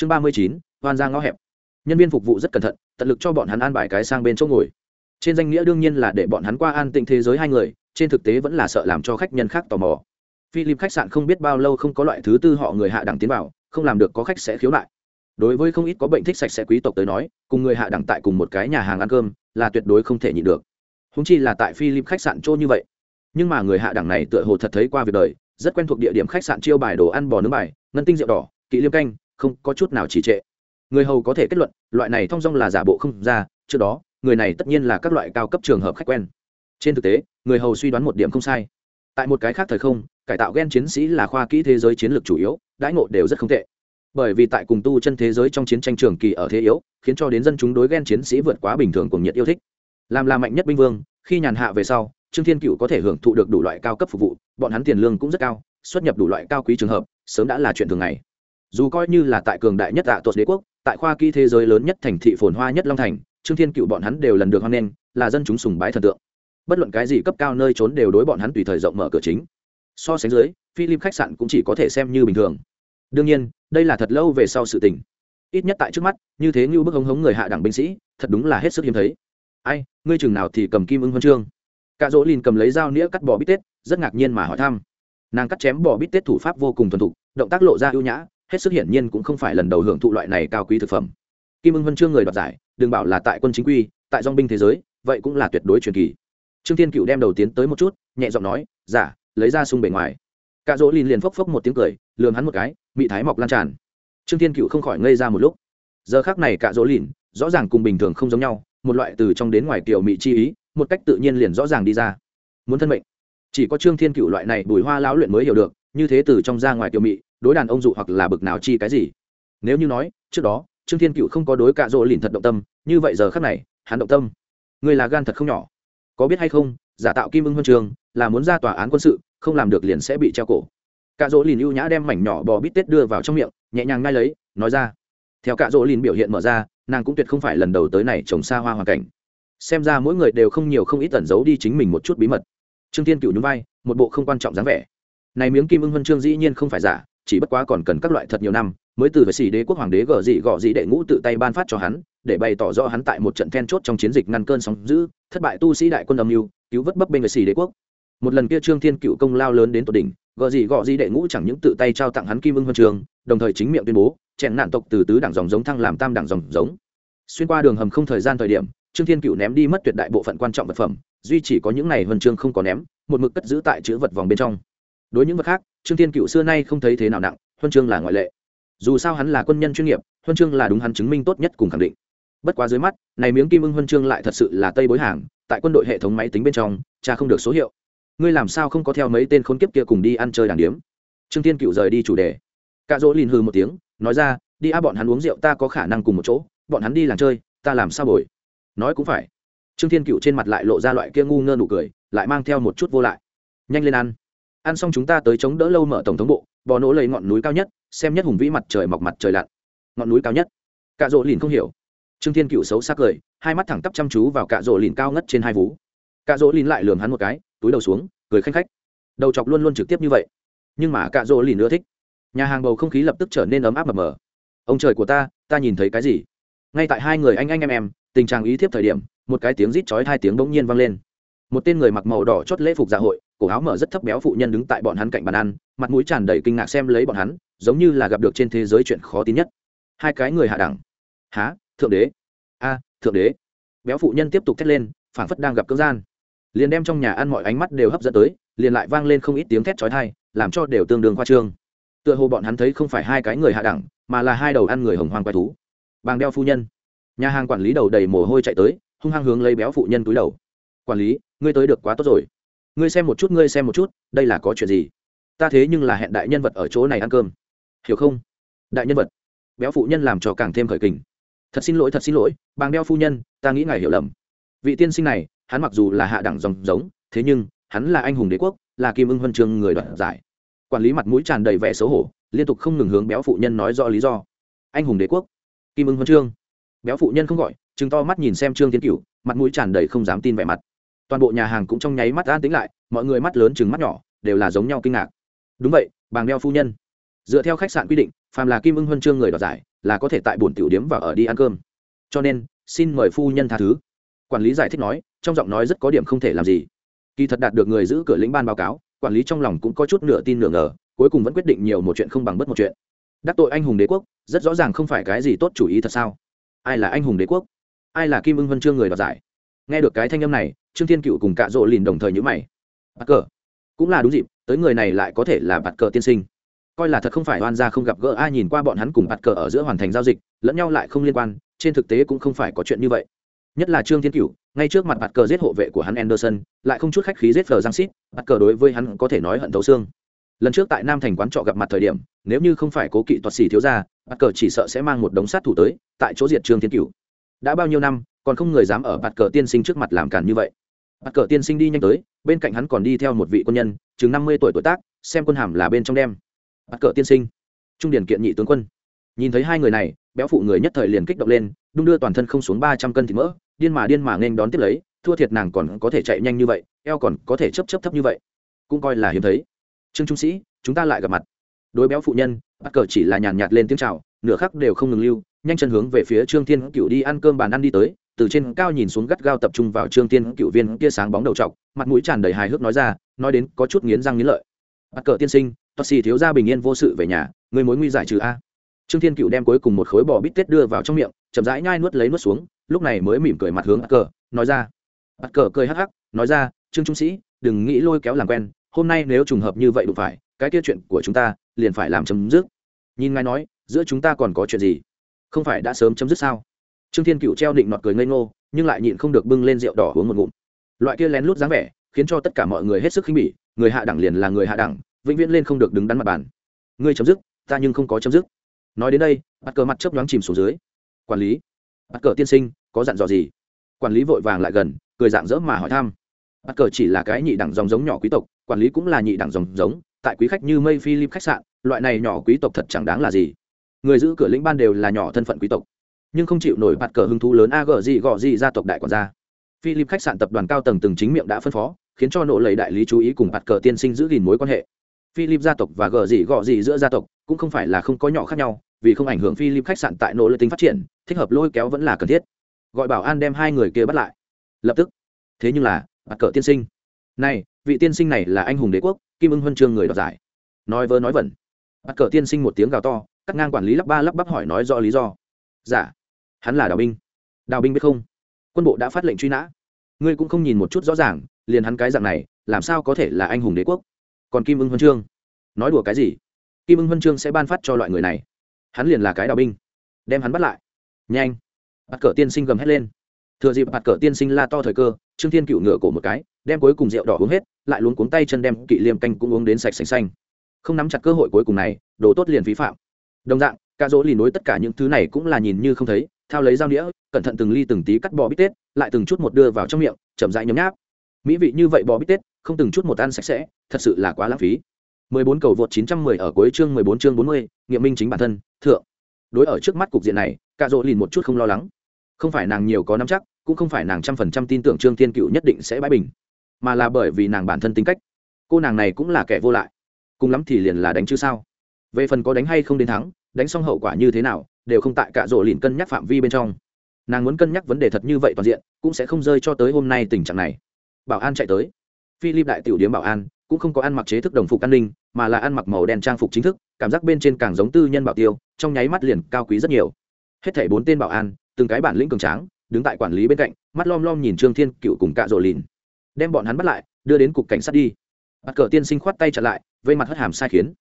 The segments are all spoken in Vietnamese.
chương ba mươi chín hoan ra ngõ hẹp. Nhân viên phục vụ rất cẩn thận, tận lực cho bọn hắn an bài cái sang bên chỗ ngồi. Trên danh nghĩa đương nhiên là để bọn hắn qua an tĩnh thế giới hai người, trên thực tế vẫn là sợ làm cho khách nhân khác tò mò. Philip khách sạn không biết bao lâu không có loại thứ tư họ người hạ đẳng tiến vào, không làm được có khách sẽ khiếu nại. Đối với không ít có bệnh thích sạch sẽ quý tộc tới nói, cùng người hạ đẳng tại cùng một cái nhà hàng ăn cơm là tuyệt đối không thể nhịn được. Húng chi là tại philip khách sạn chỗ như vậy. Nhưng mà người hạ đẳng này tựa hồ thật thấy qua việc đời, rất quen thuộc địa điểm khách sạn chiêu bài đồ ăn bò nướng bài, ngân tinh rượu đỏ, kỵ liêm canh không có chút nào chỉ trệ. Người hầu có thể kết luận, loại này thong dong là giả bộ không ra, trước đó, người này tất nhiên là các loại cao cấp trường hợp khách quen. Trên thực tế, người hầu suy đoán một điểm không sai. Tại một cái khác thời không, cải tạo g e n chiến sĩ là khoa kỹ thế giới chiến lược chủ yếu, đãi ngộ đều rất không tệ. Bởi vì tại cùng tu chân thế giới trong chiến tranh trường kỳ ở thế yếu, khiến cho đến dân chúng đối g e n chiến sĩ vượt quá bình thường cùng nhiệt yêu thích. Làm là mạnh nhất binh vương, khi nhàn hạ về sau, trương thiên cựu có thể hưởng thụ được đủ loại cao cấp phục vụ, bọn hắn tiền lương cũng rất cao, xuất nhập đủ loại cao quý trường hợp, sớm đã là chuyện thường ngày dù coi như là tại cường đại nhất ạ tuột đế quốc, tại khoa kỹ thế giới lớn nhất thành thị phồn hoa nhất long thành, trương thiên cựu bọn hắn đều lần được hoan nghênh, là dân chúng sùng bái thần tượng. Bất luận cái gì cấp cao nơi trốn đều đối bọn hắn tùy thời rộng mở cửa chính. So sánh dưới, philip khách sạn cũng chỉ có thể xem như bình thường. Đương nhiên, đây là thật lâu về sau sự tình. Ít nhất tại trước mắt, như thế như bức hống hống người hạ đẳng binh sĩ, thật đúng là hết sức hiếm thấy. Ai, ngươi chừng nào thì cầm kim ưng huân chương. Cả dỗ lìn cầm lấy dao nĩa cắt bò bít tết, rất ngạc nhiên mà hỏi thăm. Nàng cắt chém bò bít tết thủ pháp vô cùng thuần thục, động tác lộ ra ưu nhã hết sức hiển nhiên cũng không phải lần đầu hưởng thụ loại này cao quý thực phẩm. Kim ưng huân chương người đoạt giải, đừng bảo là tại quân chính quy, tại dong binh thế giới, vậy cũng là tuyệt đối truyền kỳ. Trương thiên cựu đem đầu tiến tới một chút, nhẹ giọng nói giả lấy ra sung bề ngoài. Cạ dỗ lìn liền phốc phốc một tiếng cười, lườm hắn một cái bị thái mọc lan tràn. Trương thiên cựu không khỏi ngây ra một lúc. Giờ khác này cạ dỗ lìn, rõ ràng cùng bình thường không giống nhau, một loại từ trong đến ngoài kiểu mị chi ý, một cách tự nhiên liền rõ ràng đi ra. Muốn thân mệnh, chỉ có trương thiên cựu loại này bùi hoa lão luyện mới hiểu được, như thế từ trong ra ngoài kiểu mị đối đàn ông dụ hoặc là bực nào chi cái gì. Nếu như nói, trước đó, trương thiên cựu không có đối cạ rỗ lìn thật động tâm, như vậy giờ khác này, hắn động tâm. Người là gan thật không nhỏ. Có biết hay không, giả tạo kim ưng huân trường, là muốn ra tòa án quân sự, không làm được liền sẽ bị treo cổ. Cạ rỗ lìn ưu nhã đem mảnh nhỏ bò bít tết đưa vào trong miệng, nhẹ nhàng ngay lấy, nói ra. Theo cạ rỗ lìn biểu hiện mở ra, nàng cũng tuyệt không phải lần đầu tới này trồng xa hoa hoàn cảnh. Xem ra mỗi người đều không nhiều không ít tẩn giấu đi chính mình một chút bí mật. Trương thiên cựu nhún vai, một bộ không quan trọng dáng vẻ. Này miếng kim ưng huân chương dĩ nhiên không phải giả chỉ bất quá còn cần các loại thật nhiều năm, mới từ với xỉ đế quốc hoàng đế gở dị gọ dị đệ ngũ tự tay ban phát cho hắn, để bày tỏ rõ hắn tại một trận then chốt trong chiến dịch ngăn cơn sóng giữ thất bại tu sĩ đại quân âm mưu, cứu vớt bấp bênh về xỉ đế quốc. Một lần kia trương thiên cựu công lao lớn đến tột đỉnh gợ dị gọ dị đệ ngũ chẳng những tự tay trao tặng hắn kim ưng huân trường, đồng thời chính miệng tuyên bố, chèn nạn tộc từ tứ đảng dòng giống thăng làm tam đảng dòng giống. Xuyên qua đường hầm không thời gian thời điểm, trương thiên cựu ném đi mất tuyệt đại bộ phận quan trọng vật phẩm, duy chỉ có những này huân chương không có ném, một mực cất giữ tại chữ vật vòng bên trong đối những vật khác, trương thiên cựu xưa nay không thấy thế nào nặng, huân chương là ngoại lệ. Dù sao hắn là quân nhân chuyên nghiệp, huân chương là đúng hắn chứng minh tốt nhất cùng khẳng định. Bất quá dưới mắt, này miếng kim ưng huân chương lại thật sự là tây bối hàng, tại quân đội hệ thống máy tính bên trong, cha không được số hiệu. Ngươi làm sao không có theo mấy tên khốn kiếp kia cùng đi ăn chơi đàn điếm? Trương thiên cựu rời đi chủ đề. Cạ dỗ lìn hừ một tiếng, nói ra, đi a, bọn hắn uống rượu ta có khả năng cùng một chỗ, bọn hắn đi làng chơi, ta làm sao bồi? Nói cũng phải. Trương thiên cựu trên mặt lại lộ ra loại kia ngu ngơ nụ cười, lại mang theo một chút vô lại. Nhanh lên ăn ăn xong chúng ta tới chống đỡ lâu mở tổng thống bộ, bò nỗ lấy ngọn núi cao nhất, xem nhất hùng vĩ mặt trời mọc mặt trời lặn. Ngọn núi cao nhất. Cạ rỗ lìn không hiểu. Trương thiên cựu xấu xác cười, hai mắt thẳng tắp chăm chú vào cạ rỗ lìn cao ngất trên hai vú. Cạ rỗ lìn lại lường hắn một cái, túi đầu xuống, cười khanh khách. Đầu chọc luôn luôn trực tiếp như vậy. Nhưng mà cạ rỗ lìn ưa thích. Nhà hàng bầu không khí lập tức trở nên ấm áp mập mờ. Ông trời của ta ta nhìn thấy cái gì? Ngay tại hai người anh anh em em, tình trạng ý thiếp thời điểm, một cái tiếng rít chói hai tiếng bỗng nhiên vang lên một tên người mặc màu đỏ chót lễ phục dạ hội, cổ áo mở rất thấp béo phụ nhân đứng tại bọn hắn cạnh bàn ăn, mặt mũi tràn đầy kinh ngạc xem lấy bọn hắn, giống như là gặp được trên thế giới chuyện khó tin nhất. Hai cái người hạ đẳng. Há thượng đế? A, thượng đế. Béo phụ nhân tiếp tục thét lên, phảng phất đang gặp cưỡng gian. Liền đem trong nhà ăn mọi ánh mắt đều hấp dẫn tới, liền lại vang lên không ít tiếng thét chói tai, làm cho đều tương đương khoa trương. Tựa hồ bọn hắn thấy không phải hai cái người hạ đẳng, mà là hai đầu ăn người hồng hoang quái thú. Bàng đeo phu nhân. Nhà hàng quản lý đầu đầy mồ hôi chạy tới, hung hăng hướng lấy béo phụ nhân túi đầu. Quản lý ngươi tới được quá tốt rồi. Ngươi xem một chút, ngươi xem một chút, đây là có chuyện gì? Ta thế nhưng là hẹn đại nhân vật ở chỗ này ăn cơm. Hiểu không? Đại nhân vật. Béo phụ nhân làm cho càng thêm khởi kình. Thật xin lỗi, thật xin lỗi, bàng đeo phu nhân, ta nghĩ ngài hiểu lầm. Vị tiên sinh này, hắn mặc dù là hạ đẳng dòng giống, thế nhưng, hắn là anh hùng đế quốc, là kim ưng huân chương người đoạt giải. Quản lý mặt mũi tràn đầy vẻ xấu hổ, liên tục không ngừng hướng béo phụ nhân nói rõ lý do. Anh hùng đế quốc. Kim ưng huân chương. Béo phụ nhân không gọi chứng to mắt nhìn xem trương tiến cửu, mặt mũi tràn đầy không dám tin vẻ mặt toàn bộ nhà hàng cũng trong nháy mắt an tính lại, mọi người mắt lớn chừng mắt nhỏ, đều là giống nhau kinh ngạc. Đúng vậy, bàng đeo phu nhân. Dựa theo khách sạn quy định, phàm là kim ưng huân chương người đoạt giải, là có thể tại bổn tiểu điếm và ở đi ăn cơm. Cho nên, xin mời phu nhân tha thứ. Quản lý giải thích nói, trong giọng nói rất có điểm không thể làm gì. Kỳ thật đạt được người giữ cửa lĩnh ban báo cáo, quản lý trong lòng cũng có chút nửa tin nửa ngờ, cuối cùng vẫn quyết định nhiều một chuyện không bằng bất một chuyện. Đắc tội anh hùng đế quốc, rất rõ ràng không phải cái gì tốt chủ ý thật sao? Ai là anh hùng đế quốc? Ai là kim ưng huân chương người đoạt giải? Nghe được cái thanh âm này trương thiên cựu cùng cạ rỗ lìn đồng thời nhữ mày. Bắt cờ. Cũng là đúng dịp, tới người này lại có thể là bạt cờ tiên sinh. Coi là thật không phải oan ra không gặp gỡ ai, nhìn qua bọn hắn cùng bạt cờ ở giữa hoàn thành giao dịch, lẫn nhau lại không liên quan, trên thực tế cũng không phải có chuyện như vậy. Nhất là trương thiên cửu ngay trước mặt bạt cờ giết hộ vệ của hắn anderson, lại không chút khách khí giết phờ giang xít bạt cờ đối với hắn có thể nói hận thấu xương. Lần trước tại nam thành quán trọ gặp mặt thời điểm, nếu như không phải cố kỵ toạt xỉ thiếu ra bạt cờ chỉ sợ sẽ mang một đống sát thủ tới, tại chỗ diệt trương thiên cửu đã bao nhiêu năm, còn không người dám ở bạt cờ tiên sinh trước mặt làm cản như vậy bắt cờ tiên sinh đi nhanh tới, bên cạnh hắn còn đi theo một vị quân nhân, chừng năm mươi tuổi tuổi tác, xem quân hàm là bên trong đem. Bắt cờ tiên sinh, trung điển kiện nhị tướng quân. Nhìn thấy hai người này, béo phụ người nhất thời liền kích động lên, đung đưa toàn thân không xuống ba trăm cân thịt mỡ, điên mà điên mà nên đón tiếp lấy, thua thiệt nàng còn có thể chạy nhanh như vậy, eo còn có thể chấp chấp thấp như vậy. Cũng coi là hiếm thấy. Trương trung sĩ, chúng ta lại gặp mặt. Đối béo phụ nhân bắt cờ chỉ là nhàn nhạt lên tiếng chào, nửa khắc đều không ngừng lưu, nhanh chân hướng về phía trương thiên cựu đi ăn cơm bàn ăn đi tới từ trên cao nhìn xuống gắt gao tập trung vào trương tiên cựu viên kia sáng bóng đầu trọc, mặt mũi tràn đầy hài hước nói ra, nói đến có chút nghiến răng nghiến lợi. Bắt cờ tiên sinh toxi xì thiếu ra bình yên vô sự về nhà, người mối nguy giải trừ a. Trương thiên cựu đem cuối cùng một khối bò bít tết đưa vào trong miệng, chậm rãi nhai nuốt lấy nuốt xuống, lúc này mới mỉm cười mặt hướng bắt cờ, nói ra. Bắt cờ cười hắc hắc, nói ra, trương trung sĩ, đừng nghĩ lôi kéo làm quen, hôm nay nếu trùng hợp như vậy đủ phải, cái kia chuyện của chúng ta liền phải làm chấm dứt. Nhìn ngài nói, giữa chúng ta còn có chuyện gì? Không phải đã sớm chấm dứt sao? Trương thiên cựu treo định nọt cười ngây ngô, nhưng lại nhịn không được bưng lên rượu đỏ uống một ngụm. Loại kia lén lút dáng vẻ, khiến cho tất cả mọi người hết sức khinh bỉ, người hạ đẳng liền là người hạ đẳng, vĩnh viễn lên không được đứng đắn mặt bàn. Ngươi chấm dứt, ta nhưng không có chấm dứt. Nói đến đây bắt cờ mặt chớp nhoáng chìm xuống dưới. Quản lý bắt cờ tiên sinh, có dặn dò gì? Quản lý vội vàng lại gần, cười dạng dỡ mà hỏi thăm. Bắt cờ chỉ là cái nhị đẳng dòng giống nhỏ quý tộc, quản lý cũng là nhị đẳng dòng giống, tại quý khách như mây philip khách sạn, loại này nhỏ quý tộc thật chẳng đáng là gì. Người giữ cửa lĩnh ban đều là nhỏ thân phận quý tộc nhưng không chịu nổi bạt cờ hứng thú lớn a g gì gọ gì gia tộc đại quản gia. Philip khách sạn tập đoàn cao tầng từng chính miệng đã phân phó, khiến cho nộ lầy đại lý chú ý cùng bạt cờ tiên sinh giữ gìn mối quan hệ. Philip gia tộc và gờ gì gọ gì giữa gia tộc cũng không phải là không có nhỏ khác nhau, vì không ảnh hưởng philip khách sạn tại nỗ lực tính phát triển, thích hợp lôi kéo vẫn là cần thiết. Gọi bảo an đem hai người kia bắt lại. Lập tức. Thế nhưng là, bạt cờ tiên sinh. Này, vị tiên sinh này là anh hùng đế quốc, kim ưng huân chương người đoạt giải. Nói vớ nói vẩn. Bạt cờ tiên sinh một tiếng gào to, cắt ngang quản lý lắp ba lắp bắp hỏi nói rõ lý do. Giả dạ hắn là đào binh. Đào binh biết không? Quân bộ đã phát lệnh truy nã. Ngươi cũng không nhìn một chút rõ ràng, liền hắn cái dạng này, làm sao có thể là anh hùng đế quốc? Còn kim ưng huân chương, nói đùa cái gì? Kim ưng huân chương sẽ ban phát cho loại người này. Hắn liền là cái đào binh. Đem hắn bắt lại. Nhanh. Bắt cờ tiên sinh gầm hét lên. Thừa dịp bắt cờ tiên sinh la to thời cơ, trương thiên cựu ngựa cổ một cái, đem cuối cùng rượu đỏ uống hết, lại luống cuống tay chân đem kỵ liêm canh cũng uống đến sạch sành xanh. Không nắm chặt cơ hội cuối cùng này, đồ tốt liền phí phạm. Đồng dạng ca dỗ lì nối tất cả những thứ này cũng là nhìn như không thấy thao lấy dao đĩa cẩn thận từng ly từng tí cắt bò bít tết lại từng chút một đưa vào trong miệng chậm rãi nhấm nháp. Mỹ vị như vậy bò bít tết không từng chút một ăn sạch sẽ thật sự là quá lãng phí. 14 cầu vượt 910 ở cuối chương 14 chương 40, nghiệm minh chính bản thân thượng. Đối ở trước mắt cục diện này Cạ dỗ lìn một chút không lo lắng. Không phải nàng nhiều có nắm chắc cũng không phải nàng trăm phần trăm tin tưởng trương thiên cựu nhất định sẽ bãi bình mà là bởi vì nàng bản thân tính cách. Cô nàng này cũng là kẻ vô lại. Cùng lắm thì liền là đánh chứ sao? Về phần có đánh hay không đến thắng đánh xong hậu quả như thế nào, đều không tại cả rổ lìn cân nhắc phạm vi bên trong. Nàng muốn cân nhắc vấn đề thật như vậy toàn diện, cũng sẽ không rơi cho tới hôm nay tình trạng này. Bảo an chạy tới. Philip đại tiểu điếm bảo an, cũng không có ăn mặc chế thức đồng phục an ninh, mà là ăn mặc màu đen trang phục chính thức, cảm giác bên trên càng giống tư nhân bảo tiêu, trong nháy mắt liền cao quý rất nhiều. Hết thảy bốn tên bảo an, từng cái bản lĩnh cường tráng, đứng tại quản lý bên cạnh, mắt lom lom nhìn trương thiên cựu cùng cạ rổ lìn. Đem bọn hắn bắt lại, đưa đến cục cảnh sát đi. Bắt cờ tiên sinh khoát tay chặn lại, vây mặt hất hàm sai khiến.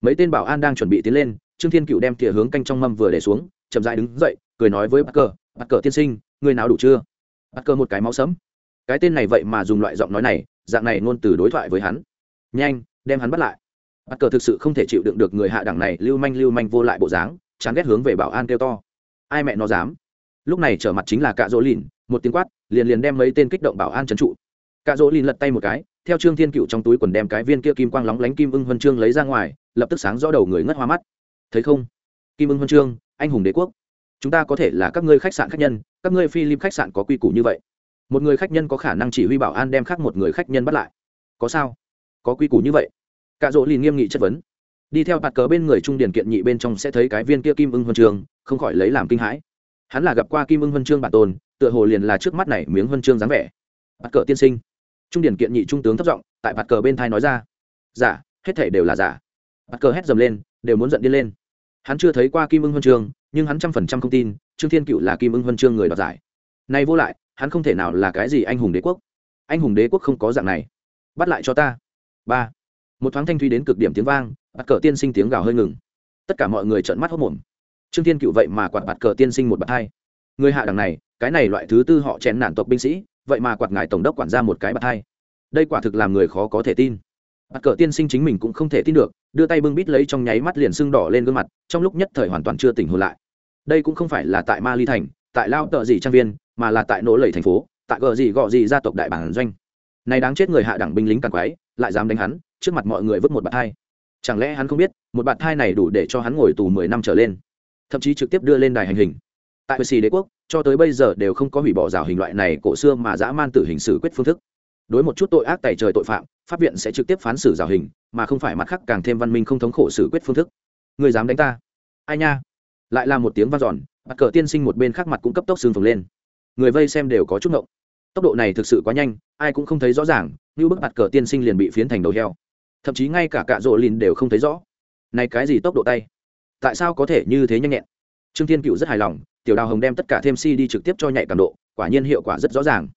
Mấy tên bảo an đang chuẩn bị tiến lên trương thiên cựu đem thìa hướng canh trong mâm vừa để xuống, chậm dại đứng dậy, cười nói với bắc cờ bắc cờ tiên sinh người nào đủ chưa? Bắc cờ một cái máu sấm cái tên này vậy mà dùng loại giọng nói này, dạng này ngôn từ đối thoại với hắn. Nhanh, đem hắn bắt lại. Bắc cờ thực sự không thể chịu đựng được người hạ đẳng này lưu manh lưu manh vô lại bộ dáng, chán ghét hướng về bảo an kêu to. Ai mẹ nó dám? Lúc này trở mặt chính là cạ dỗ lìn, một tiếng quát, liền liền đem mấy tên kích động bảo an trấn trụ. Cạ dỗ lìn lật tay một cái, theo trương thiên cựu trong túi quần đem cái viên kia kim quang lóng lánh kim ưng huân chương lấy ra ngoài, lập tức sáng rõ đầu người ngất hoa mắt thấy không? Kim ưng huân chương, anh hùng đế quốc. Chúng ta có thể là các ngươi khách sạn khách nhân, các ngươi philip khách sạn có quy củ như vậy. Một người khách nhân có khả năng chỉ huy bảo an đem khác một người khách nhân bắt lại. Có sao? Có quy củ như vậy. Cạ rỗ liền nghiêm nghị chất vấn. Đi theo bạt cờ bên người trung điển kiện nhị bên trong sẽ thấy cái viên kia kim ưng huân chương, không khỏi lấy làm kinh hãi. Hắn là gặp qua kim ưng huân chương bản tôn, tựa hồ liền là trước mắt này miếng huân chương dáng vẻ. Bạt cờ tiên sinh. Trung điển kiện nhị trung tướng thấp giọng, tại bạt cờ bên thai nói ra. Giả hết thể đều là giả bạt cờ hét dầm lên, đều muốn giận đi lên hắn chưa thấy qua kim ưng huân chương, nhưng hắn trăm phần trăm không tin, trương thiên cựu là kim ưng huân chương người đoạt giải. Nay vô lại, hắn không thể nào là cái gì anh hùng đế quốc. Anh hùng đế quốc không có dạng này. Bắt lại cho ta. Ba. Một thoáng thanh thuy đến cực điểm tiếng vang bắt cờ tiên sinh tiếng gào hơi ngừng. Tất cả mọi người trợn mắt hốc mồm trương thiên cựu vậy mà quạt bạt cờ tiên sinh một bạt hai. Người hạ đằng này, cái này loại thứ tư họ chèn nản tộc binh sĩ, vậy mà quạt ngài tổng đốc quản ra một cái bạt hai. Đây quả thực làm người khó có thể tin bạt cờ tiên sinh chính mình cũng không thể tin được, đưa tay bưng bít lấy trong nháy mắt liền sưng đỏ lên gương mặt, trong lúc nhất thời hoàn toàn chưa tỉnh hồn lại. Đây cũng không phải là tại ma ly thành, tại lao tợ dị trang viên, mà là tại nỗ lầy thành phố, tại gờ gì gọ gì gia tộc đại bản doanh. Này đáng chết người hạ đẳng binh lính càng quái, lại dám đánh hắn, trước mặt mọi người vứt một bạt thai. Chẳng lẽ hắn không biết, một bạt thai này đủ để cho hắn ngồi tù mười năm trở lên? Thậm chí trực tiếp đưa lên đài hành hình. Tại bệ xì đế quốc, cho tới bây giờ đều không có hủy bỏ rào hình loại này cổ xưa mà dã man tử hình xử quyết phương thức đối một chút tội ác tài trời tội phạm, pháp viện sẽ trực tiếp phán xử rào hình, mà không phải mặt khác càng thêm văn minh không thống khổ xử quyết phương thức. Người dám đánh ta? Ai nha? Lại là một tiếng vang giòn bắt cờ tiên sinh một bên khác mặt cũng cấp tốc xương phồng lên. Người vây xem đều có chút ngộng. Tốc độ này thực sự quá nhanh, ai cũng không thấy rõ ràng, như bức mặt cờ tiên sinh liền bị phiến thành đầu heo. Thậm chí ngay cả cạ rỗ lìn đều không thấy rõ. Này cái gì tốc độ tay? Tại sao có thể như thế nhanh nhẹn? Trương thiên cựu rất hài lòng, tiểu đào hồng đem tất cả thêm si đi trực tiếp cho nhạy cảm độ, quả nhiên hiệu quả rất rõ ràng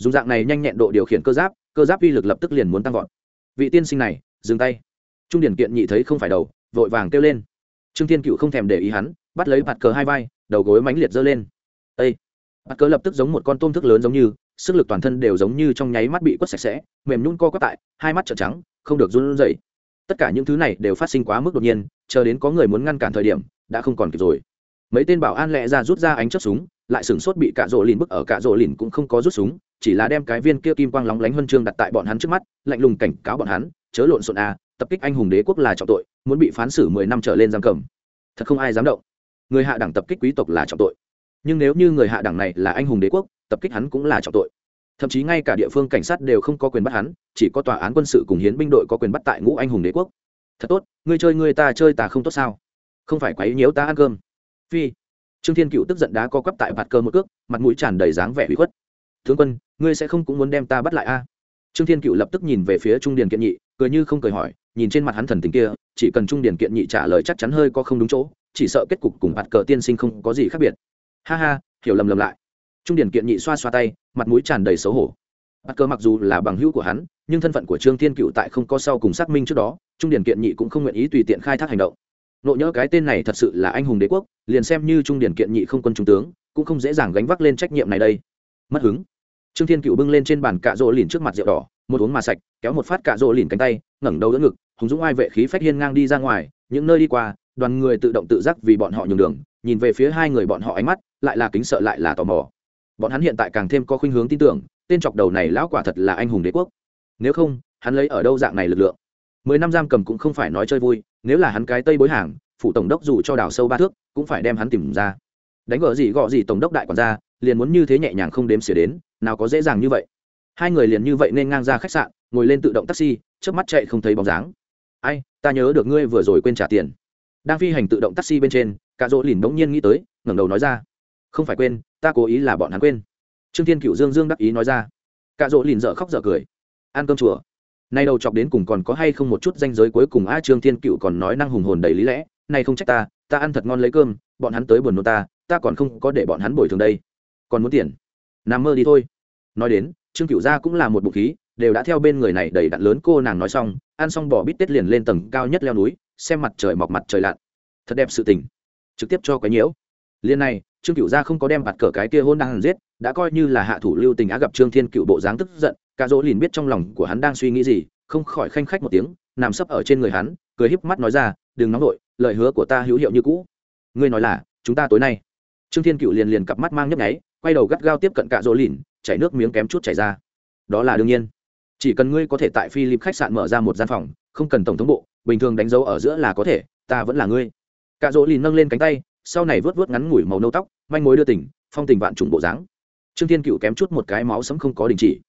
dùng dạng này nhanh nhẹn độ điều khiển cơ giáp cơ giáp uy lực lập tức liền muốn tăng vọt. Vị tiên sinh này, dừng tay. Trung điển kiện nhị thấy không phải đầu, vội vàng kêu lên. Trương thiên cựu không thèm để ý hắn, bắt lấy bạt cờ hai vai, đầu gối mánh liệt giơ lên. Ây bạt cờ lập tức giống một con tôm thức lớn giống như, sức lực toàn thân đều giống như trong nháy mắt bị quất sạch sẽ, mềm nhún co quắp tại, hai mắt trợn trắng, không được run rẩy. Tất cả những thứ này đều phát sinh quá mức đột nhiên, chờ đến có người muốn ngăn cản thời điểm, đã không còn kịp rồi. Mấy tên bảo an lẹ ra rút ra ánh chớp súng, lại sửng sốt bị cạ rỗ lìn bức ở cạ rỗ lìn cũng không có rút súng chỉ là đem cái viên kia kim quang lóng lánh huân chương đặt tại bọn hắn trước mắt, lạnh lùng cảnh cáo bọn hắn, chớ lộn xộn a tập kích anh hùng đế quốc là trọng tội, muốn bị phán xử mười năm trở lên giam cầm. Thật không ai dám động. Người hạ đẳng tập kích quý tộc là trọng tội. Nhưng nếu như người hạ đẳng này là anh hùng đế quốc, tập kích hắn cũng là trọng tội. Thậm chí ngay cả địa phương cảnh sát đều không có quyền bắt hắn, chỉ có tòa án quân sự cùng hiến binh đội có quyền bắt tại ngũ anh hùng đế quốc. Thật tốt, ngươi chơi ngươi ta chơi ta không tốt sao? Không phải quấy nhiễu ta ăn cơm. Phi. Trương thiên cựu tức giận đá co quắp tại bạt cơ một cước, mặt mũi tràn đầy dáng vẻ hủy khuất tướng quân, ngươi sẽ không cũng muốn đem ta bắt lại a? Trương thiên cựu lập tức nhìn về phía trung điền kiện nhị, cười như không cười hỏi, nhìn trên mặt hắn thần tình kia, chỉ cần trung điền kiện nhị trả lời chắc chắn hơi có không đúng chỗ, chỉ sợ kết cục cùng bạt cờ tiên sinh không có gì khác biệt. Ha ha, hiểu lầm lầm lại. Trung điển kiện nhị xoa xoa tay, mặt mũi tràn đầy xấu hổ. Bạt cờ mặc dù là bằng hữu của hắn, nhưng thân phận của trương thiên cựu tại không có sau cùng xác minh trước đó, trung điển kiện nhị cũng không nguyện ý tùy tiện khai thác hành động. Nộ nhớ cái tên này thật sự là anh hùng đế quốc, liền xem như trung điển kiện nhị không quân trung tướng, cũng không dễ dàng gánh vác lên trách nhiệm này đây mất hứng. Trương thiên cựu bưng lên trên bàn cạ rỗ lìn trước mặt rượu đỏ, một uống mà sạch, kéo một phát cạ rỗ lìn cánh tay, ngẩng đầu đỡ ngực, hùng dũng ai vệ khí phách hiên ngang đi ra ngoài, những nơi đi qua, đoàn người tự động tự giác vì bọn họ nhường đường, nhìn về phía hai người bọn họ ánh mắt, lại là kính sợ lại là tò mò. Bọn hắn hiện tại càng thêm có khuynh hướng tin tưởng, tên chọc đầu này lão quả thật là anh hùng đế quốc. Nếu không, hắn lấy ở đâu dạng này lực lượng? Mười năm giam cầm cũng không phải nói chơi vui, nếu là hắn cái tây bối hàng, phủ tổng đốc dù cho đào sâu ba thước, cũng phải đem hắn tìm ra. Đánh gỡ gì gọ gì tổng đốc đại quản ra liền muốn như thế nhẹ nhàng không đếm xỉa đến, nào có dễ dàng như vậy. Hai người liền như vậy nên ngang ra khách sạn, ngồi lên tự động taxi trước mắt chạy không thấy bóng dáng. Ai, ta nhớ được ngươi vừa rồi quên trả tiền. Đang phi hành tự động taxi bên trên, cả dỗ lìn bỗng nhiên nghĩ tới, ngẩng đầu nói ra. Không phải quên, ta cố ý là bọn hắn quên. Trương thiên cựu dương dương đắc ý nói ra. Cả dỗ lìn dở khóc dở cười. Ăn cơm chùa. Nay đầu chọc đến cùng còn có hay không một chút danh giới cuối cùng a trương thiên cựu còn nói năng hùng hồn đầy lý lẽ. Nay không trách ta ta ăn thật ngon lấy cơm, bọn hắn tới buồn nô ta ta còn không có để bọn hắn bồi thường đây còn muốn tiền. Nằm mơ đi thôi. Nói đến trương cựu gia cũng là một bụng khí đều đã theo bên người này đầy đặn lớn cô nàng nói xong ăn xong bỏ bít tết liền lên tầng cao nhất leo núi xem mặt trời mọc mặt trời lặn. Thật đẹp sự tình. Trực tiếp cho cái nhiễu. Liên này trương cựu gia không có đem bạt cờ cái kia hôn đang giết đã coi như là hạ thủ lưu tình á gặp trương thiên cựu bộ dáng tức giận cả dỗ liền biết trong lòng của hắn đang suy nghĩ gì không khỏi khanh khách một tiếng nằm sấp ở trên người hắn cười híp mắt nói ra đừng nóng nổi, lời hứa của ta hữu hiệu như cũ. Ngươi nói là chúng ta tối nay. Trương thiên cựu liền liền cặp mắt mang nhấp nháy quay đầu gắt gao tiếp cận cả dỗ lìn, chảy nước miếng kém chút chảy ra. Đó là đương nhiên. Chỉ cần ngươi có thể tại philip khách sạn mở ra một gian phòng, không cần tổng thống bộ, bình thường đánh dấu ở giữa là có thể, ta vẫn là ngươi. Cả dỗ lìn nâng lên cánh tay, sau này vớt vớt ngắn ngủi màu nâu tóc, manh mối đưa tỉnh phong tình vạn trùng bộ dáng. Trương thiên cựu kém chút một cái máu sấm không có đình chỉ.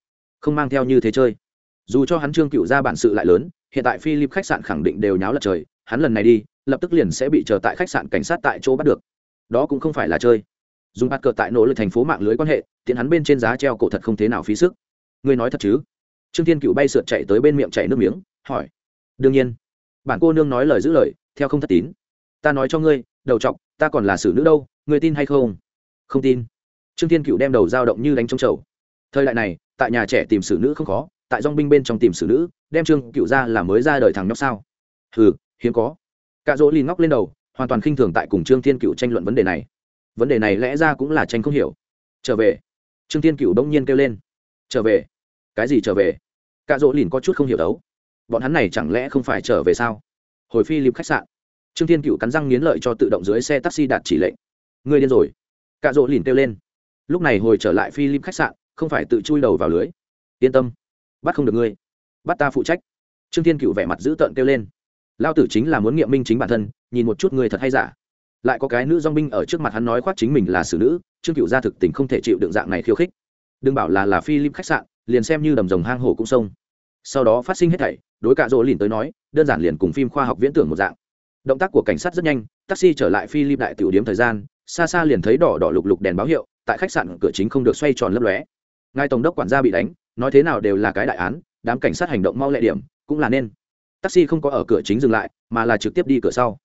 Không mang theo như thế chơi. Dù cho hắn trương cựu ra bản sự lại lớn, hiện tại philip khách sạn khẳng định đều nháo lật trời, hắn lần này đi, lập tức liền sẽ bị chờ tại khách sạn cảnh sát tại chỗ bắt được. Đó cũng không phải là chơi dùng bạt cờ tại nỗ lực thành phố mạng lưới quan hệ tiện hắn bên trên giá treo cổ thật không thế nào phí sức. Ngươi nói thật chứ? Trương thiên cựu bay sượt chạy tới bên miệng chạy nước miếng, hỏi. Đương nhiên. Bản cô nương nói lời giữ lời, theo không thất tín. Ta nói cho ngươi, đầu t ta còn là xử nữ đâu, ngươi tin hay không? Không tin. Trương thiên cựu đem đầu dao động như đánh trống trầu. Thời đại này, tại nhà trẻ tìm xử nữ không khó, tại dong binh bên trong tìm xử nữ, đem trương cựu ra là mới ra đời thằng nhóc sao? Hừ, hiếm có. Cạ dỗ lì ngóc lên đầu, hoàn toàn khinh thường tại cùng trương thiên cựu tranh luận vấn đề này vấn đề này lẽ ra cũng là tranh không hiểu. Trở về. Trương thiên cựu đông nhiên kêu lên. Trở về. Cái gì trở về? Cạ rỗ lìn có chút không hiểu đấu. Bọn hắn này chẳng lẽ không phải trở về sao? Hồi phi lip khách sạn. Trương thiên cựu cắn răng nghiến lợi cho tự động dưới xe taxi đạt chỉ lệnh. Người điên rồi. Cạ rỗ lìn kêu lên. Lúc này hồi trở lại phi lip khách sạn, không phải tự chui đầu vào lưới. Yên tâm. Bắt không được ngươi. Bắt ta phụ trách. Trương thiên cựu vẻ mặt dữ tợn kêu lên. Lao tử chính là muốn nghiệm minh chính bản thân, nhìn một chút người thật hay giả lại có cái nữ dong binh ở trước mặt hắn nói khoác chính mình là xử nữ, trương cựu gia thực tình không thể chịu đựng dạng này khiêu khích. Đừng bảo là là phi lim khách sạn, liền xem như đầm rồng hang hổ cũng sông sau đó phát sinh hết thảy, đối cả rỗ lìn tới nói, đơn giản liền cùng phim khoa học viễn tưởng một dạng. Động tác của cảnh sát rất nhanh, taxi trở lại phi lim đại tiểu điếm thời gian, xa xa liền thấy đỏ đỏ lục lục đèn báo hiệu, tại khách sạn cửa chính không được xoay tròn lấp lóe. Ngài tổng đốc quản gia bị đánh, nói thế nào đều là cái đại án, đám cảnh sát hành động mau lẹ điểm, cũng là nên. Taxi không có ở cửa chính dừng lại, mà là trực tiếp đi cửa sau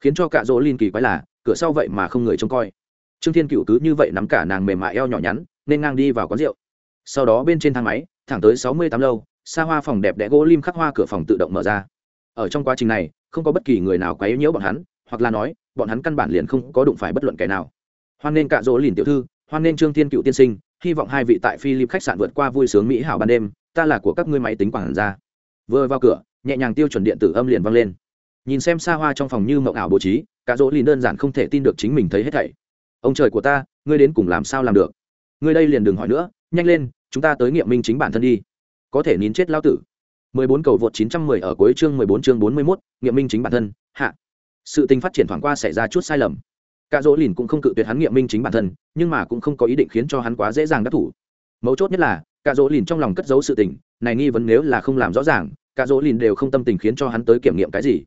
khiến cho cả dỗ linh kỳ quái là, cửa sau vậy mà không người trông coi. Trương thiên cựu cứ như vậy nắm cả nàng mềm mại eo nhỏ nhắn, nên ngang đi vào quán rượu. Sau đó bên trên thang máy, thẳng tới sáu mươi tám lâu, xa hoa phòng đẹp đẽ gỗ lim khắc hoa cửa phòng tự động mở ra. Ở trong quá trình này, không có bất kỳ người nào quấy nhiễu bọn hắn, hoặc là nói, bọn hắn căn bản liền không có đụng phải bất luận kẻ nào. Hoan nên cạ dỗ lìn tiểu thư, hoan nên trương thiên cựu tiên sinh, hy vọng hai vị tại philip khách sạn vượt qua vui sướng mỹ hảo ban đêm, ta là của các ngươi máy tính quản gia. Vừa vào cửa, nhẹ nhàng tiêu chuẩn điện tử âm liền vang lên nhìn xem xa hoa trong phòng như mộng ảo bố trí cả dỗ lìn đơn giản không thể tin được chính mình thấy hết thảy. Ông trời của ta ngươi đến cùng làm sao làm được? Ngươi đây liền đừng hỏi nữa nhanh lên chúng ta tới nghiệm minh chính bản thân đi. Có thể nín chết lao tử. 14 cầu vượt 910 ở cuối chương 14 chương 41, nghiệm minh chính bản thân hạ. Sự tình phát triển thoáng qua xảy ra chút sai lầm. Cả dỗ lìn cũng không cự tuyệt hắn nghiệm minh chính bản thân nhưng mà cũng không có ý định khiến cho hắn quá dễ dàng đắc thủ. Mấu chốt nhất là cả dỗ lìn trong lòng cất giấu sự tình này nghi vấn nếu là không làm rõ ràng cả dỗ lìn đều không tâm tình khiến cho hắn tới kiểm nghiệm cái gì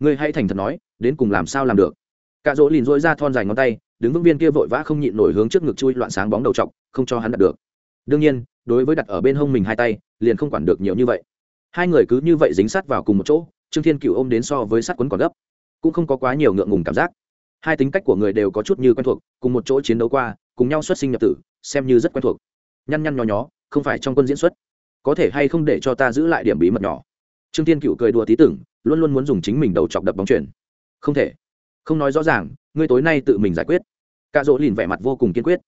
ngươi hãy thành thật nói, đến cùng làm sao làm được. Cả dỗ lìn dỗi ra thon dài ngón tay, đứng vững viên kia vội vã không nhịn nổi hướng trước ngực chui loạn sáng bóng đầu trọc không cho hắn đặt được. Đương nhiên, đối với đặt ở bên hông mình hai tay, liền không quản được nhiều như vậy. Hai người cứ như vậy dính sát vào cùng một chỗ, trương thiên cựu ôm đến so với sát quấn còn gấp. Cũng không có quá nhiều ngượng ngùng cảm giác. Hai tính cách của người đều có chút như quen thuộc, cùng một chỗ chiến đấu qua, cùng nhau xuất sinh nhập tử, xem như rất quen thuộc. Nhăn nhăn nhó nhó, không phải trong quân diễn xuất. Có thể hay không để cho ta giữ lại điểm bí mật nhỏ. Trương tiên cựu cười đùa tí tưởng luôn luôn muốn dùng chính mình đầu chọc đập bóng chuyển không thể. Không nói rõ ràng, ngươi tối nay tự mình giải quyết. Cạ dỗ lìn vẻ mặt vô cùng kiên quyết.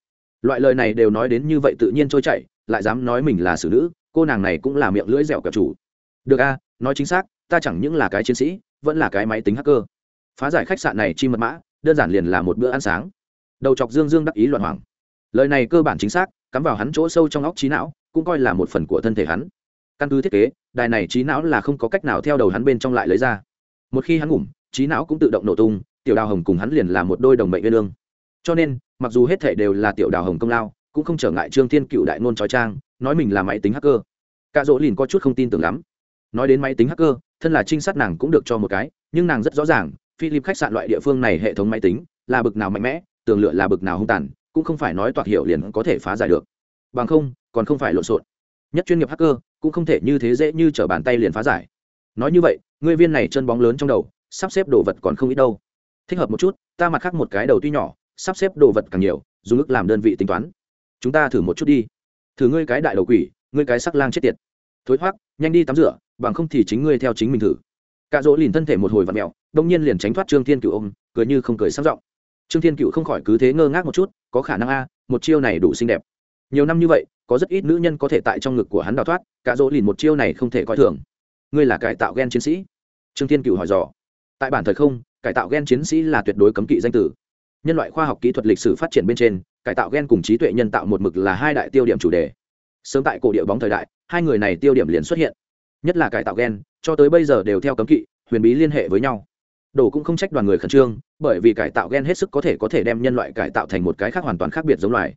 Loại lời này đều nói đến như vậy tự nhiên trôi chảy, lại dám nói mình là xử nữ, cô nàng này cũng là miệng lưỡi dẻo kẹo chủ. Được a, nói chính xác, ta chẳng những là cái chiến sĩ, vẫn là cái máy tính hacker. Phá giải khách sạn này chi mật mã, đơn giản liền là một bữa ăn sáng. Đầu chọc dương dương đắc ý loạn hoàng lời này cơ bản chính xác, cắm vào hắn chỗ sâu trong óc trí não, cũng coi là một phần của thân thể hắn. Căn cứ thiết kế đài này trí não là không có cách nào theo đầu hắn bên trong lại lấy ra. Một khi hắn ngủm, trí não cũng tự động nổ tung, tiểu đào hồng cùng hắn liền là một đôi đồng mệnh viên lương cho nên, mặc dù hết thể đều là tiểu đào hồng công lao, cũng không trở ngại trương thiên cựu đại nôn trói trang, nói mình là máy tính hacker. Cạ dỗ lìn có chút không tin tưởng lắm. Nói đến máy tính hacker, thân là trinh sát nàng cũng được cho một cái, nhưng nàng rất rõ ràng, philip khách sạn loại địa phương này hệ thống máy tính, là bực nào mạnh mẽ, tường lựa là bực nào hung tàn, cũng không phải nói toạc hiệu liền có thể phá giải được. Bằng không, còn không phải lộn xộn. Nhất chuyên nghiệp hacker cũng không thể như thế dễ như t r ở bàn tay liền phá giải. Nói như vậy người viên này chân bóng lớn trong đầu, sắp xếp đồ vật còn không ít đâu. Thích hợp một chút, ta mặt khác một cái đầu tuy nhỏ, sắp xếp đồ vật càng nhiều, dùng ức làm đơn vị tính toán. Chúng ta thử một chút đi. Thử ngươi cái đại đầu quỷ, ngươi cái sắc lang chết tiệt. Thối thoát nhanh đi tắm rửa, bằng không thì chính ngươi theo chính mình thử. Cạ dỗ liền thân thể một hồi vặn mẹo đông nhiên liền tránh thoát trương thiên cựu ôm, cười như không cười sang giọng. Trương thiên cựu không khỏi cứ thế ngơ ngác một chút, có khả năng a, một chiêu này đủ xinh đẹp. Nhiều năm như vậy có rất ít nữ nhân có thể tại trong ngực của hắn đào thoát, cả dỗ lìn một chiêu này không thể coi thường. Ngươi là cải tạo g e n chiến sĩ? Trương thiên cựu hỏi dò. Tại bản thời không, cải tạo g e n chiến sĩ là tuyệt đối cấm kỵ danh tử. Nhân loại khoa học kỹ thuật lịch sử phát triển bên trên, cải tạo g e n cùng trí tuệ nhân tạo một mực là hai đại tiêu điểm chủ đề. Sớm tại cổ địa bóng thời đại, hai người này tiêu điểm liền xuất hiện. Nhất là cải tạo g e n cho tới bây giờ đều theo cấm kỵ, huyền bí liên hệ với nhau. Đồ cũng không trách đoàn người khẩn trương, bởi vì cải tạo g e n hết sức có thể có thể đem nhân loại cải tạo thành một cái khác hoàn toàn khác biệt giống loài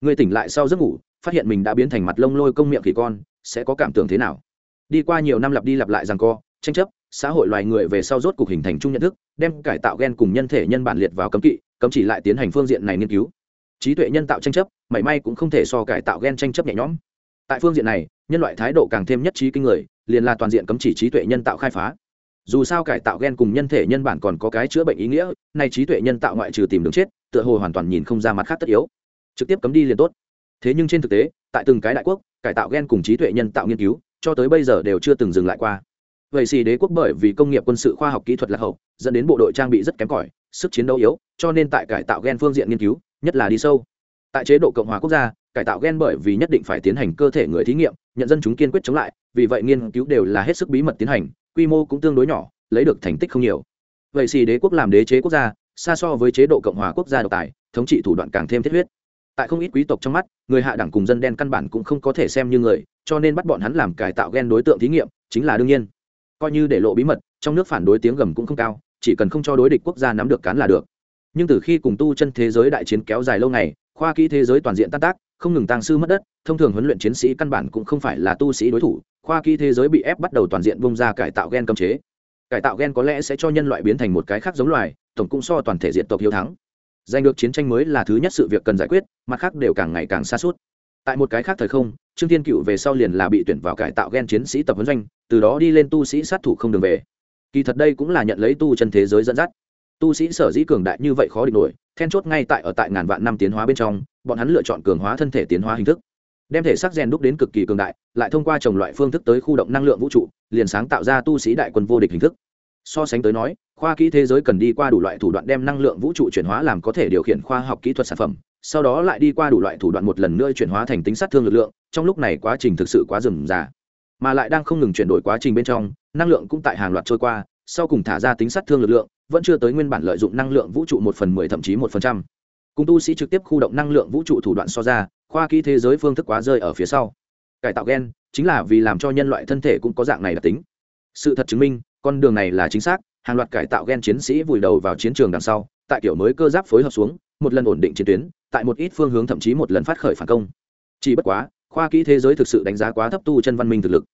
người tỉnh lại sau giấc ngủ, phát hiện mình đã biến thành mặt lông lôi công miệng khỉ con, sẽ có cảm tưởng thế nào? Đi qua nhiều năm lặp đi lặp lại rằng co, tranh chấp, xã hội loài người về sau rốt cục hình thành chung nhận thức, đem cải tạo gen cùng nhân thể nhân bản liệt vào cấm kỵ, cấm chỉ lại tiến hành phương diện này nghiên cứu. Trí tuệ nhân tạo tranh chấp, mảy may cũng không thể so cải tạo gen tranh chấp nhẹ nhõm. Tại phương diện này, nhân loại thái độ càng thêm nhất trí kinh người, liền là toàn diện cấm chỉ trí tuệ nhân tạo khai phá. Dù sao cải tạo gen cùng nhân thể nhân bản còn có cái chữa bệnh ý nghĩa, nay trí tuệ nhân tạo ngoại trừ tìm đường chết, tựa hồ hoàn toàn nhìn không ra mặt khác tất yếu trực tiếp cấm đi liền tốt. Thế nhưng trên thực tế, tại từng cái đại quốc, cải tạo gen cùng trí tuệ nhân tạo nghiên cứu, cho tới bây giờ đều chưa từng dừng lại qua. Vậy xì đế quốc bởi vì công nghiệp quân sự khoa học kỹ thuật lạc hậu, dẫn đến bộ đội trang bị rất kém cỏi, sức chiến đấu yếu, cho nên tại cải tạo gen phương diện nghiên cứu, nhất là đi sâu. Tại chế độ cộng hòa quốc gia, cải tạo gen bởi vì nhất định phải tiến hành cơ thể người thí nghiệm, nhận dân chúng kiên quyết chống lại, vì vậy nghiên cứu đều là hết sức bí mật tiến hành, quy mô cũng tương đối nhỏ, lấy được thành tích không nhiều. Vậy xì đế quốc làm đế chế quốc gia, xa so với chế độ cộng hòa quốc gia độc tài, thống trị thủ đoạn càng thêm thiết huyết tại không ít quý tộc trong mắt, người hạ đẳng cùng dân đen căn bản cũng không có thể xem như người, cho nên bắt bọn hắn làm cải tạo gen đối tượng thí nghiệm, chính là đương nhiên. Coi như để lộ bí mật, trong nước phản đối tiếng gầm cũng không cao, chỉ cần không cho đối địch quốc gia nắm được cán là được. Nhưng từ khi cùng tu chân thế giới đại chiến kéo dài lâu ngày, khoa kỹ thế giới toàn diện tan tác, không ngừng tăng sư mất đất, thông thường huấn luyện chiến sĩ căn bản cũng không phải là tu sĩ đối thủ, khoa kỹ thế giới bị ép bắt đầu toàn diện bung ra cải tạo gen cấm chế. Cải tạo gen có lẽ sẽ cho nhân loại biến thành một cái khác giống loài, tổng cũng so toàn thể diện tộc hiếu thắng giành được chiến tranh mới là thứ nhất sự việc cần giải quyết, mặt khác đều càng ngày càng xa suốt. Tại một cái khác thời không, trương thiên cựu về sau liền là bị tuyển vào cải tạo gen chiến sĩ tập huấn doanh, từ đó đi lên tu sĩ sát thủ không đường về. Kỳ thật đây cũng là nhận lấy tu chân thế giới dẫn dắt. Tu sĩ sở dĩ cường đại như vậy khó địch nổi, then chốt ngay tại ở tại ngàn vạn năm tiến hóa bên trong, bọn hắn lựa chọn cường hóa thân thể tiến hóa hình thức. Đem thể xác rèn đúc đến cực kỳ cường đại, lại thông qua trồng loại phương thức tới khu động năng lượng vũ trụ, liền sáng tạo ra tu sĩ đại quân vô địch hình thức so sánh tới nói, khoa kỹ thế giới cần đi qua đủ loại thủ đoạn đem năng lượng vũ trụ chuyển hóa làm có thể điều khiển khoa học kỹ thuật sản phẩm, sau đó lại đi qua đủ loại thủ đoạn một lần nữa chuyển hóa thành tính sát thương lực lượng, trong lúc này quá trình thực sự quá rườm rà. Mà lại đang không ngừng chuyển đổi quá trình bên trong, năng lượng cũng tại hàng loạt trôi qua, sau cùng thả ra tính sát thương lực lượng, vẫn chưa tới nguyên bản lợi dụng năng lượng vũ trụ một phần mười thậm chí một phần trăm. Cùng tu sĩ trực tiếp khu động năng lượng vũ trụ thủ đoạn so ra, khoa kỹ thế giới phương thức quá rơi ở phía sau. Cải tạo gen, chính là vì làm cho nhân loại thân thể cũng có dạng này đặc tính. Sự thật chứng minh con đường này là chính xác, hàng loạt cải tạo gen chiến sĩ vùi đầu vào chiến trường đằng sau, tại kiểu mới cơ giáp phối hợp xuống, một lần ổn định chiến tuyến, tại một ít phương hướng thậm chí một lần phát khởi phản công. Chỉ bất quá, khoa kỹ thế giới thực sự đánh giá quá thấp tu chân văn minh thực lực.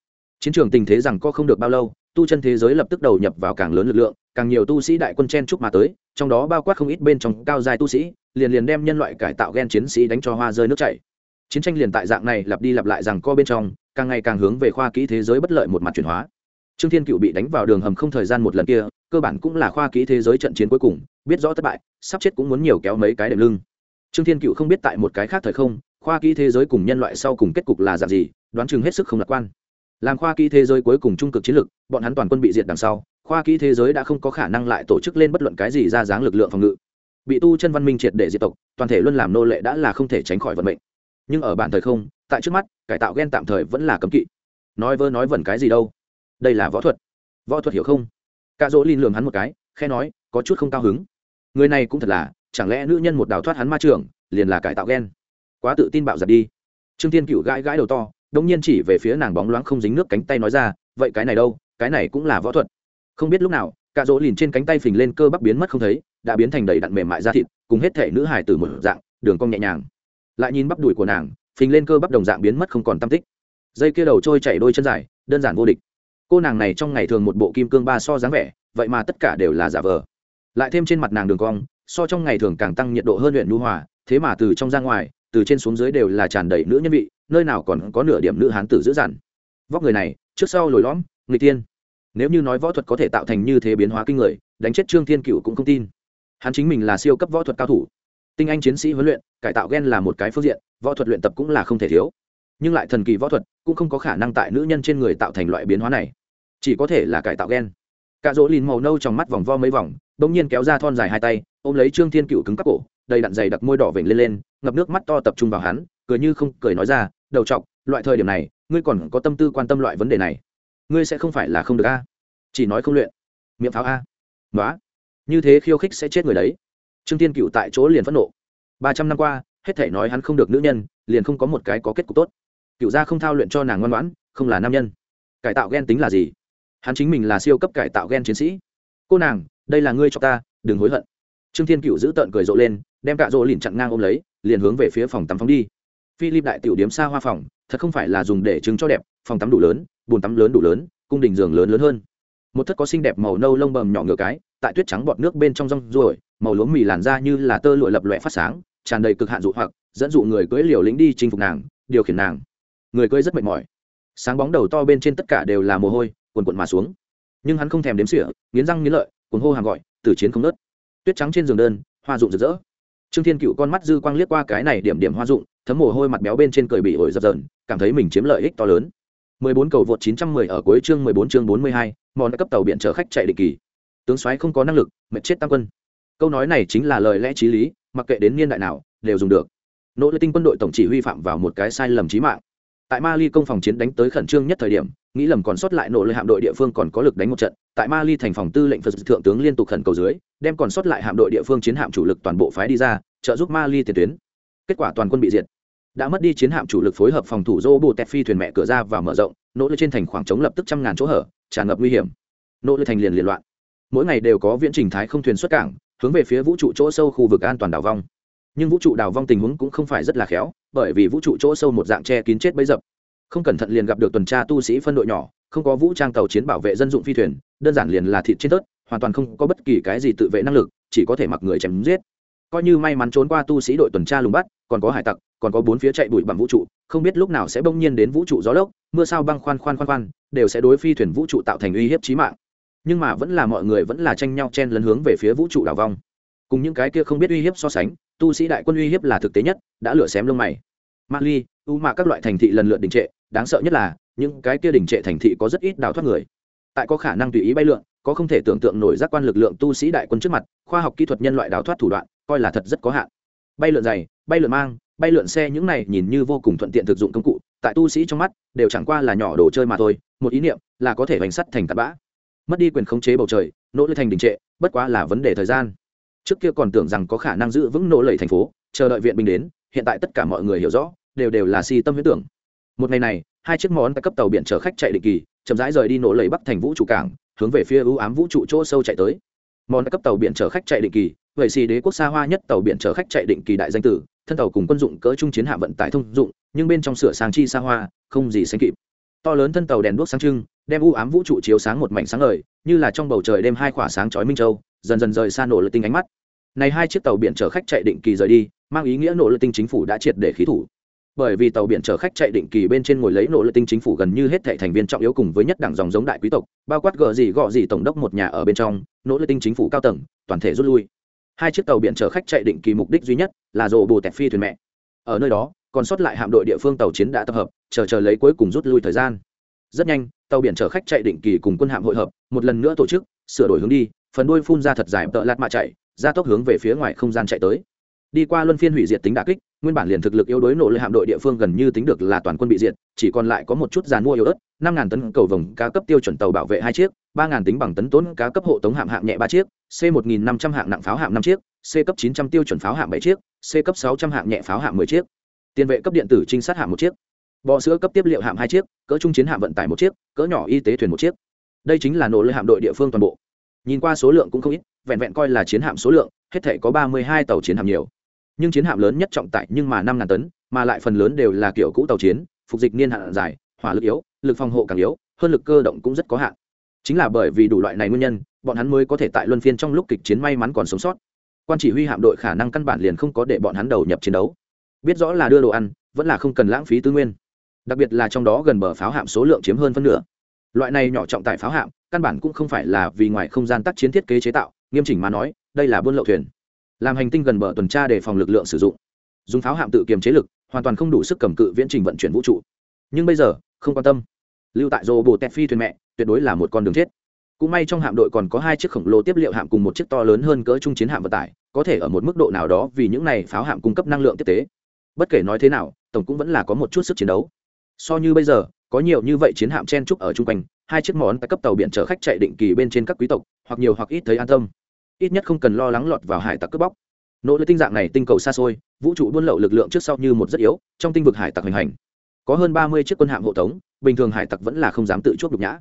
Chiến trường tình thế rằng co không được bao lâu, tu chân thế giới lập tức đầu nhập vào càng lớn lực lượng, càng nhiều tu sĩ đại quân chen chúc mà tới, trong đó bao quát không ít bên trong cao dài tu sĩ, liền liền đem nhân loại cải tạo gen chiến sĩ đánh cho hoa rơi nước chảy. Chiến tranh liền tại dạng này lặp đi lặp lại rằng co bên trong, càng ngày càng hướng về khoa kỹ thế giới bất lợi một mặt chuyển hóa trương thiên cựu bị đánh vào đường hầm không thời gian một lần kia, cơ bản cũng là khoa kỹ thế giới trận chiến cuối cùng, biết rõ thất bại, sắp chết cũng muốn nhiều kéo mấy cái đệm lưng. Trương thiên cựu không biết tại một cái khác thời không, khoa kỹ thế giới cùng nhân loại sau cùng kết cục là dạng gì, đoán chừng hết sức không lạc quan. Làm khoa kỹ thế giới cuối cùng trung cực chiến lược, bọn hắn toàn quân bị diệt đằng sau, khoa kỹ thế giới đã không có khả năng lại tổ chức lên bất luận cái gì ra dáng lực lượng phòng ngự. Bị tu chân văn minh triệt để diệt tộc, toàn thể luôn làm nô lệ đã là không thể tránh khỏi vận mệnh. Nhưng ở bản thời không, tại trước mắt, cải tạo ghen tạm thời vẫn là cấm kỵ. Nói vơ nói vẩn cái gì đâu đây là võ thuật. Võ thuật hiểu không? Cạ dỗ lin lường hắn một cái khe nói, có chút không cao hứng. Người này cũng thật là, chẳng lẽ nữ nhân một đào thoát hắn ma trường, liền là cải tạo ghen? Quá tự tin bạo giật đi. Trương tiên cựu gãi gãi đầu to đông nhiên chỉ về phía nàng bóng loáng không dính nước cánh tay nói ra, vậy cái này đâu, cái này cũng là võ thuật. Không biết lúc nào, cạ dỗ lìn trên cánh tay phình lên cơ bắp biến mất không thấy, đã biến thành đầy đặn mềm mại da thịt, cùng hết thể nữ hài từ một dạng, đường cong nhẹ nhàng. Lại nhìn bắp đùi của nàng, phình lên cơ bắp đồng dạng biến mất không còn tam tích. Dây kia đầu trôi chảy đôi chân dài, đơn giản vô địch cô nàng này trong ngày thường một bộ kim cương ba so dáng vẻ, vậy mà tất cả đều là giả vờ. Lại thêm trên mặt nàng đường cong, so trong ngày thường càng tăng nhiệt độ hơn luyện nu hòa, thế mà từ trong ra ngoài, từ trên xuống dưới đều là tràn đầy nữ nhân vị, nơi nào còn có nửa điểm nữ hán tử dữ dằn. Vóc người này, trước sau lồi lõm người tiên nếu như nói võ thuật có thể tạo thành như thế biến hóa kinh người, đánh chết trương thiên cựu cũng không tin. Hắn chính mình là siêu cấp võ thuật cao thủ. Tinh anh chiến sĩ huấn luyện, cải tạo ghen là một cái phương diện, võ thuật luyện tập cũng là không thể thiếu nhưng lại thần kỳ võ thuật cũng không có khả năng tại nữ nhân trên người tạo thành loại biến hóa này. Chỉ có thể là cải tạo ghen cạ rỗ lìn màu nâu trong mắt vòng vo mấy vòng đ ỗ n g nhiên kéo ra thon dài hai tay, ôm lấy trương thiên cựu cứng các cổ, đầy đặn dày đặc môi đỏ vểnh lên lên, ngập nước mắt to tập trung vào hắn, cười như không cười nói ra, đầu t loại thời điểm này, ngươi còn có tâm tư quan tâm loại vấn đề này. Ngươi sẽ không phải là không được a. Chỉ nói không luyện. Miệng pháo a. Nói như thế khiêu khích sẽ chết người đấy. Trương thiên cựu tại chỗ liền phẫn nộ. Ba trăm năm qua, hết thể nói hắn không được nữ nhân, liền không có một cái có kết cục tốt cựu gia không thao luyện cho nàng ngoan ngoãn, không là nam nhân. Cải tạo ghen tính là gì? Hắn chính mình là siêu cấp cải tạo ghen chiến sĩ. Cô nàng, đây là ngươi cho ta, đừng hối hận. Trương thiên cựu giữ tợn cười rộ lên, đem cạ rỗ lìn chặn ngang ôm lấy, liền hướng về phía phòng tắm phóng đi. Philip đại tiểu điếm xa hoa phòng, thật không phải là dùng để chứng cho đẹp, phòng tắm đủ lớn, bồn tắm lớn đủ lớn, cung đình giường lớn lớn hơn. Một thất có xinh đẹp màu nâu lông bầm nhỏ ngựa cái, tại tuyết trắng bọt nước bên trong rong ruổi, màu lúa mì làn da như là tơ lụa lập lòe phát sáng, tràn đầy cực hạn dụ hoặc, dẫn dụ người cưỡi liều lĩnh đi chinh phục nàng, điều khiển nàng người cơi rất mệt mỏi. Sáng bóng đầu to bên trên tất cả đều là mồ hôi quần quần mà xuống. Nhưng hắn không thèm đếm xỉa nghiến răng nghiến lợi cuồng hô hàng gọi tử chiến không nớt tuyết trắng trên giường đơn hoa rụng rực rỡ. Trương thiên cựu con mắt dư quang liếc qua cái này điểm điểm hoa rụng thấm mồ hôi mặt béo bên trên cười bị ổi dập dờn cảm thấy mình chiếm lợi ích to lớn. 14 cầu vượt 910 ở cuối chương 14 chương 42, mòn cấp tàu biển chở khách chạy định kỳ. Tướng soái không có năng lực mệt chết tam quân. Câu nói này chính là lời lẽ trí lý mặc kệ đến niên đại nào đều dùng được. Nỗ lực tinh quân đội tổng chỉ huy phạm vào một cái sai lầm chí mạng tại mali công phòng chiến đánh tới khẩn trương nhất thời điểm, nghĩ lầm còn sót lại nỗ lực hạm đội địa phương còn có lực đánh một trận. Tại mali thành phòng tư lệnh phật thượng tướng liên tục khẩn cầu dưới, đem còn sót lại hạm đội địa phương chiến hạm chủ lực toàn bộ phái đi ra, trợ giúp mali tiền tuyến. Kết quả toàn quân bị diệt. Đã mất đi chiến hạm chủ lực phối hợp phòng thủ dô bồ tẹt phi thuyền mẹ cửa ra và mở rộng nỗ lực trên thành khoảng trống lập tức trăm ngàn chỗ hở, tràn ngập nguy hiểm. Nỗ lực thành liền liên loạn. Mỗi ngày đều có viễn trình thái không thuyền xuất cảng, hướng về phía vũ trụ chỗ sâu khu vực an toàn đảo vong nhưng vũ trụ đào vong tình huống cũng không phải rất là khéo, bởi vì vũ trụ chỗ sâu một dạng che kín chết bấy dập. Không cẩn thận liền gặp được tuần tra tu sĩ phân đội nhỏ, không có vũ trang tàu chiến bảo vệ dân dụng phi thuyền, đơn giản liền là thịt trên tớt, hoàn toàn không có bất kỳ cái gì tự vệ năng lực, chỉ có thể mặc người chém giết. Coi như may mắn trốn qua tu sĩ đội tuần tra lùng bắt, còn có hải tặc, còn có bốn phía chạy bụi bằng vũ trụ, không biết lúc nào sẽ bỗng nhiên đến vũ trụ gió lốc, mưa sao băng khoan khoan khoan khoan, đều sẽ đối phi thuyền vũ trụ tạo thành uy hiếp chí mạng. Nhưng mà vẫn là mọi người vẫn là tranh nhau chen lấn hướng về phía vũ trụ đảo vong. Cùng những cái kia không biết uy hiếp so sánh tu sĩ đại quân uy hiếp là thực tế nhất, đã lửa xém lông mày. Mali u mạ các loại thành thị lần lượt đình trệ, đáng sợ nhất là, những cái kia đình trệ thành thị có rất ít đào thoát người. Tại có khả năng tùy ý bay lượn, có không thể tưởng tượng nổi giác quan lực lượng tu sĩ đại quân trước mặt, khoa học kỹ thuật nhân loại đào thoát thủ đoạn, coi là thật rất có hạn. Bay lượn dày bay lượn mang, bay lượn xe những này nhìn như vô cùng thuận tiện thực dụng công cụ, tại tu sĩ trong mắt, đều chẳng qua là nhỏ đồ chơi mà thôi, một ý niệm là có thể hoành sắt thành tạt bã. Mất đi quyền khống chế bầu trời, nỗ lực thành đình trệ, bất quá là vấn đề thời gian trước kia còn tưởng rằng có khả năng giữ vững nỗ lầy thành phố, chờ đợi viện binh đến, hiện tại tất cả mọi người hiểu rõ, đều đều là si tâm huyết tưởng. Một ngày này, hai chiếc món tại cấp tàu biển chở khách chạy định kỳ, chậm rãi rời đi nỗ lầy bắc thành vũ trụ cảng, hướng về phía ưu ám vũ trụ chỗ sâu chạy tới. Món cấp tàu biển chở khách chạy định kỳ, vậy xì đế quốc xa hoa nhất tàu biển chở khách chạy định kỳ đại danh tử, thân tàu cùng quân dụng cỡ trung chiến hạ vận tải thông dụng, nhưng bên trong sửa sang chi xa hoa, không gì sánh kịp. To lớn thân tàu đèn đuốc sáng trưng, đem u ám vũ trụ chiếu sáng một mảnh sáng ngời, như là trong bầu trời đêm hai khỏa sáng chói minh châu dần dần rời xa nổ lực tinh ánh mắt. Này hai chiếc tàu biển chở khách chạy định kỳ rời đi, mang ý nghĩa nổ lực tinh chính phủ đã triệt để khí thủ. Bởi vì tàu biển chở khách chạy định kỳ bên trên ngồi lấy nổ lực tinh chính phủ gần như hết thệ thành viên trọng yếu cùng với nhất đảng dòng giống đại quý tộc, bao quát gờ gì gọ gì tổng đốc một nhà ở bên trong nỗ lực tinh chính phủ cao tầng, toàn thể rút lui. Hai chiếc tàu biển chở khách chạy định kỳ mục đích duy nhất là rộ bồ tẹt phi thuyền mẹ. Ở nơi đó, còn sót lại hạm đội địa phương tàu chiến đã tập hợp, chờ chờ lấy cuối cùng rút lui thời gian. Rất nhanh, tàu biển chở khách chạy định kỳ cùng quân hạm hội hợp, một lần nữa tổ chức, sửa đổi hướng đi phần đuôi phun ra thật dài tợ lạt mạ chạy ra tốc hướng về phía ngoài không gian chạy tới. Đi qua luân phiên hủy diệt tính đà kích, nguyên bản liền thực lực yếu đối nổ lợi hạm đội địa phương gần như tính được là toàn quân bị diệt, chỉ còn lại có một chút giàn mua yếu ớt, năm ngàn tấn cầu vồng cá cấp tiêu chuẩn tàu bảo vệ hai chiếc, ba ngàn tính bằng tấn tốn cá cấp hộ tống hạm hạng nhẹ ba chiếc, c một nghìn năm trăm hạng nặng pháo hạm năm chiếc, c cấp chín trăm tiêu chuẩn pháo hạm bảy chiếc, c cấp sáu trăm hạng nhẹ pháo hạm mười chiếc. Tiền vệ cấp điện tử trinh sát hạm một chiếc. Bọ sữa cấp tiếp liệu hạm hai chiếc, cỡ trung chiến hạm vận tải một chiếc, cỡ nhỏ y tế thuyền một chiếc. Đây chính là nổ lợi hạm đội địa phương toàn bộ nhìn qua số lượng cũng không ít, vẹn vẹn coi là chiến hạm số lượng, hết thể có ba mươi hai tàu chiến hạm nhiều. Nhưng chiến hạm lớn nhất trọng tải nhưng mà năm ngàn tấn, mà lại phần lớn đều là kiểu cũ tàu chiến, phục dịch niên hạn dài, hỏa lực yếu, lực phòng hộ càng yếu, hơn lực cơ động cũng rất có hạn. Chính là bởi vì đủ loại này nguyên nhân, bọn hắn mới có thể tại luân phiên trong lúc kịch chiến may mắn còn sống sót. Quan chỉ huy hạm đội khả năng căn bản liền không có để bọn hắn đầu nhập chiến đấu. Biết rõ là đưa đồ ăn, vẫn là không cần lãng phí tư nguyên. Đặc biệt là trong đó gần bờ pháo hạm số lượng chiếm hơn phân nửa loại này nhỏ trọng tải pháo hạm, căn bản cũng không phải là vì ngoài không gian tác chiến thiết kế chế tạo, nghiêm chỉnh mà nói, đây là buôn lậu thuyền. Làm hành tinh gần bờ tuần tra để phòng lực lượng sử dụng. Dùng pháo hạm tự kiềm chế lực, hoàn toàn không đủ sức cầm cự viễn trình vận chuyển vũ trụ. Nhưng bây giờ, không quan tâm. Lưu tại rô bồ tẹt phi thuyền mẹ, tuyệt đối là một con đường chết. Cũng may trong hạm đội còn có hai chiếc khổng lồ tiếp liệu hạm cùng một chiếc to lớn hơn cỡ trung chiến hạm vận tải, có thể ở một mức độ nào đó vì những này pháo hạm cung cấp năng lượng tiếp tế. Bất kể nói thế nào, tổng cũng vẫn là có một chút sức chiến đấu. So như bây giờ có nhiều như vậy chiến hạm chen trúc ở chung quanh, hai chiếc món tại cấp tàu biển chở khách chạy định kỳ bên trên các quý tộc, hoặc nhiều hoặc ít thấy an tâm. Ít nhất không cần lo lắng lọt vào hải tặc cướp bóc. Nỗ lực tinh dạng này tinh cầu xa xôi, vũ trụ buôn lậu lực lượng trước sau như một rất yếu, trong tinh vực hải tặc hành hành. Có hơn ba mươi chiếc quân hạm hộ tống, bình thường hải tặc vẫn là không dám tự chuốc đục nhã.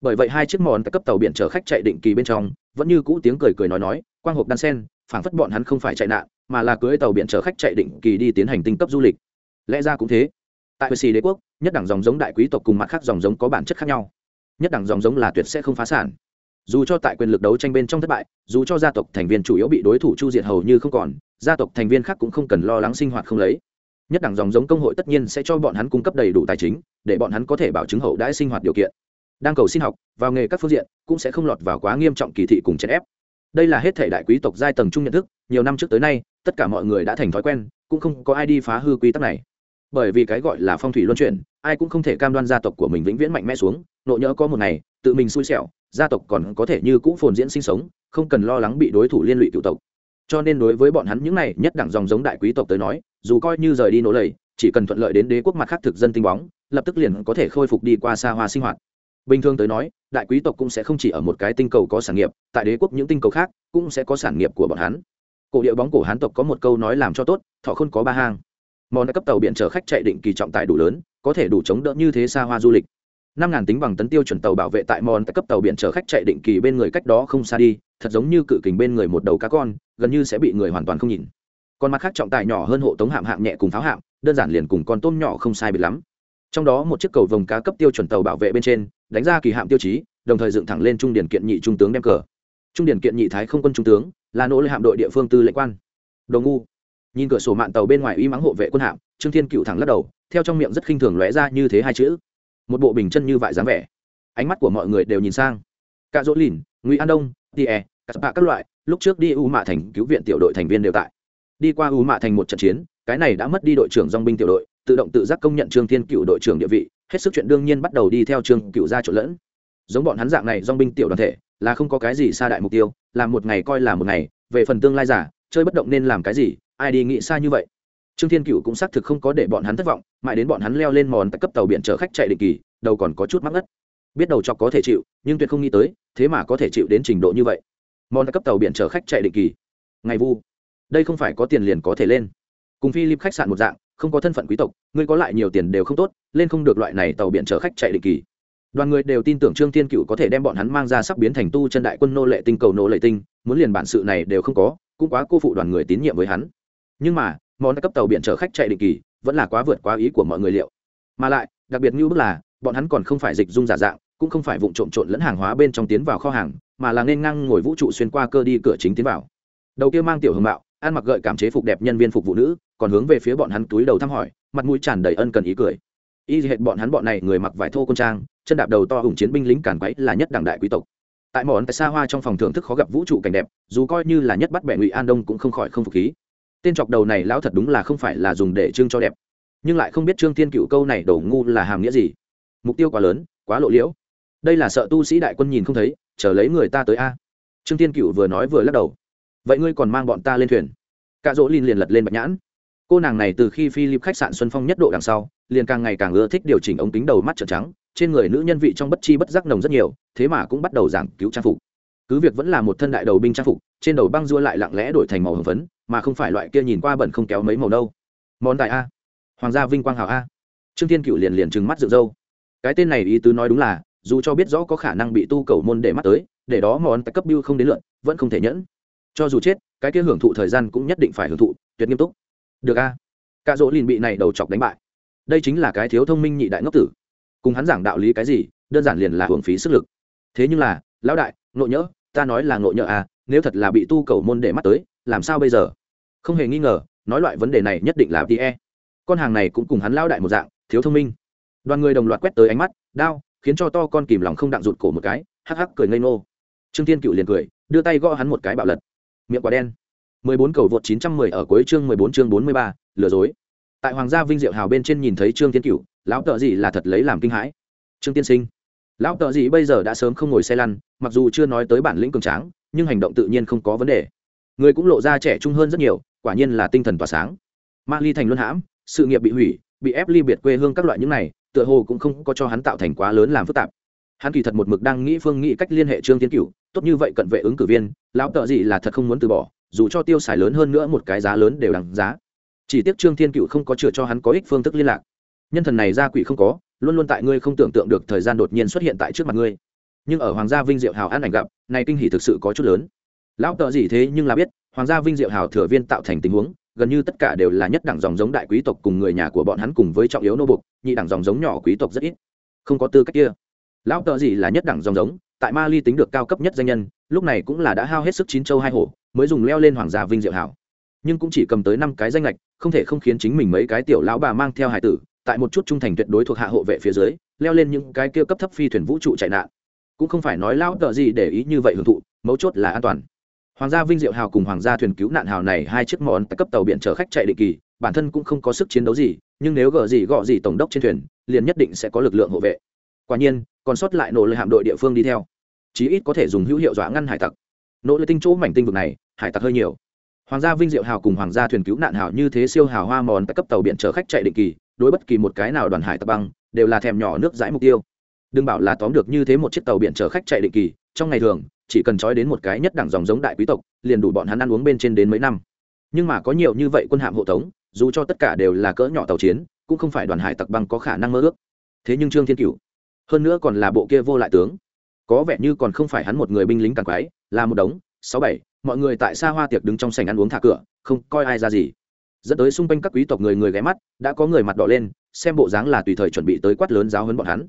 Bởi vậy hai chiếc mòn tại cấp tàu biển chở khách chạy định kỳ bên trong, vẫn như cũ tiếng cười cười nói nói, quang hộp đan sen, phảng phất bọn hắn không phải chạy nạn, mà là cưới tàu biển chở khách chạy định kỳ đi tiến hành tinh cấp du lịch. Lẽ ra cũng thế tại bệ xì đế quốc, nhất đẳng dòng giống đại quý tộc cùng mặt khác dòng giống có bản chất khác nhau. Nhất đẳng dòng giống là tuyệt sẽ không phá sản. Dù cho tại quyền lực đấu tranh bên trong thất bại, dù cho gia tộc thành viên chủ yếu bị đối thủ chu diệt hầu như không còn, gia tộc thành viên khác cũng không cần lo lắng sinh hoạt không lấy. Nhất đẳng dòng giống công hội tất nhiên sẽ cho bọn hắn cung cấp đầy đủ tài chính, để bọn hắn có thể bảo chứng hậu đãi sinh hoạt điều kiện. Đang cầu xin học, vào nghề các phương diện, cũng sẽ không lọt vào quá nghiêm trọng kỳ thị cùng chèn ép. Đây là hết thể đại quý tộc giai tầng chung nhận thức, nhiều năm trước tới nay, tất cả mọi người đã thành thói quen, cũng không có ai đi phá hư quy tắc này bởi vì cái gọi là phong thủy luân chuyển, ai cũng không thể cam đoan gia tộc của mình vĩnh viễn mạnh mẽ xuống, nộ nhỡ có một ngày, tự mình xui xẻo, gia tộc còn có thể như cũ phồn diễn sinh sống, không cần lo lắng bị đối thủ liên lụy cựu tộc. Cho nên đối với bọn hắn những này nhất đẳng dòng giống đại quý tộc tới nói, dù coi như rời đi nổ lầy, chỉ cần thuận lợi đến đế quốc mặt khác thực dân tinh bóng, lập tức liền có thể khôi phục đi qua xa hoa sinh hoạt. Bình thường tới nói, đại quý tộc cũng sẽ không chỉ ở một cái tinh cầu có sản nghiệp, tại đế quốc những tinh cầu khác cũng sẽ có sản nghiệp của bọn hắn. Cổ điệu bóng cổ hán tộc có một câu nói làm cho tốt, thọ không có ba hang món cấp tàu biển chở khách chạy định kỳ trọng tải đủ lớn, có thể đủ chống đỡ như thế xa hoa du lịch. Năm ngàn tính bằng tấn tiêu chuẩn tàu bảo vệ tại mòn cấp tàu biển chở khách chạy định kỳ bên người cách đó không xa đi, thật giống như cự kình bên người một đầu cá con, gần như sẽ bị người hoàn toàn không nhìn. Còn mặt khác trọng tài nhỏ hơn hộ tống hạm hạng nhẹ cùng pháo hạm, đơn giản liền cùng con tôm nhỏ không sai biệt lắm. Trong đó một chiếc cầu vồng cá cấp tiêu chuẩn tàu bảo vệ bên trên, đánh ra kỳ hạm tiêu chí, đồng thời dựng thẳng lên trung điển kiện nhị trung tướng đem cờ. Trung điển kiện nhị thái không quân trung tướng, là nỗ lực hạm đội địa phương tư lệnh quan. Đồ ngu nhìn cửa sổ mạng tàu bên ngoài uy mắng hộ vệ quân hạm, trương thiên cựu thẳng lắc đầu, theo trong miệng rất khinh thường lóe ra như thế hai chữ. Một bộ bình chân như vại dáng vẻ. Ánh mắt của mọi người đều nhìn sang. Cả dỗ lìn, ngụy an đông tie các bạ các loại, lúc trước đi u mạ thành cứu viện tiểu đội thành viên đều tại. Đi qua u mạ thành một trận chiến, cái này đã mất đi đội trưởng dong binh tiểu đội, tự động tự giác công nhận trương thiên cựu đội trưởng địa vị, hết sức chuyện đương nhiên bắt đầu đi theo trương cựu ra trộn lẫn. Giống bọn hắn dạng này dong binh tiểu đoàn thể, là không có cái gì xa đại mục tiêu làm một ngày coi là một ngày, về phần tương lai giả chơi bất động nên làm cái gì, ai đi nghĩ xa như vậy. Trương thiên cựu cũng xác thực không có để bọn hắn thất vọng, mãi đến bọn hắn leo lên mòn tại cấp tàu biển chở khách chạy định kỳ, đầu còn có chút mắc ngất. Biết đầu chọc có thể chịu, nhưng tuyệt không nghĩ tới, thế mà có thể chịu đến trình độ như vậy. Mòn cấp tàu biển chở khách chạy định kỳ. Ngày vu. Đây không phải có tiền liền có thể lên. Cùng philip khách sạn một dạng, không có thân phận quý tộc, ngươi có lại nhiều tiền đều không tốt, lên không được loại này tàu biển chở khách chạy định kỳ. Đoàn người đều tin tưởng trương thiên cựu có thể đem bọn hắn mang ra sắp biến thành tu chân đại quân nô lệ tinh cầu nô lệ tinh, muốn liền bản sự này đều không có cũng quá cô phụ đoàn người tín nhiệm với hắn. Nhưng mà, món cấp tàu biển chở khách chạy định kỳ, vẫn là quá vượt quá ý của mọi người liệu. Mà lại, đặc biệt như bức là, bọn hắn còn không phải dịch dung giả dạng, cũng không phải vụ trộm trộn lẫn hàng hóa bên trong tiến vào kho hàng, mà là nên ngang ngồi vũ trụ xuyên qua cơ đi cửa chính tiến vào. Đầu kia mang tiểu hương mạo, ăn mặc gợi cảm chế phục đẹp nhân viên phục vụ nữ, còn hướng về phía bọn hắn túi đầu thăm hỏi, mặt mũi tràn đầy ân cần ý cười. Y hệt bọn hắn bọn này người mặc vải thô quân trang, chân đạp đầu to hùng chiến binh lính cản quấy là nhất đảng đại quý tộc tại món tại xa hoa trong phòng thưởng thức khó gặp vũ trụ cảnh đẹp, dù coi như là nhất bắt bẻ ngụy an đông cũng không khỏi không phục khí. Tên chọc đầu này lão thật đúng là không phải là dùng để trưng cho đẹp. Nhưng lại không biết trương thiên cựu câu này đổ ngu là hàm nghĩa gì. Mục tiêu quá lớn, quá lộ liễu. Đây là sợ tu sĩ đại quân nhìn không thấy, chờ lấy người ta tới a. Trương thiên cựu vừa nói vừa lắc đầu. Vậy ngươi còn mang bọn ta lên thuyền? Cạ dỗ lin liền lật lên bạch nhãn. Cô nàng này từ khi phi philip khách sạn xuân phong nhất độ đằng sau, liền càng ngày càng ưa thích điều chỉnh ống kính đầu mắt trợn trắng trên người nữ nhân vị trong bất chi bất giác nồng rất nhiều, thế mà cũng bắt đầu giảng cứu trang phục. Cứ việc vẫn là một thân đại đầu binh trang phục, trên đầu băng dua lại lặng lẽ đổi thành màu hồng phấn, mà không phải loại kia nhìn qua bẩn không kéo mấy màu đâu. Món đại a. Hoàng gia vinh quang hào a. Trương thiên cựu liền liền trừng mắt dựng râu cái tên này ý tứ nói đúng là, dù cho biết rõ có khả năng bị tu cầu môn để mắt tới, để đó món tại cấp biêu không đến lượn vẫn không thể nhẫn. Cho dù chết, cái kia hưởng thụ thời gian cũng nhất định phải hưởng thụ, tuyệt nghiêm túc. Được a. Cả dỗ liền bị này đầu chọc đánh bại. Đây chính là cái thiếu thông minh nhị đại ngốc tử cùng hắn giảng đạo lý cái gì đơn giản liền là hưởng phí sức lực. Thế nhưng là lão đại ngộ nhỡ ta nói là ngộ nhỡ à nếu thật là bị tu cầu môn để mắt tới làm sao bây giờ? Không hề nghi ngờ nói loại vấn đề này nhất định là tie con hàng này cũng cùng hắn lao đại một dạng thiếu thông minh. Đoàn người đồng loạt quét tới ánh mắt đau khiến cho to con kìm lòng không đặng rụt cổ một cái hắc hắc cười ngây ngô. Trương thiên cựu liền cười đưa tay gõ hắn một cái bạo lật. Miệng quả đen. 14 cầu vượt 910 ở cuối chương 14 chương 43, lừa dối tại hoàng gia vinh diệu hào bên trên nhìn thấy trương tiên cựu lão tợ gì là thật lấy làm kinh hãi. Trương tiên sinh, lão tợ gì bây giờ đã sớm không ngồi xe lăn, mặc dù chưa nói tới bản lĩnh cường tráng, nhưng hành động tự nhiên không có vấn đề. Người cũng lộ ra trẻ trung hơn rất nhiều, quả nhiên là tinh thần tỏa sáng. Ma ly thành luân hãm, sự nghiệp bị hủy, bị ép ly biệt quê hương các loại những này, tựa hồ cũng không có cho hắn tạo thành quá lớn làm phức tạp. Hắn kỳ thật một mực đang nghĩ phương nghĩ cách liên hệ trương tiến cửu, tốt như vậy cận vệ ứng cử viên, lão tợ gì là thật không muốn từ bỏ, dù cho tiêu xài lớn hơn nữa một cái giá lớn đều đằng giá chỉ tiếc trương thiên cựu không có chừa cho hắn có ích phương thức liên lạc. Nhân thần này ra quỷ không có, luôn luôn tại ngươi không tưởng tượng được thời gian đột nhiên xuất hiện tại trước mặt ngươi. Nhưng ở hoàng gia vinh diệu hào an ảnh gặp, này kinh hỷ thực sự có chút lớn. Lão tợ gì thế nhưng là biết, hoàng gia vinh diệu hào thừa viên tạo thành tình huống, gần như tất cả đều là nhất đẳng dòng giống đại quý tộc cùng người nhà của bọn hắn cùng với trọng yếu nô bục, nhị đẳng dòng giống nhỏ quý tộc rất ít. Không có tư cách kia. Lão tợ gì là nhất đẳng dòng giống, tại ma ly tính được cao cấp nhất danh nhân, lúc này cũng là đã hao hết sức chín châu hai hổ, mới dùng leo lên hoàng gia vinh diệu hảo nhưng cũng chỉ cầm tới năm cái danh lệch, không thể không khiến chính mình mấy cái tiểu lão bà mang theo hải tử, tại một chút trung thành tuyệt đối thuộc hạ hộ vệ phía dưới, leo lên những cái kia cấp thấp phi thuyền vũ trụ chạy nạn. Cũng không phải nói lão tợ gì để ý như vậy hưởng thụ, mấu chốt là an toàn. Hoàng gia vinh diệu hào cùng hoàng gia thuyền cứu nạn hào này hai chiếc món tại cấp tàu biển chở khách chạy định kỳ, bản thân cũng không có sức chiến đấu gì, nhưng nếu gờ gì gọ gì tổng đốc trên thuyền, liền nhất định sẽ có lực lượng hộ vệ. Quả nhiên, còn sót lại nỗ lực hạm đội địa phương đi theo. Chí ít có thể dùng hữu hiệu dọa ngăn hải tặc. Nỗ lực tinh chỗ mảnh tinh vực này, hải tặc hơi nhiều hoàng gia vinh diệu hào cùng hoàng gia thuyền cứu nạn hào như thế siêu hào hoa mòn tại cấp tàu biển chở khách chạy định kỳ, đối bất kỳ một cái nào đoàn hải tặc băng, đều là thèm nhỏ nước dãi mục tiêu. Đừng bảo là tóm được như thế một chiếc tàu biển chở khách chạy định kỳ, trong ngày thường, chỉ cần trói đến một cái nhất đẳng dòng giống đại quý tộc, liền đủ bọn hắn ăn uống bên trên đến mấy năm. Nhưng mà có nhiều như vậy quân hạm hộ tống, dù cho tất cả đều là cỡ nhỏ tàu chiến, cũng không phải đoàn hải tặc băng có khả năng mơ ước. Thế nhưng trương thiên cửu, hơn nữa còn là bộ kia vô lại tướng. Có vẻ như còn không phải hắn một người binh lính càng quái, là một đống, sáu bảy mọi người tại xa hoa tiệc đứng trong sảnh ăn uống thả cửa, không coi ai ra gì. Dẫn tới xung quanh các quý tộc người người ghé mắt, đã có người mặt đỏ lên, xem bộ dáng là tùy thời chuẩn bị tới quát lớn giáo hấn bọn hắn.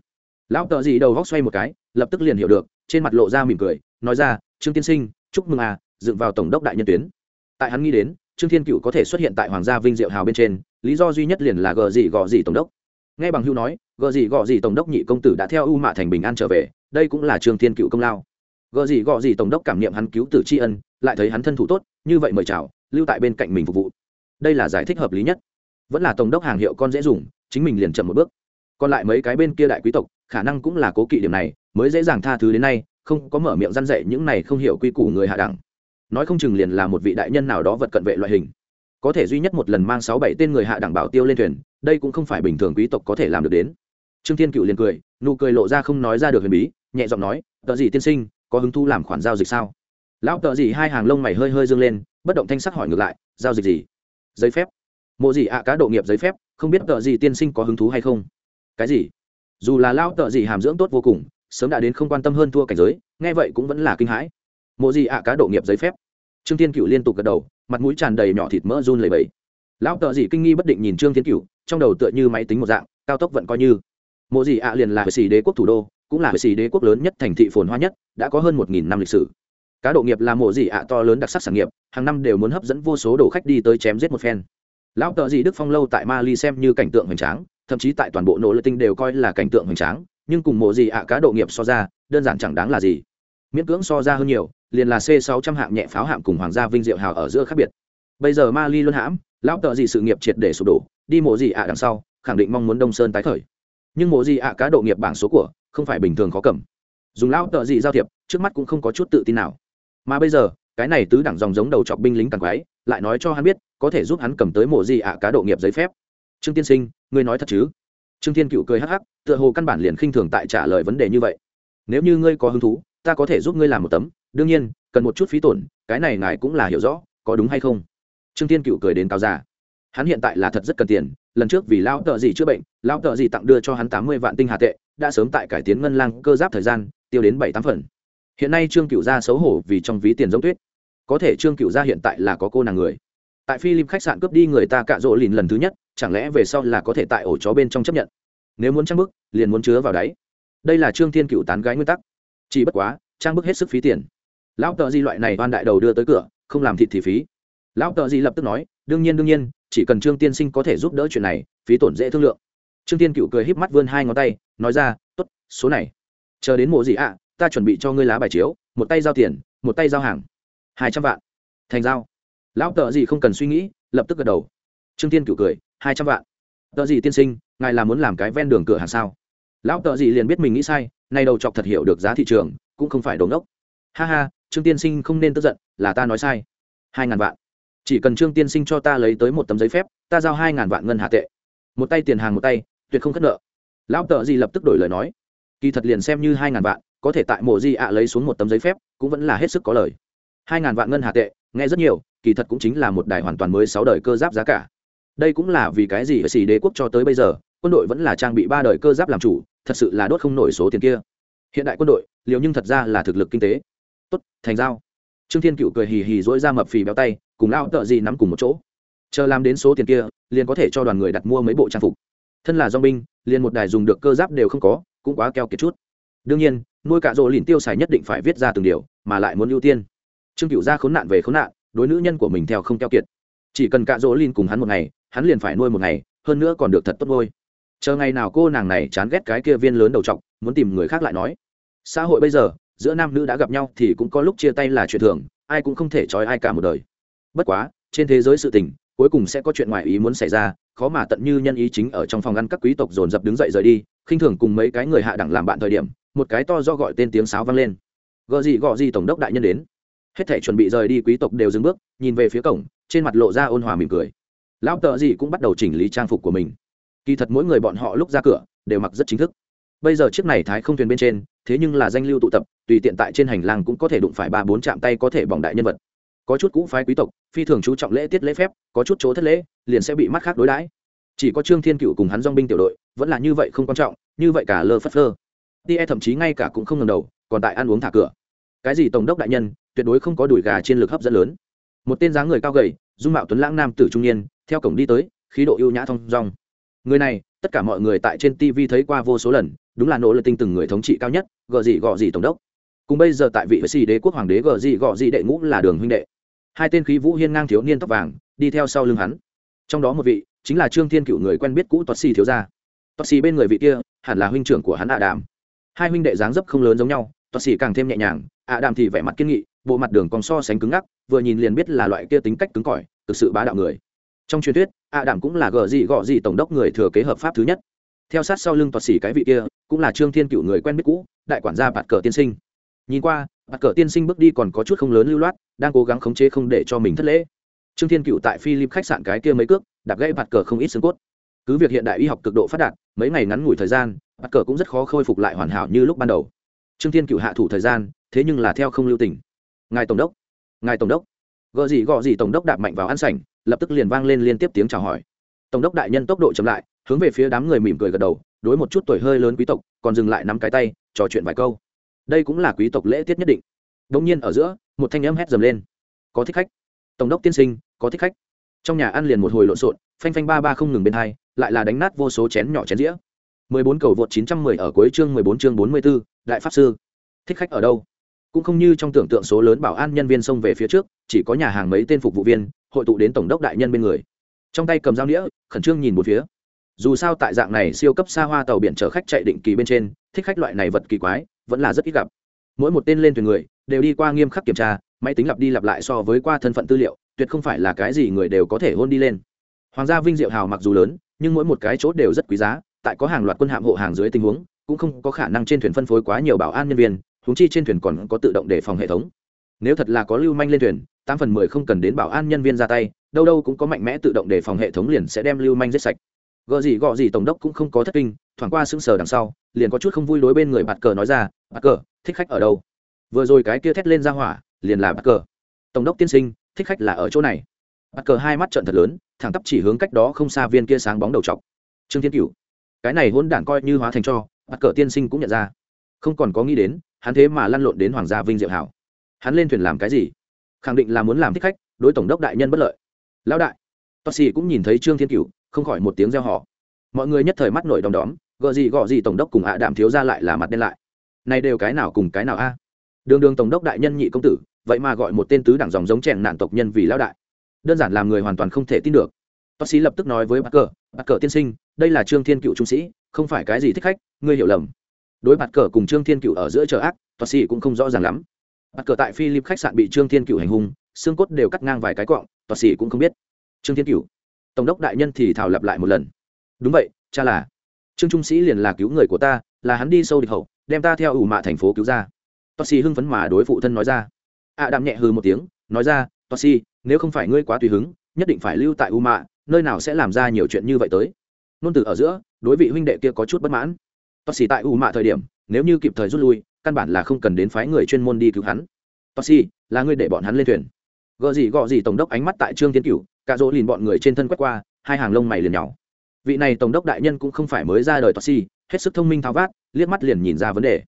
Lão tợ gì đầu góc xoay một cái, lập tức liền hiểu được, trên mặt lộ ra mỉm cười, nói ra, trương tiên sinh, chúc mừng à dựng vào tổng đốc đại nhân tuyến. Tại hắn nghĩ đến, trương thiên cựu có thể xuất hiện tại hoàng gia vinh diệu hào bên trên, lý do duy nhất liền là gờ gì gọ gì tổng đốc. Nghe bằng hưu nói, gờ gì gọ gì tổng đốc nhị công tử đã theo u mạ thành bình an trở về, đây cũng là trương thiên cựu công lao. Gờ gì gọ gì tổng đốc cảm niệm hắn cứu tử tri ân lại thấy hắn thân thủ tốt, như vậy mời chào, lưu tại bên cạnh mình phục vụ. Đây là giải thích hợp lý nhất. Vẫn là tổng đốc hàng hiệu con dễ dùng, chính mình liền chậm một bước. Còn lại mấy cái bên kia đại quý tộc, khả năng cũng là cố kỵ điểm này, mới dễ dàng tha thứ đến nay, không có mở miệng răn dạy những này không hiểu quy củ người hạ đẳng. Nói không chừng liền là một vị đại nhân nào đó vật cận vệ loại hình. Có thể duy nhất một lần mang sáu bảy tên người hạ đẳng bảo tiêu lên thuyền, đây cũng không phải bình thường quý tộc có thể làm được đến. Trương thiên cựu liền cười, nụ cười lộ ra không nói ra được huyền bí, nhẹ giọng nói, tợ gì tiên sinh, có hứng thu làm khoản giao dịch sao? Lão tợ gì hai hàng lông mày hơi hơi dương lên, bất động thanh sắc hỏi ngược lại, giao dịch gì? Giấy phép. Mộ gì ạ, cá độ nghiệp giấy phép, không biết tợ gì tiên sinh có hứng thú hay không? Cái gì? Dù là lão tợ gì hàm dưỡng tốt vô cùng, sớm đã đến không quan tâm hơn thua cảnh giới, nghe vậy cũng vẫn là kinh hãi. Mộ gì ạ, cá độ nghiệp giấy phép. Trương thiên cựu liên tục gật đầu, mặt mũi tràn đầy nhỏ thịt mỡ run lầy bẫy lão tợ gì kinh nghi bất định nhìn trương thiên cựu trong đầu tựa như máy tính một dạng, cao tốc vẫn coi như. Mộ gì ạ liền là hệ sĩ đế quốc thủ đô, cũng là hệ sĩ đế quốc lớn nhất thành thị phồn hoa nhất, đã có hơn một nghìn năm lịch sử cá độ nghiệp là mộ gì ạ? To lớn đặc sắc sản nghiệp, hàng năm đều muốn hấp dẫn vô số đồ khách đi tới chém giết một phen. Lão tợ gì đức phong lâu tại mali xem như cảnh tượng hoành tráng, thậm chí tại toàn bộ nỗ lực tinh đều coi là cảnh tượng hoành tráng, nhưng cùng mộ gì ạ? Cá độ nghiệp so ra, đơn giản chẳng đáng là gì. Miễn cưỡng so ra hơn nhiều, liền là c 600 hạng nhẹ pháo hạng cùng hoàng gia vinh diệu hào ở giữa khác biệt. Bây giờ mali luôn hãm, lão tợ gì sự nghiệp triệt để sụp đổ, đi mộ gì ạ? Đằng sau, khẳng định mong muốn đông sơn tái khởi. Nhưng mộ gì ạ? Cá độ nghiệp bảng số của, không phải bình thường khó cầm. Dùng lão tợ gì giao thiệp, trước mắt cũng không có chút tự tin nào mà bây giờ, cái này tứ đẳng dòng giống đầu chọc binh lính càng quái, lại nói cho hắn biết, có thể giúp hắn cầm tới mộ gì ạ cá độ nghiệp giấy phép. Trương tiên sinh, ngươi nói thật chứ? Trương thiên cựu cười hắc hắc, tựa hồ căn bản liền khinh thường tại trả lời vấn đề như vậy. Nếu như ngươi có hứng thú, ta có thể giúp ngươi làm một tấm, đương nhiên, cần một chút phí tổn, cái này ngài cũng là hiểu rõ, có đúng hay không? Trương thiên cựu cười đến cao già. Hắn hiện tại là thật rất cần tiền, lần trước vì lao tợ gì chữa bệnh lao tợ gì tặng đưa cho hắn tám mươi vạn tinh hà tệ, đã sớm tại cải tiến ngân lang cơ giáp thời gian, tiêu đến bảy tám phần hiện nay trương cựu gia xấu hổ vì trong ví tiền giống tuyết. Có thể trương cựu gia hiện tại là có cô nàng người. Tại philip khách sạn cướp đi người ta cạ rỗ lìn lần thứ nhất, chẳng lẽ về sau là có thể tại ổ chó bên trong chấp nhận? Nếu muốn trang bức, liền muốn chứa vào đáy. Đây là trương thiên cựu tán gái nguyên tắc. Chỉ bất quá, trang bức hết sức phí tiền. Lão tợ di loại này oan đại đầu đưa tới cửa, không làm thịt thì phí. Lão tợ di lập tức nói, đương nhiên đương nhiên, chỉ cần trương tiên sinh có thể giúp đỡ chuyện này, phí tổn dễ thương lượng. Trương tiên cựu cười híp mắt vươn hai ngón tay, nói ra t ố t số này. Chờ đến mộ gì ạ ta chuẩn bị cho ngươi lá bài chiếu, một tay giao tiền, một tay giao hàng. Hai trăm vạn. Thành giao. Lão tợ gì không cần suy nghĩ, lập tức gật đầu. Trương tiên cựu cười, hai trăm vạn. Tợ gì tiên sinh, ngài là muốn làm cái ven đường cửa hàng sao? Lão tợ gì liền biết mình nghĩ sai, nay đầu chọc thật hiểu được giá thị trường, cũng không phải đống đốc ha ha, trương tiên sinh không nên tức giận, là ta nói sai. Hai ngàn vạn. Chỉ cần trương tiên sinh cho ta lấy tới một tấm giấy phép, ta giao hai ngàn vạn ngân hạ tệ. Một tay tiền hàng một tay, tuyệt không khất nợ. Lão tợ gì lập tức đổi lời nói. Kỳ thật liền xem như hai ngàn vạn có thể tại mộ di ạ lấy xuống một tấm giấy phép, cũng vẫn là hết sức có lời. Hai ngàn vạn ngân hạ tệ, nghe rất nhiều, kỳ thật cũng chính là một đài hoàn toàn mới sáu đời cơ giáp giá cả. Đây cũng là vì cái gì ở xì đế quốc cho tới bây giờ, quân đội vẫn là trang bị ba đời cơ giáp làm chủ, thật sự là đốt không nổi số tiền kia. Hiện đại quân đội liều nhưng thật ra là thực lực kinh tế. Tốt, thành giao. Trương thiên cựu cười hì hì dỗi ra mập phì béo tay, cùng lao tợ gì nắm cùng một chỗ. Chờ làm đến số tiền kia, liền có thể cho đoàn người đặt mua mấy bộ trang phục. Thân là do binh, liền một đài dùng được cơ giáp đều không có, cũng quá keo kiệt chút. Đương nhiên nuôi cả rỗ lìn tiêu xài nhất định phải viết ra từng điều, mà lại muốn ưu tiên. Trương cựu gia khốn nạn về khốn nạn, đối nữ nhân của mình theo không keo kiệt. Chỉ cần cả rỗ lìn cùng hắn một ngày, hắn liền phải nuôi một ngày, hơn nữa còn được thật tốt ngôi chờ ngày nào cô nàng này chán ghét cái kia viên lớn đầu t muốn tìm người khác lại nói. Xã hội bây giờ, giữa nam nữ đã gặp nhau thì cũng có lúc chia tay là chuyện thường, ai cũng không thể trói ai cả một đời. Bất quá, trên thế giới sự tình, cuối cùng sẽ có chuyện ngoài ý muốn xảy ra, khó mà tận như nhân ý chính ở trong phòng ăn các quý tộc dồn dập đứng dậy rời đi, khinh thường cùng mấy cái người hạ đẳng làm bạn thời điểm một cái to do gọi tên tiếng sáo vang lên. Gợ gì gọ gì tổng đốc đại nhân đến. Hết thể chuẩn bị rời đi quý tộc đều dừng bước, nhìn về phía cổng, trên mặt lộ ra ôn hòa mỉm cười. Lão tợ gì cũng bắt đầu chỉnh lý trang phục của mình. Kỳ thật mỗi người bọn họ lúc ra cửa, đều mặc rất chính thức. Bây giờ chiếc này thái không thuyền bên trên, thế nhưng là danh lưu tụ tập, tùy tiện tại trên hành lang cũng có thể đụng phải ba bốn chạm tay có thể bỏng đại nhân vật. Có chút cũ phái quý tộc, phi thường chú trọng lễ tiết lễ phép, có chút chỗ thất lễ, liền sẽ bị mắt khác đối đãi. Chỉ có trương thiên cựu cùng hắn dong binh tiểu đội, vẫn là như vậy không quan trọng, như vậy cả lơ phất lơ tia thậm chí ngay cả cũng không ngần đầu, còn tại ăn uống thả cửa. Cái gì tổng đốc đại nhân, tuyệt đối không có đùi gà trên lực hấp dẫn lớn. Một tên dáng người cao gầy, dung mạo tuấn lãng nam tử trung niên, theo cổng đi tới, khí độ ưu nhã thong dong. Người này, tất cả mọi người tại trên tv thấy qua vô số lần, đúng là nỗ lực tinh từng người thống trị cao nhất gợ gì gọ gì tổng đốc. Cùng bây giờ tại vị vệ sĩ đế quốc hoàng đế gợ gì gọ gì đệ ngũ là đường huynh đệ. Hai tên khí vũ hiên ngang thiếu niên tóc vàng, đi theo sau lưng hắn. Trong đó một vị, chính là trương thiên cựu người quen biết cũ toát xì thiếu gia. Toát xì bên người vị kia, hẳn là huynh trưởng của hắn ạ đàm hai huynh đệ dáng dấp không lớn giống nhau toa sĩ càng thêm nhẹ nhàng, ạ đàm thì vẻ mặt kiên nghị, bộ mặt đường còn so sánh cứng ngắc, vừa nhìn liền biết là loại kia tính cách cứng cỏi, thực sự bá đạo người. Trong truyền thuyết, ạ đàm cũng là gờ gì gọ gì tổng đốc người thừa kế hợp pháp thứ nhất. Theo sát sau lưng toa sĩ cái vị kia, cũng là trương thiên cựu người quen biết cũ, đại quản gia bạt cờ tiên sinh. Nhìn qua, bạt cờ tiên sinh bước đi còn có chút không lớn lưu loát, đang cố gắng khống chế không để cho mình thất lễ. Trương thiên cựu tại philip khách sạn cái kia mấy cước, đạp gãy bạt cờ không ít xương cốt. Cứ việc hiện đại y học cực độ phát đạt, mấy ngày ngắn ngủi thời gian bắt cờ cũng rất khó khôi phục lại hoàn hảo như lúc ban đầu. Trương thiên cựu hạ thủ thời gian, thế nhưng là theo không lưu tình. Ngài tổng đốc, ngài tổng đốc. Gợ gì gọ gì tổng đốc đạp mạnh vào ăn sảnh, lập tức liền vang lên liên tiếp tiếng chào hỏi. Tổng đốc đại nhân tốc độ chậm lại, hướng về phía đám người mỉm cười gật đầu, đối một chút tuổi hơi lớn quý tộc, còn dừng lại nắm cái tay, trò chuyện vài câu. Đây cũng là quý tộc lễ tiết nhất định. Đông nhiên ở giữa, một thanh âm hét dầm lên. Có thích khách. Tổng đốc tiên sinh, có thích khách. Trong nhà ăn liền một hồi lộn xộn, phanh phanh ba ba không ngừng bên hai, lại là đánh nát vô số chén nhỏ chén dĩa. 14 cầu vượt 910 ở cuối chương 14 chương 44, đại pháp sư. Thích khách ở đâu? Cũng không như trong tưởng tượng số lớn bảo an nhân viên xông về phía trước chỉ có nhà hàng mấy tên phục vụ viên hội tụ đến tổng đốc đại nhân bên người. Trong tay cầm dao nĩa khẩn trương nhìn một phía. Dù sao tại dạng này siêu cấp xa hoa tàu biển chở khách chạy định kỳ bên trên thích khách loại này vật kỳ quái vẫn là rất ít gặp. Mỗi một tên lên thuyền người đều đi qua nghiêm khắc kiểm tra máy tính lặp đi lặp lại so với qua thân phận tư liệu tuyệt không phải là cái gì người đều có thể hôn đi lên. Hoàng gia vinh diệu hào mặc dù lớn nhưng mỗi một cái chốt đều rất quý giá tại có hàng loạt quân hạm hộ hàng dưới tình huống, cũng không có khả năng trên thuyền phân phối quá nhiều bảo an nhân viên húng chi trên thuyền còn có tự động đề phòng hệ thống. Nếu thật là có lưu manh lên thuyền, tám phần mười không cần đến bảo an nhân viên ra tay, đâu đâu cũng có mạnh mẽ tự động đề phòng hệ thống liền sẽ đem lưu manh giết sạch. Gợ gì gọ gì tổng đốc cũng không có thất kinh, thoảng qua sững sờ đằng sau, liền có chút không vui đối bên người bạt cờ nói ra, bạt cờ, thích khách ở đâu? Vừa rồi cái kia thét lên ra hỏa, liền là bạt cờ. Tổng đốc tiên sinh, thích khách là ở chỗ này. Bạt cờ hai mắt trận thật lớn, thẳng tắp chỉ hướng cách đó không xa viên kia sáng bóng đầu chọc trương thiên cửu cái này hôn đản coi như hóa thành cho, bắt cờ tiên sinh cũng nhận ra. Không còn có nghĩ đến, hắn thế mà lăn lộn đến hoàng gia vinh diệu hảo. Hắn lên thuyền làm cái gì? Khẳng định là muốn làm thích khách, đối tổng đốc đại nhân bất lợi. Lão đại. Toa xì cũng nhìn thấy trương thiên cửu, không khỏi một tiếng reo họ mọi người nhất thời mắt nổi đom đóm gợ gì gọ gì tổng đốc cùng ạ à đạm thiếu ra lại là mặt đen lại. Này đều cái nào cùng cái nào a? Đường đường tổng đốc đại nhân nhị công tử, vậy mà gọi một tên tứ đẳng dòng giống chèn nạn tộc nhân vì lão đại. Đơn giản làm người hoàn toàn không thể tin được toát sĩ lập tức nói với bạt cờ bạt cờ tiên sinh, đây là trương thiên cựu trung sĩ, không phải cái gì thích khách, ngươi hiểu lầm. Đối bạt cờ cùng trương thiên cựu ở giữa chờ ác toát sĩ cũng không rõ ràng lắm. Bạt cờ tại philip khách sạn bị trương thiên cựu hành hung, xương cốt đều cắt ngang vài cái cọng toát sĩ cũng không biết. Trương thiên cựu, tổng đốc đại nhân thì thảo lặp lại một lần. Đúng vậy, cha là. Trương trung sĩ liền là cứu người của ta, là hắn đi sâu địch hậu, đem ta theo ủ mạ thành phố cứu ra. Toát sĩ hưng phấn mà đối phụ thân nói ra. Ạ à đạm nhẹ hư một tiếng, nói ra toát nếu không phải ngươi quá tùy hứng, nhất định phải lưu tại u mạ nơi nào sẽ làm ra nhiều chuyện như vậy tới? Nôn từ ở giữa, đối vị huynh đệ kia có chút bất mãn. Toa xì tại u mạ thời điểm, nếu như kịp thời rút lui, căn bản là không cần đến phái người chuyên môn đi cứu hắn. Toa xì là người để bọn hắn lên thuyền. Gợ gì gọ gì tổng đốc ánh mắt tại trương tiến cửu, cả dỗ lìn bọn người trên thân quét qua, hai hàng lông mày liền nhỏ vị này tổng đốc đại nhân cũng không phải mới ra đời toa xì hết sức thông minh tháo vát, liếc mắt liền nhìn ra vấn đề.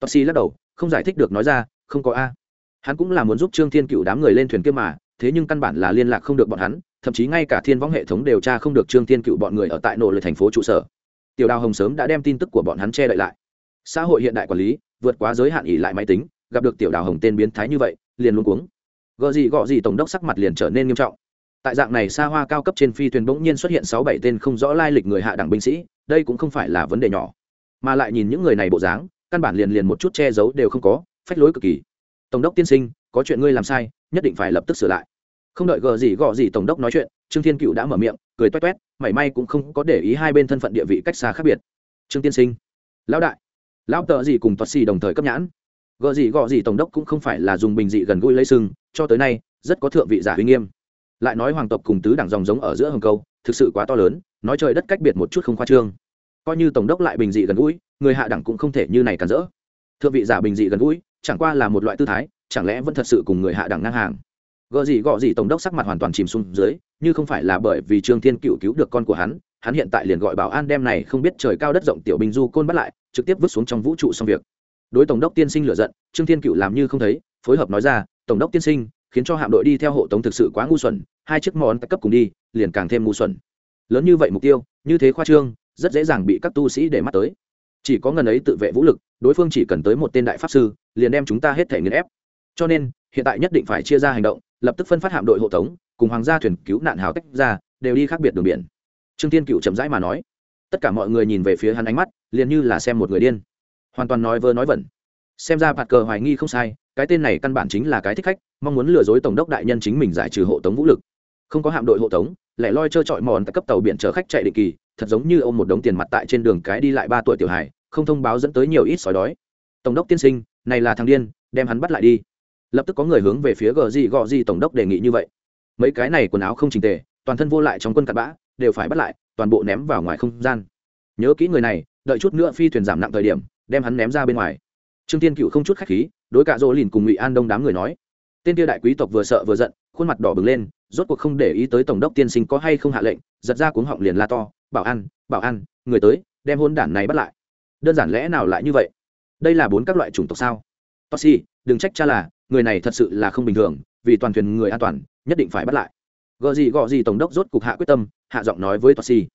Toa xì lắc đầu, không giải thích được nói ra, không có a. Hắn cũng là muốn giúp trương thiên cựu đám người lên thuyền kia mà, thế nhưng căn bản là liên lạc không được bọn hắn thậm chí ngay cả thiên võng hệ thống điều tra không được trương thiên cựu bọn người ở tại nội lời thành phố trụ sở. Tiểu đào hồng sớm đã đem tin tức của bọn hắn che đậy lại. Xã hội hiện đại quản lý, vượt quá giới hạn ỉ lại máy tính, gặp được tiểu đào hồng tên biến thái như vậy, liền luôn cuống. Gợ gì gọ gì tổng đốc sắc mặt liền trở nên nghiêm trọng. Tại dạng này xa hoa cao cấp trên phi thuyền bỗng nhiên xuất hiện sáu bảy tên không rõ lai lịch người hạ đẳng binh sĩ, đây cũng không phải là vấn đề nhỏ. Mà lại nhìn những người này bộ dáng, căn bản liền liền một chút che giấu đều không có, phách lối cực kỳ. Tổng đốc tiên sinh, có chuyện ngươi làm sai, nhất định phải lập tức sửa lại không đợi gờ gì gọ gì tổng đốc nói chuyện, trương thiên cựu đã mở miệng, cười toét toét, mảy may cũng không có để ý hai bên thân phận địa vị cách xa khác biệt. Trương tiên sinh, lão đại, lão tợ gì cùng toát xì đồng thời cấp nhãn. Gợ gì gọ gì tổng đốc cũng không phải là dùng bình dị gần gũi lấy sưng cho tới nay, rất có thượng vị giả uy nghiêm. Lại nói hoàng tộc cùng tứ đảng dòng giống ở giữa hồng câu, thực sự quá to lớn, nói trời đất cách biệt một chút không khoa trương. Coi như tổng đốc lại bình dị gần gũi, người hạ đẳng cũng không thể như này cản rỡ. Thượng vị giả bình dị gần gũi, chẳng qua là một loại tư thái, chẳng lẽ vẫn thật sự cùng người hạ đẳng ngang hàng? Gợ gì gọ gì tổng đốc sắc mặt hoàn toàn chìm xuống dưới, như không phải là bởi vì trương thiên cựu cứu được con của hắn hắn hiện tại liền gọi bảo an đem này không biết trời cao đất rộng tiểu binh du côn bắt lại, trực tiếp vứt xuống trong vũ trụ xong việc. Đối tổng đốc tiên sinh lựa giận, trương thiên cựu làm như không thấy, phối hợp nói ra, tổng đốc tiên sinh, khiến cho hạm đội đi theo hộ tống thực sự quá ngu xuẩn, hai chiếc món cấp cùng đi, liền càng thêm ngu xuẩn. Lớn như vậy mục tiêu, như thế khoa trương, rất dễ dàng bị các tu sĩ để mắt tới. Chỉ có ngần ấy tự vệ vũ lực, đối phương chỉ cần tới một tên đại pháp sư, liền đem chúng ta hết thể nghiền ép. Cho nên, hiện tại nhất định phải chia ra hành động lập tức phân phát hạm đội hộ tống, cùng hoàng gia thuyền cứu nạn hào tách ra, đều đi khác biệt đường biển. Trương tiên cựu chậm rãi mà nói. Tất cả mọi người nhìn về phía hắn ánh mắt, liền như là xem một người điên. Hoàn toàn nói vơ nói vẩn. Xem ra bạt cờ hoài nghi không sai, cái tên này căn bản chính là cái thích khách, mong muốn lừa dối tổng đốc đại nhân chính mình giải trừ hộ tống vũ lực. Không có hạm đội hộ tống, lại loi trơ trọi mòn tại cấp tàu biển chở khách chạy định kỳ, thật giống như ôm một đống tiền mặt tại trên đường cái đi lại ba tuổi tiểu hải không thông báo dẫn tới nhiều ít sói đói. Tổng đốc tiên sinh, này là thằng điên, đem hắn bắt lại đi lập tức có người hướng về phía gờ gì gọ gì tổng đốc đề nghị như vậy. Mấy cái này quần áo không trình tề, toàn thân vô lại trong quân cặn bã, đều phải bắt lại, toàn bộ ném vào ngoài không gian. Nhớ kỹ người này, đợi chút nữa phi thuyền giảm nặng thời điểm, đem hắn ném ra bên ngoài. Trương tiên cựu không chút khách khí, đối cả dỗ lìn cùng ngụy an đông đám người nói. Tên tia đại quý tộc vừa sợ vừa giận, khuôn mặt đỏ bừng lên, rốt cuộc không để ý tới tổng đốc tiên sinh có hay không hạ lệnh, giật ra cuống họng liền la to, bảo an bảo an, người tới, đem hôn đản này bắt lại. Đơn giản lẽ nào lại như vậy? Đây là bốn các loại chủng tộc sao? Toxi, đừng trách cha là người này thật sự là không bình thường, vì toàn thuyền người an toàn, nhất định phải bắt lại. Gợ gì gọ gì tổng đốc rốt cục hạ quyết tâm, hạ giọng nói với tosi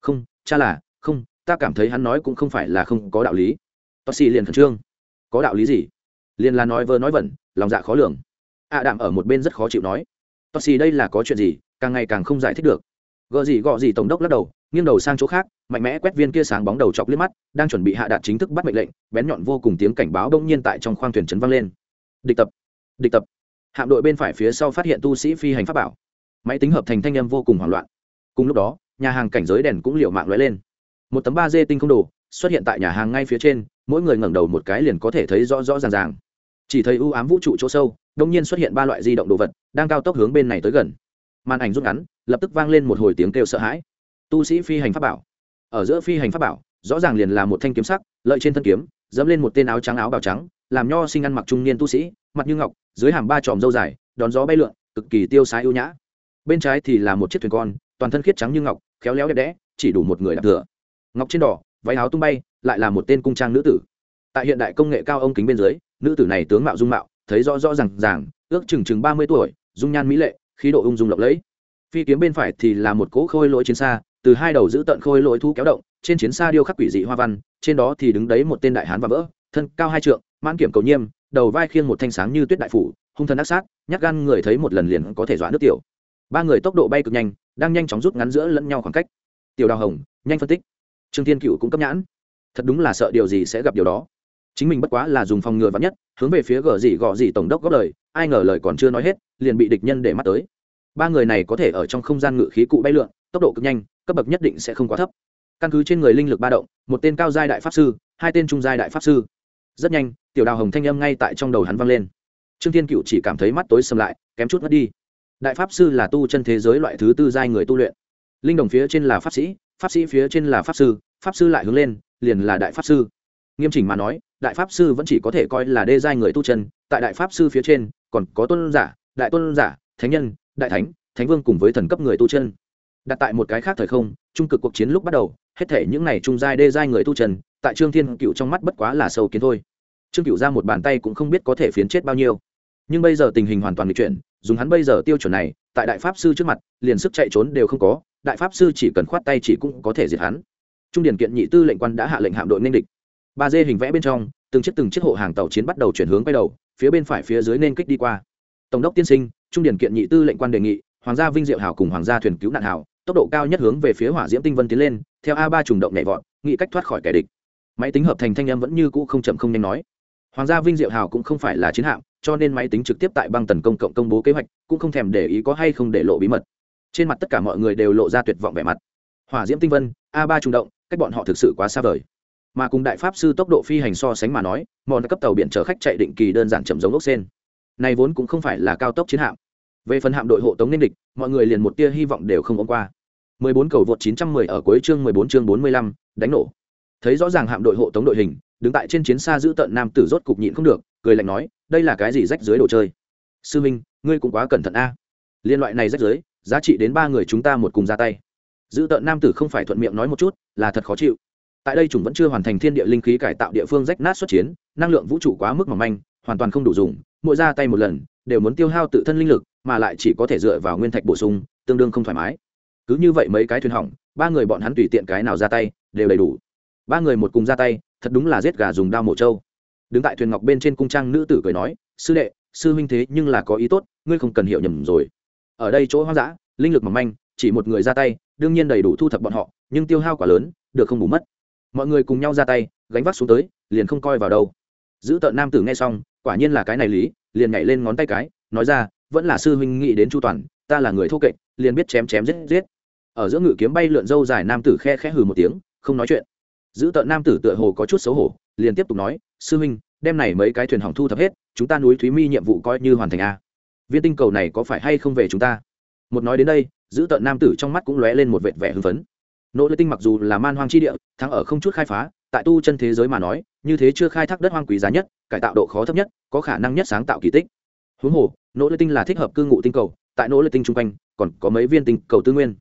không, cha là, không, ta cảm thấy hắn nói cũng không phải là không có đạo lý. Tosi liền khẩn trương. Có đạo lý gì? Liền là nói vơ nói vẩn, lòng dạ khó lường. Ạ đạm ở một bên rất khó chịu nói. Tosi đây là có chuyện gì, càng ngày càng không giải thích được. Gợ gì gọ gì tổng đốc lắc đầu, nghiêng đầu sang chỗ khác, mạnh mẽ quét viên kia sáng bóng đầu chọc liếc mắt, đang chuẩn bị hạ đạt chính thức bắt mệnh lệnh, bén nhọn vô cùng tiếng cảnh báo đông nhiên tại trong khoang thuyền trấn vang lên địch tập địch tập. Hạm đội bên phải phía sau phát hiện tu sĩ phi hành pháp bảo. Máy tính hợp thành thanh âm vô cùng hoảng loạn. Cùng lúc đó, nhà hàng cảnh giới đèn cũng liệu mạng lóe lên. Một tấm ba d tinh không đồ xuất hiện tại nhà hàng ngay phía trên, mỗi người ngẩng đầu một cái liền có thể thấy rõ rõ ràng ràng. Chỉ thấy ưu ám vũ trụ chỗ sâu, đông nhiên xuất hiện ba loại di động đồ vật, đang cao tốc hướng bên này tới gần. Màn ảnh rút ngắn, lập tức vang lên một hồi tiếng kêu sợ hãi. Tu sĩ phi hành pháp bảo. Ở giữa phi hành pháp bảo, rõ ràng liền là một thanh kiếm sắc, lợi trên thân kiếm, dẫm lên một tên áo trắng áo bào trắng làm nho sinh ăn mặc trung niên tu sĩ, mặt như ngọc, dưới hàm ba tròm dâu dài, đón gió bay lượn, cực kỳ tiêu sái ưu nhã. Bên trái thì là một chiếc thuyền con, toàn thân khiết trắng như ngọc, khéo léo đẹp đẽ, chỉ đủ một người đạp thừa. Ngọc trên đỏ, váy áo tung bay, lại là một tên cung trang nữ tử. Tại hiện đại công nghệ cao ông kính bên dưới, nữ tử này tướng mạo dung mạo, thấy rõ rõ rằng ràng, ước chừng chừng ba mươi tuổi, dung nhan mỹ lệ, khí độ ung dung lộng lẫy. Phi kiếm bên phải thì là một cỗ khôi lỗi chiến xa, từ hai đầu giữ tận khôi lỗi thu kéo động, trên chiến xa điêu khắc quỷ dị hoa văn, trên đó thì đứng đấy một tên đại hán và vỡ, thân cao hai trượng mãn kiểm cầu nhiêm, đầu vai khiêng một thanh sáng như tuyết đại phủ, hung thần ác sát nhắc gan người thấy một lần liền có thể dọa nước tiểu. Ba người tốc độ bay cực nhanh, đang nhanh chóng rút ngắn giữa lẫn nhau khoảng cách. Tiểu đào hồng, nhanh phân tích. Trương thiên cựu cũng cấp nhãn. Thật đúng là sợ điều gì sẽ gặp điều đó. Chính mình bất quá là dùng phòng ngừa vắn nhất, hướng về phía gờ gì gọ gì tổng đốc góp lời, ai ngờ lời còn chưa nói hết, liền bị địch nhân để mắt tới. Ba người này có thể ở trong không gian ngự khí cụ bay lượn, tốc độ cực nhanh, cấp bậc nhất định sẽ không quá thấp. Căn cứ trên người linh lực ba động, một tên cao giai đại pháp sư, hai tên trung giai đại pháp sư rất nhanh, tiểu đào hồng thanh âm ngay tại trong đầu hắn vang lên. Trương thiên cựu chỉ cảm thấy mắt tối sầm lại, kém chút mất đi. Đại pháp sư là tu chân thế giới loại thứ tư giai người tu luyện. Linh đồng phía trên là pháp sĩ pháp sĩ phía trên là pháp sư pháp sư lại hướng lên, liền là đại pháp sư. Nghiêm chỉnh mà nói, đại pháp sư vẫn chỉ có thể coi là đê giai người tu chân, tại đại pháp sư phía trên, còn có tôn giả, đại tôn giả, thánh nhân, đại thánh thánh vương cùng với thần cấp người tu chân. Đặt tại một cái khác thời không, trung cực cuộc chiến lúc bắt đầu, hết thể những này trung giai đê giai người tu chân tại trương thiên cựu trong mắt bất quá là sâu kiến thôi. Trương cựu ra một bàn tay cũng không biết có thể phiến chết bao nhiêu. Nhưng bây giờ tình hình hoàn toàn bị chuyển, dùng hắn bây giờ tiêu chuẩn này, tại đại pháp sư trước mặt, liền sức chạy trốn đều không có, đại pháp sư chỉ cần khoát tay chỉ cũng có thể diệt hắn. Trung điển kiện nhị tư lệnh quan đã hạ lệnh hạm đội nên địch. Ba d hình vẽ bên trong, từng chiếc từng chiếc hộ hàng tàu chiến bắt đầu chuyển hướng quay đầu, phía bên phải phía dưới nên kích đi qua. Tổng đốc tiên sinh, trung điển kiện nhị tư lệnh quan đề nghị, hoàng gia vinh diệu hảo cùng hoàng gia thuyền cứu nạn hảo, tốc độ cao nhất hướng về phía hỏa diễm tinh vân tiến lên, theo a ba trùng động nhảy vọt nghị cách thoát khỏi kẻ địch máy tính hợp thành thanh âm vẫn như cũ không chậm không nhanh nói. Hoàng gia vinh diệu hào cũng không phải là chiến hạm cho nên máy tính trực tiếp tại băng tần công cộng công bố kế hoạch cũng không thèm để ý có hay không để lộ bí mật. Trên mặt tất cả mọi người đều lộ ra tuyệt vọng vẻ mặt. Hỏa diễm tinh vân a ba trùng động cách bọn họ thực sự quá xa vời. Mà cùng đại pháp sư tốc độ phi hành so sánh mà nói mòn cấp tàu biển chở khách chạy định kỳ đơn giản chậm giống ốc sen. Này vốn cũng không phải là cao tốc chiến hạm. Về phần hạm đội hộ tống nên địch mọi người liền một tia hy vọng đều không ôm qua. 14 cầu vượt 910 ở cuối chương 14 chương 45, đánh nổ thấy rõ ràng hạm đội hộ tống đội hình, đứng tại trên chiến xa giữ tận nam tử rốt cục nhịn không được, cười lạnh nói, đây là cái gì rách dưới đồ chơi? Sư minh, ngươi cũng quá cẩn thận a. Liên loại này rách dưới, giá trị đến ba người chúng ta một cùng ra tay. Giữ tận nam tử không phải thuận miệng nói một chút, là thật khó chịu. Tại đây chúng vẫn chưa hoàn thành thiên địa linh khí cải tạo địa phương rách nát xuất chiến, năng lượng vũ trụ quá mức mỏng manh, hoàn toàn không đủ dùng, mỗi ra tay một lần, đều muốn tiêu hao tự thân linh lực, mà lại chỉ có thể dựa vào nguyên thạch bổ sung, tương đương không thoải mái. Cứ như vậy mấy cái thuyền hỏng, ba người bọn hắn tùy tiện cái nào ra tay, đều đầy đủ ba người một cùng ra tay, thật đúng là giết gà dùng đao mổ trâu. Đứng tại thuyền ngọc bên trên cung trang nữ tử cười nói, sư đệ, sư huynh thế nhưng là có ý tốt, ngươi không cần hiểu nhầm rồi. Ở đây chỗ hoang dã, linh lực mỏng manh, chỉ một người ra tay, đương nhiên đầy đủ thu thập bọn họ, nhưng tiêu hao quá lớn, được không bù mất. Mọi người cùng nhau ra tay, gánh vác xuống tới, liền không coi vào đâu. Giữ tợn nam tử nghe xong, quả nhiên là cái này lý, liền nhảy lên ngón tay cái, nói ra, vẫn là sư huynh nghĩ đến chu toàn, ta là người thô kệch, liền biết chém chém giết giết. Ở giữa ngự kiếm bay lượn dâu dài nam tử khe khẽ hừ một tiếng, không nói chuyện giữ tợn nam tử tựa hồ có chút xấu hổ, liền tiếp tục nói, sư huynh đem này mấy cái thuyền hỏng thu thập hết, chúng ta núi thúy mi nhiệm vụ coi như hoàn thành a viên tinh cầu này có phải hay không về chúng ta? Một nói đến đây, giữ tợn nam tử trong mắt cũng lóe lên một vệt vẻ hưng phấn. Nỗ lực tinh mặc dù là man hoang chi địa, thắng ở không chút khai phá, tại tu chân thế giới mà nói, như thế chưa khai thác đất hoang quý giá nhất, cải tạo độ khó thấp nhất, có khả năng nhất sáng tạo kỳ tích. Huống hồ, nỗ lực tinh là thích hợp cư ngụ tinh cầu, tại nỗ lực tinh chung quanh, còn có mấy viên tinh cầu tư nguyên.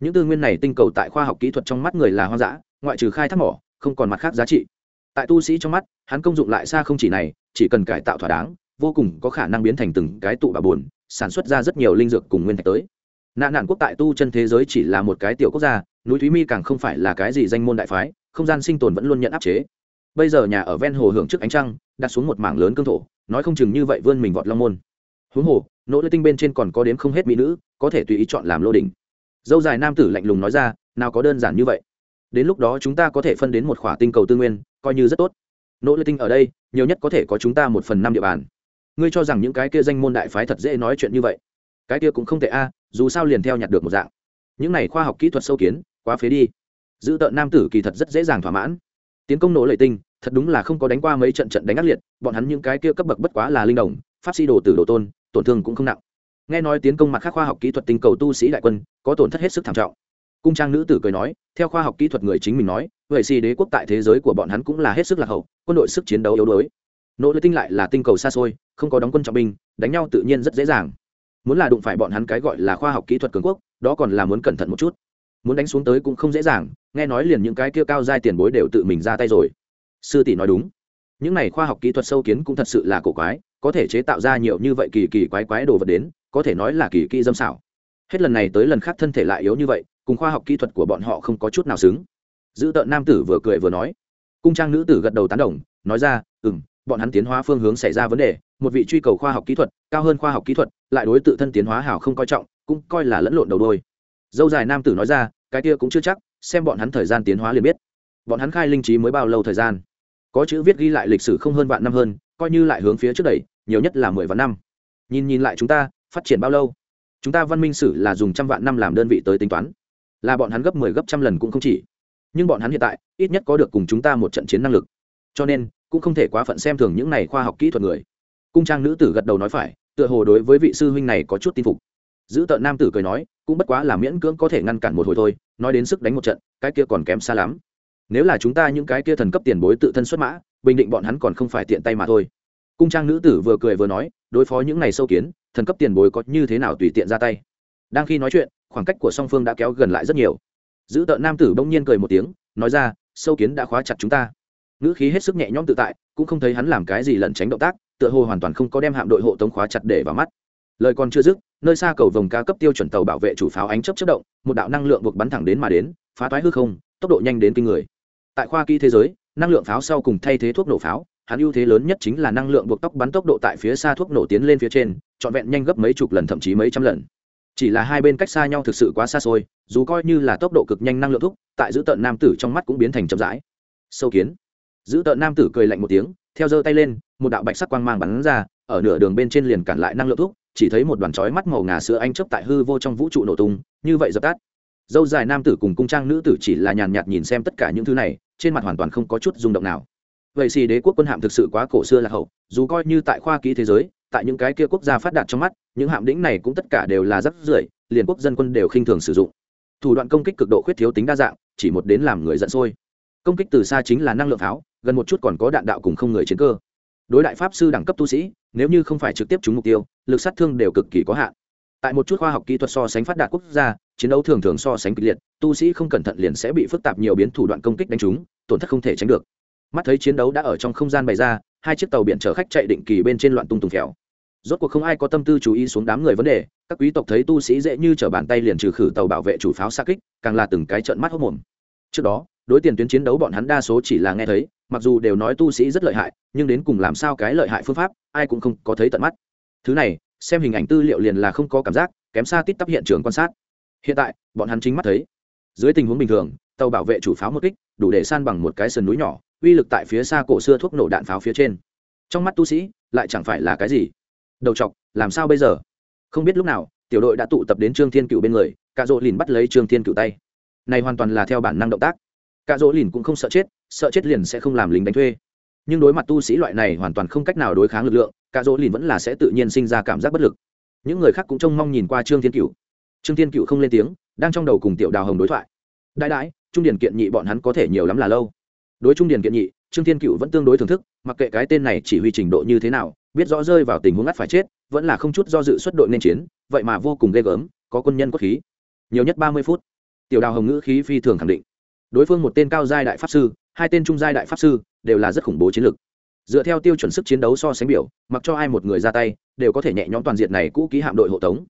Những tư nguyên này tinh cầu tại khoa học kỹ thuật trong mắt người là hoang dã ngoại trừ khai thác mỏ, không còn mặt khác giá trị. Tại tu sĩ trong mắt, hắn công dụng lại xa không chỉ này, chỉ cần cải tạo thỏa đáng, vô cùng có khả năng biến thành từng cái tụ bà bồn sản xuất ra rất nhiều linh dược cùng nguyên thạch tới. Nạn nạn quốc tại tu chân thế giới chỉ là một cái tiểu quốc gia, núi thúy mi càng không phải là cái gì danh môn đại phái, không gian sinh tồn vẫn luôn nhận áp chế. Bây giờ nhà ở ven hồ hưởng trước ánh trăng, đặt xuống một mảng lớn cương thổ, nói không chừng như vậy vươn mình vọt long môn. Huống hồ, nỗ lực tinh bên trên còn có đến không hết mỹ nữ, có thể tùy ý chọn làm lô đỉnh. Dâu dài nam tử lạnh lùng nói ra, nào có đơn giản như vậy đến lúc đó chúng ta có thể phân đến một khỏa tinh cầu tư nguyên, coi như rất tốt. Nỗ lực tinh ở đây, nhiều nhất có thể có chúng ta một phần năm địa bàn. Ngươi cho rằng những cái kia danh môn đại phái thật dễ nói chuyện như vậy? Cái kia cũng không tệ a à, dù sao liền theo nhặt được một dạng. Những này khoa học kỹ thuật sâu kiến, quá phế đi. Giữ tợn nam tử kỳ thật rất dễ dàng thỏa mãn. Tiến công nổ lệ tinh, thật đúng là không có đánh qua mấy trận trận đánh ác liệt, bọn hắn những cái kia cấp bậc bất quá là linh đồng, pháp sĩ đồ tử đồ tôn, tổn thương cũng không nặng. Nghe nói tiến công mặt khác khoa học kỹ thuật tinh cầu tu sĩ đại quân, có tổn thất hết sức thảm trọng cung trang nữ tử cười nói, theo khoa học kỹ thuật người chính mình nói, vậy xì đế quốc tại thế giới của bọn hắn cũng là hết sức lạc hậu, quân đội sức chiến đấu yếu đuối. Nỗ lực tinh lại là tinh cầu xa xôi, không có đóng quân trọng binh, đánh nhau tự nhiên rất dễ dàng. Muốn là đụng phải bọn hắn cái gọi là khoa học kỹ thuật cường quốc, đó còn là muốn cẩn thận một chút. Muốn đánh xuống tới cũng không dễ dàng, nghe nói liền những cái kia cao giai tiền bối đều tự mình ra tay rồi. Sư tỷ nói đúng. Những này khoa học kỹ thuật sâu kiến cũng thật sự là cổ quái, có thể chế tạo ra nhiều như vậy kỳ kỳ quái quái đồ vật đến, có thể nói là kỳ kỳ dâm xảo. Hết lần này tới lần khác thân thể lại yếu như vậy cùng khoa học kỹ thuật của bọn họ không có chút nào xứng. Giữ tợn nam tử vừa cười vừa nói. Cung trang nữ tử gật đầu tán đồng, nói ra ừ m bọn hắn tiến hóa phương hướng xảy ra vấn đề, một vị truy cầu khoa học kỹ thuật, cao hơn khoa học kỹ thuật, lại đối tự thân tiến hóa hảo không coi trọng, cũng coi là lẫn lộn đầu đôi. Dâu dài nam tử nói ra, cái kia cũng chưa chắc, xem bọn hắn thời gian tiến hóa liền biết. Bọn hắn khai linh trí mới bao lâu thời gian? Có chữ viết ghi lại lịch sử không hơn vạn năm hơn, coi như lại hướng phía trước đẩy, nhiều nhất là mười vạn năm. Nhìn nhìn lại chúng ta, phát triển bao lâu? Chúng ta văn minh sử là dùng trăm vạn năm làm đơn vị tới tính toán là bọn hắn gấp mười 10 gấp trăm lần cũng không chỉ. Nhưng bọn hắn hiện tại, ít nhất có được cùng chúng ta một trận chiến năng lực. Cho nên, cũng không thể quá phận xem thường những này khoa học kỹ thuật người. Cung trang nữ tử gật đầu nói phải, tựa hồ đối với vị sư huynh này có chút tin phục. Giữ tợn nam tử cười nói, cũng bất quá là miễn cưỡng có thể ngăn cản một hồi thôi, nói đến sức đánh một trận, cái kia còn kém xa lắm. Nếu là chúng ta những cái kia thần cấp tiền bối tự thân xuất mã, bình định bọn hắn còn không phải tiện tay mà thôi. Cung trang nữ tử vừa cười vừa nói, đối phó những này sâu kiến, thần cấp tiền bối có như thế nào tùy tiện ra tay. Đang khi nói chuyện khoảng cách của song phương đã kéo gần lại rất nhiều. Giữ tợn nam tử bỗng nhiên cười một tiếng, nói ra, sâu kiến đã khóa chặt chúng ta. Ngữ khí hết sức nhẹ nhõm tự tại, cũng không thấy hắn làm cái gì lẩn tránh động tác, tựa hồ hoàn toàn không có đem hạm đội hộ tống khóa chặt để vào mắt. Lời còn chưa dứt, nơi xa cầu vồng ca cấp tiêu chuẩn tàu bảo vệ chủ pháo ánh chấp chất động, một đạo năng lượng buộc bắn thẳng đến mà đến, phá toái hư không, tốc độ nhanh đến kinh người. Tại khoa kỹ thế giới, năng lượng pháo sau cùng thay thế thuốc nổ pháo, hắn ưu thế lớn nhất chính là năng lượng buộc tóc bắn tốc độ tại phía xa thuốc nổ tiến lên phía trên, trọn vẹn nhanh gấp mấy chục lần thậm chí mấy trăm lần chỉ là hai bên cách xa nhau thực sự quá xa xôi, dù coi như là tốc độ cực nhanh năng lượng thúc, tại giữ tợn nam tử trong mắt cũng biến thành chậm rãi. Sâu kiến. Giữ tợn nam tử cười lạnh một tiếng, theo giơ tay lên, một đạo bạch sắc quang mang bắn ra, ở nửa đường bên trên liền cản lại năng lượng thúc, chỉ thấy một đoàn chói mắt màu ngà sữa anh chấp tại hư vô trong vũ trụ nổ tung, như vậy dập tắt. Dâu dài nam tử cùng cung trang nữ tử chỉ là nhàn nhạt nhìn xem tất cả những thứ này, trên mặt hoàn toàn không có chút rung động nào. Vậy xì đế quốc quân hạm thực sự quá cổ xưa là hậu, dù coi như tại khoa kỹ thế giới tại những cái kia quốc gia phát đạt trong mắt, những hạm đĩnh này cũng tất cả đều là rất rưởi, liền quốc dân quân đều khinh thường sử dụng. Thủ đoạn công kích cực độ khuyết thiếu tính đa dạng, chỉ một đến làm người giận sôi. Công kích từ xa chính là năng lượng pháo, gần một chút còn có đạn đạo cùng không người chiến cơ. Đối đại pháp sư đẳng cấp tu sĩ, nếu như không phải trực tiếp trúng mục tiêu, lực sát thương đều cực kỳ có hạn. Tại một chút khoa học kỹ thuật so sánh phát đạt quốc gia, chiến đấu thường thường so sánh kịch liệt, tu sĩ không cẩn thận liền sẽ bị phức tạp nhiều biến thủ đoạn công kích đánh trúng, tổn thất không thể tránh được. Mắt thấy chiến đấu đã ở trong không gian bày ra hai chiếc tàu biển chở khách chạy định kỳ bên trên loạn tung tùng khéo, rốt cuộc không ai có tâm tư chú ý xuống đám người vấn đề các quý tộc thấy tu sĩ dễ như t r ở bàn tay liền trừ khử tàu bảo vệ chủ pháo xa kích càng là từng cái trận mắt hốc mồm. Trước đó đối tiền tuyến chiến đấu bọn hắn đa số chỉ là nghe thấy mặc dù đều nói tu sĩ rất lợi hại nhưng đến cùng làm sao cái lợi hại phương pháp ai cũng không có thấy tận mắt. Thứ này xem hình ảnh tư liệu liền là không có cảm giác kém xa tít tắp hiện trường quan sát. Hiện tại bọn hắn chính mắt thấy. Dưới tình huống bình thường tàu bảo vệ chủ pháo một kích đủ để san bằng một cái sườn núi nhỏ uy lực tại phía xa cổ xưa thuốc nổ đạn pháo phía trên. Trong mắt tu sĩ, lại chẳng phải là cái gì? Đầu chọc, làm sao bây giờ? Không biết lúc nào, tiểu đội đã tụ tập đến trương thiên cựu bên người, cạ rỗ lìn bắt lấy trương thiên cựu tay. Này hoàn toàn là theo bản năng động tác. Cạ rỗ lìn cũng không sợ chết sợ chết liền sẽ không làm lính đánh thuê. Nhưng đối mặt tu sĩ loại này hoàn toàn không cách nào đối kháng lực lượng, cạ rỗ lìn vẫn là sẽ tự nhiên sinh ra cảm giác bất lực. Những người khác cũng trông mong nhìn qua trương thiên cựu trương thiên cựu không lên tiếng, đang trong đầu cùng tiểu đào hồng đối thoại. Đại đãi trung điển kiện nhị bọn hắn có thể nhiều lắm là lâu đối trung điển kiện nhị, trương thiên cựu vẫn tương đối thưởng thức, mặc kệ cái tên này chỉ huy trình độ như thế nào, biết rõ rơi vào tình huống ngắt phải chết, vẫn là không chút do dự xuất đội nên chiến, vậy mà vô cùng ghê gớm, có quân nhân quốc khí. Nhiều nhất ba mươi phút. Tiểu đào hồng ngữ khí phi thường khẳng định. Đối phương một tên cao giai đại pháp sư, hai tên trung giai đại pháp sư, đều là rất khủng bố chiến lược. Dựa theo tiêu chuẩn sức chiến đấu so sánh biểu, mặc cho ai một người ra tay, đều có thể nhẹ nhõm toàn diện này cũ ký hạm đội hộ tống.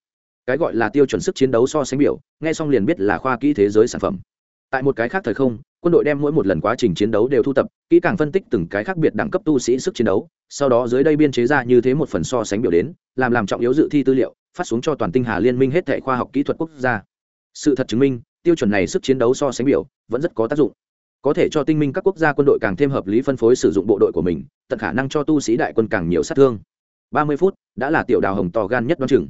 Cái gọi là tiêu chuẩn sức chiến đấu so sánh biểu, nghe xong liền biết là khoa kỹ thế giới sản phẩm. Tại một cái khác thời không quân đội đem mỗi một lần quá trình chiến đấu đều thu tập, kỹ càng phân tích từng cái khác biệt đẳng cấp tu sĩ sức chiến đấu, sau đó dưới đây biên chế ra như thế một phần so sánh biểu đến, làm làm trọng yếu dự thi tư liệu, phát xuống cho toàn tinh hà liên minh hết thệ khoa học kỹ thuật quốc gia. Sự thật chứng minh, tiêu chuẩn này sức chiến đấu so sánh biểu vẫn rất có tác dụng. Có thể cho tinh minh các quốc gia quân đội càng thêm hợp lý phân phối sử dụng bộ đội của mình, tận khả năng cho tu sĩ đại quân càng nhiều sát thương. Ba mươi phút, đã là tiểu đào hồng to gan nhất đoán chừng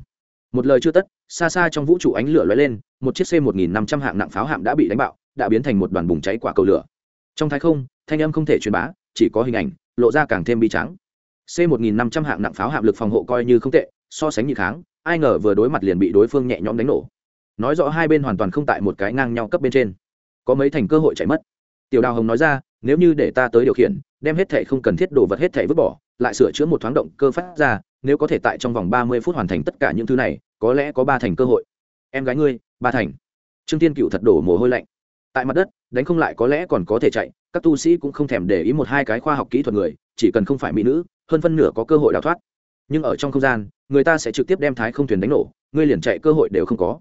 một lời chưa tất, xa xa trong vũ trụ ánh lửa lóe lên, một chiếc c một nghìn năm trăm hạng nặng pháo hạm đã bị đánh bạo, đã biến thành một đoàn bùng cháy quả cầu lửa. Trong thái không, thanh âm không thể truyền bá, chỉ có hình ảnh, lộ ra càng thêm bi trắng c một nghìn năm trăm hạng nặng pháo hạm lực phòng hộ coi như không tệ, so sánh nhị kháng, ai ngờ vừa đối mặt liền bị đối phương nhẹ nhõm đánh nổ. Nói rõ hai bên hoàn toàn không tại một cái ngang nhau cấp bên trên. Có mấy thành cơ hội chạy mất. Tiểu đào hồng nói ra, nếu như để ta tới điều khiển, đem hết thẻ không cần thiết đồ vật hết thẻ vứt bỏ, lại sửa chữa một thoáng động cơ phát ra nếu có thể tại trong vòng ba mươi phút hoàn thành tất cả những thứ này, có lẽ có ba thành cơ hội. Em gái ngươi, ba thành. Trương tiên cựu thật đổ mồ hôi lạnh. Tại mặt đất, đánh không lại có lẽ còn có thể chạy, các tu sĩ cũng không thèm để ý một hai cái khoa học kỹ thuật người, chỉ cần không phải mỹ nữ, hơn phân nửa có cơ hội đào thoát. Nhưng ở trong không gian, người ta sẽ trực tiếp đem thái không thuyền đánh nổ, ngươi liền chạy cơ hội đều không có.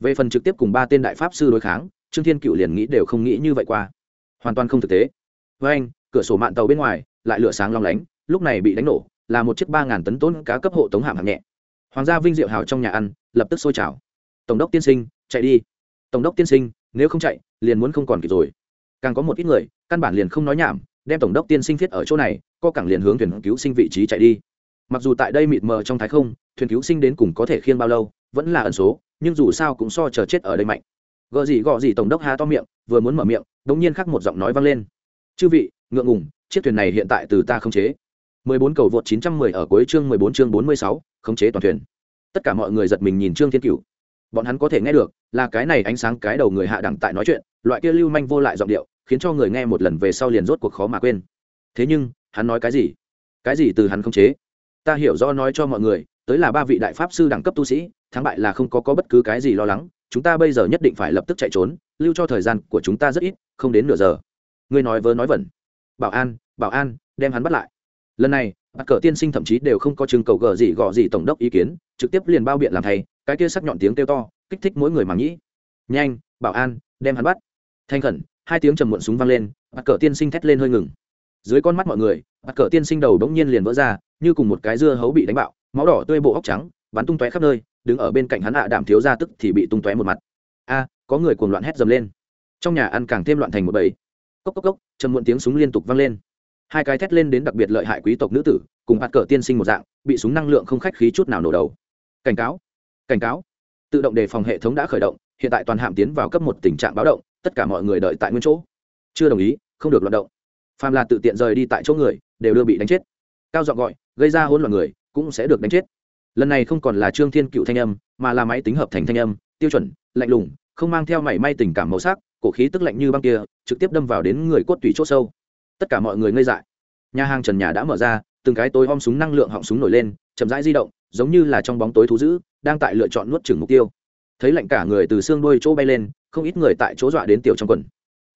Về phần trực tiếp cùng ba tên đại pháp sư đối kháng, trương thiên cựu liền nghĩ đều không nghĩ như vậy qua. Hoàn toàn không thực tế. Với anh, cửa sổ mạng tàu bên ngoài lại lửa sáng long lánh, lúc này bị đánh nổ là một chiếc ba ngàn tấn tốn cá cấp hộ tống hạm hạng nhẹ. Hoàng gia vinh diệu hào trong nhà ăn, lập tức sôi trào. Tổng đốc tiên sinh, chạy đi. Tổng đốc tiên sinh, nếu không chạy, liền muốn không còn kịp rồi. Càng có một ít người, căn bản liền không nói nhảm, đem tổng đốc tiên sinh thiết ở chỗ này, co càng liền hướng thuyền cứu sinh vị trí chạy đi. Mặc dù tại đây mịt mờ trong thái không, thuyền cứu sinh đến cùng có thể khiêng bao lâu, vẫn là ẩn số, nhưng dù sao cũng so chờ chết ở đây mạnh. Gợ gì gọ gì tổng đốc há to miệng, vừa muốn mở miệng đ ỗ n g nhiên khắc một giọng nói vang lên. Chư vị, ngượng ngùng, chiếc thuyền này hiện tại từ ta không chế. 14 cầu vượt 910 ở cuối chương 14 chương 46, khống chế toàn thuyền. Tất cả mọi người giật mình nhìn Trương Thiên Cửu. Bọn hắn có thể nghe được, là cái này ánh sáng cái đầu người hạ đẳng tại nói chuyện, loại kia lưu manh vô lại giọng điệu, khiến cho người nghe một lần về sau liền rốt cuộc khó mà quên. Thế nhưng, hắn nói cái gì? Cái gì từ hắn khống chế? Ta hiểu do nói cho mọi người, tới là ba vị đại pháp sư đẳng cấp tu sĩ, thắng bại là không có có bất cứ cái gì lo lắng, chúng ta bây giờ nhất định phải lập tức chạy trốn, lưu cho thời gian của chúng ta rất ít, không đến nửa giờ. Ngươi nói vớ nói vẩn. Bảo an, bảo an, đem hắn bắt lại lần này bắt cờ tiên sinh thậm chí đều không có chừng cầu gờ gì gọ gì tổng đốc ý kiến, trực tiếp liền bao biện làm thầy, cái kia sắc nhọn tiếng kêu to, kích thích mỗi người mà nghĩ. Nhanh, bảo an, đem hắn bắt. Thanh khẩn, hai tiếng trầm muộn súng vang lên bắt cờ tiên sinh thét lên hơi ngừng. Dưới con mắt mọi người bắt cờ tiên sinh đầu đ ố n g nhiên liền vỡ ra, như cùng một cái dưa hấu bị đánh bạo, máu đỏ tươi bộ óc trắng, bắn tung tóe khắp nơi, đứng ở bên cạnh hắn hạ đảm thiếu ra tức thì bị tung tóe một mặt. A, có người cuồng loạn hét dầm lên. Trong nhà ăn càng thêm loạn thành một bầy. Cốc cốc cốc, trầm muộn tiếng súng liên tục vang lên hai cái thét lên đến đặc biệt lợi hại quý tộc nữ tử, cùng hạt cờ tiên sinh một dạng, bị súng năng lượng không khách khí chút nào nổ đầu. Cảnh cáo cảnh cáo. Tự động đề phòng hệ thống đã khởi động, hiện tại toàn hạm tiến vào cấp một tình trạng báo động, tất cả mọi người đợi tại nguyên chỗ. Chưa đồng ý, không được loạt động. Phàm là tự tiện rời đi tại chỗ người, đều đưa bị đánh chết. Cao dọn gọi, gây ra hỗn loạn người, cũng sẽ được đánh chết. Lần này không còn là trương thiên cựu thanh âm, mà là máy tính hợp thành thanh âm, tiêu chuẩn, lạnh lùng, không mang theo mảy may tình cảm màu sắc, cổ khí tức lạnh như băng kia, trực tiếp đâm vào đến người cốt tủy chốt sâu tất cả mọi người ngây dại. Nhà hàng trần nhà đã mở ra, từng cái tối om súng năng lượng họng súng nổi lên, chậm rãi di động, giống như là trong bóng tối thú dữ, đang tại lựa chọn nuốt chừng mục tiêu. Thấy lạnh cả người từ xương đuôi chỗ bay lên, không ít người tại chỗ dọa đến tiểu trong quần.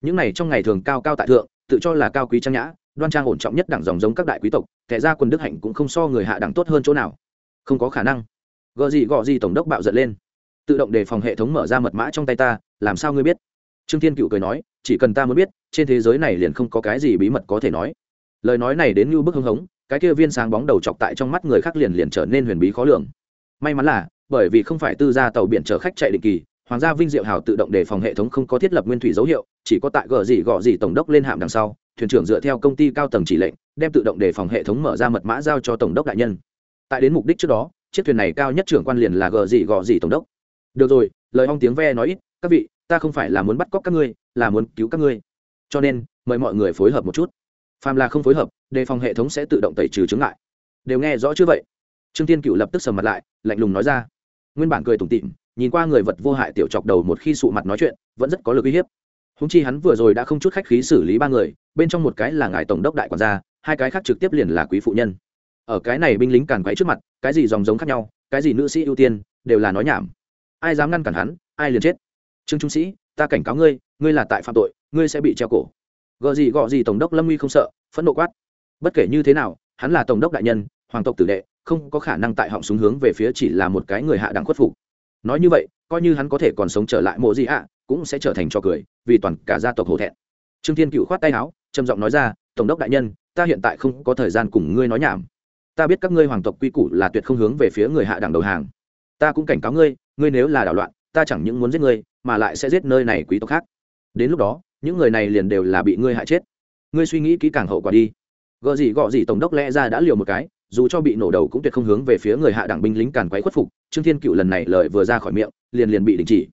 Những này trong ngày thường cao cao tại thượng, tự cho là cao quý trang nhã, đoan trang ổn trọng nhất đẳng dòng giống các đại quý tộc, kẻ ra quân đức hạnh cũng không so người hạ đẳng tốt hơn chỗ nào. Không có khả năng. Gợ gì gọ gì tổng đốc bạo giận lên. Tự động đề phòng hệ thống mở ra mật mã trong tay ta, làm sao ngươi biết? Trương thiên cựu cười nói chỉ cần ta muốn biết, trên thế giới này liền không có cái gì bí mật có thể nói. Lời nói này đến như bức hưng hống, cái kia viên sáng bóng đầu chọc tại trong mắt người khác liền liền trở nên huyền bí khó lường. May mắn là, bởi vì không phải tư gia tàu biển chở khách chạy định kỳ, hoàng gia vinh diệu hào tự động đề phòng hệ thống không có thiết lập nguyên thủy dấu hiệu, chỉ có tại gờ gì gọ gì tổng đốc lên hạm đằng sau, thuyền trưởng dựa theo công ty cao tầng chỉ lệnh, đem tự động đề phòng hệ thống mở ra mật mã giao cho tổng đốc đại nhân. Tại đến mục đích trước đó, chiếc thuyền này cao nhất trưởng quan liền là gờ gì gọ gì tổng đốc. Được rồi, lời hong tiếng ve nói ít, các vị ta không phải là muốn bắt cóc các ngươi, là muốn cứu các ngươi. Cho nên, mời mọi người phối hợp một chút. Phàm là không phối hợp, đề phòng hệ thống sẽ tự động tẩy trừ chứng lại đều nghe rõ chưa vậy? Trương tiên cựu lập tức sầm mặt lại, lạnh lùng nói ra. Nguyên bản cười tủm tịm nhìn qua người vật vô hại tiểu chọc đầu một khi sụ mặt nói chuyện, vẫn rất có lực uy hiếp. Húng chi hắn vừa rồi đã không chút khách khí xử lý ba người, bên trong một cái là ngài tổng đốc đại quản gia, hai cái khác trực tiếp liền là quý phụ nhân. Ở cái này binh lính càn quấy trước mặt, cái gì dòng giống khác nhau, cái gì nữ sĩ ưu tiên, đều là nói nhảm. Ai dám ngăn cản hắn, ai liền chết trương trung sĩ, ta cảnh cáo ngươi ngươi là tại phạm tội, ngươi sẽ bị treo cổ. Gợ gì gọ gì tổng đốc lâm uy không sợ, phẫn nộ quát. Bất kể như thế nào, hắn là tổng đốc đại nhân, hoàng tộc tử đệ, không có khả năng tại họng súng hướng về phía chỉ là một cái người hạ đẳng khuất phục. Nói như vậy, coi như hắn có thể còn sống trở lại mộ gì ạ, cũng sẽ trở thành trò cười, vì toàn cả gia tộc hổ thẹn. Trương thiên cựu khoát tay áo, trầm giọng nói ra, tổng đốc đại nhân, ta hiện tại không có thời gian cùng ngươi nói nhảm. Ta biết các ngươi hoàng tộc quy củ là tuyệt không hướng về phía người hạ đẳng đầu hàng. Ta cũng cảnh cáo ngươi ngươi nếu là đảo loạn ta chẳng những muốn giết ngươi, mà lại sẽ giết nơi này quý tộc khác. Đến lúc đó, những người này liền đều là bị ngươi hại chết. Ngươi suy nghĩ kỹ càng hậu quả đi. Gợ gì gọ gì tổng đốc lẽ ra đã liều một cái, dù cho bị nổ đầu cũng tuyệt không hướng về phía người hạ đẳng binh lính càn quấy khuất phục, trương thiên cựu lần này lời vừa ra khỏi miệng, liền liền bị đình chỉ.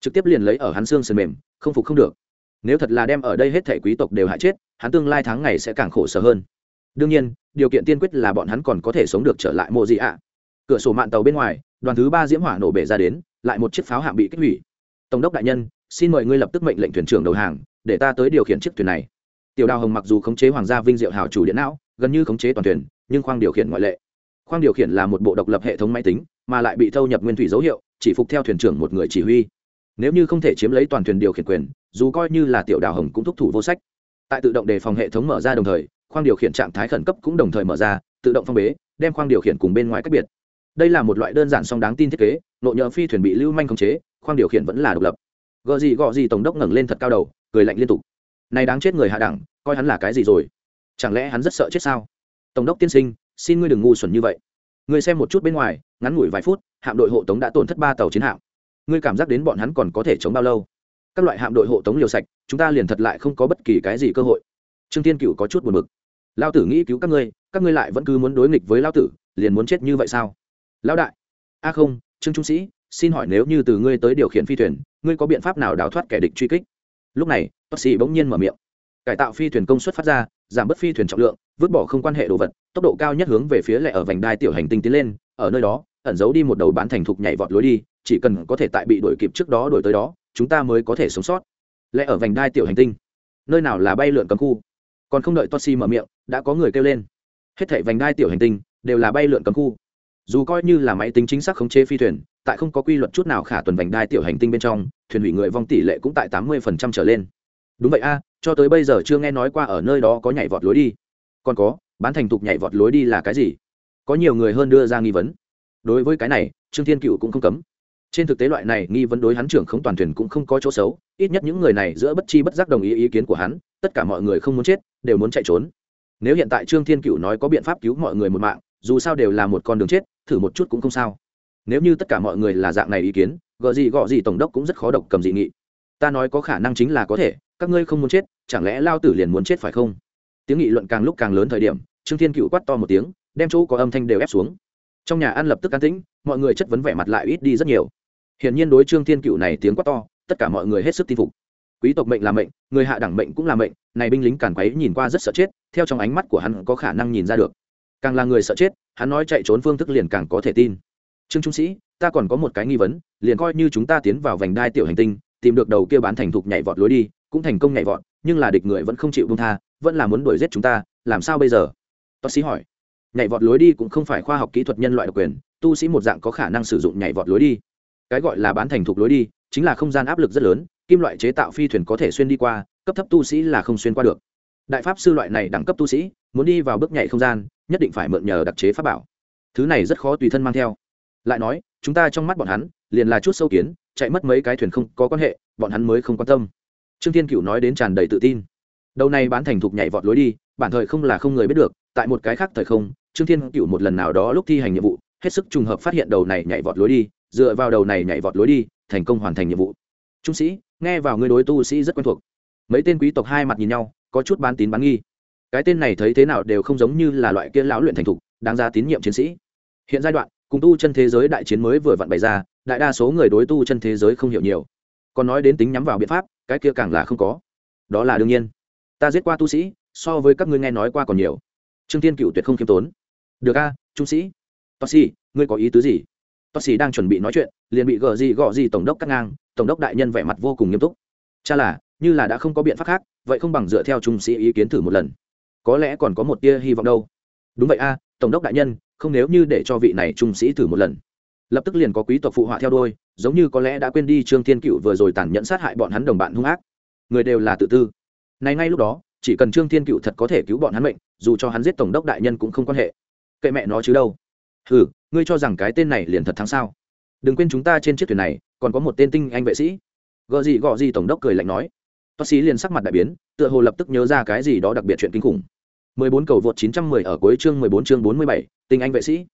Trực tiếp liền lấy ở hắn xương sườn mềm, không phục không được. Nếu thật là đem ở đây hết thể quý tộc đều hại chết, hắn tương lai tháng ngày sẽ càng khổ sở hơn. Đương nhiên, điều kiện tiên quyết là bọn hắn còn có thể sống được trở lại mộ gì ạ. Cửa sổ mạng tàu bên ngoài, đoàn thứ ba diễm hỏa nổ bể ra đến lại một chiếc pháo hạm bị kích hủy. Tổng đốc đại nhân, xin mời ngươi lập tức mệnh lệnh thuyền trưởng đầu hàng, để ta tới điều khiển chiếc thuyền này. Tiểu đào hồng mặc dù khống chế hoàng gia vinh diệu hào chủ điện não, gần như khống chế toàn thuyền, nhưng khoang điều khiển ngoại lệ. Khoang điều khiển là một bộ độc lập hệ thống máy tính, mà lại bị thâu nhập nguyên thủy dấu hiệu, chỉ phục theo thuyền trưởng một người chỉ huy. Nếu như không thể chiếm lấy toàn thuyền điều khiển quyền, dù coi như là tiểu đào hồng cũng thúc thủ vô sách. Tại tự động đề phòng hệ thống mở ra đồng thời, khoang điều khiển trạng thái khẩn cấp cũng đồng thời mở ra, tự động phong bế, đem khoang điều khiển cùng bên ngoài cách biệt đây là một loại đơn giản song đáng tin thiết kế, nội nhờ phi thuyền bị lưu manh khống chế, khoang điều khiển vẫn là độc lập. Gợ gì gọ gì tổng đốc ngẩng lên thật cao đầu, cười lạnh liên tục. Này đáng chết người hạ đẳng, coi hắn là cái gì rồi? Chẳng lẽ hắn rất sợ chết sao? Tổng đốc tiên sinh, xin ngươi đừng ngu xuẩn như vậy. Ngươi xem một chút bên ngoài, ngắn ngủi vài phút, hạm đội hộ tống đã tổn thất ba tàu chiến hạm. Ngươi cảm giác đến bọn hắn còn có thể chống bao lâu? Các loại hạm đội hộ tống liều sạch, chúng ta liền thật lại không có bất kỳ cái gì cơ hội. Trương tiên cựu có chút buồn bực. Lao tử nghĩ cứu các ngươi các ngươi lại vẫn cứ muốn đối nghịch với lao tử, liền muốn chết như vậy sao? Lão đại. A không, trương trung sĩ, xin hỏi nếu như từ ngươi tới điều khiển phi thuyền, ngươi có biện pháp nào đào thoát kẻ địch truy kích? Lúc này bác sĩ bỗng nhiên mở miệng. Cải tạo phi thuyền công suất phát ra, giảm bớt phi thuyền trọng lượng, vứt bỏ không quan hệ đồ vật, tốc độ cao nhất hướng về phía lệ ở vành đai tiểu hành tinh tiến lên, ở nơi đó, ẩn giấu đi một đầu bán thành thục nhảy vọt lối đi, chỉ cần có thể tại bị đuổi kịp trước đó đuổi tới đó, chúng ta mới có thể sống sót. Lệ ở vành đai tiểu hành tinh. Nơi nào là bay lượn cấm khu? Còn không đợi toshi mở miệng, đã có người kêu lên. Hết thảy vành đai tiểu hành tinh đều là bay lượn cấm khu dù coi như là máy tính chính xác khống chế phi thuyền, tại không có quy luật chút nào khả tuần vành đai tiểu hành tinh bên trong, thuyền hủy người vong tỷ lệ cũng tại tám mươi phần trăm trở lên. Đúng vậy a, cho tới bây giờ chưa nghe nói qua ở nơi đó có nhảy vọt lối đi. Còn có, bán thành thục nhảy vọt lối đi là cái gì? Có nhiều người hơn đưa ra nghi vấn. Đối với cái này, trương thiên cựu cũng không cấm. Trên thực tế loại này nghi vấn đối hắn trưởng không toàn thuyền cũng không có chỗ xấu, ít nhất những người này giữa bất chi bất giác đồng ý ý kiến của hắn, tất cả mọi người không muốn chết, đều muốn chạy trốn. Nếu hiện tại trương thiên cựu nói có biện pháp cứu mọi người một mạng, dù sao đều là một con đường chết thử một chút cũng không sao. Nếu như tất cả mọi người là dạng này ý kiến, gợ gì gọ gì tổng đốc cũng rất khó độc cầm dị nghị. Ta nói có khả năng chính là có thể, các ngươi không muốn chết, chẳng lẽ lao tử liền muốn chết phải không? Tiếng nghị luận càng lúc càng lớn thời điểm, trương thiên cựu quát to một tiếng, đem chỗ có âm thanh đều ép xuống. Trong nhà ăn lập tức can tĩnh, mọi người chất vấn vẻ mặt lại ít đi rất nhiều. Hiển nhiên đối trương thiên cựu này tiếng quát to, tất cả mọi người hết sức tin phục. Quý tộc mệnh là mệnh, người hạ đẳng mệnh cũng là mệnh, này binh lính càn quấy nhìn qua rất sợ chết, theo trong ánh mắt của hắn có khả năng nhìn ra được càng là người sợ chết, hắn nói chạy trốn phương thức liền càng có thể tin. Trương trung sĩ, ta còn có một cái nghi vấn, liền coi như chúng ta tiến vào vành đai tiểu hành tinh, tìm được đầu kia bán thành thục nhảy vọt lối đi, cũng thành công nhảy vọt, nhưng là địch người vẫn không chịu buông tha, vẫn là muốn đuổi giết chúng ta, làm sao bây giờ? Bác sĩ hỏi. Nhảy vọt lối đi cũng không phải khoa học kỹ thuật nhân loại độc quyền, tu sĩ một dạng có khả năng sử dụng nhảy vọt lối đi. Cái gọi là bán thành thục lối đi, chính là không gian áp lực rất lớn, kim loại chế tạo phi thuyền có thể xuyên đi qua, cấp thấp tu sĩ là không xuyên qua được. Đại pháp sư loại này đẳng cấp tu sĩ, muốn đi vào bước nhảy không gian nhất định phải mượn nhờ đặc chế pháp bảo. Thứ này rất khó tùy thân mang theo. Lại nói, chúng ta trong mắt bọn hắn, liền là chút sâu kiến, chạy mất mấy cái thuyền không có quan hệ, bọn hắn mới không quan tâm. Trương thiên cựu nói đến tràn đầy tự tin. Đầu này bán thành thục nhảy vọt lối đi, bản thời không là không người biết được, tại một cái khác thời không, trương thiên cựu một lần nào đó lúc thi hành nhiệm vụ, hết sức trùng hợp phát hiện đầu này nhảy vọt lối đi, dựa vào đầu này nhảy vọt lối đi, thành công hoàn thành nhiệm vụ. Trung sĩ, nghe vào người đối tu sĩ rất quen thuộc. Mấy tên quý tộc hai mặt nhìn nhau, có chút bán tín bán nghi cái tên này thấy thế nào đều không giống như là loại kia lão luyện thành thục, đáng ra tín nhiệm chiến sĩ. Hiện giai đoạn, cùng tu chân thế giới đại chiến mới vừa vặn bày ra, đại đa số người đối tu chân thế giới không hiểu nhiều. Còn nói đến tính nhắm vào biện pháp, cái kia càng là không có. Đó là đương nhiên. Ta giết qua tu sĩ, so với các ngươi nghe nói qua còn nhiều. Trương tiên cựu tuyệt không khiêm tốn. Được a, trung sĩ. Toa sĩ, ngươi có ý tứ gì? Toa sĩ đang chuẩn bị nói chuyện, liền bị gờ gì gọ gì tổng đốc cắt ngang, tổng đốc đại nhân vẻ mặt vô cùng nghiêm túc. Cha là, như là đã không có biện pháp khác, vậy không bằng dựa theo trung sĩ ý kiến thử một lần có lẽ còn có một tia hy vọng đâu. Đúng vậy a, tổng đốc đại nhân, không nếu như để cho vị này trung sĩ thử một lần. Lập tức liền có quý tộc phụ họa theo đôi giống như có lẽ đã quên đi trương thiên cựu vừa rồi tàn nhẫn sát hại bọn hắn đồng bạn hung ác. Người đều là tự tư. Này ngay lúc đó, chỉ cần trương thiên cựu thật có thể cứu bọn hắn mệnh, dù cho hắn giết tổng đốc đại nhân cũng không quan hệ. Kệ mẹ nó chứ đâu. Ừ ngươi cho rằng cái tên này liền thật thắng sao? Đừng quên chúng ta trên chiếc thuyền này, còn có một tên tinh anh vệ sĩ. Gợ gì gọ gì tổng đốc cười lạnh nói. Toa sĩ liền sắc mặt đại biến, tựa hồ lập tức nhớ ra cái gì đó đặc biệt chuyện kinh khủng. 14 cầu vượt 910 ở cuối chương 14 chương 47, tinh anh vệ sĩ.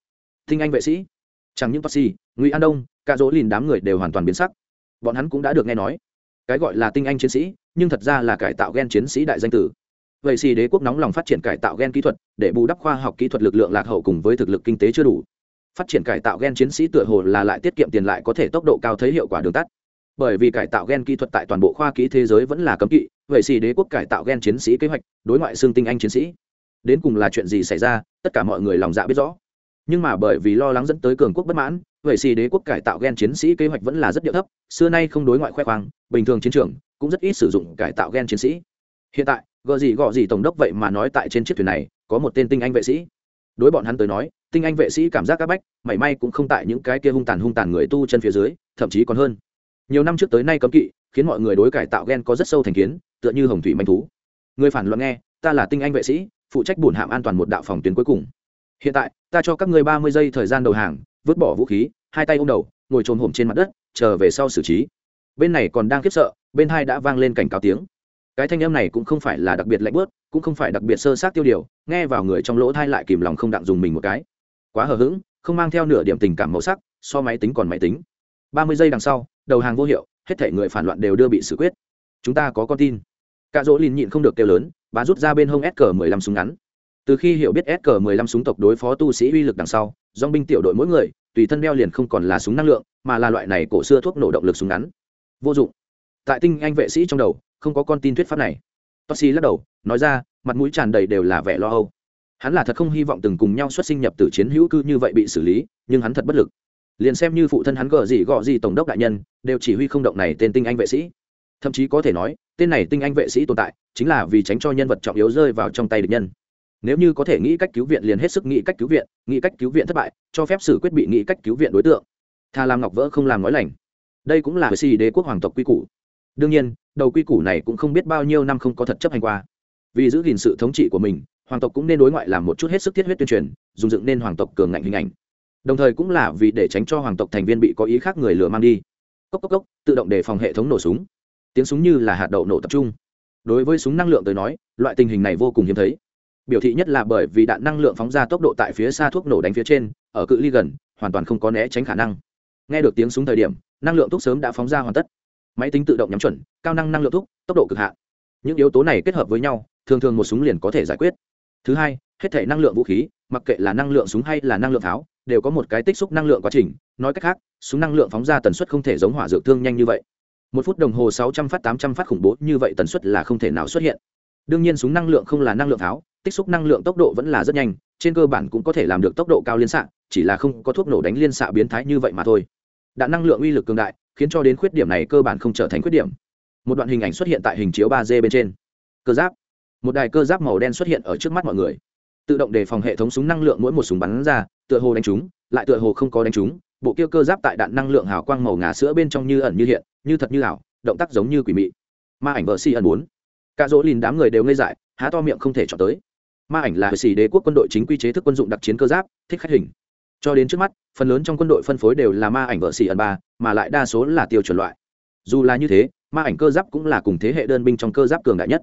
Tinh anh vệ sĩ? Chẳng những toa ngụy an đông cả dỗ lìn đám người đều hoàn toàn biến sắc. Bọn hắn cũng đã được nghe nói. Cái gọi là tinh anh chiến sĩ nhưng thật ra là cải tạo gen chiến sĩ đại danh tử. Vậy xì đế quốc nóng lòng phát triển cải tạo gen kỹ thuật để bù đắp khoa học kỹ thuật lực lượng lạc hậu cùng với thực lực kinh tế chưa đủ. Phát triển cải tạo gen chiến sĩ tựa hồ là lại tiết kiệm tiền lại có thể tốc độ cao thấy hiệu quả đường tắt. Bởi vì cải tạo gen kỹ thuật tại toàn bộ khoa kỹ thế giới vẫn là cấm kỵ vậy xì đế quốc cải tạo gen chiến sĩ kế hoạch đối ngoại xương tinh anh chiến sĩ đến cùng là chuyện gì xảy ra, tất cả mọi người lòng dạ biết rõ. Nhưng mà bởi vì lo lắng dẫn tới cường quốc bất mãn vậy xì đế quốc cải tạo gen chiến sĩ kế hoạch vẫn là rất điệu thấp, xưa nay không đối ngoại khoe khoang, bình thường chiến trường cũng rất ít sử dụng cải tạo gen chiến sĩ. Hiện tại gợ gì gọ gì tổng đốc vậy mà nói tại trên chiếc thuyền này, có một tên tinh anh vệ sĩ. Đối bọn hắn tới nói, tinh anh vệ sĩ cảm giác các bách, mảy may cũng không tại những cái kia hung tàn hung tàn người tu chân phía dưới, thậm chí còn hơn. Nhiều năm trước tới nay cấm kỵ, khiến mọi người đối cải tạo gen có rất sâu thành kiến, tựa như hồng thủy manh thú. Người phản luận nghe, ta là tinh anh vệ sĩ phụ trách bổn hạm an toàn một đạo phòng tuyến cuối cùng. Hiện tại, ta cho các ngươi ba mươi giây thời gian đầu hàng, vứt bỏ vũ khí, hai tay ôm đầu, ngồi trồm hổm trên mặt đất, chờ về sau xử trí. Bên này còn đang khiếp sợ, bên hai đã vang lên cảnh cáo tiếng. Cái thanh âm này cũng không phải là đặc biệt lạnh bớt cũng không phải đặc biệt sơ sát tiêu điều, nghe vào người trong lỗ thai lại kìm lòng không đặng dùng mình một cái. Quá hờ hững, không mang theo nửa điểm tình cảm màu sắc, so máy tính còn máy tính. Ba mươi giây đằng sau, đầu hàng vô hiệu, hết thể người phản loạn đều đưa bị xử quyết. Chúng ta có con tin. Cả dỗ lìn nhịn không được kêu lớn bà rút ra bên hông SK15 súng ngắn. Từ khi hiểu biết SK15 súng tộc đối phó tu sĩ uy lực đằng sau, dòng binh tiểu đội mỗi người, tùy thân đeo liền không còn là súng năng lượng, mà là loại này cổ xưa thuốc nổ động lực súng ngắn. Vô dụng. Tại tinh anh vệ sĩ trong đầu, không có con tin thuyết pháp này. Toxi lắc đầu, nói ra, mặt mũi tràn đầy đều là vẻ lo âu. Hắn là thật không hy vọng từng cùng nhau xuất sinh nhập tử chiến hữu cư như vậy bị xử lý, nhưng hắn thật bất lực. Liền xem như phụ thân hắn gở gì gọ gì tổng đốc đại nhân, đều chỉ huy không động này tên tinh anh vệ sĩ. Thậm chí có thể nói, tên này tinh anh vệ sĩ tồn tại chính là vì tránh cho nhân vật trọng yếu rơi vào trong tay địch nhân. Nếu như có thể nghĩ cách cứu viện liền hết sức nghĩ cách cứu viện, nghĩ cách cứu viện thất bại, cho phép xử quyết bị nghĩ cách cứu viện đối tượng. Tha làm ngọc vỡ không làm nói lành. Đây cũng là si đế quốc hoàng tộc quy củ. Đương nhiên, đầu quy củ này cũng không biết bao nhiêu năm không có thật chấp hành qua. Vì giữ gìn sự thống trị của mình, hoàng tộc cũng nên đối ngoại làm một chút hết sức thiết huyết tuyên truyền, dùng dựng nên hoàng tộc cường ngạnh hình ảnh. Đồng thời cũng là vì để tránh cho hoàng tộc thành viên bị có ý khác người lừa mang đi. Cốc cốc cốc, tự động đề phòng hệ thống nổ súng. Tiếng súng như là hạt đậu nổ tập trung đối với súng năng lượng tới nói, loại tình hình này vô cùng hiếm thấy. Biểu thị nhất là bởi vì đạn năng lượng phóng ra tốc độ tại phía xa thuốc nổ đánh phía trên, ở cự ly gần, hoàn toàn không có né tránh khả năng. Nghe được tiếng súng thời điểm, năng lượng thuốc sớm đã phóng ra hoàn tất. Máy tính tự động nhắm chuẩn, cao năng năng lượng thuốc, tốc độ cực hạn. Những yếu tố này kết hợp với nhau, thường thường một súng liền có thể giải quyết. Thứ hai, hết thể năng lượng vũ khí, mặc kệ là năng lượng súng hay là năng lượng pháo đều có một cái tích xúc năng lượng quá trình. Nói cách khác, súng năng lượng phóng ra tần suất không thể giống hỏa dược thương nhanh như vậy một phút đồng hồ sáu trăm phát tám trăm phát khủng bố như vậy tần suất là không thể nào xuất hiện. Đương nhiên súng năng lượng không là năng lượng tháo, tích xúc năng lượng tốc độ vẫn là rất nhanh trên cơ bản cũng có thể làm được tốc độ cao liên xạ chỉ là không có thuốc nổ đánh liên xạ biến thái như vậy mà thôi. Đạn năng lượng uy lực cường đại khiến cho đến khuyết điểm này cơ bản không trở thành khuyết điểm. Một đoạn hình ảnh xuất hiện tại hình chiếu ba d bên trên. Cơ giáp. Một đài cơ giáp màu đen xuất hiện ở trước mắt mọi người. Tự động đề phòng hệ thống súng năng lượng mỗi một súng bắn ra tựa hồ đánh trúng lại tựa hồ không có đánh trúng bộ kia cơ giáp tại đạn năng lượng hào quang màu ngà sữa bên trong như ẩn như hiện, như thật như ảo, động tác giống như quỷ mị. Ma ảnh vợ si ẩn bốn cả dỗ lìn đám người đều ngây dại, há to miệng không thể chọn tới. Ma ảnh là xì đế quốc quân đội chính quy chế thức quân dụng đặc chiến cơ giáp, thích khách hình. Cho đến trước mắt, phần lớn trong quân đội phân phối đều là ma ảnh vợ xì ẩn ba, mà lại đa số là tiêu chuẩn loại. Dù là như thế, ma ảnh cơ giáp cũng là cùng thế hệ đơn binh trong cơ giáp cường đại nhất.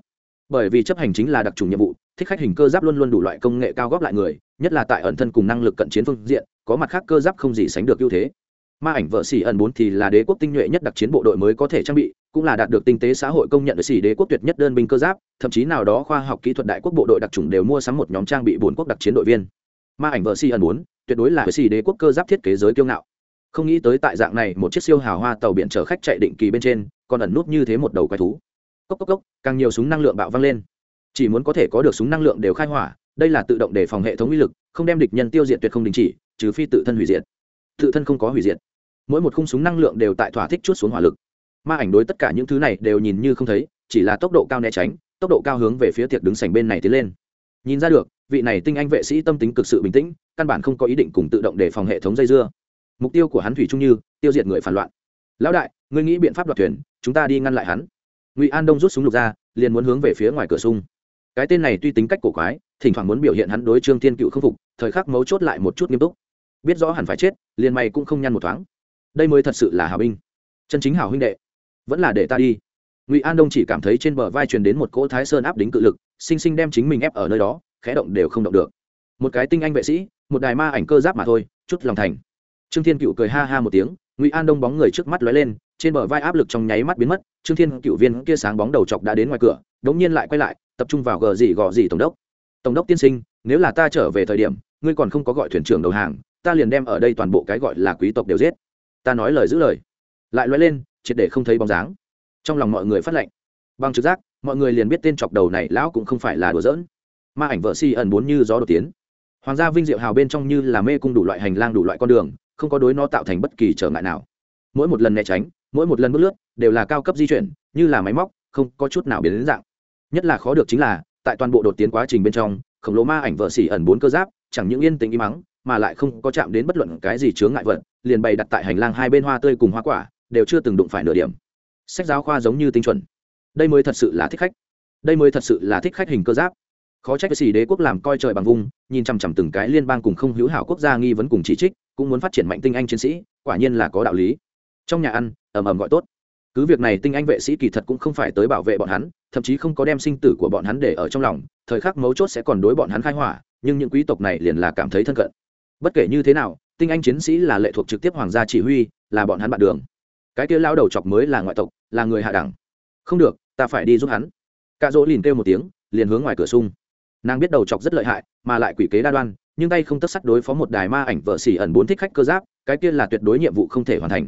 Bởi vì chấp hành chính là đặc trùng nhiệm vụ, thích khách hình cơ giáp luôn luôn đủ loại công nghệ cao góp lại người, nhất là tại ẩn thân cùng năng lực cận chiến phương diện có mặt khác cơ giáp không gì sánh được ưu thế. Ma ảnh vợ xỉ ẩn bốn thì là đế quốc tinh nhuệ nhất đặc chiến bộ đội mới có thể trang bị, cũng là đạt được tinh tế xã hội công nhận ở xỉ đế quốc tuyệt nhất đơn binh cơ giáp, thậm chí nào đó khoa học kỹ thuật đại quốc bộ đội đặc trùng đều mua sắm một nhóm trang bị bốn quốc đặc chiến đội viên. Ma ảnh vợ xỉ ẩn bốn, tuyệt đối là ở xỉ đế quốc cơ giáp thiết kế giới kiêu ngạo. Không nghĩ tới tại dạng này một chiếc siêu hào hoa tàu biển chở khách chạy định kỳ bên trên, còn ẩn nút như thế một đầu quái thú. Cốc cốc cốc, càng nhiều súng năng lượng bạo văng lên. Chỉ muốn có thể có được súng năng lượng đều khai hỏa, đây là tự động đề phòng hệ thống uy lực, không đem địch nhân tiêu diệt tuyệt không đình chỉ trừ phi tự thân hủy diệt. Tự thân không có hủy diệt. Mỗi một khung súng năng lượng đều tại thỏa thích chút xuống hỏa lực. Ma ảnh đối tất cả những thứ này đều nhìn như không thấy, chỉ là tốc độ cao né tránh, tốc độ cao hướng về phía tiệc đứng sành bên này tiến lên. Nhìn ra được, vị này tinh anh vệ sĩ tâm tính cực sự bình tĩnh, căn bản không có ý định cùng tự động đề phòng hệ thống dây dưa. Mục tiêu của hắn thủy trung như, tiêu diệt người phản loạn. Lão đại, ngươi nghĩ biện pháp đoạt thuyền, chúng ta đi ngăn lại hắn. Ngụy an đông rút súng lục ra, liền muốn hướng về phía ngoài cửa sung. Cái tên này tuy tính cách cổ quái, thỉnh thoảng muốn biểu hiện hắn đối trương thiên cựu khâm phục, thời khắc mấu chốt lại một chút nghiêm túc biết rõ hẳn phải chết, liền mày cũng không nhăn một thoáng. Đây mới thật sự là hào binh. Chân chính hào huynh đệ. Vẫn là để ta đi. Ngụy an đông chỉ cảm thấy trên bờ vai truyền đến một cỗ thái sơn áp đính cự lực, sinh sinh đem chính mình ép ở nơi đó, khẽ động đều không động được. Một cái tinh anh vệ sĩ, một đài ma ảnh cơ giáp mà thôi, chút lòng thành. Trương thiên cựu cười ha ha một tiếng, ngụy an đông bóng người trước mắt lóe lên, trên bờ vai áp lực trong nháy mắt biến mất, trương thiên cựu viên kia sáng bóng đầu chọc đã đến ngoài cửa, đống nhiên lại quay lại, tập trung vào gờ gì gò gì tổng đốc. Tổng đốc tiên sinh, nếu là ta trở về thời điểm, ngươi còn không có gọi thuyền trưởng đầu hàng ta liền đem ở đây toàn bộ cái gọi là quý tộc đều giết. Ta nói lời giữ lời. Lại loay lên, triệt để không thấy bóng dáng. Trong lòng mọi người phát lệnh. Bằng trực giác, mọi người liền biết tên chọc đầu này lão cũng không phải là đùa giỡn. Ma ảnh vợ si ẩn bốn như gió đột tiến. Hoàng gia vinh diệu hào bên trong như là mê cung đủ loại hành lang đủ loại con đường, không có đối nó tạo thành bất kỳ trở ngại nào. Mỗi một lần né tránh, mỗi một lần bước lướt, đều là cao cấp di chuyển, như là máy móc, không có chút nào biến đến dạng. Nhất là khó được chính là, tại toàn bộ đột tiến quá trình bên trong, khổng lồ ma ảnh vợ xỉ ẩn bốn cơ giáp, chẳng những yên tĩnh im mắng mà lại không có chạm đến bất luận cái gì chướng ngại vật, liền bày đặt tại hành lang hai bên hoa tươi cùng hoa quả, đều chưa từng đụng phải nửa điểm. Sách giáo khoa giống như tinh chuẩn. Đây mới thật sự là thích khách. Đây mới thật sự là thích khách hình cơ giáp. Khó trách xì đế quốc làm coi trời bằng vung, nhìn chằm chằm từng cái liên bang cùng không hữu hảo quốc gia nghi vấn cùng chỉ trích, cũng muốn phát triển mạnh tinh anh chiến sĩ, quả nhiên là có đạo lý. Trong nhà ăn, ầm ầm gọi tốt. Cứ việc này tinh anh vệ sĩ kỳ thật cũng không phải tới bảo vệ bọn hắn, thậm chí không có đem sinh tử của bọn hắn để ở trong lòng, thời khắc mấu chốt sẽ còn đối bọn hắn khai hỏa, nhưng những quý tộc này liền là cảm thấy thân cận bất kể như thế nào, tinh anh chiến sĩ là lệ thuộc trực tiếp hoàng gia chỉ huy, là bọn hắn bạn đường. Cái kia lao đầu chọc mới là ngoại tộc, là người hạ đẳng. Không được, ta phải đi giúp hắn. Cạ dỗ liền kêu một tiếng, liền hướng ngoài cửa sung. Nàng biết đầu chọc rất lợi hại, mà lại quỷ kế đa đoan, nhưng tay không tất sắt đối phó một đài ma ảnh vợ xỉ ẩn bốn thích khách cơ giáp, cái kia là tuyệt đối nhiệm vụ không thể hoàn thành.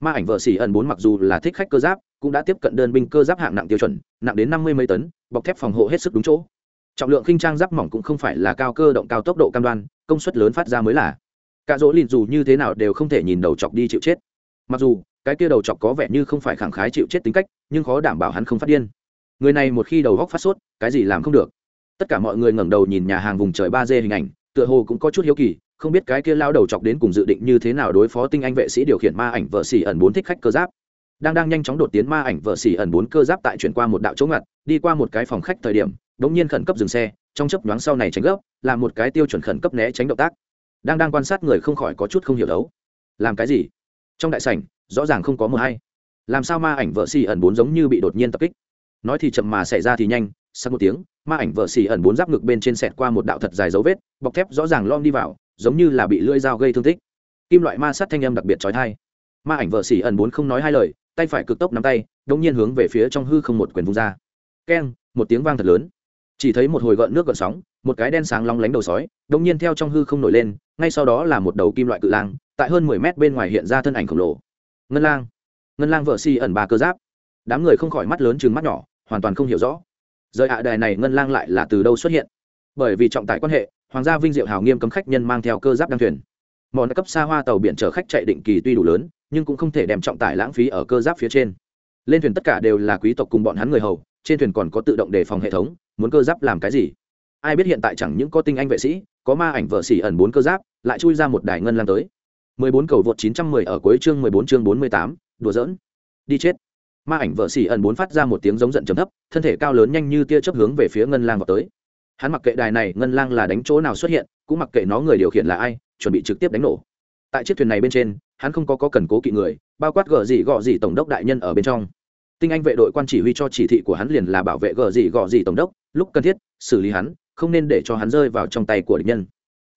Ma ảnh vợ xỉ ẩn bốn mặc dù là thích khách cơ giáp, cũng đã tiếp cận đơn binh cơ giáp hạng nặng tiêu chuẩn, nặng đến năm mươi mấy tấn, bọc thép phòng hộ hết sức đúng chỗ trọng lượng khinh trang giáp mỏng cũng không phải là cao cơ động cao tốc độ cam đoan, công suất lớn phát ra mới là. Cả dỗ lìn dù như thế nào đều không thể nhìn đầu chọc đi chịu chết. Mặc dù, cái kia đầu chọc có vẻ như không phải khẳng khái chịu chết tính cách, nhưng khó đảm bảo hắn không phát điên. Người này một khi đầu góc phát sốt, cái gì làm không được. Tất cả mọi người ngẩng đầu nhìn nhà hàng vùng trời ba d hình ảnh, tựa hồ cũng có chút hiếu kỳ, không biết cái kia lao đầu chọc đến cùng dự định như thế nào đối phó tinh anh vệ sĩ điều khiển ma ảnh vợ xỉ ẩn bốn thích khách cơ giáp. Đang đang nhanh chóng đột tiến ma ảnh vợ xỉ ẩn bốn cơ giáp tại chuyển qua một đạo chỗ ngặt, đi qua một cái phòng khách thời điểm đống nhiên khẩn cấp dừng xe, trong chấp nhoáng sau này tránh gấp làm một cái tiêu chuẩn khẩn cấp né tránh động tác. Đang đang quan sát người không khỏi có chút không hiểu đấu. Làm cái gì? Trong đại sảnh, rõ ràng không có mờ hay. Làm sao ma ảnh vợ xì ẩn bốn giống như bị đột nhiên tập kích? Nói thì chậm mà xảy ra thì nhanh sau một tiếng, ma ảnh vợ xì ẩn bốn giáp ngực bên trên sẹt qua một đạo thật dài dấu vết, bọc thép rõ ràng lom đi vào, giống như là bị lưỡi dao gây thương tích. Kim loại ma sát thanh âm đặc biệt trói thai ma ảnh vợ xì ẩn bốn không nói hai lời, tay phải cực tốc nắm tay đông nhiên hướng về phía trong hư không một quyền vung ra. Keng, một tiếng vang thật lớn chỉ thấy một hồi gợn nước gợn sóng, một cái đen sáng long lánh đầu sói đông nhiên theo trong hư không nổi lên, ngay sau đó là một đầu kim loại cự lang, tại hơn mười mét bên ngoài hiện ra thân ảnh khổng lồ. Ngân lang ngân lang vợ si ẩn ba cơ giáp. Đám người không khỏi mắt lớn chừng mắt nhỏ, hoàn toàn không hiểu rõ. Rời hạ đài này ngân lang lại là từ đâu xuất hiện? Bởi vì trọng tài quan hệ, hoàng gia vinh diệu hào nghiêm cấm khách nhân mang theo cơ giáp đăng thuyền. Món cấp xa hoa tàu biển chở khách chạy định kỳ tuy đủ lớn, nhưng cũng không thể đem trọng tải lãng phí ở cơ giáp phía trên. Lên thuyền tất cả đều là quý tộc cùng bọn hắn người hầu, trên thuyền còn có tự động đề phòng hệ thống muốn cơ giáp làm cái gì? Ai biết hiện tại chẳng những có tinh anh vệ sĩ có ma ảnh vợ xỉ ẩn bốn cơ giáp lại chui ra một đài ngân lang tới. 14 cầu vượt 910 ở cuối chương 14 chương 48, đùa giỡn. Đi chết. Ma ảnh vợ xỉ ẩn bốn phát ra một tiếng giống giận trầm thấp thân thể cao lớn nhanh như tia chớp hướng về phía ngân lang vào tới. Hắn mặc kệ đài này ngân lang là đánh chỗ nào xuất hiện cũng mặc kệ nó người điều khiển là ai chuẩn bị trực tiếp đánh nổ. Tại chiếc thuyền này bên trên hắn không có, có cần cố kỵ người bao quát gờ gì gọ gì tổng đốc đại nhân ở bên trong. Tinh anh vệ đội quan chỉ huy cho chỉ thị của hắn liền là bảo vệ gờ gì gọ gì tổng đốc lúc cần thiết, xử lý hắn, không nên để cho hắn rơi vào trong tay của địch nhân.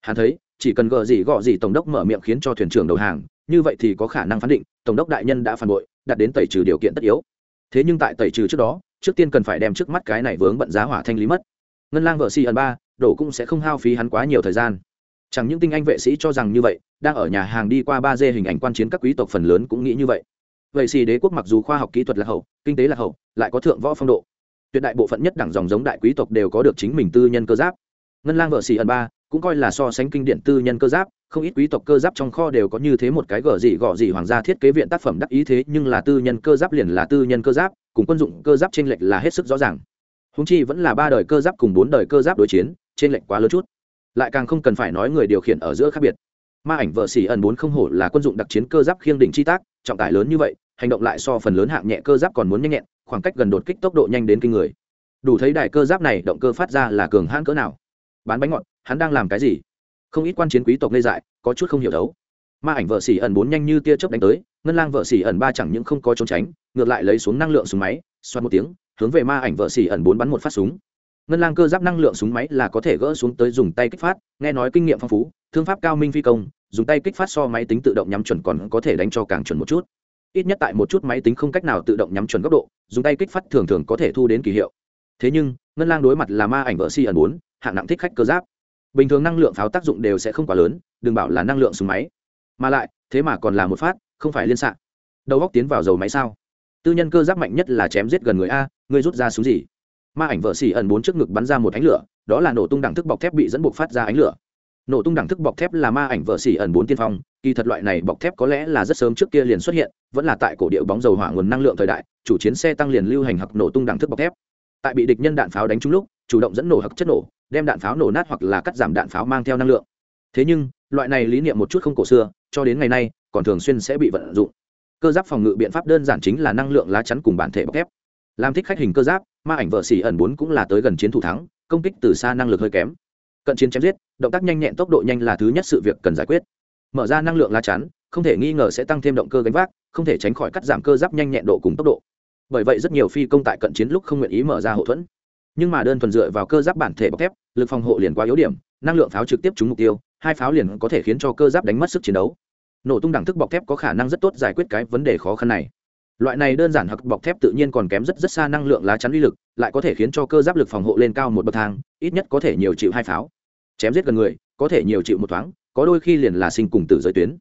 Hắn thấy, chỉ cần gờ gì gọ gì tổng đốc mở miệng khiến cho thuyền trưởng đầu hàng, như vậy thì có khả năng phán định, tổng đốc đại nhân đã phản bội, đạt đến tẩy trừ điều kiện tất yếu. Thế nhưng tại tẩy trừ trước đó, trước tiên cần phải đem trước mắt cái này vướng bận giá hỏa thanh lý mất. Ngân lang vợ si ẩn ba, đổ cũng sẽ không hao phí hắn quá nhiều thời gian. Chẳng những tinh anh vệ sĩ cho rằng như vậy, đang ở nhà hàng đi qua ba d hình ảnh quan chiến các quý tộc phần lớn cũng nghĩ như vậy. Vậy xì đế quốc mặc dù khoa học kỹ thuật là hậu, kinh tế là hậu, lại có thượng võ phong độ tuyệt đại bộ phận nhất đẳng dòng giống đại quý tộc đều có được chính mình tư nhân cơ giáp. Ngân lang vợ xì ẩn ba cũng coi là so sánh kinh điển tư nhân cơ giáp, không ít quý tộc cơ giáp trong kho đều có như thế một cái gở gì gọ gì hoàng gia thiết kế viện tác phẩm đắc ý thế, nhưng là tư nhân cơ giáp liền là tư nhân cơ giáp, cùng quân dụng cơ giáp trên lệch là hết sức rõ ràng. Húng chi vẫn là ba đời cơ giáp cùng bốn đời cơ giáp đối chiến trên lệch quá lớn chút. Lại càng không cần phải nói người điều khiển ở giữa khác biệt. Ma ảnh vợ xỉ ẩn bốn không hổ là quân dụng đặc chiến cơ giáp khiêng đỉnh chi tác trọng tải lớn như vậy, hành động lại so phần lớn hạng nhẹ cơ giáp còn muốn nhanh nhẹn, khoảng cách gần đột kích tốc độ nhanh đến kinh người. Đủ thấy đài cơ giáp này động cơ phát ra là cường hãn cỡ nào. Bán bánh ngọt, hắn đang làm cái gì? Không ít quan chiến quý tộc lê dại, có chút không hiểu đấu. Ma ảnh vợ xỉ ẩn bốn nhanh như tia chớp đánh tới, ngân lang vợ xỉ ẩn ba chẳng những không có trốn tránh, ngược lại lấy xuống năng lượng súng máy, xoát một tiếng, hướng về ma ảnh vợ xỉ ẩn bốn bắn một phát súng. Ngân lang cơ giáp năng lượng súng máy là có thể gỡ xuống tới dùng tay kích phát, nghe nói kinh nghiệm phong phú, thương pháp cao minh phi công dùng tay kích phát so máy tính tự động nhắm chuẩn còn có thể đánh cho càng chuẩn một chút. Ít nhất tại một chút máy tính không cách nào tự động nhắm chuẩn góc độ, dùng tay kích phát thường thường có thể thu đến kỳ hiệu. Thế nhưng, ngân lang đối mặt là ma ảnh vợ si ẩn bốn, hạng nặng thích khách cơ giáp. Bình thường năng lượng pháo tác dụng đều sẽ không quá lớn, đừng bảo là năng lượng súng máy. Mà lại, thế mà còn là một phát, không phải liên xạ. Đầu góc tiến vào dầu máy sao? Tư nhân cơ giáp mạnh nhất là chém giết gần người a người rút ra súng gì? Ma ảnh vợ xỉ ẩn bốn trước ngực bắn ra một ánh lửa, đó là nổ tung đẳng thức bọc thép bị dẫn buộc phát ra ánh lửa nổ tung đẳng thức bọc thép là ma ảnh vợ xỉ ẩn bốn tiên phong, kỳ thật loại này bọc thép có lẽ là rất sớm trước kia liền xuất hiện, vẫn là tại cổ điệu bóng dầu hỏa nguồn năng lượng thời đại, chủ chiến xe tăng liền lưu hành hặc nổ tung đẳng thức bọc thép. Tại bị địch nhân đạn pháo đánh trúng lúc, chủ động dẫn nổ hặc chất nổ, đem đạn pháo nổ nát hoặc là cắt giảm đạn pháo mang theo năng lượng. Thế nhưng, loại này lý niệm một chút không cổ xưa, cho đến ngày nay, còn thường xuyên sẽ bị vận dụng. Cơ giáp phòng ngự biện pháp đơn giản chính là năng lượng lá chắn cùng bản thể bọc thép. Làm thích khách hình cơ giáp, ma ảnh vợ xỉ ẩn bốn cũng là tới gần chiến thủ thắng, công kích từ xa năng lực hơi kém cận chiến chém giết, động tác nhanh nhẹn, tốc độ nhanh là thứ nhất sự việc cần giải quyết. Mở ra năng lượng lá chắn, không thể nghi ngờ sẽ tăng thêm động cơ gánh vác, không thể tránh khỏi cắt giảm cơ giáp nhanh nhẹn độ cùng tốc độ. Bởi vậy rất nhiều phi công tại cận chiến lúc không nguyện ý mở ra hậu thuẫn. Nhưng mà đơn thuần dựa vào cơ giáp bản thể bọc thép, lực phòng hộ liền quá yếu điểm, năng lượng pháo trực tiếp trúng mục tiêu, hai pháo liền có thể khiến cho cơ giáp đánh mất sức chiến đấu. Nổ tung đẳng thức bọc thép có khả năng rất tốt giải quyết cái vấn đề khó khăn này loại này đơn giản hoặc bọc thép tự nhiên còn kém rất rất xa năng lượng lá chắn uy lực, lại có thể khiến cho cơ giáp lực phòng hộ lên cao một bậc thang, ít nhất có thể nhiều chịu hai pháo. Chém giết gần người, có thể nhiều chịu một thoáng, có đôi khi liền là sinh cùng tử giới tuyến.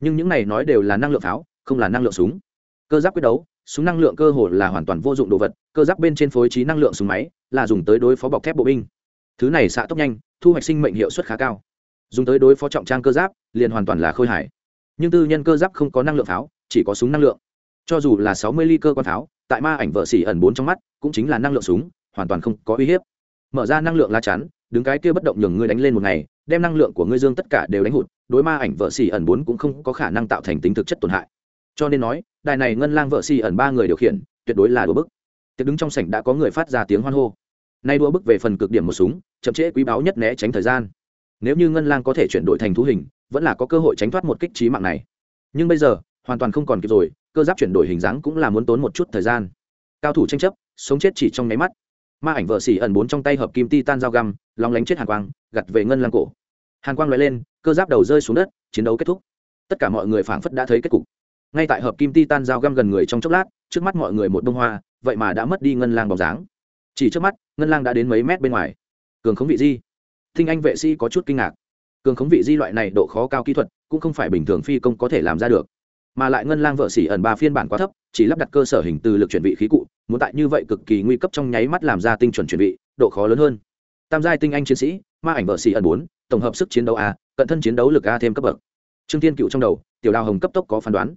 Nhưng những này nói đều là năng lượng pháo, không là năng lượng súng. Cơ giáp quyết đấu, súng năng lượng cơ hồ là hoàn toàn vô dụng đồ vật, cơ giáp bên trên phối trí năng lượng súng máy là dùng tới đối phó bọc thép bộ binh. Thứ này xạ tốc nhanh, thu hoạch sinh mệnh hiệu suất khá cao. Dùng tới đối phó trọng trang cơ giáp, liền hoàn toàn là khôi hải nhưng tư nhân cơ giáp không có năng lượng pháo, chỉ có súng năng lượng cho dù là sáu mươi ly cơ quan pháo, tại ma ảnh vợ xỉ ẩn bốn trong mắt, cũng chính là năng lượng súng, hoàn toàn không có uy hiếp. Mở ra năng lượng la chắn, đứng cái kia bất động nhường ngươi đánh lên một ngày, đem năng lượng của ngươi dương tất cả đều đánh hụt, đối ma ảnh vợ xỉ ẩn bốn cũng không có khả năng tạo thành tính thực chất tổn hại. Cho nên nói, đài này ngân lang vợ xỉ ẩn ba người điều khiển, tuyệt đối là đùa bức. Tiệc đứng trong sảnh đã có người phát ra tiếng hoan hô. Nay đua bức về phần cực điểm một súng, chậm trễ quý báu nhất né tránh thời gian. Nếu như ngân lang có thể chuyển đổi thành thú hình, vẫn là có cơ hội tránh thoát một kích trí mạng này. Nhưng bây giờ, hoàn toàn không còn kịp rồi cơ giáp chuyển đổi hình dáng cũng là muốn tốn một chút thời gian. Cao thủ tranh chấp, sống chết chỉ trong nháy mắt. Ma ảnh vợ xỉ ẩn bốn trong tay hợp kim ti tan dao găm lóng lánh chết hàn quang, gặt về ngân lang cổ. Hàn quang loại lên, cơ giáp đầu rơi xuống đất, chiến đấu kết thúc. Tất cả mọi người phảng phất đã thấy kết cục. Ngay tại hợp kim ti tan dao găm gần người trong chốc lát, trước mắt mọi người một bông hoa, vậy mà đã mất đi ngân lang bóng dáng. Chỉ trước mắt, ngân lang đã đến mấy mét bên ngoài. Cường khống vị di. Thinh anh vệ sĩ có chút kinh ngạc. Cường khống vị di loại này độ khó cao kỹ thuật, cũng không phải bình thường phi công có thể làm ra được mà lại ngân lang vợ xỉ ẩn ba phiên bản quá thấp, chỉ lắp đặt cơ sở hình từ lực chuyển vị khí cụ, muốn tại như vậy cực kỳ nguy cấp trong nháy mắt làm ra tinh chuẩn chuyển vị, độ khó lớn hơn. Tam giai tinh anh chiến sĩ, ma ảnh vợ xỉ ẩn bốn, tổng hợp sức chiến đấu a, cận thân chiến đấu lực a thêm cấp bậc. Trương tiên cựu trong đầu, tiểu đào hồng cấp tốc có phán đoán.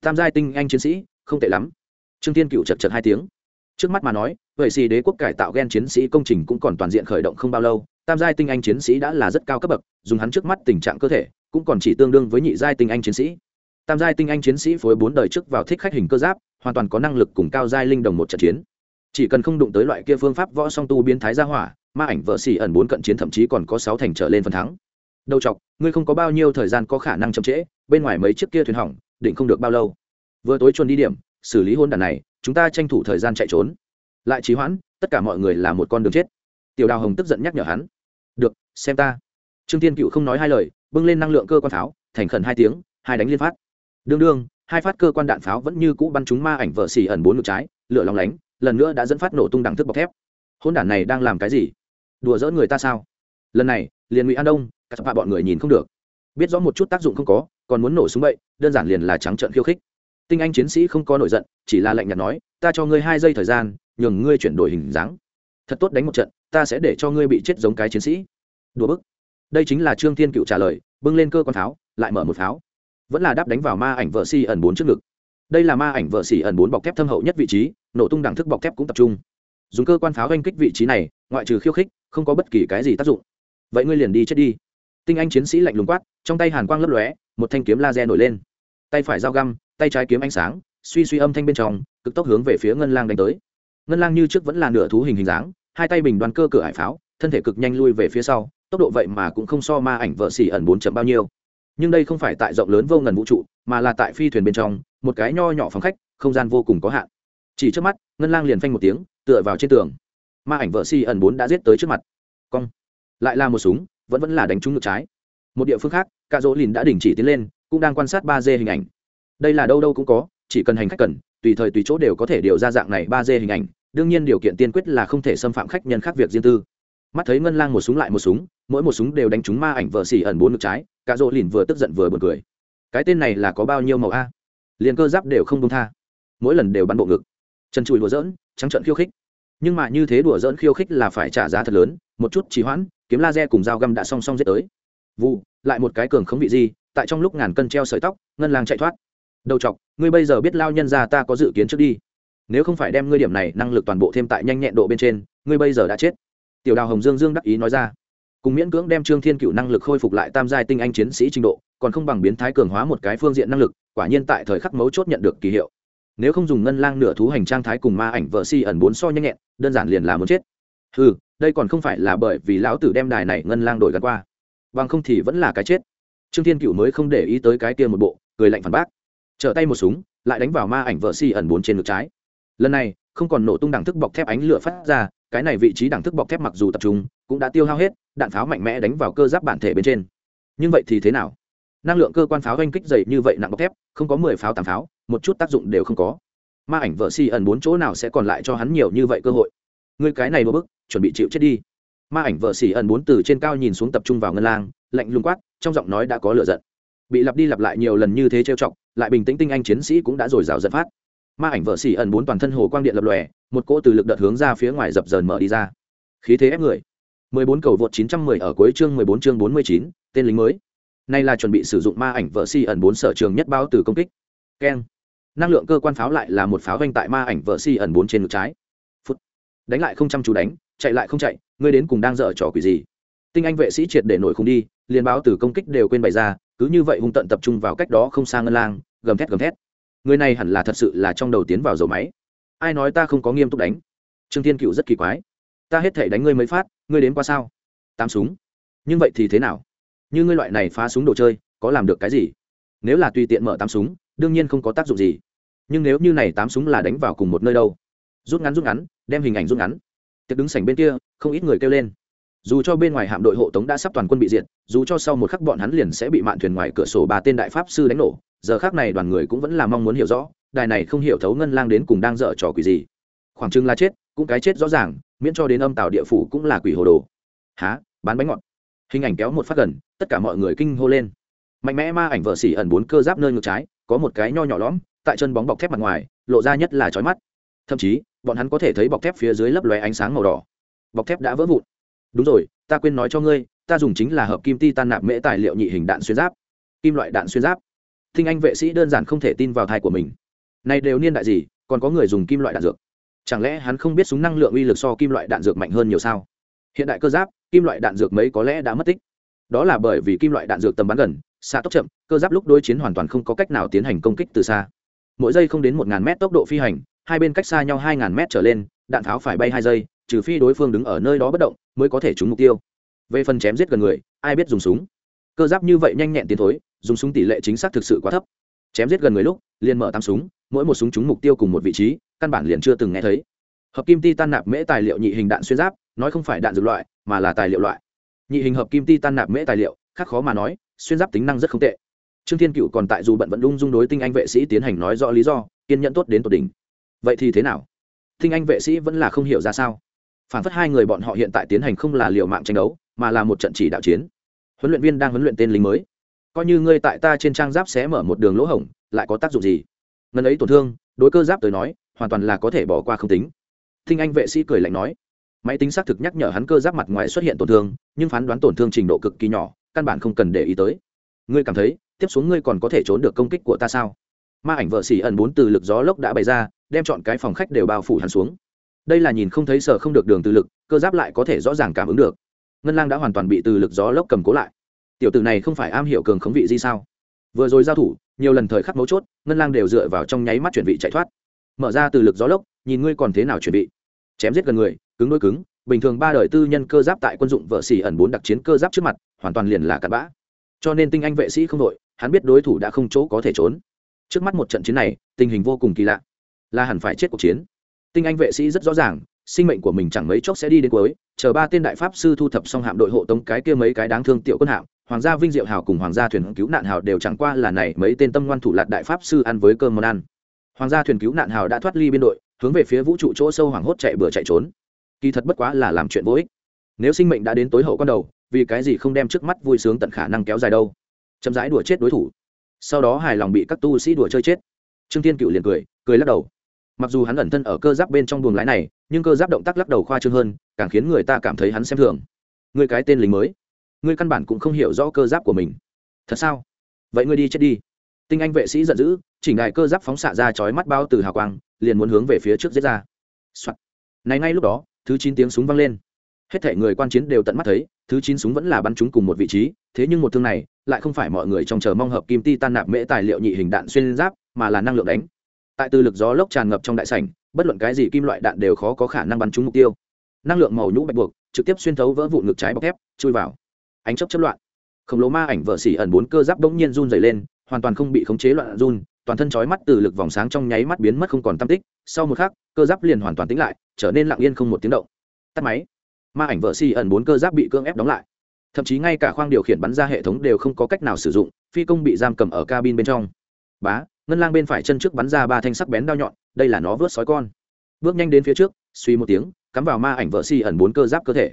Tam giai tinh anh chiến sĩ, không tệ lắm. Trương tiên cựu chật chật hai tiếng. Trước mắt mà nói vậy xì đế quốc cải tạo g e n chiến sĩ công trình cũng còn toàn diện khởi động không bao lâu, tam giai tinh anh chiến sĩ đã là rất cao cấp bậc, dùng hắn trước mắt tình trạng cơ thể, cũng còn chỉ tương đương với nhị giai tinh anh chiến sĩ tam giai tinh anh chiến sĩ phối bốn đời trước vào thích khách hình cơ giáp, hoàn toàn có năng lực cùng cao giai linh đồng một trận chiến. Chỉ cần không đụng tới loại kia phương pháp võ song tu biến thái gia hỏa, ma ảnh vợ xỉ ẩn bốn cận chiến thậm chí còn có sáu thành trở lên phần thắng. Đầu chọc, ngươi không có bao nhiêu thời gian có khả năng chậm trễ, bên ngoài mấy chiếc kia thuyền hỏng, định không được bao lâu. Vừa tối chuồn đi điểm, xử lý hôn đàn này, chúng ta tranh thủ thời gian chạy trốn. Lại trí hoãn, tất cả mọi người là một con đường chết. Tiểu đào hồng tức giận nhắc nhở hắn. Được, xem ta. Trương tiên cựu không nói hai lời, bưng lên năng lượng cơ quan pháo, thành khẩn hai tiếng, hai đánh liên phát đương đương, hai phát cơ quan đạn pháo vẫn như cũ bắn trúng ma ảnh vợ xỉ ẩn bốn ngực trái, lửa lòng lánh, lần nữa đã dẫn phát nổ tung đẳng thức bọc thép. Hôn đản này đang làm cái gì? Đùa dỡ người ta sao? Lần này, liền ngụy an đông các bà bọn người nhìn không được. Biết rõ một chút tác dụng không có, còn muốn nổ súng bậy, đơn giản liền là trắng trợn khiêu khích. Tinh anh chiến sĩ không có nổi giận, chỉ là lạnh nhạt nói, ta cho ngươi hai giây thời gian, nhường ngươi chuyển đổi hình dáng. Thật tốt đánh một trận, ta sẽ để cho ngươi bị chết giống cái chiến sĩ. Đùa bức. Đây chính là trương thiên cựu trả lời, bưng lên cơ quan pháo, lại mở một pháo vẫn là đáp đánh vào ma ảnh vợ si ẩn bốn trước ngực. Đây là ma ảnh vợ xỉ ẩn bốn bọc thép thâm hậu nhất vị trí, nổ tung đẳng thức bọc thép cũng tập trung. Dùng cơ quan pháo oanh kích vị trí này, ngoại trừ khiêu khích, không có bất kỳ cái gì tác dụng. Vậy ngươi liền đi chết đi. Tinh anh chiến sĩ lạnh lùng quát, trong tay hàn quang lấp lóe, một thanh kiếm laser nổi lên. Tay phải dao găm, tay trái kiếm ánh sáng, suy suy âm thanh bên trong, cực tốc hướng về phía ngân lang đánh tới. Ngân lang như trước vẫn là nửa thú hình hình dáng, hai tay bình đoàn cơ cửa hải pháo, thân thể cực nhanh lui về phía sau, tốc độ vậy mà cũng không so ma ảnh vợ xỉ ẩn bốn chấm bao nhiêu nhưng đây không phải tại rộng lớn vô ngần vũ trụ, mà là tại phi thuyền bên trong, một cái nho nhỏ phòng khách, không gian vô cùng có hạn. Chỉ trước mắt, ngân lang liền phanh một tiếng, tựa vào trên tường. Ma ảnh vợ si ẩn bốn đã giết tới trước mặt. Cong. Lại là một súng, vẫn vẫn là đánh trúng ngực trái. Một địa phương khác, cả dỗ lìn đã đình chỉ tiến lên, cũng đang quan sát ba d hình ảnh. Đây là đâu đâu cũng có, chỉ cần hành khách cần, tùy thời tùy chỗ đều có thể điều ra dạng này ba d hình ảnh, đương nhiên điều kiện tiên quyết là không thể xâm phạm khách nhân khác việc riêng tư. Mắt thấy ngân lang một súng lại một súng mỗi một súng đều đánh trúng ma ảnh vợ xỉ ẩn bốn ngực trái, cả rỗ lìn vừa tức giận vừa b u ồ n cười. Cái tên này là có bao nhiêu màu a? Liền cơ giáp đều không công tha. Mỗi lần đều bắn bộ ngực. Chân chùi đùa dỡn trắng trận khiêu khích. Nhưng mà như thế đùa dỡn khiêu khích là phải trả giá thật lớn, một chút trì hoãn, kiếm laser cùng dao găm đã song song giết tới. Vụ, lại một cái cường không bị gì tại trong lúc ngàn cân treo sợi tóc, ngân lang chạy thoát. Đầu chọc, ngươi bây giờ biết lao nhân ra ta có dự kiến trước đi. Nếu không phải đem ngươi điểm này năng lực toàn bộ thêm tại nhanh nhẹn độ bên trên, ngươi bây giờ đã chết. Tiểu đào hồng dương dương đắc ý nói ra cùng miễn cưỡng đem trương thiên cựu năng lực khôi phục lại tam giai tinh anh chiến sĩ trình độ, còn không bằng biến thái cường hóa một cái phương diện năng lực, quả nhiên tại thời khắc mấu chốt nhận được kỳ hiệu. Nếu không dùng ngân lang nửa thú hành trang thái cùng ma ảnh vợ si ẩn bốn so nhanh nhẹn, đơn giản liền là muốn chết. Ừ đây còn không phải là bởi vì lão tử đem đài này ngân lang đổi gắn qua. Bằng không thì vẫn là cái chết. Trương thiên cựu mới không để ý tới cái kia một bộ, cười lạnh phản bác. Trở tay một súng, lại đánh vào ma ảnh vợ si ẩn bốn trên ngực trái. Lần này, không còn nổ tung đẳng thức bọc thép ánh lửa phát ra cái này vị trí đẳng thức bọc thép mặc dù tập trung, cũng đã tiêu hao hết, đạn pháo mạnh mẽ đánh vào cơ giáp bản thể bên trên. Nhưng vậy thì thế nào? Năng lượng cơ quan pháo oanh kích dày như vậy nặng bọc thép, không có mười pháo, tám pháo, một chút tác dụng đều không có. Ma ảnh vợ si ẩn bốn chỗ nào sẽ còn lại cho hắn nhiều như vậy cơ hội? Người cái này một bức, chuẩn bị chịu chết đi. Ma ảnh vợ xỉ ẩn bốn từ trên cao nhìn xuống tập trung vào ngân lang, lạnh lùng quát, trong giọng nói đã có lửa giận. Bị lặp đi lặp lại nhiều lần như thế trêu chọc, lại bình tĩnh tinh anh chiến sĩ cũng đã rồi dào giận phát ma ảnh vợ xỉ ẩn bốn toàn thân hồ quang điện lập lòe một cỗ từ lực đợt hướng ra phía ngoài dập dờn mở đi ra. Khí thế ép người. 14 cầu vượt 910 ở cuối chương 14 chương 49, tên lính mới. Nay là chuẩn bị sử dụng ma ảnh vợ xỉ ẩn bốn sở trường nhất bao từ công kích. Keng. Năng lượng cơ quan pháo lại là một pháo vanh tại ma ảnh vợ xỉ ẩn bốn trên ngực trái. Phút. Đánh lại không chăm chú đánh chạy lại không chạy ngươi đến cùng đang dở trò quỷ gì? Tinh anh vệ sĩ triệt để nổi không đi liền báo từ công kích đều quên bày ra cứ như vậy hung tận tập trung vào cách đó không xa ngân lang gầm thét gầm thét người này hẳn là thật sự là trong đầu tiến vào dầu máy. Ai nói ta không có nghiêm túc đánh? Trương thiên cựu rất kỳ quái. Ta hết thể đánh ngươi mới phát, ngươi đến qua sao? Tám súng. Nhưng vậy thì thế nào? Như ngươi loại này phá súng đồ chơi, có làm được cái gì? Nếu là tùy tiện mở tám súng, đương nhiên không có tác dụng gì. Nhưng nếu như này tám súng là đánh vào cùng một nơi đâu? Rút ngắn rút ngắn, đem hình ảnh rút ngắn. Tiệc đứng sảnh bên kia, không ít người kêu lên. Dù cho bên ngoài hạm đội hộ tống đã sắp toàn quân bị diệt, dù cho sau một khắc bọn hắn liền sẽ bị mạn thuyền ngoài cửa sổ ba tên đại pháp sư đánh nổ giờ khác này đoàn người cũng vẫn là mong muốn hiểu rõ, đài này không hiểu thấu ngân lang đến cùng đang dở trò quỷ gì. Khoảng chừng là chết, cũng cái chết rõ ràng, miễn cho đến âm tàu địa phủ cũng là quỷ hồ đồ. Há bán bánh ngọt. Hình ảnh kéo một phát gần, tất cả mọi người kinh hô lên. Mạnh mẽ ma ảnh vợ xỉ ẩn bốn cơ giáp nơi ngược trái, có một cái nho nhỏ lõm, tại chân bóng bọc thép mặt ngoài, lộ ra nhất là trói mắt. Thậm chí, bọn hắn có thể thấy bọc thép phía dưới lấp lóe ánh sáng màu đỏ. Bọc thép đã vỡ vụn. Đúng rồi, ta quên nói cho ngươi, ta dùng chính là hợp kim ti tan nạp mễ tài liệu nhị hình đạn xuyên giáp. Kim loại đạn xuyên giáp thinh anh vệ sĩ đơn giản không thể tin vào thai của mình. Này đều niên đại gì, còn có người dùng kim loại đạn dược? Chẳng lẽ hắn không biết súng năng lượng uy lực so kim loại đạn dược mạnh hơn nhiều sao? Hiện đại cơ giáp, kim loại đạn dược mấy có lẽ đã mất tích. Đó là bởi vì kim loại đạn dược tầm bắn gần, xa tốc chậm, cơ giáp lúc đối chiến hoàn toàn không có cách nào tiến hành công kích từ xa. Mỗi giây không đến một ngàn mét tốc độ phi hành, hai bên cách xa nhau hai ngàn mét trở lên, đạn tháo phải bay hai giây, trừ phi đối phương đứng ở nơi đó bất động, mới có thể trúng mục tiêu. Về phần chém giết gần người, ai biết dùng súng? Cơ giáp như vậy nhanh nhẹn tiến thối, dùng súng tỷ lệ chính xác thực sự quá thấp. Chém giết gần người lúc, liền mở tám súng, mỗi một súng trúng mục tiêu cùng một vị trí, căn bản liền chưa từng nghe thấy. Hợp kim ti tan nạp mễ tài liệu nhị hình đạn xuyên giáp, nói không phải đạn dược loại, mà là tài liệu loại. Nhị hình hợp kim ti tan nạp mễ tài liệu, khác khó mà nói, xuyên giáp tính năng rất không tệ. Trương thiên cựu còn tại dù bận vẫn lung dung đối tinh anh vệ sĩ tiến hành nói rõ lý do, kiên nhẫn tốt đến tột đỉnh. Vậy thì thế nào? Tinh anh vệ sĩ vẫn là không hiểu ra sao. Phản phất hai người bọn họ hiện tại tiến hành không là liều mạng tranh đấu, mà là một trận chỉ đạo chiến huấn luyện viên đang huấn luyện tên lính mới. Coi như ngươi tại ta trên trang giáp xé mở một đường lỗ hổng, lại có tác dụng gì? Ngân ấy tổn thương, đối cơ giáp tới nói, hoàn toàn là có thể bỏ qua không tính. Thinh anh vệ sĩ cười lạnh nói, máy tính xác thực nhắc nhở hắn cơ giáp mặt ngoài xuất hiện tổn thương, nhưng phán đoán tổn thương trình độ cực kỳ nhỏ, căn bản không cần để ý tới. Ngươi cảm thấy, tiếp xuống ngươi còn có thể trốn được công kích của ta sao? Ma ảnh vợ xỉ ẩn bốn từ lực gió lốc đã bày ra, đem chọn cái phòng khách đều bao phủ hắn xuống. Đây là nhìn không thấy sở không được đường từ lực, cơ giáp lại có thể rõ ràng cảm ứng được ngân lang đã hoàn toàn bị từ lực gió lốc cầm cố lại. Tiểu tử này không phải am hiểu cường khống vị gì sao? Vừa rồi giao thủ, nhiều lần thời khắc mấu chốt, ngân lang đều dựa vào trong nháy mắt chuyển vị chạy thoát. Mở ra từ lực gió lốc, nhìn ngươi còn thế nào chuẩn bị chém giết gần người, cứng đôi cứng, bình thường ba đời tư nhân cơ giáp tại quân dụng vợ xỉ ẩn bốn đặc chiến cơ giáp trước mặt, hoàn toàn liền là cặn bã. Cho nên tinh anh vệ sĩ không đội, hắn biết đối thủ đã không chỗ có thể trốn. Trước mắt một trận chiến này, tình hình vô cùng kỳ lạ. Là hẳn phải chết cuộc chiến. Tinh anh vệ sĩ rất rõ ràng sinh mệnh của mình chẳng mấy chốc sẽ đi đến cuối. Chờ ba tên đại pháp sư thu thập xong hạm đội hộ tống cái kia mấy cái đáng thương tiểu quân hạm, hoàng gia vinh diệu hào cùng hoàng gia thuyền cứu nạn hào đều chẳng qua là này mấy tên tâm ngoan thủ lạt đại pháp sư ăn với cơm món ăn. Hoàng gia thuyền cứu nạn hào đã thoát ly biên đội, hướng về phía vũ trụ chỗ sâu hoảng hốt chạy bừa chạy trốn. Kỳ thật bất quá là làm chuyện vô ích. Nếu sinh mệnh đã đến tối hậu con đầu, vì cái gì không đem trước mắt vui sướng tận khả năng kéo dài đâu? Chậm rãi đùa chết đối thủ. Sau đó hài lòng bị các tu sĩ đùa chơi chết. Trương thiên cựu liền cười cười lắc đầu mặc dù hắn ẩn thân ở cơ giáp bên trong buồng lái này, nhưng cơ giáp động tác lắc đầu khoa trương hơn, càng khiến người ta cảm thấy hắn xem thường. Người cái tên lính mới. Ngươi căn bản cũng không hiểu rõ cơ giáp của mình. Thật sao? Vậy ngươi đi chết đi. Tinh anh vệ sĩ giận dữ, chỉnh ngài cơ giáp phóng xạ ra chói mắt bao từ hào quang, liền muốn hướng về phía trước giết ra、Soạn. này ngay lúc đó, thứ chín tiếng súng vang lên. Hết thể người quan chiến đều tận mắt thấy, thứ chín súng vẫn là bắn chúng cùng một vị trí, thế nhưng một thương này, lại không phải mọi người trong chờ mong hợp kim ti tan nạp mễ tài liệu nhị hình đạn xuyên giáp, mà là năng lượng đánh tại từ lực gió lốc tràn ngập trong đại sảnh, bất luận cái gì kim loại đạn đều khó có khả năng bắn trúng mục tiêu. Năng lượng màu nhũ bạch buộc, trực tiếp xuyên thấu vỡ vụ ngực trái bọc thép, chui vào. Ánh chấp chấp loạn. Khổng lồ ma ảnh vợ xỉ ẩn bốn cơ giáp bỗng nhiên run dày lên, hoàn toàn không bị khống chế loạn run, toàn thân chói mắt từ lực vòng sáng trong nháy mắt biến mất không còn tam tích. Sau một khắc, cơ giáp liền hoàn toàn tĩnh lại, trở nên lặng yên không một tiếng động. Tắt máy. Ma ảnh vợ xỉ ẩn bốn cơ giáp bị cưỡng ép đóng lại. Thậm chí ngay cả khoang điều khiển bắn ra hệ thống đều không có cách nào sử dụng, phi công bị giam cầm ở cabin bên trong. Bá ngân lang bên phải chân trước bắn ra ba thanh sắc bén đao nhọn, đây là nó vớt sói con. Bước nhanh đến phía trước, suy một tiếng, cắm vào ma ảnh vợ si ẩn bốn cơ giáp cơ thể.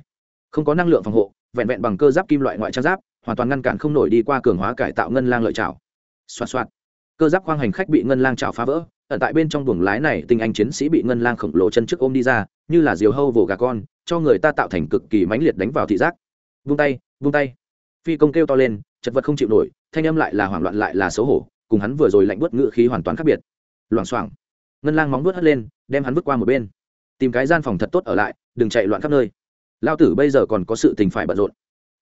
Không có năng lượng phòng hộ, vẹn vẹn bằng cơ giáp kim loại ngoại trang giáp, hoàn toàn ngăn cản không nổi đi qua cường hóa cải tạo ngân lang lợi chảo xoạt xoạt. Cơ giáp khoang hành khách bị ngân lang chảo phá vỡ ẩn tại bên trong buồng lái này, tinh anh chiến sĩ bị ngân lang khổng lồ chân trước ôm đi ra, như là diều hâu vồ gà con, cho người ta tạo thành cực kỳ mãnh liệt đánh vào thị giác. Vung tay vung tay. Phi công kêu to lên, chật vật không chịu nổi, thanh âm lại là hoảng loạn lại là xấu hổ cùng hắn vừa rồi lạnh bớt ngự khí hoàn toàn khác biệt. Loảng xoảng. Ngân lang móng vuốt hất lên, đem hắn vứt qua một bên. Tìm cái gian phòng thật tốt ở lại, đừng chạy loạn khắp nơi. Lao tử bây giờ còn có sự tình phải bận rộn.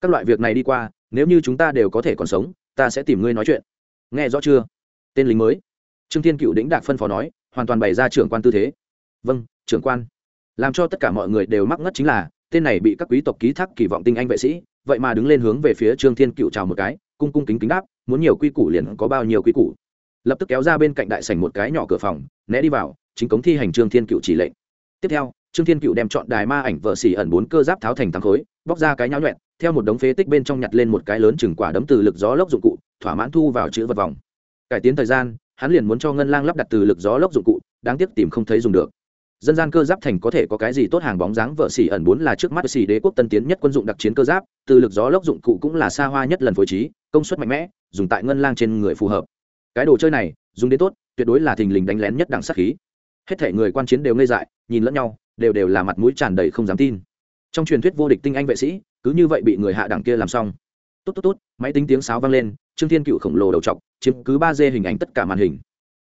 Các loại việc này đi qua, nếu như chúng ta đều có thể còn sống, ta sẽ tìm ngươi nói chuyện. Nghe rõ chưa? Tên lính mới. Trương thiên cựu đĩnh đạc phân phó nói, hoàn toàn bày ra trưởng quan tư thế. Vâng trưởng quan. Làm cho tất cả mọi người đều mắc ngất chính là, tên này bị các quý tộc ký thác kỳ vọng tinh anh vệ sĩ, vậy mà đứng lên hướng về phía trương thiên cựu chào một cái, cung cung kính kính đáp muốn nhiều quy củ liền có bao nhiêu quy củ. Lập tức kéo ra bên cạnh đại sảnh một cái nhỏ cửa phòng, né đi vào, chính cống thi hành trương thiên cựu chỉ lệnh. Tiếp theo, trương thiên cựu đem chọn đài ma ảnh vợ xỉ ẩn bốn cơ giáp tháo thành thắng khối, bóc ra cái nháo nhuẹn, theo một đống phế tích bên trong nhặt lên một cái lớn chừng quả đấm từ lực gió lốc dụng cụ, thỏa mãn thu vào chữ vật vòng. Cải tiến thời gian, hắn liền muốn cho ngân lang lắp đặt từ lực gió lốc dụng cụ, đáng tiếc tìm không thấy dùng được. Dân gian cơ giáp thành có thể có cái gì tốt hàng bóng dáng vợ xỉ ẩn bốn là trước mắt xỉ đế quốc tân tiến nhất quân dụng đặc chiến cơ giáp, từ lực gió lốc dụng cụ cũng là xa hoa nhất lần phối trí công suất mạnh mẽ, dùng tại ngân lang trên người phù hợp. Cái đồ chơi này, dùng đến tốt, tuyệt đối là thình lình đánh lén nhất đẳng sát khí. Hết thể người quan chiến đều ngây dại, nhìn lẫn nhau, đều đều là mặt mũi tràn đầy không dám tin. Trong truyền thuyết vô địch tinh anh vệ sĩ, cứ như vậy bị người hạ đẳng kia làm xong. Tốt tốt tốt, máy tính tiếng sáo vang lên, trương thiên cựu khổng lồ đầu trọc chiếm cứ ba d hình ảnh tất cả màn hình.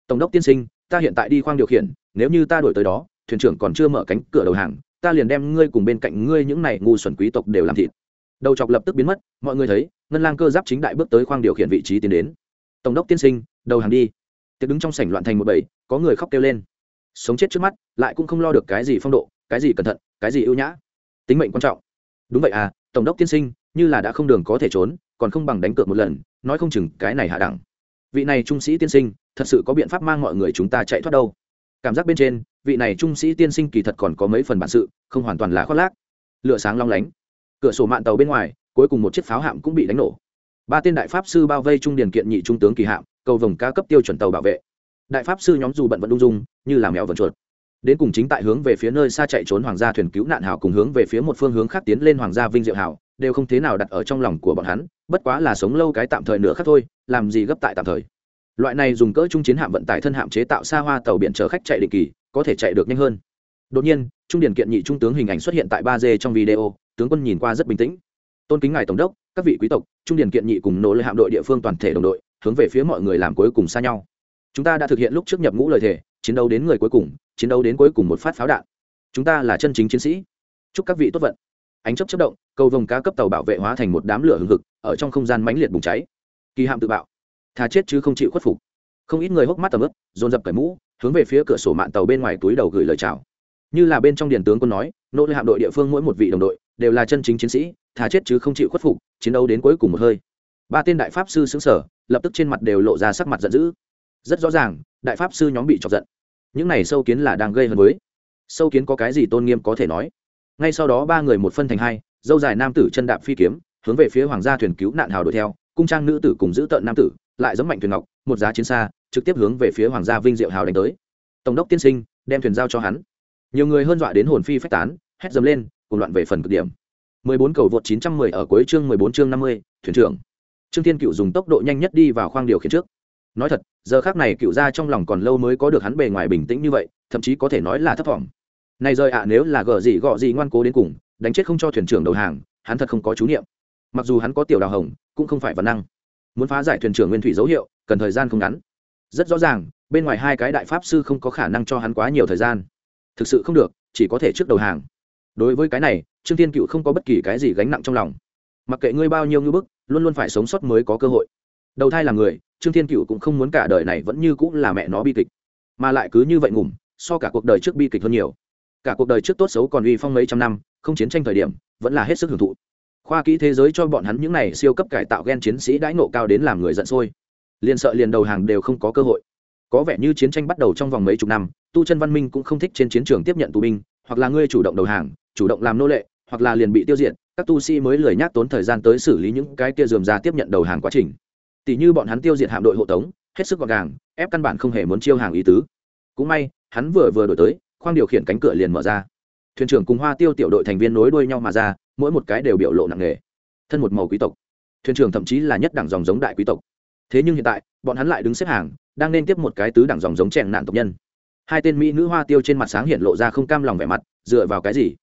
Tổng đốc tiên sinh, ta hiện tại đi khoang điều khiển, nếu như ta đổi tới đó, thuyền trưởng còn chưa mở cánh cửa đầu hàng, ta liền đem ngươi cùng bên cạnh ngươi những này ngu xuẩn quý tộc đều làm thịt đầu chọc lập tức biến mất, mọi người thấy, ngân lang cơ giáp chính đại bước tới khoang điều khiển vị trí tiến đến. Tổng đốc tiên sinh, đầu hàng đi. Tiệc đứng trong sảnh loạn thành một bầy, có người khóc kêu lên. Sống chết trước mắt, lại cũng không lo được cái gì phong độ, cái gì cẩn thận, cái gì ưu nhã. Tính mệnh quan trọng. Đúng vậy à tổng đốc tiên sinh, như là đã không đường có thể trốn, còn không bằng đánh cược một lần, nói không chừng cái này hạ đẳng. Vị này trung sĩ tiên sinh, thật sự có biện pháp mang mọi người chúng ta chạy thoát đâu. Cảm giác bên trên, vị này trung sĩ tiên sinh kỳ thật còn có mấy phần bản sự, không hoàn toàn là khoác lác. Lựa sáng long lánh cửa sổ mạng tàu bên ngoài, cuối cùng một chiếc pháo hạm cũng bị đánh nổ. Ba tên đại pháp sư bao vây trung điền kiện nhị trung tướng kỳ hạm, cầu vồng ca cấp tiêu chuẩn tàu bảo vệ. Đại pháp sư nhóm dù bận vận lung dung, như làm mèo vận chuột. Đến cùng chính tại hướng về phía nơi xa chạy trốn hoàng gia thuyền cứu nạn hào cùng hướng về phía một phương hướng khác tiến lên hoàng gia vinh diệu hào, đều không thế nào đặt ở trong lòng của bọn hắn, bất quá là sống lâu cái tạm thời nữa khác thôi, làm gì gấp tại tạm thời. Loại này dùng cỡ trung chiến hạm vận tải thân hạm chế tạo xa hoa tàu biển chở khách chạy định kỳ, có thể chạy được nhanh hơn. Đột nhiên, trung điển kiện nhị trung tướng hình ảnh xuất hiện tại ba d trong video tướng quân nhìn qua rất bình tĩnh. Tôn kính ngài tổng đốc, các vị quý tộc, trung điền kiện nhị cùng nỗ lực hạm đội địa phương toàn thể đồng đội, hướng về phía mọi người làm cuối cùng xa nhau. Chúng ta đã thực hiện lúc trước nhập ngũ lời thề, chiến đấu đến người cuối cùng, chiến đấu đến cuối cùng một phát pháo đạn. Chúng ta là chân chính chiến sĩ. Chúc các vị tốt vận. Ánh chấp chất động, cầu vồng cá cấp tàu bảo vệ hóa thành một đám lửa hừng hực, ở trong không gian mãnh liệt bùng cháy. Kỳ hạm tự bạo. Thà chết chứ không chịu khuất phục. Không ít người hốc mắt tầm ướp dồn dập cởi mũ, hướng về phía cửa sổ mạng tàu bên ngoài túi đầu gửi lời chào. Như là bên trong điện tướng quân nói, nỗ lực hạm đội địa phương mỗi một vị đồng đội đều là chân chính chiến sĩ, thà chết chứ không chịu khuất phục, chiến đấu đến cuối cùng một hơi. Ba tên đại pháp sư xứng sở lập tức trên mặt đều lộ ra sắc mặt giận dữ. Rất rõ ràng, đại pháp sư nhóm bị chọc giận. Những này sâu kiến là đang gây hấn với. Sâu kiến có cái gì tôn nghiêm có thể nói? Ngay sau đó ba người một phân thành hai, dâu dài nam tử chân đạp phi kiếm, hướng về phía hoàng gia thuyền cứu nạn hào đuổi theo, cung trang nữ tử cùng giữ tợn nam tử, lại giống mạnh thuyền ngọc, một giá chiến xa, trực tiếp hướng về phía hoàng gia vinh diệu hào đánh tới. Tổng đốc tiên sinh, đem thuyền giao cho hắn. Nhiều người hơn dọa đến hồn phi phách tán, hét dầm lên cùng loạn về phần cực điểm. 14 cầu vượt 910 ở cuối chương 14 chương 50, thuyền trưởng. Trương thiên cựu dùng tốc độ nhanh nhất đi vào khoang điều khiển trước. Nói thật giờ khác này cựu ra trong lòng còn lâu mới có được hắn bề ngoài bình tĩnh như vậy thậm chí có thể nói là thấp thỏm. Này rời ạ nếu là gờ gì gọ gì ngoan cố đến cùng đánh chết không cho thuyền trưởng đầu hàng hắn thật không có chú niệm. Mặc dù hắn có tiểu đào hồng cũng không phải văn năng. Muốn phá giải thuyền trưởng nguyên thủy dấu hiệu cần thời gian không ngắn. Rất rõ ràng bên ngoài hai cái đại pháp sư không có khả năng cho hắn quá nhiều thời gian. Thực sự không được chỉ có thể trước đầu hàng đối với cái này, trương thiên cựu không có bất kỳ cái gì gánh nặng trong lòng. Mặc kệ ngươi bao nhiêu ngưỡng bức, luôn luôn phải sống sót mới có cơ hội. Đầu thai là người, trương thiên cựu cũng không muốn cả đời này vẫn như cũng là mẹ nó bi kịch. Mà lại cứ như vậy ngủm, so cả cuộc đời trước bi kịch hơn nhiều. Cả cuộc đời trước tốt xấu còn uy phong mấy trăm năm, không chiến tranh thời điểm, vẫn là hết sức hưởng thụ. Khoa kỹ thế giới cho bọn hắn những này siêu cấp cải tạo gen chiến sĩ đãi nộ cao đến làm người giận sôi. Liền sợ liền đầu hàng đều không có cơ hội. Có vẻ như chiến tranh bắt đầu trong vòng mấy chục năm, tu chân văn minh cũng không thích trên chiến trường tiếp nhận tù binh, hoặc là ngươi chủ động đầu hàng chủ động làm nô lệ, hoặc là liền bị tiêu diệt, các tu sĩ mới lười nhác tốn thời gian tới xử lý những cái kia dườm ra tiếp nhận đầu hàng quá trình. Tỷ như bọn hắn tiêu diệt hạm đội hộ tống, hết sức gọn gàng, ép căn bản không hề muốn chiêu hàng ý tứ. Cũng may, hắn vừa vừa đổi tới, khoang điều khiển cánh cửa liền mở ra. Thuyền trưởng cùng hoa tiêu tiểu đội thành viên nối đuôi nhau mà ra, mỗi một cái đều biểu lộ nặng nề. Thân một màu quý tộc. Thuyền trưởng thậm chí là nhất đẳng dòng giống đại quý tộc. Thế nhưng hiện tại, bọn hắn lại đứng xếp hàng, đang nên tiếp một cái tứ đẳng dòng giống chèn nạn tộc nhân. Hai tên mỹ nữ hoa tiêu trên mặt sáng hiện lộ ra không cam lòng vẻ mặt, dựa vào cái gì?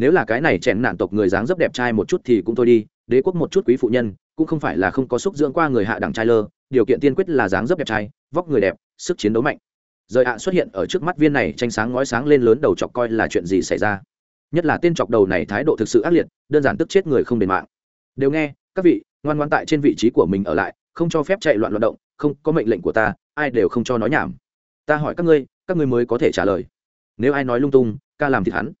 Nếu là cái này chèn nạn tộc người dáng dấp đẹp trai một chút thì cũng thôi đi, đế quốc một chút quý phụ nhân, cũng không phải là không có xúc dưỡng qua người hạ đẳng trai lơ, điều kiện tiên quyết là dáng dấp đẹp trai, vóc người đẹp, sức chiến đấu mạnh. Rời ạ xuất hiện ở trước mắt viên này, tranh sáng ngói sáng lên lớn đầu chọc coi là chuyện gì xảy ra. Nhất là tên chọc đầu này thái độ thực sự ác liệt, đơn giản tức chết người không đền mạng. Đều nghe, các vị, ngoan ngoan tại trên vị trí của mình ở lại, không cho phép chạy loạn loạn động, không có mệnh lệnh của ta, ai đều không cho nói nhảm. Ta hỏi các ngươi các ngươi mới có thể trả lời. Nếu ai nói lung tung, ca làm thịt hắn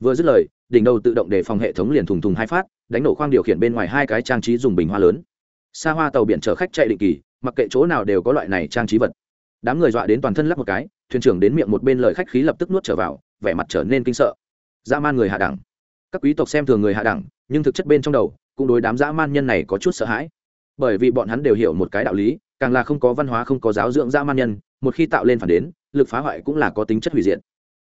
vừa dứt lời, đỉnh đầu tự động để phòng hệ thống liền thùng thùng hai phát, đánh nổ khoang điều khiển bên ngoài hai cái trang trí dùng bình hoa lớn. Xa hoa tàu biển chở khách chạy định kỳ, mặc kệ chỗ nào đều có loại này trang trí vật. Đám người dọa đến toàn thân lắp một cái, thuyền trưởng đến miệng một bên lời khách khí lập tức nuốt trở vào, vẻ mặt trở nên kinh sợ. Dã man người hạ đẳng. Các quý tộc xem thường người hạ đẳng, nhưng thực chất bên trong đầu, cũng đối đám dã man nhân này có chút sợ hãi. Bởi vì bọn hắn đều hiểu một cái đạo lý, càng là không có văn hóa, không có giáo dưỡng dã man nhân, một khi tạo lên phản đến, lực phá hoại cũng là có tính chất hủy diệt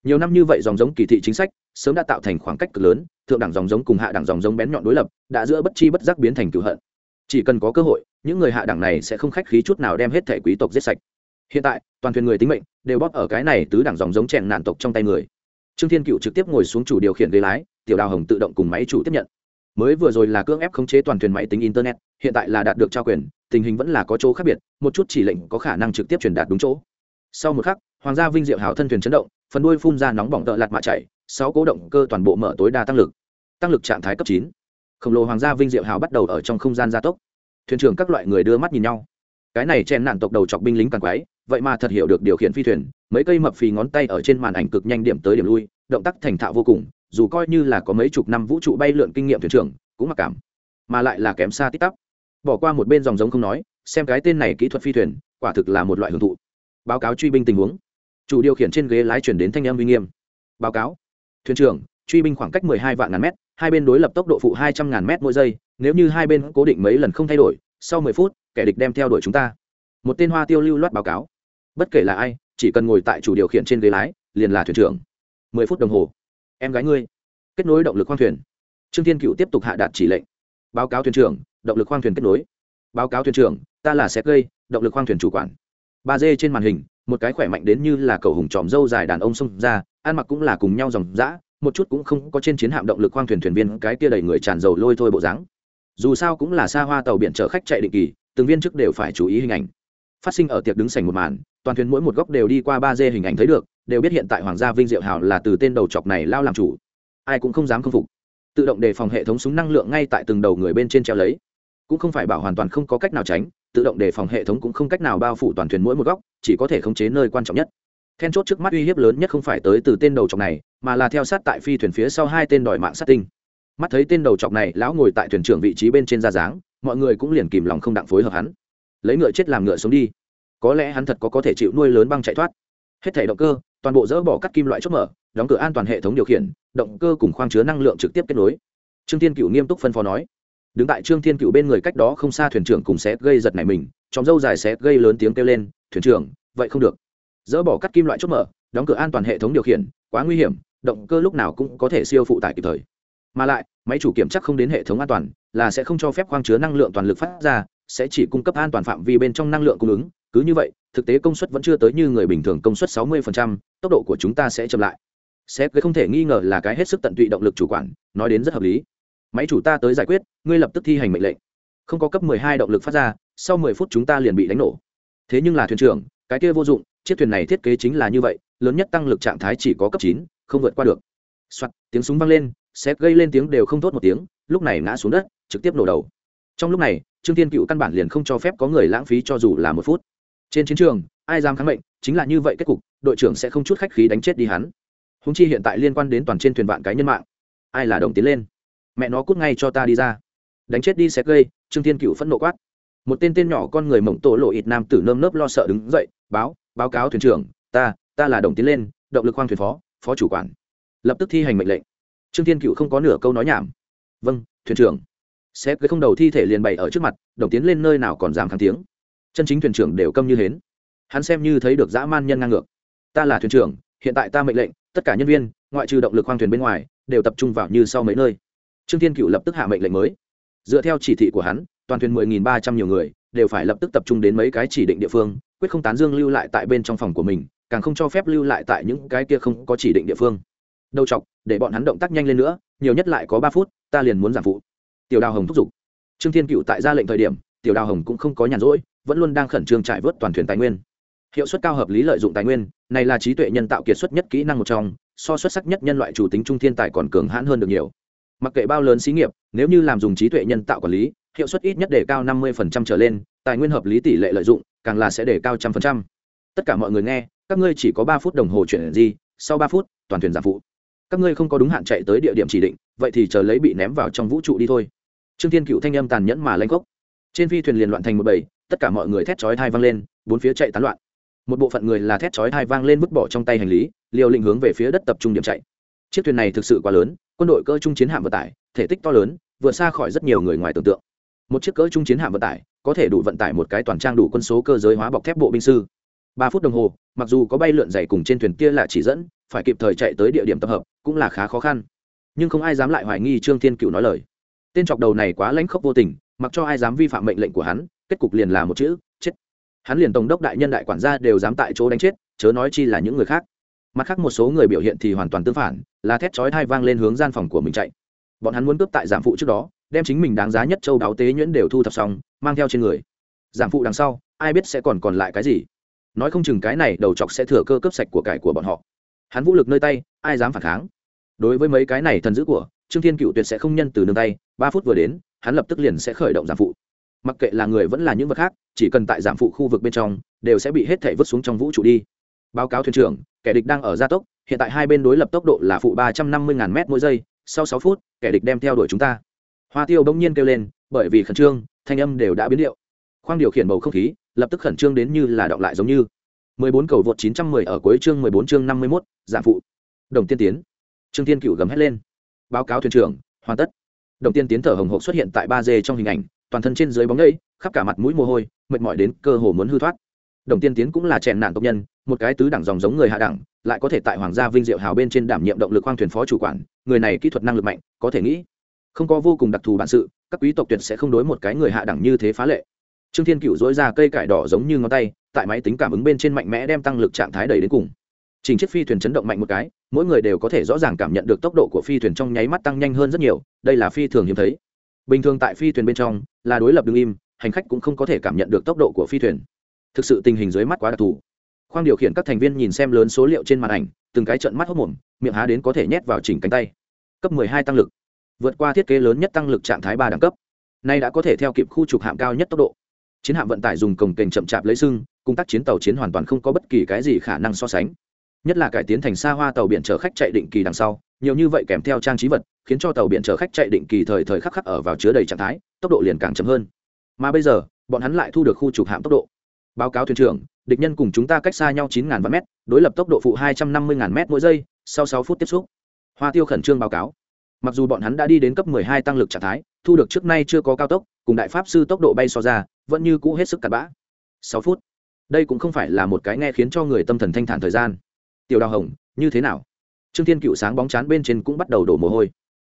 nhiều năm như vậy dòng giống kỳ thị chính sách sớm đã tạo thành khoảng cách cực lớn, thượng đẳng dòng giống cùng hạ đẳng dòng giống bén nhọn đối lập đã giữa bất chi bất giác biến thành cựu hận. Chỉ cần có cơ hội, những người hạ đẳng này sẽ không khách khí chút nào đem hết thể quý tộc giết sạch. Hiện tại, toàn thuyền người tính mệnh đều bóp ở cái này tứ đẳng dòng giống chèn nạn tộc trong tay người. Trương thiên cựu trực tiếp ngồi xuống chủ điều khiển ghế lái, tiểu đào hồng tự động cùng máy chủ tiếp nhận. Mới vừa rồi là cưỡng ép khống chế toàn thuyền máy tính internet, hiện tại là đạt được trao quyền, tình hình vẫn là có chỗ khác biệt, một chút chỉ lệnh có khả năng trực tiếp truyền đạt đúng chỗ. Sau một khắc, hoàng gia vinh diệu hào thân thuyền chấn động phần đuôi phun ra nóng bỏng tợ lạt mạ chạy sáu cố động cơ toàn bộ mở tối đa tăng lực. Tăng lực trạng thái cấp chín. Khổng lồ hoàng gia vinh diệu hào bắt đầu ở trong không gian gia tốc. Thuyền trưởng các loại người đưa mắt nhìn nhau. Cái này chen nạn tộc đầu chọc binh lính càng quái, vậy mà thật hiểu được điều khiển phi thuyền, mấy cây mập phì ngón tay ở trên màn ảnh cực nhanh điểm tới điểm lui, động tác thành thạo vô cùng, dù coi như là có mấy chục năm vũ trụ bay lượn kinh nghiệm thuyền trưởng, cũng mặc cảm, mà lại là kém xa tít tắp. Bỏ qua một bên dòng giống không nói, xem cái tên này kỹ thuật phi thuyền, quả thực là một loại hưởng thụ. Báo cáo truy binh tình huống chủ điều khiển trên ghế lái chuyển đến thanh âm uy nghiêm. Báo cáo. Thuyền trưởng, truy binh khoảng cách mười hai vạn ngàn mét, hai bên đối lập tốc độ phụ hai trăm ngàn mét mỗi giây, nếu như hai bên cố định mấy lần không thay đổi, sau mười phút, kẻ địch đem theo đuổi chúng ta. Một tên hoa tiêu lưu loát báo cáo. Bất kể là ai, chỉ cần ngồi tại chủ điều khiển trên ghế lái, liền là thuyền trưởng. Mười phút đồng hồ. Em gái ngươi. Kết nối động lực khoang thuyền. Trương thiên cựu tiếp tục hạ đạt chỉ lệnh. Báo cáo thuyền trưởng, động lực khoang thuyền kết nối. Báo cáo thuyền trưởng, ta là xe gây động lực khoang thuyền chủ quản. Ba d trên màn hình một cái khỏe mạnh đến như là cầu hùng tròm dâu dài đàn ông xông ra, ăn mặc cũng là cùng nhau dòng dã, một chút cũng không có trên chiến hạm động lực khoang thuyền thuyền viên cái kia đầy người tràn dầu lôi thôi bộ dáng. Dù sao cũng là xa hoa tàu biển chở khách chạy định kỳ, từng viên chức đều phải chú ý hình ảnh. Phát sinh ở tiệc đứng sảnh một màn, toàn thuyền mỗi một góc đều đi qua ba d hình ảnh thấy được, đều biết hiện tại hoàng gia vinh diệu hào là từ tên đầu chọc này lao làm chủ. Ai cũng không dám khâm phục. Tự động đề phòng hệ thống súng năng lượng ngay tại từng đầu người bên trên treo lấy. Cũng không phải bảo hoàn toàn không có cách nào tránh tự động đề phòng hệ thống cũng không cách nào bao phủ toàn thuyền mỗi một góc, chỉ có thể khống chế nơi quan trọng nhất. Then chốt trước mắt uy hiếp lớn nhất không phải tới từ tên đầu chọc này, mà là theo sát tại phi thuyền phía sau hai tên đòi mạng sát tinh. Mắt thấy tên đầu chọc này, lão ngồi tại thuyền trưởng vị trí bên trên ra dáng, mọi người cũng liền kìm lòng không đặng phối hợp hắn. Lấy ngựa chết làm ngựa sống đi. Có lẽ hắn thật có có thể chịu nuôi lớn băng chạy thoát. Hết thể động cơ, toàn bộ dỡ bỏ cắt kim loại chốt mở, đóng cửa an toàn hệ thống điều khiển, động cơ cùng khoang chứa năng lượng trực tiếp kết nối. Trương thiên cựu nghiêm túc phân phó nói đứng tại trương thiên cựu bên người cách đó không xa thuyền trưởng cùng sẽ gây giật này mình trong dâu dài sẽ gây lớn tiếng kêu lên thuyền trưởng vậy không được. Dỡ bỏ cắt kim loại chốt mở đóng cửa an toàn hệ thống điều khiển quá nguy hiểm động cơ lúc nào cũng có thể siêu phụ tải kịp thời. Mà lại máy chủ kiểm chắc không đến hệ thống an toàn là sẽ không cho phép khoang chứa năng lượng toàn lực phát ra sẽ chỉ cung cấp an toàn phạm vi bên trong năng lượng cung ứng. Cứ như vậy thực tế công suất vẫn chưa tới như người bình thường công suất 60%, tốc độ của chúng ta sẽ chậm lại. Sẽ không thể nghi ngờ là cái hết sức tận tụy động lực chủ quản nói đến rất hợp lý máy chủ ta tới giải quyết ngươi lập tức thi hành mệnh lệnh. Không có cấp 12 động lực phát ra sau 10 phút chúng ta liền bị đánh nổ. Thế nhưng là thuyền trưởng cái kia vô dụng chiếc thuyền này thiết kế chính là như vậy lớn nhất tăng lực trạng thái chỉ có cấp chín, không vượt qua được. Soạt, tiếng súng vang lên xét gây lên tiếng đều không tốt một tiếng lúc này ngã xuống đất trực tiếp nổ đầu. Trong lúc này trương thiên cựu căn bản liền không cho phép có người lãng phí cho dù là một phút. Trên chiến trường ai dám kháng mệnh chính là như vậy kết cục đội trưởng sẽ không chút khách khí đánh chết đi hắn. Húng chi hiện tại liên quan đến toàn trên thuyền vạn cái nhân mạng. Ai là đồng tiến lên? Mẹ nó cút ngay cho ta đi ra. Đánh chết đi xe gây, trương thiên cựu phẫn nộ quát. Một tên tên nhỏ con người mộng tổ lộ ít nam tử nơm nớp lo sợ đứng dậy, báo báo cáo thuyền trưởng, ta ta là đồng tiến lên, động lực khoang thuyền phó phó chủ quản. Lập tức thi hành mệnh lệnh. Trương thiên cựu không có nửa câu nói nhảm. Vâng thuyền trưởng. Xếp cái không đầu thi thể liền bày ở trước mặt, đồng tiến lên nơi nào còn dám kháng tiếng. Chân chính thuyền trưởng đều câm như hến. Hắn xem như thấy được dã man nhân ngang ngược. Ta là thuyền trưởng, hiện tại ta mệnh lệnh, tất cả nhân viên, ngoại trừ động lực khoang thuyền bên ngoài, đều tập trung vào như sau mấy nơi trương thiên cựu lập tức hạ mệnh lệnh mới. Dựa theo chỉ thị của hắn, toàn thuyền mười nghìn ba trăm nhiều người đều phải lập tức tập trung đến mấy cái chỉ định địa phương, quyết không tán dương lưu lại tại bên trong phòng của mình, càng không cho phép lưu lại tại những cái kia không có chỉ định địa phương. Đầu chọc, để bọn hắn động tác nhanh lên nữa, nhiều nhất lại có ba phút, ta liền muốn giảm phụ. Tiểu đào hồng thúc giục. Trương thiên cựu tại ra lệnh thời điểm, tiểu đào hồng cũng không có nhàn rỗi, vẫn luôn đang khẩn trương trải vớt toàn thuyền tài nguyên. Hiệu suất cao hợp lý lợi dụng tài nguyên, này là trí tuệ nhân tạo kiệt xuất nhất kỹ năng một trong, so xuất sắc nhất nhân loại chủ tính trung thiên tài còn cường hãn hơn được nhiều mặc kệ bao lớn xí nghiệp, nếu như làm dùng trí tuệ nhân tạo quản lý, hiệu suất ít nhất để cao năm mươi trở lên, tài nguyên hợp lý tỷ lệ lợi dụng, càng là sẽ để cao trăm phần trăm. Tất cả mọi người nghe, các ngươi chỉ có ba phút đồng hồ chuyển gì, sau ba phút, toàn thuyền giảm phụ. Các ngươi không có đúng hạn chạy tới địa điểm chỉ định, vậy thì chờ lấy bị ném vào trong vũ trụ đi thôi. Trương thiên cựu thanh âm tàn nhẫn mà lanh gốc trên phi thuyền liền loạn thành một bầy, tất cả mọi người thét chói thai vang lên, bốn phía chạy tán loạn. Một bộ phận người là thét chói thai vang lên vứt bỏ trong tay hành lý, liều lĩnh hướng về phía đất tập trung điểm chạy. Chiếc thuyền này thực sự quá lớn quân đội cơ trung chiến hạm vận tải, thể tích to lớn, vượt xa khỏi rất nhiều người ngoài tưởng tượng. Một chiếc cỡ trung chiến hạm vận tải, có thể đủ vận tải một cái toàn trang đủ quân số cơ giới hóa bọc thép bộ binh sư. Ba phút đồng hồ, mặc dù có bay lượn dày cùng trên thuyền kia là chỉ dẫn, phải kịp thời chạy tới địa điểm tập hợp, cũng là khá khó khăn. Nhưng không ai dám lại hoài nghi trương thiên cựu nói lời. Tên chọc đầu này quá lãnh khốc vô tình, mặc cho ai dám vi phạm mệnh lệnh của hắn, kết cục liền là một chữ, chết. Hắn liền tổng đốc đại nhân đại quản gia đều dám tại chỗ đánh chết, chớ nói chi là những người khác mặt khác một số người biểu hiện thì hoàn toàn tương phản, là thét chói thai vang lên hướng gian phòng của mình chạy. Bọn hắn muốn cướp tại giảm phụ trước đó, đem chính mình đáng giá nhất châu đáo tế nhuyễn đều thu thập xong, mang theo trên người. Giảm phụ đằng sau, ai biết sẽ còn còn lại cái gì. Nói không chừng cái này đầu chọc sẽ thừa cơ cướp sạch của cải của bọn họ. Hắn vũ lực nơi tay, ai dám phản kháng? Đối với mấy cái này thần dữ của, trương thiên cựu tuyệt sẽ không nhân từ nương tay, ba phút vừa đến, hắn lập tức liền sẽ khởi động giảm phụ. Mặc kệ là người vẫn là những vật khác, chỉ cần tại giảm phụ khu vực bên trong, đều sẽ bị hết thể vứt xuống trong vũ trụ đi. Báo cáo thuyền trưởng kẻ địch đang ở gia tốc hiện tại hai bên đối lập tốc độ là phụ ba trăm năm mươi m mỗi giây sau sáu phút kẻ địch đem theo đuổi chúng ta. Hoa tiêu bỗng nhiên kêu lên bởi vì khẩn trương thanh âm đều đã biến điệu. Khoang điều khiển bầu không khí lập tức khẩn trương đến như là động lại giống như. 14 cầu vượt 910 ở cuối chương 14 chương 51, giảm phụ. Đồng tiên tiến. Trương tiên cửu gầm hét lên. Báo cáo thuyền trưởng hoàn tất. Đồng tiên tiến thở hồng hộc xuất hiện tại ba d trong hình ảnh toàn thân trên dưới bóng nhây khắp cả mặt mũi mồ hôi mệt mỏi đến cơ hồ muốn hư thoát đồng tiên tiến cũng là chèn nạn tộc nhân, một cái tứ đẳng dòng giống người hạ đẳng, lại có thể tại hoàng gia vinh diệu hào bên trên đảm nhiệm động lực khoang thuyền phó chủ quản, người này kỹ thuật năng lực mạnh, có thể nghĩ. Không có vô cùng đặc thù bản sự, các quý tộc tuyệt sẽ không đối một cái người hạ đẳng như thế phá lệ. Trương thiên cựu dỗi ra cây cải đỏ giống như ngón tay, tại máy tính cảm ứng bên trên mạnh mẽ đem tăng lực trạng thái đầy đến cùng. Trình chiếc phi thuyền chấn động mạnh một cái, mỗi người đều có thể rõ ràng cảm nhận được tốc độ của phi thuyền trong nháy mắt tăng nhanh hơn rất nhiều, đây là phi thường hiếm thấy. Bình thường tại phi thuyền bên trong, là đối lập đ ứ n g im, hành khách cũng không có thể cảm nhận được tốc độ của phi thuyền thực sự tình hình dưới mắt quá đặc thù. Khoang điều khiển các thành viên nhìn xem lớn số liệu trên màn ảnh, từng cái trận mắt hốc mồm, miệng há đến có thể nhét vào chỉnh cánh tay. Cấp hai tăng lực. Vượt qua thiết kế lớn nhất tăng lực trạng thái ba đẳng cấp. Nay đã có thể theo kịp khu trục hạm cao nhất tốc độ. Chiến hạm vận tải dùng cồng kềnh chậm chạp lấy sưng cung tác chiến tàu chiến hoàn toàn không có bất kỳ cái gì khả năng so sánh. Nhất là cải tiến thành xa hoa tàu biển chở khách chạy định kỳ đằng sau, nhiều như vậy kèm theo trang trí vật, khiến cho tàu biển chở khách chạy định kỳ thời thời khắc khắc ở vào chứa đầy trạng thái, tốc độ liền càng chậm hơn. Mà bây giờ, bọn hắn lại thu được khu trục hạm tốc độ báo cáo thuyền trưởng, địch nhân cùng chúng ta cách xa nhau chín ngàn vạn mét, đối lập tốc độ phụ hai trăm năm mươi ngàn m mỗi giây, sau sáu phút tiếp xúc. Hoa tiêu khẩn trương báo cáo. Mặc dù bọn hắn đã đi đến cấp 12 tăng lực trạng thái, thu được trước nay chưa có cao tốc, cùng đại pháp sư tốc độ bay so ra, vẫn như cũ hết sức cặn bã. Sáu phút. Đây cũng không phải là một cái nghe khiến cho người tâm thần thanh thản thời gian. Tiểu đào hồng, như thế nào? Trương thiên cựu sáng bóng chán bên trên cũng bắt đầu đổ mồ hôi.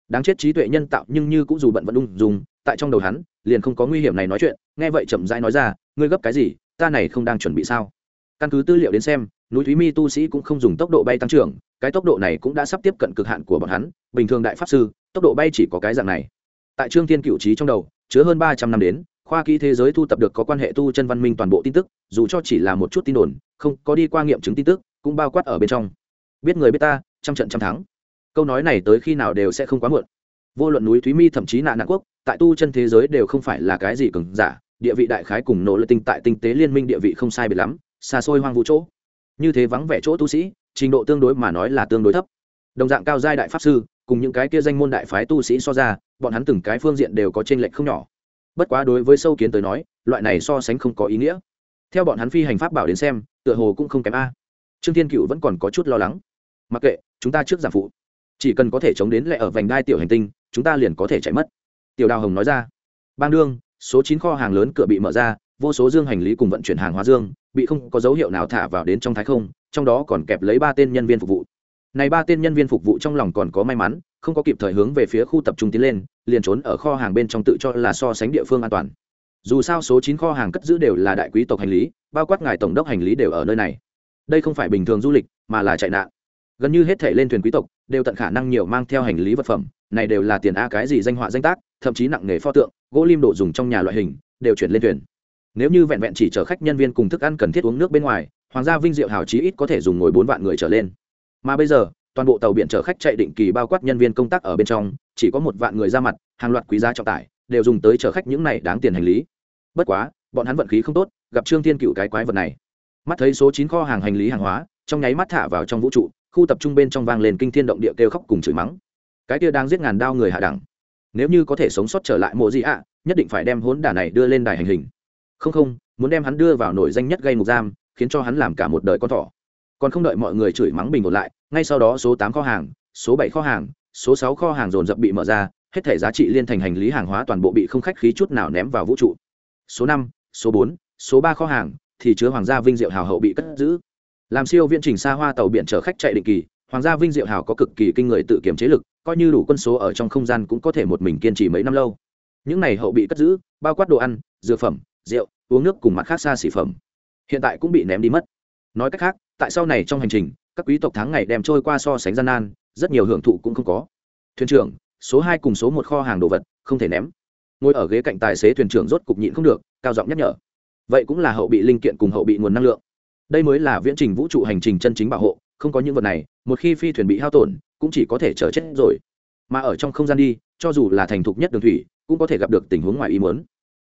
Đáng chết trí tuệ nhân tạo, nhưng như cũng dù bận vẫn ung dùng tại trong đầu hắn, liền không có nguy hiểm này nói chuyện, nghe vậy chậm rãi nói ra, ngươi gấp cái gì? Ta này không đang chuẩn bị sao? Căn cứ tư liệu đến xem, núi thúy mi tu sĩ cũng không dùng tốc độ bay tăng trưởng, cái tốc độ này cũng đã sắp tiếp cận cực hạn của bọn hắn, bình thường đại pháp sư, tốc độ bay chỉ có cái dạng này. Tại trương thiên cựu trí trong đầu, chứa hơn ba trăm năm đến, khoa kỹ thế giới thu tập được có quan hệ tu chân văn minh toàn bộ tin tức, dù cho chỉ là một chút tin đồn, không có đi qua nghiệm chứng tin tức, cũng bao quát ở bên trong. Biết người biết ta, trăm trận trăm thắng. Câu nói này tới khi nào đều sẽ không quá muộn. Vô luận núi thúy mi thậm chí nạn nạn quốc, tại tu chân thế giới đều không phải là cái gì cứng giả địa vị đại khái cùng nỗ lực tinh tại tinh tế liên minh địa vị không sai biệt lắm, xa xôi hoang vũ chỗ. Như thế vắng vẻ chỗ tu sĩ, trình độ tương đối mà nói là tương đối thấp. Đồng dạng cao giai đại pháp sư, cùng những cái kia danh môn đại phái tu sĩ so ra, bọn hắn từng cái phương diện đều có trên lệch không nhỏ. Bất quá đối với sâu kiến tới nói, loại này so sánh không có ý nghĩa. Theo bọn hắn phi hành pháp bảo đến xem, tựa hồ cũng không kém a. Trương thiên cựu vẫn còn có chút lo lắng. Mặc kệ, chúng ta trước giảm phụ. Chỉ cần có thể chống đến lại ở vành đai tiểu hành tinh, chúng ta liền có thể chạy mất. Tiểu đào hồng nói ra. Bang đương số chín kho hàng lớn cửa bị mở ra, vô số dương hành lý cùng vận chuyển hàng hóa dương, bị không có dấu hiệu nào thả vào đến trong thái không, trong đó còn kẹp lấy ba tên nhân viên phục vụ. Này ba tên nhân viên phục vụ trong lòng còn có may mắn, không có kịp thời hướng về phía khu tập trung tiến lên, liền trốn ở kho hàng bên trong tự cho là so sánh địa phương an toàn. Dù sao số chín kho hàng cất giữ đều là đại quý tộc hành lý, bao quát ngài tổng đốc hành lý đều ở nơi này. Đây không phải bình thường du lịch, mà là chạy nạn. Gần như hết thể lên thuyền quý tộc, đều tận khả năng nhiều mang theo hành lý vật phẩm, này đều là tiền a cái gì danh họa danh tác thậm chí nặng nghề pho tượng, gỗ lim đồ dùng trong nhà loại hình, đều chuyển lên thuyền. Nếu như vẹn vẹn chỉ chở khách nhân viên cùng thức ăn cần thiết uống nước bên ngoài, hoàng gia vinh diệu hào chí ít có thể dùng ngồi bốn vạn người trở lên. Mà bây giờ, toàn bộ tàu biển chở khách chạy định kỳ bao quát nhân viên công tác ở bên trong, chỉ có một vạn người ra mặt, hàng loạt quý giá trọng tải, đều dùng tới chở khách những này đáng tiền hành lý. Bất quá, bọn hắn vận khí không tốt, gặp trương thiên cựu cái quái vật này. Mắt thấy số chín kho hàng hành lý hàng hóa, trong nháy mắt thả vào trong vũ trụ, khu tập trung bên trong vang lên kinh thiên động địa kêu khóc cùng chửi mắng. Cái kia đang giết ngàn đao người hạ đẳng nếu như có thể sống sót trở lại mộ gì ạ, nhất định phải đem hốn đả này đưa lên đài hành hình. Không không, muốn đem hắn đưa vào nổi danh nhất gây ngục giam, khiến cho hắn làm cả một đời con thỏ. Còn không đợi mọi người chửi mắng bình ổn lại, ngay sau đó số tám kho hàng, số bảy kho hàng, số sáu kho hàng dồn dập bị mở ra, hết thể giá trị liên thành hành lý hàng hóa toàn bộ bị không khách khí chút nào ném vào vũ trụ. Số năm, số bốn, số ba kho hàng thì chứa hoàng gia vinh diệu hào hậu bị cất giữ. Làm siêu viễn trình xa hoa tàu biển chở khách chạy định kỳ, hoàng gia vinh diệu hào có cực kỳ kinh người tự kiểm chế lực coi như đủ quân số ở trong không gian cũng có thể một mình kiên trì mấy năm lâu. Những này hậu bị cất giữ, bao quát đồ ăn, dược phẩm, rượu, uống nước cùng mặt khác xa xỉ phẩm. Hiện tại cũng bị ném đi mất. Nói cách khác, tại sau này trong hành trình, các quý tộc tháng ngày đem trôi qua so sánh gian nan, rất nhiều hưởng thụ cũng không có. Thuyền trưởng, số hai cùng số một kho hàng đồ vật, không thể ném. Ngồi ở ghế cạnh tài xế thuyền trưởng rốt cục nhịn không được, cao giọng nhắc nhở. Vậy cũng là hậu bị linh kiện cùng hậu bị nguồn năng lượng. Đây mới là viễn trình vũ trụ hành trình chân chính bảo hộ, không có những vật này, một khi phi thuyền bị hao tổn cũng chỉ có thể chờ chết rồi. Mà ở trong không gian đi, cho dù là thành thục nhất đường thủy, cũng có thể gặp được tình huống ngoài ý muốn.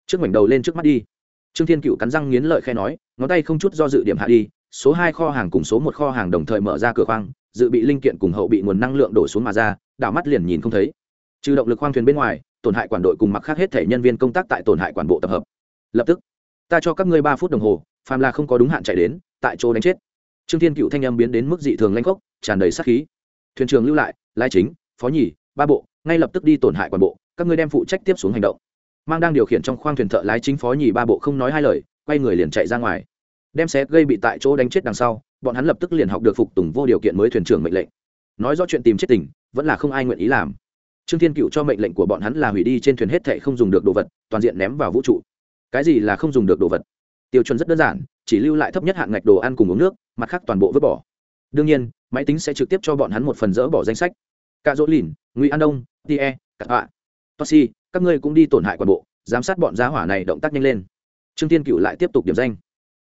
Trước mảnh đầu lên trước mắt đi. Trương thiên cựu cắn răng nghiến lợi khe nói, ngón tay không chút do dự điểm hạ đi, số hai kho hàng cùng số một kho hàng đồng thời mở ra cửa khoang, dự bị linh kiện cùng hậu bị nguồn năng lượng đổ xuống mà ra, đảo mắt liền nhìn không thấy. Trừ động lực khoang thuyền bên ngoài, tổn hại quản đội cùng mặc khác hết thể nhân viên công tác tại tổn hại quản bộ tập hợp. Lập tức, ta cho các ngươi ba phút đồng hồ, phàm là không có đúng hạn chạy đến, tại chỗ đánh chết. Trương thiên cựu thanh âm biến đến mức dị thường lanh khốc, tràn đầy sát khí thuyền trường lưu lại lai chính, phó nhì, ba bộ, ngay lập tức đi tổn hại quản bộ, các ngươi đem phụ trách tiếp xuống hành động. Mang đang điều khiển trong khoang thuyền thợ lái chính phó nhì ba bộ không nói hai lời, quay người liền chạy ra ngoài. Đem xe gây bị tại chỗ đánh chết đằng sau, bọn hắn lập tức liền học được phục tùng vô điều kiện mới thuyền trưởng mệnh lệnh. Nói rõ chuyện tìm chết tình, vẫn là không ai nguyện ý làm. Trương thiên cựu cho mệnh lệnh của bọn hắn là hủy đi trên thuyền hết thệ không dùng được đồ vật, toàn diện ném vào vũ trụ. Cái gì là không dùng được đồ vật? Tiêu chuẩn rất đơn giản, chỉ lưu lại thấp nhất hạng ngạch đồ ăn cùng uống nước, mặt khác toàn bộ vứt bỏ đương nhiên, máy tính sẽ trực tiếp cho bọn hắn một phần dỡ bỏ danh sách. Cạ dỗ lìn, ngụy an đông tie cạ tọa tosi các ngươi cũng đi tổn hại toàn bộ, giám sát bọn giá hỏa này động tác nhanh lên. Trương tiên cựu lại tiếp tục điểm danh.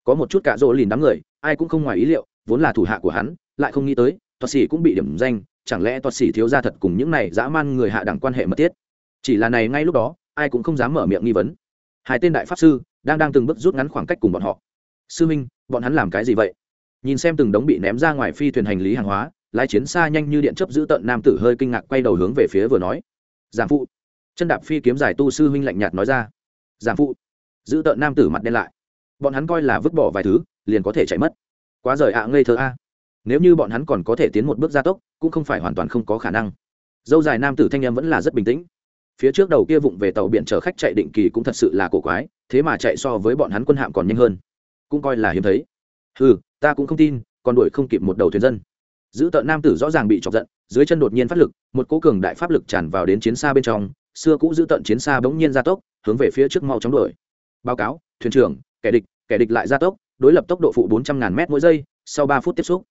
Có một chút cạ dỗ lìn đám người, ai cũng không ngoài ý liệu, vốn là thủ hạ của hắn, lại không nghĩ tới tosi cũng bị điểm danh, chẳng lẽ tosi thiếu ra thật cùng những này dã man người hạ đẳng quan hệ mật thiết? Chỉ là này ngay lúc đó, ai cũng không dám mở miệng nghi vấn. Hai tên đại pháp sư đang đang từng bước rút ngắn khoảng cách cùng bọn họ. Sư minh, bọn hắn làm cái gì vậy? Nhìn xem từng đống bị ném ra ngoài phi thuyền hành lý hàng hóa, lái chiến xa nhanh như điện chấp giữ tận nam tử hơi kinh ngạc quay đầu hướng về phía vừa nói. Giảm phụ. Chân đạp phi kiếm giải tu sư huynh lạnh nhạt nói ra. Giảm phụ. Giữ tận nam tử mặt đen lại. Bọn hắn coi là vứt bỏ vài thứ, liền có thể chạy mất. Quá rời ạ, ngây thơ a. Nếu như bọn hắn còn có thể tiến một bước gia tốc, cũng không phải hoàn toàn không có khả năng. Dâu dài nam tử thanh em vẫn là rất bình tĩnh. Phía trước đầu kia vụng về tàu biển chở khách chạy định kỳ cũng thật sự là cổ quái, thế mà chạy so với bọn hắn quân hạm còn nhanh hơn. Cũng coi là hiếm thấy ừ ta cũng không tin, còn đuổi không kịp một đầu thuyền dân. Giữ tợn nam tử rõ ràng bị chọc giận, dưới chân đột nhiên phát lực, một cố cường đại pháp lực tràn vào đến chiến xa bên trong, xưa cũ giữ tận chiến xa bỗng nhiên ra tốc, hướng về phía trước mau chóng đuổi. Báo cáo, thuyền trưởng, kẻ địch kẻ địch lại ra tốc, đối lập tốc độ phụ bốn trăm ngàn m mỗi giây, sau ba phút tiếp xúc,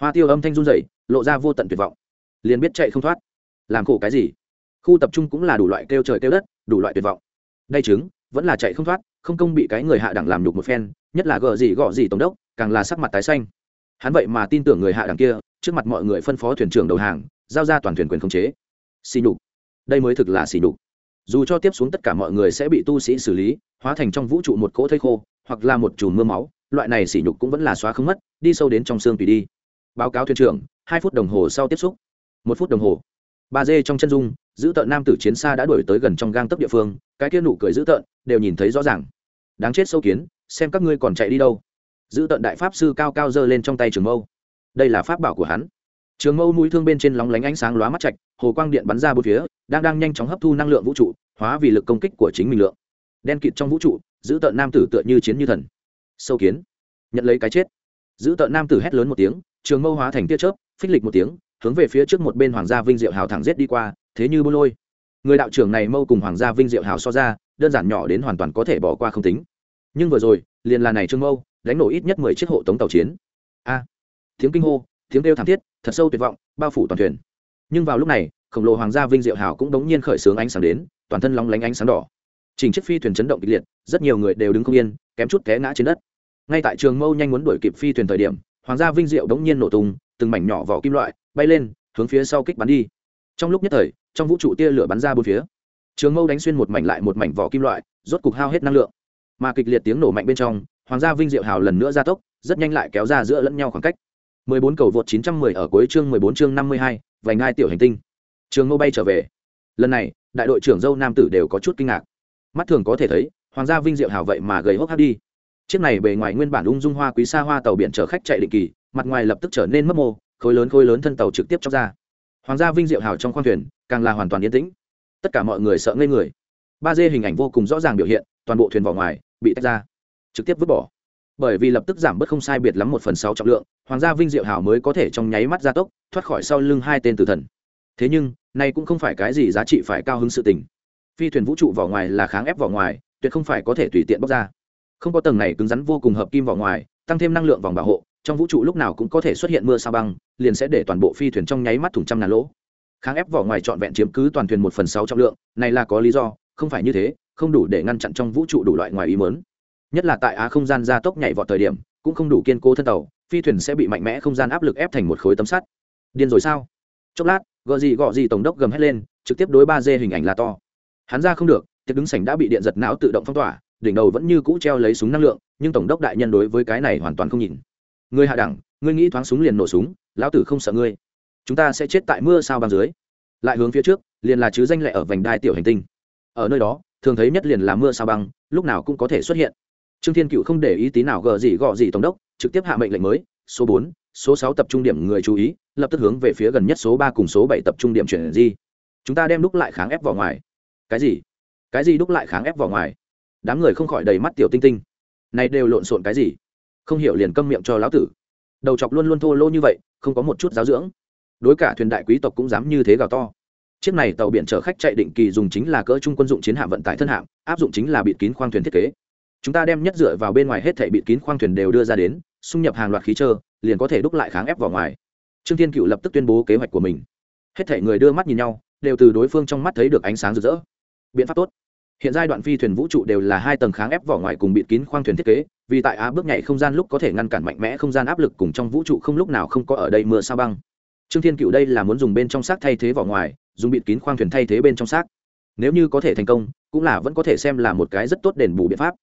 hoa tiêu âm thanh run dậy lộ ra vô tận tuyệt vọng. Liền biết chạy không thoát. Làm khổ cái gì? Khu tập trung cũng là đủ loại kêu trời kêu đất, đủ loại tuyệt vọng. Đây chứng, vẫn là chạy không thoát, không công bị cái người hạ đẳng làm nhục một phen, nhất là gờ gì gọ gì tổng đốc càng là sắc mặt tái xanh. Hắn vậy mà tin tưởng người hạ đẳng kia, trước mặt mọi người phân phó thuyền trưởng đầu hàng, giao ra toàn thuyền quyền khống chế. Xì nhục. Đây mới thực là xì nhục. Dù cho tiếp xuống tất cả mọi người sẽ bị tu sĩ xử lý, hóa thành trong vũ trụ một cỗ thây khô, hoặc là một chùm mưa máu, loại này xỉ nhục cũng vẫn là xóa không mất, đi sâu đến trong xương tùy đi. Báo cáo thuyền trưởng, hai phút đồng hồ sau tiếp xúc. Một phút đồng hồ. Ba dê trong chân dung, giữ tợn nam tử chiến xa đã đuổi tới gần trong gang tấp địa phương, cái kia nụ cười giữ tợn, đều nhìn thấy rõ ràng. Đáng chết sâu kiến, xem các ngươi còn chạy đi đâu giữ Tận đại pháp sư cao cao giơ lên trong tay trường mâu. Đây là pháp bảo của hắn. Trường mâu mũi thương bên trên lóng lánh ánh sáng lóa mắt chạch hồ quang điện bắn ra bốn phía, đang đang nhanh chóng hấp thu năng lượng vũ trụ, hóa vì lực công kích của chính mình lượng. Đen kịt trong vũ trụ, giữ tợn nam tử tựa như chiến như thần. Sâu kiến. Nhận lấy cái chết. Giữ tợn nam tử hét lớn một tiếng, trường mâu hóa thành tia chớp, phích lịch một tiếng, hướng về phía trước một bên hoàng gia vinh diệu hào thẳng rết đi qua, thế như bô lôi. Người đạo trưởng này mâu cùng hoàng gia vinh diệu hào so ra, đơn giản nhỏ đến hoàn toàn có thể bỏ qua không tính. Nhưng vừa rồi, liền là này trương mâu đánh nổ ít nhất mười chiếc hộ tống tàu chiến. A. Tiếng kinh hô, tiếng kêu thảm thiết, thật sâu tuyệt vọng, bao phủ toàn thuyền. Nhưng vào lúc này, khổng lồ hoàng gia vinh diệu hào cũng đống nhiên khởi xướng ánh sáng đến, toàn thân lóng lánh ánh sáng đỏ. Chỉnh chiếc phi thuyền chấn động kịch liệt, rất nhiều người đều đứng không yên, kém chút té ngã trên đất. Ngay tại trường mâu nhanh muốn đuổi kịp phi thuyền thời điểm, hoàng gia vinh diệu đống nhiên nổ tung, từng mảnh nhỏ vỏ kim loại bay lên, hướng phía sau kích bắn đi. Trong lúc nhất thời, trong vũ trụ tia lửa bắn ra bốn phía. Trường mâu đánh xuyên một mảnh lại một mảnh vỏ kim loại, rốt cục hao hết năng lượng. Mà kịch liệt tiếng nổ mạnh bên trong hoàng gia vinh diệu hào lần nữa gia tốc rất nhanh lại kéo ra giữa lẫn nhau khoảng cách. 14 cầu vượt 910 ở cuối chương 14 chương 52, vành ngai tiểu hành tinh. Trường Ngô bay trở về. Lần này đại đội trưởng dâu nam tử đều có chút kinh ngạc. Mắt thường có thể thấy hoàng gia vinh diệu hào vậy mà gầy hốc hác đi. Chiếc này bề ngoài nguyên bản ung dung hoa quý xa hoa tàu biển chở khách chạy định kỳ mặt ngoài lập tức trở nên mất mô khối lớn khối lớn thân tàu trực tiếp chóc ra. Hoàng gia vinh diệu hào trong khoang thuyền càng là hoàn toàn yên tĩnh. Tất cả mọi người sợ ngây người. ba d hình ảnh vô cùng rõ ràng biểu hiện toàn bộ thuyền vỏ ngoài bị tách ra trực tiếp vứt bỏ. Bởi vì lập tức giảm bớt không sai biệt lắm một phần sáu trọng lượng, hoàng gia vinh diệu hào mới có thể trong nháy mắt gia tốc, thoát khỏi sau lưng hai tên tử thần. Thế nhưng này cũng không phải cái gì giá trị phải cao hứng sự tình. Phi thuyền vũ trụ vỏ ngoài là kháng ép vỏ ngoài, tuyệt không phải có thể tùy tiện bóc ra. Không có tầng này cứng rắn vô cùng hợp kim vỏ ngoài, tăng thêm năng lượng vòng bảo hộ, trong vũ trụ lúc nào cũng có thể xuất hiện mưa sao băng, liền sẽ để toàn bộ phi thuyền trong nháy mắt thủng trăm ngàn lỗ. Kháng ép vỏ ngoài trọn vẹn chiếm cứ toàn thuyền một phần sáu trọng lượng, này là có lý do, không phải như thế, không đủ để ngăn chặn trong vũ trụ đủ loại ngoài ý mớn nhất là tại á không gian gia tốc nhảy vọt thời điểm, cũng không đủ kiên cố thân tàu, phi thuyền sẽ bị mạnh mẽ không gian áp lực ép thành một khối tấm sắt. Điên rồi sao? Chốc lát gợ gì gọ gì tổng đốc gầm hét lên, trực tiếp đối ba d hình ảnh là to. Hắn ra không được, tiệc đứng sảnh đã bị điện giật não tự động phong tỏa, đỉnh đầu vẫn như cũ treo lấy súng năng lượng, nhưng tổng đốc đại nhân đối với cái này hoàn toàn không nhìn. Ngươi hạ đẳng, ngươi nghĩ thoáng súng liền nổ súng, lão tử không sợ ngươi. Chúng ta sẽ chết tại mưa sao băng dưới. Lại hướng phía trước, liền là chứ danh lệ ở vành đai tiểu hành tinh. Ở nơi đó, thường thấy nhất liền là mưa sao băng, lúc nào cũng có thể xuất hiện trương thiên cựu không để ý tí nào gờ gì gọ gì tổng đốc, trực tiếp hạ mệnh lệnh mới, số bốn, số sáu tập trung điểm người chú ý, lập tức hướng về phía gần nhất số ba cùng số bảy tập trung điểm chuyển di. Chúng ta đem đúc lại kháng ép vào ngoài. Cái gì? Cái gì đúc lại kháng ép vào ngoài? Đám người không khỏi đầy mắt tiểu tinh tinh. Này đều lộn xộn cái gì? Không hiểu liền câm miệng cho lão tử. Đầu chọc luôn luôn thô lô như vậy, không có một chút giáo dưỡng. Đối cả thuyền đại quý tộc cũng dám như thế gào to. Chiếc này tàu biển chở khách chạy định kỳ dùng chính là cỡ trung quân dụng chiến hạm vận tải thân hạm, áp dụng chính là bịt kín khoang thuyền thiết kế chúng ta đem nhất dựa vào bên ngoài hết thể bịt kín khoang thuyền đều đưa ra đến, xung nhập hàng loạt khí trơ, liền có thể đúc lại kháng ép vào ngoài. Trương thiên cựu lập tức tuyên bố kế hoạch của mình. Hết thể người đưa mắt nhìn nhau, đều từ đối phương trong mắt thấy được ánh sáng rực rỡ. Biện pháp tốt. Hiện giai đoạn phi thuyền vũ trụ đều là hai tầng kháng ép vỏ ngoài cùng bịt kín khoang thuyền thiết kế, vì tại á bước nhảy không gian lúc có thể ngăn cản mạnh mẽ không gian áp lực cùng trong vũ trụ không lúc nào không có ở đây mưa sao băng. Trương thiên cựu đây là muốn dùng bên trong xác thay thế vỏ ngoài, dùng bịt kín khoang thuyền thay thế bên trong xác. Nếu như có thể thành công, cũng là vẫn có thể xem là một cái rất tốt đền bù biện pháp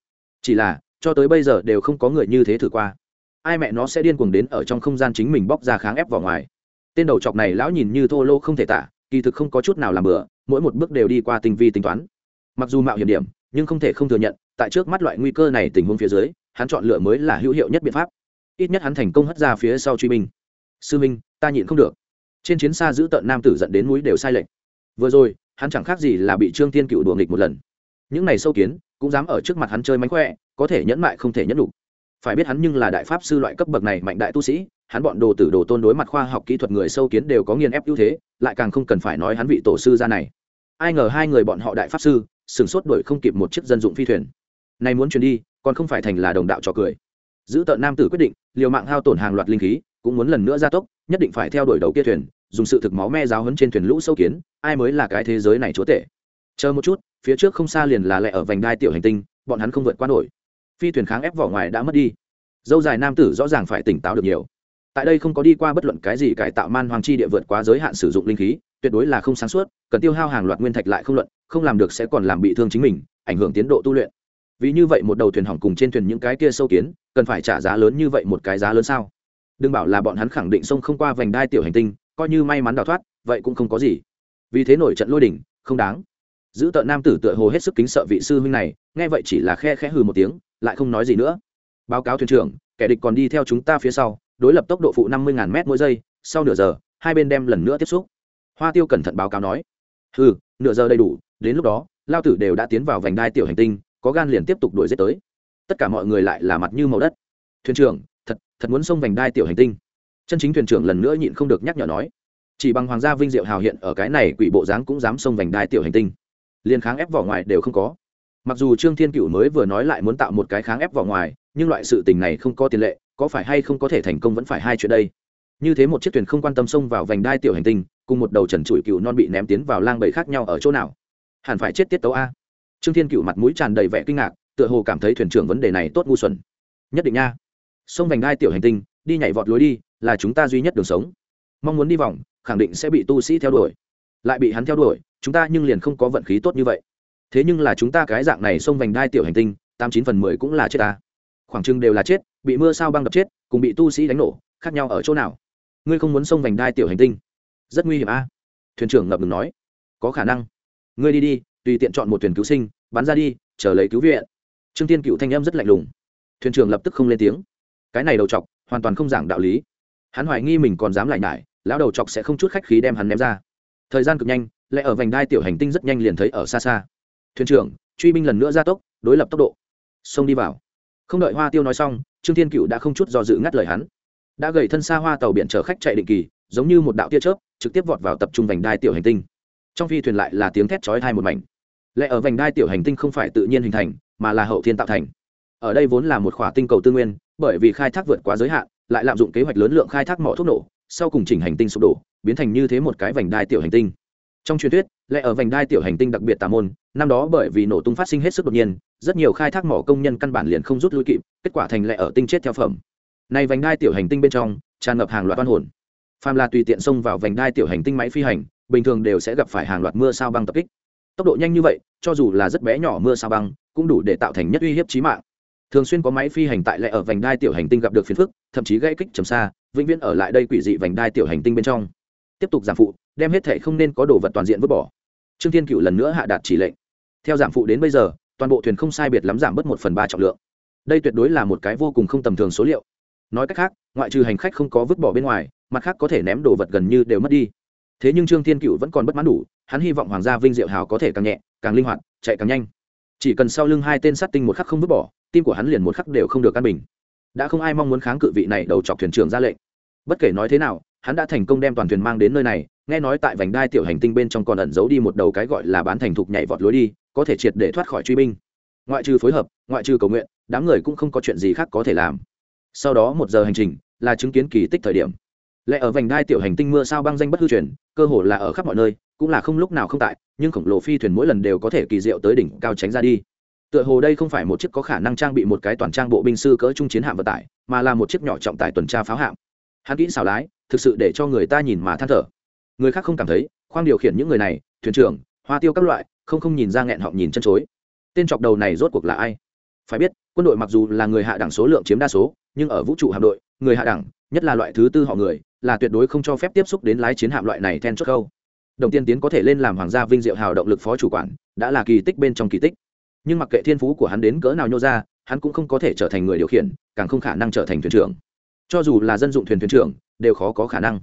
chỉ là, cho tới bây giờ đều không có người như thế thử qua. Ai mẹ nó sẽ điên cuồng đến ở trong không gian chính mình bóc ra kháng ép vào ngoài. Tên đầu chọc này lão nhìn như thô lô không thể tả, kỳ thực không có chút nào làm bừa, mỗi một bước đều đi qua tinh vi tính toán. Mặc dù mạo hiểm điểm, nhưng không thể không thừa nhận, tại trước mắt loại nguy cơ này tình huống phía dưới, hắn chọn lựa mới là hữu hiệu nhất biện pháp. Ít nhất hắn thành công hất ra phía sau truy binh. Sư minh, ta nhịn không được. Trên chiến xa giữ tận nam tử dẫn đến núi đều sai lệch. Vừa rồi, hắn chẳng khác gì là bị trương tiên cựu đùa nghịch một lần. Những này sâu kiến cũng dám ở trước mặt hắn chơi mánh khỏe, có thể nhẫn mại không thể nhẫn đủ phải biết hắn nhưng là đại pháp sư loại cấp bậc này mạnh đại tu sĩ, hắn bọn đồ tử đồ tôn đối mặt khoa học kỹ thuật người sâu kiến đều có nghiền ép ưu thế, lại càng không cần phải nói hắn vị tổ sư ra này. Ai ngờ hai người bọn họ đại pháp sư sửng sốt đuổi không kịp một chiếc dân dụng phi thuyền. Này muốn chuyển đi, còn không phải thành là đồng đạo trò cười. Giữ tợn nam tử quyết định, liều mạng hao tổn hàng loạt linh khí, cũng muốn lần nữa gia tốc, nhất định phải theo đuổi đầu kia thuyền, dùng sự thực máu me giáo hấn trên thuyền lũ sâu kiến, ai mới là cái thế giới này chúa tể chờ một chút, phía trước không xa liền là lẹ ở vành đai tiểu hành tinh, bọn hắn không vượt qua nổi. Phi thuyền kháng ép vỏ ngoài đã mất đi. Dâu dài nam tử rõ ràng phải tỉnh táo được nhiều. Tại đây không có đi qua bất luận cái gì cải tạo man hoàng chi địa vượt quá giới hạn sử dụng linh khí, tuyệt đối là không sáng suốt, cần tiêu hao hàng loạt nguyên thạch lại không luận, không làm được sẽ còn làm bị thương chính mình, ảnh hưởng tiến độ tu luyện. Vì như vậy một đầu thuyền hỏng cùng trên thuyền những cái kia sâu kiến, cần phải trả giá lớn như vậy một cái giá lớn sao? Đừng bảo là bọn hắn khẳng định sông không qua vành đai tiểu hành tinh, coi như may mắn đào thoát, vậy cũng không có gì. Vì thế nổi trận lôi đỉnh, không đáng giữ tợ nam tử tựa hồ hết sức kính sợ vị sư huynh này, nghe vậy chỉ là khe khẽ hừ một tiếng, lại không nói gì nữa. Báo cáo thuyền trưởng, kẻ địch còn đi theo chúng ta phía sau, đối lập tốc độ phụ năm mươi m mỗi giây, sau nửa giờ, hai bên đem lần nữa tiếp xúc. Hoa tiêu cẩn thận báo cáo nói ừ nửa giờ đầy đủ, đến lúc đó, lao tử đều đã tiến vào vành đai tiểu hành tinh, có gan liền tiếp tục đuổi giết tới. Tất cả mọi người lại là mặt như màu đất. Thuyền trưởng, thật thật muốn xông vành đai tiểu hành tinh. Chân chính thuyền trưởng lần nữa nhịn không được nhắc nhở nói, chỉ bằng hoàng gia vinh diệu hào hiện ở cái này quỷ bộ dáng cũng dám xông vành đai tiểu hành tinh liền kháng ép vỏ ngoài đều không có. Mặc dù trương thiên cựu mới vừa nói lại muốn tạo một cái kháng ép vỏ ngoài, nhưng loại sự tình này không có tiền lệ, có phải hay không có thể thành công vẫn phải hai chuyện đây. Như thế một chiếc thuyền không quan tâm xông vào vành đai tiểu hành tinh, cùng một đầu trần trụi cựu non bị ném tiến vào lang bầy khác nhau ở chỗ nào? Hẳn phải chết tiết tấu a. Trương thiên cựu mặt mũi tràn đầy vẻ kinh ngạc, tựa hồ cảm thấy thuyền trưởng vấn đề này tốt ngu xuẩn. Nhất định nha. Sông vành đai tiểu hành tinh, đi nhảy vọt lối đi, là chúng ta duy nhất đường sống. Mong muốn đi vòng, khẳng định sẽ bị tu sĩ theo đuổi. Lại bị hắn theo đuổi chúng ta nhưng liền không có vận khí tốt như vậy. Thế nhưng là chúng ta cái dạng này sông vành đai tiểu hành tinh, tám chín phần mười cũng là chết ta. Khoảng chừng đều là chết, bị mưa sao băng đập chết, cùng bị tu sĩ đánh nổ, khác nhau ở chỗ nào? Ngươi không muốn sông vành đai tiểu hành tinh? Rất nguy hiểm a. Thuyền trưởng ngập ngừng nói. Có khả năng. Ngươi đi đi, tùy tiện chọn một thuyền cứu sinh, bắn ra đi, chờ lấy cứu viện. Trương tiên cựu thanh em rất lạnh lùng. Thuyền trưởng lập tức không lên tiếng. Cái này đầu chọc, hoàn toàn không giảng đạo lý. Hắn hoài nghi mình còn dám lại nhải, lão đầu chọc sẽ không chút khách khí đem hắn ném ra. Thời gian cực nhanh lại ở vành đai tiểu hành tinh rất nhanh liền thấy ở xa xa. Thuyền trưởng, truy binh lần nữa ra tốc, đối lập tốc độ. Xông đi vào. Không đợi hoa tiêu nói xong, trương thiên cựu đã không chút do dự ngắt lời hắn. Đã gầy thân xa hoa tàu biển chở khách chạy định kỳ, giống như một đạo tia chớp, trực tiếp vọt vào tập trung vành đai tiểu hành tinh. Trong phi thuyền lại là tiếng thét chói hai một mảnh. Lại ở vành đai tiểu hành tinh không phải tự nhiên hình thành, mà là hậu thiên tạo thành. Ở đây vốn là một khỏa tinh cầu tư nguyên, bởi vì khai thác vượt quá giới hạn, lại lạm dụng kế hoạch lớn lượng khai thác mỏ thuốc nổ, sau cùng chỉnh hành tinh sụp đổ, biến thành như thế một cái vành đai tiểu hành tinh trong truyền thuyết lại ở vành đai tiểu hành tinh đặc biệt tà môn, năm đó bởi vì nổ tung phát sinh hết sức đột nhiên, rất nhiều khai thác mỏ công nhân căn bản liền không rút lui kịp, kết quả thành lại ở tinh chết theo phẩm. Này vành đai tiểu hành tinh bên trong, tràn ngập hàng loạt oan hồn. Phàm là tùy tiện xông vào vành đai tiểu hành tinh máy phi hành, bình thường đều sẽ gặp phải hàng loạt mưa sao băng tập kích. Tốc độ nhanh như vậy, cho dù là rất bé nhỏ mưa sao băng, cũng đủ để tạo thành nhất uy hiếp chí mạng. Thường xuyên có máy phi hành tại lại ở vành đai tiểu hành tinh gặp được phiền phức, thậm chí gây kích trầm xa, vĩnh viễn ở lại đây quỷ dị vành đai tiểu hành tinh bên trong tiếp tục giảm phụ, đem hết thể không nên có đồ vật toàn diện vứt bỏ. Trương thiên cựu lần nữa hạ đạt chỉ lệnh. Theo giảm phụ đến bây giờ, toàn bộ thuyền không sai biệt lắm giảm bớt một phần ba trọng lượng. Đây tuyệt đối là một cái vô cùng không tầm thường số liệu. Nói cách khác, ngoại trừ hành khách không có vứt bỏ bên ngoài, mặt khác có thể ném đồ vật gần như đều mất đi. Thế nhưng trương thiên cựu vẫn còn bất mãn đủ, hắn hy vọng hoàng gia vinh diệu hào có thể càng nhẹ, càng linh hoạt, chạy càng nhanh. Chỉ cần sau lưng hai tên sát tinh một khắc không vứt bỏ, tim của hắn liền một khắc đều không được căn bình. Đã không ai mong muốn kháng cự vị này đầu chọc thuyền trưởng ra lệnh. Bất kể nói thế nào hắn đã thành công đem toàn thuyền mang đến nơi này, nghe nói tại vành đai tiểu hành tinh bên trong còn ẩn giấu đi một đầu cái gọi là bán thành thục nhảy vọt lối đi, có thể triệt để thoát khỏi truy binh. Ngoại trừ phối hợp, ngoại trừ cầu nguyện, đám người cũng không có chuyện gì khác có thể làm. Sau đó một giờ hành trình, là chứng kiến kỳ tích thời điểm. Lẽ ở vành đai tiểu hành tinh mưa sao băng danh bất hư truyền, cơ hồ là ở khắp mọi nơi, cũng là không lúc nào không tại, nhưng khổng lồ phi thuyền mỗi lần đều có thể kỳ diệu tới đỉnh cao tránh ra đi. Tựa hồ đây không phải một chiếc có khả năng trang bị một cái toàn trang bộ binh sư cỡ trung chiến hạm vận tải, mà là một chiếc nhỏ trọng tải tuần tra pháo hạm. Hắn kỹ xảo lái thực sự để cho người ta nhìn mà than thở. Người khác không cảm thấy, khoang điều khiển những người này, thuyền trưởng, hoa tiêu các loại, không không nhìn ra nghẹn họng nhìn chân chối. Tên chọc đầu này rốt cuộc là ai? Phải biết, quân đội mặc dù là người hạ đẳng số lượng chiếm đa số, nhưng ở vũ trụ hạm đội, người hạ đẳng, nhất là loại thứ tư họ người, là tuyệt đối không cho phép tiếp xúc đến lái chiến hạm loại này then chốt câu. Đồng tiên tiến có thể lên làm hoàng gia vinh diệu hào động lực phó chủ quản, đã là kỳ tích bên trong kỳ tích. Nhưng mặc kệ thiên phú của hắn đến cỡ nào nhô ra, hắn cũng không có thể trở thành người điều khiển, càng không khả năng trở thành thuyền trưởng. Cho dù là dân dụng thuyền thuyền trưởng đều khó có khả năng.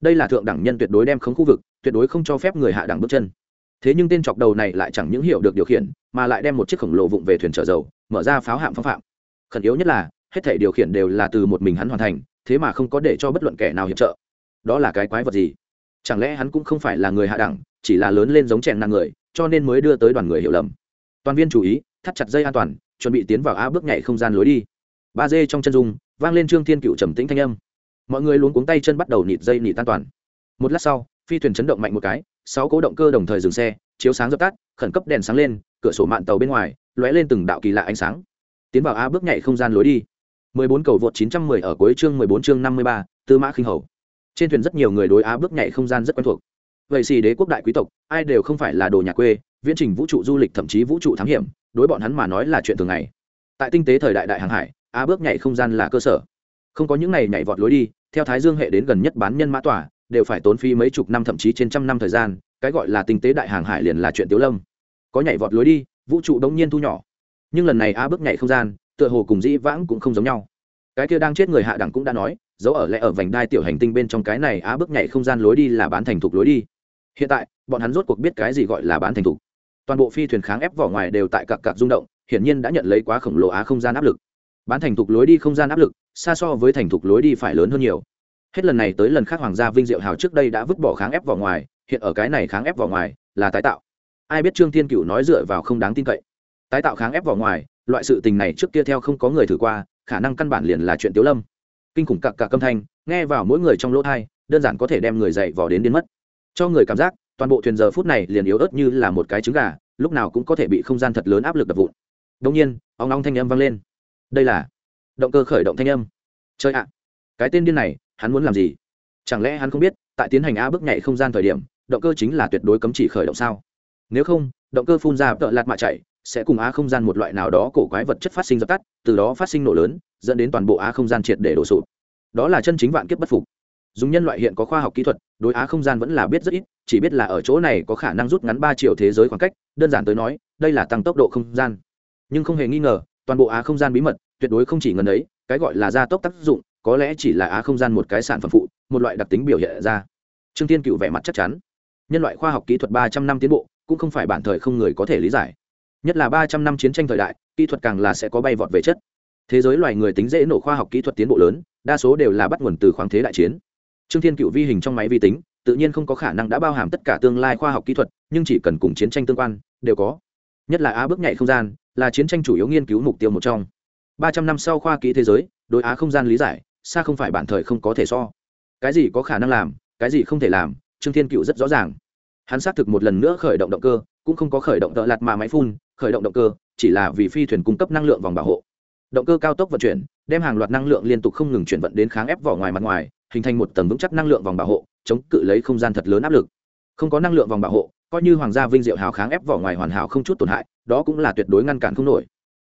Đây là thượng đẳng nhân tuyệt đối đem khống khu vực, tuyệt đối không cho phép người hạ đẳng bước chân. Thế nhưng tên chọc đầu này lại chẳng những hiểu được điều khiển, mà lại đem một chiếc khổng lồ vụng về thuyền chở dầu, mở ra pháo hạm phong phạm. Khẩn yếu nhất là, hết thể điều khiển đều là từ một mình hắn hoàn thành, thế mà không có để cho bất luận kẻ nào hiệp trợ. Đó là cái quái vật gì? Chẳng lẽ hắn cũng không phải là người hạ đẳng, chỉ là lớn lên giống chèn năng người, cho nên mới đưa tới đoàn người hiểu lầm. Toàn viên chú ý, thắt chặt dây an toàn, chuẩn bị tiến vào a bước nhảy không gian lối đi. Ba dê trong chân dung, vang lên trương thiên cựu trầm tĩnh thanh âm mọi người luôn cuống tay chân bắt đầu nịt dây nịt an toàn. Một lát sau phi thuyền chấn động mạnh một cái sáu cố động cơ đồng thời dừng xe chiếu sáng dập tắt khẩn cấp đèn sáng lên cửa sổ mạn tàu bên ngoài lóe lên từng đạo kỳ lạ ánh sáng. Tiến vào a bước nhảy không gian lối đi. 14 cầu vượt 910 ở cuối chương 14 chương 53, tư mã khinh hầu. Trên thuyền rất nhiều người đối á bước nhảy không gian rất quen thuộc. Vậy xì đế quốc đại quý tộc ai đều không phải là đồ nhà quê viễn trình vũ trụ du lịch thậm chí vũ trụ thám hiểm đối bọn hắn mà nói là chuyện thường ngày. Tại tinh tế thời đại đại hàng hải á bước nhảy không gian là cơ sở không có những này nhảy vọt lối đi, theo thái dương hệ đến gần nhất bán nhân mã tỏa đều phải tốn phí mấy chục năm thậm chí trên trăm năm thời gian, cái gọi là tinh tế đại hàng hải liền là chuyện tiếu lâm. Có nhảy vọt lối đi, vũ trụ đống nhiên thu nhỏ. Nhưng lần này á bước nhảy không gian, tựa hồ cùng dĩ vãng cũng không giống nhau. Cái kia đang chết người hạ đẳng cũng đã nói, dấu ở lẽ ở vành đai tiểu hành tinh bên trong cái này á bước nhảy không gian lối đi là bán thành thục lối đi. Hiện tại, bọn hắn rốt cuộc biết cái gì gọi là bán thành thục. Toàn bộ phi thuyền kháng ép vỏ ngoài đều tại cặp cặp rung động, hiển nhiên đã nhận lấy quá khổng lồ á không gian áp lực. Bán thành thục lối đi không gian áp lực xa so với thành thục lối đi phải lớn hơn nhiều. Hết lần này tới lần khác hoàng gia vinh diệu hào trước đây đã vứt bỏ kháng ép vào ngoài, hiện ở cái này kháng ép vào ngoài là tái tạo. Ai biết trương thiên cựu nói dựa vào không đáng tin cậy. Tái tạo kháng ép vào ngoài, loại sự tình này trước kia theo không có người thử qua, khả năng căn bản liền là chuyện tiếu lâm. Kinh khủng cặc cặc âm thanh, nghe vào mỗi người trong lỗ thai đơn giản có thể đem người dậy vò đến điên mất. Cho người cảm giác, toàn bộ thuyền giờ phút này liền yếu ớt như là một cái trứng gà, lúc nào cũng có thể bị không gian thật lớn áp lực đập vụn. Đông nhiên ông ong thanh âm vang lên. Đây là động cơ khởi động thanh âm. Chơi ạ, cái tên điên này, hắn muốn làm gì? Chẳng lẽ hắn không biết, tại tiến hành a bước nhảy không gian thời điểm, động cơ chính là tuyệt đối cấm chỉ khởi động sao? Nếu không, động cơ phun ra tợ lạt mạ chạy, sẽ cùng á không gian một loại nào đó cổ quái vật chất phát sinh dập tắt, từ đó phát sinh nổ lớn, dẫn đến toàn bộ á không gian triệt để đổ sụp. Đó là chân chính vạn kiếp bất phục. Dùng nhân loại hiện có khoa học kỹ thuật, đối á không gian vẫn là biết rất ít, chỉ biết là ở chỗ này có khả năng rút ngắn ba triệu thế giới khoảng cách, đơn giản tới nói, đây là tăng tốc độ không gian. Nhưng không hề nghi ngờ, toàn bộ á không gian bí mật tuyệt đối không chỉ ngần ấy, cái gọi là gia tốc tác dụng, có lẽ chỉ là á không gian một cái sản phẩm phụ, một loại đặc tính biểu hiện ra. Trương thiên cựu vẻ mặt chắc chắn. Nhân loại khoa học kỹ thuật ba trăm năm tiến bộ, cũng không phải bản thời không người có thể lý giải. Nhất là ba trăm năm chiến tranh thời đại, kỹ thuật càng là sẽ có bay vọt về chất. Thế giới loài người tính dễ nổ khoa học kỹ thuật tiến bộ lớn, đa số đều là bắt nguồn từ khoáng thế đại chiến. Trương thiên cựu vi hình trong máy vi tính, tự nhiên không có khả năng đã bao hàm tất cả tương lai khoa học kỹ thuật, nhưng chỉ cần cùng chiến tranh tương quan, đều có. Nhất là á bước nhảy không gian, là chiến tranh chủ yếu nghiên cứu mục tiêu một trong ba trăm năm sau khoa kỹ thế giới, đối á không gian lý giải, xa không phải bản thời không có thể so. Cái gì có khả năng làm, cái gì không thể làm, trương thiên cựu rất rõ ràng. Hắn xác thực một lần nữa khởi động động cơ, cũng không có khởi động tợ lạt mà máy phun, khởi động động cơ, chỉ là vì phi thuyền cung cấp năng lượng vòng bảo hộ. Động cơ cao tốc vận chuyển, đem hàng loạt năng lượng liên tục không ngừng chuyển vận đến kháng ép vỏ ngoài mặt ngoài, hình thành một tầng vững chắc năng lượng vòng bảo hộ, chống cự lấy không gian thật lớn áp lực. Không có năng lượng vòng bảo hộ, coi như hoàng gia vinh diệu hào kháng ép vỏ ngoài hoàn hảo không chút tổn hại, đó cũng là tuyệt đối ngăn cản không nổi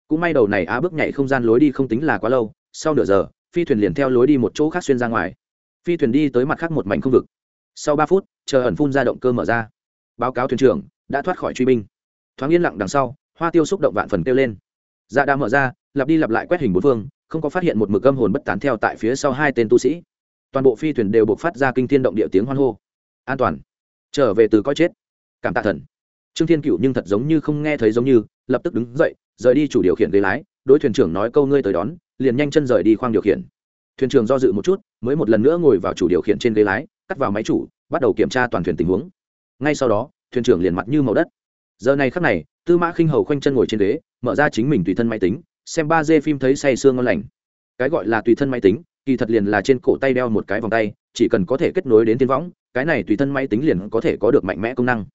cũng may đầu này á bước nhảy không gian lối đi không tính là quá lâu, sau nửa giờ, phi thuyền liền theo lối đi một chỗ khác xuyên ra ngoài. Phi thuyền đi tới mặt khác một mảnh không vực. Sau ba phút, chờ ẩn phun ra động cơ mở ra. Báo cáo thuyền trưởng, đã thoát khỏi truy binh. Thoáng yên lặng đằng sau, hoa tiêu xúc động vạn phần kêu lên. Dạ đã mở ra, lặp đi lặp lại quét hình bốn phương, không có phát hiện một mực âm hồn bất tán theo tại phía sau hai tên tu sĩ. Toàn bộ phi thuyền đều buộc phát ra kinh thiên động địa tiếng hoan hô. An toàn. Trở về từ coi chết. Cảm tạ thần. Trương thiên cựu nhưng thật giống như không nghe thấy giống như, lập tức đứng dậy rời đi chủ điều khiển ghế lái, đối thuyền trưởng nói câu ngươi tới đón, liền nhanh chân rời đi khoang điều khiển. Thuyền trưởng do dự một chút, mới một lần nữa ngồi vào chủ điều khiển trên ghế lái, cắt vào máy chủ, bắt đầu kiểm tra toàn thuyền tình huống. Ngay sau đó, thuyền trưởng liền mặt như màu đất. Giờ này khắc này, tư mã khinh hầu khoanh chân ngồi trên ghế, mở ra chính mình tùy thân máy tính, xem ba d phim thấy say sương ngon lành. Cái gọi là tùy thân máy tính, kỳ thật liền là trên cổ tay đeo một cái vòng tay, chỉ cần có thể kết nối đến tiên võng, cái này tùy thân máy tính liền có thể có được mạnh mẽ công năng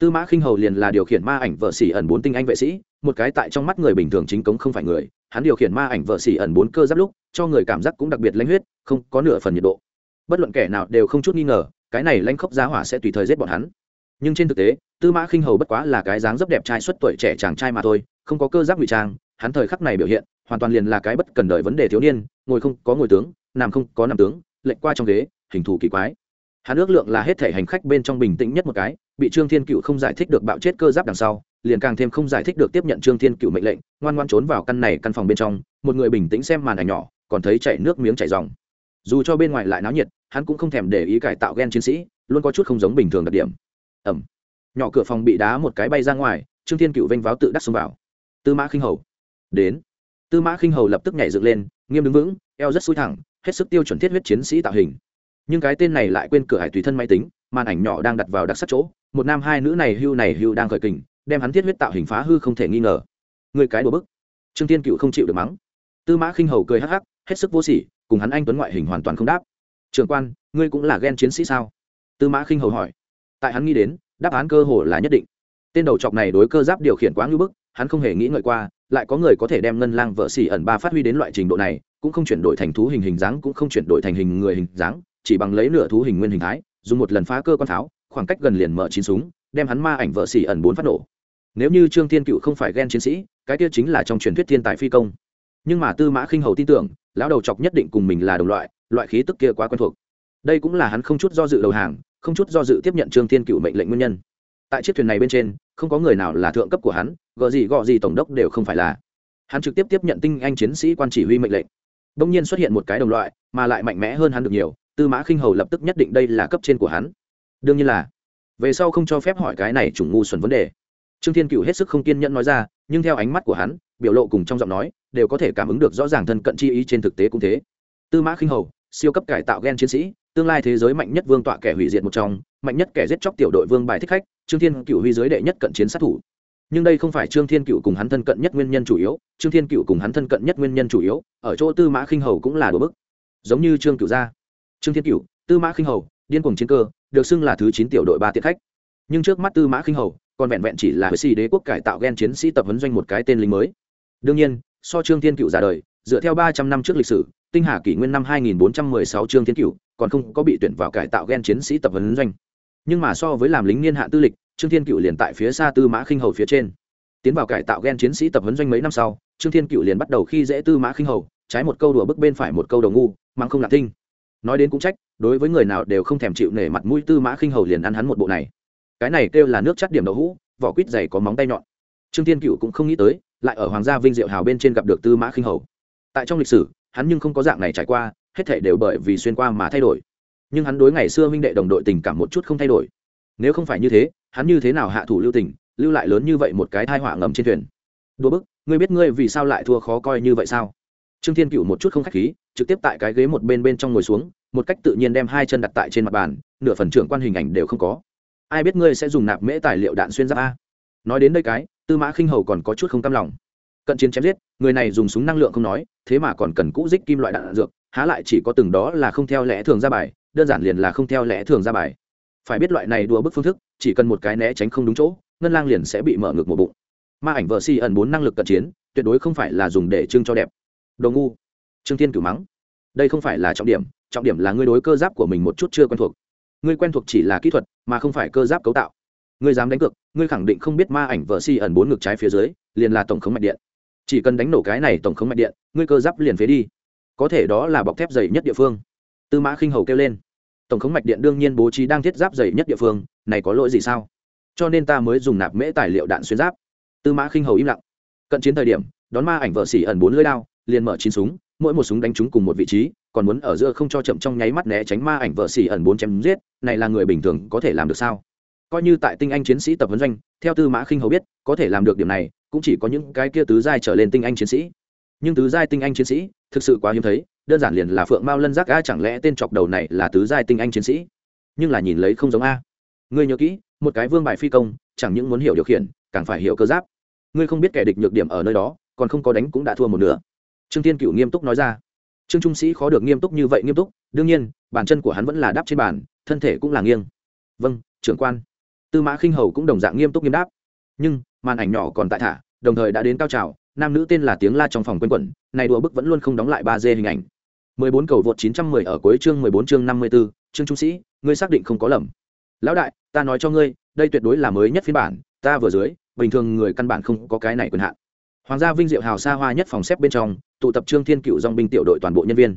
tư mã khinh hầu liền là điều khiển ma ảnh vợ xỉ ẩn bốn tinh anh vệ sĩ, một cái tại trong mắt người bình thường chính cống không phải người, hắn điều khiển ma ảnh vợ xỉ ẩn bốn cơ giáp lúc, cho người cảm giác cũng đặc biệt lãnh huyết, không có nửa phần nhiệt độ. Bất luận kẻ nào đều không chút nghi ngờ, cái này lãnh khốc giá hỏa sẽ tùy thời giết bọn hắn. Nhưng trên thực tế, tư mã khinh hầu bất quá là cái dáng rất đẹp trai xuất tuổi trẻ chàng trai mà thôi, không có cơ giáp ngụy trang, hắn thời khắc này biểu hiện, hoàn toàn liền là cái bất cần đời vấn đề thiếu niên, ngồi không có ngồi tướng, nằm không có nằm tướng lệnh qua trong ghế, hình thù kỳ quái hắn ước lượng là hết thể hành khách bên trong bình tĩnh nhất một cái, bị trương thiên cựu không giải thích được bạo chết cơ giáp đằng sau, liền càng thêm không giải thích được tiếp nhận trương thiên cựu mệnh lệnh, ngoan ngoan trốn vào căn này căn phòng bên trong, một người bình tĩnh xem màn ảnh nhỏ, còn thấy chảy nước miếng chảy dòng dù cho bên ngoài lại náo nhiệt, hắn cũng không thèm để ý cải tạo ghen chiến sĩ, luôn có chút không giống bình thường đặc điểm. Ẩm nhỏ cửa phòng bị đá một cái bay ra ngoài, trương thiên cựu vênh váo tự đắc xông vào. Tư mã khinh hầu. Đến. Tư mã khinh hầu lập tức nhảy dựng lên, nghiêm đứng vững, eo rất xui thẳng, hết sức tiêu chuẩn thiết huyết chiến sĩ tạo hình nhưng cái tên này lại quên cửa hải tùy thân máy tính, màn ảnh nhỏ đang đặt vào đặc sắc chỗ, một nam hai nữ này hưu này hưu đang khởi kình, đem hắn thiết huyết tạo hình phá hư không thể nghi ngờ. Người cái đùa bức. Trương tiên cựu không chịu được mắng. Tư mã khinh hầu cười hắc hắc, hết sức vô sỉ, cùng hắn anh tuấn ngoại hình hoàn toàn không đáp. Trường quan, ngươi cũng là ghen chiến sĩ sao? Tư mã khinh hầu hỏi. Tại hắn nghĩ đến, đáp án cơ hồ là nhất định. Tên đầu chọc này đối cơ giáp điều khiển quá ngưỡng bức, hắn không hề nghĩ ngợi qua, lại có người có thể đem ngân lang vợ xỉ ẩn ba phát huy đến loại trình độ này, cũng không chuyển đổi thành thú hình hình dáng, cũng không chuyển đổi thành hình người hình dáng chỉ bằng lấy nửa thú hình nguyên hình thái, dùng một lần phá cơ quan tháo khoảng cách gần liền mở chín súng, đem hắn ma ảnh vợ xỉ ẩn bốn phát nổ. Nếu như trương thiên cựu không phải ghen chiến sĩ, cái kia chính là trong truyền thuyết thiên tài phi công. Nhưng mà tư mã khinh hầu tin tưởng, lão đầu chọc nhất định cùng mình là đồng loại loại khí tức kia quá quen thuộc. Đây cũng là hắn không chút do dự đầu hàng, không chút do dự tiếp nhận trương thiên cựu mệnh lệnh nguyên nhân. Tại chiếc thuyền này bên trên, không có người nào là thượng cấp của hắn gợ gì gọ gì tổng đốc đều không phải là. Hắn trực tiếp tiếp nhận tinh anh chiến sĩ quan chỉ huy mệnh lệnh. Đông nhiên xuất hiện một cái đồng loại, mà lại mạnh mẽ hơn hắn được nhiều tư mã khinh hầu lập tức nhất định đây là cấp trên của hắn. Đương nhiên là, về sau không cho phép hỏi cái này chủng ngu xuẩn vấn đề. Trương thiên cựu hết sức không kiên nhẫn nói ra, nhưng theo ánh mắt của hắn, biểu lộ cùng trong giọng nói, đều có thể cảm ứng được rõ ràng thân cận chi ý trên thực tế cũng thế. Tư mã khinh hầu, siêu cấp cải tạo g e n chiến sĩ, tương lai thế giới mạnh nhất vương tọa kẻ hủy diệt một trong, mạnh nhất kẻ giết chóc tiểu đội vương bài thích khách, trương thiên cựu huy giới đệ nhất cận chiến sát thủ. Nhưng đây không phải trương thiên cựu cùng hắn thân cận nhất nguyên nhân chủ yếu, trương thiên cựu cùng hắn thân cận nhất nguyên nhân chủ yếu, ở chỗ tư mã khinh hầu cũng là đ ổ bức. Giống như trương cựu gia trương thiên cựu tư mã khinh hầu, điên cuồng chiến cơ, được xưng là thứ chín tiểu đội ba tiện khách. Nhưng trước mắt tư mã khinh hầu, còn vẹn vẹn chỉ là với sĩ đế quốc cải tạo ghen chiến sĩ tập huấn doanh một cái tên lính mới. Đương nhiên, so trương thiên cựu ra đời, dựa theo ba trăm năm trước lịch sử, tinh hà kỷ nguyên năm 2416 trương thiên cửu còn không có bị tuyển vào cải tạo gen chiến sĩ tập huấn doanh. Nhưng mà so với làm lính niên hạ tư lịch, trương thiên cửu liền tại phía xa tư mã khinh hầu phía trên. Tiến vào cải tạo gen chiến sĩ tập huấn doanh mấy năm sau, trương thiên cửu liền bắt đầu khi dễ tư mã khinh hầu, trái một câu đùa bức bên phải một câu đầu ngu mang không lạc tinh nói đến cũng trách, đối với người nào đều không thèm chịu nể mặt mũi tư mã khinh hầu liền ăn hắn một bộ này. Cái này kêu là nước chắt điểm đậu hũ, vỏ quýt dày có móng tay nhọn. Trương thiên Cựu cũng không nghĩ tới, lại ở hoàng gia vinh diệu hào bên trên gặp được tư mã khinh hầu. Tại trong lịch sử, hắn nhưng không có dạng này trải qua, hết thể đều bởi vì xuyên qua mà thay đổi. Nhưng hắn đối ngày xưa huynh đệ đồng đội tình cảm một chút không thay đổi. Nếu không phải như thế, hắn như thế nào hạ thủ lưu tình, lưu lại lớn như vậy một cái thai họa ngầm trên thuyền? Đùa bức, ngươi biết ngươi vì sao lại thua khó coi như vậy sao? Trương thiên cựu một chút không khách khí trực tiếp tại cái ghế một bên bên trong ngồi xuống một cách tự nhiên đem hai chân đặt tại trên mặt bàn nửa phần trưởng quan hình ảnh đều không có. Ai biết ngươi sẽ dùng nạp mễ tài liệu đạn xuyên giáp a? Nói đến đây cái tư mã khinh hầu còn có chút không cam lòng. Cận chiến chém giết người này dùng súng năng lượng không nói thế mà còn cần cũ dích kim loại đạn, đạn dược há lại chỉ có từng đó là không theo lẽ thường ra bài đơn giản liền là không theo lẽ thường ra bài. Phải biết loại này đùa bức phương thức chỉ cần một cái né tránh không đúng chỗ ngân lang liền sẽ bị mở ngược một bụng. Ma ảnh vợ si ẩn bốn năng lực cận chiến tuyệt đối không phải là dùng để trưng cho đẹp. Đồ ngu trương thiên cử mắng, đây không phải là trọng điểm trọng điểm là ngươi đối cơ giáp của mình một chút chưa quen thuộc. Ngươi quen thuộc chỉ là kỹ thuật, mà không phải cơ giáp cấu tạo. Ngươi dám đánh cược, ngươi khẳng định không biết ma ảnh vợ si ẩn bốn ngực trái phía dưới, liền là tổng khống mạch điện. Chỉ cần đánh nổ cái này tổng khống mạch điện, ngươi cơ giáp liền phế đi. Có thể đó là bọc thép dày nhất địa phương. Tư mã khinh hầu kêu lên, tổng khống mạch điện đương nhiên bố trí đang thiết giáp dày nhất địa phương, này có lỗi gì sao? Cho nên ta mới dùng nạp mễ tài liệu đạn xuyên giáp. Tư mã khinh hầu im lặng, cận chiến thời điểm, đón ma ảnh vợ xỉ ẩn bốn lưỡi đao, liền mở chín súng mỗi một súng đánh trúng cùng một vị trí, còn muốn ở giữa không cho chậm trong nháy mắt né tránh ma ảnh vợ xỉ ẩn bốn chém giết, này là người bình thường có thể làm được sao? Coi như tại tinh anh chiến sĩ tập huấn doanh, theo tư mã khinh hầu biết, có thể làm được điểm này, cũng chỉ có những cái kia tứ giai trở lên tinh anh chiến sĩ. Nhưng tứ giai tinh anh chiến sĩ, thực sự quá hiếm thấy, đơn giản liền là phượng mao lân giác a chẳng lẽ tên chọc đầu này là tứ giai tinh anh chiến sĩ? Nhưng là nhìn lấy không giống a. Ngươi nhớ kỹ, một cái vương bài phi công, chẳng những muốn hiểu điều khiển, càng phải hiểu cơ giáp. Ngươi không biết kẻ địch nhược điểm ở nơi đó, còn không có đánh cũng đã thua một nửa trương tiên cựu nghiêm túc nói ra. Trương trung sĩ khó được nghiêm túc như vậy nghiêm túc đương nhiên bàn chân của hắn vẫn là đáp trên bàn thân thể cũng là nghiêng. Vâng trưởng quan. Tư mã khinh hầu cũng đồng dạng nghiêm túc nghiêm đáp. Nhưng màn ảnh nhỏ còn tại thả đồng thời đã đến cao trào nam nữ tên là tiếng la trong phòng quanh quẩn này đùa bức vẫn luôn không đóng lại ba d hình ảnh. 14 cầu vượt 910 ở cuối chương 14 chương năm mươi 54, chương trung sĩ ngươi xác định không có lầm. Lão đại ta nói cho ngươi đây tuyệt đối là mới nhất phiên bản ta vừa dưới bình thường người căn bản không có cái này quyền hạn. Hoàng gia vinh diệu hào xa hoa nhất phòng xếp bên trong tụ tập trương thiên cựu dong binh tiểu đội toàn bộ nhân viên.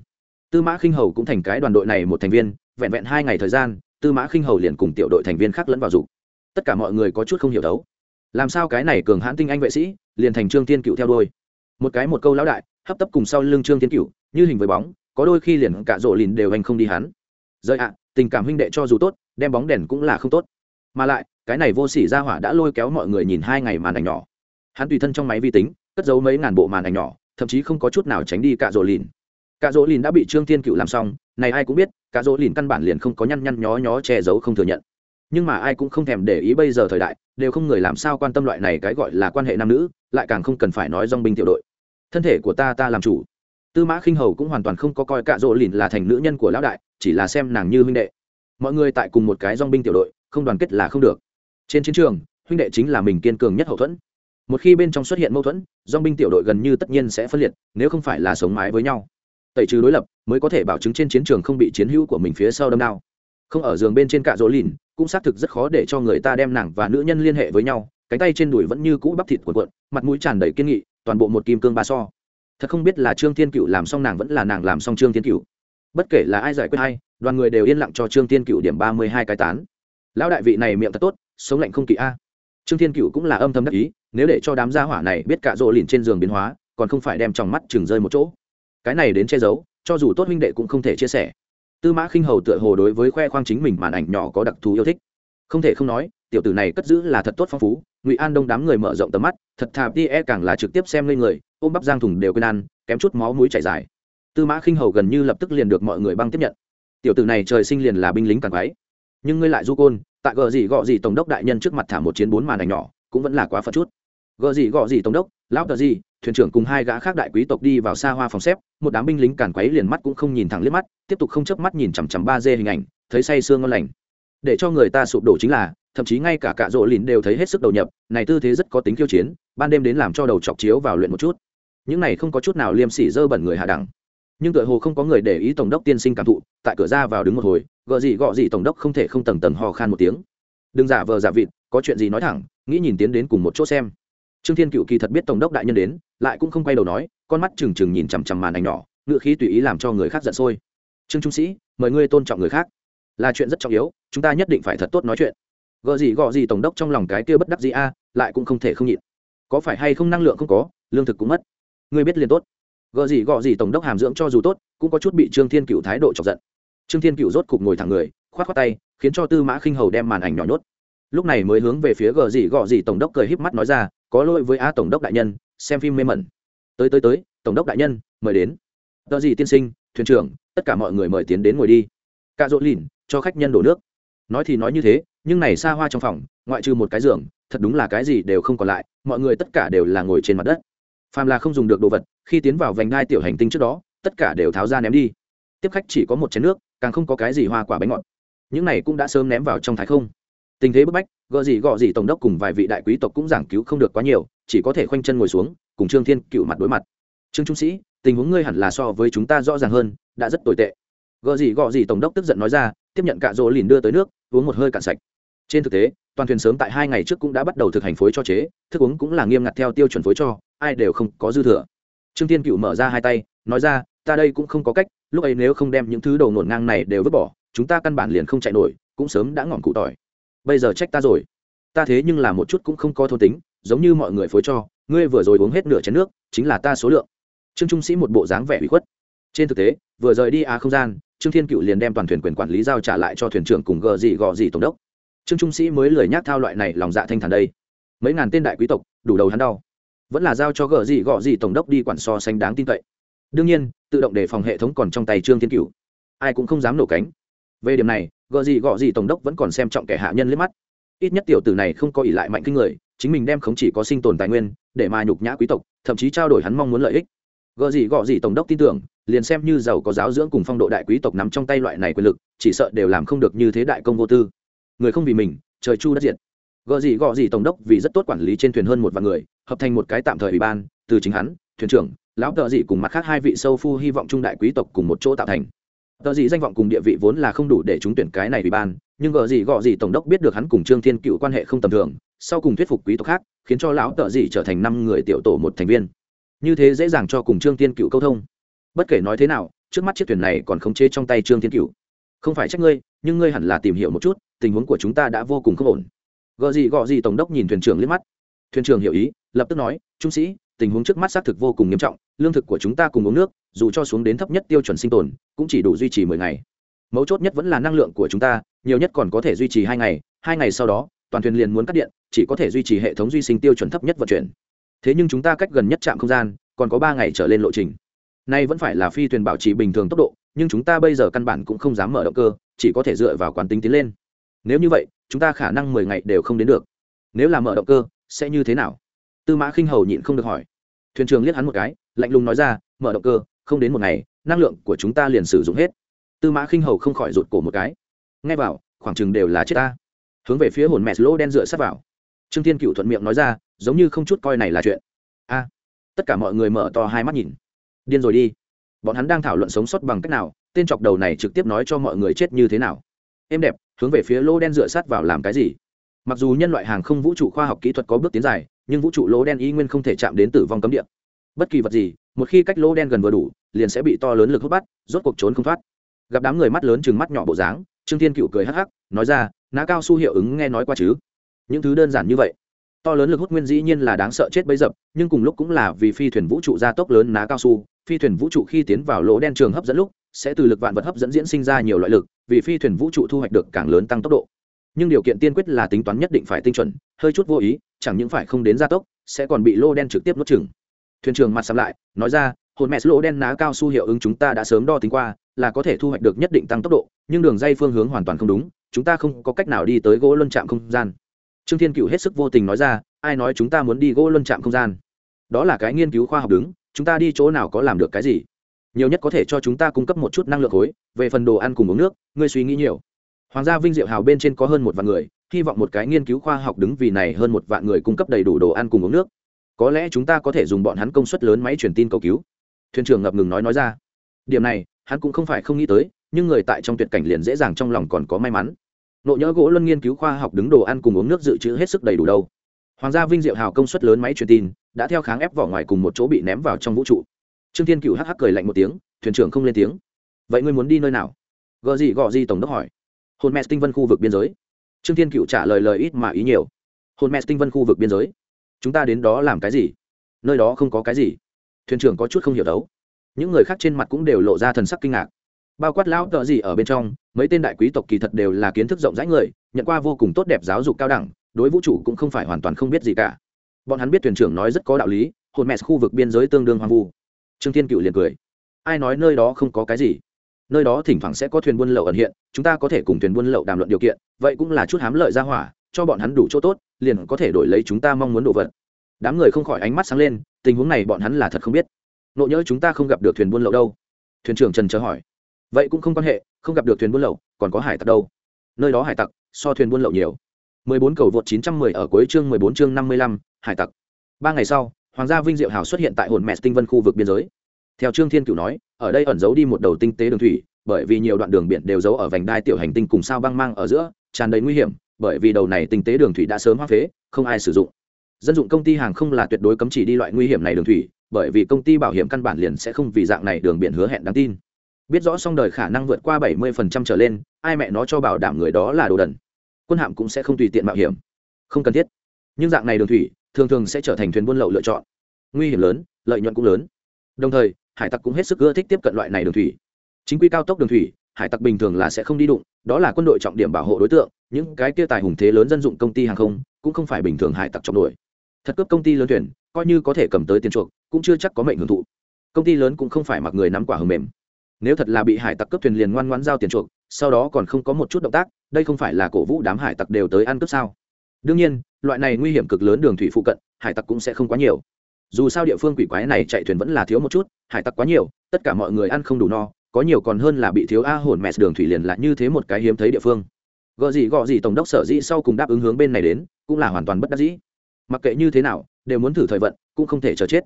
Tư mã khinh hầu cũng thành cái đoàn đội này một thành viên, vẹn vẹn hai ngày thời gian, tư mã khinh hầu liền cùng tiểu đội thành viên khác lẫn vào dục. Tất cả mọi người có chút không hiểu đấu. Làm sao cái này cường hãn tinh anh vệ sĩ, liền thành trương thiên cựu theo đôi một cái một câu lão đại, hấp tấp cùng sau lưng trương thiên cựu, như hình với bóng, có đôi khi liền cả rộ lìn đều anh không đi hắn. Rời ạ, tình cảm huynh đệ cho dù tốt, đem bóng đèn cũng là không tốt. Mà lại, cái này vô sỉ ra hỏa đã lôi kéo mọi người nhìn hai ngày màn ảnh nhỏ. Hắn tùy thân trong máy vi tính, cất giấu mấy ngàn bộ màn ảnh nhỏ thậm chí không có chút nào tránh đi cả rỗ lìn. Cả rỗ lìn đã bị trương thiên cựu làm xong, này ai cũng biết cả rỗ lìn căn bản liền không có nhăn nhăn nhó nhó che giấu không thừa nhận. Nhưng mà ai cũng không thèm để ý bây giờ thời đại, đều không người làm sao quan tâm loại này cái gọi là quan hệ nam nữ, lại càng không cần phải nói dong binh tiểu đội. Thân thể của ta ta làm chủ. Tư mã khinh hầu cũng hoàn toàn không có coi cạ rỗ lìn là thành nữ nhân của lão đại, chỉ là xem nàng như huynh đệ. Mọi người tại cùng một cái dong binh tiểu đội, không đoàn kết là không được. Trên chiến trường, huynh đệ chính là mình kiên cường nhất hậu thuẫn một khi bên trong xuất hiện mâu thuẫn dong binh tiểu đội gần như tất nhiên sẽ phân liệt, nếu không phải là sống mái với nhau. Tẩy trừ đối lập, mới có thể bảo chứng trên chiến trường không bị chiến hữu của mình phía sau đâm đao. Không ở giường bên trên cạ rỗ lìn, cũng xác thực rất khó để cho người ta đem nàng và nữ nhân liên hệ với nhau, cánh tay trên đùi vẫn như cũ bắp thịt cuộn cuộn, mặt mũi tràn đầy kiên nghị, toàn bộ một kim cương ba so. Thật không biết là trương thiên cựu làm xong nàng vẫn là nàng làm xong trương thiên cựu bất kể là ai giải quyết hay, đoàn người đều yên lặng cho trương thiên cựu điểm ba mươi hai cái tán. Lão đại vị này miệng thật tốt, sống lạnh không kỵ a trương thiên cựu cũng là âm thầm đắc ý, nếu để cho đám gia hỏa này biết cả rộ lìn trên giường biến hóa, còn không phải đem trong mắt chừng rơi một chỗ. Cái này đến che giấu, cho dù tốt huynh đệ cũng không thể chia sẻ. Tư mã khinh hầu tựa hồ đối với khoe khoang chính mình màn ảnh nhỏ có đặc thù yêu thích. Không thể không nói, tiểu tử này cất giữ là thật tốt phong phú, ngụy an đông đám người mở rộng tầm mắt, thật thà tie càng là trực tiếp xem lên người, ôm bắp giang thùng đều quên ăn, kém chút máu mũi chảy dài. Tư mã khinh hầu gần như lập tức liền được mọi người băng tiếp nhận. Tiểu tử này trời sinh liền là binh lính càng quái. Nhưng ngươi lại du côn tại gờ gì gọ gì tổng đốc đại nhân trước mặt thả một chiến bốn màn ảnh nhỏ, cũng vẫn là quá phật chút. Gờ gì gọ gì tổng đốc, lão tờ gì, thuyền trưởng cùng hai gã khác đại quý tộc đi vào xa hoa phòng xếp, một đám binh lính càn quấy liền mắt cũng không nhìn thẳng liếc mắt, tiếp tục không chớp mắt nhìn chằm chằm ba d hình ảnh, thấy say sương ngon lành. Để cho người ta sụp đổ chính là, thậm chí ngay cả cạ rỗ lìn đều thấy hết sức đầu nhập, này tư thế rất có tính khiêu chiến, ban đêm đến làm cho đầu chọc chiếu vào luyện một chút. Những này không có chút nào liêm sỉ dơ bẩn người hạ đẳng nhưng tựa hồ không có người để ý tổng đốc tiên sinh cảm thụ, tại cửa ra vào đứng một hồi, gợ gì gọ gì tổng đốc không thể không tầng tầng hò khan một tiếng. Đừng giả vờ giả vịt, có chuyện gì nói thẳng, nghĩ nhìn tiến đến cùng một chỗ xem. Trương thiên cựu kỳ thật biết tổng đốc đại nhân đến, lại cũng không quay đầu nói, con mắt trừng trừng nhìn chằm chằm màn ảnh nhỏ, ngựa khí tùy ý làm cho người khác giận sôi. Trương trung sĩ, mời ngươi tôn trọng người khác. Là chuyện rất trọng yếu, chúng ta nhất định phải thật tốt nói chuyện. Gợ gì gọ gì tổng đốc trong lòng cái kia bất đắc gì a, lại cũng không thể không nhịn. Có phải hay không năng lượng không có, lương thực cũng mất. Ngươi biết liền tốt gợ gì gọ gì tổng đốc hàm dưỡng cho dù tốt, cũng có chút bị trương thiên cựu thái độ chọc giận. Trương thiên cựu rốt cục ngồi thẳng người k h o á t k h o á tay, khiến cho tư mã khinh hầu đem màn ảnh nhỏ nhốt. Lúc này mới hướng về phía gờ gì gọ gì tổng đốc cười híp mắt nói ra, có lỗi với a tổng đốc đại nhân, xem phim mê mẩn. Tới tới tới, tổng đốc đại nhân, mời đến. Tờ gì tiên sinh, thuyền trưởng, tất cả mọi người mời tiến đến ngồi đi. Cạ rỗ lìn, cho khách nhân đổ nước. Nói thì nói như thế, nhưng này xa hoa trong phòng, ngoại trừ một cái giường, thật đúng là cái gì đều không còn lại, mọi người tất cả đều là ngồi trên mặt đất phàm là không dùng được đồ vật, khi tiến vào vành đai tiểu hành tinh trước đó, tất cả đều tháo ra ném đi. Tiếp khách chỉ có một chén nước, càng không có cái gì hoa quả bánh ngọt. Những này cũng đã sớm ném vào trong thái không. Tình thế bức bách, gợ gì gọ gì tổng đốc cùng vài vị đại quý tộc cũng giảng cứu không được quá nhiều, chỉ có thể khoanh chân ngồi xuống, cùng trương thiên cựu mặt đối mặt. Trương trung sĩ, tình huống ngươi hẳn là so với chúng ta rõ ràng hơn, đã rất tồi tệ. Gợ gì gọ gì tổng đốc tức giận nói ra, tiếp nhận cạ rỗ lìn đưa tới nước, uống một hơi cạn sạch. Trên thực tế, toàn thuyền sớm tại hai ngày trước cũng đã bắt đầu thực hành phối cho chế, thức uống cũng là nghiêm ngặt theo tiêu chuẩn phối cho ai đều không có dư thừa. Trương Thiên cựu mở ra hai tay, nói ra, ta đây cũng không có cách, lúc ấy nếu không đem những thứ đầu ngổn ngang này đều vứt bỏ, chúng ta căn bản liền không chạy nổi, cũng sớm đã ngọn cụ tỏi. Bây giờ trách ta rồi. Ta thế nhưng là một chút cũng không có thôn tính, giống như mọi người phối cho, ngươi vừa rồi uống hết nửa chén nước, chính là ta số lượng. Trương trung sĩ một bộ dáng vẻ bị khuất. Trên thực tế, vừa rời đi á không gian, trương thiên cựu liền đem toàn thuyền quyền quản lý giao trả lại cho thuyền trưởng cùng gờ gì gò gì tổng đốc. Trương trung sĩ mới lười nhác thao loại này lòng dạ thanh thản đây. Mấy ngàn tên đại quý tộc, đủ đầu hắn đau vẫn là giao cho gờ gì gọ gì tổng đốc đi quản so sánh đáng tin cậy. Đương nhiên, tự động đề phòng hệ thống còn trong tay trương thiên cửu. Ai cũng không dám nổ cánh. Về điểm này, gờ gì gọ gì tổng đốc vẫn còn xem trọng kẻ hạ nhân liếc mắt. Ít nhất tiểu tử này không có ỷ lại mạnh kinh người, chính mình đem không chỉ có sinh tồn tài nguyên, để mà nhục nhã quý tộc, thậm chí trao đổi hắn mong muốn lợi ích. Gợ gì gọ gì tổng đốc tin tưởng, liền xem như giàu có giáo dưỡng cùng phong độ đại quý tộc nắm trong tay loại này quyền lực, chỉ sợ đều làm không được như thế đại công vô tư. Người không vì mình, trời chu đất diệt gợ gì gọ gì tổng đốc vì rất tốt quản lý trên thuyền hơn một vạn người, hợp thành một cái tạm thời ủy ban, từ chính hắn, thuyền trưởng, lão tợ dị cùng mặt khác hai vị sâu phu hy vọng trung đại quý tộc cùng một chỗ tạo thành. Tợ dị danh vọng cùng địa vị vốn là không đủ để chúng tuyển cái này ủy ban, nhưng gợ gì gọ gì tổng đốc biết được hắn cùng trương thiên cựu quan hệ không tầm thường, sau cùng thuyết phục quý tộc khác, khiến cho lão tợ dị trở thành năm người tiểu tổ một thành viên. Như thế dễ dàng cho cùng trương thiên cựu câu thông. Bất kể nói thế nào, trước mắt chiếc thuyền này còn không chế trong tay trương thiên cựu. Không phải trách ngươi, nhưng ngươi hẳn là tìm hiểu một chút, tình huống của chúng ta đã vô cùng không ổn gợ gì gọ gì tổng đốc nhìn thuyền trưởng liếc mắt. Thuyền trưởng hiểu ý, lập tức nói, trung sĩ, tình huống trước mắt xác thực vô cùng nghiêm trọng, lương thực của chúng ta cùng uống nước, dù cho xuống đến thấp nhất tiêu chuẩn sinh tồn, cũng chỉ đủ duy trì mười ngày. Mấu chốt nhất vẫn là năng lượng của chúng ta, nhiều nhất còn có thể duy trì hai ngày hai ngày sau đó, toàn thuyền liền muốn cắt điện, chỉ có thể duy trì hệ thống duy sinh tiêu chuẩn thấp nhất vận chuyển. Thế nhưng chúng ta cách gần nhất trạm không gian, còn có ba ngày trở lên lộ trình. Nay vẫn phải là phi thuyền bảo trì bình thường tốc độ, nhưng chúng ta bây giờ căn bản cũng không dám mở động cơ, chỉ có thể dựa vào quán tính tiến lên nếu như vậy, chúng ta khả năng mười ngày đều không đến được. Nếu là mở động cơ, sẽ như thế nào? Tư mã khinh hầu nhịn không được hỏi. Thuyền trưởng liếc hắn một cái, lạnh lùng nói ra, mở động cơ, không đến một ngày, năng lượng của chúng ta liền sử dụng hết. Tư mã khinh hầu không khỏi rụt cổ một cái. Ngay vào, khoảng chừng đều là chết ta. Hướng về phía hồn mẹ lỗ đen dựa sát vào. Trương thiên cựu thuận miệng nói ra, giống như không chút coi này là chuyện. A. Tất cả mọi người mở to hai mắt nhìn. Điên rồi đi. Bọn hắn đang thảo luận sống sót bằng cách nào, tên chọc đầu này trực tiếp nói cho mọi người chết như thế nào êm đẹp, hướng về phía lỗ đen dựa sát vào làm cái gì? Mặc dù nhân loại hàng không vũ trụ khoa học kỹ thuật có bước tiến dài, nhưng vũ trụ lỗ đen y nguyên không thể chạm đến tử vong cấm địa. Bất kỳ vật gì, một khi cách lỗ đen gần vừa đủ, liền sẽ bị to lớn lực hút bắt, rốt cuộc trốn không thoát. Gặp đám người mắt lớn chừng mắt nhỏ bộ dáng, trương thiên cựu cười hắc hắc, nói ra, ná cao su hiệu ứng nghe nói qua chứ? Những thứ đơn giản như vậy. To lớn lực hút nguyên dĩ nhiên là đáng sợ chết bấy dập, nhưng cùng lúc cũng là vì phi thuyền vũ trụ gia tốc lớn ná cao su. Phi thuyền vũ trụ khi tiến vào lỗ đen trường hấp dẫn lúc sẽ từ lực vạn vật hấp dẫn diễn sinh ra nhiều loại lực, vì phi thuyền vũ trụ thu hoạch được càng lớn tăng tốc độ. Nhưng điều kiện tiên quyết là tính toán nhất định phải tinh chuẩn, hơi chút vô ý, chẳng những phải không đến gia tốc, sẽ còn bị lô đen trực tiếp nuốt chừng thuyền trưởng mặt sắm lại, nói ra, hồn mẹ lô đen ná cao su hiệu ứng chúng ta đã sớm đo tính qua, là có thể thu hoạch được nhất định tăng tốc độ, nhưng đường dây phương hướng hoàn toàn không đúng, chúng ta không có cách nào đi tới gỗ luân trạm không gian. Trương thiên cựu hết sức vô tình nói ra, ai nói chúng ta muốn đi gỗ luân trạm không gian? Đó là cái nghiên cứu khoa học đứng, chúng ta đi chỗ nào có làm được cái gì? Nhiều nhất có thể cho chúng ta cung cấp một chút năng lượng khối, về phần đồ ăn cùng uống nước, ngươi suy nghĩ nhiều. Hoàng gia vinh diệu hào bên trên có hơn một vạn người, hy vọng một cái nghiên cứu khoa học đứng vì này hơn một vạn người cung cấp đầy đủ đồ ăn cùng uống nước. Có lẽ chúng ta có thể dùng bọn hắn công suất lớn máy truyền tin cầu cứu. Thuyền trưởng ngập ngừng nói nói ra. Điểm này, hắn cũng không phải không nghĩ tới, nhưng người tại trong tuyệt cảnh liền dễ dàng trong lòng còn có may mắn. Nộ nhỡ gỗ luân nghiên cứu khoa học đứng đồ ăn cùng uống nước dự trữ hết sức đầy đủ đâu. Hoàng gia vinh diệu hào công suất lớn máy truyền tin, đã theo kháng ép vỏ ngoài cùng một chỗ bị ném vào trong vũ trụ trương thiên cựu hắc hắc cười lạnh một tiếng, thuyền trưởng không lên tiếng. Vậy ngươi muốn đi nơi nào? Gợ gì gọ gì tổng đốc hỏi. Hồn mẹ tinh vân khu vực biên giới. Trương thiên cựu trả lời lời ít mà ý nhiều. Hồn mẹ tinh vân khu vực biên giới? Chúng ta đến đó làm cái gì? Nơi đó không có cái gì. Thuyền trưởng có chút không hiểu đấu. Những người khác trên mặt cũng đều lộ ra thần sắc kinh ngạc. Bao quát lão tợ gì ở bên trong, mấy tên đại quý tộc kỳ thật đều là kiến thức rộng rãi người, nhận qua vô cùng tốt đẹp giáo dục cao đẳng, đối vũ trụ cũng không phải hoàn toàn không biết gì cả. Bọn hắn biết thuyền trưởng nói rất có đạo lý, hồn mẹ khu vực biên giới tương đương hoang vu trương thiên cựu liền cười. Ai nói nơi đó không có cái gì? Nơi đó thỉnh thoảng sẽ có thuyền buôn lậu ẩn hiện chúng ta có thể cùng thuyền buôn lậu đàm luận điều kiện vậy cũng là chút hám lợi ra hỏa cho bọn hắn đủ chỗ tốt liền có thể đổi lấy chúng ta mong muốn đồ vật. Đám người không khỏi ánh mắt sáng lên tình huống này bọn hắn là thật không biết. Nộ nhỡ chúng ta không gặp được thuyền buôn lậu đâu? Thuyền trưởng trần chờ hỏi. Vậy cũng không quan hệ không gặp được thuyền buôn lậu còn có hải tặc đâu? Nơi đó hải tặc so thuyền buôn lậu nhiều. 14 cầu vượt 910 ở cuối chương 14 chương 55, hải tặc. Ba ngày sau hoàng gia vinh diệu hào xuất hiện tại hồn mẹ tinh vân khu vực biên giới. Theo trương thiên cửu nói, ở đây ẩn giấu đi một đầu tinh tế đường thủy, bởi vì nhiều đoạn đường biển đều giấu ở vành đai tiểu hành tinh cùng sao băng mang ở giữa, tràn đầy nguy hiểm, bởi vì đầu này tinh tế đường thủy đã sớm hoang phế, không ai sử dụng. Dân dụng công ty hàng không là tuyệt đối cấm chỉ đi loại nguy hiểm này đường thủy, bởi vì công ty bảo hiểm căn bản liền sẽ không vì dạng này đường biển hứa hẹn đáng tin. Biết rõ xong đời khả năng vượt qua bảy mươi phần trăm trở lên, ai mẹ nó cho bảo đảm người đó là đồ đần. Quân hạm cũng sẽ không tùy tiện mạo hiểm. Không cần thiết. Nhưng dạng này đường thủy thường thường sẽ trở thành thuyền buôn lậu lựa chọn. Nguy hiểm lớn, lợi nhuận cũng lớn. Đồng thời, hải tặc cũng hết sức ưa thích tiếp cận loại này đường thủy. Chính quy cao tốc đường thủy, hải tặc bình thường là sẽ không đi đụng, đó là quân đội trọng điểm bảo hộ đối tượng, những cái kia tài hùng thế lớn dân dụng công ty hàng không cũng không phải bình thường hải tặc trọng đội thật cướp công ty lớn thuyền, coi như có thể cầm tới tiền chuộc, cũng chưa chắc có mệnh hưởng thụ. Công ty lớn cũng không phải mặc người nắm quả hầm mềm. Nếu thật là bị hải tặc cướp thuyền liền ngoan ngoãn giao tiền chuộc, sau đó còn không có một chút động tác, đây không phải là cổ vũ đám hải tặc đều tới ăn cướp sao? Đương nhiên, loại này nguy hiểm cực lớn đường thủy phụ cận, hải tặc cũng sẽ không quá nhiều. Dù sao địa phương quỷ quái này chạy thuyền vẫn là thiếu một chút, hải tặc quá nhiều, tất cả mọi người ăn không đủ no, có nhiều còn hơn là bị thiếu a hồn mẹ đường thủy liền là như thế một cái hiếm thấy địa phương. Gợ gì gọ gì tổng đốc sở dĩ sau cùng đáp ứng hướng bên này đến, cũng là hoàn toàn bất đắc dĩ. Mặc kệ như thế nào, đều muốn thử thời vận, cũng không thể chờ chết.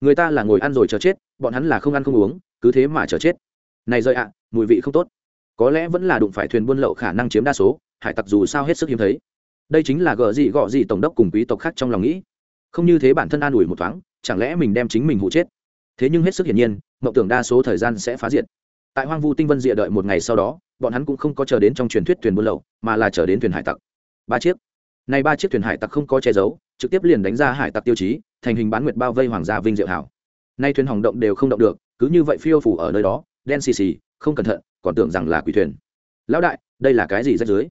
Người ta là ngồi ăn rồi chờ chết, bọn hắn là không ăn không uống, cứ thế mà chờ chết. Này rơi ạ, mùi vị không tốt. Có lẽ vẫn là đụng phải thuyền buôn lậu khả năng chiếm đa số, hải tặc dù sao hết sức hiếm thấy đây chính là gợ gì gọ gì tổng đốc cùng quý tộc khác trong lòng nghĩ. Không như thế bản thân an ủi một thoáng, chẳng lẽ mình đem chính mình hụ chết? Thế nhưng hết sức hiển nhiên, mộng tưởng đa số thời gian sẽ phá diệt. Tại hoang vu tinh vân dịa đợi một ngày sau đó, bọn hắn cũng không có chờ đến trong truyền thuyết thuyền buôn lậu, mà là chờ đến thuyền hải tặc. Ba chiếc. Nay ba chiếc thuyền hải tặc không có che giấu, trực tiếp liền đánh ra hải tặc tiêu chí, thành hình bán nguyệt bao vây hoàng gia vinh diệu hảo. Nay thuyền hỏng động đều không động được, cứ như vậy phiêu phủ ở nơi đó, đen xì xì, không cẩn thận, còn tưởng rằng là quỷ thuyền. Lão đại, đây là cái gì rách dưới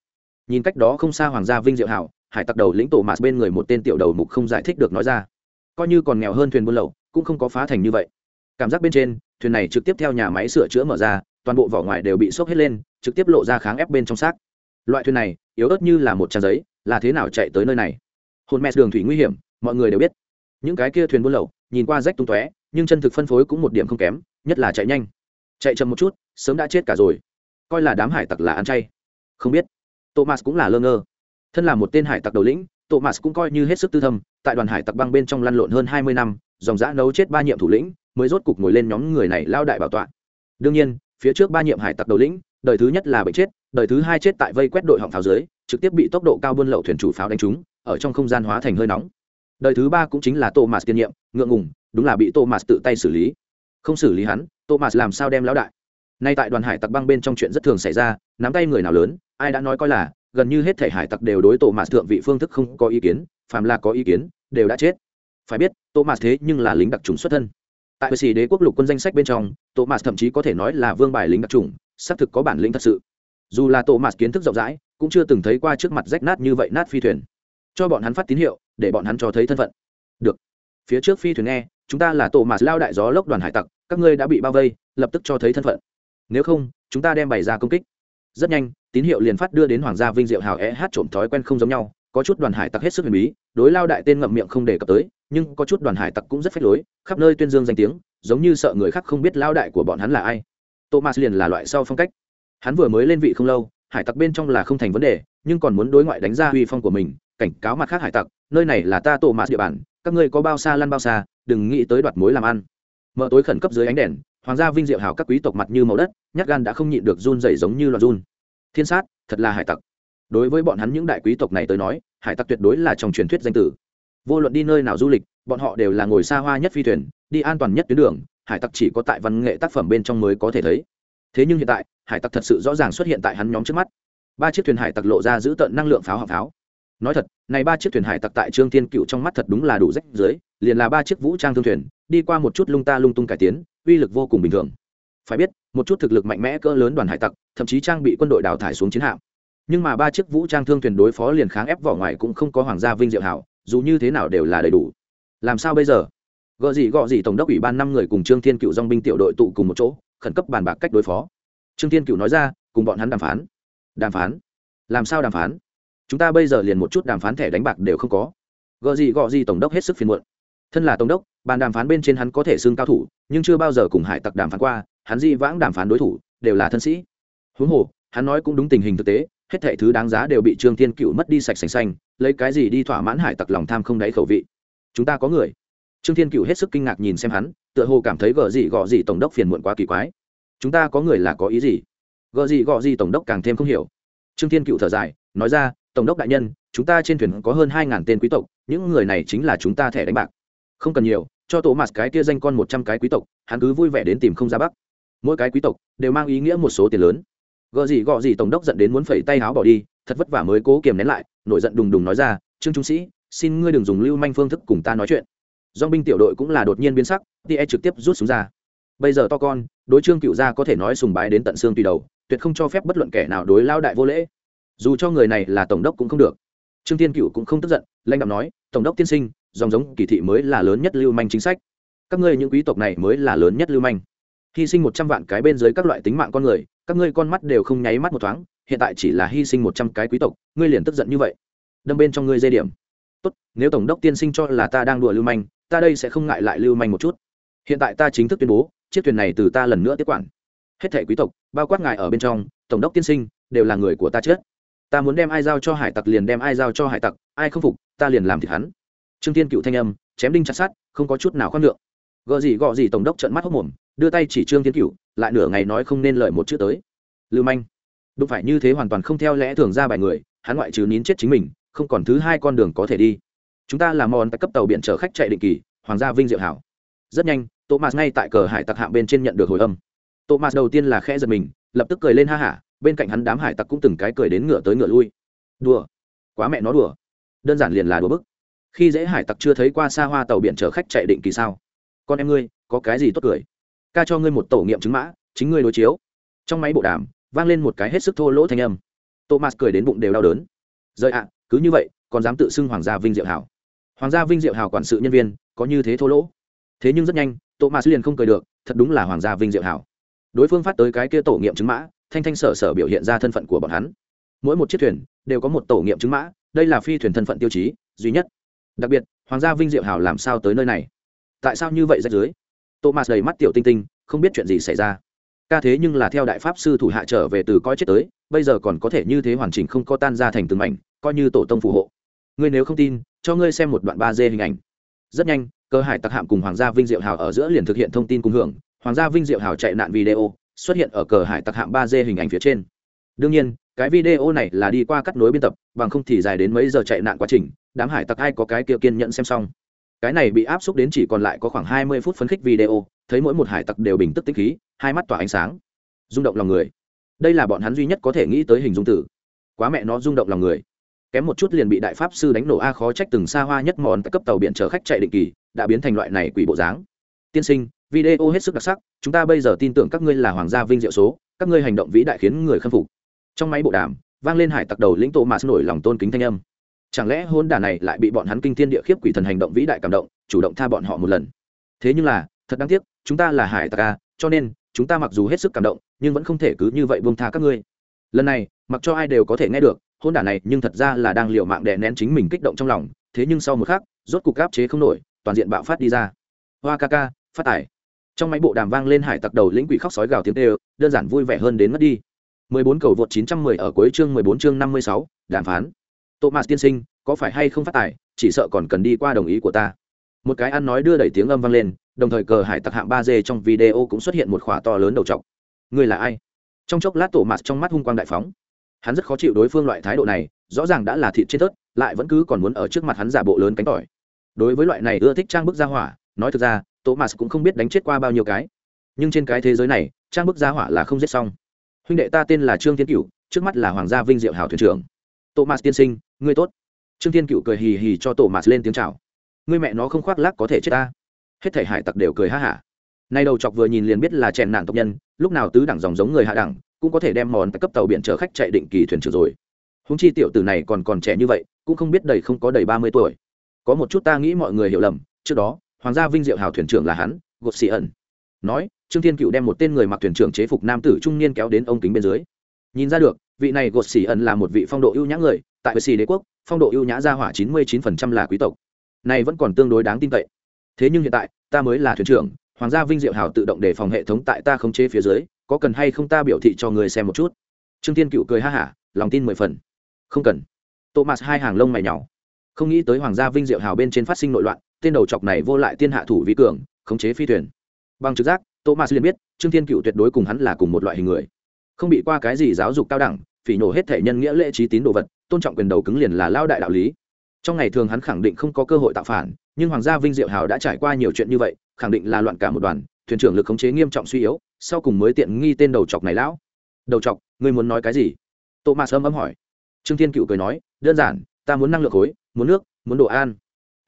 nhìn cách đó không xa hoàng gia vinh diệu hảo, hải tặc đầu lĩnh tổ mạt bên người một tên tiểu đầu mục không giải thích được nói ra. Coi như còn nghèo hơn thuyền buôn lậu, cũng không có phá thành như vậy. Cảm giác bên trên, thuyền này trực tiếp theo nhà máy sửa chữa mở ra, toàn bộ vỏ ngoài đều bị sốc hết lên, trực tiếp lộ ra kháng ép bên trong xác. Loại thuyền này, yếu ớt như là một trang giấy, là thế nào chạy tới nơi này? Hôn mẹ đường thủy nguy hiểm, mọi người đều biết. Những cái kia thuyền buôn lậu, nhìn qua rách tung tóe, nhưng chân thực phân phối cũng một điểm không kém, nhất là chạy nhanh. Chạy chậm một chút, sớm đã chết cả rồi. Coi là đám hải tặc là ăn chay. Không biết thomas cũng là lơ ngơ. Thân là một tên hải tặc đầu lĩnh, thomas cũng coi như hết sức tư thâm, tại đoàn hải tặc băng bên trong lăn lộn hơn hai mươi năm, dòng dã nấu chết ba nhiệm thủ lĩnh, mới rốt cục ngồi lên nhóm người này lao đại bảo tọa. Đương nhiên, phía trước ba nhiệm hải tặc đầu lĩnh, đời thứ nhất là bệnh chết, đời thứ hai chết tại vây quét đội họng pháo dưới, trực tiếp bị tốc độ cao buôn lậu thuyền chủ pháo đánh trúng, ở trong không gian hóa thành hơi nóng. Đời thứ ba cũng chính là thomas tiên nhiệm, ngượng ngùng, đúng là bị thomas tự tay xử lý. Không xử lý hắn, thomas làm sao đem lão đại? Nay tại đoàn hải tặc băng bên trong chuyện rất thường xảy ra, nắm tay người nào lớn ai đã nói coi là, gần như hết thể hải tặc đều đối tổ mạt thượng vị phương thức không có ý kiến, phàm là có ý kiến, đều đã chết. Phải biết tổ mạt thế nhưng là lính đặc trùng xuất thân. Tại xì đế quốc lục quân danh sách bên trong tổ mạt thậm chí có thể nói là vương bài lính đặc trùng xác thực có bản lĩnh thật sự. Dù là tổ mạt kiến thức rộng rãi, cũng chưa từng thấy qua trước mặt rách nát như vậy nát phi thuyền. Cho bọn hắn phát tín hiệu, để bọn hắn cho thấy thân phận. Được. Phía trước phi thuyền nghe, chúng ta là tổ mạt lao đại gió lốc đoàn hải tặc, các ngươi đã bị bao vây, lập tức cho thấy thân phận. Nếu không, chúng ta đem bày ra công kích. Rất nhanh tín hiệu liền phát đưa đến hoàng gia vinh diệu hào e hát trộm thói quen không giống nhau, có chút đoàn hải tặc hết sức huyền bí, đối lao đại tên ngậm miệng không đề cập tới, nhưng có chút đoàn hải tặc cũng rất phách lối, khắp nơi tuyên dương danh tiếng, giống như sợ người khác không biết lao đại của bọn hắn là ai. Thomas liền là loại sau phong cách. Hắn vừa mới lên vị không lâu, hải tặc bên trong là không thành vấn đề, nhưng còn muốn đối ngoại đánh ra uy phong của mình, cảnh cáo mặt khác hải tặc, nơi này là ta tổ mạt địa bàn, các ngươi có bao xa lăn bao xa, đừng nghĩ tới đoạt mối làm ăn. Mở tối khẩn cấp dưới ánh đèn, hoàng gia vinh diệu hào các quý tộc mặt như màu đất, nhát gan đã không nhịn được run dày giống như loạt run thiên sát, thật là hải tặc. Đối với bọn hắn những đại quý tộc này tới nói, hải tặc tuyệt đối là trong truyền thuyết danh tử. Vô luận đi nơi nào du lịch, bọn họ đều là ngồi xa hoa nhất phi thuyền, đi an toàn nhất tuyến đường, hải tặc chỉ có tại văn nghệ tác phẩm bên trong mới có thể thấy. Thế nhưng hiện tại, hải tặc thật sự rõ ràng xuất hiện tại hắn nhóm trước mắt. Ba chiếc thuyền hải tặc lộ ra giữ tận năng lượng pháo hỏa pháo. Nói thật, này ba chiếc thuyền hải tặc tại trương thiên cựu trong mắt thật đúng là đủ rách dưới liền là ba chiếc vũ trang thương thuyền, đi qua một chút lung ta lung tung cải tiến, uy lực vô cùng bình thường. Phải biết một chút thực lực mạnh mẽ cỡ lớn đoàn hải tặc, thậm chí trang bị quân đội đào thải xuống chiến hạm. Nhưng mà ba chiếc vũ trang thương thuyền đối phó liền kháng ép vỏ ngoài cũng không có hoàng gia vinh diệu hảo, dù như thế nào đều là đầy đủ. Làm sao bây giờ? Gợ gì gọ gì tổng đốc ủy ban năm người cùng trương thiên cựu dong binh tiểu đội tụ cùng một chỗ, khẩn cấp bàn bạc cách đối phó. Trương thiên cựu nói ra, cùng bọn hắn đàm phán. Đàm phán? Làm sao đàm phán? Chúng ta bây giờ liền một chút đàm phán thẻ đánh bạc đều không có. Gợ gì gọ gì tổng đốc hết sức phiền muộn. Thân là tổng đốc, bàn đàm phán bên trên hắn có thể xưng cao thủ, nhưng chưa bao giờ cùng hải tặc đàm phán qua hắn di vãng đàm phán đối thủ, đều là thân sĩ. Huống hồ, hắn nói cũng đúng tình hình thực tế, hết thảy thứ đáng giá đều bị trương thiên cựu mất đi sạch sành xanh, lấy cái gì đi thỏa mãn hải tặc lòng tham không đáy khẩu vị? Chúng ta có người. Trương thiên cựu hết sức kinh ngạc nhìn xem hắn, tựa hồ cảm thấy gợ gì gọ gì tổng đốc phiền muộn quá kỳ quái. Chúng ta có người là có ý gì? Gợ gì gọ gì tổng đốc càng thêm không hiểu. Trương thiên cựu thở dài, nói ra, tổng đốc đại nhân, chúng ta trên thuyền có hơn hai ngàn tên quý tộc, những người này chính là chúng ta thẻ đánh bạc. Không cần nhiều, cho tổ mặt cái kia danh con một trăm cái quý tộc, hắn cứ vui vẻ đến tìm không ra bắc mỗi cái quý tộc đều mang ý nghĩa một số tiền lớn. Gợ gì gọ gì tổng đốc dẫn đến muốn phẩy tay háo bỏ đi, thật vất vả mới cố kiềm nén lại, nổi giận đùng đùng nói ra, trương trung sĩ, xin ngươi đừng dùng lưu manh phương thức cùng ta nói chuyện. Dong binh tiểu đội cũng là đột nhiên biến sắc tie trực tiếp rút xuống ra. Bây giờ to con, đối trương cựu gia có thể nói sùng bái đến tận xương tùy đầu, tuyệt không cho phép bất luận kẻ nào đối lao đại vô lễ. Dù cho người này là tổng đốc cũng không được. Trương tiên cựu cũng không tức giận, lãnh đạo nói, tổng đốc tiên sinh, dòng giống kỳ thị mới là lớn nhất lưu manh chính sách. Các ngươi những quý tộc này mới là lớn nhất lưu manh hy sinh một trăm vạn cái bên dưới các loại tính mạng con người, các ngươi con mắt đều không nháy mắt một thoáng, hiện tại chỉ là hy sinh một trăm cái quý tộc, ngươi liền tức giận như vậy. Đâm bên trong ngươi dây điểm. Tốt, nếu tổng đốc tiên sinh cho là ta đang đùa lưu manh, ta đây sẽ không ngại lại lưu manh một chút. Hiện tại ta chính thức tuyên bố, chiếc thuyền này từ ta lần nữa tiếp quản. Hết thẻ quý tộc, bao quát ngài ở bên trong, tổng đốc tiên sinh, đều là người của ta chết. Ta muốn đem ai giao cho hải tặc liền đem ai giao cho hải tặc, ai không phục, ta liền làm thịt hắn. Trương tiên cựu thanh âm, chém đinh chặt sát không có chút nào khoan lượng gợ gì gọ gì, tổng đốc trận mắt hốc mồm đưa tay chỉ trương tiến cửu, lại nửa ngày nói không nên lời một chữ tới. Lưu manh đúng phải như thế hoàn toàn không theo lẽ thường ra bài người, hắn ngoại trừ nín chết chính mình, không còn thứ hai con đường có thể đi. Chúng ta là mòn tại cấp tàu biển chở khách chạy định kỳ, hoàng gia vinh diệu hảo. Rất nhanh, thomas ngay tại cờ hải tặc hạng bên trên nhận được hồi âm. Thomas đầu tiên là khẽ giật mình, lập tức cười lên ha hả, bên cạnh hắn đám hải tặc cũng từng cái cười đến ngựa tới ngựa lui. Đùa. Quá mẹ nó đùa. Đơn giản liền là đùa bức. Khi dễ hải tặc chưa thấy qua xa hoa tàu biển chở khách chạy định kỳ sao? Con em ngươi, có cái gì tốt cười? Ca cho ngươi một tổ nghiệm chứng mã, chính ngươi đối chiếu. Trong máy bộ đàm, vang lên một cái hết sức thô lỗ thanh âm. Thomas cười đến bụng đều đau đớn. Rời ạ, cứ như vậy, còn dám tự xưng hoàng gia vinh diệu hảo. Hoàng gia vinh diệu hảo quản sự nhân viên, có như thế thô lỗ. Thế nhưng rất nhanh, thomas liền không cười được, thật đúng là hoàng gia vinh diệu hảo. Đối phương phát tới cái kia tổ nghiệm chứng mã, thanh thanh sở sở biểu hiện ra thân phận của bọn hắn. Mỗi một chiếc thuyền, đều có một tổ nghiệm chứng mã, đây là phi thuyền thân phận tiêu chí, duy nhất. Đặc biệt, hoàng gia vinh diệu hảo làm sao tới nơi này? Tại sao như vậy rách dưới thomas đầy mắt tiểu tinh tinh, không biết chuyện gì xảy ra. Ca thế nhưng là theo đại pháp sư thủ hạ trở về từ coi chết tới, bây giờ còn có thể như thế hoàn chỉnh không có tan ra thành từng mảnh, coi như tổ tông phù hộ. Ngươi nếu không tin, cho ngươi xem một đoạn ba d hình ảnh. Rất nhanh, cơ hải tặc hạm cùng hoàng gia vinh diệu hào ở giữa liền thực hiện thông tin cùng hưởng. Hoàng gia vinh diệu hào chạy nạn video, xuất hiện ở cờ hải tặc hạm ba d hình ảnh phía trên. Đương nhiên, cái video này là đi qua cắt nối biên tập, bằng không thì dài đến mấy giờ chạy nạn quá trình, đám hải tặc ai có cái kia kiên nhẫn xem xong cái này bị áp xúc đến chỉ còn lại có khoảng hai mươi phút phấn khích video, thấy mỗi một hải tặc đều bình tức tích khí, hai mắt tỏa ánh sáng. Rung động lòng người. Đây là bọn hắn duy nhất có thể nghĩ tới hình dung tử. Quá mẹ nó rung động lòng người. Kém một chút liền bị đại pháp sư đánh nổ a khó trách từng xa hoa nhất mòn tại cấp tàu biển chở khách chạy định kỳ, đã biến thành loại này quỷ bộ dáng. Tiên sinh, video hết sức đặc sắc, chúng ta bây giờ tin tưởng các ngươi là hoàng gia vinh diệu số, các ngươi hành động vĩ đại khiến người khâm phục. Trong máy bộ đàm, vang lên hải tặc đầu lĩnh tổ mà nổi lòng tôn kính thanh âm chẳng lẽ hôn đả này lại bị bọn hắn kinh thiên địa khiếp quỷ thần hành động vĩ đại cảm động chủ động tha bọn họ một lần? Thế nhưng là thật đáng tiếc chúng ta là hải tặc a cho nên chúng ta mặc dù hết sức cảm động nhưng vẫn không thể cứ như vậy buông tha các ngươi. Lần này mặc cho ai đều có thể nghe được hôn đả này nhưng thật ra là đang liều mạng đè nén chính mình kích động trong lòng thế nhưng sau một khắc rốt cục áp chế không nổi toàn diện bạo phát đi ra. Hoa ca ca phát tải trong máy bộ đàm vang lên hải tặc đầu lĩnh quỷ khóc sói gào tiếng tê đơn giản vui vẻ hơn đến mất đi. 14 cầu vượt 910 ở cuối chương 14 chương 56, đàm phán thomas tiên sinh, có phải hay không phát tài, chỉ sợ còn cần đi qua đồng ý của ta. Một cái ăn nói đưa đẩy tiếng âm vang lên, đồng thời cờ hải tặc hạng ba d trong video cũng xuất hiện một khỏa to lớn đầu t người là ai? Trong chốc lát tổ mặt trong mắt hung quang đại phóng. Hắn rất khó chịu đối phương loại thái độ này, rõ ràng đã là thịt trên tớt lại vẫn cứ còn muốn ở trước mặt hắn giả bộ lớn cánh tỏi. Đối với loại này ưa thích trang bức gia hỏa, nói thực ra tổ mặt cũng không biết đánh chết qua bao nhiêu cái. Nhưng trên cái thế giới này, trang bức gia hỏa là không giết xong. Huynh đệ ta tên là trương tiến cửu, trước mắt là hoàng gia vinh diệu hảo thuyền trưởng. Thomas tiên sinh ngươi tốt. Trương thiên cựu cười hì hì cho tổ mạt lên tiếng chào. Ngươi mẹ nó không khoác lác có thể chết ta. Hết thể hải tặc đều cười ha hả. Nay đầu chọc vừa nhìn liền biết là chèn nạn tộc nhân, lúc nào tứ đẳng dòng giống người hạ đẳng, cũng có thể đem món cấp tàu biển chở khách chạy định kỳ thuyền trưởng rồi. Húng chi tiểu tử này còn còn trẻ như vậy, cũng không biết đầy không có đầy ba mươi tuổi. Có một chút ta nghĩ mọi người hiểu lầm, trước đó, hoàng gia vinh diệu hào thuyền trưởng là hắn, gột xì ẩn. Nói, trương thiên cựu đem một tên người mặc thuyền trưởng chế phục nam tử trung niên kéo đến ông kính bên dưới. Nhìn ra được, vị này gột xì ẩn là một vị phong độ ưu nhã người tại bệ xì đế quốc, phong độ ưu nhã gia hỏa chín mươi chín phần trăm là quý tộc. Này vẫn còn tương đối đáng tin cậy. Thế nhưng hiện tại, ta mới là thuyền trưởng, hoàng gia vinh diệu hào tự động đề phòng hệ thống tại ta khống chế phía dưới, có cần hay không ta biểu thị cho người xem một chút. Trương thiên cựu cười ha hả, lòng tin mười phần. Không cần. Thomas hai hàng lông mày nhỏ không nghĩ tới hoàng gia vinh diệu hào bên trên phát sinh nội loạn, tên đầu chọc này vô lại tiên hạ thủ vi cường, khống chế phi thuyền. Bằng trực giác, thomas liền biết, trương thiên cựu tuyệt đối cùng hắn là cùng một loại hình người. Không bị qua cái gì giáo dục cao đẳng, phỉ nổ hết thể nhân nghĩa lễ trí tín đồ vật tôn trọng quyền đầu cứng liền là lao đại đạo lý. Trong ngày thường hắn khẳng định không có cơ hội tạo phản, nhưng hoàng gia vinh diệu hào đã trải qua nhiều chuyện như vậy, khẳng định là loạn cả một đoàn, thuyền trưởng lực khống chế nghiêm trọng suy yếu, sau cùng mới tiện nghi tên đầu chọc này lão. Đầu chọc, ngươi muốn nói cái gì? Tô ma sớm ấm hỏi. Trương thiên cựu cười nói, đơn giản, ta muốn năng lượng khối, muốn nước, muốn đồ an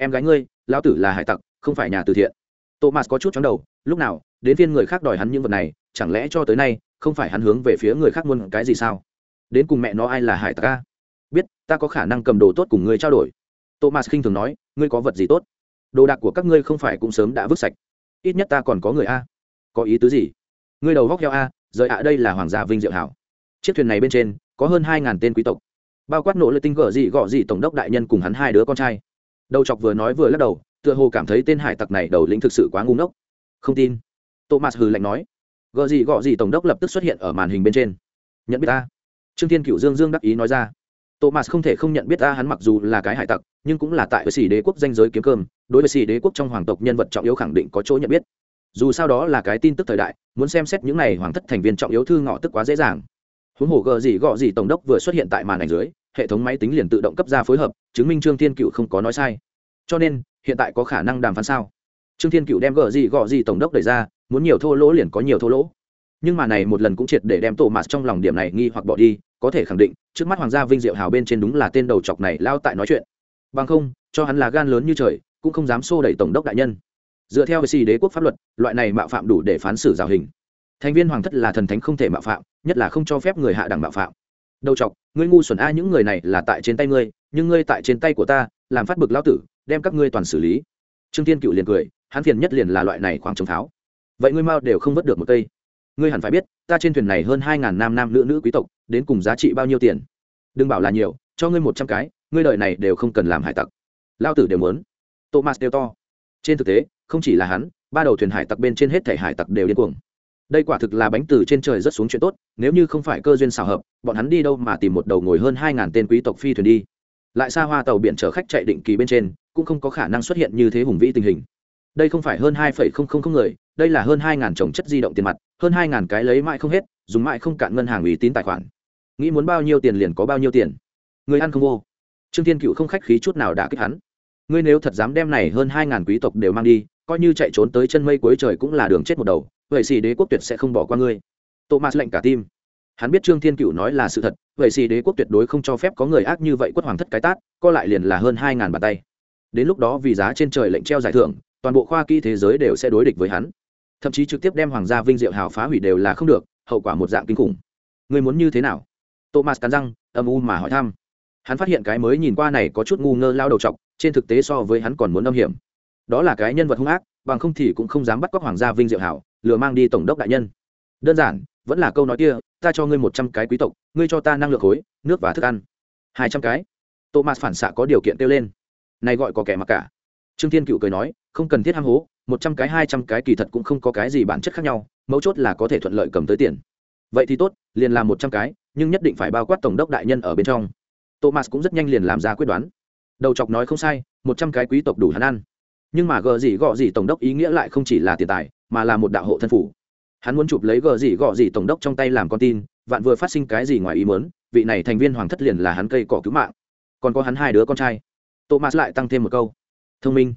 em gái ngươi, lão tử là hải tặc, không phải nhà từ thiện. Thomas có chút chóng đầu, lúc nào, đến phiên người khác đòi hắn những vật này, chẳng lẽ cho tới nay, không phải hắn hướng về phía người khác muốn cái gì sao? Đến cùng mẹ nó ai là hải tặc a? Biết, ta có khả năng cầm đồ tốt cùng ngươi trao đổi. Thomas khinh thường nói, ngươi có vật gì tốt? Đồ đạc của các ngươi không phải cũng sớm đã vứt sạch. Ít nhất ta còn có người a. Có ý tứ gì? Ngươi đầu vóc heo a, rời ạ đây là hoàng gia vinh diệu hảo. Chiếc thuyền này bên trên, có hơn hai ngàn tên quý tộc. Bao quát nỗ lực tinh gở gì gọ gì tổng đốc đại nhân cùng hắn hai đứa con trai. Đầu chọc vừa nói vừa lắc đầu, tựa hồ cảm thấy tên hải tặc này đầu lĩnh thực sự quá ngu ngốc. Không tin. Thomas hừ lạnh nói. Gợ gì gọ gì tổng đốc lập tức xuất hiện ở màn hình bên trên. Nhận biết ta. Trương thiên cựu dương dương đắc ý nói ra thomas không thể không nhận biết ra hắn mặc dù là cái hải tặc, nhưng cũng là tại với sĩ đế quốc danh giới kiếm cơm, đối với sĩ đế quốc trong hoàng tộc nhân vật trọng yếu khẳng định có chỗ nhận biết. Dù sao đó là cái tin tức thời đại, muốn xem xét những này hoàng thất thành viên trọng yếu thư ngọ tức quá dễ dàng. Huống hồ gờ gì gọ gì tổng đốc vừa xuất hiện tại màn ảnh dưới, hệ thống máy tính liền tự động cấp ra phối hợp, chứng minh trương thiên cựu không có nói sai. Cho nên, hiện tại có khả năng đàm phán sao? Trương thiên cựu đem gờ gì gọ gì tổng đốc đẩy ra, muốn nhiều thô lỗ liền có nhiều thô lỗ. Nhưng mà này một lần cũng triệt để đem tổ mạt trong lòng điểm này nghi hoặc bỏ đi có thể khẳng định, trước mắt hoàng gia vinh diệu hào bên trên đúng là tên đầu chọc này lao tại nói chuyện. Bằng không, cho hắn là gan lớn như trời, cũng không dám xô đẩy tổng đốc đại nhân. Dựa theo xì đế quốc pháp luật, loại này mạo phạm đủ để phán xử rào hình. Thành viên hoàng thất là thần thánh không thể mạo phạm, nhất là không cho phép người hạ đẳng mạo phạm. Đầu chọc, ngươi ngu xuẩn a, những người này là tại trên tay ngươi, nhưng ngươi tại trên tay của ta, làm phát bực lao tử, đem các ngươi toàn xử lý. Trương tiên cựu liền cười, hắn phiền nhất liền là loại này khoảng trống tháo vậy ngươi mau đều không vớt được một cây. Ngươi hẳn phải biết, ta trên thuyền này hơn hai ngàn nam nam nữ nữ quý tộc đến cùng giá trị bao nhiêu tiền? Đừng bảo là nhiều, cho ngươi một trăm cái, ngươi đợi này đều không cần làm hải tặc. Lao tử đều muốn. Thomas đều to. Trên thực tế, không chỉ là hắn, ba đầu thuyền hải tặc bên trên hết thể hải tặc đều điên cuồng. Đây quả thực là bánh từ trên trời rất xuống chuyện tốt, nếu như không phải cơ duyên xào hợp, bọn hắn đi đâu mà tìm một đầu ngồi hơn hai ngàn tên quý tộc phi thuyền đi. Lại xa hoa tàu biển chở khách chạy định kỳ bên trên, cũng không có khả năng xuất hiện như thế hùng vĩ tình hình. Đây không phải hơn hai phẩy không không không người, đây là hơn hai ngàn trồng chất di động tiền mặt, hơn hai ngàn cái lấy mãi không hết, dùng mãi không cạn ngân hàng ủy tín tài khoản nghĩ muốn bao nhiêu tiền liền có bao nhiêu tiền. Người ăn không vô. Trương thiên cựu không khách khí chút nào đã kích hắn. Ngươi nếu thật dám đem này hơn hai ngàn quý tộc đều mang đi, coi như chạy trốn tới chân mây cuối trời cũng là đường chết một đầu, vậy xì đế quốc tuyệt sẽ không bỏ qua ngươi. Thomas lệnh cả tim. Hắn biết trương thiên cựu nói là sự thật, vậy xì đế quốc tuyệt đối không cho phép có người ác như vậy quất hoàng thất cái tát, co lại liền là hơn hai ngàn bàn tay. Đến lúc đó vì giá trên trời lệnh treo giải thưởng, toàn bộ khoa kỹ thế giới đều sẽ đối địch với hắn. Thậm chí trực tiếp đem hoàng gia vinh diệu hào phá hủy đều là không được, hậu quả một dạng kinh khủng. Người muốn như thế nào? Thomas cắn răng, âm u mà hỏi thăm. Hắn phát hiện cái mới nhìn qua này có chút ngu ngơ lao đầu t trên thực tế so với hắn còn muốn âm hiểm. Đó là cái nhân vật hung ác, bằng không thì cũng không dám bắt cóc hoàng gia vinh diệu hảo, lừa mang đi tổng đốc đại nhân. Đơn giản, vẫn là câu nói kia, ta cho ngươi một trăm cái quý tộc, ngươi cho ta năng lượng khối, nước và thức ăn. Hai trăm cái. Thomas phản xạ có điều kiện kêu lên. Này gọi có kẻ mặc cả. Trương thiên cựu cười nói, không cần thiết ham hố, một trăm cái, hai trăm cái kỳ thật cũng không có cái gì bản chất khác nhau, mấu chốt là có thể thuận lợi cầm tới tiền. Vậy thì tốt, liền làm một trăm cái nhưng nhất định phải bao quát tổng đốc đại nhân ở bên trong. Thomas cũng rất nhanh liền làm ra quyết đoán. Đầu chọc nói không sai, một trăm cái quý tộc đủ hắn ăn. Nhưng mà gờ gì gọ gì tổng đốc ý nghĩa lại không chỉ là tiền tài, mà là một đạo hộ thân phủ. Hắn muốn chụp lấy gờ gì gọ gì tổng đốc trong tay làm con tin, vạn vừa phát sinh cái gì ngoài ý mớn vị này thành viên hoàng thất liền là hắn cây cỏ cứu mạng. Còn có hắn hai đứa con trai. Thomas lại tăng thêm một câu. Thông minh.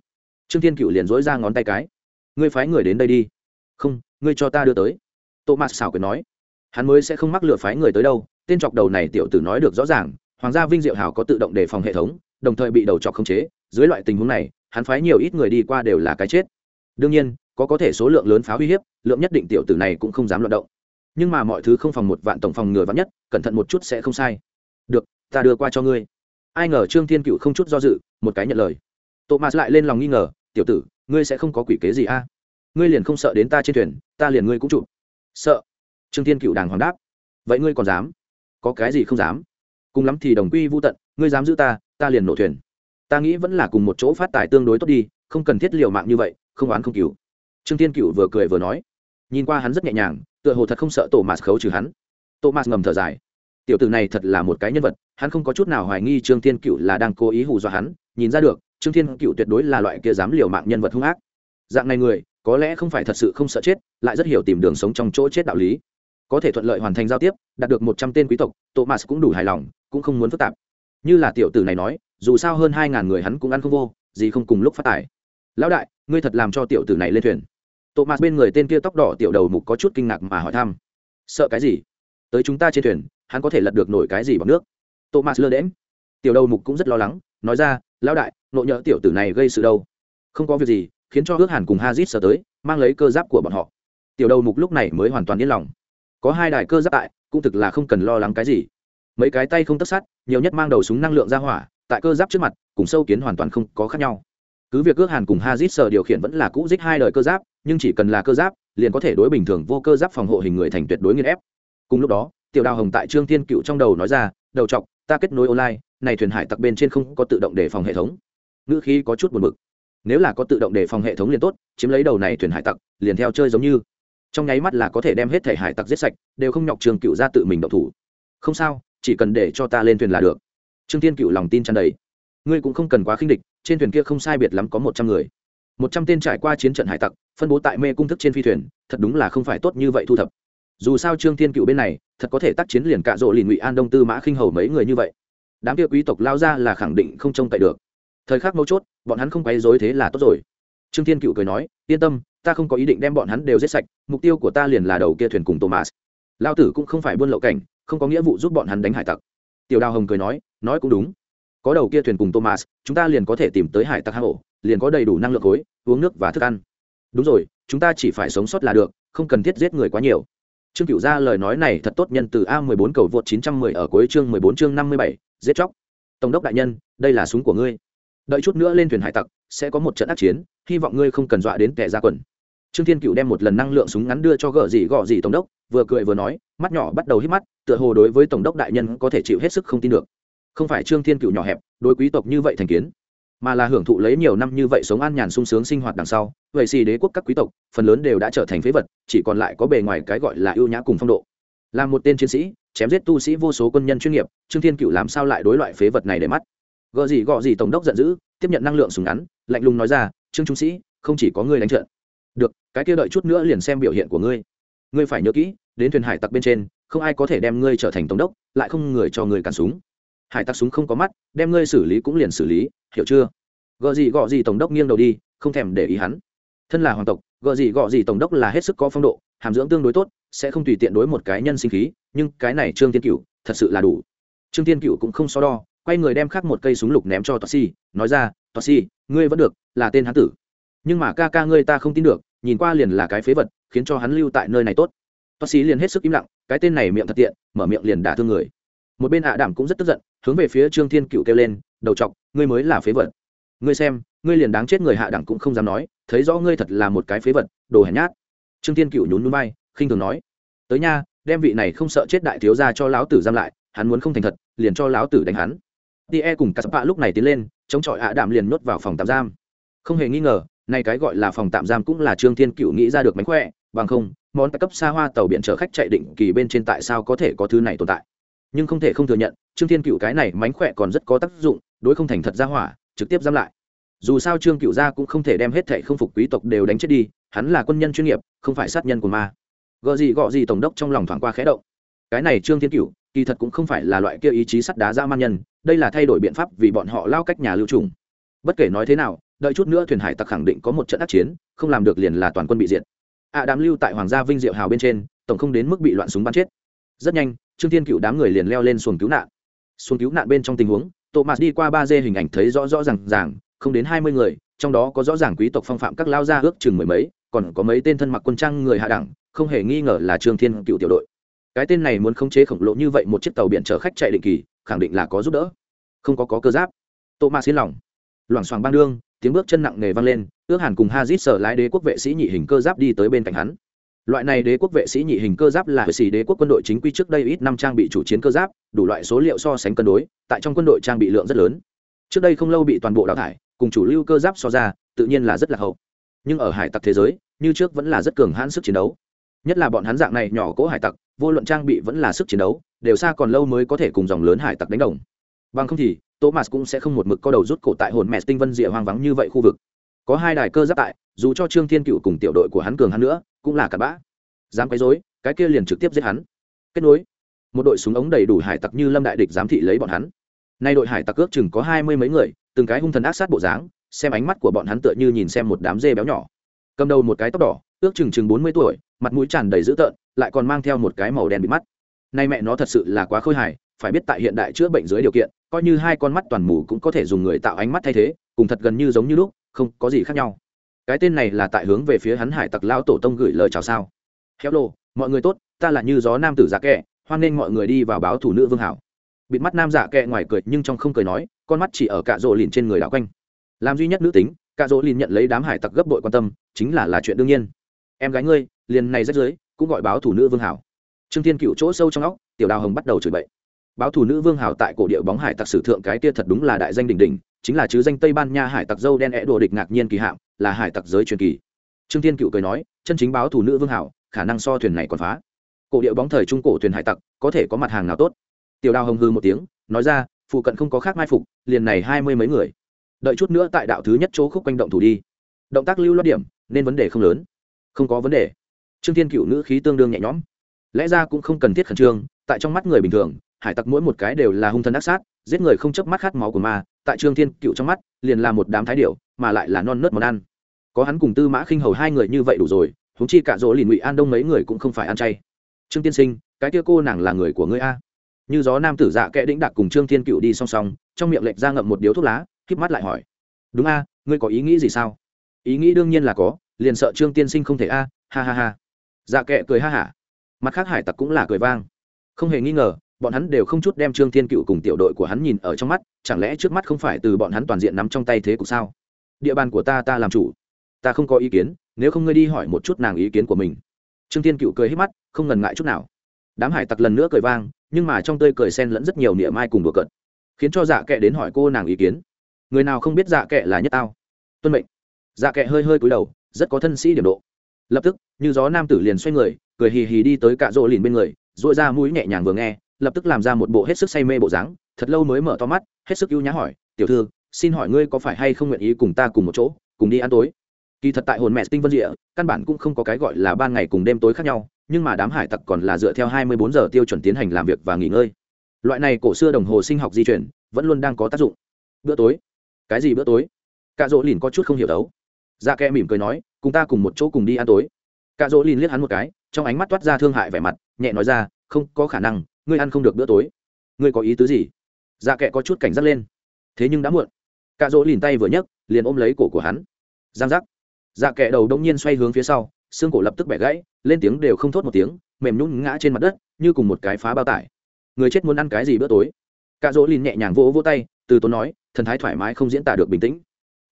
Trương thiên cựu liền dối ra ngón tay cái. Ngươi phái người đến đây đi. Không, ngươi cho ta đưa tới. Thomas xảo quyền nói hắn mới sẽ không mắc lựa phái người tới đâu, tên chọc đầu này tiểu tử nói được rõ ràng, hoàng gia vinh diệu hào có tự động đề phòng hệ thống, đồng thời bị đầu chọc khống chế, dưới loại tình huống này, hắn phái nhiều ít người đi qua đều là cái chết. Đương nhiên, có có thể số lượng lớn pháo uy hiếp, lượng nhất định tiểu tử này cũng không dám loạt động. Nhưng mà mọi thứ không phòng một vạn tổng phòng ngừa vắn nhất, cẩn thận một chút sẽ không sai. Được, ta đưa qua cho ngươi. Ai ngờ trương thiên cựu không chút do dự, một cái nhận lời. Thomas lại lên lòng nghi ngờ, tiểu tử, ngươi sẽ không có quỷ kế gì a? Ngươi liền không sợ đến ta trên thuyền, ta liền ngươi cũng chụp. Sợ? Trương thiên cựu đàng hoàng đáp. Vậy ngươi còn dám? Có cái gì không dám? Cùng lắm thì đồng quy vô tận, ngươi dám giữ ta ta liền nổ thuyền. Ta nghĩ vẫn là cùng một chỗ phát tài tương đối tốt đi, không cần thiết liều mạng như vậy, không oán không cứu trương thiên cựu vừa cười vừa nói. Nhìn qua hắn rất nhẹ nhàng, tựa hồ thật không sợ tổ mạt khấu trừ hắn. Tổ mạt ngầm thở dài. Tiểu tử này thật là một cái nhân vật, hắn không có chút nào hoài nghi trương thiên cựu là đang cố ý hù dọa hắn, nhìn ra được, trương thiên cựu tuyệt đối là loại kia dám liều mạng nhân vật hung ác. Dạng này người, có lẽ không phải thật sự không sợ chết, lại rất hiểu tìm đường sống trong chỗ chết đạo lý có thể thuận lợi hoàn thành giao tiếp, đạt được một trăm tên quý tộc, thomas cũng đủ hài lòng, cũng không muốn phức tạp. Như là tiểu tử này nói, dù sao hơn hai ngàn người hắn cũng ăn không vô, gì không cùng lúc phát tải. lão đại, ngươi thật làm cho tiểu tử này lên thuyền. Thomas bên người tên kia tóc đỏ tiểu đầu mục có chút kinh ngạc mà hỏi thăm. Sợ cái gì? Tới chúng ta trên thuyền, hắn có thể lật được nổi cái gì bằng nước? Thomas lơ đễm tiểu đầu mục cũng rất lo lắng, nói ra, lão đại, nộ nhỡ tiểu tử này gây sự đâu? Không có việc gì, khiến cho ước hàn cùng hazit sờ tới, mang lấy cơ giáp của bọn họ. Tiểu đầu mục lúc này mới hoàn toàn yên lòng có hai đài cơ giáp tại, cũng thực là không cần lo lắng cái gì. Mấy cái tay không tất sát, nhiều nhất mang đầu súng năng lượng ra hỏa, tại cơ giáp trước mặt, cùng sâu kiến hoàn toàn không có khác nhau. Cứ việc ước hàn cùng hazit sờ điều khiển vẫn là cũ dích hai đời cơ giáp, nhưng chỉ cần là cơ giáp, liền có thể đối bình thường vô cơ giáp phòng hộ hình người thành tuyệt đối nghiên ép. Cùng lúc đó, tiểu đào hồng tại trương thiên cựu trong đầu nói ra, đầu chọc, ta kết nối online, này thuyền hải tặc bên trên không có tự động đề phòng hệ thống. Ngữ khí có chút buồn bực. Nếu là có tự động đề phòng hệ thống liền tốt, chiếm lấy đầu này thuyền hải tặc, liền theo chơi giống như trong nháy mắt là có thể đem hết thể hải tặc giết sạch, đều không nhọc trường cựu ra tự mình động thủ. Không sao, chỉ cần để cho ta lên thuyền là được. Trương tiên cựu lòng tin tràn đầy. Ngươi cũng không cần quá khinh địch, trên thuyền kia không sai biệt lắm có một trăm người. Một trăm tên trải qua chiến trận hải tặc, phân bố tại mê cung thức trên phi thuyền, thật đúng là không phải tốt như vậy thu thập. Dù sao trương thiên cựu bên này, thật có thể tác chiến liền cạ rộ lì ngụy an đông tư mã khinh hầu mấy người như vậy. Đám kia quý tộc lao ra là khẳng định không trông cậy được. Thời khắc mấu chốt, bọn hắn không quấy dối thế là tốt rồi. Trương thiên cựu cười nói, yên tâm ta không có ý định đem bọn hắn đều giết sạch mục tiêu của ta liền là đầu kia thuyền cùng thomas. Lao tử cũng không phải buôn lậu cảnh không có nghĩa vụ giúp bọn hắn đánh hải tặc. Tiểu đào hồng cười nói nói cũng đúng. Có đầu kia thuyền cùng thomas chúng ta liền có thể tìm tới hải tặc hang ổ liền có đầy đủ năng lượng khối uống nước và thức ăn. Đúng rồi chúng ta chỉ phải sống sót là được không cần thiết giết người quá nhiều. Trương cựu ra lời nói này thật tốt nhân từ a 14 cầu vượt 910 ở cuối chương 14 chương 57, giết chóc. Tổng đốc đại nhân đây là súng của ngươi. Đợi chút nữa lên thuyền hải tặc sẽ có một trận ác chiến hy vọng ngươi không cần dọa đến kẻ ra quần trương thiên cựu đem một lần năng lượng súng ngắn đưa cho gợ gì gọ gì tổng đốc, vừa cười vừa nói, mắt nhỏ bắt đầu hít mắt, tựa hồ đối với tổng đốc đại nhân có thể chịu hết sức không tin được. Không phải trương thiên cựu nhỏ hẹp, đối quý tộc như vậy thành kiến, mà là hưởng thụ lấy nhiều năm như vậy sống an nhàn sung sướng sinh hoạt đằng sau, vậy xì đế quốc các quý tộc, phần lớn đều đã trở thành phế vật, chỉ còn lại có bề ngoài cái gọi là ưu nhã cùng phong độ. Là một tên chiến sĩ, chém giết tu sĩ vô số quân nhân chuyên nghiệp, trương thiên cựu làm sao lại đối loại phế vật này để mắt? Gợ gì gọ gì tổng đốc giận dữ, tiếp nhận năng lượng súng ngắn, lạnh lùng nói ra, trương trung sĩ, không chỉ có ngươi đánh trận được, cái kia đợi chút nữa liền xem biểu hiện của ngươi. Ngươi phải nhớ kỹ, đến thuyền hải tặc bên trên, không ai có thể đem ngươi trở thành tổng đốc, lại không người cho ngươi cản súng. Hải tặc súng không có mắt, đem ngươi xử lý cũng liền xử lý, hiểu chưa? Gợ gì gọ gì tổng đốc nghiêng đầu đi, không thèm để ý hắn. Thân là hoàng tộc gợ gì gọ gì tổng đốc là hết sức có phong độ, hàm dưỡng tương đối tốt, sẽ không tùy tiện đối một cái nhân sinh khí, nhưng cái này trương tiên cựu thật sự là đủ. Trương tiên cựu cũng không so đo, quay người đem khắc một cây súng lục ném cho toa si nói ra, toa si ngươi vẫn được, là tên hán tử nhưng mà ca ca ngươi ta không tin được, nhìn qua liền là cái phế vật, khiến cho hắn lưu tại nơi này tốt. Toa sĩ liền hết sức im lặng, cái tên này miệng thật tiện, mở miệng liền đả thương người. Một bên ạ à đảm cũng rất tức giận, hướng về phía trương thiên cựu kêu lên, đầu chọc, ngươi mới là phế vật. Ngươi xem, ngươi liền đáng chết người hạ đẳng cũng không dám nói, thấy rõ ngươi thật là một cái phế vật, đồ hèn nhát. Trương thiên cựu nhún núi bay khinh thường nói, tới nha, đem vị này không sợ chết đại thiếu ra cho lão tử giam lại, hắn muốn không thành thật, liền cho lão tử đánh hắn. Tie cùng cà lúc này tiến lên, chống chọi ạ đảm liền nhốt vào phòng tạm giam. Không hề nghi ngờ nay cái gọi là phòng tạm giam cũng là trương thiên cựu nghĩ ra được mánh khỏe, bằng không, món cấp xa hoa tàu biển chở khách chạy định kỳ bên trên tại sao có thể có thứ này tồn tại? Nhưng không thể không thừa nhận, trương thiên cựu cái này mánh khỏe còn rất có tác dụng, đối không thành thật ra hỏa, trực tiếp giam lại. Dù sao trương cựu gia cũng không thể đem hết thệ không phục quý tộc đều đánh chết đi, hắn là quân nhân chuyên nghiệp, không phải sát nhân của ma. Gợ gì gọ gì tổng đốc trong lòng thoáng qua khẽ động. Cái này trương thiên cựu kỳ thật cũng không phải là loại kia ý chí sắt đá ra man nhân, đây là thay đổi biện pháp vì bọn họ lao cách nhà lưu trùng. Bất kể nói thế nào đợi chút nữa thuyền hải tặc khẳng định có một trận ác chiến không làm được liền là toàn quân bị diệt. Ạ à, đám lưu tại hoàng gia vinh diệu hào bên trên tổng không đến mức bị loạn súng bắn chết. Rất nhanh trương thiên cựu đám người liền leo lên xuồng cứu nạn. Xuồng cứu nạn bên trong tình huống thomas đi qua ba d hình ảnh thấy rõ rõ r à n g ràng không đến hai mươi người trong đó có rõ ràng quý tộc phong phạm các lao gia ước chừng mười mấy còn có mấy tên thân mặc quân trang người hạ đẳng không hề nghi ngờ là trương thiên cựu tiểu đội. Cái tên này muốn khống chế khổng lồ như vậy một chiếc tàu biển chở khách chạy định kỳ khẳng định là có giúp đỡ. Không có có cơ giáp. Tô ma xin lòng. Loảng xoảng ban đương tiếng bước chân nặng nề vang lên, ước hàn cùng hazit sở lái đế quốc vệ sĩ nhị hình cơ giáp đi tới bên cạnh hắn. Loại này đế quốc vệ sĩ nhị hình cơ giáp là vệ sĩ đế quốc quân đội chính quy trước đây ít năm trang bị chủ chiến cơ giáp, đủ loại số liệu so sánh cân đối, tại trong quân đội trang bị lượng rất lớn. Trước đây không lâu bị toàn bộ đào thải, cùng chủ lưu cơ giáp so ra, tự nhiên là rất là hậu. Nhưng ở hải tặc thế giới, như trước vẫn là rất cường hãn sức chiến đấu. Nhất là bọn hắn dạng này nhỏ cỗ hải tặc, vô luận trang bị vẫn là sức chiến đấu, đều xa còn lâu mới có thể cùng dòng lớn hải tặc đánh đồng. Bằng không thì thomas cũng sẽ không một mực co đầu rút cổ tại hồn mẹ tinh vân rịa hoang vắng như vậy khu vực. Có hai đài cơ giáp tại, dù cho trương thiên cựu cùng tiểu đội của hắn cường hắn nữa, cũng là cặp bã. Dám quấy dối cái kia liền trực tiếp giết hắn. Kết nối. Một đội súng ống đầy đủ hải tặc như lâm đại địch giám thị lấy bọn hắn. Nay đội hải tặc ước chừng có hai mươi mấy người, từng cái hung thần ác sát bộ dáng, xem ánh mắt của bọn hắn tựa như nhìn xem một đám dê béo nhỏ. Cầm đầu một cái tóc đỏ, ước chừng chừng bốn mươi tuổi, mặt mũi tràn đầy dữ tợn, lại còn mang theo một cái màu đen bị mắt. Nay mẹ nó thật sự là quá khôi hài, phải biết tại hiện đại chữa bệnh dưới điều kiện coi như hai con mắt toàn mù cũng có thể dùng người tạo ánh mắt thay thế, cùng thật gần như giống như lúc, không có gì khác nhau. Cái tên này là tại hướng về phía hắn hải tặc lao tổ tông gửi lời chào sao. Héo lô mọi người tốt, ta là như gió nam tử giả kẹ, hoan nghênh mọi người đi vào báo thủ nữ vương hảo. Bịt mắt nam giả kẹ ngoài cười nhưng trong không cười nói, con mắt chỉ ở cạ rỗ lìn trên người đảo quanh. Làm duy nhất nữ tính, cạ rỗ lìn nhận lấy đám hải tặc gấp bội quan tâm, chính là là chuyện đương nhiên. Em gái ngươi, liền này rất dưới cũng gọi báo thủ nữ vương hảo. Trương thiên cựu chỗ sâu trong óc, tiểu đào hồng bắt đầu chửi bậy báo thủ nữ vương hào tại cổ địa bóng hải tặc sử thượng cái kia thật đúng là đại danh đỉnh đỉnh, chính là chứ danh tây ban nha hải tặc dâu đen é đồ địch ngạc nhiên kỳ hạm, là hải tặc giới truyền kỳ. Trương thiên cựu cười nói, chân chính báo thủ nữ vương hảo khả năng so thuyền này còn phá. Cổ địa bóng thời trung cổ thuyền hải tặc, có thể có mặt hàng nào tốt? Tiểu đào hồng hư một tiếng, nói ra, phụ cận không có khác mai phục, liền này hai mươi mấy người. Đợi chút nữa tại đạo thứ nhất chỗ khúc quanh động thủ đi. Động tác lưu loát điểm, nên vấn đề không lớn. Không có vấn đề. Trương thiên cựu nữ khí tương đương nhẹ nhõm. Lẽ ra cũng không cần thiết khẩn trương, tại trong mắt người bình thường hải tặc mỗi một cái đều là hung thân ác sát, giết người không chấp mắt khát máu của ma, tại trương thiên cựu trong mắt, liền là một đám thái điệu mà lại là non nớt món ăn. Có hắn cùng tư mã khinh hầu hai người như vậy đủ rồi húng chi cả dỗ lì ngụy an đông mấy người cũng không phải ăn chay. Trương tiên sinh, cái kia cô nàng là người của ngươi a? Như gió nam tử dạ kẽ đĩnh đạc cùng trương thiên cựu đi song song, trong miệng lệch ra ngậm một điếu thuốc lá híp mắt lại hỏi. Đúng a, ngươi có ý nghĩ gì sao? Ý nghĩ đương nhiên là có, liền sợ trương tiên sinh không thể a, ha ha ha. Dạ kệ cười ha hả. Mặt khác hải tặc cũng là cười vang. Không hề nghi ngờ bọn hắn đều không chút đem trương thiên cựu cùng tiểu đội của hắn nhìn ở trong mắt, chẳng lẽ trước mắt không phải từ bọn hắn toàn diện nắm trong tay thế cục sao? Địa bàn của ta ta làm chủ. Ta không có ý kiến, nếu không ngươi đi hỏi một chút nàng ý kiến của mình. Trương thiên cựu cười hết mắt, không ngần ngại chút nào. Đám hải tặc lần nữa cười vang, nhưng mà trong tơi cười sen lẫn rất nhiều niệm mai cùng đùa cợt. Khiến cho dạ kệ đến hỏi cô nàng ý kiến. Người nào không biết dạ kệ là nhất tao? Tuân mệnh. Dạ kệ hơi hơi cúi đầu, rất có thân sĩ điểm độ. Lập tức, như gió nam tử liền xoay người, cười hì hì đi tới cạ rỗ lìn bên người dội ra mũi nhẹ nhàng vừa nghe lập tức làm ra một bộ hết sức say mê bộ dáng, thật lâu mới mở to mắt, hết sức ưu nhã hỏi, tiểu thư, xin hỏi ngươi có phải hay không nguyện ý cùng ta cùng một chỗ, cùng đi ăn tối? Kỳ thật tại hồn mẹ tinh vân địa, căn bản cũng không có cái gọi là ban ngày cùng đêm tối khác nhau, nhưng mà đám hải tặc còn là dựa theo 24 giờ tiêu chuẩn tiến hành làm việc và nghỉ ngơi. Loại này cổ xưa đồng hồ sinh học di chuyển, vẫn luôn đang có tác dụng. Bữa tối. Cái gì bữa tối? Cạ rỗ lìn có chút không hiểu đấu. Dạ kẽ mỉm cười nói, cùng ta cùng một chỗ cùng đi ăn tối. Cạ rỗ lìn liếc hắn một cái, trong ánh mắt toát ra thương hại vẻ mặt, nhẹ nói ra, không có khả năng ngươi ăn không được bữa tối. Ngươi có ý tứ gì? Dạ kệ có chút cảnh giác lên. Thế nhưng đã muộn. Cạ Dỗ lìn tay vừa nhấc, liền ôm lấy cổ của hắn. Giang giác. Dạ kệ đầu đông nhiên xoay hướng phía sau, xương cổ lập tức bẻ gãy, lên tiếng đều không thốt một tiếng, mềm nhún ngã trên mặt đất, như cùng một cái phá bao tải. Người chết muốn ăn cái gì bữa tối? Cạ Dỗ lìn nhẹ nhàng vỗ vỗ tay, từ tốn nói, thần thái thoải mái không diễn tả được bình tĩnh.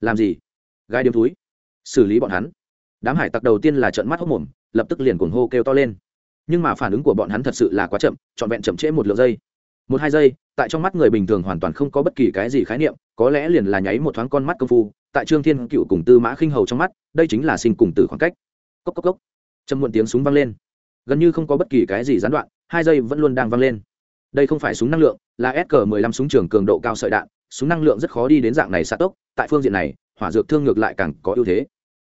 Làm gì? Gai điếm túi xử lý bọn hắn. Đám hải tặc đầu tiên là trận mắt hốc mồm, lập tức liền cuồng hô kêu to lên nhưng mà phản ứng của bọn hắn thật sự là quá chậm, trọn vẹn chậm trễ một lượng giây. Một hai giây, tại trong mắt người bình thường hoàn toàn không có bất kỳ cái gì khái niệm, có lẽ liền là nháy một thoáng con mắt công phu, tại trương thiên cựu cùng tư mã khinh hầu trong mắt, đây chính là sinh cùng từ khoảng cách. Cốc cốc cốc. Châm muộn tiếng súng vang lên. Gần như không có bất kỳ cái gì gián đoạn, hai giây vẫn luôn đang vang lên. Đây không phải súng năng lượng, là s 15 súng trường cường độ cao sợi đạn, súng năng lượng rất khó đi đến dạng này sát tốc, tại phương diện này, hỏa dược thương ngược lại càng có ưu thế.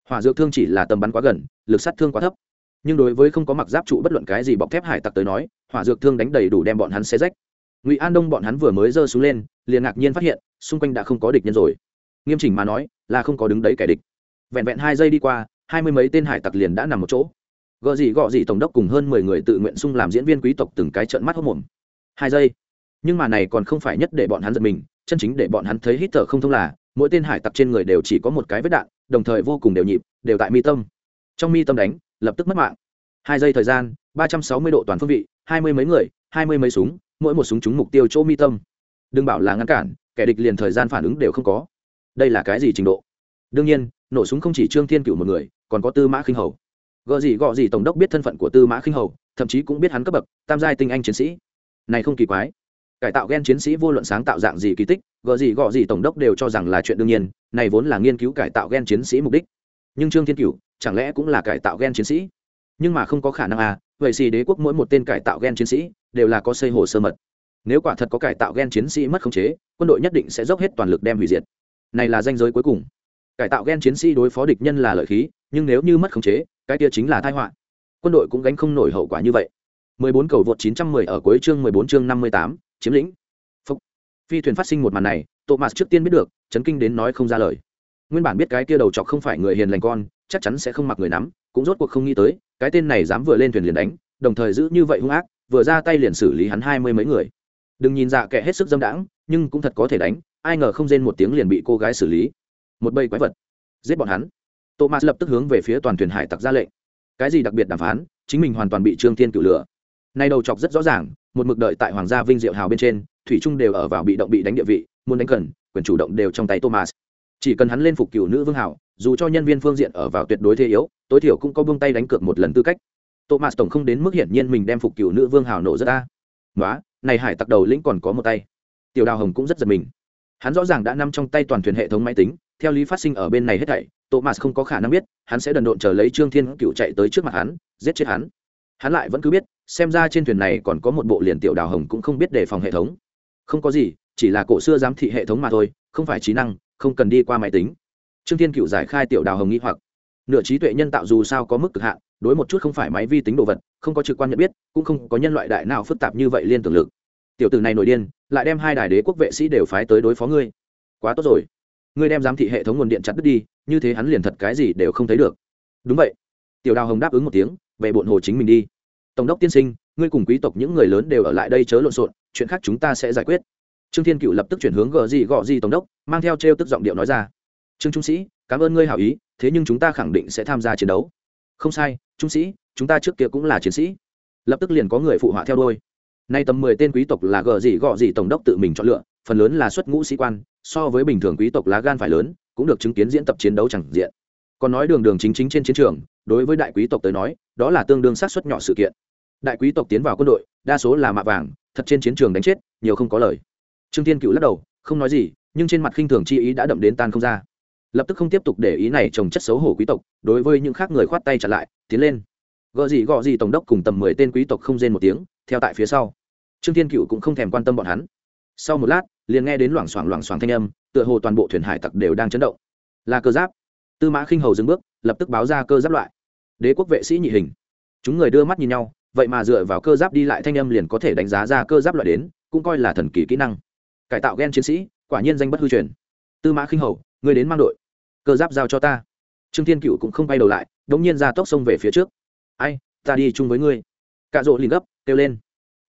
Hỏa dược thương chỉ là tầm bắn quá gần, lực sát thương quá thấp nhưng đối với không có mặc giáp trụ bất luận cái gì bọc thép hải tặc tới nói, hỏa dược thương đánh đầy đủ đem bọn hắn xé rách. Ngụy an đông bọn hắn vừa mới giơ xuống lên, liền ngạc nhiên phát hiện, xung quanh đã không có địch nhân rồi. Nghiêm chỉnh mà nói, là không có đứng đấy kẻ địch. Vẹn vẹn hai giây đi qua, hai mươi mấy tên hải tặc liền đã nằm một chỗ. Gợ gì gọ gì tổng đốc cùng hơn mười người tự nguyện sung làm diễn viên quý tộc từng cái trận mắt hốc mồm hai giây. Nhưng mà này còn không phải nhất để bọn hắn giật mình, chân chính để bọn hắn thấy hít thở không thông là, mỗi tên hải tặc trên người đều chỉ có một cái vết đạn, đồng thời vô cùng đều nhịp, đều tại mi tâm. Trong mi tâm đánh lập tức mất mạng. Hai giây thời gian, ba trăm sáu mươi độ toàn phương vị, hai mươi mấy người, hai mươi mấy súng, mỗi một súng trúng mục tiêu chỗ mi tâm. Đừng bảo là ngăn cản, kẻ địch liền thời gian phản ứng đều không có. Đây là cái gì trình độ? Đương nhiên, nổ súng không chỉ trương thiên cựu một người, còn có tư mã khinh hầu. Gợ gì gọ gì tổng đốc biết thân phận của tư mã khinh hầu, thậm chí cũng biết hắn cấp bậc, tam giai tinh anh chiến sĩ. Này không kỳ quái. Cải tạo gen chiến sĩ vô luận sáng tạo dạng gì kỳ tích, gợ gì gọ gì tổng đốc đều cho rằng là chuyện đương nhiên, này vốn là nghiên cứu cải tạo gen chiến sĩ mục đích. Nhưng trương thiên cửu chẳng lẽ cũng là cải tạo gen chiến sĩ nhưng mà không có khả năng à vậy thì đế quốc mỗi một tên cải tạo gen chiến sĩ đều là có xây hồ sơ mật nếu quả thật có cải tạo gen chiến sĩ mất khống chế quân đội nhất định sẽ dốc hết toàn lực đem hủy diệt này là danh giới cuối cùng cải tạo gen chiến sĩ đối phó địch nhân là lợi khí nhưng nếu như mất khống chế cái kia chính là tai họa quân đội cũng gánh không nổi hậu quả như vậy 14 cầu vượt 910 ở cuối chương 14 chương 58, chiếm lĩnh. Phúc. Phi thuyền phát sinh một màn này, Thomas trước tiên biết được, chấn kinh đến nói không ra lời. Nguyên bản biết cái kia đầu trọc không phải người hiền lành con, chắc chắn sẽ không mặc người nắm, cũng rốt cuộc không nghĩ tới, cái tên này dám vừa lên thuyền liền đánh, đồng thời giữ như vậy hung ác, vừa ra tay liền xử lý hắn hai mươi mấy người. Đừng nhìn dạ kệ hết sức dâm đãng, nhưng cũng thật có thể đánh, ai ngờ không rên một tiếng liền bị cô gái xử lý. Một bầy quái vật, giết bọn hắn. Thomas lập tức hướng về phía toàn thuyền hải tặc ra lệnh. Cái gì đặc biệt đàm phán, chính mình hoàn toàn bị Trương Thiên cử lửa nay đầu chọc rất rõ ràng một mực đợi tại hoàng gia vinh diệu hào bên trên thủy trung đều ở vào bị động bị đánh địa vị muốn đánh cần quyền chủ động đều trong tay thomas chỉ cần hắn lên phục cựu nữ vương hảo, dù cho nhân viên phương diện ở vào tuyệt đối thế yếu, tối thiểu cũng có buông tay đánh cược một lần tư cách. Thomas tổng không đến mức hiển nhiên mình đem phục cựu nữ vương hảo nổ rất ta nói này hải tặc đầu lĩnh còn có một tay. Tiểu đào hồng cũng rất giật mình. Hắn rõ ràng đã nằm trong tay toàn thuyền hệ thống máy tính, theo lý phát sinh ở bên này hết thảy thomas không có khả năng biết, hắn sẽ đần độn chờ lấy trương thiên cựu chạy tới trước mặt hắn, giết chết hắn. Hắn lại vẫn cứ biết, xem ra trên thuyền này còn có một bộ liền tiểu đào hồng cũng không biết đề phòng hệ thống. Không có gì, chỉ là cổ xưa giám thị hệ thống mà thôi, không phải trí năng không cần đi qua máy tính. Trương thiên cựu giải khai tiểu đào hồng nghĩ hoặc. Nửa trí tuệ nhân tạo dù sao có mức cực hạn, đối một chút không phải máy vi tính đồ vật, không có trực quan nhận biết, cũng không có nhân loại đại nào phức tạp như vậy liên tưởng lực. Tiểu tử này nổi điên, lại đem hai đài đế quốc vệ sĩ đều phái tới đối phó ngươi. Quá tốt rồi. Ngươi đem giám thị hệ thống nguồn điện chặt đứt đi, như thế hắn liền thật cái gì đều không thấy được. Đúng vậy. Tiểu đào hồng đáp ứng một tiếng, về bộn hồ chính mình đi. Tổng đốc tiên sinh, ngươi cùng quý tộc những người lớn đều ở lại đây chớ lộn xộn, chuyện khác chúng ta sẽ giải quyết trương thiên cựu lập tức chuyển hướng gờ gì gọ gì tổng đốc, mang theo t r e o tức giọng điệu nói ra. Trương trung sĩ, cảm ơn ngươi hảo ý, thế nhưng chúng ta khẳng định sẽ tham gia chiến đấu. Không sai, trung sĩ, chúng ta trước kia cũng là chiến sĩ. Lập tức liền có người phụ họa theo đôi nay tầm mười tên quý tộc là gờ gì gọ gì tổng đốc tự mình chọn lựa, phần lớn là xuất ngũ sĩ quan, so với bình thường quý tộc lá gan phải lớn, cũng được chứng kiến diễn tập chiến đấu chẳng diện. Còn nói đường đường chính chính trên chiến trường, đối với đại quý tộc tới nói, đó là tương đương sát xuất nhỏ sự kiện. Đại quý tộc tiến vào quân đội, đa số là mạ vàng, thật trên chiến trường đánh chết, nhiều không có lời trương Thiên cựu lắc đầu, không nói gì, nhưng trên mặt khinh thường chi ý đã đậm đến tan không ra. Lập tức không tiếp tục để ý này trồng chất xấu hổ quý tộc, đối với những khác người khoát tay trả lại, tiến lên. Gợ gì gọ gì tổng đốc cùng tầm mười tên quý tộc không rên một tiếng, theo tại phía sau. Trương Thiên cựu cũng không thèm quan tâm bọn hắn. Sau một lát, liền nghe đến loảng xoảng loảng xoảng thanh âm, tựa hồ toàn bộ thuyền hải tặc đều đang chấn động. Là cơ giáp. Tư mã khinh hầu dừng bước, lập tức báo ra cơ giáp loại. Đế quốc vệ sĩ nhị hình. Chúng người đưa mắt nhìn nhau, vậy mà dựa vào cơ giáp đi lại thanh âm liền có thể đánh giá ra cơ giáp loại đến, cũng coi là thần kỳ kỹ năng cải tạo g e n chiến sĩ, quả nhiên danh bất hư truyền. Tư mã khinh hầu người đến mang đội. Cơ giáp giao cho ta. Trương thiên cựu cũng không bay đầu lại đ ỗ n g nhiên ra tốc sông về phía trước. Ai, ta đi chung với ngươi. Cạ rỗ liền gấp, kêu lên.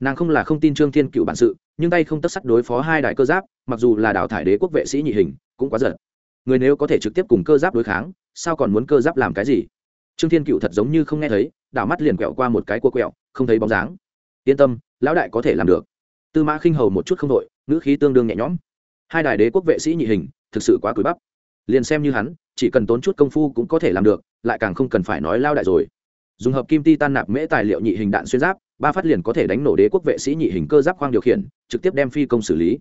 Nàng không là không tin trương thiên cựu bản sự, nhưng tay không tất sắt đối phó hai đại cơ giáp, mặc dù là đào thải đế quốc vệ sĩ nhị hình, cũng quá giật. Người nếu có thể trực tiếp cùng cơ giáp đối kháng, sao còn muốn cơ giáp làm cái gì? Trương thiên cựu thật giống như không nghe thấy, đảo mắt liền quẹo qua một cái cua quẹo, không thấy bóng dáng. Yên tâm, lão đại có thể làm được. Tư mã khinh hầu một chút không đội ngữ khí tương đương nhẹ nhõm. Hai đài đế quốc vệ sĩ nhị hình, thực sự quá cúi bắp. Liền xem như hắn, chỉ cần tốn chút công phu cũng có thể làm được, lại càng không cần phải nói lao đại rồi. Dùng hợp kim ti tan nạp mễ tài liệu nhị hình đạn xuyên giáp, ba phát liền có thể đánh nổ đế quốc vệ sĩ nhị hình cơ giáp khoang điều khiển, trực tiếp đem phi công xử lý.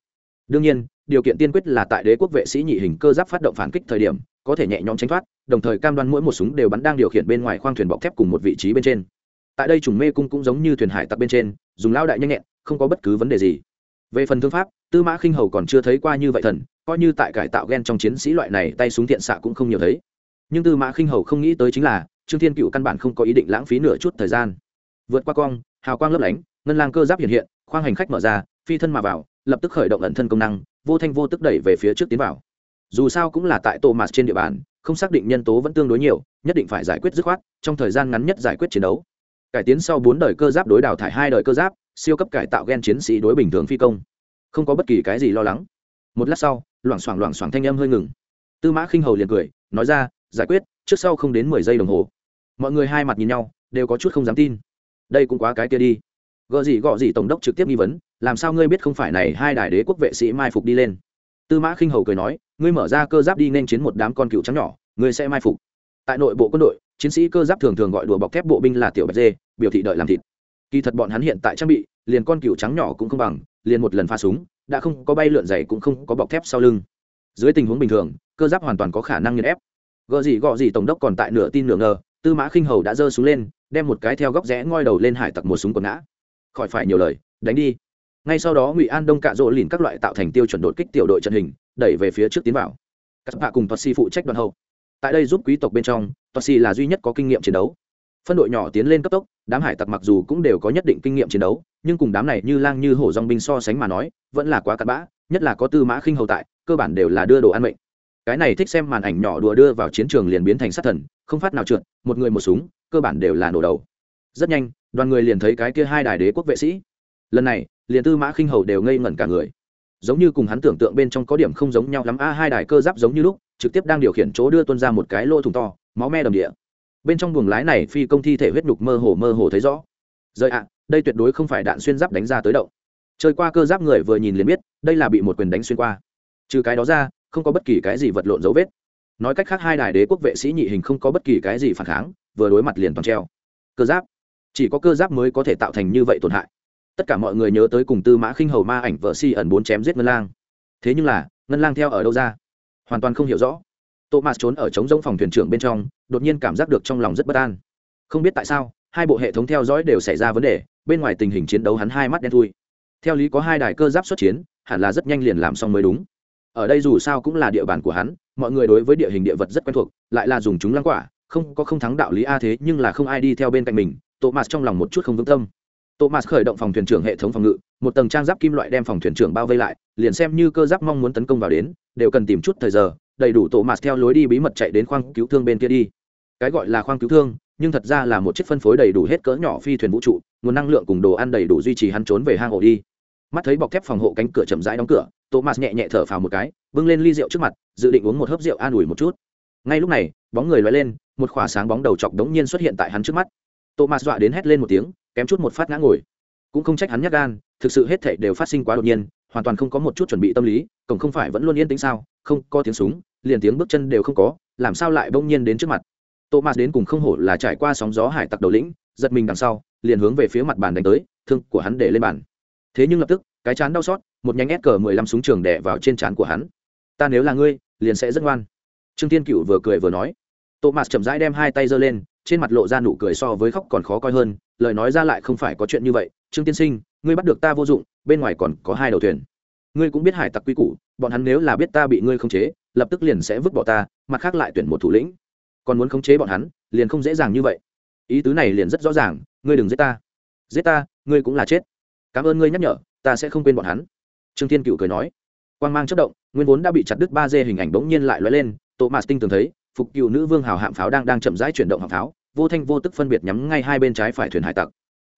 Đương nhiên, điều kiện tiên quyết là tại đế quốc vệ sĩ nhị hình cơ giáp phát động phản kích thời điểm, có thể nhẹ nhõm tránh thoát, đồng thời cam đoan mỗi một súng đều bắn đang điều khiển bên ngoài khoang thuyền bọc thép cùng một vị trí bên trên. Tại đây trùng mê cung cũng giống như thuyền hải tặc bên trên, dùng lao đại nhanh nhẹn, không có bất cứ vấn đề gì về phần thương pháp, tư mã khinh hầu còn chưa thấy qua như vậy thần, coi như tại cải tạo ghen trong chiến sĩ loại này tay súng thiện xạ cũng không nhiều thấy. Nhưng tư mã khinh hầu không nghĩ tới chính là, trương thiên cựu căn bản không có ý định lãng phí nửa chút thời gian. Vượt qua cong, hào quang lấp lánh, ngân lang cơ giáp hiện hiện, khoang hành khách mở ra, phi thân mà vào, lập tức khởi động ẩn thân công năng, vô thanh vô tức đẩy về phía trước tiến vào. Dù sao cũng là tại tô mạt trên địa bàn, không xác định nhân tố vẫn tương đối nhiều, nhất định phải giải quyết dứt khoát, trong thời gian ngắn nhất giải quyết chiến đấu. Cải tiến sau bốn đời cơ giáp đối đào thải hai đời cơ giáp siêu cấp cải tạo gen chiến sĩ đối bình thường phi công. Không có bất kỳ cái gì lo lắng. Một lát sau, loảng xoảng loảng xoảng thanh âm hơi ngừng. Tư mã khinh hầu liền cười, nói ra, giải quyết, trước sau không đến mười giây đồng hồ. Mọi người hai mặt nhìn nhau, đều có chút không dám tin. Đây cũng quá cái kia đi. Gợ gì gọ gì tổng đốc trực tiếp nghi vấn, làm sao ngươi biết không phải này hai đại đế quốc vệ sĩ mai phục đi lên? Tư mã khinh hầu cười nói, ngươi mở ra cơ giáp đi nên chiến một đám con cựu trắng nhỏ, ngươi sẽ mai phục. Tại nội bộ quân đội, chiến sĩ cơ giáp thường thường gọi đùa bọc thép bộ binh là tiểu bạch dê, biểu thị đợi làm thịt. Kỳ thật bọn hắn hiện tại trang bị liền con cựu trắng nhỏ cũng không bằng, liền một lần pha súng, đã không có bay lượn dày cũng không có bọc thép sau lưng. Dưới tình huống bình thường, cơ giáp hoàn toàn có khả năng nghiền ép. Gợ gì gọ gì tổng đốc còn tại nửa tin nửa ngờ, tư mã khinh hầu đã giơ súng lên, đem một cái theo góc rẽ ngoi đầu lên hải tặc một súng quần ngã. Khỏi phải nhiều lời, đánh đi. Ngay sau đó ngụy an đông cạ rỗ lìn các loại tạo thành tiêu chuẩn đột kích tiểu đội trận hình, đẩy về phía trước tiến vào. Các hạ cùng tosi phụ trách đoàn hậu. Tại đây giúp quý tộc bên trong tosi là duy nhất có kinh nghiệm chiến đấu phân đội nhỏ tiến lên cấp tốc, đám hải tặc mặc dù cũng đều có nhất định kinh nghiệm chiến đấu, nhưng cùng đám này như lang như hổ dong binh so sánh mà nói, vẫn là quá cặn bã, nhất là có tư mã khinh hầu tại, cơ bản đều là đưa đồ ăn mệnh. Cái này thích xem màn ảnh nhỏ đùa đưa vào chiến trường liền biến thành sát thần, không phát nào trượt, một người một súng, cơ bản đều là nổ đầu. Rất nhanh, đoàn người liền thấy cái kia hai đài đế quốc vệ sĩ. Lần này, liền tư mã khinh hầu đều ngây ngẩn cả người. Giống như cùng hắn tưởng tượng bên trong có điểm không giống nhau lắm. A, hai đài cơ giáp giống như lúc, trực tiếp đang điều khiển chỗ đưa tuân ra một cái lỗ thùng to, máu me đầm địa bên trong buồng lái này phi công thi thể huyết nhục mơ hồ mơ hồ thấy rõ. Rời ạ, đây tuyệt đối không phải đạn xuyên giáp đánh ra tới động. Chơi qua cơ giáp người vừa nhìn liền biết, đây là bị một quyền đánh xuyên qua. Trừ cái đó ra, không có bất kỳ cái gì vật lộn dấu vết. Nói cách khác hai đài đế quốc vệ sĩ nhị hình không có bất kỳ cái gì phản kháng, vừa đối mặt liền toàn treo. Cơ giáp. Chỉ có cơ giáp mới có thể tạo thành như vậy tổn hại. Tất cả mọi người nhớ tới cùng tư mã khinh hầu ma ảnh vợ si ẩn bốn chém giết ngân lang. Thế nhưng là, ngân lang theo ở đâu ra? Hoàn toàn không hiểu rõ thomas trốn ở trống rỗng phòng thuyền trưởng bên trong, đột nhiên cảm giác được trong lòng rất bất an. Không biết tại sao, hai bộ hệ thống theo dõi đều xảy ra vấn đề, bên ngoài tình hình chiến đấu hắn hai mắt đen thui. Theo lý có hai đài cơ giáp xuất chiến, hẳn là rất nhanh liền làm xong mới đúng. Ở đây dù sao cũng là địa bàn của hắn, mọi người đối với địa hình địa vật rất quen thuộc, lại là dùng chúng lăng quả, không có không thắng đạo lý a thế, nhưng là không ai đi theo bên cạnh mình, thomas trong lòng một chút không vững tâm. Thomas khởi động phòng thuyền trưởng hệ thống phòng ngự, một tầng trang giáp kim loại đem phòng thuyền trưởng bao vây lại, liền xem như cơ giáp mong muốn tấn công vào đến, đều cần tìm chút thời giờ đầy đủ tổ mạt theo lối đi bí mật chạy đến khoang cứu thương bên kia đi. Cái gọi là khoang cứu thương, nhưng thật ra là một chiếc phân phối đầy đủ hết cỡ nhỏ phi thuyền vũ trụ, nguồn năng lượng cùng đồ ăn đầy đủ duy trì hắn trốn về hang ổ đi. Mắt thấy bọc thép phòng hộ cánh cửa chậm rãi đóng cửa thomas nhẹ nhẹ thở phào một cái, bưng lên ly rượu trước mặt, dự định uống một hớp rượu an ủi một chút. Ngay lúc này, bóng người loay lên, một khỏa sáng bóng đầu chọc đống nhiên xuất hiện tại hắn trước mắt. Thomas dọa đến hét lên một tiếng, kém chút một phát ngã ngồi. Cũng không trách hắn nhắc gan, thực sự hết thảy đều phát sinh quá đột nhiên, hoàn toàn không có một chút chuẩn bị tâm lý, cổng không phải vẫn luôn yên tĩnh sao, không có tiếng súng liền tiếng bước chân đều không có, làm sao lại bỗng nhiên đến trước mặt? Thomas đến cùng không hổ là trải qua sóng gió hải tặc đầu lĩnh, giật mình đằng sau, liền hướng về phía mặt bàn đánh tới, thương của hắn để lên bàn. Thế nhưng lập tức, cái chán đau xót, một nhánh s cờ mười lăm súng trường đẻ vào trên chán của hắn. Ta nếu là ngươi, liền sẽ rất ngoan. Trương tiên cựu vừa cười vừa nói. Thomas chậm rãi đem hai tay giơ lên, trên mặt lộ ra nụ cười so với khóc còn khó coi hơn, lời nói ra lại không phải có chuyện như vậy. Trương tiên sinh, ngươi bắt được ta vô dụng, bên ngoài còn có hai đầu thuyền. Ngươi cũng biết hải tặc quy củ, bọn hắn nếu là biết ta bị ngươi khống chế lập tức liền sẽ vứt bỏ ta, mặt khác lại tuyển một thủ lĩnh. Còn muốn khống chế bọn hắn, liền không dễ dàng như vậy. Ý tứ này liền rất rõ ràng, ngươi đừng giết ta. Giết ta, ngươi cũng là chết. Cảm ơn ngươi nhắc nhở, ta sẽ không quên bọn hắn. Trương thiên cựu cười nói. Quan g mang chất động, nguyên vốn đã bị chặt đứt ba dê hình ảnh bỗng nhiên lại lóe lên, tô mạt tinh tường thấy, phục cựu nữ vương hào hạm pháo đang đang chậm rãi chuyển động hạm pháo, vô thanh vô tức phân biệt nhắm ngay hai bên trái phải thuyền hải tặc.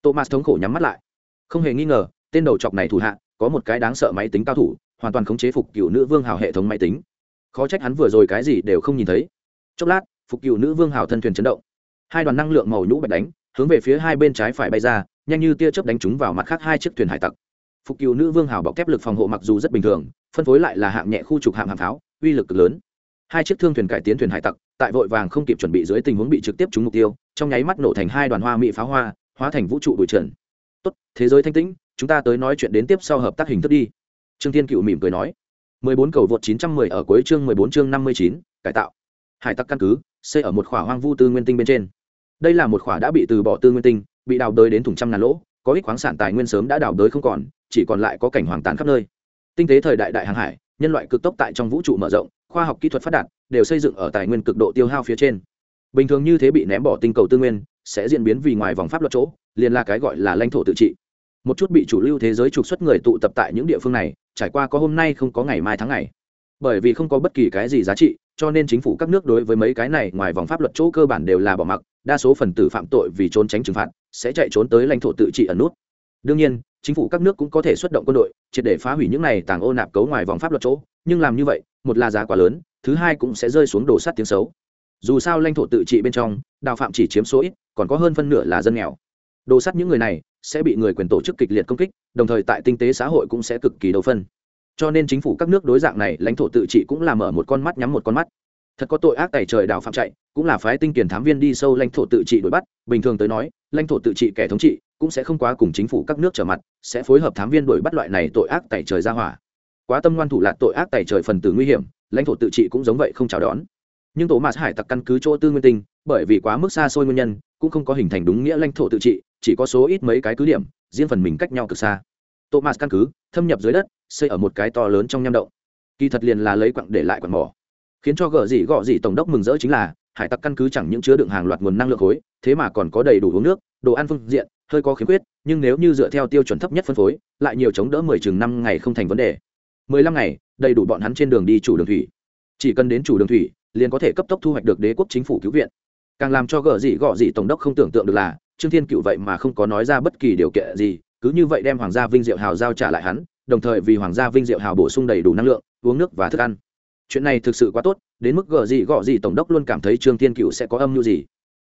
Tô mạt thống khổ nhắm mắt lại. Không hề nghi ngờ, tên đầu chọc này thủ hạ, có một cái đáng sợ máy tính cao thủ, hoàn toàn khống chế phục cựu nữ vương hào hệ thống máy tính khó trách hắn vừa rồi cái gì đều không nhìn thấy. Chốc lát, phục cựu nữ vương hào thân thuyền chấn động. Hai đoàn năng lượng màu nhũ bạch đánh, hướng về phía hai bên trái phải bay ra, nhanh như tia chớp đánh trúng vào mặt khác hai chiếc thuyền hải tặc. Phục cựu nữ vương hào bọc thép lực phòng hộ mặc dù rất bình thường, phân phối lại là hạng nhẹ khu trục hạng hạm pháo, uy lực cực lớn. Hai chiếc thương thuyền cải tiến thuyền hải tặc, tại vội vàng không kịp chuẩn bị dưới tình huống bị trực tiếp trúng mục tiêu, trong nháy mắt nổ thành hai đoàn hoa mỹ pháo hoa, hóa thành vũ trụ bụi trần. Tốt, thế giới thanh tĩnh, chúng ta tới nói chuyện đến tiếp sau hợp tác hình thức đi. Trương thiên cựu mỉm cười nói. 14 cầu vượt 910 ở cuối chương 14 chương 59, cải tạo. Hải tặc căn cứ xây ở một khỏa hoang vu tư nguyên tinh bên trên. Đây là một khỏa đã bị từ bỏ tư nguyên tinh bị đào đới đến thùng trăm ngàn lỗ có ít khoáng sản tài nguyên sớm đã đào đới không còn chỉ còn lại có cảnh hoàng tàn khắp nơi. Tinh tế thời đại đại hàng hải nhân loại cực tốc tại trong vũ trụ mở rộng khoa học kỹ thuật phát đạt đều xây dựng ở tài nguyên cực độ tiêu hao phía trên. Bình thường như thế bị ném bỏ tinh cầu tư nguyên sẽ diễn biến vì ngoài vòng pháp luật chỗ liền là cái gọi là lãnh thổ tự trị một chút bị chủ lưu thế giới trục xuất người tụ tập tại những địa phương này, trải qua có hôm nay không có ngày mai tháng ngày. Bởi vì không có bất kỳ cái gì giá trị, cho nên chính phủ các nước đối với mấy cái này ngoài vòng pháp luật chỗ cơ bản đều là bỏ mặc, đa số phần tử phạm tội vì trốn tránh trừng phạt, sẽ chạy trốn tới lãnh thổ tự trị ẩn nút. Đương nhiên, chính phủ các nước cũng có thể xuất động quân đội, triệt để phá hủy những này tàng ô nạp cấu ngoài vòng pháp luật chỗ, nhưng làm như vậy, một là giá quá lớn, thứ hai cũng sẽ rơi xuống đổ sắt tiếng xấu. Dù sao lãnh thổ tự trị bên trong, đào phạm chỉ chiếm số ít, còn có hơn phân nửa là dân nghèo. Đồ sắt những người này sẽ bị người quyền tổ chức kịch liệt công kích, đồng thời tại tinh tế xã hội cũng sẽ cực kỳ đầu phân. Cho nên chính phủ các nước đối dạng này, lãnh thổ tự trị cũng là mở một con mắt nhắm một con mắt. Thật có tội ác tài trời đào phạm chạy, cũng là phái tinh kiền thám viên đi sâu lãnh thổ tự trị đuổi bắt. Bình thường tới nói, lãnh thổ tự trị kẻ thống trị cũng sẽ không quá cùng chính phủ các nước trở mặt, sẽ phối hợp thám viên đuổi bắt loại này tội ác tài trời ra hỏa. Quá tâm ngoan thủ lạc tội ác tài trời phần tử nguy hiểm, lãnh thổ tự trị cũng giống vậy không chào đón. Nhưng tổ mạt hải tặc căn cứ chỗ tư nguyên tinh, bởi vì quá mức xa xôi nguyên nhân cũng không có hình thành đúng nghĩa lãnh thổ tự trị, chỉ có số ít mấy cái cứ điểm, riêng phần mình cách nhau cực xa. Thomas căn cứ, thâm nhập dưới đất, xây ở một cái to lớn trong nham động. Kỳ thật liền là lấy quặng để lại quặng mỏ. Khiến cho gợ gì gọ gì tổng đốc mừng rỡ chính là, hải tặc căn cứ chẳng những chứa đựng hàng loạt nguồn năng lượng khối, thế mà còn có đầy đủ uống nước, đồ ăn phương diện, hơi có khiếm khuyết, nhưng nếu như dựa theo tiêu chuẩn thấp nhất phân phối, lại nhiều chống đỡ mười chừng năm ngày không thành vấn đề. Mười lăm ngày, đầy đủ bọn hắn trên đường đi chủ đường thủy. Chỉ cần đến chủ đường thủy, liền có thể cấp tốc thu hoạch được đế quốc chính phủ cứu viện càng làm cho gợ gì gọ gì tổng đốc không tưởng tượng được là, trương thiên cựu vậy mà không có nói ra bất kỳ điều kiện gì, cứ như vậy đem hoàng gia vinh diệu hào giao trả lại hắn, đồng thời vì hoàng gia vinh diệu hào bổ sung đầy đủ năng lượng, uống nước và thức ăn. Chuyện này thực sự quá tốt, đến mức gợ gì gọ gì tổng đốc luôn cảm thấy trương thiên cựu sẽ có âm mưu gì.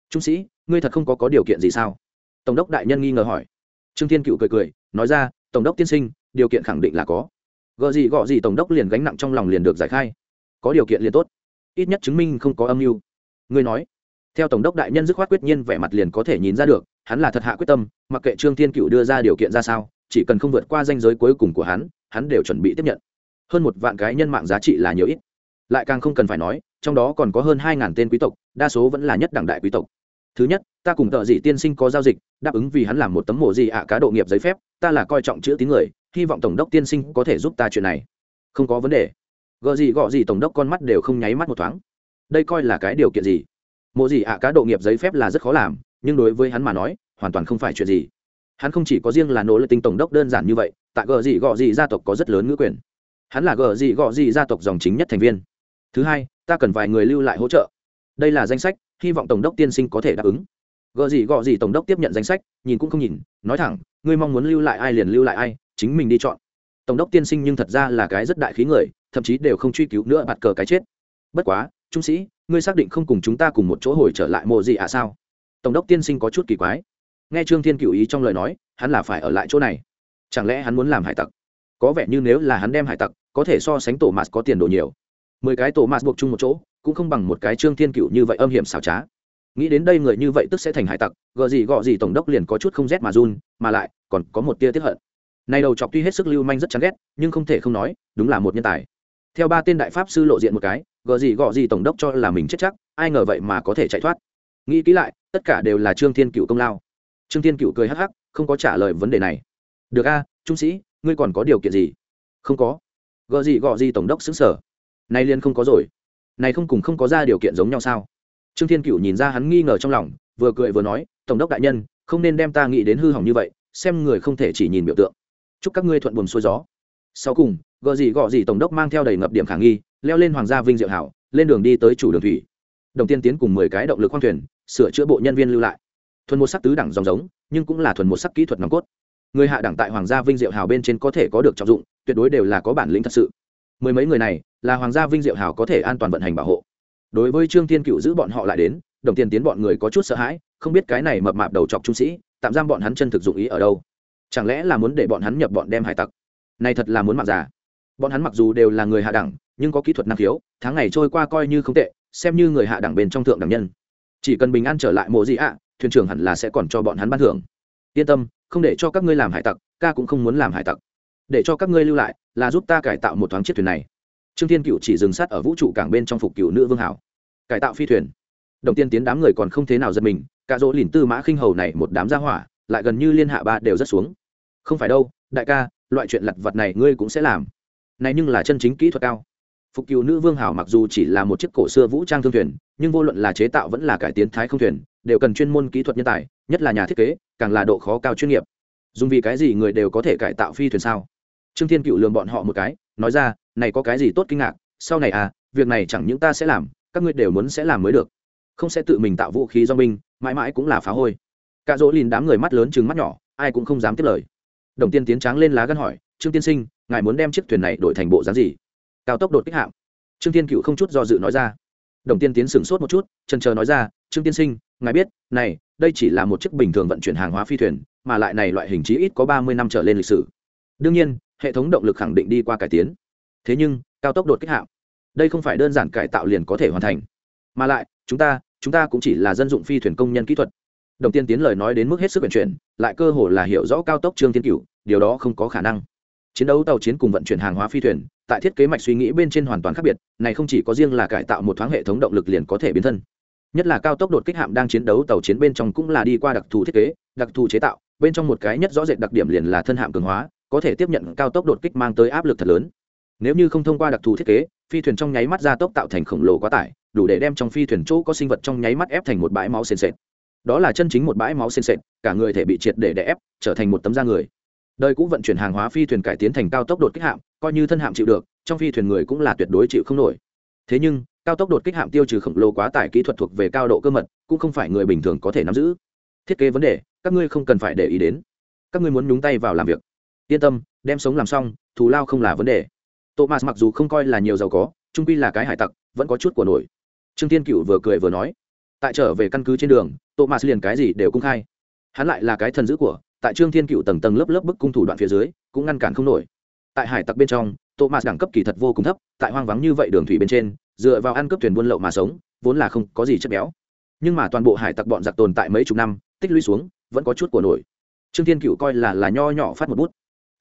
Trung sĩ, ngươi thật không có có điều kiện gì sao? Tổng đốc đại nhân nghi ngờ hỏi. Trương thiên cựu cười cười, nói ra, tổng đốc tiên sinh, điều kiện khẳng định là có. Gợ gì gọ gì tổng đốc liền gánh nặng trong lòng liền được giải khai. Có điều kiện liền tốt, ít nhất chứng minh không có âm mưu. Ngươi nói theo tổng đốc đại nhân dứt khoát quyết nhiên vẻ mặt liền có thể nhìn ra được, hắn là thật hạ quyết tâm, mặc kệ trương thiên cựu đưa ra điều kiện ra sao, chỉ cần không vượt qua danh giới cuối cùng của hắn hắn đều chuẩn bị tiếp nhận. Hơn một vạn cái nhân mạng giá trị là nhiều ít. Lại càng không cần phải nói, trong đó còn có hơn hai ngàn tên quý tộc, đa số vẫn là nhất đẳng đại quý tộc. Thứ nhất, ta cùng tợ dị tiên sinh có giao dịch, đáp ứng vì hắn làm một tấm mộ gì ạ cá độ nghiệp giấy phép, ta là coi trọng chữ tín người, hy vọng tổng đốc tiên sinh có thể giúp ta chuyện này. Không có vấn đề. Gợ gì gọ gì tổng đốc con mắt đều không nháy mắt một thoáng. Đây coi là cái điều kiện gì? Mộ gì ạ cá độ nghiệp giấy phép là rất khó làm, nhưng đối với hắn mà nói, hoàn toàn không phải chuyện gì. Hắn không chỉ có riêng là nỗ lực tinh tổng đốc đơn giản như vậy, tại gờ gì gọ gì gia tộc có rất lớn ngữ quyền. Hắn là gờ gì gọ gì gia tộc dòng chính nhất thành viên. Thứ hai, ta cần vài người lưu lại hỗ trợ. Đây là danh sách, hy vọng tổng đốc tiên sinh có thể đáp ứng. Gợ gì gọ gì tổng đốc tiếp nhận danh sách, nhìn cũng không nhìn, nói thẳng, ngươi mong muốn lưu lại ai liền lưu lại ai, chính mình đi chọn. Tổng đốc tiên sinh nhưng thật ra là cái rất đại khí người, thậm chí đều không truy cứu nữa bạt cờ cái chết. Bất quá trung sĩ, ngươi xác định không cùng chúng ta cùng một chỗ hồi trở lại mộ gì à sao? Tổng đốc tiên sinh có chút kỳ quái. Nghe trương thiên cựu ý trong lời nói, hắn là phải ở lại chỗ này. Chẳng lẽ hắn muốn làm hải tặc? Có vẻ như nếu là hắn đem hải tặc, có thể so sánh tổ mạt có tiền đồ nhiều. Mười cái tổ mạt buộc chung một chỗ, cũng không bằng một cái trương thiên cựu như vậy âm hiểm xảo trá. Nghĩ đến đây người như vậy tức sẽ thành hải tặc, gợ gì gọ gì tổng đốc liền có chút không rét mà run, mà lại, còn có một tia tiếp hận. Nay đầu chọc tuy hết sức lưu manh rất chán ghét, nhưng không thể không nói, đúng là một nhân tài. Theo ba tên đại pháp sư lộ diện một cái gợ gì gọ gì tổng đốc cho là mình chết chắc, ai ngờ vậy mà có thể chạy thoát. Nghĩ kỹ lại, tất cả đều là trương thiên cựu công lao. Trương thiên cựu cười hắc hắc, không có trả lời vấn đề này. Được a, trung sĩ, ngươi còn có điều kiện gì? Không có. Gợ gì gọ gì tổng đốc xứng sở nay liên không có rồi. Này không cùng không có ra điều kiện giống nhau sao? Trương thiên cựu nhìn ra hắn nghi ngờ trong lòng, vừa cười vừa nói, tổng đốc đại nhân, không nên đem ta nghĩ đến hư hỏng như vậy, xem người không thể chỉ nhìn biểu tượng. Chúc các ngươi thuận buồm xuôi gió. Sau cùng gợ gì gọ gì tổng đốc mang theo đầy ngập điểm khả nghi, leo lên hoàng gia vinh diệu hảo, lên đường đi tới chủ đường thủy. Đồng tiên tiến cùng mười cái động lực khoang thuyền, sửa chữa bộ nhân viên lưu lại. Thuần một sắc tứ đẳng dòng giống, nhưng cũng là thuần một sắc kỹ thuật nòng cốt. Người hạ đẳng tại hoàng gia vinh diệu hào bên trên có thể có được trọng dụng, tuyệt đối đều là có bản lĩnh thật sự. Mười mấy người này, là hoàng gia vinh diệu hào có thể an toàn vận hành bảo hộ. Đối với trương thiên cựu giữ bọn họ lại đến, đồng tiền tiến bọn người có chút sợ hãi, không biết cái này mập mạp đầu chọc trung sĩ, tạm giam bọn hắn chân thực dụng ý ở đâu. Chẳng lẽ là muốn để bọn hắn nhập bọn đem hải tặc? Này thật là muốn mặc giả bọn hắn mặc dù đều là người hạ đẳng, nhưng có kỹ thuật năng khiếu, tháng ngày trôi qua coi như không tệ, xem như người hạ đẳng bên trong thượng đẳng nhân. Chỉ cần bình an trở lại mộ gì ạ, thuyền trưởng hẳn là sẽ còn cho bọn hắn ban thưởng. Yên tâm, không để cho các ngươi làm hải tặc, ca cũng không muốn làm hải tặc. Để cho các ngươi lưu lại, là giúp ta cải tạo một thoáng chiếc thuyền này. Trương thiên cựu chỉ dừng sát ở vũ trụ cảng bên trong phục cựu nữ vương hảo. Cải tạo phi thuyền. Đồng tiên tiến đám người còn không thế nào giật mình, cả dỗ lìn tư mã khinh hầu này một đám gia hỏa, lại gần như liên hạ ba đều rất xuống. Không phải đâu, đại ca, loại chuyện lặt vặt này ngươi cũng sẽ làm này nhưng là chân chính kỹ thuật cao. Phục cựu nữ vương hảo mặc dù chỉ là một chiếc cổ xưa vũ trang thương thuyền, nhưng vô luận là chế tạo vẫn là cải tiến thái không thuyền, đều cần chuyên môn kỹ thuật nhân tài, nhất là nhà thiết kế, càng là độ khó cao chuyên nghiệp. Dùng vì cái gì người đều có thể cải tạo phi thuyền sao? Trương thiên cựu lường bọn họ một cái, nói ra, này có cái gì tốt kinh ngạc? Sau này à việc này chẳng những ta sẽ làm, các ngươi đều muốn sẽ làm mới được. Không sẽ tự mình tạo vũ khí do binh, mãi mãi cũng là phá hôi. Cả dỗ lìn đám người mắt lớn chừng mắt nhỏ, ai cũng không dám tiếp lời. Đồng tiên tiến tráng lên lá gân hỏi, trương tiên sinh ngài muốn đem chiếc thuyền này đổi thành bộ dáng gì? Cao tốc đột kích hạm trương tiên cựu không chút do dự nói ra. Đồng tiên tiến sửng sốt một chút trần chờ nói ra, trương tiên sinh, ngài biết, này, đây chỉ là một chiếc bình thường vận chuyển hàng hóa phi thuyền, mà lại này loại hình chí ít có ba mươi năm trở lên lịch sử. Đương nhiên, hệ thống động lực khẳng định đi qua cải tiến. Thế nhưng, cao tốc đột kích hạm đây không phải đơn giản cải tạo liền có thể hoàn thành. Mà lại, chúng ta chúng ta cũng chỉ là dân dụng phi thuyền công nhân kỹ thuật. Đồng tiên tiến lời nói đến mức hết sức vận chuyển, lại cơ hồ là hiểu rõ cao tốc trương tiên cửu điều đó không có khả năng chiến đấu tàu chiến cùng vận chuyển hàng hóa phi thuyền, tại thiết kế mạch suy nghĩ bên trên hoàn toàn khác biệt, này không chỉ có riêng là cải tạo một thoáng hệ thống động lực liền có thể biến thân. Nhất là cao tốc đột kích hạm đang chiến đấu tàu chiến bên trong cũng là đi qua đặc thù thiết kế, đặc thù chế tạo, bên trong một cái nhất rõ rệt đặc điểm liền là thân hạm cường hóa, có thể tiếp nhận cao tốc đột kích mang tới áp lực thật lớn. Nếu như không thông qua đặc thù thiết kế, phi thuyền trong nháy mắt ra tốc tạo thành khổng lồ quá tải, đủ để đem trong phi thuyền chỗ có sinh vật trong nháy mắt ép thành một bãi máu sền sệt. Đó là chân chính một bãi máu sền sệt, cả người thể bị triệt để đè ép, trở thành một tấm da người đời cũ vận chuyển hàng hóa phi thuyền cải tiến thành cao tốc đột kích hạm, coi như thân hạm chịu được, trong phi thuyền người cũng là tuyệt đối chịu không nổi. Thế nhưng, cao tốc đột kích hạm tiêu trừ khổng lồ quá tải kỹ thuật thuộc về cao độ cơ mật, cũng không phải người bình thường có thể nắm giữ. Thiết kế vấn đề, các ngươi không cần phải để ý đến. Các ngươi muốn nhúng tay vào làm việc. Yên tâm, đem sống làm xong, thù lao không là vấn đề. Thomas mặc dù không coi là nhiều giàu có, trung quy là cái hải tặc, vẫn có chút của nổi. Trương tiên cựu vừa cười vừa nói, tại trở về căn cứ trên đường, thomas liền cái gì đều công khai. Hắn lại là cái thần dữ của tại trương thiên cựu tầng tầng lớp lớp bức cung thủ đoạn phía dưới, cũng ngăn cản không nổi. Tại hải tặc bên trong, thomas đẳng cấp kỳ thật vô cùng thấp, tại hoang vắng như vậy đường thủy bên trên, dựa vào ăn cướp thuyền buôn lậu mà sống, vốn là không có gì chất béo. Nhưng mà toàn bộ hải tặc bọn giặc tồn tại mấy chục năm, tích lũy xuống, vẫn có chút của nổi. Trương thiên cựu coi là là nho nhỏ phát một bút.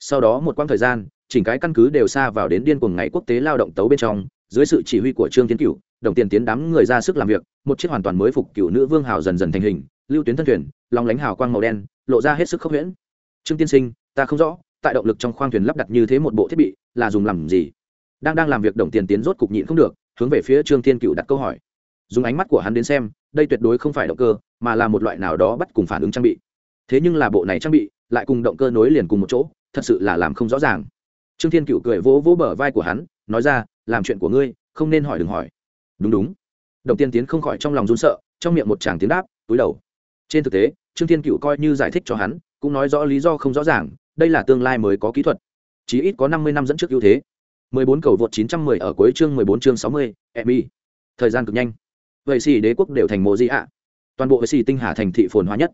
Sau đó một quãng thời gian, chỉnh cái căn cứ đều xa vào đến điên cuồng ngày quốc tế lao động tấu bên trong, dưới sự chỉ huy của trương thiên cựu, đồng tiền tiến đám người ra sức làm việc, một chiếc hoàn toàn mới phục cựu nữ vương hào dần dần thành hình lưu tuyến thân thuyền lòng lánh hào quang màu đen, lộ ra hết sức khốc huyễn. Trương tiên sinh, ta không rõ, tại động lực trong khoang thuyền lắp đặt như thế một bộ thiết bị, là dùng làm gì? Đang đang làm việc đồng tiền tiến rốt cục nhịn không được, hướng về phía trương thiên cựu đặt câu hỏi. Dùng ánh mắt của hắn đến xem, đây tuyệt đối không phải động cơ, mà là một loại nào đó bắt cùng phản ứng trang bị. Thế nhưng là bộ này trang bị, lại cùng động cơ nối liền cùng một chỗ, thật sự là làm không rõ ràng. Trương thiên cựu cười vỗ vỗ bờ vai của hắn, nói ra, làm chuyện của ngươi, không nên hỏi đừng hỏi. Đúng đúng. Đồng tiên tiến không khỏi trong lòng run sợ, trong miệng một chàng tiếng đáp, túi đầu trên thực tế trương thiên cựu coi như giải thích cho hắn cũng nói rõ lý do không rõ ràng đây là tương lai mới có kỹ thuật chí ít có năm mươi năm dẫn trước ưu thế 14 cầu vượt 910 ở cuối chương 14 chương 60, Emi. Thời gian cực nhanh. Vậy xì đế quốc đều thành mộ gì ạ? Toàn bộ vậy xì tinh hà thành thị phồn hoa nhất.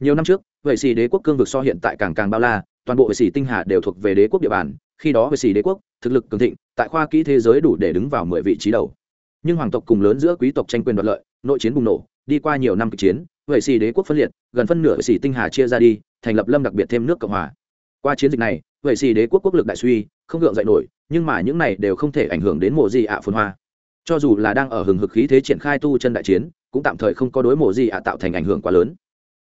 Nhiều năm trước, vậy xì đế quốc cương vực so hiện tại càng càng bao la, toàn bộ vậy xì tinh hà đều thuộc về đế quốc địa bàn, khi đó vậy xì đế quốc, thực lực cường thịnh, tại khoa kỹ thế giới đủ để đứng vào 10 vị trí đầu. Nhưng hoàng tộc cùng lớn giữa quý tộc tranh quyền đoạt lợi, nội chiến bùng nổ, đi qua nhiều năm kịch chiến, vậy xì đế quốc phân liệt, gần phân nửa vệ xì tinh hà chia ra đi, thành lập lâm đặc biệt thêm nước cộng hòa. Qua chiến dịch này, vậy xì đế quốc quốc lực đại suy, không gượng dậy nổi, nhưng mà những này đều không thể ảnh hưởng đến mộ gì ạ phồn hoa. Cho dù là đang ở hừng hực khí thế triển khai tu chân đại chiến cũng tạm thời không có đối mộ gì ạ tạo thành ảnh hưởng quá lớn.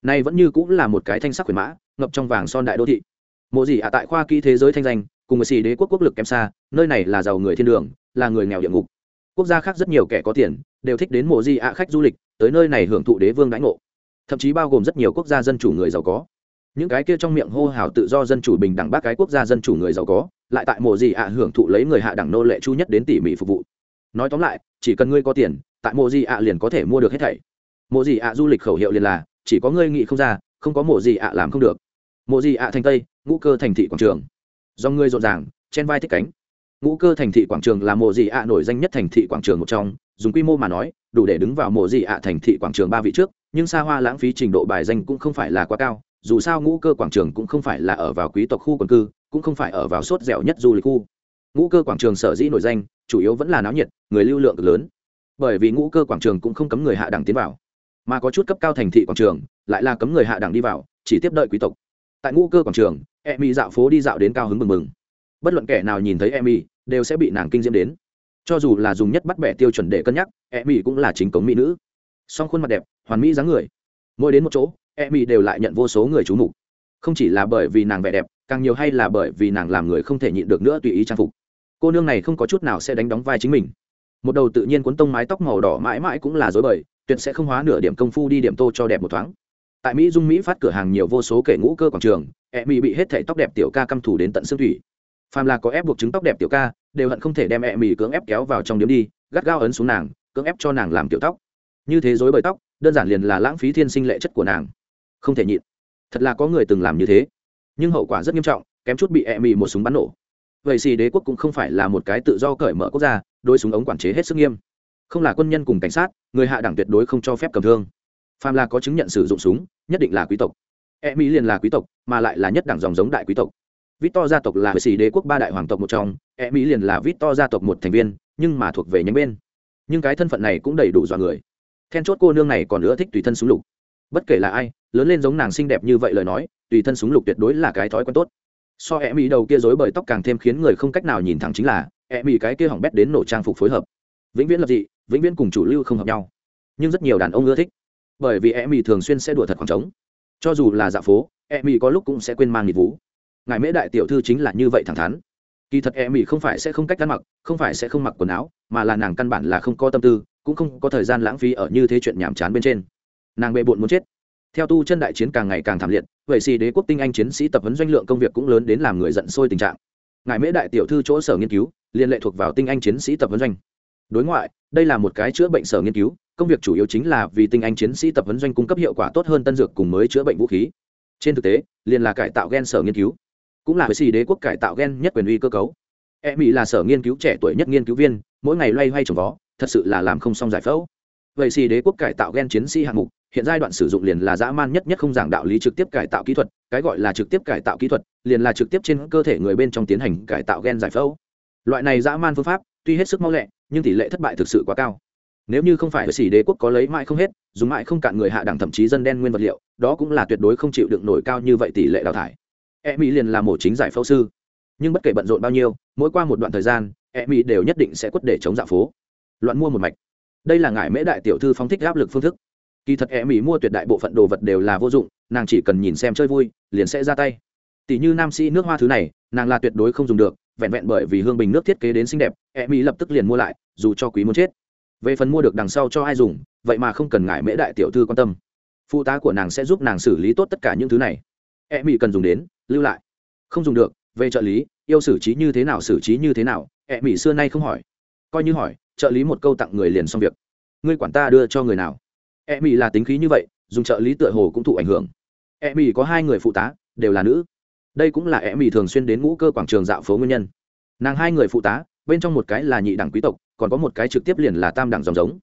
Nay vẫn như cũng là một cái thanh sắc quyền mã ngập trong vàng son đại đô thị. Mộ gì ạ tại khoa kỹ thế giới thanh danh cùng với xì đế quốc quốc lực kém xa nơi này là giàu người thiên đường là người nghèo địa ngục. Quốc gia khác rất nhiều kẻ có tiền đều thích đến mộ gì ạ khách du lịch tới nơi này hưởng thụ đế vương đãi ngộ thậm chí bao gồm rất nhiều quốc gia dân chủ người giàu có. Những cái kia trong miệng hô hào tự do dân chủ bình đẳng bác cái quốc gia dân chủ người giàu có, lại tại mộ gì ạ hưởng thụ lấy người hạ đẳng nô lệ chu nhất đến tỉ mỉ phục vụ. Nói tóm lại, chỉ cần ngươi có tiền, tại mộ gì ạ liền có thể mua được hết thảy. Mộ gì ạ du lịch khẩu hiệu liền là, chỉ có ngươi nghĩ không ra, không có mộ gì ạ làm không được. Mộ gì ạ thành tây, ngũ cơ thành thị quảng trường. Do ngươi rộn ràng, chen vai thích cánh. Ngũ cơ thành thị quảng trường là mộ gì ạ nổi danh nhất thành thị quảng trường một trong, dùng quy mô mà nói đủ để đứng vào mộ gì ạ thành thị quảng trường ba vị trước, nhưng xa hoa lãng phí trình độ bài danh cũng không phải là quá cao, dù sao ngũ cơ quảng trường cũng không phải là ở vào quý tộc khu quần cư, cũng không phải ở vào sốt dẻo nhất du lịch khu. Ngũ cơ quảng trường sở dĩ nổi danh, chủ yếu vẫn là náo nhiệt, người lưu lượng lớn. Bởi vì ngũ cơ quảng trường cũng không cấm người hạ đẳng tiến vào, mà có chút cấp cao thành thị quảng trường, lại là cấm người hạ đẳng đi vào, chỉ tiếp đợi quý tộc. Tại ngũ cơ quảng trường em y dạo phố đi dạo đến cao hứng mừng mừng. Bất luận kẻ nào nhìn thấy em y đều sẽ bị nàng kinh diễm đến cho dù là dùng nhất bắt bẻ tiêu chuẩn để cân nhắc e mỹ cũng là chính cống mỹ nữ. Song khuôn mặt đẹp, hoàn mỹ dáng người. Mỗi đến một chỗ e mỹ đều lại nhận vô số người chú mục. Không chỉ là bởi vì nàng vẻ đẹp, càng nhiều hay là bởi vì nàng làm người không thể nhịn được nữa tùy ý trang phục. Cô nương này không có chút nào sẽ đánh đóng vai chính mình. Một đầu tự nhiên cuốn tông mái tóc màu đỏ mãi mãi cũng là dối bời, tuyệt sẽ không hóa nửa điểm công phu đi điểm tô cho đẹp một thoáng. Tại mỹ, dung mỹ phát cửa hàng nhiều vô số kể ngũ cơ quảng trường e mỹ bị hết thảy tóc đẹp tiểu ca căm thủ đến tận xương thủy phàm là có ép buộc chứng tóc đẹp tiểu ca, đều hận không thể đem e mỹ cưỡng ép kéo vào trong điếm đi, gắt gao ấn xuống nàng, cưỡng ép cho nàng làm tiểu tóc. Như thế dối bời tóc, đơn giản liền là lãng phí thiên sinh lệ chất của nàng. Không thể nhịn. Thật là có người từng làm như thế. Nhưng hậu quả rất nghiêm trọng, kém chút bị e mì một súng bắn nổ. Vậy xì đế quốc cũng không phải là một cái tự do cởi mở quốc gia đôi súng ống quản chế hết sức nghiêm. Không là quân nhân cùng cảnh sát, người hạ đẳng tuyệt đối không cho phép cầm thương. Phàm là có chứng nhận sử dụng súng, nhất định là quý tộc. E mỹ liền là quý tộc, mà lại là nhất đẳng dòng giống đại quý tộc victor gia tộc là hệ sĩ đế quốc ba đại hoàng tộc một trong e mỹ liền là victor gia tộc một thành viên, nhưng mà thuộc về nhánh bên. Nhưng cái thân phận này cũng đầy đủ dọa người. Then chốt cô nương này còn nữa thích tùy thân súng lục. Bất kể là ai, lớn lên giống nàng xinh đẹp như vậy lời nói, tùy thân súng lục tuyệt đối là cái thói quen tốt. So e mỹ đầu kia dối bởi tóc càng thêm khiến người không cách nào nhìn thẳng chính là e mỹ cái kia hỏng bét đến nổ trang phục phối hợp. Vĩnh viễn lập dị, vĩnh viễn cùng chủ lưu không hợp nhau. Nhưng rất nhiều đàn ông ưa thích. Bởi vì e mỹ thường xuyên sẽ đùa thật khoảng trống. Cho dù là dạ phố e mỹ có lúc cũng sẽ quên mang nhịp vũ ngài mễ đại tiểu thư chính là như vậy thẳng thắn. Kỳ thật e mỹ không phải sẽ không cách ăn mặc, không phải sẽ không mặc quần áo, mà là nàng căn bản là không có tâm tư, cũng không có thời gian lãng phí ở như thế chuyện nhàm chán bên trên. Nàng bệ bộn muốn chết. Theo tu chân đại chiến càng ngày càng thảm liệt vậy xì đế quốc tinh anh chiến sĩ tập huấn doanh lượng công việc cũng lớn đến làm người giận sôi tình trạng. Ngài mễ đại tiểu thư chỗ sở nghiên cứu, liên lệ thuộc vào tinh anh chiến sĩ tập huấn doanh. Đối ngoại, đây là một cái chữa bệnh sở nghiên cứu, công việc chủ yếu chính là vì tinh anh chiến sĩ tập huấn doanh cung cấp hiệu quả tốt hơn tân dược cùng mới chữa bệnh vũ khí. Trên thực tế, liền là cải tạo gen sở nghiên cứu cũng là với xì đế quốc cải tạo gen nhất quyền uy cơ cấu. E mỹ là sở nghiên cứu trẻ tuổi nhất nghiên cứu viên, mỗi ngày loay hoay trồng vó, thật sự là làm không xong giải phẫu. Vậy xì đế quốc cải tạo gen chiến sĩ hạng mục, hiện giai đoạn sử dụng liền là dã man nhất nhất không giảng đạo lý trực tiếp cải tạo kỹ thuật, cái gọi là trực tiếp cải tạo kỹ thuật, liền là trực tiếp trên cơ thể người bên trong tiến hành cải tạo gen giải phẫu. Loại này dã man phương pháp, tuy hết sức mau lẹ, nhưng tỷ lệ thất bại thực sự quá cao. Nếu như không phải xỉ đế quốc có lấy mãi không hết, dùng mãi không cạn người hạ đẳng thậm chí dân đen nguyên vật liệu, đó cũng là tuyệt đối không chịu đựng nổi cao như vậy tỷ lệ đào thải e mỹ liền là mổ chính giải phẫu sư. Nhưng bất kể bận rộn bao nhiêu, mỗi qua một đoạn thời gian e mỹ đều nhất định sẽ quất để chống dạ phố. Loạn mua một mạch. Đây là ngải mễ đại tiểu thư phóng thích áp lực phương thức. Kỳ thật e mỹ mua tuyệt đại bộ phận đồ vật đều là vô dụng, nàng chỉ cần nhìn xem chơi vui, liền sẽ ra tay. Tỷ như nam sĩ nước hoa thứ này, nàng là tuyệt đối không dùng được, vẹn vẹn bởi vì hương bình nước thiết kế đến xinh đẹp e mỹ lập tức liền mua lại, dù cho quý muốn chết. Về phần mua được đằng sau cho ai dùng, vậy mà không cần ngại mễ đại tiểu thư quan tâm. Phụ tá của nàng sẽ giúp nàng xử lý tốt tất cả những thứ này. E mỹ cần dùng đến lưu lại. Không dùng được, về trợ lý, yêu xử trí như thế nào xử trí như thế nào e mỹ xưa nay không hỏi. Coi như hỏi, trợ lý một câu tặng người liền xong việc. Ngươi quản ta đưa cho người nào? E mỹ là tính khí như vậy, dùng trợ lý tựa hồ cũng thụ ảnh hưởng. E mỹ có hai người phụ tá, đều là nữ. Đây cũng là e mỹ thường xuyên đến ngũ cơ quảng trường dạo phố nguyên nhân. Nàng hai người phụ tá, bên trong một cái là nhị đẳng quý tộc, còn có một cái trực tiếp liền là tam đẳng dòng giống.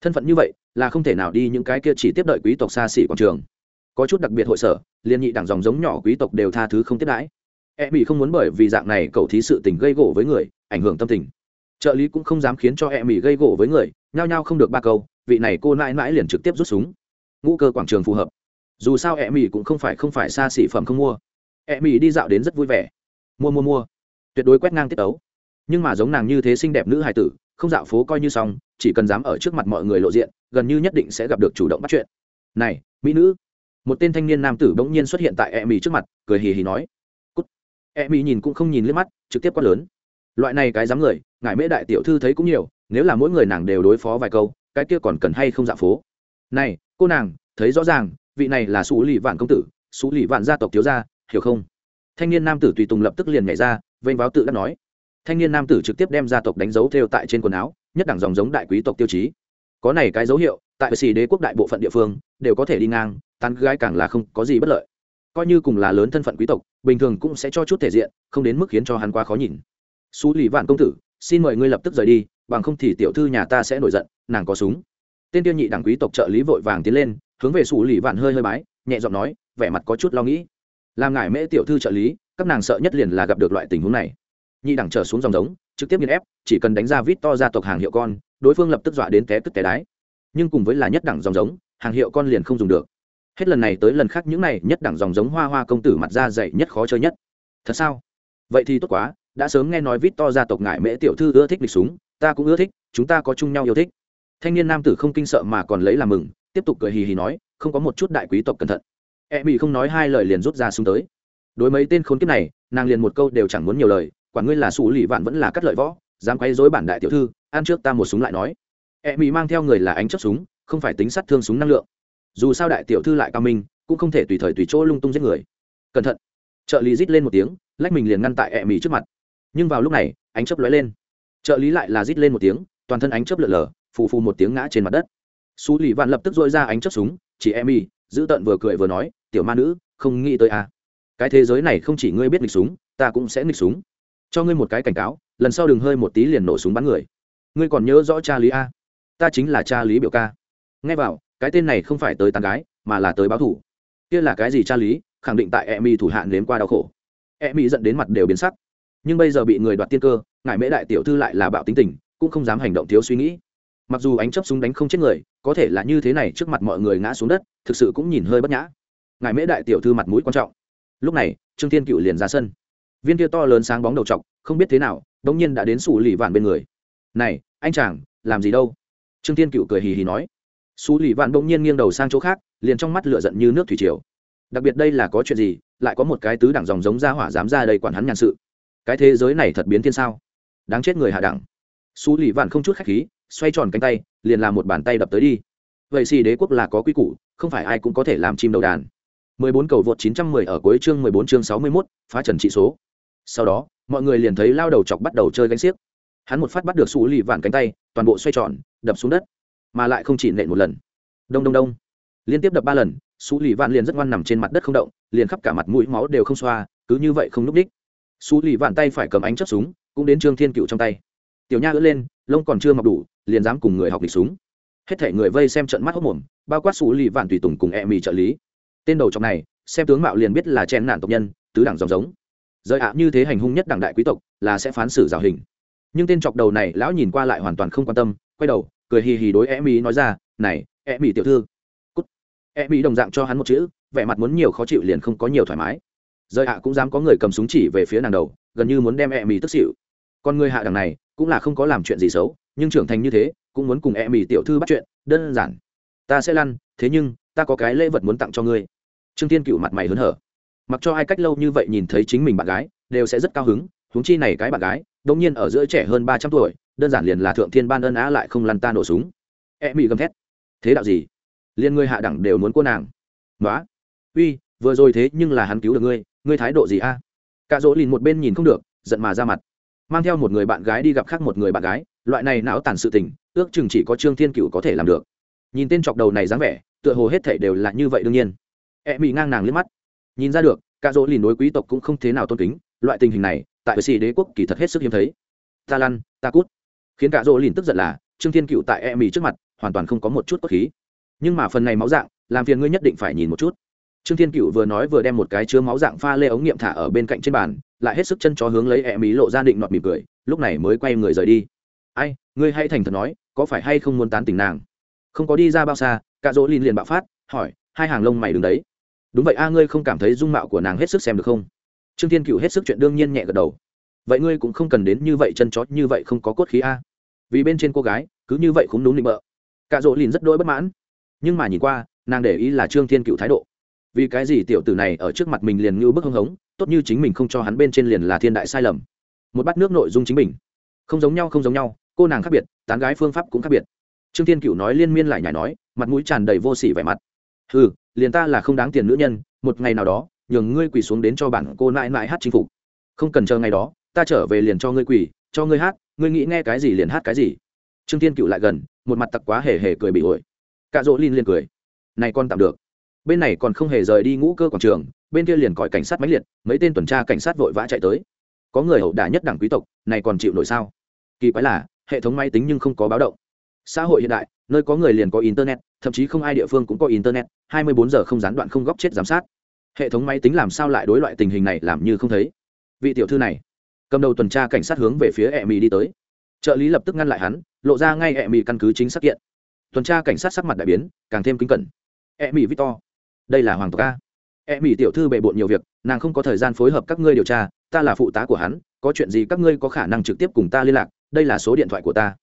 Thân phận như vậy, là không thể nào đi những cái kia chỉ tiếp đợi quý tộc xa xỉ quảng trường có chút đặc biệt hội sở, liên nhị đảng dòng giống nhỏ quý tộc đều tha thứ không tiếp đãi. E mỹ không muốn bởi vì dạng này cậu thí sự tình gây gỗ với người, ảnh hưởng tâm tình. Trợ lý cũng không dám khiến cho e mỹ gây gỗ với người, nhao nhao không được ba câu, vị này cô mãi mãi liền trực tiếp rút súng. Ngũ cơ quảng trường phù hợp. Dù sao e mỹ cũng không phải không phải xa xỉ phẩm không mua. E mỹ đi dạo đến rất vui vẻ. Mua mua mua. Tuyệt đối quét ngang tiết ấu nhưng mà giống nàng như thế xinh đẹp nữ hài tử, không dạo phố coi như xong, chỉ cần dám ở trước mặt mọi người lộ diện, gần như nhất định sẽ gặp được chủ động bắt chuyện. Này, mỹ nữ một tên thanh niên nam tử bỗng nhiên xuất hiện tại e mỹ trước mặt, cười hì hì nói, cút. E mỹ nhìn cũng không nhìn liếc mắt, trực tiếp quát lớn, loại này cái dám người ngài mễ đại tiểu thư thấy cũng nhiều, nếu là mỗi người nàng đều đối phó vài câu, cái kia còn cần hay không dạ phố? Này, cô nàng, thấy rõ ràng, vị này là xú lì vạn công tử xú lì vạn gia tộc thiếu gia, hiểu không? Thanh niên nam tử tùy tùng lập tức liền nhảy ra, vênh váo tự đã nói. Thanh niên nam tử trực tiếp đem gia tộc đánh dấu theo tại trên quần áo, nhất đẳng dòng giống đại quý tộc tiêu chí. Có này cái dấu hiệu tại xì đế quốc đại bộ phận địa phương, đều có thể đi ngang, tán gái càng là không có gì bất lợi. Coi như cùng là lớn thân phận quý tộc, bình thường cũng sẽ cho chút thể diện, không đến mức khiến cho hắn quá khó nhìn. Xú lì vạn công tử, xin mời ngươi lập tức rời đi, bằng không thì tiểu thư nhà ta sẽ nổi giận, nàng có súng. Tên tiêu nhị đảng quý tộc trợ lý vội vàng tiến lên, hướng về xú lì vạn hơi hơi bái, nhẹ giọng nói, vẻ mặt có chút lo nghĩ. Làm ngải mễ tiểu thư trợ lý, các nàng sợ nhất liền là gặp được loại tình huống này. Nhị đẳng trở xuống dòng giống, trực tiếp nghiền ép, chỉ cần đánh ra vít to ra tộc hàng hiệu con, đối phương lập tức dọa đến té tức té đái nhưng cùng với là nhất đẳng dòng giống, hàng hiệu con liền không dùng được. Hết lần này tới lần khác những này nhất đẳng dòng giống hoa hoa công tử mặt da dày nhất khó chơi nhất. Thật sao? Vậy thì tốt quá, đã sớm nghe nói vít to gia tộc ngại mễ tiểu thư ưa thích lịch súng, ta cũng ưa thích, chúng ta có chung nhau yêu thích. Thanh niên nam tử không kinh sợ mà còn lấy làm mừng, tiếp tục cười hì hì nói, không có một chút đại quý tộc cẩn thận. E bị không nói hai lời liền rút ra xuống tới. Đối mấy tên khốn kiếp này, nàng liền một câu đều chẳng muốn nhiều lời, quả ngươi là xù lì vạn vẫn là cắt lợi võ, dám quay dối bản đại tiểu thư, ăn trước ta một súng lại nói e mỹ mang theo người là ánh chấp súng, không phải tính sát thương súng năng lượng. Dù sao đại tiểu thư lại cao minh, cũng không thể tùy thời tùy chỗ lung tung giết người. Cẩn thận. Trợ lý rít lên một tiếng, lách mình liền ngăn tại e mỹ trước mặt. Nhưng vào lúc này, ánh chấp lóe lên. Trợ lý lại là rít lên một tiếng, toàn thân ánh chấp lượn lờ, phù phù một tiếng ngã trên mặt đất. Xú lì vạn lập tức dội ra ánh chấp súng, chỉ e mỹ giữ tận vừa cười vừa nói, tiểu ma nữ, không nghĩ tới à. cái thế giới này không chỉ ngươi biết nghịch súng, ta cũng sẽ nghịch súng. Cho ngươi một cái cảnh cáo, lần sau đừng hơi một tí liền nổ súng bắn người. Ngươi còn nhớ rõ cha lý a? Ta chính là cha lý biểu ca. Nghe vào, cái tên này không phải tới tán gái, mà là tới báo thủ. Kia là cái gì cha lý, khẳng định tại e mi thủ hạn đến qua đau khổ. E mi dẫn đến mặt đều biến sắc. Nhưng bây giờ bị người đoạt tiên cơ ngài mễ đại tiểu thư lại là bạo tính tình, cũng không dám hành động thiếu suy nghĩ. Mặc dù ánh chấp súng đánh không chết người, có thể là như thế này trước mặt mọi người ngã xuống đất, thực sự cũng nhìn hơi bất nhã. Ngài mễ đại tiểu thư mặt mũi quan trọng. Lúc này, trương thiên cựu liền ra sân. Viên kia to lớn sáng bóng đầu t không biết thế nào đ ỗ n g nhiên đã đến sủ lì vạn bên người. Này, anh chàng, làm gì đâu? Trương thiên cựu cười hì hì nói. Xú lì vạn bỗng nhiên nghiêng đầu sang chỗ khác liền trong mắt lửa giận như nước thủy triều. Đặc biệt đây là có chuyện gì lại có một cái tứ đẳng dòng giống ra hỏa dám ra đây quản hắn nhàn sự. Cái thế giới này thật biến thiên sao? Đáng chết người hạ đẳng. Xú lì vạn không chút khách khí xoay tròn cánh tay liền làm một bàn tay đập tới đi. Vậy xì đế quốc là có quy củ không phải ai cũng có thể làm chim đầu đàn. 14 cầu vượt 910 ở cuối chương 14 chương 61, phá trần trị số. Sau đó, mọi người liền thấy lao đầu chọc bắt đầu chơi gánh xiếc. Hắn một phát bắt được Sú Lì Vạn cánh tay, toàn bộ xoay tròn, đập xuống đất, mà lại không chỉ nện một lần. Đông đông đông. Liên tiếp đập ba lần, xú Lì Vạn liền rất ngoan nằm trên mặt đất không động, liền khắp cả mặt mũi máu đều không xoa, cứ như vậy không lúc đích. xú Lì Vạn tay phải cầm ánh chất súng, cũng đến Trương Thiên Cựu trong tay. Tiểu Nha ưỡn lên, lông còn chưa mọc đủ, liền dám cùng người học địch súng. Hết thảy người vây xem trận mắt hốc mồm, bao quát xú Lì Vạn tùy tùng cùng e mì trợ lý. Tên đầu trong này, xem tướng mạo liền biết là chen nạn tộc nhân tứ đẳng dòng giống rời ạ như thế hành hung nhất đẳng đại quý tộc là sẽ phán xử rào hình nhưng tên chọc đầu này lão nhìn qua lại hoàn toàn không quan tâm quay đầu cười hì hì đối e mỹ nói ra, này e mỹ tiểu thư. Cút. E mỹ đồng dạng cho hắn một chữ, vẻ mặt muốn nhiều khó chịu liền không có nhiều thoải mái. Rời hạ cũng dám có người cầm súng chỉ về phía nàng đầu, gần như muốn đem e mỹ tức xịu con người hạ đẳng này, cũng là không có làm chuyện gì xấu, nhưng trưởng thành như thế, cũng muốn cùng e mỹ tiểu thư bắt chuyện, đơn giản. Ta sẽ lăn, thế nhưng, ta có cái lễ vật muốn tặng cho ngươi. Trương tiên cựu mặt mày hớn hở. Mặc cho ai cách lâu như vậy nhìn thấy chính mình bạn gái, đều sẽ rất cao hứng, huống chi này cái bạn gái đông nhiên ở giữa trẻ hơn ba trăm tuổi đơn giản liền là thượng thiên ban ân á lại không lăn ta nổ súng. E mỹ gầm thét. Thế đạo gì? Liên ngươi hạ đẳng đều muốn cô nàng. Nói uy, vừa rồi thế nhưng là hắn cứu được ngươi ngươi thái độ gì a? À? cả dỗ lìn một bên nhìn không được, giận mà ra mặt. Mang theo một người bạn gái đi gặp khác một người bạn gái, loại này não tàn sự tình, ước chừng chỉ có trương thiên cựu có thể làm được. Nhìn tên chọc đầu này dáng vẻ, tựa hồ hết thể đều là như vậy đương nhiên. E mỹ ngang nàng liếc mắt. Nhìn ra được cả dỗ lìn đối quý tộc cũng không thế nào tôn kính, loại tình hình này, tại xì đế quốc kỳ thật hết sức hiếm thấy. Ta lăn, ta cút khiến cả dỗ lìn tức giận là, trương thiên cựu tại e mì trước mặt, hoàn toàn không có một chút cốt khí. Nhưng mà phần này máu dạng, làm phiền ngươi nhất định phải nhìn một chút. Trương thiên cựu vừa nói vừa đem một cái chứa máu dạng pha lê ống nghiệm thả ở bên cạnh trên bàn, lại hết sức chân chó hướng lấy e mì lộ ra định nọt mỉm cười, lúc này mới quay người rời đi. Ai, ngươi hay thành thật nói, có phải hay không muốn tán tỉnh nàng? Không có đi ra bao xa, cả dỗ lìn liền bạo phát, hỏi, hai hàng lông mày đứng đấy. Đúng vậy a, ngươi không cảm thấy dung mạo của nàng hết sức xem được không? Trương thiên cựu hết sức chuyện đương nhiên nhẹ gật đầu vậy ngươi cũng không cần đến như vậy chân chót như vậy không có cốt khí a. Vì bên trên cô gái, cứ như vậy cũng đúng định mợ cạ rỗ lìn rất đỗi bất mãn. Nhưng mà nhìn qua, nàng để ý là trương thiên cựu thái độ. Vì cái gì tiểu tử này ở trước mặt mình liền như bức hưng hống, tốt như chính mình không cho hắn bên trên liền là thiên đại sai lầm. Một bát nước nội dung chính mình. Không giống nhau, không giống nhau, cô nàng khác biệt, tán gái phương pháp cũng khác biệt. Trương thiên cựu nói liên miên lại nhảy nói, mặt mũi tràn đầy vô sỉ vẻ mặt. Ừ liền ta là không đáng tiền nữ nhân, một ngày nào đó, nhường ngươi quỳ xuống đến cho bản cô nãi nãi hát chinh phục. Không cần chờ ngày đó ta trở về liền cho ngươi quỳ, cho ngươi hát, ngươi nghĩ nghe cái gì liền hát cái gì. Trương tiên cựu lại gần, một mặt tặc quá hề hề cười bị ổi. Cạ rỗ linh liền cười. Này con tạm được. Bên này còn không hề rời đi ngũ cơ quảng trường, bên kia liền còi cảnh sát máy liệt, mấy tên tuần tra cảnh sát vội vã chạy tới. Có người hậu đả nhất đảng quý tộc, này còn chịu nổi sao? Kỳ quái là, hệ thống máy tính nhưng không có báo động. Xã hội hiện đại, nơi có người liền có internet, thậm chí không ai địa phương cũng có internet 24 giờ không gián đoạn không góc chết giám sát. Hệ thống máy tính làm sao lại đối loại tình hình này làm như không thấy? Vị tiểu thư này cầm đầu tuần tra cảnh sát hướng về phía e mỹ đi tới. Trợ lý lập tức ngăn lại hắn, lộ ra ngay e mỹ căn cứ chính xác kiện. Tuần tra cảnh sát sắc mặt đại biến, càng thêm kính cẩn. E mỹ victor, đây là hoàng tộc a. E mỹ tiểu thư bề bộn nhiều việc, nàng không có thời gian phối hợp các ngươi điều tra, ta là phụ tá của hắn, có chuyện gì các ngươi có khả năng trực tiếp cùng ta liên lạc, đây là số điện thoại của ta.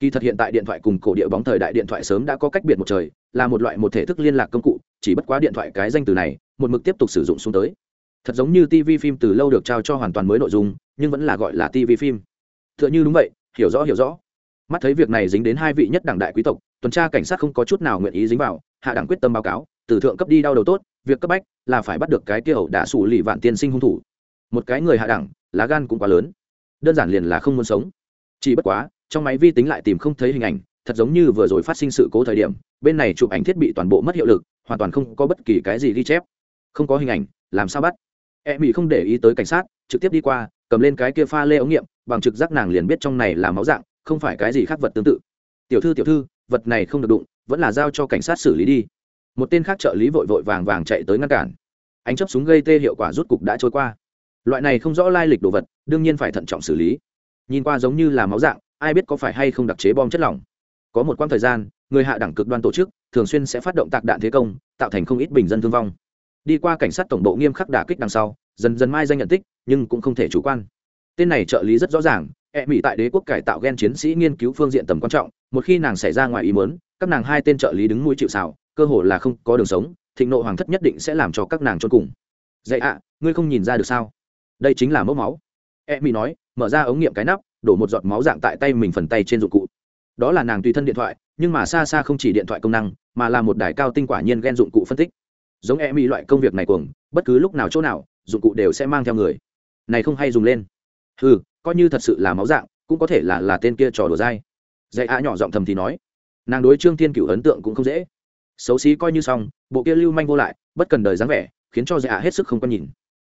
Kỳ thật hiện tại điện thoại cùng cổ địa bóng thời đại điện thoại sớm đã có cách biệt một trời, là một loại một thể thức liên lạc công cụ, chỉ bất quá điện thoại cái danh từ này, một mực tiếp tục sử dụng xuống tới thật giống như tv phim từ lâu được trao cho hoàn toàn mới nội dung, nhưng vẫn là gọi là tv phim. T h ư ợ n h ư đúng vậy, hiểu rõ hiểu rõ. Mắt thấy việc này dính đến hai vị nhất đảng đại quý tộc, tuần tra cảnh sát không có chút nào nguyện ý dính vào, hạ đảng quyết tâm báo cáo, từ thượng cấp đi đau đầu tốt, việc cấp bách là phải bắt được cái kia ẩu đã xù lì vạn tiên sinh hung thủ. Một cái người hạ đẳng, lá gan cũng quá lớn. Đơn giản liền là không muốn sống. Chỉ bất quá, trong máy vi tính lại tìm không thấy hình ảnh, thật giống như vừa rồi phát sinh sự cố thời điểm, bên này chụp ảnh thiết bị toàn bộ mất hiệu lực, hoàn toàn không có bất kỳ cái gì ghi chép. Không có hình ảnh, làm sao bắt? E mỹ không để ý tới cảnh sát, trực tiếp đi qua, cầm lên cái kia pha lê ống nghiệm, bằng trực giác nàng liền biết trong này là máu dạng, không phải cái gì khác vật tương tự. Tiểu thư tiểu thư, vật này không được đụng, vẫn là giao cho cảnh sát xử lý đi. Một tên khác trợ lý vội vội vàng vàng chạy tới ngăn cản. Ánh chấp súng gây tê hiệu quả rút cục đã trôi qua. Loại này không rõ lai lịch đồ vật, đương nhiên phải thận trọng xử lý. Nhìn qua giống như là máu dạng, ai biết có phải hay không đặc chế bom chất lỏng. Có một quãng thời gian, người hạ đẳng cực đoan tổ chức thường xuyên sẽ phát động tạc đạn thế công, tạo thành không ít bình dân thương vong đi qua cảnh sát tổng bộ nghiêm khắc đả kích đằng sau, dần dần mai danh nhận tích, nhưng cũng không thể chủ quan. Tên này trợ lý rất rõ ràng e mỹ tại đế quốc cải tạo gen chiến sĩ nghiên cứu phương diện tầm quan trọng, một khi nàng xảy ra ngoài ý muốn, các nàng hai tên trợ lý đứng mũi chịu xào cơ hồ là không có đường sống, thịnh nộ hoàng thất nhất định sẽ làm cho các nàng trốn cùng. Dạy ạ, ngươi không nhìn ra được sao? Đây chính là mẫu máu. E mỹ nói, mở ra ống nghiệm cái nắp, đổ một giọt máu dạng tại tay mình phần tay trên dụng cụ. Đó là nàng tùy thân điện thoại, nhưng mà xa xa không chỉ điện thoại công năng, mà là một đài cao tinh quả nhiên ghen dụng cụ phân tích giống e mỹ loại công việc này cuồng, bất cứ lúc nào chỗ nào, dụng cụ đều sẽ mang theo người. Này không hay dùng lên. Ừ coi như thật sự là máu dạng, cũng có thể là là tên kia trò đùa dai. Dạy ạ nhỏ giọng thầm thì nói. Nàng đối trương thiên cựu ấn tượng cũng không dễ. Xấu xí coi như xong, bộ kia lưu manh vô lại, bất cần đời dáng vẻ, khiến cho dạy ạ hết sức không có nhìn.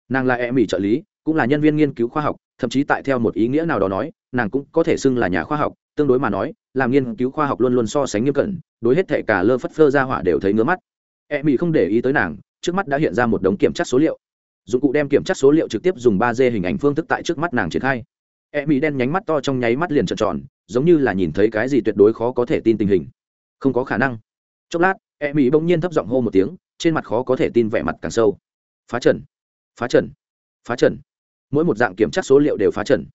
Nàng là e mỹ trợ lý, cũng là nhân viên nghiên cứu khoa học, thậm chí tại theo một ý nghĩa nào đó nói, nàng cũng có thể xưng là nhà khoa học, tương đối mà nói, làm nghiên cứu khoa học luôn luôn so sánh nghiêm cẩn, đối hết thệ cả lơ phất phơ ra hỏa đều thấy ngứa mắt e mỹ không để ý tới nàng, trước mắt đã hiện ra một đống kiểm tra số liệu. Dụng cụ đem kiểm tra số liệu trực tiếp dùng ba d hình ảnh phương thức tại trước mắt nàng triển khai. E mỹ đen nhánh mắt to trong nháy mắt liền trợn tròn, giống như là nhìn thấy cái gì tuyệt đối khó có thể tin tình hình. Không có khả năng. Chốc lát e mỹ bỗng nhiên thấp giọng hô một tiếng, trên mặt khó có thể tin vẻ mặt càng sâu. Phá trần phá trần phá trần. Mỗi một dạng kiểm tra số liệu đều phá trần.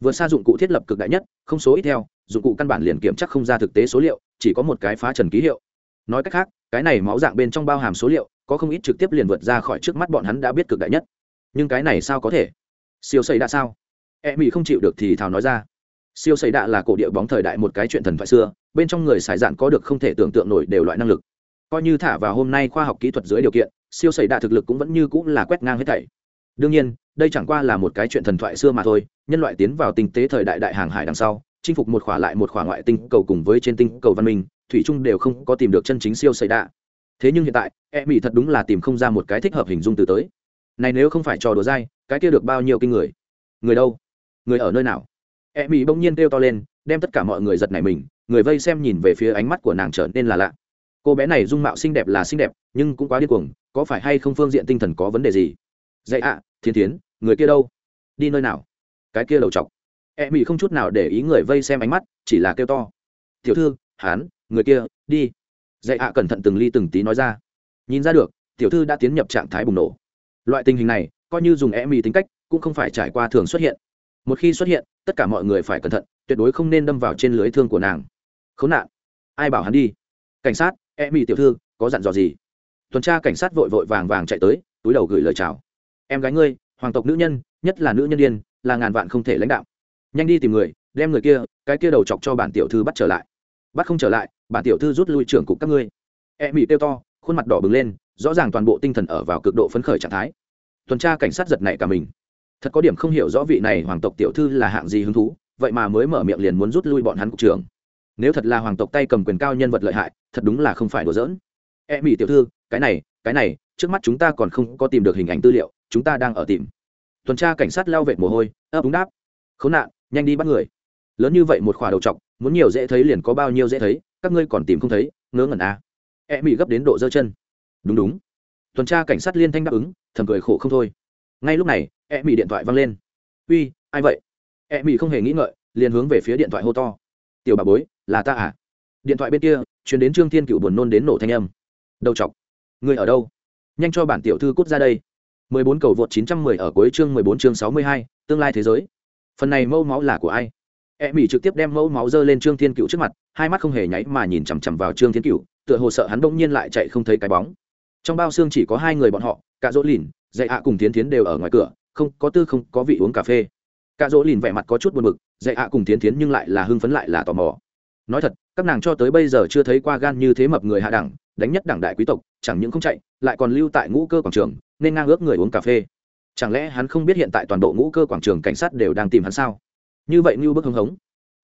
Vượt xa dụng cụ thiết lập cực đại nhất, không số ít theo, dụng cụ căn bản liền kiểm tra không ra thực tế số liệu, chỉ có một cái phá trần ký hiệu. Nói cách khác cái này máu dạng bên trong bao hàm số liệu, có không ít trực tiếp liền vượt ra khỏi trước mắt bọn hắn đã biết cực đại nhất. Nhưng cái này sao có thể? Siêu xây đã sao? E mỹ không chịu được thì thào nói ra. Siêu xây đạ là cổ địa bóng thời đại một cái chuyện thần thoại xưa, bên trong người xài dạn có được không thể tưởng tượng nổi đều loại năng lực. Coi như thả vào hôm nay khoa học kỹ thuật dưới điều kiện, siêu xây đạ thực lực cũng vẫn như cũng là quét ngang hết thảy. Đương nhiên, đây chẳng qua là một cái chuyện thần thoại xưa mà thôi, nhân loại tiến vào tinh tế thời đại đại hàng hải đằng sau chinh phục một khỏa lại một khỏa ngoại tinh cầu cùng với trên tinh cầu văn minh, thủy trung đều không có tìm được chân chính siêu xảy đạ. Thế nhưng hiện tại e mỹ thật đúng là tìm không ra một cái thích hợp hình dung từ tới. Này nếu không phải trò đùa dai, cái kia được bao nhiêu kinh người? Người đâu? Người ở nơi nào? E mỹ bỗng nhiên kêu to lên, đem tất cả mọi người giật nảy mình, người vây xem nhìn về phía ánh mắt của nàng trở nên là lạ. Cô bé này dung mạo xinh đẹp là xinh đẹp, nhưng cũng quá điên cuồng, có phải hay không phương diện tinh thần có vấn đề gì? Dạy ạ thiên thiến, người kia đâu? Đi nơi nào? Cái kia đầu chọc e mỹ không chút nào để ý người vây xem ánh mắt, chỉ là kêu to. Tiểu thư hán người kia, đi. Dạy ạ cẩn thận từng ly từng tí nói ra. Nhìn ra được, tiểu thư đã tiến nhập trạng thái bùng nổ. Loại tình hình này, coi như dùng e mỹ tính cách, cũng không phải trải qua thường xuất hiện. Một khi xuất hiện, tất cả mọi người phải cẩn thận, tuyệt đối không nên đâm vào trên lưới thương của nàng. Khốn nạn, ai bảo hắn đi? Cảnh sát e mỹ tiểu thư, có dặn dò gì? Tuần tra cảnh sát vội vội vàng vàng chạy tới, túi đầu gửi lời chào. Em gái ngươi, hoàng tộc nữ nhân, nhất là nữ nhân đ i ê n là ngàn vạn không thể lãnh đạo nhanh đi tìm người, đem người kia, cái kia đầu chọc cho bản tiểu thư bắt trở lại. Bắt không trở lại, bản tiểu thư rút lui trưởng cục các ngươi. E mỹ tiêu to, khuôn mặt đỏ bừng lên, rõ ràng toàn bộ tinh thần ở vào cực độ phấn khởi trạng thái. Tuần tra cảnh sát giật nảy cả mình. Thật có điểm không hiểu rõ vị này hoàng tộc tiểu thư là hạng gì hứng thú, vậy mà mới mở miệng liền muốn rút lui bọn hắn cục trưởng. Nếu thật là hoàng tộc tay cầm quyền cao nhân vật lợi hại, thật đúng là không phải đùa giỡn. E mỹ tiểu thư, cái này cái này, trước mắt chúng ta còn không có tìm được hình ảnh tư liệu, chúng ta đang ở tìm. Tuần tra cảnh sát lao vệt mồ hôi, ấp đúng đáp. Khốn nạn nhanh đi bắt người. Lớn như vậy một khỏa đầu t muốn nhiều dễ thấy liền có bao nhiêu dễ thấy các ngươi còn tìm không thấy ngớ ngẩn à. e mỹ gấp đến độ dơ chân. Đúng đúng. Tuần tra cảnh sát liên thanh đáp ứng thầm cười khổ không thôi. Ngay lúc này e mỹ điện thoại văng lên. Uy ai vậy? E mỹ không hề nghĩ ngợi liền hướng về phía điện thoại hô to. Tiểu bà bối là ta à? Điện thoại bên kia chuyển đến trương thiên cựu buồn nôn đến nổ thanh âm. Đầu chọc. Người ở đâu? Nhanh cho bản tiểu thư cút ra đây. 14 cầu vượt 910 ở cuối chương 14 chương 62, tương lai thế giới. Phần này mẫu máu là của ai? E mỹ trực tiếp đem mẫu máu dơ lên Trương Thiên Cựu trước mặt, hai mắt không hề nháy mà nhìn chằm chằm vào Trương Thiên Cựu, tựa hồ sợ hắn bỗng nhiên lại chạy không thấy cái bóng. Trong bao xương chỉ có hai người bọn họ, cả Dỗ Lìn, Dạy Hạ cùng Tiến Tiến đều ở ngoài cửa, không có tư không có vị uống cà phê. Cả Dỗ Lìn vẻ mặt có chút buồn bực, Dạy Hạ cùng Tiến Tiến nhưng lại là hưng phấn lại là tò mò. Nói thật, các nàng cho tới bây giờ chưa thấy qua gan như thế mập người hạ đẳng, đánh nhất đẳng đại quý tộc, chẳng những không chạy, lại còn lưu tại ngũ cơ quảng trường, nên ngang ước người uống cà phê chẳng lẽ hắn không biết hiện tại toàn bộ ngũ cơ quảng trường cảnh sát đều đang tìm hắn sao? Như vậy như bức hưng hống.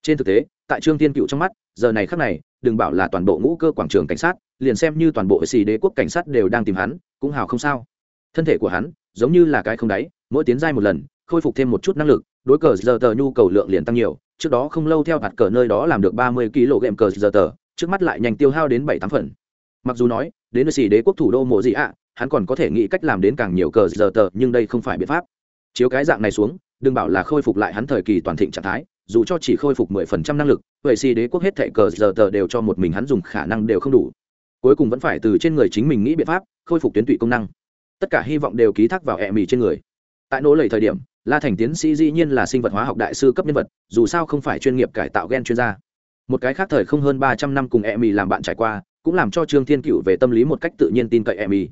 Trên thực tế, tại trương tiên cựu trong mắt, giờ này khắc này, đừng bảo là toàn bộ ngũ cơ quảng trường cảnh sát, liền xem như toàn bộ xì đế quốc cảnh sát đều đang tìm hắn, cũng hào không sao. Thân thể của hắn, giống như là cái không đáy, mỗi tiến giai một lần, khôi phục thêm một chút năng lực, đối cờ giờ tờ nhu cầu lượng liền tăng nhiều, trước đó không lâu theo hạt cờ nơi đó làm được ba mươi kg game cờ giờ tờ, trước mắt lại nhanh tiêu hao đến bảy tám phần. Mặc dù nói, đến xì đế quốc thủ đô mộ gì ạ hắn còn có thể nghĩ cách làm đến càng nhiều cờ giờ tờ, nhưng đây không phải biện pháp. Chiếu cái dạng này xuống, đừng bảo là khôi phục lại hắn thời kỳ toàn thịnh trạng thái, dù cho chỉ khôi phục mười phần trăm năng lực vậy si đế quốc hết thệ cờ giờ tờ đều cho một mình hắn dùng khả năng đều không đủ. Cuối cùng vẫn phải từ trên người chính mình nghĩ biện pháp, khôi phục tuyến tụy công năng. Tất cả hy vọng đều ký thác vào ẹ mì trên người. Tại nỗ lầy thời điểm, la thành tiến sĩ dĩ nhiên là sinh vật hóa học đại sư cấp nhân vật, dù sao không phải chuyên nghiệp cải tạo gen chuyên gia. Một cái khác thời không hơn ba trăm năm cùng ẹ mì làm bạn trải qua, cũng làm cho trương thiên cựu về tâm lý một cách tự nhiên tin cậy ẹ mì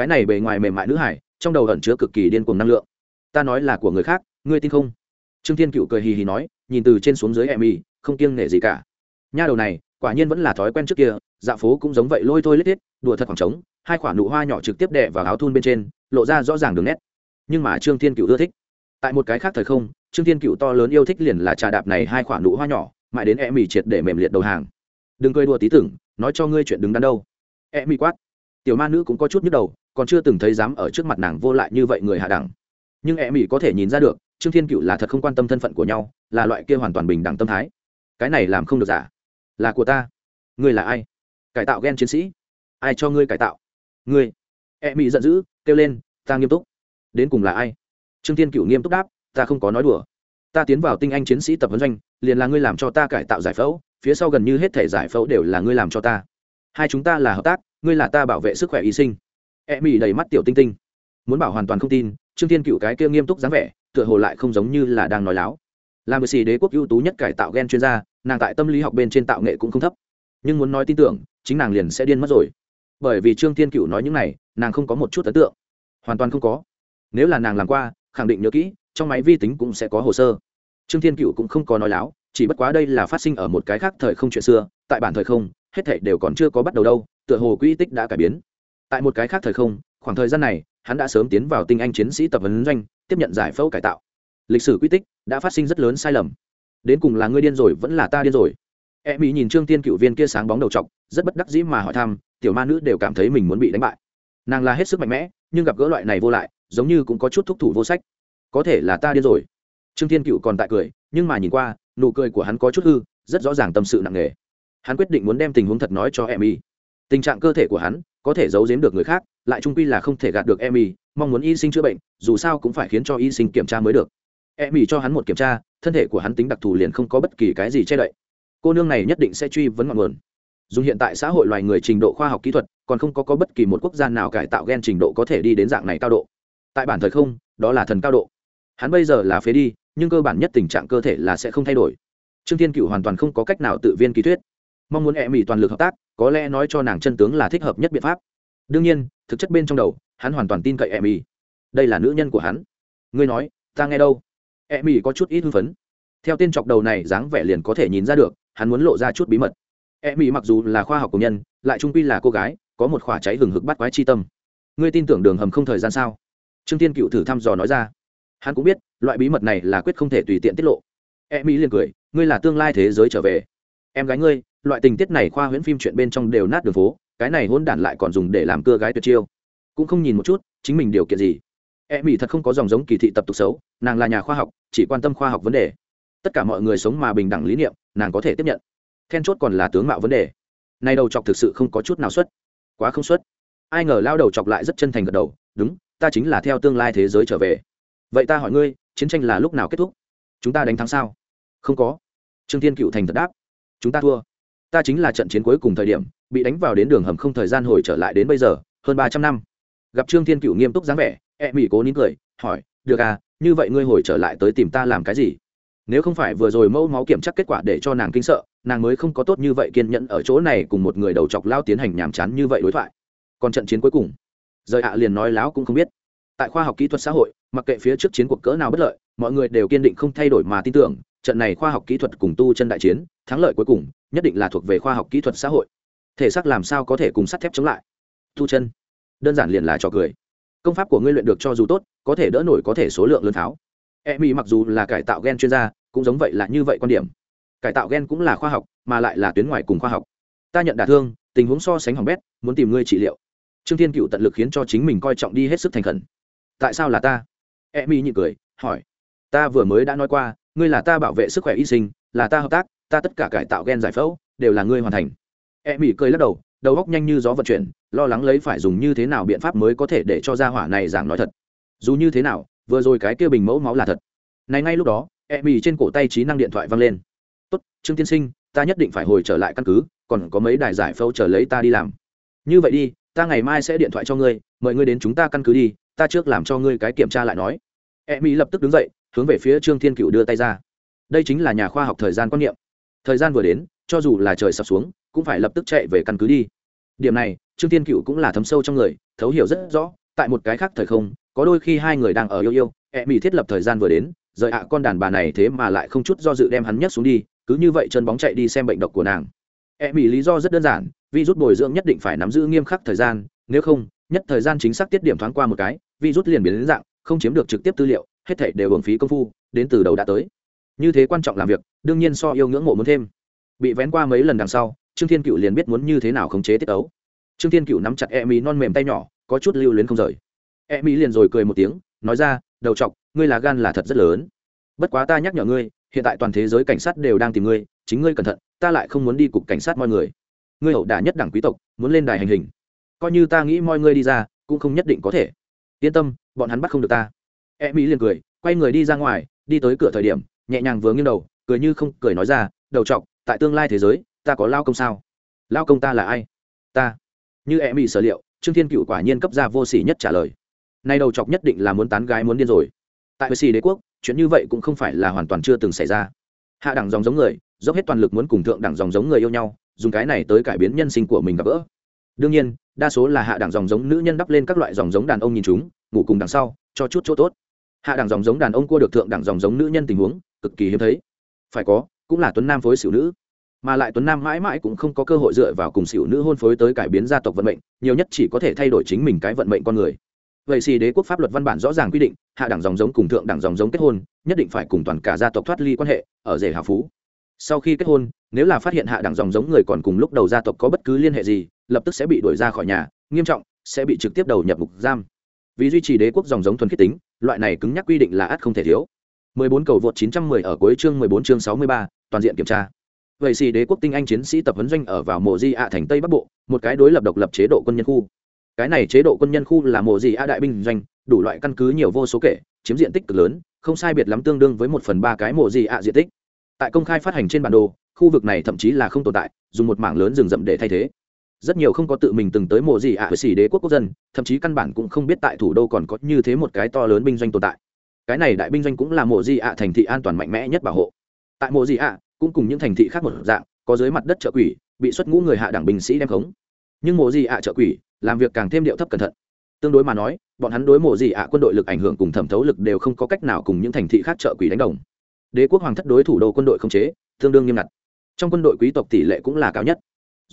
cái này bề ngoài mềm mại nữ hải, trong đầu ẩn chứa cực kỳ điên cuồng năng lượng. Ta nói là của người khác, ngươi tin không? Trương thiên cựu cười hì hì nói, nhìn từ trên xuống dưới em y, không kiêng nể gì cả. Nha đầu này, quả nhiên vẫn là thói quen trước kia dạ phố cũng giống vậy lôi thôi lết thiết, đùa thật khoảng trống, hai khoản nụ hoa nhỏ trực tiếp đè vào áo thun bên trên, lộ ra rõ ràng đường nét. Nhưng mà trương thiên cựu ưa thích. Tại một cái khác thời không, trương thiên cựu to lớn yêu thích liền là trà đạp này hai khoản nụ hoa nhỏ, mãi đến em y triệt để mềm liệt đầu hàng. Đừng cười đùa tí tưởng, nói cho ngươi chuyện đứng đắn đâu. Em y quát. Tiểu ma nữ cũng có chút nhức đầu còn chưa từng thấy dám ở trước mặt nàng vô lại như vậy người hạ đẳng. Nhưng e mỹ có thể nhìn ra được, trương thiên cựu là thật không quan tâm thân phận của nhau, là loại kia hoàn toàn bình đẳng tâm thái. Cái này làm không được giả. Là của ta. Ngươi là ai? Cải tạo ghen chiến sĩ. Ai cho ngươi cải tạo? Ngươi. E mỹ giận dữ, kêu lên, ta nghiêm túc. Đến cùng là ai? Trương thiên cựu nghiêm túc đáp, ta không có nói đùa. Ta tiến vào tinh anh chiến sĩ tập huấn doanh, liền là ngươi làm cho ta cải tạo giải phẫu, phía sau gần như hết thể giải phẫu đều là ngươi làm cho ta. Hai chúng ta là hợp tác, ngươi là ta bảo vệ sức khỏe y sinh e mỹ đầy mắt tiểu tinh tinh. Muốn bảo hoàn toàn không tin, trương thiên cựu cái kia nghiêm túc dáng vẻ, tựa hồ lại không giống như là đang nói láo. Một xì đế quốc ưu tú nhất cải tạo g e n chuyên gia, nàng tại tâm lý học bên trên tạo nghệ cũng không thấp. Nhưng muốn nói tin tưởng, chính nàng liền sẽ điên mất rồi. Bởi vì trương thiên cựu nói những này, nàng không có một chút ấn tượng. Hoàn toàn không có. Nếu là nàng làm qua, khẳng định nhớ kỹ, trong máy vi tính cũng sẽ có hồ sơ. Trương thiên cựu cũng không có nói láo, chỉ bất quá đây là phát sinh ở một cái khác thời không chuyện xưa, tại bản thời không, hết thảy đều còn chưa có bắt đầu đâu, tựa hồ quỹ tích đã cải biến tại một cái khác thời không, khoảng thời gian này, hắn đã sớm tiến vào tinh anh chiến sĩ tập vấn doanh, tiếp nhận giải phẫu cải tạo. Lịch sử quy tích đã phát sinh rất lớn sai lầm. Đến cùng là ngươi điên rồi vẫn là ta điên rồi. E mỹ nhìn trương tiên cựu viên kia sáng bóng đầu t rất bất đắc dĩ mà hỏi thăm, tiểu ma nữ đều cảm thấy mình muốn bị đánh bại. Nàng là hết sức mạnh mẽ, nhưng gặp gỡ loại này vô lại, giống như cũng có chút thúc thủ vô sách. Có thể là ta điên rồi. Trương thiên cựu còn tại cười, nhưng mà nhìn qua, nụ cười của hắn có chút hư, rất rõ ràng tâm sự nặng nề. Hắn quyết định muốn đem tình huống thật nói cho em y tình trạng cơ thể của hắn có thể giấu giếm được người khác lại trung quy là không thể gạt được em y mong muốn y sinh chữa bệnh dù sao cũng phải khiến cho y sinh kiểm tra mới được. Em y cho hắn một kiểm tra thân thể của hắn tính đặc thù liền không có bất kỳ cái gì che đậy. Cô nương này nhất định sẽ truy vấn ngọn nguồn. Dùng hiện tại xã hội loài người trình độ khoa học kỹ thuật còn không có, có bất kỳ một quốc gia nào cải tạo g e n trình độ có thể đi đến dạng này cao độ. Tại bản thời không đó là thần cao độ. Hắn bây giờ là phế đi nhưng cơ bản nhất tình trạng cơ thể là sẽ không thay đổi. Trương thiên cựu hoàn toàn không có cách nào tự viên ký thuyết mong muốn e mỹ toàn lực hợp tác, có lẽ nói cho nàng chân tướng là thích hợp nhất biện pháp. Đương nhiên, thực chất bên trong đầu, hắn hoàn toàn tin cậy e mỹ đây là nữ nhân của hắn. Ngươi nói, ta nghe đâu? E mỹ có chút ít hưng phấn. Theo tên chọc đầu này dáng vẻ liền có thể nhìn ra được, hắn muốn lộ ra chút bí mật. E mỹ mặc dù là khoa học công nhân, lại trung pi là cô gái, có một khỏa cháy hừng hực bắt quái chi tâm. Ngươi tin tưởng đường hầm không thời gian sao? Trương tiên cựu thử thăm dò nói ra. Hắn cũng biết, loại bí mật này là quyết không thể tùy tiện tiết lộ. E mỹ liền cười, ngươi là tương lai thế giới trở về. Em gái ngươi loại tình tiết này khoa huyễn phim chuyện bên trong đều nát đường phố, cái này hôn đản lại còn dùng để làm cưa gái tuyệt chiêu. Cũng không nhìn một chút, chính mình điều kiện gì. E mỹ thật không có dòng giống kỳ thị tập tục xấu, nàng là nhà khoa học, chỉ quan tâm khoa học vấn đề. Tất cả mọi người sống mà bình đẳng lý niệm, nàng có thể tiếp nhận. Then chốt còn là tướng mạo vấn đề. Nay đầu chọc thực sự không có chút nào xuất quá không xuất ai ngờ lao đầu chọc lại rất chân thành gật đầu, đúng, ta chính là theo tương lai thế giới trở về. Vậy ta hỏi ngươi, chiến tranh là lúc nào kết thúc? Chúng ta đánh thắng sao? Không có. Trương thiên cựu thành thật đáp. Chúng ta thua ta chính là trận chiến cuối cùng thời điểm, bị đánh vào đến đường hầm không thời gian hồi trở lại đến bây giờ, hơn ba trăm năm. Gặp trương thiên cựu nghiêm túc dáng vẻ e mỹ cố nín cười, hỏi, được à như vậy ngươi hồi trở lại tới tìm ta làm cái gì? Nếu không phải vừa rồi mẫu máu kiểm tra kết quả để cho nàng kinh sợ, nàng mới không có tốt như vậy kiên nhẫn ở chỗ này cùng một người đầu chọc lao tiến hành nhàm chán như vậy đối thoại. Còn trận chiến cuối cùng? Rời ạ liền nói láo cũng không biết. Tại khoa học kỹ thuật xã hội, mặc kệ phía trước chiến cuộc cỡ nào bất lợi, mọi người đều kiên định không thay đổi mà tin tưởng trận này khoa học kỹ thuật cùng tu chân đại chiến, thắng lợi cuối cùng, nhất định là thuộc về khoa học kỹ thuật xã hội. Thể xác làm sao có thể cùng sắt thép chống lại? Tu chân. Đơn giản liền là trò cười. Công pháp của ngươi luyện được cho dù tốt, có thể đỡ nổi có thể số lượng lớn pháo. E mỹ mặc dù là cải tạo gen chuyên gia, cũng giống vậy là như vậy quan điểm. Cải tạo gen cũng là khoa học, mà lại là tuyến ngoài cùng khoa học. Ta nhận đả thương, tình huống so sánh hỏng bét, muốn tìm ngươi trị liệu. Trương thiên cựu tận lực khiến cho chính mình coi trọng đi hết sức thành khẩn. Tại sao là ta? E mỹ nhị cười, hỏi. Ta vừa mới đã nói qua ngươi là ta bảo vệ sức khỏe y sinh, là ta hợp tác, ta tất cả cải tạo gen giải phẫu, đều là ngươi hoàn thành. E mỹ cười lắc đầu đầu góc nhanh như gió vận chuyển, lo lắng lấy phải dùng như thế nào biện pháp mới có thể để cho gia hỏa này giảng nói thật. Dù như thế nào, vừa rồi cái kia bình mẫu máu là thật. Này ngay lúc đó e mỹ trên cổ tay trí năng điện thoại văng lên. Tốt, trương tiên sinh, ta nhất định phải hồi trở lại căn cứ, còn có mấy đài giải phẫu chờ lấy ta đi làm. Như vậy đi, ta ngày mai sẽ điện thoại cho ngươi, mời ngươi đến chúng ta căn cứ đi, ta trước làm cho ngươi cái kiểm tra lại nói. E mỹ lập tức đứng dậy hướng về phía trương thiên cựu đưa tay ra. Đây chính là nhà khoa học thời gian quan niệm. Thời gian vừa đến, cho dù là trời sập xuống, cũng phải lập tức chạy về căn cứ đi. Điểm này, trương thiên cựu cũng là thấm sâu trong người, thấu hiểu rất rõ, tại một cái khác thời không, có đôi khi hai người đang ở yêu yêu e mỹ thiết lập thời gian vừa đến, rời ạ à con đàn bà này thế mà lại không chút do dự đem hắn nhất xuống đi, cứ như vậy chân bóng chạy đi xem bệnh độc của nàng. E mỹ lý do rất đơn giản vi rút bồi dưỡng nhất định phải nắm giữ nghiêm khắc thời gian, nếu không, nhất thời gian chính xác tiết điểm thoáng qua một cái vi rút liền biến đến dạng, không chiếm được trực tiếp tư liệu hết thảy đều hưởng phí công phu, đến từ đầu đã tới. Như thế quan trọng làm việc, đương nhiên so yêu ngưỡng mộ muốn thêm. Bị vén qua mấy lần đằng sau, trương thiên cựu liền biết muốn như thế nào khống chế tiết ấu. Trương thiên cựu nắm chặt e mỹ non mềm tay nhỏ, có chút lưu luyến không rời. E mỹ liền rồi cười một tiếng, nói ra, đầu chọc, ngươi là gan là thật rất lớn. Bất quá ta nhắc nhở ngươi, hiện tại toàn thế giới cảnh sát đều đang tìm ngươi, chính ngươi cẩn thận, ta lại không muốn đi cục cảnh sát mọi người. Ngươi hậu đả nhất đảng quý tộc, muốn lên đài hành hình. Coi như ta nghĩ mọi ngươi đi ra, cũng không nhất định có thể. Yên tâm, bọn hắn bắt không được ta e mỹ liền cười, quay người đi ra ngoài, đi tới cửa thời điểm, nhẹ nhàng vừa nghiêng đầu, cười như không cười nói ra, đầu trọc, tại tương lai thế giới, ta có lao công sao? Lao công ta là ai? Ta. Như e mỹ sở liệu, trương thiên cựu quả nhiên cấp ra vô s ỉ nhất trả lời. Nay đầu chọc nhất định là muốn tán gái muốn điên rồi. Tại xì đế quốc, chuyện như vậy cũng không phải là hoàn toàn chưa từng xảy ra. Hạ đẳng dòng giống người, dốc hết toàn lực muốn cùng thượng đẳng dòng giống người yêu nhau, dùng cái này tới cải biến nhân sinh của mình gặp gỡ. Đương nhiên, đa số là hạ đẳng dòng giống nữ nhân đắp lên các loại dòng giống đàn ông nhìn chúng, ngủ cùng đằng sau, cho chút chỗ tốt hạ đẳng dòng giống đàn ông cua được thượng đẳng dòng giống nữ nhân tình huống, cực kỳ hiếm thấy. Phải có, cũng là tuấn nam phối xỉu nữ. Mà lại tuấn nam mãi mãi cũng không có cơ hội dựa vào cùng xỉu nữ hôn phối tới cải biến gia tộc vận mệnh, nhiều nhất chỉ có thể thay đổi chính mình cái vận mệnh con người. Vậy xì đế quốc pháp luật văn bản rõ ràng quy định, hạ đẳng dòng giống cùng thượng đẳng dòng giống kết hôn, nhất định phải cùng toàn cả gia tộc thoát ly quan hệ, ở rể hào phú. Sau khi kết hôn, nếu là phát hiện hạ đẳng dòng giống người còn cùng lúc đầu gia tộc có bất cứ liên hệ gì, lập tức sẽ bị đuổi ra khỏi nhà, nghiêm trọng, sẽ bị trực tiếp đầu nhập ngục giam vì duy trì đế quốc dòng giống thuần khiết tính loại này cứng nhắc quy định là ắt không thể thiếu. 14 cầu vượt 910 ở cuối chương 14 chương 63, toàn diện kiểm tra. Vậy xì đế quốc tinh anh chiến sĩ tập huấn doanh ở vào mộ di ạ thành tây bắc bộ một cái đối lập độc lập chế độ quân nhân khu. Cái này chế độ quân nhân khu là mộ di ạ đại binh doanh đủ loại căn cứ nhiều vô số kể chiếm diện tích cực lớn không sai biệt lắm tương đương với một phần ba cái mộ di ạ diện tích. Tại công khai phát hành trên bản đồ khu vực này thậm chí là không tồn tại dùng một mảng lớn rừng rậm để thay thế rất nhiều không có tự mình từng tới mộ gì ạ với xỉ đế quốc quốc dân, thậm chí căn bản cũng không biết tại thủ đô còn có như thế một cái to lớn binh doanh tồn tại. Cái này đại binh doanh cũng là mộ gì ạ thành thị an toàn mạnh mẽ nhất bảo hộ. Tại mộ gì ạ, cũng cùng những thành thị khác một dạng, có dưới mặt đất trợ quỷ, bị xuất ngũ người hạ đẳng binh sĩ đem khống. Nhưng mộ gì ạ trợ quỷ, làm việc càng thêm điệu thấp cẩn thận. Tương đối mà nói, bọn hắn đối mộ gì ạ quân đội lực ảnh hưởng cùng thẩm thấu lực đều không có cách nào cùng những thành thị khác trợ quỷ đánh đồng. Đế quốc hoàng thất đối thủ đô quân đội không chế, tương đương nghiêm ngặt. Trong quân đội quý tộc tỷ lệ cũng là cao nhất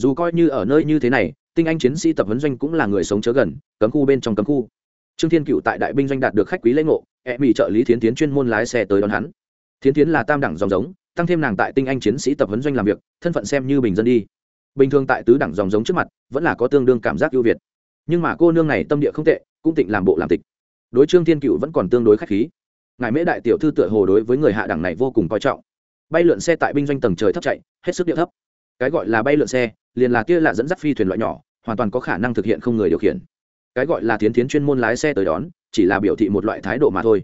dù coi như ở nơi như thế này, tinh anh chiến sĩ tập huấn doanh cũng là người sống chớ gần, cấm khu bên trong cấm khu. Trương thiên cựu tại đại binh doanh đạt được khách quý lễ ngộ e mỹ trợ lý thiến tiến chuyên môn lái xe tới đón hắn. Thiến tiến là tam đẳng dòng giống, tăng thêm nàng tại tinh anh chiến sĩ tập huấn doanh làm việc, thân phận xem như bình dân đi. Bình thường tại tứ đẳng dòng giống trước mặt, vẫn là có tương đương cảm giác ưu việt. Nhưng mà cô nương này tâm địa không tệ, cũng tịnh làm bộ làm tịch. Đối trương thiên cựu vẫn còn tương đối khách khí. Ngài mễ đại tiểu thư tựa hồ đối với người hạ đẳng này vô cùng coi trọng. Bay lượn xe tại binh doanh tầng trời thấp chạy, hết sức địa thấp cái gọi là bay lượn xe, liền là tia lạ dẫn dắt phi thuyền loại nhỏ, hoàn toàn có khả năng thực hiện không người điều khiển. Cái gọi là tiến tiến chuyên môn lái xe tới đón, chỉ là biểu thị một loại thái độ mà thôi.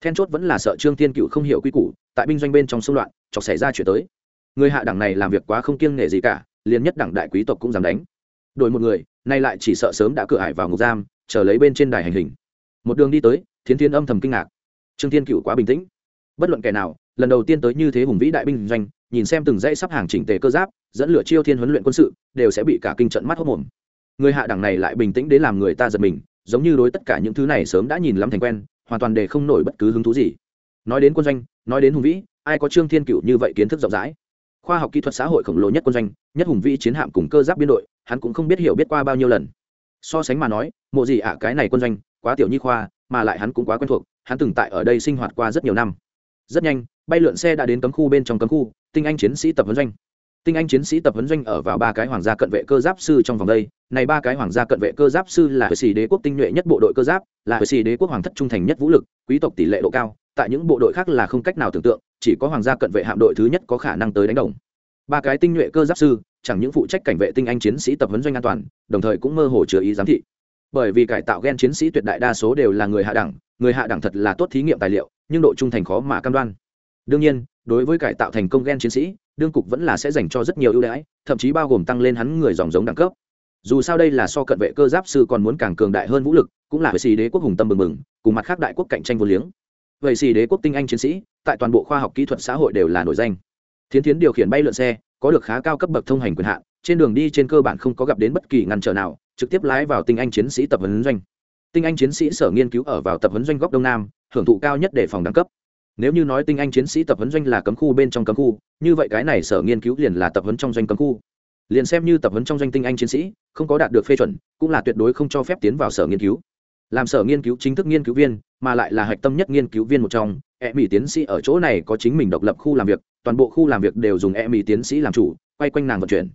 Then chốt vẫn là sợ trương tiên cựu không hiểu quy củ, tại binh doanh bên trong xung loạn, chọc xảy ra chuyện tới. Người hạ đẳng này làm việc quá không kiêng nể gì cả, liền nhất đẳng đại quý tộc cũng dám đánh. Đổi một người, nay lại chỉ sợ sớm đã cửa ải vào ngục giam, chờ lấy bên trên đài hành hình. Một đường đi tới, thiến thiên âm thầm kinh ngạc. Trương thiên cựu quá bình tĩnh. Bất luận kẻ nào lần đầu tiên tới như thế hùng vĩ đại binh doanh, nhìn xem từng dãy sắp hàng chỉnh tề cơ giáp, dẫn lửa chiêu thiên huấn luyện quân sự, đều sẽ bị cả kinh trận mắt hốc mồm. Người hạ đẳng này lại bình tĩnh đến làm người ta giật mình, giống như đối tất cả những thứ này sớm đã nhìn lắm thành quen, hoàn toàn để không nổi bất cứ hứng thú gì. Nói đến quân doanh, nói đến hùng vĩ, ai có trương thiên cựu như vậy kiến thức rộng rãi? Khoa học kỹ thuật xã hội khổng lồ nhất quân doanh, nhất hùng vĩ chiến hạm cùng cơ giáp biên đội, hắn cũng không biết hiểu biết qua bao nhiêu lần. So sánh mà nói, mộ gì ạ, cái này quân doanh, quá tiểu nhi khoa, mà lại hắn cũng quá quen thuộc, hắn từng tại ở đây sinh hoạt qua rất nhiều năm rất nhanh, bay lượn xe đã đến cấm khu bên trong cấm khu, tinh anh chiến sĩ tập huấn doanh. Tinh anh chiến sĩ tập huấn doanh ở vào ba cái hoàng gia cận vệ cơ giáp sư trong vòng đây. Này ba cái hoàng gia cận vệ cơ giáp sư là hệ sĩ đế quốc tinh nhuệ nhất bộ đội cơ giáp, là hệ sĩ đế quốc hoàng thất trung thành nhất vũ lực, quý tộc tỷ lệ độ cao. Tại những bộ đội khác là không cách nào tưởng tượng, chỉ có hoàng gia cận vệ hạm đội thứ nhất có khả năng tới đánh đồng. Ba cái tinh nhuệ cơ giáp sư, chẳng những phụ trách cảnh vệ tinh anh chiến sĩ tập huấn doanh an toàn, đồng thời cũng mơ hồ chứa ý giám thị. Bởi vì cải tạo gen chiến sĩ tuyệt đại đa số đều là người hạ đẳng, người hạ đẳng thật là tốt thí nghiệm tài liệu nhưng độ trung thành khó mà cam đoan. Đương nhiên, đối với cải tạo thành công gen chiến sĩ, đương cục vẫn là sẽ dành cho rất nhiều ưu đãi, thậm chí bao gồm tăng lên hắn người dòng giống đẳng cấp. Dù sao đây là so cận vệ cơ giáp sư còn muốn càng cường đại hơn vũ lực, cũng là vệ sĩ đế quốc hùng tâm mừng mừng cùng mặt khác đại quốc cạnh tranh vô liếng. Vậy xì đế quốc tinh anh chiến sĩ, tại toàn bộ khoa học kỹ thuật xã hội đều là nổi danh. Thiến thiến điều khiển bay lượn xe, có được khá cao cấp bậc thông hành quyền hạn, trên đường đi trên cơ bản không có gặp đến bất kỳ ngăn trở nào, trực tiếp lái vào tinh anh chiến sĩ tập huấn doanh. Tinh anh chiến sĩ sở nghiên cứu ở vào tập huấn doanh góc đông nam hưởng thụ cao nhất để phòng đẳng cấp. Nếu như nói tinh anh chiến sĩ tập huấn doanh là cấm khu bên trong cấm khu, như vậy cái này sở nghiên cứu liền là tập huấn trong doanh cấm khu. Liền xem như tập huấn trong doanh tinh anh chiến sĩ, không có đạt được phê chuẩn, cũng là tuyệt đối không cho phép tiến vào sở nghiên cứu. Làm sở nghiên cứu chính thức nghiên cứu viên, mà lại là hạch tâm nhất nghiên cứu viên một trong e mỹ tiến sĩ ở chỗ này có chính mình độc lập khu làm việc, toàn bộ khu làm việc đều dùng e mỹ tiến sĩ làm chủ, quay quanh nàng vận chuyển.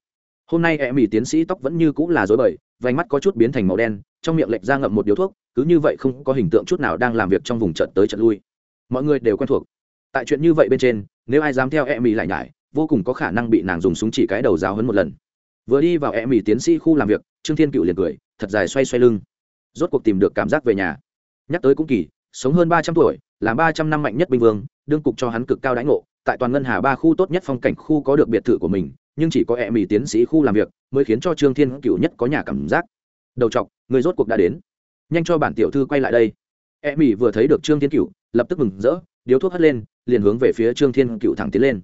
Hôm nay e mỹ tiến sĩ tóc vẫn như cũng là dối bời, vành mắt có chút biến thành màu đen trong miệng lệch ra ngậm một điếu thuốc, cứ như vậy không có hình tượng chút nào đang làm việc trong vùng trận tới trận lui. Mọi người đều quen thuộc. Tại chuyện như vậy bên trên, nếu ai dám theo e mỹ lại nhải, vô cùng có khả năng bị nàng dùng súng chỉ cái đầu giáo hấn một lần. Vừa đi vào e mỹ tiến sĩ khu làm việc, trương thiên cựu liền cười, thật dài xoay xoay lưng. Rốt cuộc tìm được cảm giác về nhà. Nhắc tới cũng kỳ, sống hơn ba trăm tuổi, là ba trăm năm mạnh nhất binh vương, đương cục cho hắn cực cao đãi ngộ, tại toàn ngân hà ba khu tốt nhất phong cảnh khu có được biệt thự của mình, nhưng chỉ có e mỹ tiến sĩ khu làm việc, mới khiến cho trương thiên cựu nhất có nhà cảm giác. Đầu chọc người rốt cuộc đã đến. Nhanh cho bản tiểu thư quay lại đây. E mỹ vừa thấy được trương thiên cựu lập tức mừng rỡ, điếu thuốc hất lên, liền hướng về phía trương thiên cựu thẳng tiến lên.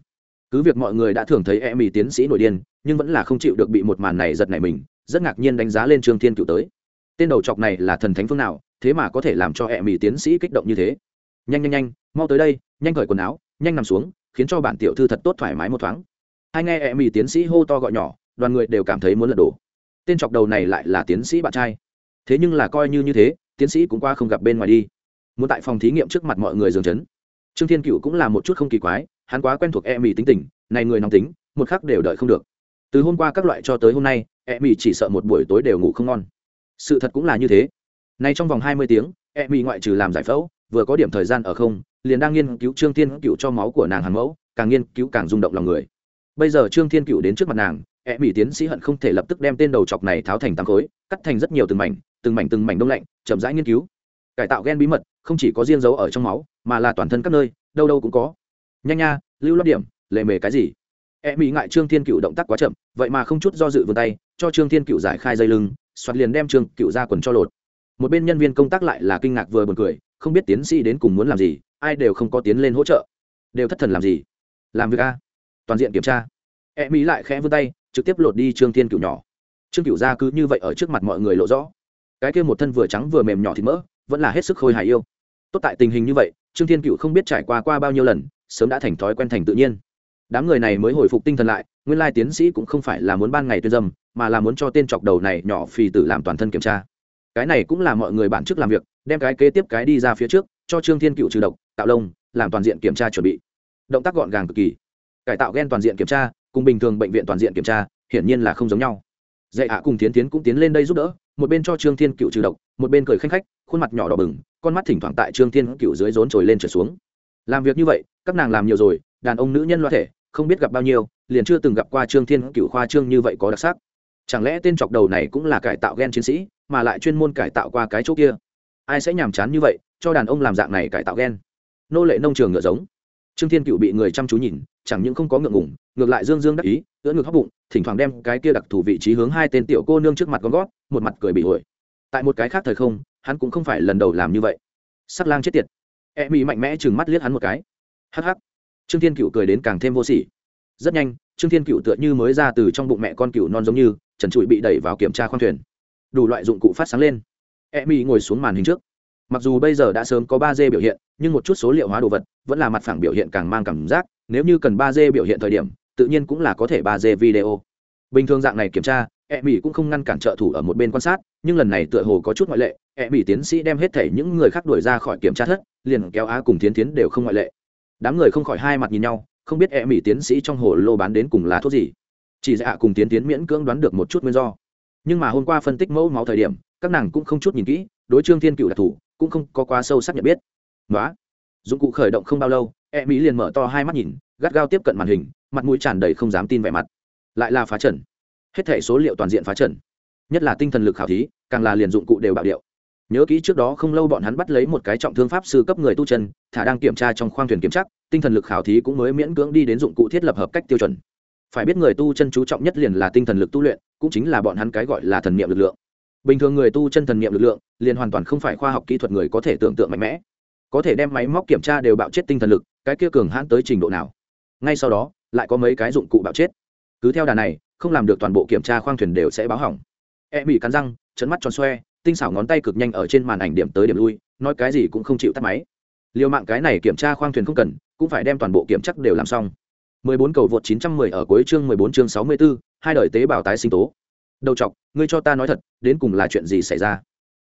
Cứ việc mọi người đã thường thấy e mỹ tiến sĩ nổi điên, nhưng vẫn là không chịu được bị một màn này giật nảy mình, rất ngạc nhiên đánh giá lên trương thiên cựu tới. Tên đầu chọc này là thần thánh phương nào, thế mà có thể làm cho e mỹ tiến sĩ kích động như thế. Nhanh nhanh nhanh, mau tới đây, nhanh cởi quần áo, nhanh nằm xuống, khiến cho bản tiểu thư thật tốt thoải mái một thoáng. Hai nghe e mỹ tiến sĩ hô to gọi nhỏ, đoàn người đều cảm thấy muốn lật đổ. Tên chọc đầu này lại là tiến sĩ bạn trai thế nhưng là coi như như thế, tiến sĩ cũng qua không gặp bên ngoài đi. Muốn tại phòng thí nghiệm trước mặt mọi người dường chấn. Trương thiên cựu cũng là một chút không kỳ quái, hắn quá quen thuộc e mỹ tính tình, này người nóng tính, một khắc đều đợi không được. Từ hôm qua các loại cho tới hôm nay e mỹ chỉ sợ một buổi tối đều ngủ không ngon. Sự thật cũng là như thế. Nay trong vòng hai mươi tiếng e mỹ ngoại trừ làm giải phẫu, vừa có điểm thời gian ở không, liền đang nghiên cứu trương thiên cựu cho máu của nàng hàn mẫu, càng nghiên cứu càng rung động lòng người. Bây giờ trương thiên cựu đến trước mặt nàng e mỹ tiến sĩ hận không thể lập tức đem tên đầu chọc này tháo thành tám khối, cắt thành rất nhiều từng mảnh từng mảnh từng mảnh đông lạnh, chậm rãi nghiên cứu. Cải tạo gen bí mật không chỉ có riêng dấu ở trong máu, mà là toàn thân các nơi, đâu đâu cũng có. Nhanh nha, lưu lót điểm lệ mề cái gì? E mỹ ngại trương thiên cựu động tác quá chậm, vậy mà không chút do dự vươn tay, cho trương thiên cựu giải khai dây lưng soạt liền đem trương cựu ra quần cho lột. Một bên nhân viên công tác lại là kinh ngạc vừa buồn cười, không biết tiến sĩ đến cùng muốn làm gì, ai đều không có tiến lên hỗ trợ. Đều thất thần làm gì? Làm việc a? Toàn diện kiểm tra. E mỹ lại khẽ vươn tay trực tiếp lột đi trương thiên cựu nhỏ. Trương cựu ra cứ như vậy ở trước mặt mọi người lộ rõ. Cái kia một thân vừa trắng vừa mềm nhỏ thịt mỡ, vẫn là hết sức khôi hài yêu. Tốt tại tình hình như vậy, trương thiên cựu không biết trải qua qua bao nhiêu lần, sớm đã thành thói quen thành tự nhiên. Đám người này mới hồi phục tinh thần lại, nguyên lai tiến sĩ cũng không phải là muốn ban ngày tuyên dâm, mà là muốn cho tên chọc đầu này nhỏ phì tử làm toàn thân kiểm tra. Cái này cũng là mọi người bản chức làm việc, đem cái kế tiếp cái đi ra phía trước, cho trương thiên cựu trừ độc, tạo lông, làm toàn diện kiểm tra chuẩn bị. Động tác gọn gàng cực kỳ cải tạo gen toàn diện kiểm tra cùng bình thường bệnh viện toàn diện kiểm tra hiển nhiên là không giống nhau. Dạy à, cùng tiến tiến cũng tiến lên đây giúp đỡ một bên cho trương thiên cựu trừ độc một bên cười khanh khách khuôn mặt nhỏ đỏ bừng con mắt thỉnh thoảng tại trương thiên cựu dưới rốn trồi lên trở xuống. Làm việc như vậy các nàng làm nhiều rồi đàn ông nữ nhân loa thể không biết gặp bao nhiêu liền chưa từng gặp qua trương thiên cựu khoa trương như vậy có đặc sắc. Chẳng lẽ tên chọc đầu này cũng là cải tạo gen chiến sĩ mà lại chuyên môn cải tạo qua cái chỗ kia? Ai sẽ nhàm chán như vậy cho đàn ông làm dạng này cải tạo gen? Nô lệ nông trường ngựa giống trương thiên cựu bị người chăm chú nhìn, chẳng những không có ngượng ngủng ngược lại dương dương đắc ý, ưỡn ngược hóc bụng, thỉnh thoảng đem cái kia đặc thù vị trí hướng hai tên tiểu cô nương trước mặt con gót một mặt cười bị ổi tại một cái khác thời không, hắn cũng không phải lần đầu làm như vậy. Sắc lang chết tiệt. E mỹ mạnh mẽ chừng mắt liếc hắn một cái. Hắc hắc. Trương thiên cựu cười đến càng thêm vô sỉ. Rất nhanh, trương thiên cựu tựa như mới ra từ trong bụng mẹ con cựu non giống như, trần trụi bị đẩy vào kiểm tra khoang thuyền. Đủ loại dụng cụ phát sáng lên. E mỹ ngồi xuống màn hình trước mặc dù bây giờ đã sớm có ba d biểu hiện, nhưng một chút số liệu hóa đồ vật vẫn là mặt phẳng biểu hiện càng mang cảm giác, nếu như cần ba d biểu hiện thời điểm, tự nhiên cũng là có thể ba d video. Bình thường dạng này kiểm tra e mỹ cũng không ngăn cản trợ thủ ở một bên quan sát, nhưng lần này tựa hồ có chút ngoại lệ e mỹ tiến sĩ đem hết thể những người khác đuổi ra khỏi kiểm tra thất, liền kéo á cùng tiến tiến đều không ngoại lệ. Đám người không khỏi hai mặt nhìn nhau, không biết e mỹ tiến sĩ trong hồ lô bán đến cùng là thuốc gì. Chỉ dạ cùng tiến tiến miễn cưỡng đoán được một chút nguyên do. Nhưng mà hôm qua phân tích mẫu máu thời điểm, các nàng cũng không chút nhìn kỹ, đối trương thiên cựu đặc thủ cũng không có quá sâu sắc nhận biết. Nói dụng cụ khởi động không bao lâu e mỹ liền mở to hai mắt nhìn, gắt gao tiếp cận màn hình, mặt mũi tràn đầy không dám tin vẻ mặt. Lại là phá trần hết thể số liệu toàn diện phá trần nhất là tinh thần lực khảo thí, càng là liền dụng cụ đều bạo điệu. Nhớ kỹ trước đó không lâu bọn hắn bắt lấy một cái trọng thương pháp sư cấp người tu chân, thả đang kiểm tra trong khoang thuyền kiểm chắc tinh thần lực khảo thí cũng mới miễn cưỡng đi đến dụng cụ thiết lập hợp cách tiêu chuẩn. Phải biết người tu chân chú trọng nhất liền là tinh thần lực tu luyện, cũng chính là bọn hắn cái gọi là thần niệm lực lượng bình thường người tu chân thần niệm lực lượng liền hoàn toàn không phải khoa học kỹ thuật người có thể tưởng tượng mạnh mẽ. Có thể đem máy móc kiểm tra đều bạo chết tinh thần lực cái kia cường hãn tới trình độ nào? Ngay sau đó lại có mấy cái dụng cụ bạo chết. Cứ theo đà này không làm được toàn bộ kiểm tra khoang thuyền đều sẽ báo hỏng. E bị cắn răng chấn mắt tròn xoe tinh xảo ngón tay cực nhanh ở trên màn ảnh điểm tới điểm lui nói cái gì cũng không chịu tắt máy. Liều mạng cái này kiểm tra khoang thuyền không cần cũng phải đem toàn bộ kiểm chắc đều làm xong. 14 cầu vượt 910 ở cuối chương 14 chương 64, hai đời tế bào tái sinh tố đầu chọc, ngươi cho ta nói thật, đến cùng là chuyện gì xảy ra?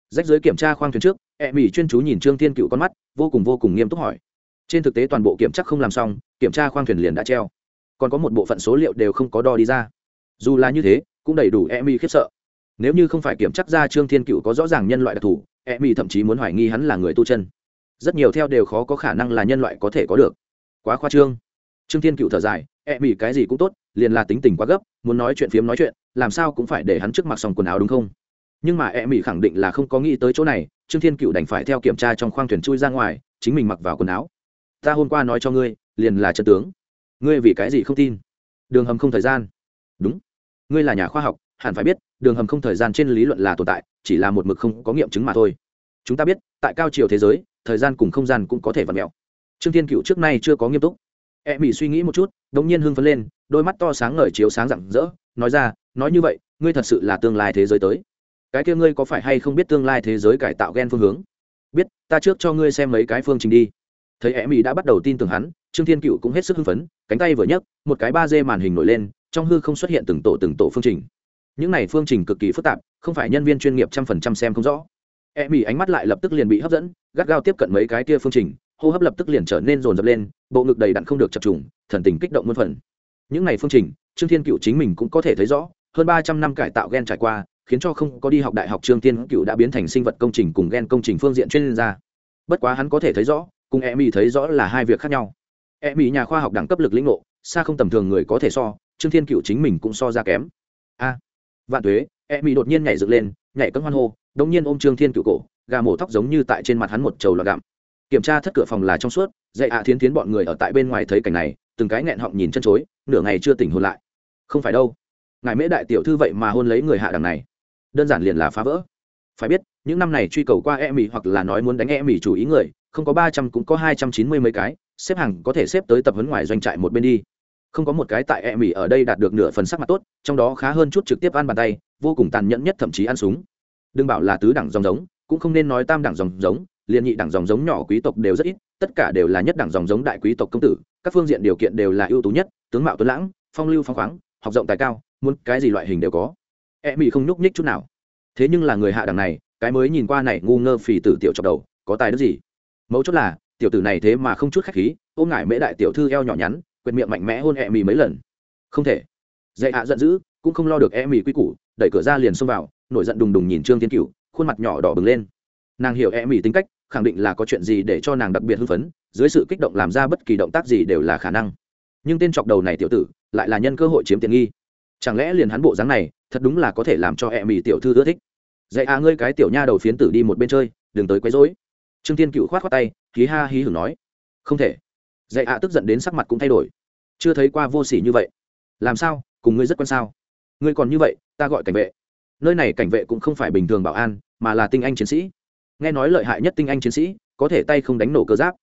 Rách giới kiểm tra khoang thuyền trước e mỹ chuyên chú nhìn trương thiên cựu con mắt, vô cùng vô cùng nghiêm túc hỏi. Trên thực tế toàn bộ kiểm tra không làm xong, kiểm tra khoang thuyền liền đã treo. Còn có một bộ phận số liệu đều không có đo đi ra. Dù là như thế, cũng đầy đủ e mỹ khiếp sợ. Nếu như không phải kiểm chắc ra trương thiên cựu có rõ ràng nhân loại đặc thù e mỹ thậm chí muốn hoài nghi hắn là người tu chân. Rất nhiều theo đều khó có khả năng là nhân loại có thể có được. Quá khoa trương. Trương thiên cựu thở dài e mỉ cái gì cũng tốt, liền là tính tình quá gấp, muốn nói chuyện phiếm nói chuyện, làm sao cũng phải để hắn trước mặc xong quần áo đúng không? Nhưng mà e mỉ khẳng định là không có nghĩ tới chỗ này, trương thiên cựu đành phải theo kiểm tra trong khoang thuyền chui ra ngoài, chính mình mặc vào quần áo. Ta hôm qua nói cho ngươi, liền là chân tướng. Ngươi vì cái gì không tin? Đường hầm không thời gian. Đúng. Ngươi là nhà khoa học, hẳn phải biết, đường hầm không thời gian trên lý luận là tồn tại, chỉ là một mực không có nghiệm chứng mà thôi. Chúng ta biết, tại cao chiều thế giới, thời gian cùng không gian cũng có thể vặn mẹo. Trương thiên cựu trước nay chưa có nghiêm túc e mỹ suy nghĩ một chút đ ỗ n g nhiên hưng phấn lên, đôi mắt to sáng ngời chiếu sáng rạng rỡ, nói ra, nói như vậy, ngươi thật sự là tương lai thế giới tới. Cái kia ngươi có phải hay không biết tương lai thế giới cải tạo g e n phương hướng? Biết, ta trước cho ngươi xem mấy cái phương trình đi. Thấy e mỹ đã bắt đầu tin tưởng hắn, trương thiên cựu cũng hết sức hưng phấn, cánh tay vừa nhấc, một cái ba d màn hình nổi lên, trong hư không xuất hiện từng tổ từng tổ phương trình. Những này phương trình cực kỳ phức tạp, không phải nhân viên chuyên nghiệp trăm phần trăm xem không rõ. E mỹ ánh mắt lại lập tức liền bị hấp dẫn, gắt gao tiếp cận mấy cái kia phương trình hô hấp lập tức liền trở nên rồn rập lên, bộ ngực đầy đặn không được chập trùng, thần tình kích động muôn phần. Những ngày phương trình, trương thiên cựu chính mình cũng có thể thấy rõ, hơn ba trăm năm cải tạo gen trải qua, khiến cho không có đi học đại học trương thiên cựu đã biến thành sinh vật công trình cùng gen công trình phương diện chuyên gia. Bất quá hắn có thể thấy rõ, cùng e mỹ thấy rõ là hai việc khác nhau. E mỹ nhà khoa học đẳng cấp lực lĩnh ngộ, xa không tầm thường người có thể so, trương thiên cựu chính mình cũng so ra kém. A, vạn thuế e mỹ đột nhiên nhảy dựng lên, nhảy cấm hoan hô đông nhiên ôm trương thiên cựu cổ, gà mổ tóc giống như tại trên mặt hắn một trầu lọt gặm kiểm tra thất cửa phòng là trong suốt, dạy ạ thiến thiến bọn người ở tại bên ngoài thấy cảnh này, từng cái nghẹn họng nhìn chân chối, nửa ngày chưa tỉnh hôn lại. Không phải đâu. Ngài mễ đại tiểu thư vậy mà hôn lấy người hạ đằng này. Đơn giản liền là phá vỡ. Phải biết, những năm này truy cầu qua e mỹ hoặc là nói muốn đánh e mỹ chủ ý người, không có ba trăm cũng có hai trăm chín mươi mấy cái, xếp hàng có thể xếp tới tập huấn ngoài doanh trại một bên đi. Không có một cái tại e mỹ ở đây đạt được nửa phần sắc mặt tốt, trong đó khá hơn chút trực tiếp ăn bàn tay, vô cùng tàn nhẫn nhất thậm chí ăn súng. Đừng bảo là tứ đẳng dòng giống, cũng không nên nói tam đẳng dòng giống liền nhị đẳng dòng giống nhỏ quý tộc đều rất ít, tất cả đều là nhất đẳng dòng giống đại quý tộc công tử, các phương diện điều kiện đều là ưu tú nhất, tướng mạo tuấn lãng, phong lưu phong khoáng, học rộng tài cao, muốn cái gì loại hình đều có. E mỹ không nhúc nhích chút nào. Thế nhưng là người hạ đẳng này, cái mới nhìn qua này ngu ngơ phì tử tiểu chọc đầu, có tài đức gì? Mấu chốt là, tiểu tử này thế mà không chút khách khí, ôm ngải mễ đại tiểu thư eo nhỏ nhắn quyệt miệng mạnh mẽ hôn e mỹ mấy lần. Không thể. Dạy hạ giận dữ, cũng không lo được e mỹ quy củ, đẩy cửa ra liền xông vào, nổi giận đùng đùng nhìn trương thiên cửu, khuôn mặt nhỏ đỏ bừng lên nàng hiểu e mỹ tính cách, khẳng định là có chuyện gì để cho nàng đặc biệt hưng phấn, dưới sự kích động làm ra bất kỳ động tác gì đều là khả năng. Nhưng tên chọc đầu này tiểu tử, lại là nhân cơ hội chiếm tiện nghi. Chẳng lẽ liền hắn bộ dáng này, thật đúng là có thể làm cho e mỹ tiểu thư ưa thích? Dạy à ngươi cái tiểu nha đầu phiến tử đi một bên chơi, đừng tới quấy rối. Trương tiên cựu khoát khoát tay, hí ha hí hửng nói. Không thể. Dạy à tức giận đến sắc mặt cũng thay đổi. Chưa thấy qua vô sỉ như vậy. Làm sao? Cùng ngươi rất quan sao? Ngươi còn như vậy, ta gọi cảnh vệ. Nơi này cảnh vệ cũng không phải bình thường bảo an, mà là tinh anh chiến sĩ nghe nói lợi hại nhất tinh anh chiến sĩ, có thể tay không đánh nổ cơ giáp.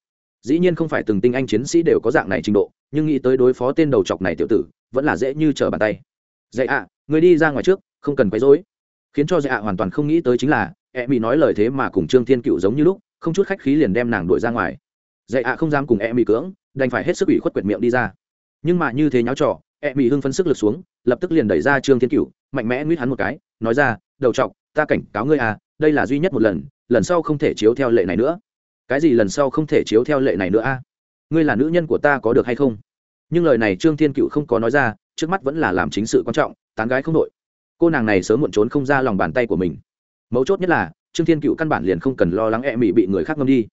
Dĩ nhiên không phải từng tinh anh chiến sĩ đều có dạng này trình độ, nhưng nghĩ tới đối phó tên đầu chọc này tiểu tử, vẫn là dễ như trở bàn tay. Dạy ạ, người đi ra ngoài trước, không cần quấy rối. Khiến cho dạy ạ hoàn toàn không nghĩ tới chính là e mỹ nói lời thế mà cùng trương thiên cựu giống như lúc, không chút khách khí liền đem nàng đuổi ra ngoài. Dạy ạ không dám cùng e mỹ cưỡng, đành phải hết sức ủy khuất quyệt miệng đi ra. Nhưng mà như thế nháo trò e mỹ hưng phấn sức lực xuống, lập tức liền đẩy ra trương thiên cựu, mạnh mẽ nguyết hắn một cái, nói ra, đầu chọc, ta cảnh cáo ngươi à đây là duy nhất một lần lần sau không thể chiếu theo lệ này nữa. Cái gì lần sau không thể chiếu theo lệ này nữa a? Ngươi là nữ nhân của ta có được hay không? Nhưng lời này trương thiên cựu không có nói ra, trước mắt vẫn là làm chính sự quan trọng, tán gái không đội. Cô nàng này sớm muộn trốn không ra lòng bàn tay của mình. Mấu chốt nhất là, trương thiên cựu căn bản liền không cần lo lắng e mị bị người khác ngâm đi.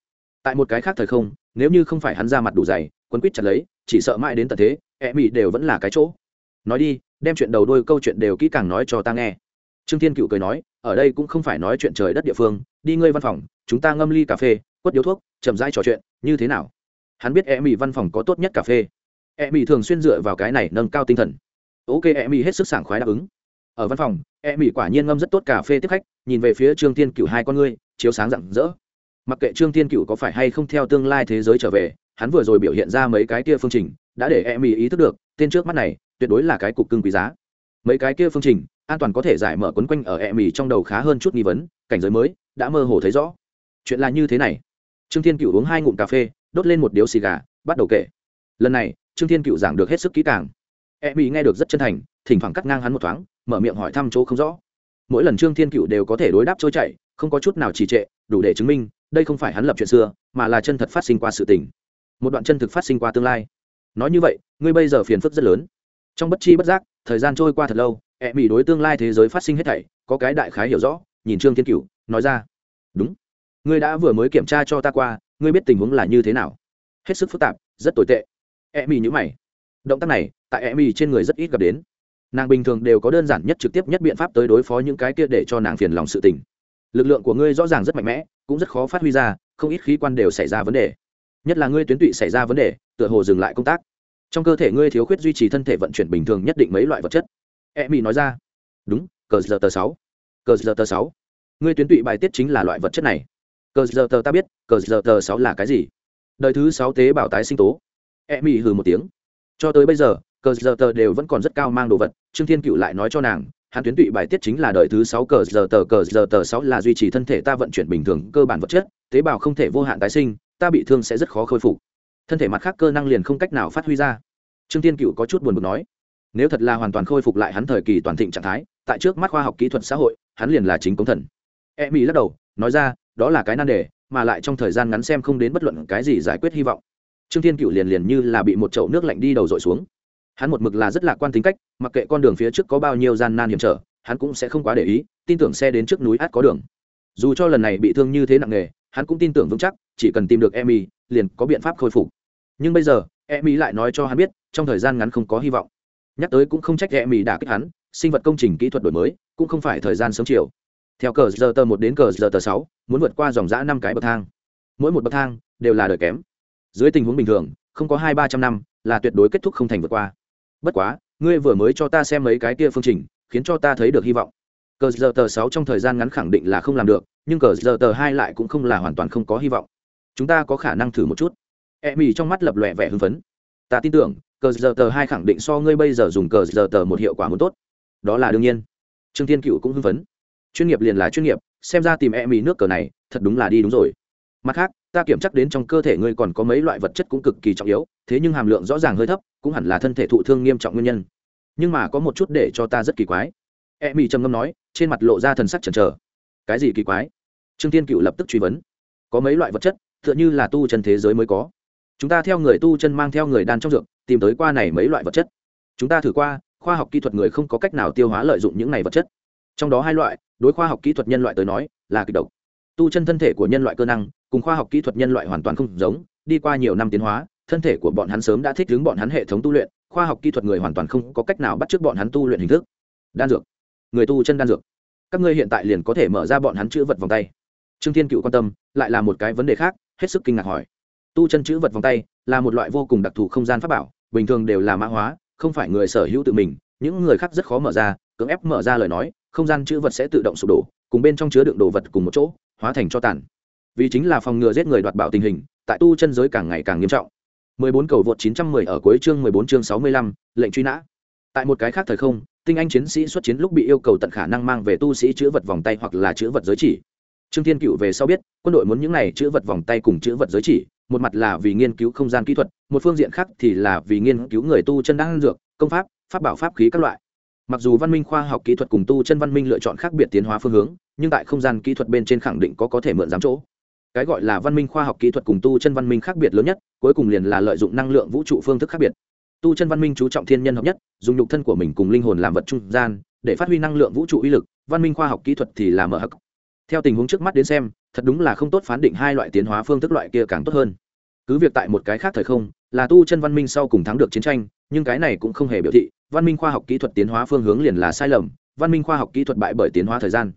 Tại một cái khác thời không, nếu như không phải hắn ra mặt đủ dày, quấn quýt chặt lấy, chỉ sợ mãi đến tận thế e mỹ đều vẫn là cái chỗ. Nói đi, đem chuyện đầu đôi câu chuyện đều kỹ càng nói cho ta nghe. Trương thiên cựu cười nói ở đây cũng không phải nói chuyện trời đất địa phương, đi ngươi văn phòng, chúng ta ngâm ly cà phê, quất điếu thuốc, chậm rãi trò chuyện, như thế nào? Hắn biết e mỹ văn phòng có tốt nhất cà phê. E mỹ thường xuyên dựa vào cái này nâng cao tinh thần. Ok e mỹ hết sức sảng khoái đáp ứng. Ở văn phòng e mỹ quả nhiên ngâm rất tốt cà phê tiếp khách, nhìn về phía trương thiên cựu hai con ngươi, chiếu sáng rạng rỡ. Mặc kệ trương thiên cựu có phải hay không theo tương lai thế giới trở về, hắn vừa rồi biểu hiện ra mấy cái kia phương trình, đã để e mỹ ý thức được, tên trước mắt này, tuyệt đối là cái cục cưng quý giá. Mấy cái kia phương trình an toàn có thể giải mở quấn quanh ở e mì trong đầu khá hơn chút nghi vấn, cảnh giới mới, đã mơ hồ thấy rõ. Chuyện là như thế này. Trương thiên cựu uống hai ngụm cà phê, đốt lên một điếu xì gà, bắt đầu kể. Lần này, trương thiên cựu giảng được hết sức kỹ càng. E mì nghe được rất chân thành, thỉnh thoảng cắt ngang hắn một thoáng, mở miệng hỏi thăm chỗ không rõ. Mỗi lần trương thiên cựu đều có thể đối đáp trôi chảy, không có chút nào trì trệ, đủ để chứng minh, đây không phải hắn lập chuyện xưa, mà là chân thật phát sinh qua sự tình. Một đoạn chân thực phát sinh qua tương lai. Nói như vậy, ngươi bây giờ phiền phức rất lớn. Trong bất chi bất giác, thời gian trôi qua thật lâu e mỹ đối tương lai thế giới phát sinh hết thảy, có cái đại khái hiểu rõ, nhìn trương thiên cựu nói ra. Đúng. Ngươi đã vừa mới kiểm tra cho ta qua, ngươi biết tình huống là như thế nào? Hết sức phức tạp, rất tồi tệ. E mỹ nhữ mày. Động tác này, tại e mỹ trên người rất ít gặp đến. Nàng bình thường đều có đơn giản nhất trực tiếp nhất biện pháp tới đối phó những cái kia để cho nàng phiền lòng sự tình. Lực lượng của ngươi rõ ràng rất mạnh mẽ, cũng rất khó phát huy ra, không ít khí quan đều xảy ra vấn đề. Nhất là ngươi tuyến tụy xảy ra vấn đề, tựa hồ dừng lại công tác. Trong cơ thể ngươi thiếu khuyết duy trì thân thể vận chuyển bình thường nhất định mấy loại vật chất e mỹ nói ra. Đúng, cờ giờ tờ sáu. Cờ giờ tờ sáu. Ngươi tuyến tụy bài tiết chính là loại vật chất này. Cờ giờ tờ ta biết, cờ giờ tờ sáu là cái gì? Đời thứ sáu tế bào tái sinh tố. E mỹ hừ một tiếng. Cho tới bây giờ, cờ giờ tờ đều vẫn còn rất cao mang đồ vật, trương thiên cựu lại nói cho nàng, hắn tuyến tụy bài tiết chính là đời thứ sáu, cờ giờ tờ, cờ giờ tờ sáu là duy trì thân thể ta vận chuyển bình thường cơ bản vật chất, tế bào không thể vô hạn tái sinh, ta bị thương sẽ rất khó khôi phục. Thân thể mặt khác cơ năng liền không cách nào phát huy ra. Trương tiên cựu có chút buồn bực nói nếu thật là hoàn toàn khôi phục lại hắn thời kỳ toàn thịnh trạng thái tại trước mắt khoa học kỹ thuật xã hội hắn liền là chính công thần e mỹ lắc đầu nói ra đó là cái nan đề mà lại trong thời gian ngắn xem không đến bất luận cái gì giải quyết hy vọng trương thiên cựu liền liền như là bị một chậu nước lạnh đi đầu dội xuống hắn một mực là rất lạc quan tính cách mặc kệ con đường phía trước có bao nhiêu gian nan hiểm trở hắn cũng sẽ không quá để ý tin tưởng xe đến trước núi át có đường dù cho lần này bị thương như thế nặng nề hắn cũng tin tưởng vững chắc chỉ cần tìm được Emmy, liền có biện pháp khôi phục. Nhưng bây giờ, Emmy lại nói cho hắn biết, trong thời gian ngắn không có hy vọng. Nhắc tới cũng không trách Emmy đã kích hắn, sinh vật công trình kỹ thuật đổi mới, cũng không phải thời gian sớm chiều. Theo cờ giờ tờ một đến cờ giờ tờ sáu, muốn vượt qua dòng dã năm cái bậc thang. Mỗi một bậc thang đều là đời kém. Dưới tình huống bình thường, không có hai ba trăm năm, là tuyệt đối kết thúc không thành vượt qua. Bất quá, ngươi vừa mới cho ta xem mấy cái kia phương trình, khiến cho ta thấy được hy vọng. Cờ giờ tờ sáu trong thời gian ngắn khẳng định là không làm được, nhưng cờ giờ tờ hai lại cũng không là hoàn toàn không có hy vọng chúng ta có khả năng thử một chút e mỹ trong mắt lập lòe vẻ hưng phấn ta tin tưởng cờ giờ tờ hai khẳng định so ngươi bây giờ dùng cờ giờ tờ một hiệu quả muốn tốt. Đó là đương nhiên. Trương thiên cựu cũng hưng phấn. Chuyên nghiệp liền là chuyên nghiệp, xem ra tìm e mì nước cờ này, thật đúng là đi đúng rồi. Mặt khác, ta kiểm chắc đến trong cơ thể ngươi còn có mấy loại vật chất cũng cực kỳ trọng yếu, thế nhưng hàm lượng rõ ràng hơi thấp, cũng hẳn là thân thể thụ thương nghiêm trọng nguyên nhân. Nhưng mà có một chút để cho ta rất kỳ quái. E mì trầm ngâm nói, trên mặt lộ ra thần sắc chần chờ. Cái gì kỳ quái? Trương Thiên cựu lập tức truy vấn. Có mấy loại vật chất, tựa như là tu chân thế giới mới có chúng ta theo người tu chân mang theo người đan trong dược, tìm tới qua này mấy loại vật chất. Chúng ta thử qua, khoa học kỹ thuật người không có cách nào tiêu hóa lợi dụng những này vật chất. Trong đó hai loại, đối khoa học kỹ thuật nhân loại tới nói, là kịch độc. Tu chân thân thể của nhân loại cơ năng, cùng khoa học kỹ thuật nhân loại hoàn toàn không giống, đi qua nhiều năm tiến hóa, thân thể của bọn hắn sớm đã thích ứng bọn hắn hệ thống tu luyện, khoa học kỹ thuật người hoàn toàn không có cách nào bắt chước bọn hắn tu luyện hình thức. Đan dược. Người tu chân đan dược. Các ngươi hiện tại liền có thể mở ra bọn hắn chữ vật vòng tay. Trương thiên cựu quan tâm, lại là một cái vấn đề khác, hết sức kinh ngạc hỏi tu chân chữ vật vòng tay là một loại vô cùng đặc thù không gian pháp bảo bình thường đều là mã hóa không phải người sở hữu tự mình những người khác rất khó mở ra cưỡng ép mở ra lời nói không gian chữ vật sẽ tự động sụp đổ cùng bên trong chứa đựng đồ vật cùng một chỗ hóa thành cho tàn. Vì chính là phòng ngừa giết người đoạt bảo tình hình tại tu chân giới càng ngày càng nghiêm trọng. 14 cầu vượt 910 ở cuối chương 14 chương 65, lệnh truy nã. Tại một cái khác thời không tinh anh chiến sĩ xuất chiến lúc bị yêu cầu tận khả năng mang về tu sĩ chữ vật vòng tay hoặc là chữ vật giới chỉ. Trương thiên cựu về sau biết quân đội muốn những này chữ vật vòng tay cùng chữ vật giới chỉ một mặt là vì nghiên cứu không gian kỹ thuật, một phương diện khác thì là vì nghiên cứu người tu chân đang dược, công pháp pháp bảo pháp khí các loại. Mặc dù văn minh khoa học kỹ thuật cùng tu chân văn minh lựa chọn khác biệt tiến hóa phương hướng, nhưng tại không gian kỹ thuật bên trên khẳng định có có thể mượn giám chỗ. Cái gọi là văn minh khoa học kỹ thuật cùng tu chân văn minh khác biệt lớn nhất, cuối cùng liền là lợi dụng năng lượng vũ trụ phương thức khác biệt. Tu chân văn minh chú trọng thiên nhân hợp nhất, dùng nhục thân của mình cùng linh hồn làm vật trung gian, để phát huy năng lượng vũ trụ uy lực, văn minh khoa học kỹ thuật thì là mở hắc theo tình huống trước mắt đến xem, thật đúng là không tốt phán định hai loại tiến hóa phương thức loại kia càng tốt hơn. Cứ việc tại một cái khác thời không, là tu chân văn minh sau cùng thắng được chiến tranh, nhưng cái này cũng không hề biểu thị, văn minh khoa học kỹ thuật tiến hóa phương hướng liền là sai lầm, văn minh khoa học kỹ thuật bại bởi tiến hóa thời gian.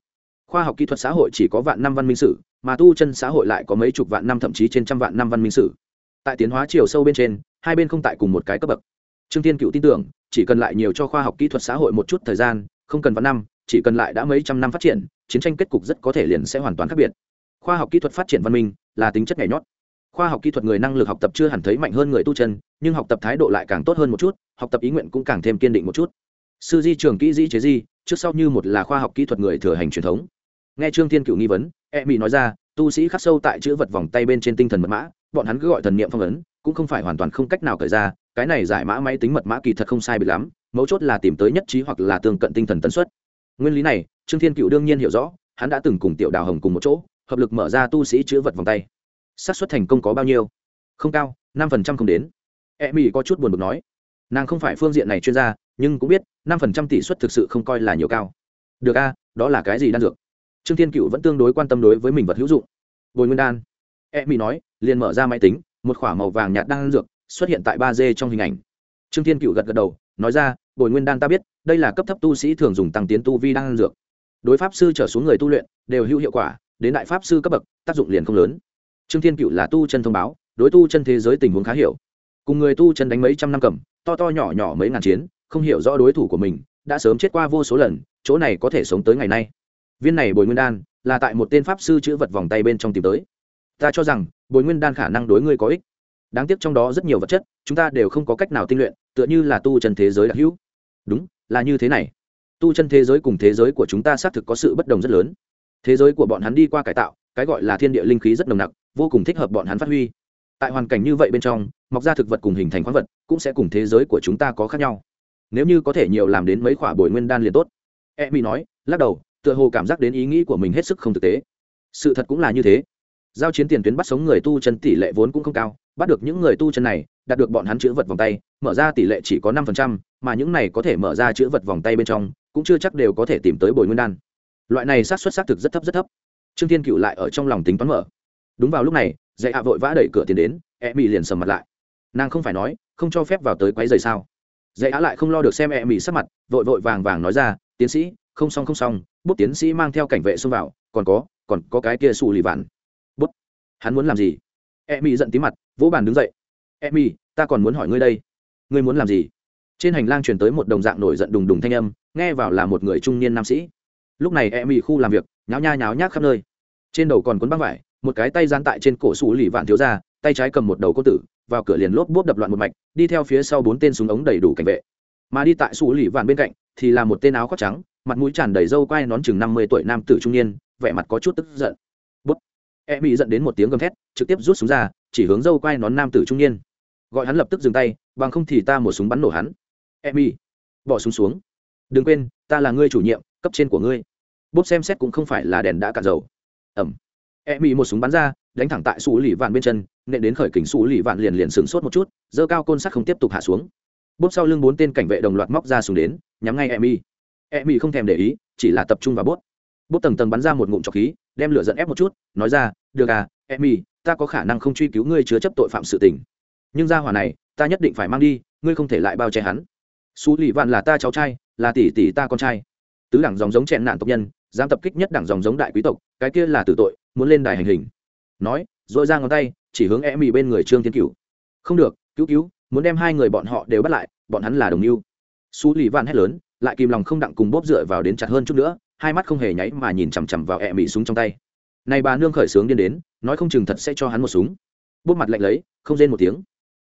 Khoa học kỹ thuật xã hội chỉ có vạn năm văn minh sử, mà tu chân xã hội lại có mấy chục vạn năm thậm chí trên trăm vạn năm văn minh sử. Tại tiến hóa chiều sâu bên trên, hai bên không tại cùng một cái cấp bậc. Trương tiên cựu tin tưởng, chỉ cần lại nhiều cho khoa học kỹ thuật xã hội một chút thời gian, không cần vạn năm, chỉ cần lại đã mấy trăm năm phát triển chiến tranh kết cục rất có thể liền sẽ hoàn toàn khác biệt. Khoa học kỹ thuật phát triển văn minh là tính chất nhảy nhót. Khoa học kỹ thuật người năng lực học tập chưa hẳn thấy mạnh hơn người tu chân, nhưng học tập thái độ lại càng tốt hơn một chút, học tập ý nguyện cũng càng thêm kiên định một chút. Sư di trường kỹ dĩ chế di, trước sau như một là khoa học kỹ thuật người thừa hành truyền thống. Nghe trương thiên cựu nghi vấn e mỹ nói ra, tu sĩ khắc sâu tại chữ vật vòng tay bên trên tinh thần mật mã, bọn hắn cứ gọi thần niệm phong ấn, cũng không phải hoàn toàn không cách nào cởi ra, cái này giải mã máy tính mật mã kỳ thật không sai bị lắm, mấu chốt là tìm tới nhất trí hoặc là tương cận tinh thần tần suất nguyên lý này, trương thiên cựu đương nhiên hiểu rõ, hắn đã từng cùng tiểu đào hồng cùng một chỗ, hợp lực mở ra tu sĩ chữ vật vòng tay. Xác suất thành công có bao nhiêu? Không cao, năm phần trăm không đến. E mỹ có chút buồn bực nói. Nàng không phải phương diện này chuyên gia, nhưng cũng biết, năm phần trăm tỷ suất thực sự không coi là nhiều cao. Được a, đó là cái gì đan dược? Trương thiên cựu vẫn tương đối quan tâm đối với mình vật hữu dụng. Bồi nguyên đan. E mỹ nói, liền mở ra máy tính, một k h ỏ a màu vàng nhạt đan dược, xuất hiện tại ba d trong hình ảnh. Trương thiên cựu gật gật đầu nói ra, bồi nguyên đan ta biết, đây là cấp thấp tu sĩ thường dùng tăng tiến tu vi đan dược. Đối pháp sư trở xuống người tu luyện, đều hữu hiệu quả, đến đại pháp sư cấp bậc, tác dụng liền không lớn. Trương thiên cựu là tu chân thông báo, đối tu chân thế giới tình huống khá hiểu. Cùng người tu chân đánh mấy trăm năm cầm, to to nhỏ nhỏ mấy ngàn chiến, không hiểu rõ đối thủ của mình, đã sớm chết qua vô số lần, chỗ này có thể sống tới ngày nay. Viên này bồi nguyên đan, là tại một tên pháp sư chữ vật vòng tay bên trong tìm tới. Ta cho rằng, bồi nguyên đan khả năng đối ngươi có ích đáng tiếc trong đó rất nhiều vật chất, chúng ta đều không có cách nào tinh luyện, tựa như là tu chân thế giới đặc hữu. Đúng, là như thế này. Tu chân thế giới cùng thế giới của chúng ta xác thực có sự bất đồng rất lớn. Thế giới của bọn hắn đi qua cải tạo, cái gọi là thiên địa linh khí rất nồng nặc, vô cùng thích hợp bọn hắn phát huy. Tại hoàn cảnh như vậy bên trong, mọc ra thực vật cùng hình thành khoáng vật, cũng sẽ cùng thế giới của chúng ta có khác nhau. Nếu như có thể nhiều làm đến mấy khoả bồi nguyên đan liền tốt. E mỹ nói, lắc đầu, tựa hồ cảm giác đến ý nghĩ của mình hết sức không thực tế. Sự thật cũng là như thế giao chiến tiền tuyến bắt sống người tu chân tỷ lệ vốn cũng không cao, bắt được những người tu chân này, đạt được bọn hắn chữ vật vòng tay, mở ra tỷ lệ chỉ có năm phần trăm, mà những này có thể mở ra chữ vật vòng tay bên trong, cũng chưa chắc đều có thể tìm tới bồi nguyên đan. Loại này sát xuất xác thực rất thấp rất thấp. Trương thiên cựu lại ở trong lòng tính toán mở. Đúng vào lúc này dạy hạ vội vã đẩy cửa tiền đến e mỹ liền sầm mặt lại. Nàng không phải nói, không cho phép vào tới quấy giày sao? Dạy hạ lại không lo được xem e mỹ sắc mặt, vội vội vàng vàng nói ra, tiến sĩ, không xong không xong, bút tiến sĩ mang theo cảnh vệ xông vào, còn có còn có cái kia xù lì vạn hắn muốn làm gì? E mỹ giận tí mặt, vỗ bàn đứng dậy. E mỹ ta còn muốn hỏi ngươi đây. Ngươi muốn làm gì? Trên hành lang truyền tới một đồng dạng nổi giận đùng đùng thanh âm, nghe vào là một người trung niên nam sĩ. Lúc này e mỹ khu làm việc, nháo nha nháo nhác khắp nơi. Trên đầu còn cuốn băng vải, một cái tay gian tại trên cổ xù lì vạn thiếu ra tay trái cầm một đầu cô tử, vào cửa liền lốp bốp đập loạn một mạch, đi theo phía sau bốn tên súng ống đầy đủ cảnh vệ. Mà đi tại xù lì vạn bên cạnh, thì là một tên áo khoác trắng, mặt mũi tràn đầy râu quai nón chừng năm mươi tuổi nam tử trung niên, vẻ mặt có chút tức giận e bị dẫn đến một tiếng gầm thét, trực tiếp rút súng ra, chỉ hướng dâu quai nón nam tử trung niên. Gọi hắn lập tức dừng tay, bằng không thì ta một súng bắn nổ hắn. E bị bỏ súng xuống. Đừng quên, ta là ngươi chủ nhiệm, cấp trên của ngươi. Bốp xem xét cũng không phải là đèn đã cạn dầu. Ẩm. E bị một súng bắn ra, đánh thẳng tại xù lì vạn bên chân, nện đến khởi kính xù lì vạn liền liền sửng sốt một chút dơ cao côn sắt không tiếp tục hạ xuống. Bốp sau lưng bốn tên cảnh vệ đồng loạt móc ra súng đến, nhắm ngay e mi e mi không thèm để ý, chỉ là tập trung vào bốt bốt tầng tầng bắn ra một ngụm trọc khí đem lửa giận ép một chút nói ra được à Emmy, ta có khả năng không truy cứu ngươi chứa chấp tội phạm sự tình. Nhưng ra hỏa này ta nhất định phải mang đi ngươi không thể lại bao che hắn. Xù lì vạn là ta cháu trai là tỷ tỷ ta con trai. Tứ đẳng dòng giống chèn nạn tộc nhân dám tập kích nhất đẳng dòng giống đại quý tộc cái kia là tử tội muốn lên đài hành hình. Nói dội ra ngón tay chỉ hướng Emmy bên người trương thiên cửu. Không được cứu cứu muốn đem hai người bọn họ đều bắt lại bọn hắn là đồng mưu. Su lì Vạn hét lớn lại kìm lòng không đặng cùng bóp dựa vào đến chặt hơn chút nữa, hai mắt không hề nháy mà nhìn chằm chằm vào e mị súng trong tay. Này bà nương khởi sướng điên đến, nói không chừng thật sẽ cho hắn một súng. Bóp mặt lạnh lấy, không rên một tiếng.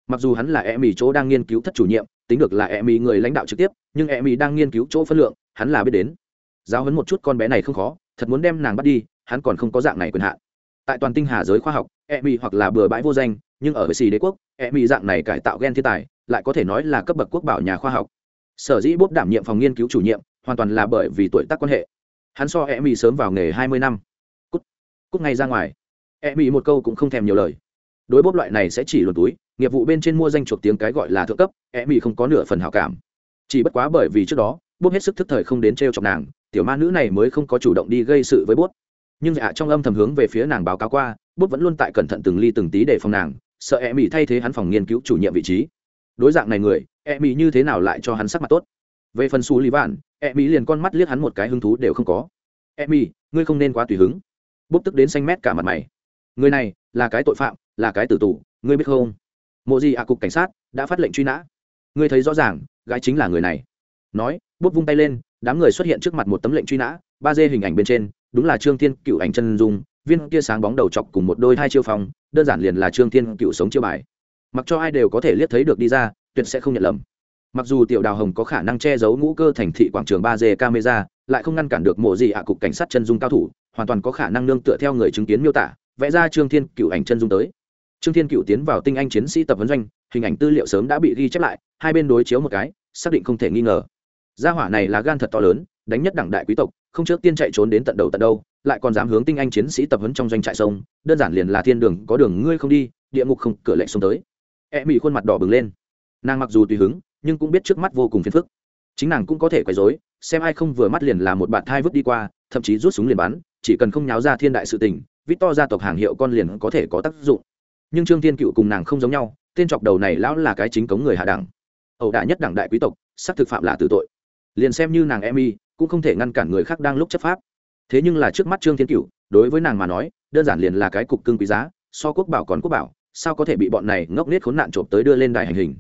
Mặc dù hắn là e mỹ chỗ đang nghiên cứu thất chủ nhiệm, tính được là e mỹ người lãnh đạo trực tiếp, nhưng e mỹ đang nghiên cứu chỗ phân lượng, hắn là biết đến. Giáo hấn một chút con bé này không khó, thật muốn đem nàng bắt đi, hắn còn không có dạng này quyền hạn. Tại toàn tinh hà giới khoa học e mỹ hoặc là bừa bãi vô danh, nhưng ở với xì đế quốc e mỹ dạng này cải tạo gen thiên tài, lại có thể nói là cấp bậc quốc bảo nhà khoa học sở dĩ bốp đảm nhiệm phòng nghiên cứu chủ nhiệm, hoàn toàn là bởi vì tuổi tác quan hệ. Hắn so e mỹ sớm vào nghề hai mươi năm. Cút cút ngay ra ngoài. E mỹ một câu cũng không thèm nhiều lời. Đối bốp loại này sẽ chỉ luồn túi, nghiệp vụ bên trên mua danh chuộc tiếng cái gọi là thượng cấp e mỹ không có nửa phần hảo cảm. Chỉ bất quá bởi vì trước đó, bốp hết sức thức thời không đến t r e o chọc nàng, tiểu ma nữ này mới không có chủ động đi gây sự với bốt nhưng ạ trong âm thầm hướng về phía nàng báo cáo qua bốt vẫn luôn tại cẩn thận từng ly từng tí để phòng nàng, sợ e mỹ thay thế hắn phòng nghiên cứu chủ nhiệm vị trí đối dạng này người e mỹ như thế nào lại cho hắn sắc mặt tốt? Về phần xù lì vạn e mỹ liền con mắt liếc hắn một cái hứng thú đều không có. E mỹ ngươi không nên quá tùy hứng. Bốc tức đến xanh mét cả mặt mày. Người này, là cái tội phạm, là cái tử tù, ngươi biết không? Mộ gì à cục cảnh sát đã phát lệnh truy nã. Ngươi thấy rõ ràng, gái chính là người này. Nói bốc vung tay lên, đám người xuất hiện trước mặt một tấm lệnh truy nã, ba d hình ảnh bên trên, đúng là trương thiên cựu ảnh chân dung, viên kia sáng bóng đầu chọc cùng một đôi hai chiêu phòng đơn giản liền là trương thiên cựu sống chiêu bài mặc cho ai đều có thể liếc thấy được đi ra, tuyệt sẽ không nhận lầm. Mặc dù tiểu đào hồng có khả năng che giấu ngũ cơ thành thị quảng trường ba d camera, lại không ngăn cản được mộ gì ạ cục cảnh sát chân dung cao thủ, hoàn toàn có khả năng nương tựa theo người chứng kiến miêu tả, vẽ ra trương thiên cựu ảnh chân dung tới. Trương thiên cựu tiến vào tinh anh chiến sĩ tập vấn doanh, hình ảnh tư liệu sớm đã bị ghi chép lại, hai bên đối chiếu một cái, xác định không thể nghi ngờ. Gia hỏa này là gan thật to lớn, đánh nhất đẳng đại quý tộc, không trước tiên chạy trốn đến tận đầu tận đâu, lại còn dám hướng tinh anh chiến sĩ tập huấn trong doanh trại sông, đơn giản liền là thiên đường, có đường ngươi không đi, địa ngục không, cửa lệnh xông tới e mỹ khuôn mặt đỏ bừng lên. Nàng mặc dù tùy hứng, nhưng cũng biết trước mắt vô cùng phiền phức. Chính nàng cũng có thể quấy rối, xem ai không vừa mắt liền là một bạn thai vứt đi qua, thậm chí rút súng liền bắn, chỉ cần không nháo ra thiên đại sự tình vít to gia tộc hàng hiệu con liền có thể có tác dụng. Nhưng trương thiên cựu cùng nàng không giống nhau, tên chọc đầu này lão là cái chính cống người hạ đẳng. Ẩu đả nhất đẳng đại quý tộc, xác thực phạm là tử tội. Liền xem như nàng em y cũng không thể ngăn cản người khác đang lúc chấp pháp. Thế nhưng là trước mắt trương thiên cựu, đối với nàng mà nói, đơn giản liền là cái cục cưng quý giá, so quốc bảo còn quốc bảo sao có thể bị bọn này ngốc nết khốn nạn trộm tới đưa lên đài hành hình?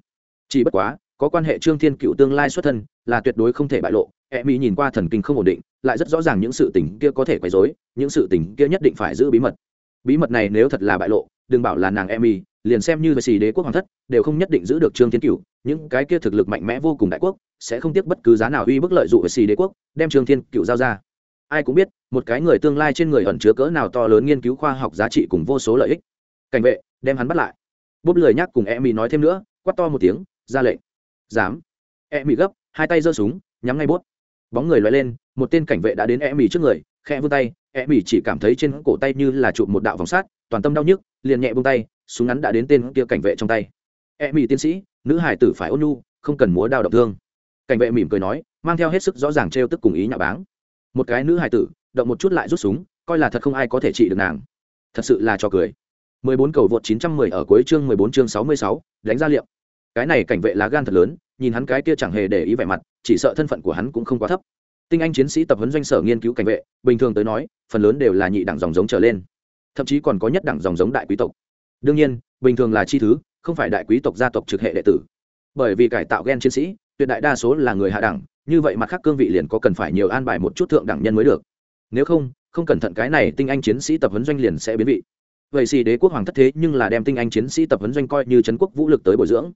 Chỉ bất quá, có quan hệ trương thiên cựu tương lai xuất thân, là tuyệt đối không thể bại lộ. E mỹ nhìn qua thần kinh không ổn định, lại rất rõ ràng những sự tình kia có thể quấy rối, những sự tình kia nhất định phải giữ bí mật. Bí mật này nếu thật là bại lộ, đừng bảo là nàng e mỹ liền xem như về sĩ đế quốc hoàng thất, đều không nhất định giữ được trương thiên cựu, những cái kia thực lực mạnh mẽ vô cùng đại quốc, sẽ không tiếc bất cứ giá nào uy bức lợi dụng vệ sĩ đế quốc, đem trương thiên cựu giao ra. Ai cũng biết, một cái người tương lai trên người ẩn chứa cỡ nào to lớn nghiên cứu khoa học giá trị cùng vô số lợi ích. Cảnh vệ đem hắn bắt lại. Bốp lười nhắc cùng e mỹ nói thêm nữa, quát to một tiếng, ra lệnh. Dám. E mỹ gấp, hai tay giơ súng, nhắm ngay bốt bóng người loay lên, một tên cảnh vệ đã đến e mỹ trước người khe vươn tay e mỹ chỉ cảm thấy trên cổ tay như là chụp một đạo vòng sát, toàn tâm đau nhức, liền nhẹ buông tay, súng ngắn đã đến tên kia cảnh vệ trong tay. E mỹ tiến sĩ, nữ hải tử phải ôn nhu, không cần múa đao động thương. Cảnh vệ mỉm cười nói, mang theo hết sức rõ ràng trêu tức cùng ý nhạo báng. Một cái nữ hải tử, động một chút lại rút súng, coi là thật không ai có thể trị được nàng. Thật sự là cho cười. 14 cầu vượt 910 ở cuối chương 14 chương 66, đánh ra liệu. Cái này cảnh vệ lá gan thật lớn nhìn hắn cái kia chẳng hề để ý vẻ mặt chỉ sợ thân phận của hắn cũng không quá thấp. Tinh anh chiến sĩ tập huấn doanh sở nghiên cứu cảnh vệ bình thường tới nói phần lớn đều là nhị đẳng dòng giống trở lên. Thậm chí còn có nhất đẳng dòng giống đại quý tộc. Đương nhiên bình thường là chi thứ không phải đại quý tộc gia tộc trực hệ đệ tử. Bởi vì cải tạo gen chiến sĩ tuyệt đại đa số là người hạ đẳng như vậy mặt khác cương vị liền có cần phải nhiều an bài một chút thượng đẳng nhân mới được. Nếu không không cẩn thận cái này tinh anh chiến sĩ tập huấn doanh liền sẽ biến vị vậy xì đế quốc hoàng thất thế nhưng là đem tinh anh chiến sĩ tập huấn doanh coi như trấn quốc vũ lực tới bồi dưỡng.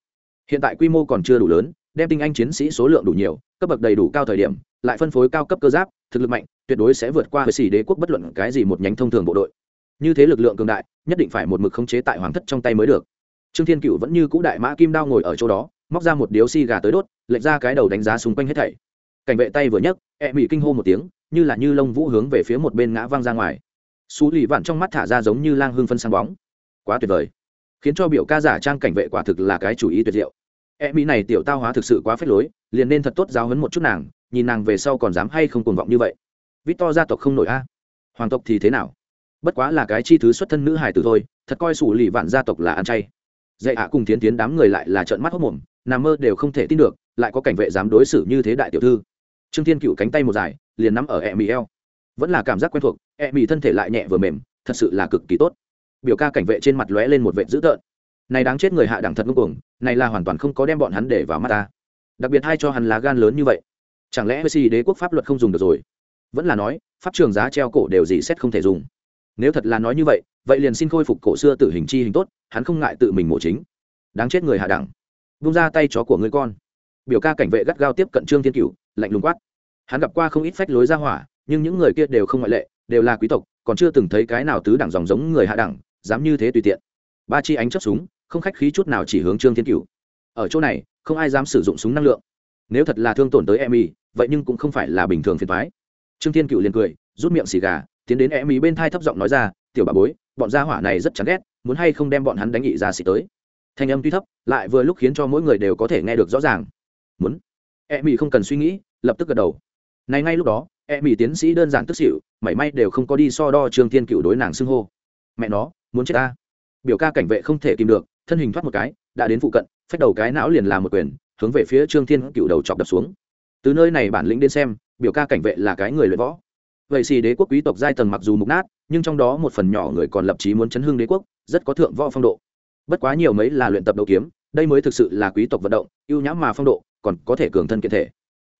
Hiện tại quy mô còn chưa đủ lớn, đem tinh anh chiến sĩ số lượng đủ nhiều, cấp bậc đầy đủ cao thời điểm, lại phân phối cao cấp cơ giáp, thực lực mạnh, tuyệt đối sẽ vượt qua hệ xì đế quốc bất luận cái gì một nhánh thông thường bộ đội. Như thế lực lượng cường đại, nhất định phải một mực khống chế tại hoàng thất trong tay mới được. Trương thiên cựu vẫn như cũ đại mã kim đao ngồi ở chỗ đó, móc ra một điếu xi gà tới đốt, lệch ra cái đầu đánh giá xung quanh hết thảy. Cảnh vệ tay vừa nhấc e mỹ kinh hô một tiếng, như là như lông vũ hướng về phía một bên ngã văng ra ngoài xú lì vạn trong mắt thả ra giống như lang hương phân sang bóng. Quá tuyệt vời. Khiến cho biểu ca giả trang cảnh vệ quả thực là cái chủ ý tuyệt diệu. E mỹ này tiểu tao hóa thực sự quá phết lối, liền nên thật tốt giáo hấn một chút nàng, nhìn nàng về sau còn dám hay không cuồng vọng như vậy. Vít to gia tộc không nổi a. Hoàng tộc thì thế nào? Bất quá là cái chi thứ xuất thân nữ hài tử thôi, thật coi sủ lì vạn gia tộc là ăn chay. Dạy ạ cùng tiến tiến đám người lại là trợn mắt hốc mồm nằm mơ đều không thể tin được, lại có cảnh vệ dám đối xử như thế đại tiểu thư. Trương thiên cựu cánh tay một dài, liền nắm ở e mỹ eo vẫn là cảm giác quen thuộc e mỹ thân thể lại nhẹ vừa mềm, thật sự là cực kỳ tốt. Biểu ca cảnh vệ trên mặt lóe lên một vệ dữ tợn. Này đáng chết người hạ đẳng thật ngưng cuồng, này là hoàn toàn không có đem bọn hắn để vào mắt ta. Đặc biệt hay cho hắn lá gan lớn như vậy. Chẳng lẽ messi đế quốc pháp luật không dùng được rồi? Vẫn là nói, pháp trường giá treo cổ đều gì xét không thể dùng. Nếu thật là nói như vậy vậy liền xin khôi phục cổ xưa tử hình chi hình tốt, hắn không ngại tự mình mổ chính. Đáng chết người hạ đẳng. Vung ra tay chó của người con. Biểu ca cảnh vệ gắt gao tiếp cận trương thiên cửu, lạnh lùng quát. Hắn gặp qua không ít phách lối ra hỏa nhưng những người kia đều không ngoại lệ, đều là quý tộc, còn chưa từng thấy cái nào tứ đẳng dòng giống người hạ đẳng, dám như thế tùy tiện. Ba chi ánh chấp súng, không khách khí chút nào chỉ hướng trương thiên cửu. Ở chỗ này, không ai dám sử dụng súng năng lượng. Nếu thật là thương tổn tới em y vậy nhưng cũng không phải là bình thường phiền thoái trương thiên cựu liền cười, rút miệng xì gà, tiến đến em y bên thai thấp giọng nói ra, tiểu bà bối, bọn gia hỏa này rất chán ghét, muốn hay không đem bọn hắn đánh nghị ra xì tới? Thanh âm tuy thấp, lại vừa lúc khiến cho mỗi người đều có thể nghe được rõ ràng. Muốn. Em y không cần suy nghĩ, lập tức gật đầu này ngay lúc đó e mỹ tiến sĩ đơn giản tức xịu mảy may đều không có đi so đo trương thiên cựu đối nàng xưng hô. Mẹ nó, muốn chết ta. Biểu ca cảnh vệ không thể kìm được, thân hình thoát một cái, đã đến phụ cận, phách đầu cái não liền làm một quyền, hướng về phía trương thiên cựu đầu chọc đập xuống. Từ nơi này bản lĩnh đến xem, biểu ca cảnh vệ là cái người luyện võ. Vậy xì đế quốc quý tộc giai tầng mặc dù mục nát, nhưng trong đó một phần nhỏ người còn lập trí muốn chấn hương đế quốc, rất có thượng võ phong độ. Bất quá nhiều mấy là luyện tập đấu kiếm, đây mới thực sự là quý tộc vận động, ưu nhãm mà phong độ, còn có thể cường thân kiện thể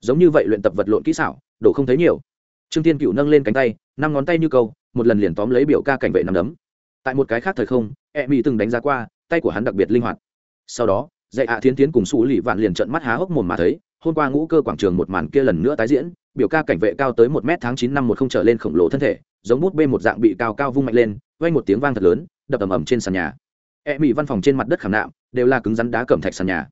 giống như vậy luyện tập vật lộn kỹ xảo độ không thấy nhiều. Trương tiên cựu nâng lên cánh tay, năm ngón tay như câu, một lần liền tóm lấy biểu ca cảnh vệ nằm đấm. Tại một cái khác thời không e mỹ từng đánh giá qua, tay của hắn đặc biệt linh hoạt. Sau đó, dạy ạ thiến tiến cùng xù lì vạn liền trận mắt há hốc mồm mà thấy, hôm qua ngũ cơ quảng trường một màn kia lần nữa tái diễn, biểu ca cảnh vệ cao tới một m tháng chín năm một không trở lên khổng lồ thân thể, giống bút bê một dạng bị cao cao vung mạnh lên, vang một tiếng vang thật lớn, đập ầm ầm trên sàn nhà. E mỹ văn phòng trên mặt đất khảm nạm, đều là cứng rắn đá cẩm thạch sàn nhà.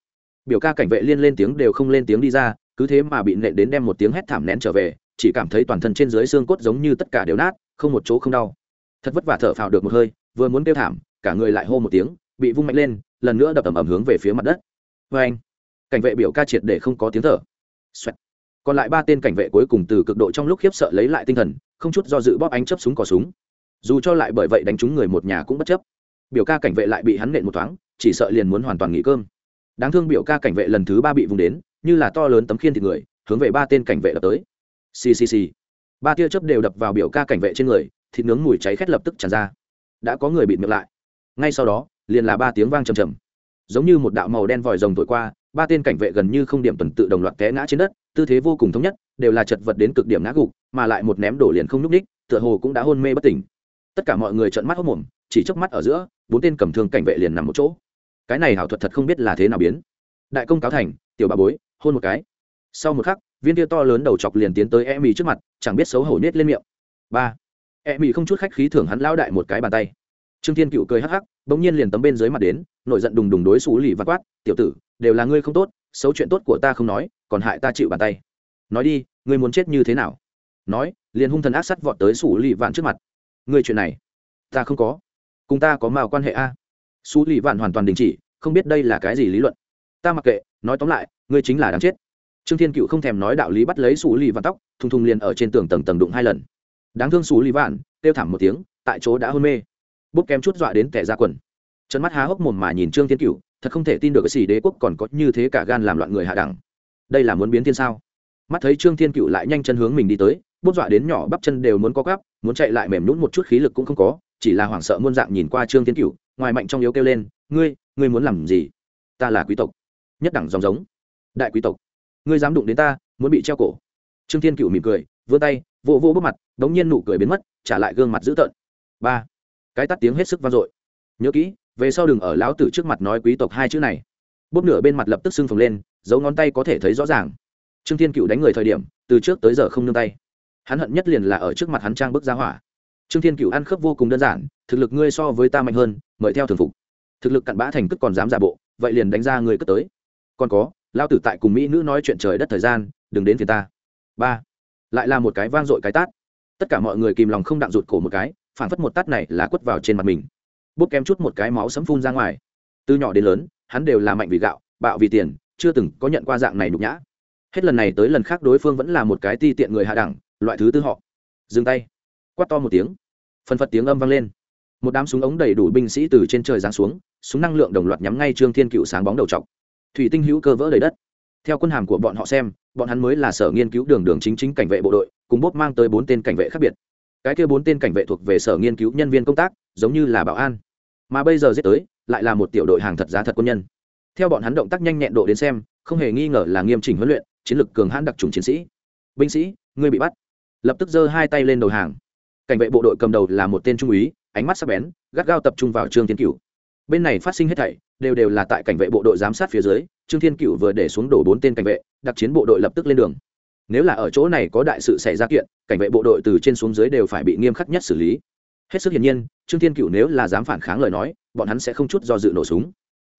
Biểu ca cảnh vệ liên lên tiếng đều không lên tiếng đi ra cứ thế mà bị nện đến đem một tiếng hét thảm nén trở về, chỉ cảm thấy toàn thân trên dưới xương cốt giống như tất cả đều nát, không một chỗ không đau. Thật vất vả thở phào được một hơi, vừa muốn kêu thảm, cả người lại hô một tiếng, bị vung mạnh lên, lần nữa đập ầm ầm hướng về phía mặt đất. Vê anh, cảnh vệ biểu ca triệt để không có tiếng thở. Xoẹt. còn lại ba tên cảnh vệ cuối cùng từ cực độ trong lúc khiếp sợ lấy lại tinh thần, không chút do dự bóp ánh chấp súng cò súng. Dù cho lại bởi vậy đánh trúng người một nhà cũng bất chấp. Biểu ca cảnh vệ lại bị hắn nện một thoáng, chỉ sợ liền muốn hoàn toàn nghỉ cơm. Đáng thương biểu ca cảnh vệ lần thứ ba bị vùng đến như là to lớn tấm khiên thịt người, hướng về ba tên cảnh vệ đập tới. Ccc ba tia chớp đều đập vào biểu ca cảnh vệ trên người, thịt nướng mùi cháy khét lập tức tràn ra. Đã có người bị miệng lại. Ngay sau đó, liền là ba tiếng vang trầm trầm. Giống như một đạo màu đen vòi rồng thổi qua, ba tên cảnh vệ gần như không điểm tuần tự đồng loạt té ngã trên đất, tư thế vô cùng thống nhất, đều là chật vật đến cực điểm ngã gục, mà lại một ném đổ liền không nhúc ních tựa hồ cũng đã hôn mê bất tỉnh. Tất cả mọi người trợn mắt hốc mồm chỉ chớp mắt ở giữa, bốn tên cầm thương cảnh vệ liền nằm một chỗ. Cái này hảo thuật thật không biết là thế nào biến. Đại công cáo thành tiểu bà bối, hôn một cái. Sau một khắc, viên tia to lớn đầu chọc liền tiến tới e mì trước mặt, chẳng biết xấu hổ nết lên miệng. Ba. E mì không chút khách khí thưởng hắn lão đại một cái bàn tay. Trương thiên cựu cười hắc hắc, bỗng nhiên liền tấm bên dưới mặt đến, nổi giận đùng đùng đối xú lì và quát, tiểu tử, đều là ngươi không tốt, xấu chuyện tốt của ta không nói, còn hại ta chịu bàn tay. Nói đi, ngươi muốn chết như thế nào? Nói, liền hung thần ác sắt vọt tới xú lì vạn trước mặt. Ngươi chuyện này, ta không có. Cùng ta có mào quan hệ a? Xú lì vạn hoàn toàn đình chỉ, không biết đây là cái gì lý luận. Ta mặc kệ nói tóm lại, ngươi chính là đáng chết. Trương thiên cựu không thèm nói đạo lý bắt lấy xù lì vạn tóc, thùng thùng liền ở trên tường tầng tầng đụng hai lần. Đáng thương xù lì vạn, kêu thảm một tiếng, tại chỗ đã hôn mê. Bút kém chút dọa đến kẻ ra quần. Chân mắt há hốc mồm mà nhìn trương thiên cựu, thật không thể tin được cái xì đế quốc còn có như thế cả gan làm loạn người hạ đẳng. Đây là muốn biến thiên sao? Mắt thấy trương thiên cựu lại nhanh chân hướng mình đi tới bút dọa đến nhỏ bắp chân đều muốn có gắp muốn chạy lại mềm nhún một chút khí lực cũng không có, chỉ là hoảng sợ muôn dạng nhìn qua trương thiên cựu, ngoài mạnh trong yếu kêu lên, ngươi ngươi muốn làm gì? Ta là quý tộc nhất đẳng dòng giống. Đại quý tộc, ngươi dám đụng đến ta, muốn bị treo cổ. Trương thiên cựu mỉm cười, vươn tay, vỗ vỗ bước mặt, đống nhiên nụ cười biến mất, trả lại gương mặt dữ tợn. Ba, cái tắt tiếng hết sức vang dội. Nhớ kỹ, về sau đừng ở lão tử trước mặt nói quý tộc hai chữ này. Bốc nửa bên mặt lập tức sưng phồng lên, dấu ngón tay có thể thấy rõ ràng. Trương thiên cựu đánh người thời điểm, từ trước tới giờ không nương tay. Hắn hận nhất liền là ở trước mặt hắn trang bức ra hỏa. Trương thiên cựu ăn khớp vô cùng đơn giản, thực lực ngươi so với ta mạnh hơn, mời theo thường phục. Thực lực cặn bã thành cất còn dám giả bộ, vậy liền đánh ra người cất tới còn có, lao tử tại cùng mỹ nữ nói chuyện trời đất thời gian, đừng đến phiền ta. Ba, lại là một cái vang dội cái tát. Tất cả mọi người kìm lòng không đặng rụt cổ một cái phản phất một tát này là quất vào trên mặt mình. Bút kém chút một cái máu sấm phun ra ngoài. Từ nhỏ đến lớn, hắn đều là mạnh vì gạo, bạo vì tiền, chưa từng có nhận qua dạng này nhục nhã. Hết lần này tới lần khác đối phương vẫn là một cái ti tiện người hạ đẳng, loại thứ tư họ. Dừng tay. Quát to một tiếng. Phân phật tiếng âm vang lên. Một đám súng ống đầy đủ binh sĩ từ trên trời giáng xuống, súng năng lượng đồng loạt nhắm ngay trương thiên cựu sáng bóng đầu t thủy tinh hữu cơ vỡ đầy đất. Theo quân hàm của bọn họ xem, bọn hắn mới là sở nghiên cứu đường đường chính chính cảnh vệ bộ đội, cùng bốt mang tới bốn tên cảnh vệ khác biệt. Cái kia bốn tên cảnh vệ thuộc về sở nghiên cứu nhân viên công tác, giống như là bảo an. Mà bây giờ giết tới, lại là một tiểu đội hàng thật giá thật quân nhân. Theo bọn hắn động tác nhanh nhẹn độ đến xem, không hề nghi ngờ là nghiêm chỉnh huấn luyện, chiến lược cường hãn đặc trùng chiến sĩ. Binh sĩ, ngươi bị bắt. Lập tức giơ hai tay lên đầu hàng. Cảnh vệ bộ đội cầm đầu là một tên trung úy, ánh mắt sắc bén, gắt gao tập trung vào trương tiến cửu bên này phát sinh hết thảy, đều đều là tại cảnh vệ bộ đội giám sát phía dưới, trương thiên cửu vừa để xuống đổ bốn tên cảnh vệ, đặc chiến bộ đội lập tức lên đường. Nếu là ở chỗ này có đại sự xảy ra kiện, cảnh vệ bộ đội từ trên xuống dưới đều phải bị nghiêm khắc nhất xử lý. Hết sức hiển nhiên, trương thiên cựu nếu là dám phản kháng lời nói, bọn hắn sẽ không chút do dự nổ súng.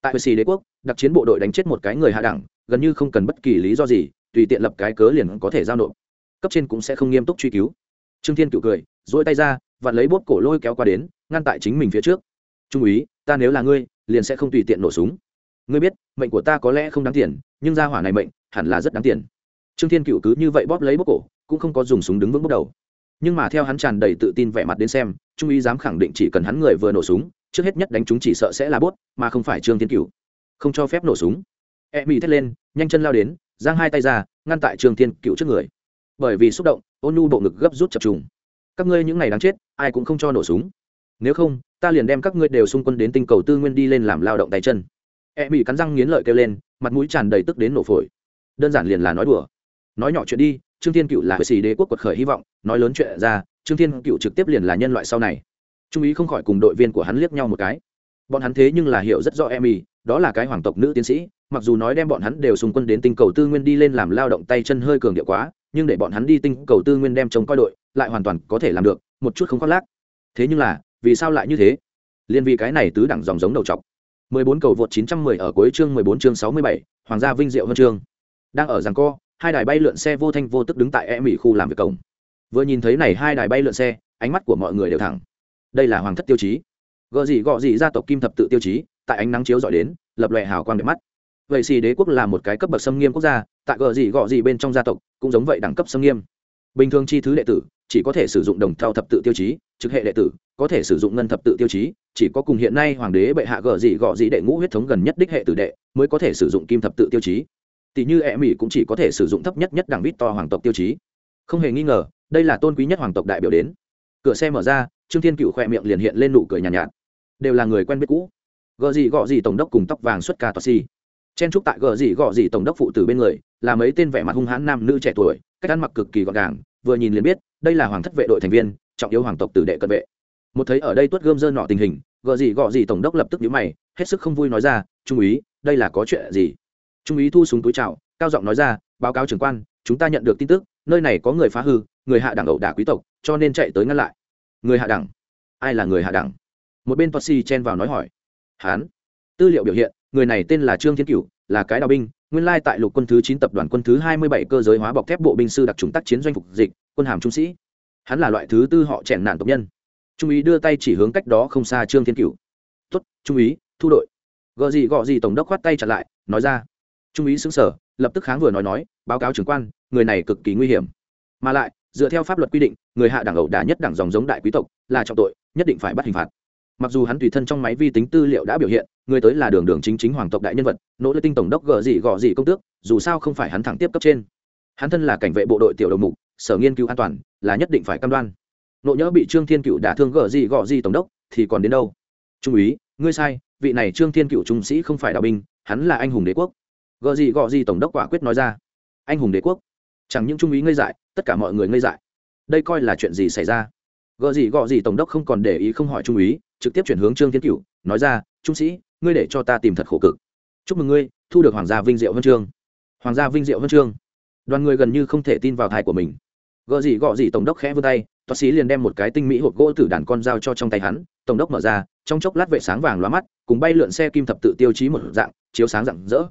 Tại bệ xì đế quốc, đặc chiến bộ đội đánh chết một cái người hạ đẳng, gần như không cần bất kỳ lý do gì, tùy tiện lập cái cớ liền có thể giao nộp. Cấp trên cũng sẽ không nghiêm túc truy cứu. Trương thiên cựu cười dỗi tay ra và lấy bốp cổ lôi kéo qua đến, ngăn tại chính mình phía trước. Trung úy ta nếu là ngươi, liền sẽ không tùy tiện nổ súng. Ngươi biết, mệnh của ta có lẽ không đáng tiền, nhưng gia hỏa này mệnh, hẳn là rất đáng tiền. Trương thiên cựu cứ như vậy bóp lấy bóp cổ, cũng không có dùng súng đứng vững bước đầu. Nhưng mà theo hắn tràn đầy tự tin vẻ mặt đến xem, trung úy dám khẳng định chỉ cần hắn người vừa nổ súng, trước hết nhất đánh chúng chỉ sợ sẽ là bốt, mà không phải trương thiên cựu không cho phép nổ súng. E mỹ thét lên, nhanh chân lao đến, giang hai tay ra, ngăn tại trương thiên cựu trước người. Bởi vì xúc động, ôn nhu bộ ngực gấp rút chập trùng. Các ngươi những ngày đáng chết, ai cũng không cho nổ súng nếu không, ta liền đem các ngươi đều xung quân đến tinh cầu tư nguyên đi lên làm lao động tay chân. E bị cắn răng nghiến lợi kêu lên, mặt mũi tràn đầy tức đến nổ phổi. Đơn giản liền là nói đùa. Nói nhỏ chuyện đi, trương thiên cựu là hệ sĩ đế quốc quật khởi hy vọng, nói lớn chuyện ra, trương thiên cựu trực tiếp liền là nhân loại sau này. Trung ý không khỏi cùng đội viên của hắn liếc nhau một cái. Bọn hắn thế nhưng là hiểu rất rõ em ý đó là cái hoàng tộc nữ tiến sĩ, mặc dù nói đem bọn hắn đều xung quân đến tinh cầu tư nguyên đi lên làm lao động tay chân hơi cường điệu quá, nhưng để bọn hắn đi tinh cầu tư nguyên đem chống coi đội, lại hoàn toàn có thể làm được, một chút không khoác lác. Thế nhưng là vì sao lại như thế? Liên vì cái này tứ đẳng dòng giống đầu trọc. 14 cầu vượt 910 ở cuối chương 14 chương 67, hoàng gia vinh diệu hơn chương. Đang ở giằng co hai đài bay lượn xe vô thanh vô tức đứng tại e mỹ khu làm việc cổng. Vừa nhìn thấy này hai đài bay lượn xe ánh mắt của mọi người đều thẳng. Đây là hoàng thất tiêu chí. Gợ gì gọ gì gia tộc kim thập tự tiêu chí tại ánh nắng chiếu dọi đến lập lòe hào quang đẹp mắt. Vậy xì đế quốc là một cái cấp bậc xâm nghiêm quốc gia tại gợ gì gọ gì bên trong gia tộc cũng giống vậy đẳng cấp xâm nghiêm. Bình thường chi thứ đệ tử chỉ có thể sử dụng đồng theo thập tự tiêu chí trực hệ đệ tử có thể sử dụng ngân thập tự tiêu chí chỉ có cùng hiện nay hoàng đế bệ hạ gờ gì gọ gì đệ ngũ huyết thống gần nhất đích hệ tử đệ mới có thể sử dụng kim thập tự tiêu chí. Tỷ như e mỹ cũng chỉ có thể sử dụng thấp nhất nhất đẳng vít to hoàng tộc tiêu chí. Không hề nghi ngờ đây là tôn quý nhất hoàng tộc đại biểu đến. Cửa xe mở ra trương thiên cựu khoe miệng liền hiện lên nụ cười nhàn nhạt, nhạt. Đều là người quen biết cũ. Gờ gì gọ gì tổng đốc cùng tóc vàng xuất ca tòa si. Chen trúc tại gờ gì gọ gì tổng đốc phụ tử bên người là mấy tên vẻ mặt hung hãn nam nữ trẻ tuổi cách ăn mặc cực kỳ gọn gàng vừa nhìn liền biết đây là hoàng thất vệ đội thành viên trọng yếu hoàng tộc tử đệ cận vệ. Một thấy ở đây tuất gươm dơ nọ tình hình, gợ gì gọ gì tổng đốc lập tức nhíu mày, hết sức không vui nói ra, trung úy, đây là có chuyện gì? Trung úy thu súng túi trào cao giọng nói ra, báo cáo trưởng quan, chúng ta nhận được tin tức, nơi này có người phá hư, người hạ đẳng ẩu đả quý tộc, cho nên chạy tới ngăn lại. Người hạ đẳng? Ai là người hạ đẳng? Một bên toa si chen vào nói hỏi. Hán. Tư liệu biểu hiện, người này tên là trương thiên cửu, là cái đào binh, nguyên lai tại lục quân thứ chín tập đoàn quân thứ hai mươi bảy cơ giới hóa bọc thép bộ binh sư đặc trùng tác chiến doanh phục dịch, quân hàm trung sĩ hắn là loại thứ tư họ chèn nạn tộc nhân. Trung úy đưa tay chỉ hướng cách đó không xa trương thiên cửu. Tuất trung úy, thu đội. Gợ gì gọ gì tổng đốc khoát tay trả lại, nói ra. Trung úy xứng sở lập tức kháng vừa nói nói, báo cáo trưởng quan, người này cực kỳ nguy hiểm. Mà lại, dựa theo pháp luật quy định, người hạ đảng ẩu đả nhất đảng dòng giống đại quý tộc, là trọng tội, nhất định phải bắt hình phạt. Mặc dù hắn tùy thân trong máy vi tính tư liệu đã biểu hiện, người tới là đường đường chính chính hoàng tộc đại nhân vật, nỗ lực tinh tổng đốc gờ gì gọ gì công tước, dù sao không phải hắn thẳng tiếp cấp trên. Hắn thân là cảnh vệ bộ đội tiểu đầu mục sở nghiên cứu an toàn là nhất định phải cam đoan. Nộ nhỡ bị trương thiên cựu đả thương gờ gì gọ gì tổng đốc, thì còn đến đâu? Trung úy, ngươi sai, vị này trương thiên cựu trung sĩ không phải đạo binh, hắn là anh hùng đế quốc. Gợ gì gọ gì tổng đốc quả quyết nói ra. Anh hùng đế quốc? Chẳng những trung úy ngây dại, tất cả mọi người ngây dại. Đây coi là chuyện gì xảy ra? Gợ gì gọ gì tổng đốc không còn để ý không hỏi trung úy, trực tiếp chuyển hướng trương thiên cửu nói ra, trung sĩ, ngươi để cho ta tìm thật khổ cực. Chúc mừng ngươi, thu được hoàng gia vinh diệu huân chương. Hoàng gia vinh diệu huân chương. Đoàn người gần như không thể tin vào thai của mình gợ gì gọ gì, tổng đốc khẽ vươn tay, toa sĩ liền đem một cái tinh mỹ hộp gỗ từ đàn con dao cho trong tay hắn, tổng đốc mở ra, trong chốc lát vệ sáng vàng lóa mắt, cùng bay lượn xe kim thập tự tiêu chí một dạng, chiếu sáng rạng rỡ.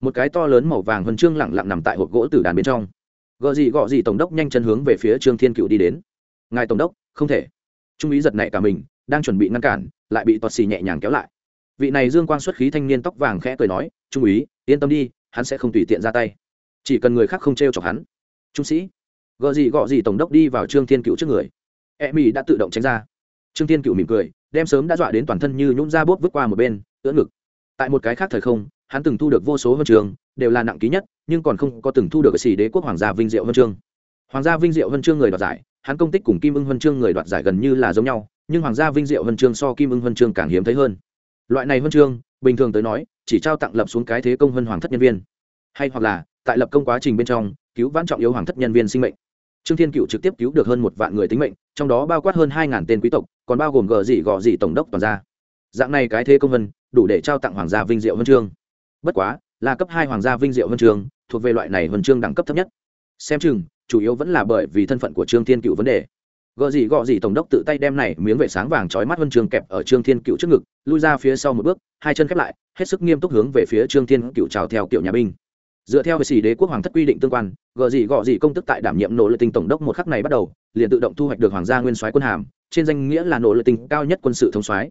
Một cái to lớn màu vàng huân chương lẳng lặng nằm tại hộp gỗ từ đàn bên trong. Gợ gì gọ gì, tổng đốc nhanh chân hướng về phía trương thiên cựu đi đến. Ngài tổng đốc, không thể. Trung ý giật nảy cả mình, đang chuẩn bị ngăn cản, lại bị toa sĩ nhẹ nhàng kéo lại. Vị này dương quang xuất khí thanh niên tóc vàng khẽ cười nói, trung úy, yên tâm đi, hắn sẽ không tùy tiện ra tay. Chỉ cần người khác không t r chọc hắn. Trung sĩ gợ gì gọ gì tổng đốc đi vào trương thiên cựu trước người. E mỹ đã tự động tránh ra. Trương thiên cựu mỉm cười, đem sớm đã dọa đến toàn thân như nhũng ra bốt vứt qua một bên, ưỡn ngực. Tại một cái khác thời không, hắn từng thu được vô số huân trường, đều là nặng ký nhất, nhưng còn không có từng thu được sĩ đế quốc hoàng gia vinh diệu huân chương. Hoàng gia vinh diệu huân chương người đoạt giải, hắn công tích cùng kim ưng huân chương người đoạt giải gần như là giống nhau, nhưng hoàng gia vinh diệu huân chương so kim ưng huân chương càng hiếm thấy hơn. Loại này huân chương, bình thường tới nói, chỉ trao tặng lập xuống cái thế công huân hoàng thất nhân viên. Hay hoặc là, tại lập công quá trình bên trong, cứu vãn trọng yếu hoàng thất nhân viên sinh mệnh trương thiên cựu trực tiếp cứu được hơn một vạn người tính mệnh, trong đó bao quát hơn hai ngàn tên quý tộc, còn bao gồm gờ dị gò dị tổng đốc toàn gia. Dạng này cái thế công vân, đủ để trao tặng hoàng gia vinh diệu huân chương. Bất quá, là cấp hai hoàng gia vinh diệu huân chương, thuộc về loại này huân chương đẳng cấp thấp nhất. Xem chừng, chủ yếu vẫn là bởi vì thân phận của trương thiên cựu vấn đề. Gợ gì gọ gì tổng đốc tự tay đem này miếng vệ sáng vàng trói mắt huân chương kẹp ở trương thiên cựu trước ngực, lui ra phía sau một bước, hai chân khép lại, hết sức nghiêm túc hướng về phía trương thiên cựu trào theo kiểu nhà binh dựa theo sĩ đế quốc hoàng thất quy định tương quan gợ gì gọ gì công tức tại đảm nhiệm nỗ lực tinh tổng đốc một khắc này bắt đầu, liền tự động thu hoạch được hoàng gia nguyên soái quân hàm, trên danh nghĩa là nỗ lực tinh cao nhất quân sự thống soái.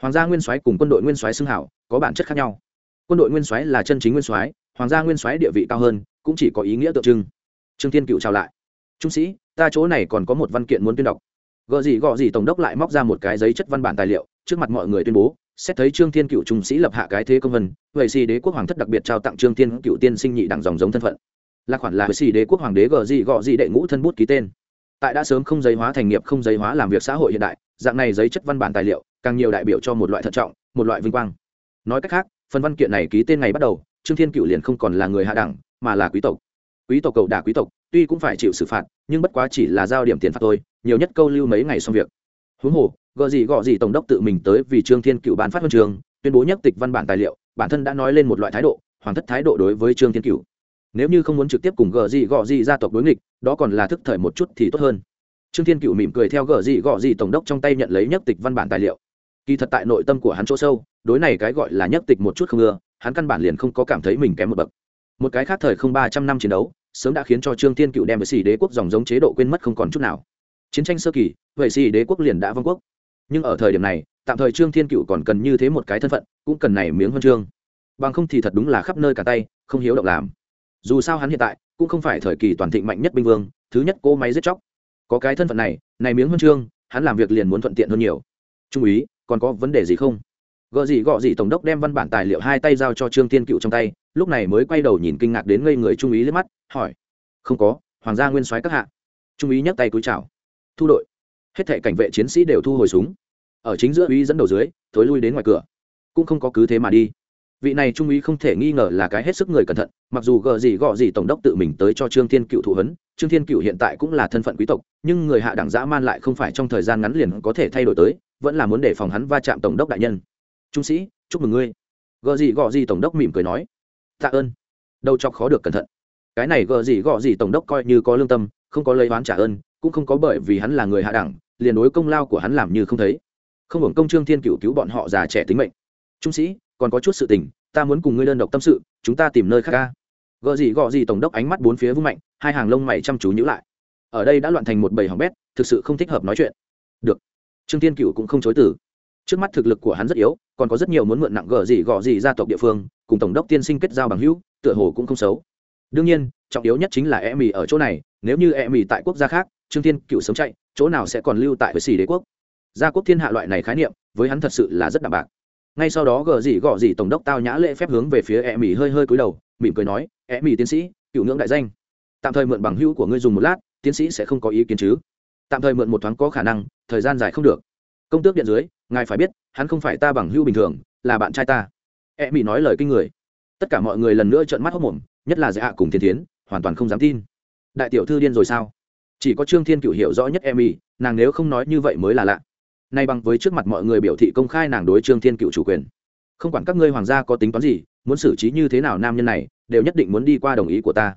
Hoàng gia nguyên soái cùng quân đội nguyên soái xưng hảo, có bản chất khác nhau. Quân đội nguyên soái là chân chính nguyên soái, hoàng gia nguyên soái địa vị cao hơn, cũng chỉ có ý nghĩa tượng trưng. Trương thiên cựu chào lại. Trung sĩ, ta chỗ này còn có một văn kiện muốn tuyên đọc. Gợ gì gọ gì tổng đốc lại móc ra một cái giấy chất văn bản tài liệu, trước mặt mọi người tuyên bố xét thấy trương thiên cựu trung sĩ lập hạ cái thế công vân, vậy xì đế quốc hoàng thất đặc biệt trao tặng trương thiên cựu tiên sinh nhị đẳng dòng giống thân phận. Là khoản là vậy xì đế quốc hoàng đế gờ gì gọ gì đệ ngũ thân bút ký tên. Tại đã sớm không giấy hóa thành nghiệp, không giấy hóa làm việc xã hội hiện đại, dạng này giấy chất văn bản tài liệu, càng nhiều đại biểu cho một loại thận trọng, một loại vinh quang. Nói cách khác, phần văn kiện này ký tên ngày bắt đầu, trương thiên cựu liền không còn là người hạ đẳng, mà là quý tộc. Quý tộc cầu đả quý tộc, tuy cũng phải chịu xử phạt, nhưng bất quá chỉ là giao điểm tiền phạt thôi, nhiều nhất câu lưu mấy ngày xong việc. Huống hồ gợ gì gọ gì tổng đốc tự mình tới vì trương thiên cựu bán phát huân trường, tuyên bố nhất tịch văn bản tài liệu, bản thân đã nói lên một loại thái độ hoàng thất thái độ đối với trương thiên cựu. Nếu như không muốn trực tiếp cùng gợ gì gọ gì gia tộc đối nghịch, đó còn là thức thời một chút thì tốt hơn. Trương thiên cựu mỉm cười theo gợ gì gọ gì tổng đốc trong tay nhận lấy nhất tịch văn bản tài liệu. Kỳ thật tại nội tâm của hắn chỗ sâu, đối này cái gọi là nhất tịch một chút không ưa, hắn căn bản liền không có cảm thấy mình kém một bậc. Một cái khác thời không ba trăm năm chiến đấu, sớm đã khiến cho trương thiên cựu đem với xì đế quốc dòng giống chế độ quên mất không còn chút nào. Chiến tranh sơ kỳ vậy xì đế quốc liền đã vong quốc nhưng ở thời điểm này, tạm thời trương thiên cựu còn cần như thế một cái thân phận, cũng cần này miếng huân chương. Bằng không thì thật đúng là khắp nơi cả tay, không hiếu động làm. Dù sao hắn hiện tại cũng không phải thời kỳ toàn thịnh mạnh nhất binh vương, thứ nhất cô máy giết chóc. Có cái thân phận này này miếng huân chương, hắn làm việc liền muốn thuận tiện hơn nhiều. Trung úy, còn có vấn đề gì không? Gợ gì gọ gì tổng đốc đem văn bản tài liệu hai tay giao cho trương tiên cựu trong tay, lúc này mới quay đầu nhìn kinh ngạc đến ngây người trung úy liếc mắt, hỏi. Không có, hoàng gia nguyên soái các hạ. Trung úy nhấc tay cúi chào. Thu đội hết thệ cảnh vệ chiến sĩ đều thu hồi súng. Ở chính giữa uy dẫn đầu dưới, thối lui đến ngoài cửa. Cũng không có cứ thế mà đi. Vị này trung úy không thể nghi ngờ là cái hết sức người cẩn thận, mặc dù gờ gì gọ gì tổng đốc tự mình tới cho trương thiên cựu thụ hấn trương thiên cựu hiện tại cũng là thân phận quý tộc, nhưng người hạ đẳng dã man lại không phải trong thời gian ngắn liền có thể thay đổi tới, vẫn là muốn để phòng hắn va chạm tổng đốc đại nhân. Trung sĩ, chúc mừng ngươi. Gờ gì gọ gì tổng đốc mỉm cười nói. Tạ ơn. Đâu cho khó được cẩn thận. Cái này gờ gì gọ gì tổng đốc coi như có lương tâm, không có lấy oán trả ơn, cũng không có bởi vì hắn là người hạ đẳng liền đối công lao của hắn làm như không thấy. Không hưởng công trương thiên cựu cứu bọn họ già trẻ tính mệnh. Trung sĩ, còn có chút sự tình, ta muốn cùng ngươi đơn độc tâm sự, chúng ta tìm nơi khác ca. Gợ gì gọ gì tổng đốc ánh mắt bốn phía vung mạnh, hai hàng lông mày chăm chú nhữ lại. Ở đây đã loạn thành một bầy hỏng bét, thực sự không thích hợp nói chuyện. Được. Trương thiên cựu cũng không chối từ. Trước mắt thực lực của hắn rất yếu, còn có rất nhiều muốn mượn nặng gờ gì gọ gì gia tộc địa phương, cùng tổng đốc tiên sinh kết giao bằng hữu, tựa hồ cũng không xấu. Đương nhiên, trọng yếu nhất chính là e mì ở chỗ này, nếu như e mì tại quốc gia khác, trương thiên cựu sống chạy chỗ nào sẽ còn lưu tại với xì đế quốc? Gia quốc thiên hạ loại này khái niệm, với hắn thật sự là rất đạm bạc. Ngay sau đó gờ gì gọ gì tổng đốc tao nhã lễ phép hướng về phía e mỹ hơi hơi cúi đầu, mỉm cười nói e mỹ tiến sĩ, cựu ngưỡng đại danh. Tạm thời mượn bằng hữu của ngươi dùng một lát, tiến sĩ sẽ không có ý kiến chứ. Tạm thời mượn một thoáng có khả năng, thời gian dài không được. Công tước điện dưới, ngài phải biết, hắn không phải ta bằng hữu bình thường, là bạn trai ta. E mỹ nói lời kinh người. Tất cả mọi người lần nữa trợn mắt hốc mồm, nhất là dạ cùng thiên thiến, hoàn toàn không dám tin. Đại tiểu thư điên rồi sao? Chỉ có trương thiên cựu hiểu rõ nhất em y, nàng nếu không nói như vậy mới là lạ. Nay bằng với trước mặt mọi người biểu thị công khai nàng đối trương thiên cựu chủ quyền. Không quản các ngươi hoàng gia có tính toán gì, muốn xử trí như thế nào nam nhân này, đều nhất định muốn đi qua đồng ý của ta.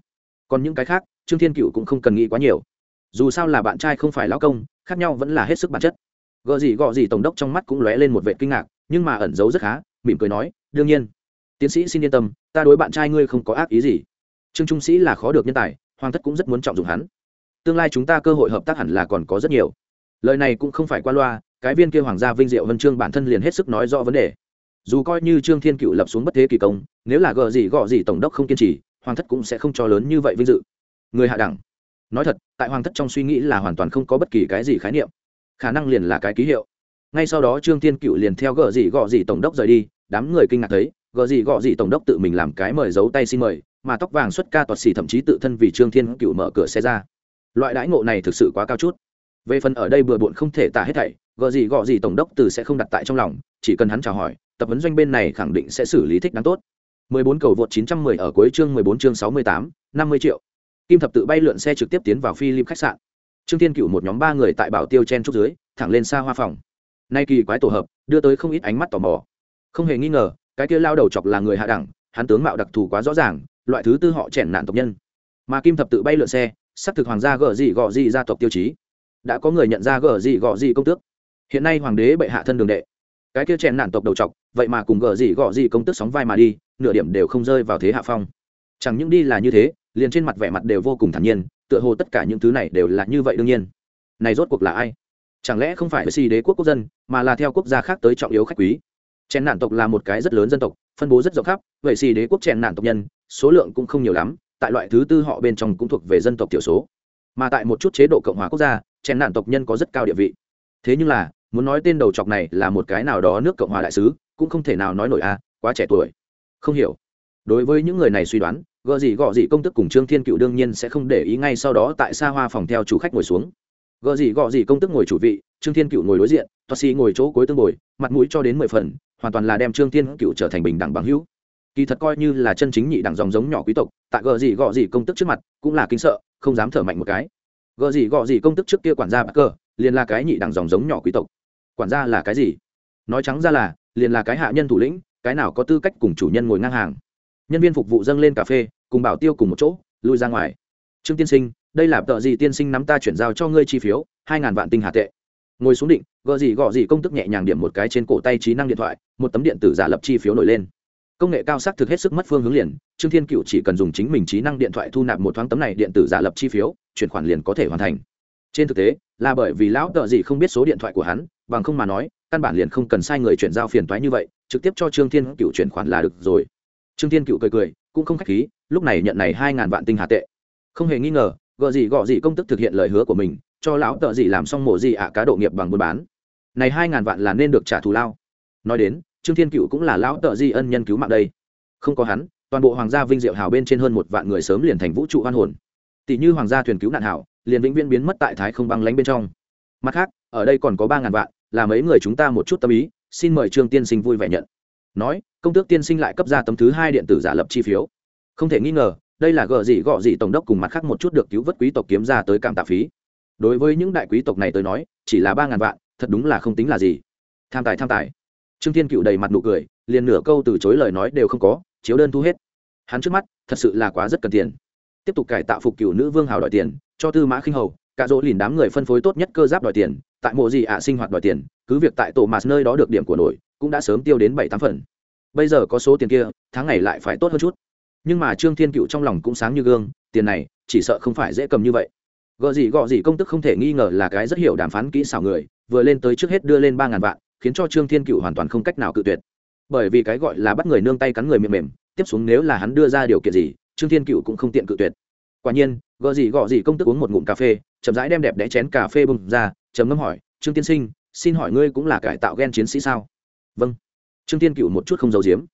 Còn những cái khác, trương thiên cựu cũng không cần nghĩ quá nhiều. Dù sao là bạn trai không phải lão công, khác nhau vẫn là hết sức bản chất. Gợ gì gọ gì tổng đốc trong mắt cũng lóe lên một vệ kinh ngạc, nhưng mà ẩn giấu rất khá, mỉm cười nói, đương nhiên. Tiến sĩ xin yên tâm, ta đối bạn trai ngươi không có ác ý gì. Trương trung sĩ là khó được nhân tài, hoàng thất cũng rất muốn trọng dụng hắn tương lai chúng ta cơ hội hợp tác hẳn là còn có rất nhiều. Lời này cũng không phải qua loa, cái viên kia hoàng gia vinh diệu vân trương bản thân liền hết sức nói rõ vấn đề. Dù coi như trương thiên cựu lập xuống bất thế kỳ công, nếu là gờ gì gọ gì tổng đốc không kiên trì, hoàng thất cũng sẽ không cho lớn như vậy vinh dự. Người hạ đẳng. Nói thật, tại hoàng thất trong suy nghĩ là hoàn toàn không có bất kỳ cái gì khái niệm. Khả năng liền là cái ký hiệu. Ngay sau đó trương thiên cựu liền theo gờ gì gọ gì tổng đốc rời đi, đám người kinh ngạc thấy, gờ gì gọ gì tổng đốc tự mình làm cái mời giấu tay xin mời, mà tóc vàng xuất ca toạt xì thậm chí tự thân vì trương thiên cựu mở cửa xe ra loại đãi ngộ này thực sự quá cao chút. Về phần ở đây bừa bộn không thể tả hết thảy gợ gì gọ gì tổng đốc từ sẽ không đặt tại trong lòng chỉ cần hắn chào hỏi tập vấn doanh bên này khẳng định sẽ xử lý thích đáng tốt. 14 cầu vượt 910 ở cuối chương 14 chương 68, 50 triệu. Kim thập tự bay lượn xe trực tiếp tiến vào Philip khách sạn. Trương thiên cựu một nhóm ba người tại bảo tiêu chen trúc dưới thẳng lên xa hoa phòng. Nay kỳ quái tổ hợp đưa tới không ít ánh mắt tò mò. Không hề nghi ngờ cái kia lao đầu chọc là người hạ đẳng hắn tướng mạo đặc thù quá rõ ràng loại thứ tư họ chèn nạn tộc nhân. Mà kim thập tự bay lượn xe xác thực hoàng gia gở gì gọ gì gia tộc tiêu chí. Đã có người nhận ra gở gì gọ gì công tước. Hiện nay hoàng đế bệ hạ thân đường đệ. Cái kia chèn nạn tộc đầu chọc vậy mà cùng gở gì gọ gì công tước sóng vai mà đi, nửa điểm đều không rơi vào thế hạ phong. Chẳng những đi là như thế, liền trên mặt vẻ mặt đều vô cùng thản nhiên, tựa hồ tất cả những thứ này đều là như vậy đương nhiên. Này rốt cuộc là ai? Chẳng lẽ không phải là si đế quốc quốc dân, mà là theo quốc gia khác tới trọng yếu khách quý? Chèn nạn tộc là một cái rất lớn dân tộc, phân bố rất rộng khắp, vậy si đế quốc chèn nạn tộc nhân, số lượng cũng không nhiều lắm tại loại thứ tư họ bên trong cũng thuộc về dân tộc thiểu số. Mà tại một chút chế độ cộng hòa quốc gia, chèn nạn tộc nhân có rất cao địa vị. Thế nhưng là, muốn nói tên đầu chọc này là một cái nào đó nước cộng hòa đại sứ, cũng không thể nào nói nổi à quá trẻ tuổi. Không hiểu. Đối với những người này suy đoán gợ gì gọ gì công tức cùng trương thiên cựu đương nhiên sẽ không để ý ngay sau đó tại xa hoa phòng theo chủ khách ngồi xuống. Gợ gì gọ gì công tức ngồi chủ vị, trương thiên cựu ngồi đối diện, toa sĩ ngồi chỗ cuối tương ngồi mặt mũi cho đến mười phần, hoàn toàn là đem trương thiên cựu trở thành bình đẳng bằng hữu kỳ thật coi như là chân chính nhị đẳng dòng giống nhỏ quý tộc tại gờ gì gọ gì công tức trước mặt cũng là kính sợ không dám thở mạnh một cái. Gờ gì gọ gì công tức trước kia quản gia bắc cờ, liền là cái nhị đẳng dòng giống nhỏ quý tộc. Quản gia là cái gì? Nói trắng ra là liền là cái hạ nhân thủ lĩnh cái nào có tư cách cùng chủ nhân ngồi ngang hàng. Nhân viên phục vụ dâng lên cà phê cùng bảo tiêu cùng một chỗ lui ra ngoài. Trương tiên sinh đây là tợ gì tiên sinh nắm ta chuyển giao cho ngươi chi phiếu hai ngàn vạn tinh hà tệ. Ngồi xuống định gợ gì gọ gì công tức nhẹ nhàng điểm một cái trên cổ tay trí năng điện thoại một tấm điện tử giả lập chi phiếu nổi lên công nghệ cao sắc thực hết sức mất phương hướng liền, trương thiên cựu chỉ cần dùng chính mình trí năng điện thoại thu nạp một thoáng tấm này điện tử giả lập chi phiếu, chuyển khoản liền có thể hoàn thành. Trên thực tế, là bởi vì lão tợ gì không biết số điện thoại của hắn, bằng không mà nói, căn bản liền không cần sai người chuyển giao phiền toái như vậy, trực tiếp cho trương thiên cựu chuyển khoản là được rồi. Trương thiên cựu cười cười, cũng không khách khí, lúc này nhận này hai ngàn vạn tinh hà tệ. Không hề nghi ngờ, gợ gì gọ gì công tức thực hiện lời hứa của mình, cho lão tợ gì làm xong mổ gì ạ, cá độ nghiệp bằng buôn bán. Này hai ngàn vạn là nên được trả thù lao. Nói đến trương thiên cựu cũng là lão tợ di ân nhân cứu mạng đây. Không có hắn, toàn bộ hoàng gia vinh diệu hào bên trên hơn một vạn người sớm liền thành vũ trụ hoan hồn. Tỷ như hoàng gia thuyền cứu nạn hảo, liền vĩnh viễn biến mất tại thái không băng lánh bên trong. Mặt khác, ở đây còn có ba ngàn vạn, là mấy người chúng ta một chút tâm ý, xin mời trương tiên sinh vui vẻ nhận. Nói, công tước tiên sinh lại cấp ra tấm thứ hai điện tử giả lập chi phiếu. Không thể nghi ngờ, đây là gờ gì gọ gì tổng đốc cùng mặt khác một chút được cứu vớt quý tộc kiếm ra tới cảm tạ phí. Đối với những đại quý tộc này tới nói, chỉ là ba ngàn vạn, thật đúng là không tính là gì. Tham tài tham tài trương thiên cựu đầy mặt nụ cười, liền nửa câu từ chối lời nói đều không có, chiếu đơn thu hết. Hắn trước mắt, thật sự là quá rất cần tiền. Tiếp tục cải tạo phục cựu nữ vương hào đòi tiền, cho tư mã khinh hầu, cả dỗ lìn đám người phân phối tốt nhất cơ giáp đòi tiền, tại mộ gì ạ sinh hoạt đòi tiền, cứ việc tại tổ mạt nơi đó được điểm của nổi, cũng đã sớm tiêu đến bảy tám phần. Bây giờ có số tiền kia, tháng ngày lại phải tốt hơn chút. Nhưng mà trương thiên cựu trong lòng cũng sáng như gương, tiền này, chỉ sợ không phải dễ cầm như vậy. Gợ gì gọ gì công tức không thể nghi ngờ là cái rất hiểu đàm phán kỹ xảo người, vừa lên tới trước hết đưa lên ba ngàn vạn khiến cho trương thiên cựu hoàn toàn không cách nào cự tuyệt. Bởi vì cái gọi là bắt người nương tay cắn người mềm mềm, tiếp xuống nếu là hắn đưa ra điều kiện gì, trương thiên cựu cũng không tiện cự tuyệt. Quả nhiên, gợ gì gọ gì công tức uống một ngụm cà phê, chậm rãi đem đẹp đẽ chén cà phê bưng ra chấm ngâm hỏi, trương tiên sinh, xin hỏi ngươi cũng là cải tạo ghen chiến sĩ sao? Vâng. Trương tiên cựu một chút không giấu giếm.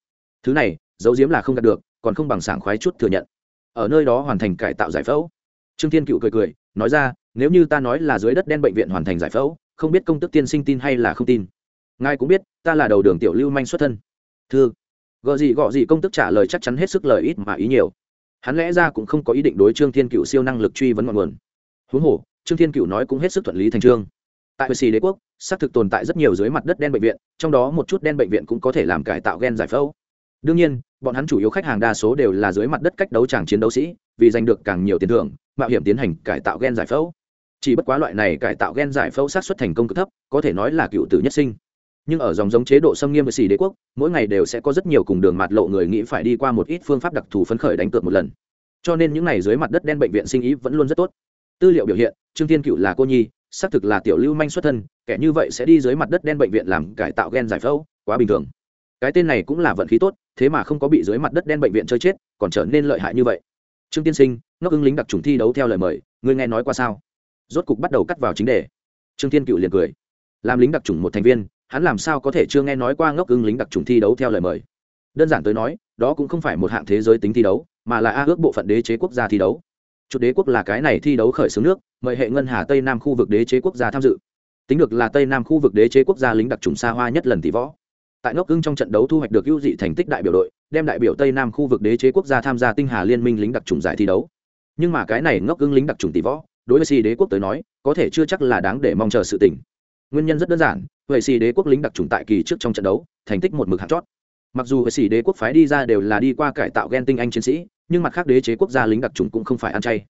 Thứ này, giấu giếm là không đạt được, còn không bằng sảng khoái chút thừa nhận. Ở nơi đó hoàn thành cải tạo giải phẫu. Trương tiên cựu cười cười, nói ra, nếu như ta nói là dưới đất đen bệnh viện hoàn thành giải phẫu, không biết công tức tiên sinh tin hay là không tin ngài cũng biết, ta là đầu đường tiểu lưu manh xuất thân. Thưa gợ gì gọ gì công tức trả lời chắc chắn hết sức lời ít mà ý nhiều. Hắn lẽ ra cũng không có ý định đối trương thiên cựu siêu năng lực truy vấn ngọn nguồn. Huống hồ, trương thiên cựu nói cũng hết sức thuận lý thành trương. Tại hệ xì đế quốc, xác thực tồn tại rất nhiều dưới mặt đất đen bệnh viện, trong đó một chút đen bệnh viện cũng có thể làm cải tạo gen giải phẫu. Đương nhiên, bọn hắn chủ yếu khách hàng đa số đều là dưới mặt đất cách đấu tràng chiến đấu sĩ, vì giành được càng nhiều tiền thưởng, mạo hiểm tiến hành cải tạo gen giải phẫu. Chỉ bất quá loại này cải tạo gen giải phẫu sát xuất thành công cực thấp, có thể nói là cựu tử nhất sinh nhưng ở dòng giống chế độ xâm nghiêm với xì đế quốc, mỗi ngày đều sẽ có rất nhiều cùng đường mạt lộ người nghĩ phải đi qua một ít phương pháp đặc thù phấn khởi đánh cược một lần. Cho nên những ngày dưới mặt đất đen bệnh viện sinh ý vẫn luôn rất tốt. Tư liệu biểu hiện, trương thiên cựu là cô nhi, xác thực là tiểu lưu manh xuất thân, kẻ như vậy sẽ đi dưới mặt đất đen bệnh viện làm cải tạo gen giải phẫu, quá bình thường. Cái tên này cũng là vận khí tốt, thế mà không có bị dưới mặt đất đen bệnh viện chơi chết, còn trở nên lợi hại như vậy. Trương tiên sinh, ngốc ứng lính đặc trùng thi đấu theo lời mời, ngươi nghe nói qua sao? Rốt cục bắt đầu cắt vào chính đề. Trương thiên cựu liền cười. Làm lính đặc trùng một thành viên hắn làm sao có thể chưa nghe nói qua ngốc ưng lính đặc trùng thi đấu theo lời mời? Đơn giản tới nói, đó cũng không phải một hạng thế giới tính thi đấu, mà là a ước bộ phận đế chế quốc gia thi đấu. Chủ đế quốc là cái này thi đấu khởi xướng nước, mời hệ ngân hà tây nam khu vực đế chế quốc gia tham dự. Tính được là tây nam khu vực đế chế quốc gia lính đặc trùng xa hoa nhất lần tỷ võ. Tại ngốc ưng trong trận đấu thu hoạch được ưu dị thành tích đại biểu đội, đem đại biểu tây nam khu vực đế chế quốc gia tham gia tinh hà liên minh lính đặc trùng giải thi đấu. Nhưng mà cái này ngốc ưng lính đặc trùng tỷ võ, đối với si đế quốc tới nói, có thể chưa chắc là đáng để mong chờ sự tỉnh nguyên nhân rất đơn giản vậy si đế quốc lính đặc trùng tại kỳ trước trong trận đấu, thành tích một mực hạt chót. Mặc dù hệ sĩ đế quốc phái đi ra đều là đi qua cải tạo gen tinh anh chiến sĩ, nhưng mặt khác đế chế quốc gia lính đặc trùng cũng không phải ăn chay.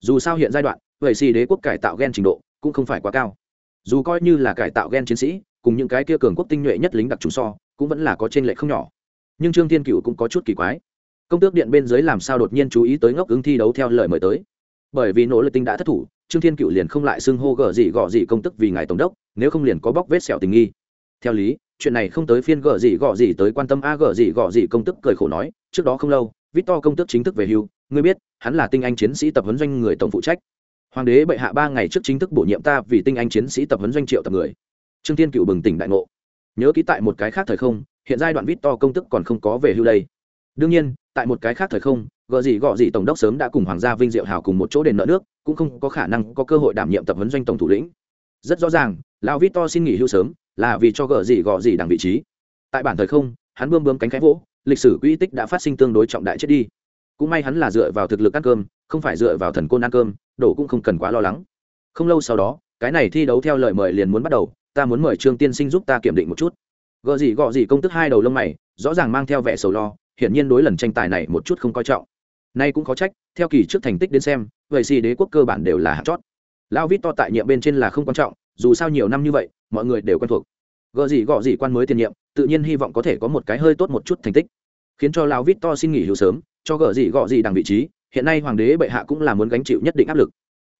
Dù sao hiện giai đoạn vậy xì đế quốc cải tạo gen trình độ cũng không phải quá cao. Dù coi như là cải tạo gen chiến sĩ, cùng những cái kia cường quốc tinh nhuệ nhất lính đặc trùng so, cũng vẫn là có trên lệ không nhỏ. Nhưng trương thiên cựu cũng có chút kỳ quái. Công tước điện bên dưới làm sao đột nhiên chú ý tới ngốc ứng thi đấu theo lời mời tới? Bởi vì nỗ lực tinh đã thất thủ trương thiên cựu liền không lại xưng hô gở gì gọ gì công tức vì ngài tổng đốc nếu không liền có bóc vết sẹo tình nghi theo lý chuyện này không tới phiên gở gì gọ gì tới quan tâm a gở gì gọ gì công tức cười khổ nói trước đó không lâu Victor công tức chính thức về hưu, ngươi biết, hắn là tinh anh chiến sĩ tập huấn doanh người tổng phụ trách. Hoàng đế bệ hạ ba ngày trước chính thức bổ nhiệm ta vì tinh anh chiến sĩ tập huấn doanh triệu tập người. Trương Thiên Cựu bừng tỉnh đại ngộ. Nhớ kỹ tại một cái khác thời không, hiện giai đoạn vít to công tức còn không có về hưu đây đương nhiên tại một cái khác thời không gợ gì gọ gì tổng đốc sớm đã cùng hoàng gia vinh diệu hào cùng một chỗ đền nợ nước cũng không có khả năng có cơ hội đảm nhiệm tập huấn doanh tổng thủ lĩnh. Rất rõ ràng lao vít to xin nghỉ hưu sớm, là vì cho gợ gì gọ gì đằng vị trí. Tại bản thời không, hắn bươm bướm cánh cánh vỗ, lịch sử quỹ tích đã phát sinh tương đối trọng đại chết đi. Cũng may hắn là dựa vào thực lực ăn cơm, không phải dựa vào thần côn ăn cơm đổ cũng không cần quá lo lắng. Không lâu sau đó, cái này thi đấu theo lời mời liền muốn bắt đầu, ta muốn mời trương tiên sinh giúp ta kiểm định một chút. Gợ gì gọ gì công tức hai đầu lông mày, rõ ràng mang theo vẻ sầu lo, hiển nhiên đối lần tranh tài này một chút không coi trọng nay cũng có trách, theo kỳ trước thành tích đến xem, vậy xì đế quốc cơ bản đều là hạt chót. Lao vít to tại nhiệm bên trên là không quan trọng, dù sao nhiều năm như vậy, mọi người đều quen thuộc. Gợ gì gọ gì quan mới tiền nhiệm, tự nhiên hy vọng có thể có một cái hơi tốt một chút thành tích. Khiến cho lao vít to xin nghỉ hưu sớm, cho gợ gì gọ gì đằng vị trí, hiện nay hoàng đế bệ hạ cũng là muốn gánh chịu nhất định áp lực.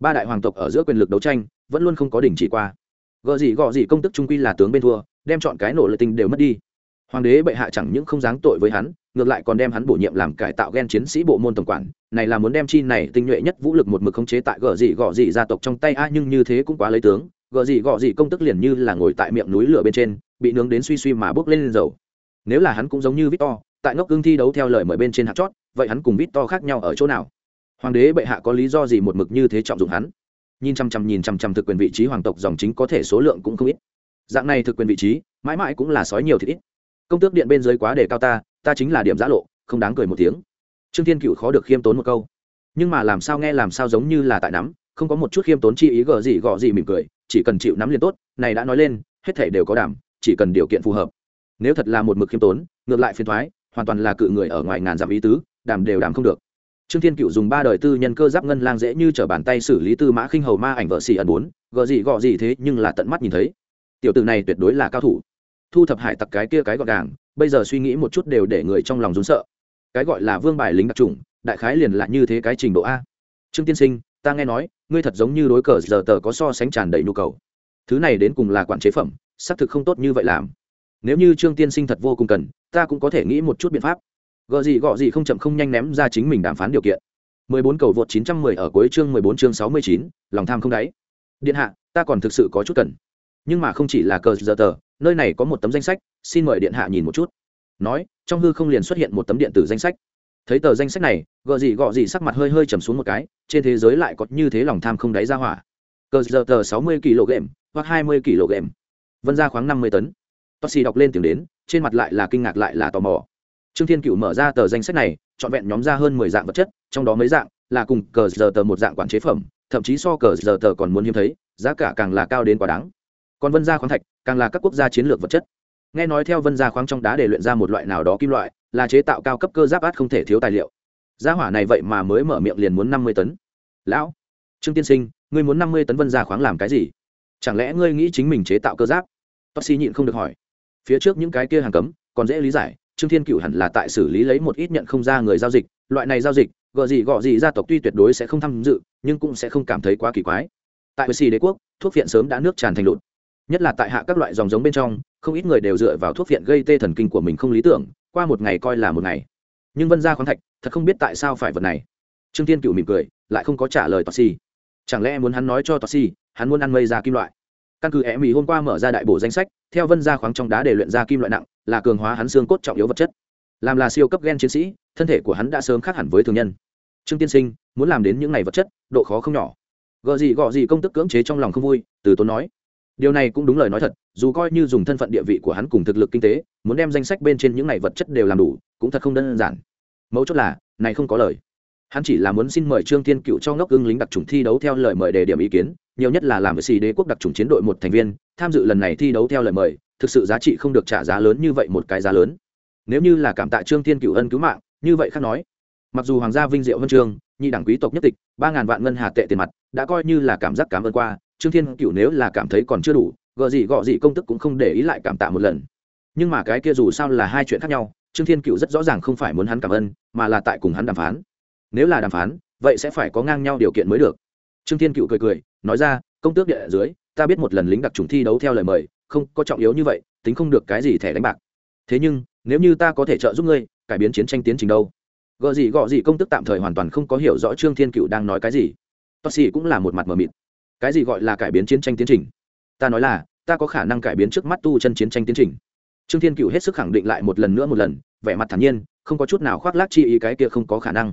Ba đại hoàng tộc ở giữa quyền lực đấu tranh, vẫn luôn không có đình chỉ qua. Gợ gì gọ gì công tức trung quy là tướng bên thua, đem chọn cái nổ lợi tình đều mất đi hoàng đế bệ hạ chẳng những không giáng tội với hắn, ngược lại còn đem hắn bổ nhiệm làm cải tạo g e n chiến sĩ bộ môn tổng quản. Này là muốn đem chi này tinh nhuệ nhất vũ lực một mực khống chế tại gờ gì gọ gì gia tộc trong tay a, nhưng như thế cũng quá lấy tướng. Gờ gì gọ gì công tức liền như là ngồi tại miệng núi lửa bên trên, bị nướng đến suy suy mà bước lên dầu. Nếu là hắn cũng giống như victor, tại ngốc cương thi đấu theo lời mời bên trên hạt chót, vậy hắn cùng victor khác nhau ở chỗ nào? Hoàng đế bệ hạ có lý do gì một mực như thế trọng dụng hắn? Nhìn chăm chăm nhìn chăm chăm thực quyền vị trí hoàng tộc dòng chính có thể số lượng cũng không ít. Dạng này thực quyền vị trí, mãi mãi cũng là sói nhiều thì ít công tước điện bên dưới quá đề cao ta ta chính là điểm giã lộ, không đáng cười một tiếng. Trương thiên cựu khó được khiêm tốn một câu. Nhưng mà làm sao nghe làm sao giống như là tại nắm, không có một chút khiêm tốn chi ý gờ gì gọ gì mỉm cười, chỉ cần chịu nắm liền tốt, này đã nói lên, hết thể đều có đảm, chỉ cần điều kiện phù hợp. Nếu thật là một mực khiêm tốn, ngược lại phiền thoái, hoàn toàn là cự người ở ngoài ngàn dặm ý tứ, đảm đều đảm không được. Trương thiên cựu dùng ba đời tư nhân cơ giáp ngân lang dễ như t r ở bàn tay xử lý tư mã khinh hầu ma ảnh vợ xì ẩn bốn gờ gì gọ gì thế nhưng là tận mắt nhìn thấy. Tiểu tử này tuyệt đối là cao thủ thu thập hải tặc cái kia cái gọn gàng bây giờ suy nghĩ một chút đều để người trong lòng rún sợ. Cái gọi là vương bài lính đặc trùng đại khái liền là như thế cái trình độ a. Trương tiên sinh ta nghe nói ngươi thật giống như đối cờ giờ tờ có so sánh tràn đầy nhu cầu. Thứ này đến cùng là quản chế phẩm xác thực không tốt như vậy làm. Nếu như trương tiên sinh thật vô cùng cần ta cũng có thể nghĩ một chút biện pháp. Gợ gì gọ gì không chậm không nhanh ném ra chính mình đàm phán điều kiện. 14 cầu vượt 910 ở cuối chương 14 chương 69, lòng tham không đáy. Điện hạ ta còn thực sự có chút cần. Nhưng mà không chỉ là cờ giờ tờ nơi này có một tấm danh sách, xin mời điện hạ nhìn một chút. Nói, trong hư không liền xuất hiện một tấm điện tử danh sách. Thấy tờ danh sách này, gợ gì gọ gì sắc mặt hơi hơi trầm xuống một cái, trên thế giới lại có như thế lòng tham không đáy ra hỏa. Cờ giờ tờ 60 kg, hoặc 20 kg. Vân ra khoáng 50 tấn. Toxi đọc lên tiếng đến, trên mặt lại là kinh ngạc lại là tò mò. Trương thiên cựu mở ra tờ danh sách này, trọn vẹn nhóm ra hơn mười dạng vật chất, trong đó mấy dạng là cùng cờ giờ tờ một dạng quản chế phẩm, thậm chí so cờ giờ tờ còn muốn hiếm thấy, giá cả càng là cao đến quá đáng còn vân gia khoáng thạch, càng là các quốc gia chiến lược vật chất. Nghe nói theo vân gia khoáng trong đá để luyện ra một loại nào đó kim loại, là chế tạo cao cấp cơ giáp át không thể thiếu tài liệu. Gia hỏa này vậy mà mới mở miệng liền muốn năm mươi tấn. Lão, trương tiên sinh, ngươi muốn năm mươi tấn vân gia khoáng làm cái gì? Chẳng lẽ ngươi nghĩ chính mình chế tạo cơ giáp? Toxi nhịn không được hỏi. Phía trước những cái kia hàng cấm, còn dễ lý giải, trương thiên cựu hẳn là tại xử lý lấy một ít nhận không ra người giao dịch, loại này giao dịch, gợ gì gọ gì gia tộc tuy tuyệt đối sẽ không tham dự, nhưng cũng sẽ không cảm thấy quá kỳ quái. Tại bờ xì đế quốc, thuốc viện sớm đã nước tràn thành lụt nhất là tại hạ các loại dòng giống bên trong, không ít người đều dựa vào thuốc viện gây tê thần kinh của mình không lý tưởng, qua một ngày coi là một ngày. Nhưng vân gia khoáng thạch, thật không biết tại sao phải vật này. Trương thiên cựu mỉm cười, lại không có trả lời tọa xì chẳng lẽ muốn hắn nói cho tọa xì hắn muốn ăn mây ra kim loại? Căn cứ é mỹ hôm qua mở ra đại bổ danh sách, theo vân gia khoáng trong đá để luyện ra kim loại nặng, là cường hóa hắn xương cốt trọng yếu vật chất. Làm là siêu cấp gen chiến sĩ, thân thể của hắn đã sớm khác hẳn với thường nhân. Trương tiên sinh, muốn làm đến những ngày vật chất, độ khó không nhỏ. Gợ gì gọ gì công tức cưỡng chế trong lòng không vui, từ tốn nói điều này cũng đúng lời nói thật, dù coi như dùng thân phận địa vị của hắn cùng thực lực kinh tế, muốn đem danh sách bên trên những ngày vật chất đều làm đủ, cũng thật không đơn giản. Mấu chốt là, này không có lời. Hắn chỉ là muốn xin mời trương thiên cựu cho ngốc ưng lính đặc trùng thi đấu theo lời mời đề điểm ý kiến, nhiều nhất là làm với xì đế quốc đặc trùng chiến đội một thành viên, tham dự lần này thi đấu theo lời mời, thực sự giá trị không được trả giá lớn như vậy một cái giá lớn. Nếu như là cảm tạ trương thiên cựu ân cứu mạng, như vậy khác nói. Mặc dù hoàng gia vinh diệu huân trường nhị đảng quý tộc nhất tịch, ba ngàn vạn ngân hà tệ tiền mặt, đã coi như là cảm giác cảm ơn qua trương thiên cựu nếu là cảm thấy còn chưa đủ, gợ gì gọ gì công tức cũng không để ý lại cảm tạ một lần. Nhưng mà cái kia dù sao là hai chuyện khác nhau, trương thiên cựu rất rõ ràng không phải muốn hắn cảm ơn, mà là tại cùng hắn đàm phán. Nếu là đàm phán, vậy sẽ phải có ngang nhau điều kiện mới được. Trương thiên cựu cười cười, nói ra, công tước địa ở dưới, ta biết một lần lính đặc trùng thi đấu theo lời mời, không có trọng yếu như vậy, tính không được cái gì thẻ đánh bạc. Thế nhưng, nếu như ta có thể trợ giúp ngươi, cải biến chiến tranh tiến trình đâu? Gợ gì gọ gì công tức tạm thời hoàn toàn không có hiểu rõ trương thiên cựu đang nói cái gì. Toa sĩ cũng là một mặt mờ mịt cái gì gọi là cải biến chiến tranh tiến trình? Ta nói là, ta có khả năng cải biến trước mắt tu chân chiến tranh tiến trình. Trương thiên cựu hết sức khẳng định lại một lần nữa một lần, vẻ mặt thản nhiên, không có chút nào khoác lác chi ý cái kia không có khả năng.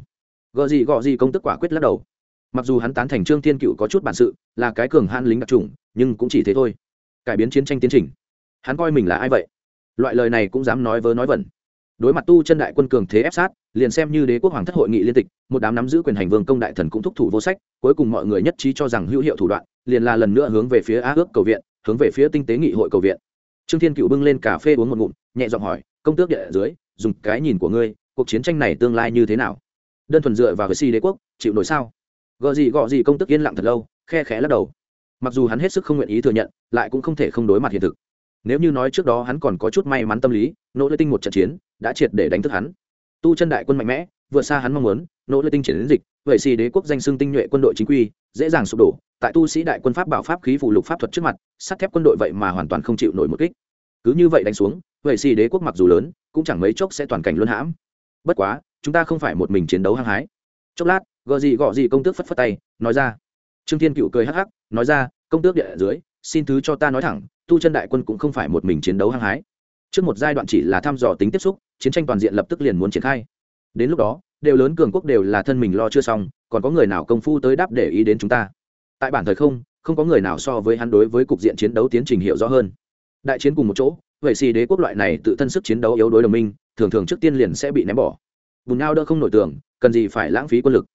Gợ gì gọ gì công tức quả quyết lắc đầu. Mặc dù hắn tán thành trương thiên cựu có chút bản sự, là cái cường han lính đặc trùng nhưng cũng chỉ thế thôi. Cải biến chiến tranh tiến trình. Hắn coi mình là ai vậy? Loại lời này cũng dám nói vớ nói vẩn đối mặt tu chân đại quân cường thế ép sát, liền xem như đế quốc hoàng thất hội nghị liên tịch, một đám nắm giữ quyền hành vương công đại thần cũng thúc thủ vô sách, cuối cùng mọi người nhất trí cho rằng hữu hiệu thủ đoạn, liền là lần nữa hướng về phía á ước cầu viện, hướng về phía tinh tế nghị hội cầu viện. Trương thiên cựu bưng lên cà phê uống một ngụm, nhẹ giọng hỏi, công tước địa dưới, dùng cái nhìn của ngươi, cuộc chiến tranh này tương lai như thế nào? Đơn thuần dựa vào với si đế quốc, chịu nổi sao? Gợ gì gọ gì công tước yên lặng thật lâu, khe khẽ lắc đầu. Mặc dù hắn hết sức không nguyện ý thừa nhận, lại cũng không thể không đối mặt hiện thực. Nếu như nói trước đó hắn còn có chút may mắn tâm lý, nỗ lực tinh một trận chiến đã triệt để đánh thức hắn. Tu chân đại quân mạnh mẽ, vượt xa hắn mong muốn, nỗ lực tinh triển đến dịch, vậy xì đế quốc danh xưng tinh nhuệ quân đội chính quy, dễ dàng sụp đổ, tại tu sĩ đại quân pháp bảo pháp khí phụ lục pháp thuật trước mặt, sắt thép quân đội vậy mà hoàn toàn không chịu nổi một kích. Cứ như vậy đánh xuống, vậy xì đế quốc mặc dù lớn, cũng chẳng mấy chốc sẽ toàn cảnh luân hãm. Bất quá, chúng ta không phải một mình chiến đấu hăng hái. Chốc lát, gò gì gò gì công tước phất phất tay, nói ra. Trương thiên cựu cười hắc hắc, nói ra, công tước địa dưới, xin thứ cho ta nói thẳng, tu chân đại quân cũng không phải một mình chiến đấu hăng hái trước một giai đoạn chỉ là thăm dò tính tiếp xúc, chiến tranh toàn diện lập tức liền muốn triển khai. Đến lúc đó, đều lớn cường quốc đều là thân mình lo chưa xong, còn có người nào công phu tới đáp để ý đến chúng ta? Tại bản thời không không có người nào so với hắn đối với cục diện chiến đấu tiến trình hiệu rõ hơn. Đại chiến cùng một chỗ, vậy xì đế quốc loại này tự thân sức chiến đấu yếu đối đồng minh, thường thường trước tiên liền sẽ bị ném bỏ. Bùn nao đỡ không nổi tưởng, cần gì phải lãng phí quân lực.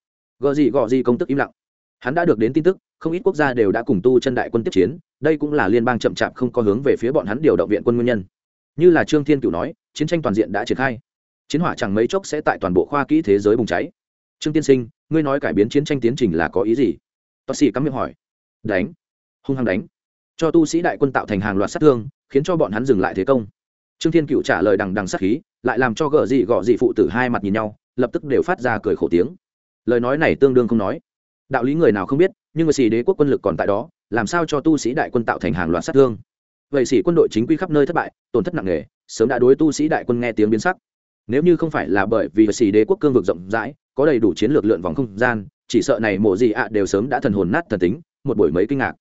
Gợ gì gọ gì công tức im lặng. Hắn đã được đến tin tức, không ít quốc gia đều đã cùng tu chân đại quân tiếp chiến, đây cũng là liên bang chậm chạp không có hướng về phía bọn hắn điều động viện quân nguyên nhân như là trương thiên cựu nói, chiến tranh toàn diện đã triển khai. Chiến hỏa chẳng mấy chốc sẽ tại toàn bộ khoa kỹ thế giới bùng cháy. Trương tiên sinh, ngươi nói cải biến chiến tranh tiến trình là có ý gì? Toa sĩ cắm miệng hỏi. Đánh. Hung hăng đánh. Cho tu sĩ đại quân tạo thành hàng loạt sát thương, khiến cho bọn hắn dừng lại thế công. Trương thiên cựu trả lời đằng đằng sát khí, lại làm cho gợ dị gọ dị phụ tử hai mặt nhìn nhau, lập tức đều phát ra cười khổ tiếng. Lời nói này tương đương không nói. Đạo lý người nào không biết, nhưng người sĩ đế quốc quân lực còn tại đó, làm sao cho tu sĩ đại quân tạo thành hàng loạt sát thương? Vậy sĩ quân đội chính quy khắp nơi thất bại, tổn thất nặng nề, sớm đã đối tu sĩ đại quân nghe tiếng biến sắc. Nếu như không phải là bởi vì sĩ đế quốc cương vực rộng rãi, có đầy đủ chiến lược lượn vòng không gian, chỉ sợ này mộ gì ạ đều sớm đã thần hồn nát thần tính, một buổi mấy kinh ngạc.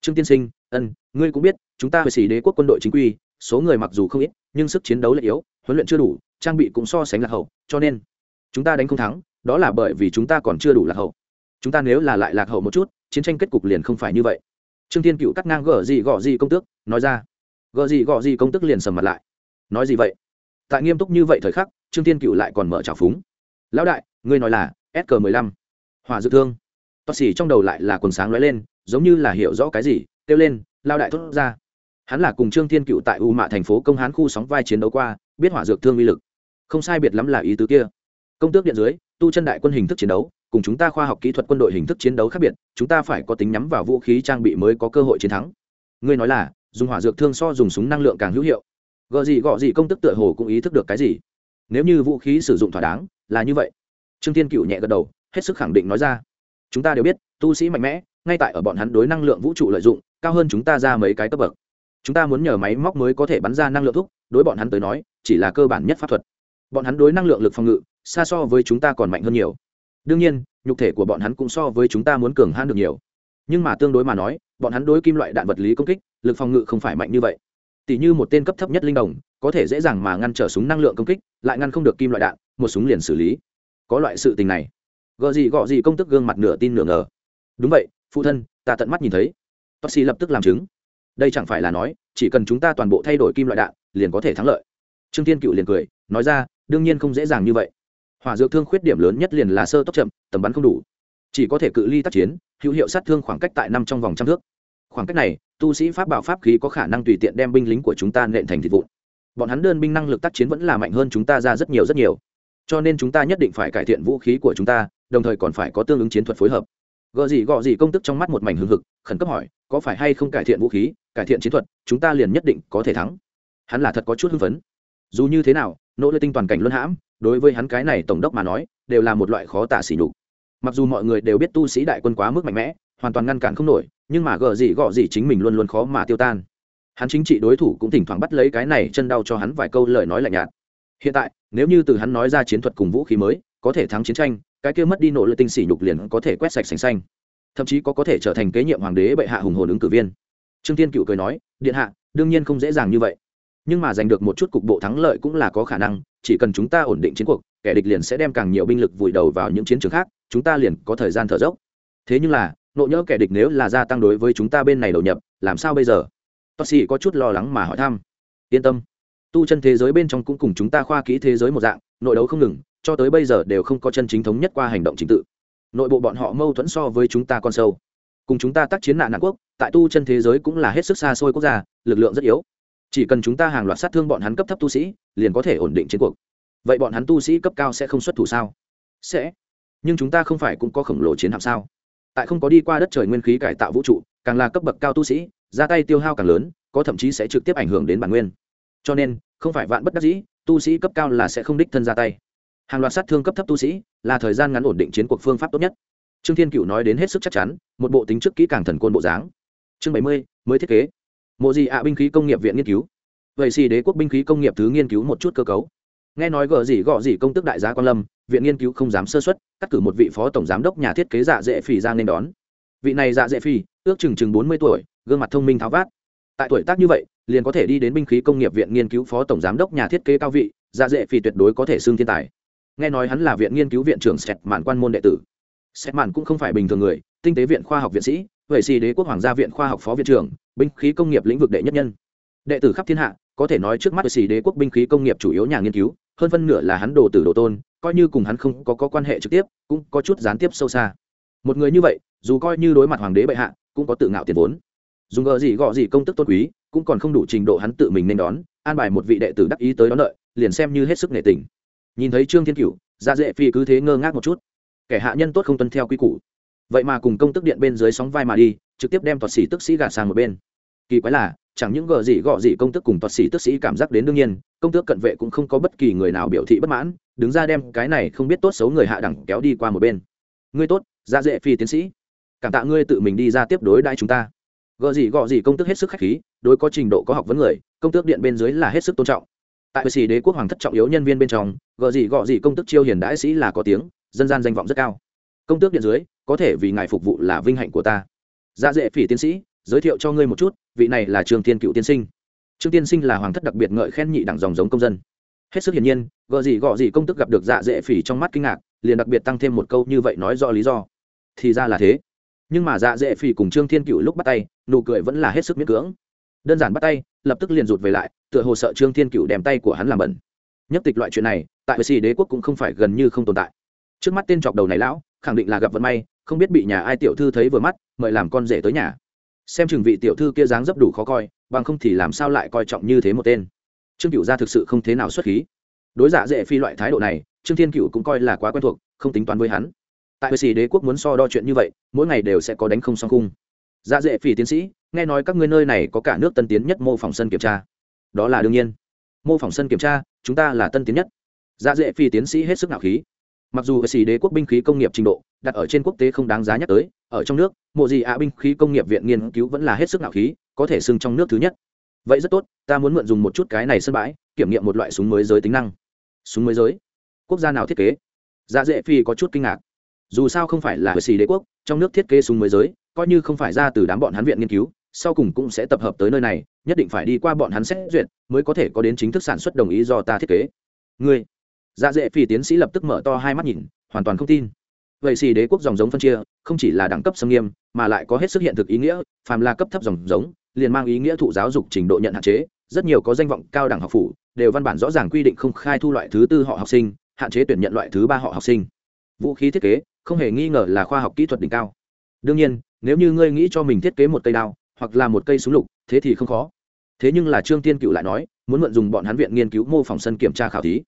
Trương tiên sinh, ân, ngươi cũng biết, chúng ta về sĩ đế quốc quân đội chính quy, số người mặc dù không ít, nhưng sức chiến đấu lại yếu, huấn luyện chưa đủ, trang bị cũng so sánh lạc hậu, cho nên chúng ta đánh không thắng, đó là bởi vì chúng ta còn chưa đủ lạc hậu. Chúng ta nếu là lại lạc hậu một chút, chiến tranh kết cục liền không phải như vậy trương thiên cựu cắt ngang gở gì gọ gì công tước, nói ra. Gở gì gọ gì công tước liền sầm mặt lại. Nói gì vậy? Tại nghiêm túc như vậy thời khắc, trương thiên cựu lại còn mở trào phúng. Lão đại, ngươi nói là sq mười lăm. Hỏa dự thương. Toa xỉ trong đầu lại là quần sáng lóe lên, giống như là hiểu rõ cái gì, kêu lên lao đại thốt ra. Hắn là cùng trương thiên cựu tại u mạ thành phố công hán khu sóng vai chiến đấu qua, biết hỏa dược thương uy lực. Không sai biệt lắm là ý tứ kia. Công tước điện dưới, tu chân đại quân hình thức chiến đấu cùng chúng ta khoa học kỹ thuật quân đội hình thức chiến đấu khác biệt, chúng ta phải có tính nhắm vào vũ khí trang bị mới có cơ hội chiến thắng. Ngươi nói là, dùng hỏa dược thương so dùng súng năng lượng càng hữu hiệu. Gợ gì gọ gì công tức tựa hồ cũng ý thức được cái gì. Nếu như vũ khí sử dụng thỏa đáng, là như vậy. Trương thiên cựu nhẹ gật đầu, hết sức khẳng định nói ra. Chúng ta đều biết, tu sĩ mạnh mẽ, ngay tại ở bọn hắn đối năng lượng vũ trụ lợi dụng, cao hơn chúng ta ra mấy cái cấp bậc. Chúng ta muốn nhờ máy móc mới có thể bắn ra năng lượng thuốc đối bọn hắn tới nói, chỉ là cơ bản nhất pháp thuật. Bọn hắn đối năng lượng lực phòng ngự, xa so với chúng ta còn mạnh hơn nhiều đương nhiên, nhục thể của bọn hắn cũng so với chúng ta muốn cường han được nhiều. Nhưng mà tương đối mà nói, bọn hắn đối kim loại đạn vật lý công kích, lực phòng ngự không phải mạnh như vậy. Tỷ như một tên cấp thấp nhất linh đồng, có thể dễ dàng mà ngăn trở súng năng lượng công kích, lại ngăn không được kim loại đạn, một súng liền xử lý. Có loại sự tình này. Gợ gì gọ gì công tức gương mặt nửa tin nửa ngờ. Đúng vậy, phụ thân, ta tận mắt nhìn thấy. Bác sĩ lập tức làm chứng. Đây chẳng phải là nói, chỉ cần chúng ta toàn bộ thay đổi kim loại đạn, liền có thể thắng lợi. Trương tiên cựu liền cười, nói ra, đương nhiên không dễ dàng như vậy hỏa dược thương khuyết điểm lớn nhất liền là sơ tốc chậm, tầm bắn không đủ. Chỉ có thể cự ly tác chiến, hữu hiệu sát thương khoảng cách tại năm trong vòng trăm thước. Khoảng cách này, tu sĩ pháp bảo pháp khí có khả năng tùy tiện đem binh lính của chúng ta nện thành thịt vụn. Bọn hắn đơn binh năng lực tác chiến vẫn là mạnh hơn chúng ta ra rất nhiều rất nhiều. Cho nên chúng ta nhất định phải cải thiện vũ khí của chúng ta, đồng thời còn phải có tương ứng chiến thuật phối hợp. Gợ gì gọ gì công tức trong mắt một mảnh hưng hực, khẩn cấp hỏi, có phải hay không cải thiện vũ khí, cải thiện chiến thuật, chúng ta liền nhất định có thể thắng? Hắn là thật có chút hưng phấn. Dù như thế nào nỗ lực tinh toàn cảnh luân hãm, đối với hắn cái này tổng đốc mà nói, đều là một loại khó tả xỉ nhục. Mặc dù mọi người đều biết tu sĩ đại quân quá mức mạnh mẽ, hoàn toàn ngăn cản không nổi, nhưng mà gờ gì gọ gì chính mình luôn luôn khó mà tiêu tan. Hắn chính trị đối thủ cũng thỉnh thoảng bắt lấy cái này chân đau cho hắn vài câu lời nói lạnh nhạt. Hiện tại, nếu như từ hắn nói ra chiến thuật cùng vũ khí mới, có thể thắng chiến tranh, cái kia mất đi nỗ lực tinh xỉ nhục liền có thể quét sạch sành xanh. Thậm chí có có thể trở thành kế nhiệm hoàng đế bệ hạ hùng hồn ứng cử viên. Trương tiên cựu cười nói, điện hạ, đương nhiên không dễ dàng như vậy nhưng mà giành được một chút cục bộ thắng lợi cũng là có khả năng, chỉ cần chúng ta ổn định chiến cuộc, kẻ địch liền sẽ đem càng nhiều binh lực vùi đầu vào những chiến trường khác, chúng ta liền có thời gian thở dốc. Thế nhưng là, nộ nhỡ kẻ địch nếu là gia tăng đối với chúng ta bên này đầu nhập, làm sao bây giờ? Toa sĩ có chút lo lắng mà hỏi thăm. Yên tâm. Tu chân thế giới bên trong cũng cùng chúng ta khoa kỹ thế giới một dạng, nội đấu không ngừng, cho tới bây giờ đều không có chân chính thống nhất qua hành động chính tự. Nội bộ bọn họ mâu thuẫn so với chúng ta còn sâu. Cùng chúng ta tác chiến nạn nạn quốc, tại tu chân thế giới cũng là hết sức xa xôi quốc gia, lực lượng rất yếu chỉ cần chúng ta hàng loạt sát thương bọn hắn cấp thấp tu sĩ, liền có thể ổn định chiến cuộc. Vậy bọn hắn tu sĩ cấp cao sẽ không xuất thủ sao? Sẽ. Nhưng chúng ta không phải cũng có khổng lồ chiến hạm sao? Tại không có đi qua đất trời nguyên khí cải tạo vũ trụ, càng là cấp bậc cao tu sĩ, ra tay tiêu hao càng lớn, có thậm chí sẽ trực tiếp ảnh hưởng đến bản nguyên. Cho nên, không phải vạn bất đắc dĩ, tu sĩ cấp cao là sẽ không đích thân ra tay. Hàng loạt sát thương cấp thấp tu sĩ, là thời gian ngắn ổn định chiến cuộc phương pháp tốt nhất. Trương thiên cựu nói đến hết sức chắc chắn, một bộ tính trước kỹ càng thần côn bộ dáng. Chương bảy mươi, mới thiết kế mộ gì ạ binh khí công nghiệp viện nghiên cứu. Vậy xì đế quốc binh khí công nghiệp thứ nghiên cứu một chút cơ cấu. Nghe nói gờ gì gọ gì công tức đại gia quan lâm, viện nghiên cứu không dám sơ xuất cắt cử một vị phó tổng giám đốc nhà thiết kế dạ dễ phì ra nên đón. Vị này dạ dễ phì, ước chừng chừng bốn mươi tuổi, gương mặt thông minh tháo vát. Tại tuổi tác như vậy, liền có thể đi đến binh khí công nghiệp viện nghiên cứu phó tổng giám đốc nhà thiết kế cao vị dạ dễ phì tuyệt đối có thể xưng thiên tài. Nghe nói hắn là viện nghiên cứu viện trưởng sẹt mạn quan môn đệ tử. Sẹt mạn cũng không phải bình thường người, tinh tế viện khoa học viện sĩ, vậy xì đế quốc hoàng gia viện khoa học phó viện trưởng binh khí công nghiệp lĩnh vực đệ nhất nhân. Đệ tử khắp thiên hạ có thể nói trước mắt vậy xì đế quốc binh khí công nghiệp chủ yếu nhà nghiên cứu hơn phân nửa là hắn đồ tử đồ tôn coi như cùng hắn không có, có quan hệ trực tiếp cũng có chút gián tiếp sâu xa. Một người như vậy dù coi như đối mặt hoàng đế bệ hạ cũng có tự ngạo tiền vốn. Dùng gờ gì gọ gì công tức tôn quý cũng còn không đủ trình độ hắn tự mình nên đón an bài một vị đệ tử đắc ý tới đón đợi liền xem như hết sức nể tình. Nhìn thấy trương thiên cửu dạ ra dễ phi cứ thế ngơ ngác một chút. Kẻ hạ nhân tốt không tuân theo quy củ. Vậy mà cùng công tức điện bên dưới sóng vai mà đi trực tiếp đem toạt sĩ tức sĩ gạt sang một bên kỳ quái là, chẳng những gờ gì gọ gì công tước cùng toạt sĩ tức sĩ cảm giác đến đương nhiên, công tước cận vệ cũng không có bất kỳ người nào biểu thị bất mãn, đứng ra đem cái này không biết tốt xấu người hạ đẳng kéo đi qua một bên. Ngươi tốt, ra dễ phi tiến sĩ. Cảm tạ ngươi tự mình đi ra tiếp đối đãi chúng ta. Gợ gì gọ gì công tước hết sức khách khí, đối có trình độ có học vấn người, công tước điện bên dưới là hết sức tôn trọng. Tại bệ sĩ đế quốc hoàng thất trọng yếu nhân viên bên trong gợ gì gọ gì công tước chiêu hiền đãi sĩ là có tiếng, dân gian danh vọng rất cao. Công tước điện dưới, có thể vì ngài phục vụ là vinh hạnh của ta. Ra dễ phỉ tiến sĩ giới thiệu cho ngươi một chút, vị này là trường tiên cựu tiên sinh. Trương tiên sinh là hoàng thất đặc biệt ngợi khen nhị đẳng dòng giống công dân. Hết sức hiển nhiên gợ gì gọ gì công tức gặp được dạ dễ phỉ trong mắt kinh ngạc, liền đặc biệt tăng thêm một câu như vậy nói rõ lý do. Thì ra là thế. Nhưng mà dạ dễ phỉ cùng trương thiên cựu lúc bắt tay, nụ cười vẫn là hết sức miễn cưỡng. Đơn giản bắt tay, lập tức liền rụt về lại, tựa hồ sợ trương thiên cựu đem tay của hắn làm bẩn. Nhất tịch loại chuyện này, tại xì đế quốc cũng không phải gần như không tồn tại. Trước mắt tên chọc đầu này lão, khẳng định là gặp vận may, không biết bị nhà ai tiểu thư thấy vừa mắt, mời làm con rể tới nhà xem chừng vị tiểu thư kia dáng dấp đủ khó coi, bằng không thì làm sao lại coi trọng như thế một tên. Trương cựu gia thực sự không thế nào xuất khí. Đối dạ giả dễ phi loại thái độ này, trương thiên cựu cũng coi là quá quen thuộc, không tính toán với hắn. Tại xì đế quốc muốn so đo chuyện như vậy, mỗi ngày đều sẽ có đánh không song cung dạ dễ phi tiến sĩ, nghe nói các ngươi nơi này có cả nước tân tiến nhất mô phỏng sân kiểm tra. Đó là đương nhiên. Mô phỏng sân kiểm tra, chúng ta là tân tiến nhất. Dạ dễ phi tiến sĩ hết sức nạo khí mặc dù xì đế quốc binh khí công nghiệp trình độ đặt ở trên quốc tế không đáng giá nhắc tới, ở trong nước, mộ gì ạ binh khí công nghiệp viện nghiên cứu vẫn là hết sức nạo khí, có thể xưng trong nước thứ nhất. Vậy rất tốt, ta muốn mượn dùng một chút cái này sân bãi, kiểm nghiệm một loại súng mới giới tính năng. Súng mới giới? Quốc gia nào thiết kế? Dạ dễ phi có chút kinh ngạc. Dù sao không phải là xì đế quốc, trong nước thiết kế súng mới giới, coi như không phải ra từ đám bọn hắn viện nghiên cứu, sau cùng cũng sẽ tập hợp tới nơi này, nhất định phải đi qua bọn hắn xét duyệt mới có thể có đến chính thức sản xuất đồng ý do ta thiết kế. Ngươi dạ dễ phi tiến sĩ lập tức mở to hai mắt nhìn, hoàn toàn không tin. Vậy xì đế quốc dòng giống phân chia, không chỉ là đẳng cấp xâm nghiêm, mà lại có hết sức hiện thực ý nghĩa, phàm là cấp thấp dòng giống, liền mang ý nghĩa thụ giáo dục trình độ nhận hạn chế, rất nhiều có danh vọng cao đẳng học phủ đều văn bản rõ ràng quy định không khai thu loại thứ tư họ học sinh, hạn chế tuyển nhận loại thứ ba họ học sinh. Vũ khí thiết kế không hề nghi ngờ là khoa học kỹ thuật đỉnh cao. Đương nhiên, nếu như ngươi nghĩ cho mình thiết kế một cây đao hoặc là một cây súng lục, thế thì không khó. Thế nhưng là trương tiên cựu lại nói, muốn mượn dùng bọn hắn viện nghiên cứu mô phỏng sân kiểm tra khảo thí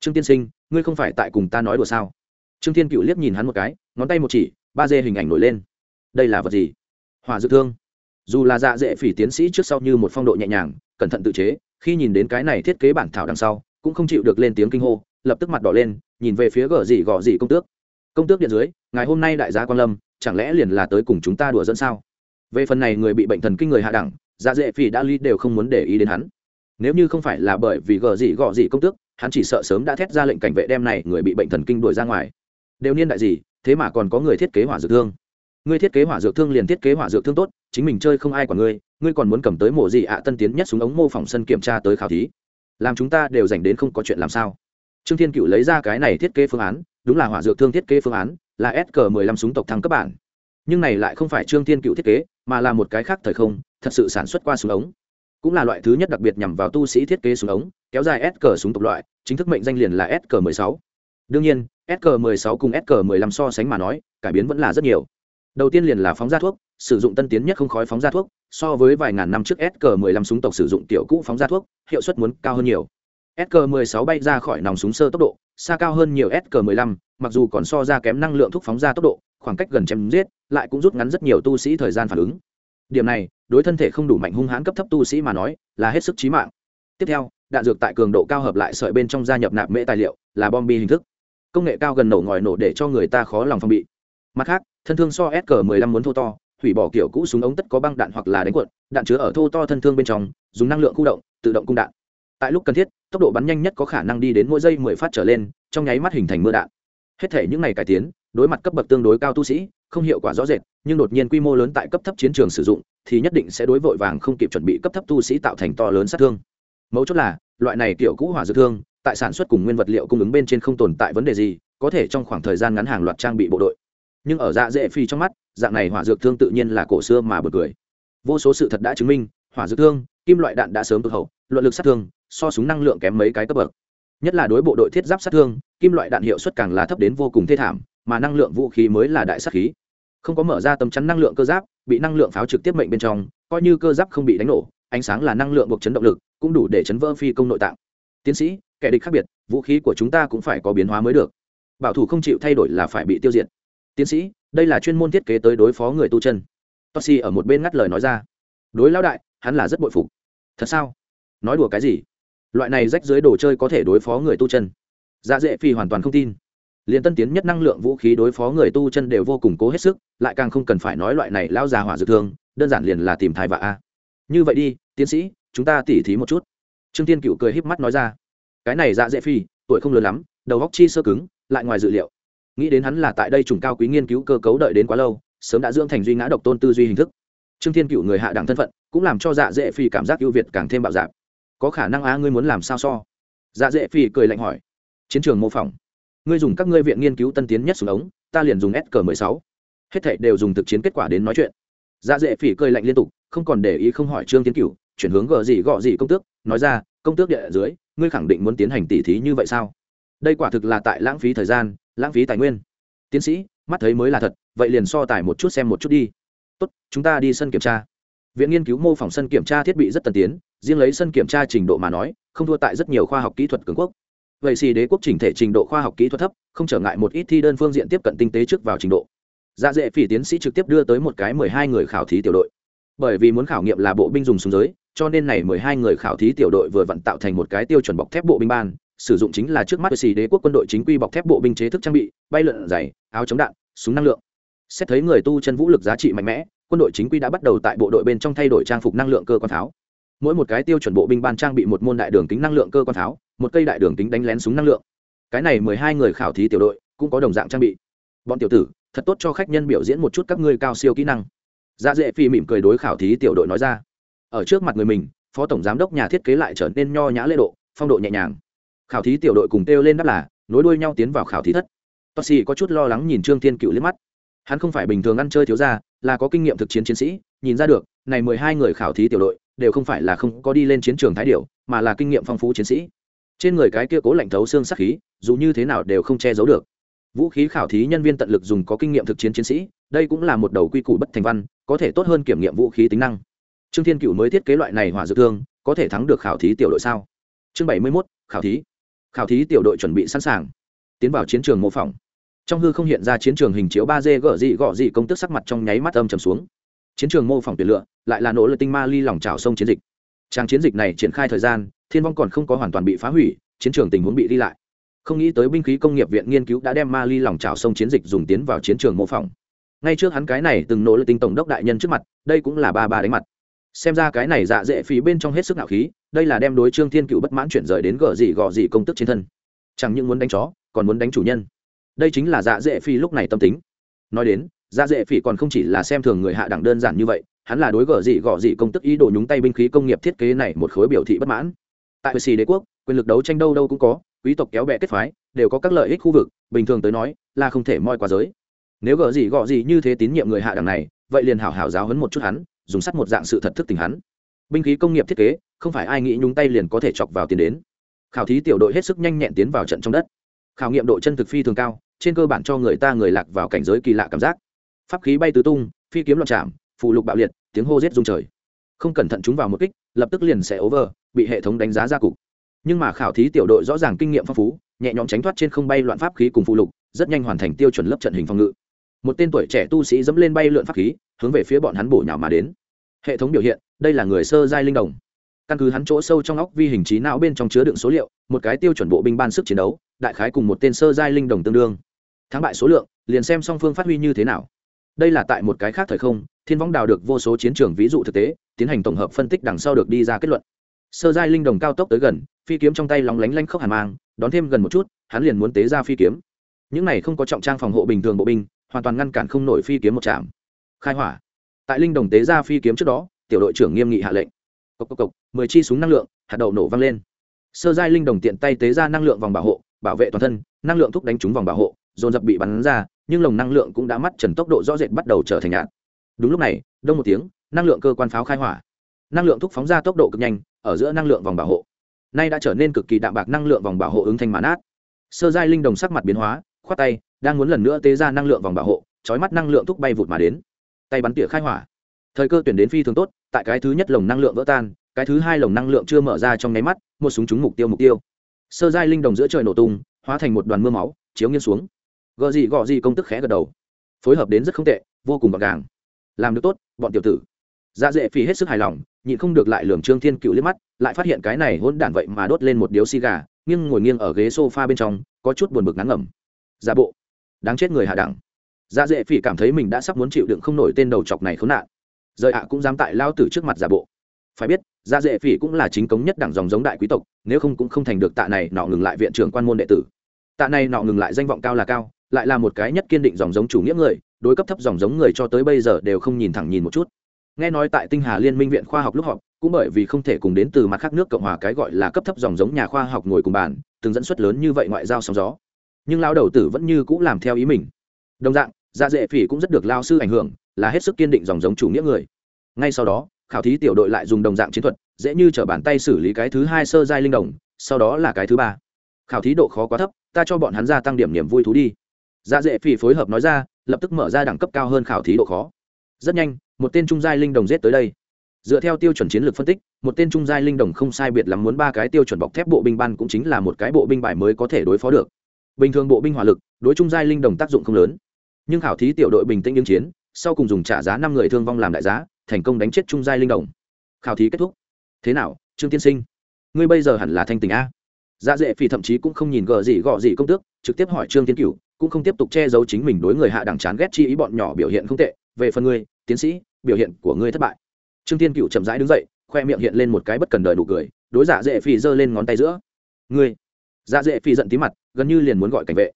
trương tiên sinh, ngươi không phải tại cùng ta nói đùa sao? Trương tiên cựu liếc nhìn hắn một cái, ngón tay một chỉ, ba dê hình ảnh nổi lên. Đây là vật gì? Hỏa dự thương. Dù là dạ dễ phỉ tiến sĩ trước sau như một phong độ nhẹ nhàng, cẩn thận tự chế, khi nhìn đến cái này thiết kế bản thảo đằng sau, cũng không chịu được lên tiếng kinh hô, lập tức mặt đỏ lên, nhìn về phía gờ gì gò gì công tước. Công tước điện dưới, ngày hôm nay đại gia quan lâm, chẳng lẽ liền là tới cùng chúng ta đùa dẫn sao? Về phần này người bị bệnh thần kinh người hạ đẳng dạ dễ phỉ đã ly đều không muốn để ý đến hắn. Nếu như không phải là bởi vì gờ gì gọ gì công tước hắn chỉ sợ sớm đã thét ra lệnh cảnh vệ đem này người bị bệnh thần kinh đuổi ra ngoài. Đều niên đại gì, thế mà còn có người thiết kế hỏa dược thương. Ngươi thiết kế hỏa dược thương liền thiết kế hỏa dược thương tốt, chính mình chơi không ai quản ngươi ngươi còn muốn cầm tới mổ gì ạ, tân tiến nhất súng ống mô phỏng sân kiểm tra tới khảo thí. Làm chúng ta đều dành đến không có chuyện làm sao. Trương thiên cựu lấy ra cái này thiết kế phương án, đúng là hỏa dược thương thiết kế phương án, là s mười lăm súng tộc thăng cấp bản. Nhưng này lại không phải trương thiên cựu thiết kế, mà là một cái khác thời không, thật sự sản xuất qua súng ống. Cũng là loại thứ nhất đặc biệt nhằm vào tu sĩ thiết kế súng ống kéo dài s cờ súng tộc loại, chính thức mệnh danh liền là s cờ mười sáu. Đương nhiên, s cờ mười sáu cùng s cờ mười lăm so sánh mà nói, cải biến vẫn là rất nhiều. Đầu tiên liền là phóng ra thuốc, sử dụng tân tiến nhất không khói phóng ra thuốc, so với vài ngàn năm trước s cờ mười lăm súng tộc sử dụng tiểu cũ phóng ra thuốc, hiệu suất muốn cao hơn nhiều. S cờ mười sáu bay ra khỏi nòng súng sơ tốc độ, xa cao hơn nhiều s cờ mười lăm, mặc dù còn so ra kém năng lượng thuốc phóng ra tốc độ, khoảng cách gần chém giết, lại cũng rút ngắn rất nhiều tu sĩ thời gian phản ứng. Điểm này, đối thân thể không đủ mạnh hung hãn cấp thấp tu sĩ mà nói, là hết sức chí mạng tiếp theo, đạn dược tại cường độ cao hợp lại sợi bên trong gia nhập nạp mễ tài liệu, là bom bi hình thức. Công nghệ cao gần nổ ngòi nổ để cho người ta khó lòng phòng bị. Mặt khác, thân thương so s 15 muốn thô to, hủy bỏ kiểu cũ súng ống tất có băng đạn hoặc là đánh cuộn, đạn chứa ở thô to thân thương bên trong, dùng năng lượng khu động, tự động cung đạn. Tại lúc cần thiết, tốc độ bắn nhanh nhất có khả năng đi đến mỗi giây mười phát trở lên, trong nháy mắt hình thành mưa đạn. Hết thể những ngày cải tiến, đối mặt cấp bậc tương đối cao tu sĩ, không hiệu quả rõ rệt, nhưng đột nhiên quy mô lớn tại cấp thấp chiến trường sử dụng, thì nhất định sẽ đối vội vàng không kịp chuẩn bị cấp thấp tu sĩ tạo thành to lớn sát thương mấu chốt là, loại này kiểu cũ hỏa dược thương, tại sản xuất cùng nguyên vật liệu cung ứng bên trên không tồn tại vấn đề gì, có thể trong khoảng thời gian ngắn hàng loạt trang bị bộ đội. Nhưng ở dạ dễ phi trong mắt, dạng này hỏa dược thương tự nhiên là cổ xưa mà bật cười. Vô số sự thật đã chứng minh, hỏa dược thương, kim loại đạn đã sớm cực hậu, luận lực sát thương, so súng năng lượng kém mấy cái cấp bậc. Nhất là đối bộ đội thiết giáp sát thương, kim loại đạn hiệu suất càng là thấp đến vô cùng thê thảm, mà năng lượng vũ khí mới là đại sát khí. Không có mở ra tấm chắn năng lượng cơ giáp, bị năng lượng pháo trực tiếp mệnh bên trong, coi như cơ giáp không bị đánh nổ ánh sáng là năng lượng buộc chấn động lực, cũng đủ để chấn vỡ phi công nội tạng. Tiến sĩ, kẻ địch khác biệt, vũ khí của chúng ta cũng phải có biến hóa mới được. Bảo thủ không chịu thay đổi là phải bị tiêu diệt. Tiến sĩ, đây là chuyên môn thiết kế tới đối phó người tu chân. Toxi ở một bên ngắt lời nói ra. Đối lão đại, hắn là rất bội phục. Thật sao? Nói đùa cái gì? Loại này rách dưới đồ chơi có thể đối phó người tu chân. Dạ dễ phi hoàn toàn không tin. Liền tân tiến nhất năng lượng vũ khí đối phó người tu chân đều vô cùng cố hết sức, lại càng không cần phải nói loại này lao già hỏa dược thương, đơn giản liền là tìm thai vạ a. Như vậy đi tiến sĩ, chúng ta tỉ thí một chút. Trương tiên cựu cười híp mắt nói ra. Cái này dạ dễ phi, tuổi không lớn lắm, đầu góc chi sơ cứng, lại ngoài dự liệu. Nghĩ đến hắn là tại đây trùng cao quý nghiên cứu cơ cấu đợi đến quá lâu, sớm đã dưỡng thành duy ngã độc tôn tư duy hình thức. Trương thiên cựu người hạ đẳng thân phận, cũng làm cho dạ dễ phi cảm giác ưu việt càng thêm bạo dạp có khả năng á, ngươi muốn làm sao so? Dạ dễ phi cười lạnh hỏi. Chiến trường mô phỏng. Ngươi dùng các ngươi viện nghiên cứu tân tiến nhất xuống ống, ta liền dùng s mười sáu. Hết thệ đều dùng thực chiến kết quả đến nói chuyện. Dạ dễ Phi cười lạnh liên tục, không còn để ý không hỏi trương Thiên Cựu chuyển hướng gờ gì gọ gì công tước, nói ra, công tước địa dưới, ngươi khẳng định muốn tiến hành tỉ thí như vậy sao? Đây quả thực là tại lãng phí thời gian, lãng phí tài nguyên. Tiến sĩ, mắt thấy mới là thật, vậy liền so tài một chút xem một chút đi. Tốt, chúng ta đi sân kiểm tra. Viện nghiên cứu mô phỏng sân kiểm tra thiết bị rất tân tiến, riêng lấy sân kiểm tra trình độ mà nói, không thua tại rất nhiều khoa học kỹ thuật cường quốc. Vậy xì đế quốc chỉnh thể trình độ khoa học kỹ thuật thấp, không trở ngại một ít thi đơn phương diện tiếp cận tinh tế trước vào trình độ. Dạ dễ phỉ tiến sĩ trực tiếp đưa tới một cái mười hai người khảo thí tiểu đội. Bởi vì muốn khảo nghiệm là bộ binh dùng súng giới cho nên này mười hai người khảo thí tiểu đội vừa vận tạo thành một cái tiêu chuẩn bọc thép bộ binh ban, sử dụng chính là trước mắt xì đế quốc quân đội chính quy bọc thép bộ binh chế thức trang bị, bay lượn dày áo chống đạn, súng năng lượng. Xét thấy người tu chân vũ lực giá trị mạnh mẽ, quân đội chính quy đã bắt đầu tại bộ đội bên trong thay đổi trang phục năng lượng cơ quan pháo. Mỗi một cái tiêu chuẩn bộ binh ban trang bị một môn đại đường kính năng lượng cơ quan pháo, một cây đại đường kính đánh lén súng năng lượng. Cái này mười hai người khảo thí tiểu đội cũng có đồng dạng trang bị. Bọn tiểu tử, thật tốt cho khách nhân biểu diễn một chút các ngươi cao siêu kỹ năng. Dạ dễ phi mỉm cười đối khảo thí tiểu đội nói ra ở trước mặt người mình, phó tổng giám đốc nhà thiết kế lại trở nên nho nhã lễ độ, phong độ nhẹ nhàng. Khảo thí tiểu đội cùng kêu lên đáp là, nối đuôi nhau tiến vào khảo thí thất. Tosi có chút lo lắng nhìn trương thiên cựu liếc mắt. Hắn không phải bình thường ăn chơi thiếu ra là có kinh nghiệm thực chiến chiến sĩ, nhìn ra được, này mười hai người khảo thí tiểu đội, đều không phải là không có đi lên chiến trường thái điệu mà là kinh nghiệm phong phú chiến sĩ. Trên người cái kia cố lạnh thấu xương sắc khí, dù như thế nào đều không che giấu được. Vũ khí khảo thí nhân viên tận lực dùng có kinh nghiệm thực chiến chiến sĩ, đây cũng là một đầu quy củ bất thành văn, có thể tốt hơn kiểm nghiệm vũ khí tính năng trương thiên cựu mới thiết kế loại này hỏa dược thương, có thể thắng được khảo thí tiểu đội sao? Chương bảy mươi mốt, khảo thí. Khảo thí tiểu đội chuẩn bị sẵn sàng. Tiến vào chiến trường mô phỏng. Trong hư không hiện ra chiến trường hình chiếu ba d gở dị gõ dị công tức sắc mặt trong nháy mắt âm trầm xuống. Chiến trường mô phỏng tuyển lựa, lại là nỗ lực tinh ma ly lòng trào sông chiến dịch. Trang chiến dịch này triển khai thời gian, thiên vong còn không có hoàn toàn bị phá hủy, chiến trường tình huống bị đi lại. Không nghĩ tới binh khí công nghiệp viện nghiên cứu đã đem ma ly lòng trào sông chiến dịch dùng tiến vào chiến trường mô phỏng. Ngay trước hắn cái này từng nỗ lực tinh tổng đốc đại nhân trước mặt, đây cũng là ba ba đánh mặt xem ra cái này dạ dễ phí bên trong hết sức nạo khí, đây là đem đối trương thiên cựu bất mãn chuyển rời đến gờ gì gò gì công tức trên thân. Chẳng những muốn đánh chó, còn muốn đánh chủ nhân. Đây chính là dạ dễ phi lúc này tâm tính. Nói đến dạ dễ phí còn không chỉ là xem thường người hạ đẳng đơn giản như vậy, hắn là đối gờ gì gò gì công tức ý đồ nhúng tay binh khí công nghiệp thiết kế này một khối biểu thị bất mãn. Tại bờ xì đế quốc, quyền lực đấu tranh đâu đâu cũng có, quý tộc kéo bè kết phái, đều có các lợi ích khu vực, bình thường tới nói, là không thể moi qua giới. Nếu gờ gì gọ gì như thế tín nhiệm người hạ đẳng này, vậy liền hảo hảo giáo hấn một chút hắn dùng sắt một dạng sự thật thức tình hắn. Binh khí công nghiệp thiết kế, không phải ai nghĩ nhúng tay liền có thể chọc vào tiền đến. Khảo thí tiểu đội hết sức nhanh nhẹn tiến vào trận trong đất. Khảo nghiệm độ chân thực phi thường cao, trên cơ bản cho người ta người lạc vào cảnh giới kỳ lạ cảm giác. Pháp khí bay tứ tung, phi kiếm loạn chạm phụ lục bạo liệt, tiếng hô rết rung trời. Không cẩn thận chúng vào một kích, lập tức liền sẽ over, bị hệ thống đánh giá ra cục. Nhưng mà khảo thí tiểu đội rõ ràng kinh nghiệm phong phú, nhẹ nhõm tránh thoát trên không bay loạn pháp khí cùng phụ lục, rất nhanh hoàn thành tiêu chuẩn lớp trận hình phòng ngự một tên tuổi trẻ tu sĩ dẫm lên bay lượn pháp khí, hướng về phía bọn hắn bổ nhào mà đến. Hệ thống biểu hiện, đây là người sơ giai linh đồng. Căn cứ hắn chỗ sâu trong óc vi hình trí não bên trong chứa đựng số liệu, một cái tiêu chuẩn bộ binh ban sức chiến đấu, đại khái cùng một tên sơ giai linh đồng tương đương. Thắng bại số lượng, liền xem song phương phát huy như thế nào. Đây là tại một cái khác thời không, thiên võng đào được vô số chiến trường ví dụ thực tế, tiến hành tổng hợp phân tích đằng sau được đi ra kết luận. Sơ giai linh đồng cao tốc tới gần, phi kiếm trong tay lóng lánh lanh khóc hàn mang, đón thêm gần một chút, hắn liền muốn tế ra phi kiếm. Những này không có trọng trang phòng hộ bình thường bộ binh hoàn toàn ngăn cản không nổi phi kiếm một chạm khai hỏa. Tại linh đồng tế ra phi kiếm trước đó, tiểu đội trưởng nghiêm nghị hạ lệnh. Cộc cộc cộc, mười chi súng năng lượng, hạt đậu nổ văng lên. Sơ giai linh đồng tiện tay tế ra năng lượng vòng bảo hộ, bảo vệ toàn thân, năng lượng thúc đánh trúng vòng bảo hộ, dồn dập bị bắn ra, nhưng lồng năng lượng cũng đã mắt trần tốc độ rõ rệt bắt đầu trở thành nhạt. Đúng lúc này, đông một tiếng, năng lượng cơ quan pháo khai hỏa. Năng lượng thúc phóng ra tốc độ cực nhanh, ở giữa năng lượng vòng bảo hộ. Nay đã trở nên cực kỳ đạm bạc năng lượng vòng bảo hộ ứng thanh mãn át. Sơ giai linh đồng sắc mặt biến hóa, khoát tay đang muốn lần nữa tế ra năng lượng vòng bảo hộ trói mắt năng lượng thúc bay vụt mà đến. Tay bắn tỉa khai hỏa. Thời cơ tuyển đến phi thường tốt, tại cái thứ nhất lồng năng lượng vỡ tan, cái thứ hai lồng năng lượng chưa mở ra trong nháy mắt, một súng trúng mục tiêu mục tiêu. Sơ giai linh đồng giữa trời nổ tung, hóa thành một đoàn mưa máu, chiếu nghiêng xuống. Gợ gì gọ gì công tức khẽ gật đầu. Phối hợp đến rất không tệ, vô cùng gọn gàng. Làm được tốt, bọn tiểu tử. Dạ dễ phì hết sức hài lòng, nhịn không được lại lường trương thiên cựu liếc mắt, lại phát hiện cái này hôn đản vậy mà đốt lên một điếu xì gà, nghiêng ngồi nghiêng ở ghế sofa bên trong, có chút buồn bực ngắn ngẩm. Giả bộ đáng chết người hạ đẳng. Dạ dễ phỉ cảm thấy mình đã sắp muốn chịu đựng không nổi tên đầu chọc này khốn nạn. Rời ạ cũng dám tại lao tử trước mặt giả bộ. Phải biết dạ dễ phỉ cũng là chính cống nhất đẳng dòng giống đại quý tộc, nếu không cũng không thành được tạ này nọ ngừng lại viện trưởng quan môn đệ tử. Tạ này nọ ngừng lại danh vọng cao là cao, lại là một cái nhất kiên định dòng giống chủ nghĩa người, đối cấp thấp dòng giống người cho tới bây giờ đều không nhìn thẳng nhìn một chút. Nghe nói tại tinh hà liên minh viện khoa học lúc họp, cũng bởi vì không thể cùng đến từ mặt khác nước cộng hòa cái gọi là cấp thấp dòng giống nhà khoa học ngồi cùng bàn, từng dẫn xuất lớn như vậy ngoại giao sóng gió nhưng lao đầu tử vẫn như cũng làm theo ý mình. Đồng dạng dạ dễ phỉ cũng rất được lao sư ảnh hưởng, là hết sức kiên định dòng giống chủ nghĩa người. Ngay sau đó, khảo thí tiểu đội lại dùng đồng dạng chiến thuật, dễ như t bàn tay xử lý cái thứ hai sơ giai linh đồng, sau đó là cái thứ ba. Khảo thí độ khó quá thấp, ta cho bọn hắn gia tăng điểm niềm vui thú đi. Dạ dễ phỉ phối hợp nói ra, lập tức mở ra đẳng cấp cao hơn khảo thí độ khó. Rất nhanh, một tên trung giai linh đồng giết tới đây. Dựa theo tiêu chuẩn chiến lược phân tích, một tên trung giai linh đồng không sai biệt lắm muốn ba cái tiêu chuẩn bọc thép bộ binh ban cũng chính là một cái bộ binh bài mới có thể đối phó được bình thường bộ binh hỏa lực, đối trung giai linh đồng tác dụng không lớn. Nhưng khảo thí tiểu đội bình tĩnh ứng chiến, sau cùng dùng trả giá năm người thương vong làm đại giá, thành công đánh chết trung giai linh đồng. Khảo thí kết thúc. Thế nào, trương tiên sinh? Ngươi bây giờ hẳn là thanh tình a. Dạ dễ phỉ thậm chí cũng không nhìn gờ gì gọ gì công tước, trực tiếp hỏi trương tiến cửu, cũng không tiếp tục che giấu chính mình đối người hạ đẳng chán ghét chi ý bọn nhỏ biểu hiện không tệ. Về phần ngươi, tiến sĩ, biểu hiện của ngươi thất bại. Trương tiên cửu chậm rãi đứng dậy, khoe miệng hiện lên một cái bất cần đời nụ cười, đối dạ dễ phỉ giơ lên ngón tay giữa. Ngươi dạ dễ phỉ giận tí mặt, gần như liền muốn gọi cảnh vệ.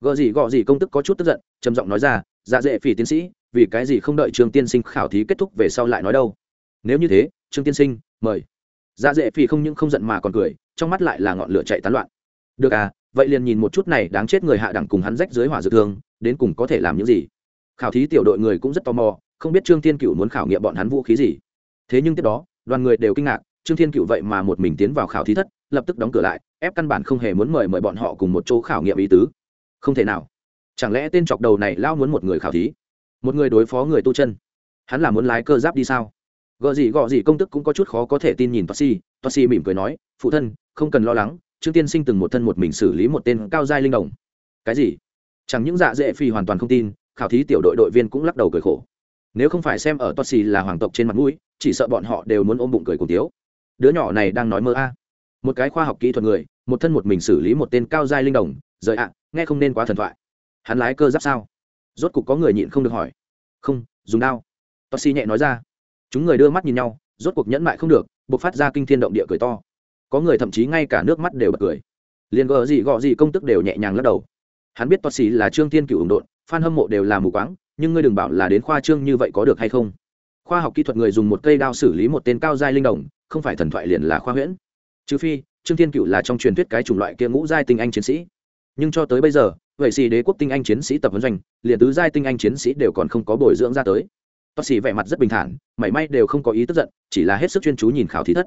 Gợ gì gọ gì công tức có chút tức giận, trầm giọng nói ra dạ dễ phỉ tiến sĩ, vì cái gì không đợi trương tiên sinh khảo thí kết thúc về sau lại nói đâu? Nếu như thế, trương tiên sinh, mời. Dạ dễ phỉ không những không giận mà còn cười, trong mắt lại là ngọn lửa chạy tán loạn. Được à vậy liền nhìn một chút này đáng chết người hạ đẳng cùng hắn rách dưới hỏa dược thương, đến cùng có thể làm những gì? Khảo thí tiểu đội người cũng rất tò mò, không biết trương thiên cựu muốn khảo nghiệm bọn hắn vũ khí gì. Thế nhưng tiếp đó, đoàn người đều kinh ngạc, trương thiên cựu vậy mà một mình tiến vào khảo thí thất lập tức đóng cửa lại, ép căn bản không hề muốn mời mời bọn họ cùng một chỗ khảo nghiệm ý tứ. Không thể nào. Chẳng lẽ tên chọc đầu này lao muốn một người khảo thí? Một người đối phó người tu chân. Hắn là muốn lái cơ giáp đi sao? Gợ gì gọ gì công tức cũng có chút khó có thể tin nhìn tosi tosi mỉm cười nói, phụ thân, không cần lo lắng, trương tiên sinh từng một thân một mình xử lý một tên cao giai linh đồng. Cái gì? Chẳng những dạ dễ phi hoàn toàn không tin, khảo thí tiểu đội đội viên cũng lắc đầu cười khổ. Nếu không phải xem ở tosi là hoàng tộc trên mặt mũi, chỉ sợ bọn họ đều muốn ôm bụng cười cùng tiếu. Đứa nhỏ này đang nói mơ a một cái khoa học kỹ thuật người, một thân một mình xử lý một tên cao giai linh đồng, rời ạ, nghe không nên quá thần thoại. Hắn lái cơ giáp sao? Rốt cục có người nhịn không được hỏi. Không, dùng đao. Tosi nhẹ nói ra. Chúng người đưa mắt nhìn nhau, rốt cuộc nhẫn mại không được buộc phát ra kinh thiên động địa cười to. Có người thậm chí ngay cả nước mắt đều bật cười. Liền gờ gì gọ gì công tức đều nhẹ nhàng lắc đầu. Hắn biết tosi là trương thiên cựu ủng độn f hâm mộ đều là mù quáng, nhưng ngươi đừng bảo là đến khoa trương như vậy có được hay không? Khoa học kỹ thuật người dùng một cây đao xử lý một tên cao giai linh đồng, không phải thần thoại liền là khoa huyễn trừ phi, trương thiên cựu là trong truyền thuyết cái chủng loại kia ngũ giai tinh anh chiến sĩ. Nhưng cho tới bây giờ, vậy xì đế quốc tinh anh chiến sĩ tập huấn doanh, liền tứ giai tinh anh chiến sĩ đều còn không có bồi dưỡng ra tới. Bác xì vẻ mặt rất bình thản, mảy may đều không có ý tức giận, chỉ là hết sức chuyên chú nhìn khảo thí thất.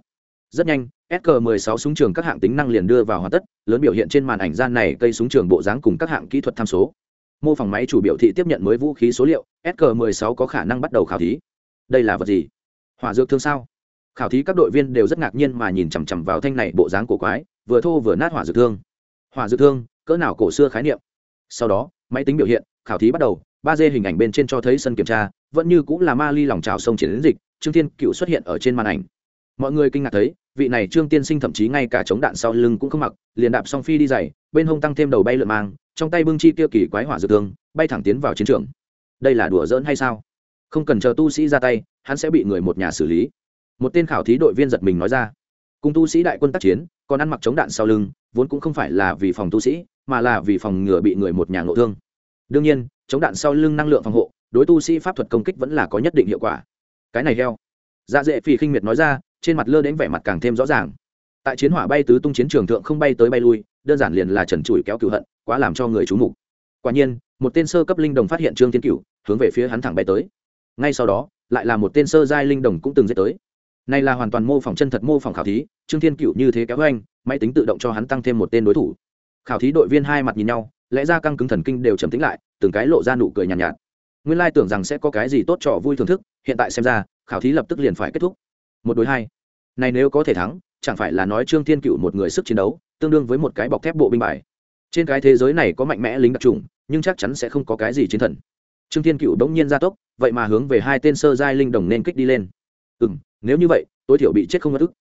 Rất nhanh sk 16 súng trường các hạng tính năng liền đưa vào hoàn tất, lớn biểu hiện trên màn ảnh gian này cây súng trường bộ dáng cùng các hạng kỹ thuật tham số. Mô phỏng máy chủ biểu thị tiếp nhận mới vũ khí số liệu sk 16 có khả năng bắt đầu khảo thí. Đây là vật gì? Hỏa dược thương sao? Khảo thí các đội viên đều rất ngạc nhiên mà nhìn chằm chằm vào thanh này bộ dáng cổ quái, vừa thô vừa nát hỏa dược thương. Hỏa dược thương, cỡ nào cổ xưa khái niệm. Sau đó, máy tính biểu hiện, khảo thí bắt đầu, ba d hình ảnh bên trên cho thấy sân kiểm tra, vẫn như cũng là ma ly lòng trào sông chiến dịch, trương thiên cựu xuất hiện ở trên màn ảnh. Mọi người kinh ngạc thấy, vị này trương tiên sinh thậm chí ngay cả chống đạn sau lưng cũng không mặc, liền đạp song phi đi dày bên hông tăng thêm đầu bay lượn mang, trong tay bưng chi tiêu kỳ quái hỏa dược thương, bay thẳng tiến vào chiến trường. Đây là đùa giỡn hay sao? Không cần chờ tu sĩ ra tay, hắn sẽ bị người một nhà xử lý một tên khảo thí đội viên giật mình nói ra. Cùng tu sĩ đại quân tác chiến, còn ăn mặc chống đạn sau lưng, vốn cũng không phải là vì phòng tu sĩ, mà là vì phòng ngừa bị người một nhà ngộ thương. Đương nhiên, chống đạn sau lưng năng lượng phòng hộ, đối tu sĩ pháp thuật công kích vẫn là có nhất định hiệu quả. Cái này heo. Dạ dễ phì khinh miệt nói ra, trên mặt lơ đến vẻ mặt càng thêm rõ ràng. Tại chiến hỏa bay tứ tung chiến trường thượng không bay tới bay lui, đơn giản liền là trần trụi kéo cựu hận, quá làm cho người c h mục. Quả nhiên, một tên sơ cấp linh đồng phát hiện trương tiến cựu hướng về phía hắn thẳng bay tới. Ngay sau đó, lại là một tên sơ giai linh đồng cũng từng giết tới này là hoàn toàn mô phỏng chân thật mô phỏng khảo thí trương thiên cựu như thế kéo anh máy tính tự động cho hắn tăng thêm một tên đối thủ. Khảo thí đội viên hai mặt nhìn nhau lẽ ra căng cứng thần kinh đều trầm tính lại từng cái lộ ra nụ cười nhàn nhạt, nhạt. Nguyên lai tưởng rằng sẽ có cái gì tốt trò vui thưởng thức hiện tại xem ra khảo thí lập tức liền phải kết thúc. Một đối hai. Này nếu có thể thắng chẳng phải là nói trương thiên cựu một người sức chiến đấu tương đương với một cái bọc thép bộ binh bài. Trên cái thế giới này có mạnh mẽ lính đặc trùng nhưng chắc chắn sẽ không có cái gì chiến thần. Trương thiên cựu đống nhiên gia tốc vậy mà hướng về hai tên sơ giai linh đồng nên kích đi lên. Ừ m nếu như vậy, tối thiểu bị chết không ngất ức.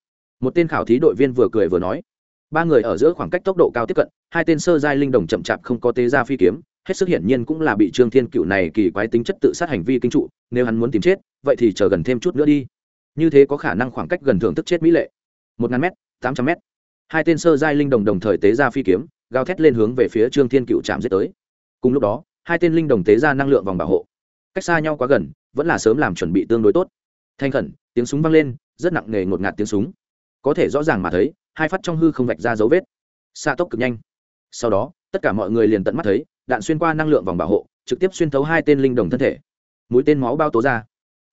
Một tên khảo thí đội viên vừa cười vừa nói. Ba người ở giữa khoảng cách tốc độ cao tiếp cận, hai tên sơ giai linh đồng chậm chạp không có tế ra phi kiếm, hết sức hiển nhiên cũng là bị trương thiên cựu này kỳ quái tính chất tự sát hành vi kinh trụ, nếu hắn muốn tìm chết, vậy thì chờ gần thêm chút nữa đi. Như thế có khả năng khoảng cách gần thưởng thức chết mỹ lệ. Một ngàn m tám trăm m hai tên sơ giai linh đồng đồng thời tế ra phi kiếm, gào thét lên hướng về phía trương thiên cựu chạm giết tới. Cùng lúc đó, hai tên linh đồng tế ra năng lượng vòng bảo hộ. Cách xa nhau quá gần, vẫn là sớm làm chuẩn bị tương đối tốt. Thanh khẩn tiếng súng vang lên rất nặng nề ngột ngạt tiếng súng. Có thể rõ ràng mà thấy hai phát trong hư không vạch ra dấu vết. Xa tốc cực nhanh. Sau đó tất cả mọi người liền tận mắt thấy đạn xuyên qua năng lượng vòng bảo hộ trực tiếp xuyên thấu hai tên linh đồng thân thể. Mũi tên máu bao tố ra.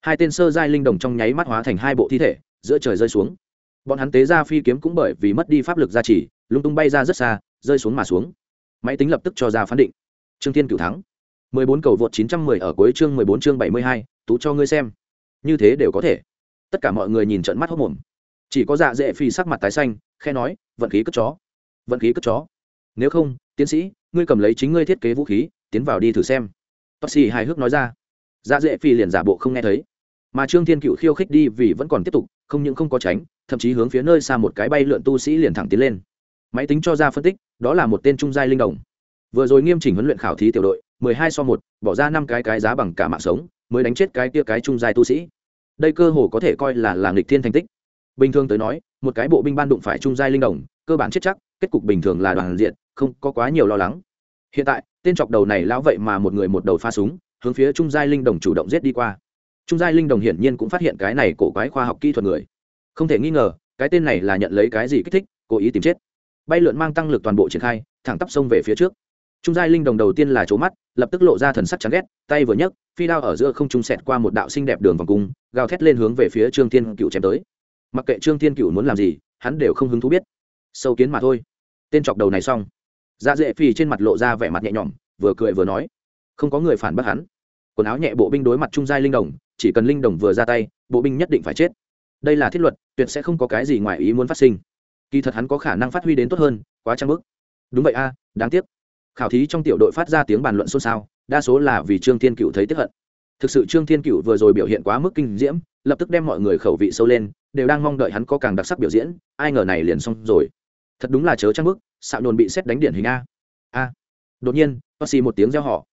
Hai tên sơ giai linh đồng trong nháy mắt hóa thành hai bộ thi thể giữa trời rơi xuống. Bọn hắn tế ra phi kiếm cũng bởi vì mất đi pháp lực gia trì lung tung bay ra rất xa rơi xuống mà xuống. Máy tính lập tức cho ra phán định. Trương thiên cửu thắng. 14 cầu vượt 910 ở cuối chương 14 chương 72, tú cho ngươi xem. Như thế đều có thể tất cả mọi người nhìn trận mắt hốc mồm. Chỉ có dạ dễ phi sắc mặt tái xanh khe nói, vận khí cất chó. Vận khí cất chó. Nếu không, tiến sĩ, ngươi cầm lấy chính ngươi thiết kế vũ khí, tiến vào đi thử xem. Toa xì hài hước nói ra. Dạ dễ phi liền giả bộ không nghe thấy. Mà trương thiên cựu khiêu khích đi vì vẫn còn tiếp tục, không những không có tránh, thậm chí hướng phía nơi xa một cái bay lượn tu sĩ liền thẳng tiến lên. Máy tính cho ra phân tích, đó là một tên trung giai linh đồng. Vừa rồi nghiêm chỉnh huấn luyện khảo thí tiểu đội, mười hai so một, bỏ ra năm cái cái giá bằng cả mạng sống, mới đánh chết cái kia cái trung giai tu sĩ đây cơ hồ có thể coi là là nghịch thiên thành tích. Bình thường tới nói, một cái bộ binh ban đụng phải trung giai linh đồng, cơ bản chết chắc, kết cục bình thường là đoàn diện, không có quá nhiều lo lắng. Hiện tại, tên chọc đầu này lão vậy mà một người một đầu pha súng, hướng phía trung giai linh đồng chủ động giết đi qua. Trung giai linh đồng hiển nhiên cũng phát hiện cái này cổ quái khoa học kỹ thuật người. Không thể nghi ngờ, cái tên này là nhận lấy cái gì kích thích, cố ý tìm chết. Bay lượn mang tăng lực toàn bộ triển khai, thẳng tắp sông về phía trước trung giai linh đồng đầu tiên là chỗ mắt, lập tức lộ ra thần sắc chán ghét, tay vừa nhấc, phi đao ở giữa không trung sẹt qua một đạo xinh đẹp đường vòng cung, gào thét lên hướng về phía trương thiên cựu chém tới. Mặc kệ trương thiên cựu muốn làm gì, hắn đều không hứng thú biết. Sâu kiến mà thôi. Tên chọc đầu này xong. Dạ dễ phi trên mặt lộ ra vẻ mặt nhẹ nhõm, vừa cười vừa nói. Không có người phản bác hắn. Quần áo nhẹ bộ binh đối mặt trung giai linh đồng, chỉ cần linh đồng vừa ra tay, bộ binh nhất định phải chết. Đây là thiết luật, tuyệt sẽ không có cái gì ngoài ý muốn phát sinh. Kỳ thật hắn có khả năng phát huy đến tốt hơn, quá trang bức. Đúng vậy a, đáng tiếc khảo thí trong tiểu đội phát ra tiếng bàn luận xôn xao, đa số là vì trương thiên cựu thấy tiếp hận. Thực sự trương thiên cựu vừa rồi biểu hiện quá mức kinh diễm, lập tức đem mọi người khẩu vị sâu lên, đều đang mong đợi hắn có càng đặc sắc biểu diễn, ai ngờ này liền xong rồi. Thật đúng là chớ trang bức, xạo nồn bị xét đánh điển hình a. A. Đột nhiên, bác sĩ một tiếng reo họ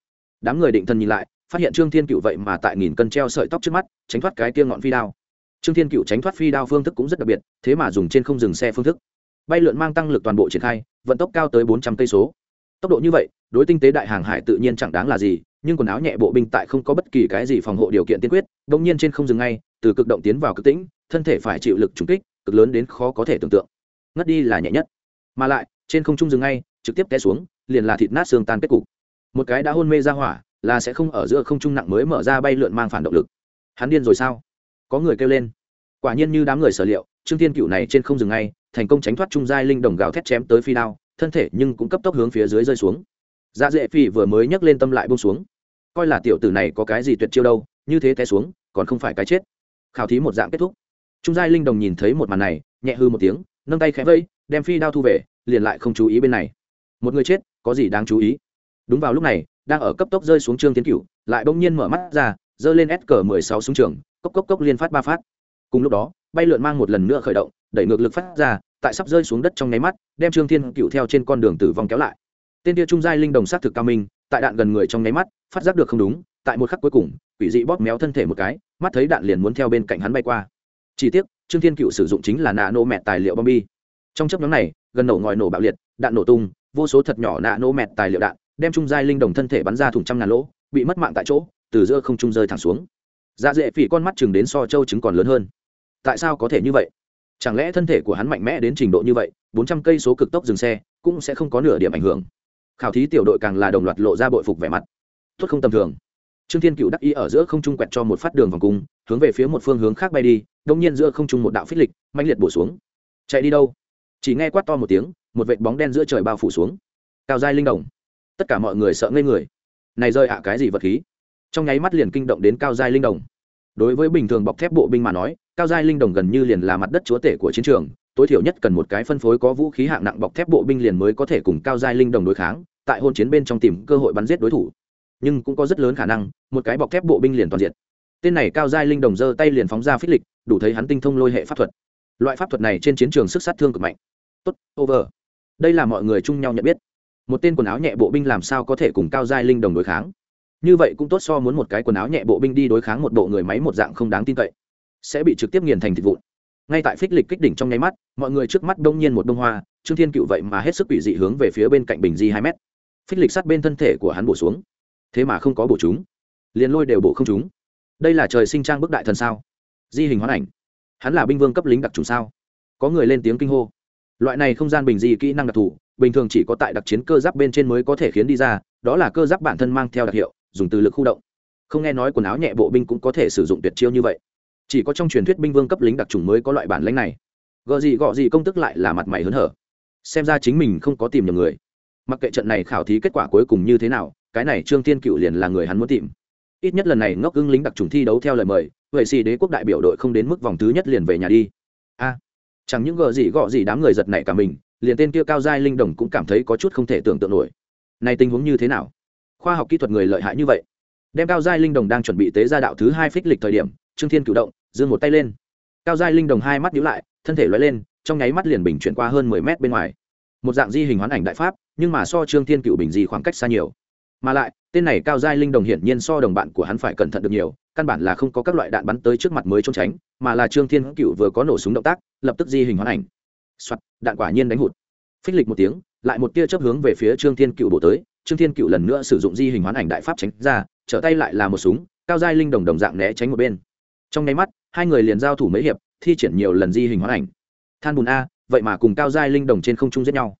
đám người định thần nhìn lại, phát hiện trương thiên cựu vậy mà tại nghìn cân treo sợi tóc trước mắt, tránh thoát cái kia ngọn phi đao. Trương thiên cựu tránh thoát phi đao phương thức cũng rất đặc biệt, thế mà dùng trên không dừng xe phương thức. Bay lượn mang tăng lực toàn bộ triển khai, vận tốc cao tới bốn trăm cây số tốc độ như vậy, đối tinh tế đại hàng hải tự nhiên chẳng đáng là gì, nhưng quần áo nhẹ bộ binh tại không có bất kỳ cái gì phòng hộ điều kiện tiên quyết đông nhiên trên không dừng ngay, từ cực động tiến vào cực tĩnh, thân thể phải chịu lực trùng kích, cực lớn đến khó có thể tưởng tượng. Ngất đi là nhẹ nhất. Mà lại, trên không trung dừng ngay, trực tiếp té xuống, liền là thịt nát xương tan kết cục. Một cái đã hôn mê ra hỏa, là sẽ không ở giữa không trung nặng mới mở ra bay lượn mang phản động lực. Hắn điên rồi sao? Có người kêu lên. Quả nhiên như đám người sở liệu, trương thiên cựu này trên không dừng ngay, thành công tránh thoát trung giai linh đồng gào thét chém tới phi đao thân thể nhưng cũng cấp tốc hướng phía dưới rơi xuống. Dạ dễ phi vừa mới nhấc lên tâm lại bông xuống. Coi là tiểu tử này có cái gì tuyệt chiêu đâu, như thế té xuống, còn không phải cái chết. Khảo thí một dạng kết thúc. Trung giai linh đồng nhìn thấy một màn này, nhẹ hư một tiếng, nâng tay khẽ vây đem phi đao thu về, liền lại không chú ý bên này. Một người chết, có gì đáng chú ý? Đúng vào lúc này, đang ở cấp tốc rơi xuống trương tiến cửu, lại bỗng nhiên mở mắt ra, giơ lên s cờ mười sáu xuống trường, cốc cốc cốc liên phát ba phát. Cùng lúc đó, bay lượn mang một lần nữa khởi động, đẩy ngược lực phát ra tại sắp rơi xuống đất trong nháy mắt, đem trương thiên cựu theo trên con đường tử vong kéo lại. Tên tia trung giai linh đồng s á t thực cao minh, tại đạn gần người trong nháy mắt, phát giác được không đúng, tại một khắc cuối cùng, quỷ dị bóp méo thân thể một cái, mắt thấy đạn liền muốn theo bên cạnh hắn bay qua. Chỉ tiếc, trương thiên cựu sử dụng chính là nạ nô tài liệu bom bi. Trong chấp nhóm này, gần nổ ngòi nổ bạo liệt, đạn nổ tung, vô số thật nhỏ nạ nô tài liệu đạn, đem trung giai linh đồng thân thể bắn ra thùng trăm ngàn lỗ, bị mất mạng tại chỗ, từ giữa không trung rơi thẳng xuống. Dạ dễ phỉ con mắt chừng đến so châu trứng còn lớn hơn. Tại sao có thể như vậy? Chẳng lẽ thân thể của hắn mạnh mẽ đến trình độ như vậy, bốn trăm cây số cực tốc dừng xe, cũng sẽ không có nửa điểm ảnh hưởng. Khảo thí tiểu đội càng là đồng loạt lộ ra bội phục vẻ mặt. Tốt không tầm thường. Trương thiên cựu đắc ý ở giữa không trung quẹt cho một phát đường vòng cung, hướng về phía một phương hướng khác bay đi đông nhiên giữa không trung một đạo phích lịch mạnh liệt bổ xuống. Chạy đi đâu? Chỉ nghe quát to một tiếng, một vệt bóng đen giữa trời bao phủ xuống. Cao giai linh đồng. Tất cả mọi người sợ ngây người. Này rơi ạ, cái gì vật khí? Trong nháy mắt liền kinh động đến cao giai linh đồng. Đối với bình thường bọc thép bộ binh mà nói cao giai linh đồng gần như liền là mặt đất chúa tể của chiến trường, tối thiểu nhất cần một cái phân phối có vũ khí hạng nặng bọc thép bộ binh liền mới có thể cùng cao giai linh đồng đối kháng, tại hôn chiến bên trong tìm cơ hội bắn giết đối thủ. Nhưng cũng có rất lớn khả năng, một cái bọc thép bộ binh liền toàn diện. Tên này cao giai linh đồng giơ tay liền phóng ra phích lịch, đủ thấy hắn tinh thông lôi hệ pháp thuật. Loại pháp thuật này trên chiến trường sức sát thương cực mạnh. Tốt, over. Đây là mọi người chung nhau nhận biết. Một tên quần áo nhẹ bộ binh làm sao có thể cùng cao giai linh đồng đối kháng? Như vậy cũng tốt so muốn một cái quần áo nhẹ bộ binh đi đối kháng một bộ người máy một dạng không đáng tin cậy sẽ bị trực tiếp nghiền thành thịt vụn. Ngay tại phích lịch kích đỉnh trong nháy mắt, mọi người trước mắt đông nhiên một bông hoa, trương thiên cựu vậy mà hết sức bị dị hướng về phía bên cạnh bình di hai mét. Phích lịch sát bên thân thể của hắn bổ xuống. Thế mà không có bổ chúng. Liền lôi đều bổ không chúng. Đây là trời sinh trang bức đại thần sao? Di hình hoán ảnh. Hắn là binh vương cấp lính đặc trùng sao? Có người lên tiếng kinh hô. Loại này không gian bình di kỹ năng đặc thù, bình thường chỉ có tại đặc chiến cơ giáp bên trên mới có thể khiến đi ra, đó là cơ giáp bản thân mang theo đặc hiệu, dùng từ lực khu động. Không nghe nói quần áo nhẹ bộ binh cũng có thể sử dụng tuyệt chiêu như vậy chỉ có trong truyền thuyết binh vương cấp lính đặc trùng mới có loại bản lãnh này. Gợ gì gọ gì công tức lại là mặt mày hớn hở. Xem ra chính mình không có tìm nhầm người. Mặc kệ trận này khảo thí kết quả cuối cùng như thế nào, cái này trương thiên cựu liền là người hắn muốn tìm. Ít nhất lần này ngốc ưng lính đặc trùng thi đấu theo lời mời, vậy xì đế quốc đại biểu đội không đến mức vòng thứ nhất liền về nhà đi. A, chẳng những gợ gì gọ gì đám người giật này cả mình, liền tên kia cao giai linh đồng cũng cảm thấy có chút không thể tưởng tượng nổi. Này tình huống như thế nào? Khoa học kỹ thuật người lợi hại như vậy. Đem cao giai linh đồng đang chuẩn bị tế ra đạo thứ hai phích lịch thời điểm, trương thiên cử động giương một tay lên. Cao giai linh đồng hai mắt nhíu lại, thân thể lóe lên, trong nháy mắt liền bình chuyển qua hơn mười mét bên ngoài. Một dạng di hình hoán ảnh đại pháp, nhưng mà so trương thiên cựu bình di khoảng cách xa nhiều. Mà lại, tên này cao giai linh đồng hiển nhiên so đồng bạn của hắn phải cẩn thận được nhiều, căn bản là không có các loại đạn bắn tới trước mặt mới trốn tránh, mà là trương thiên cựu vừa có nổ súng động tác, lập tức di hình hoán ảnh. Soạt, đạn quả nhiên đánh hụt. Phích lịch một tiếng, lại một tia chớp hướng về phía trương thiên cựu bổ tới. Trương thiên cựu lần nữa sử dụng di hình hoán ảnh đại pháp tránh ra, trở tay lại là một súng, cao giai linh đồng đồng dạng né tránh một bên. Trong nháy mắt hai người liền giao thủ mấy hiệp, thi triển nhiều lần di hình hoán ảnh. Than bùn a, vậy mà cùng cao giai linh đồng trên không trung giết nhau.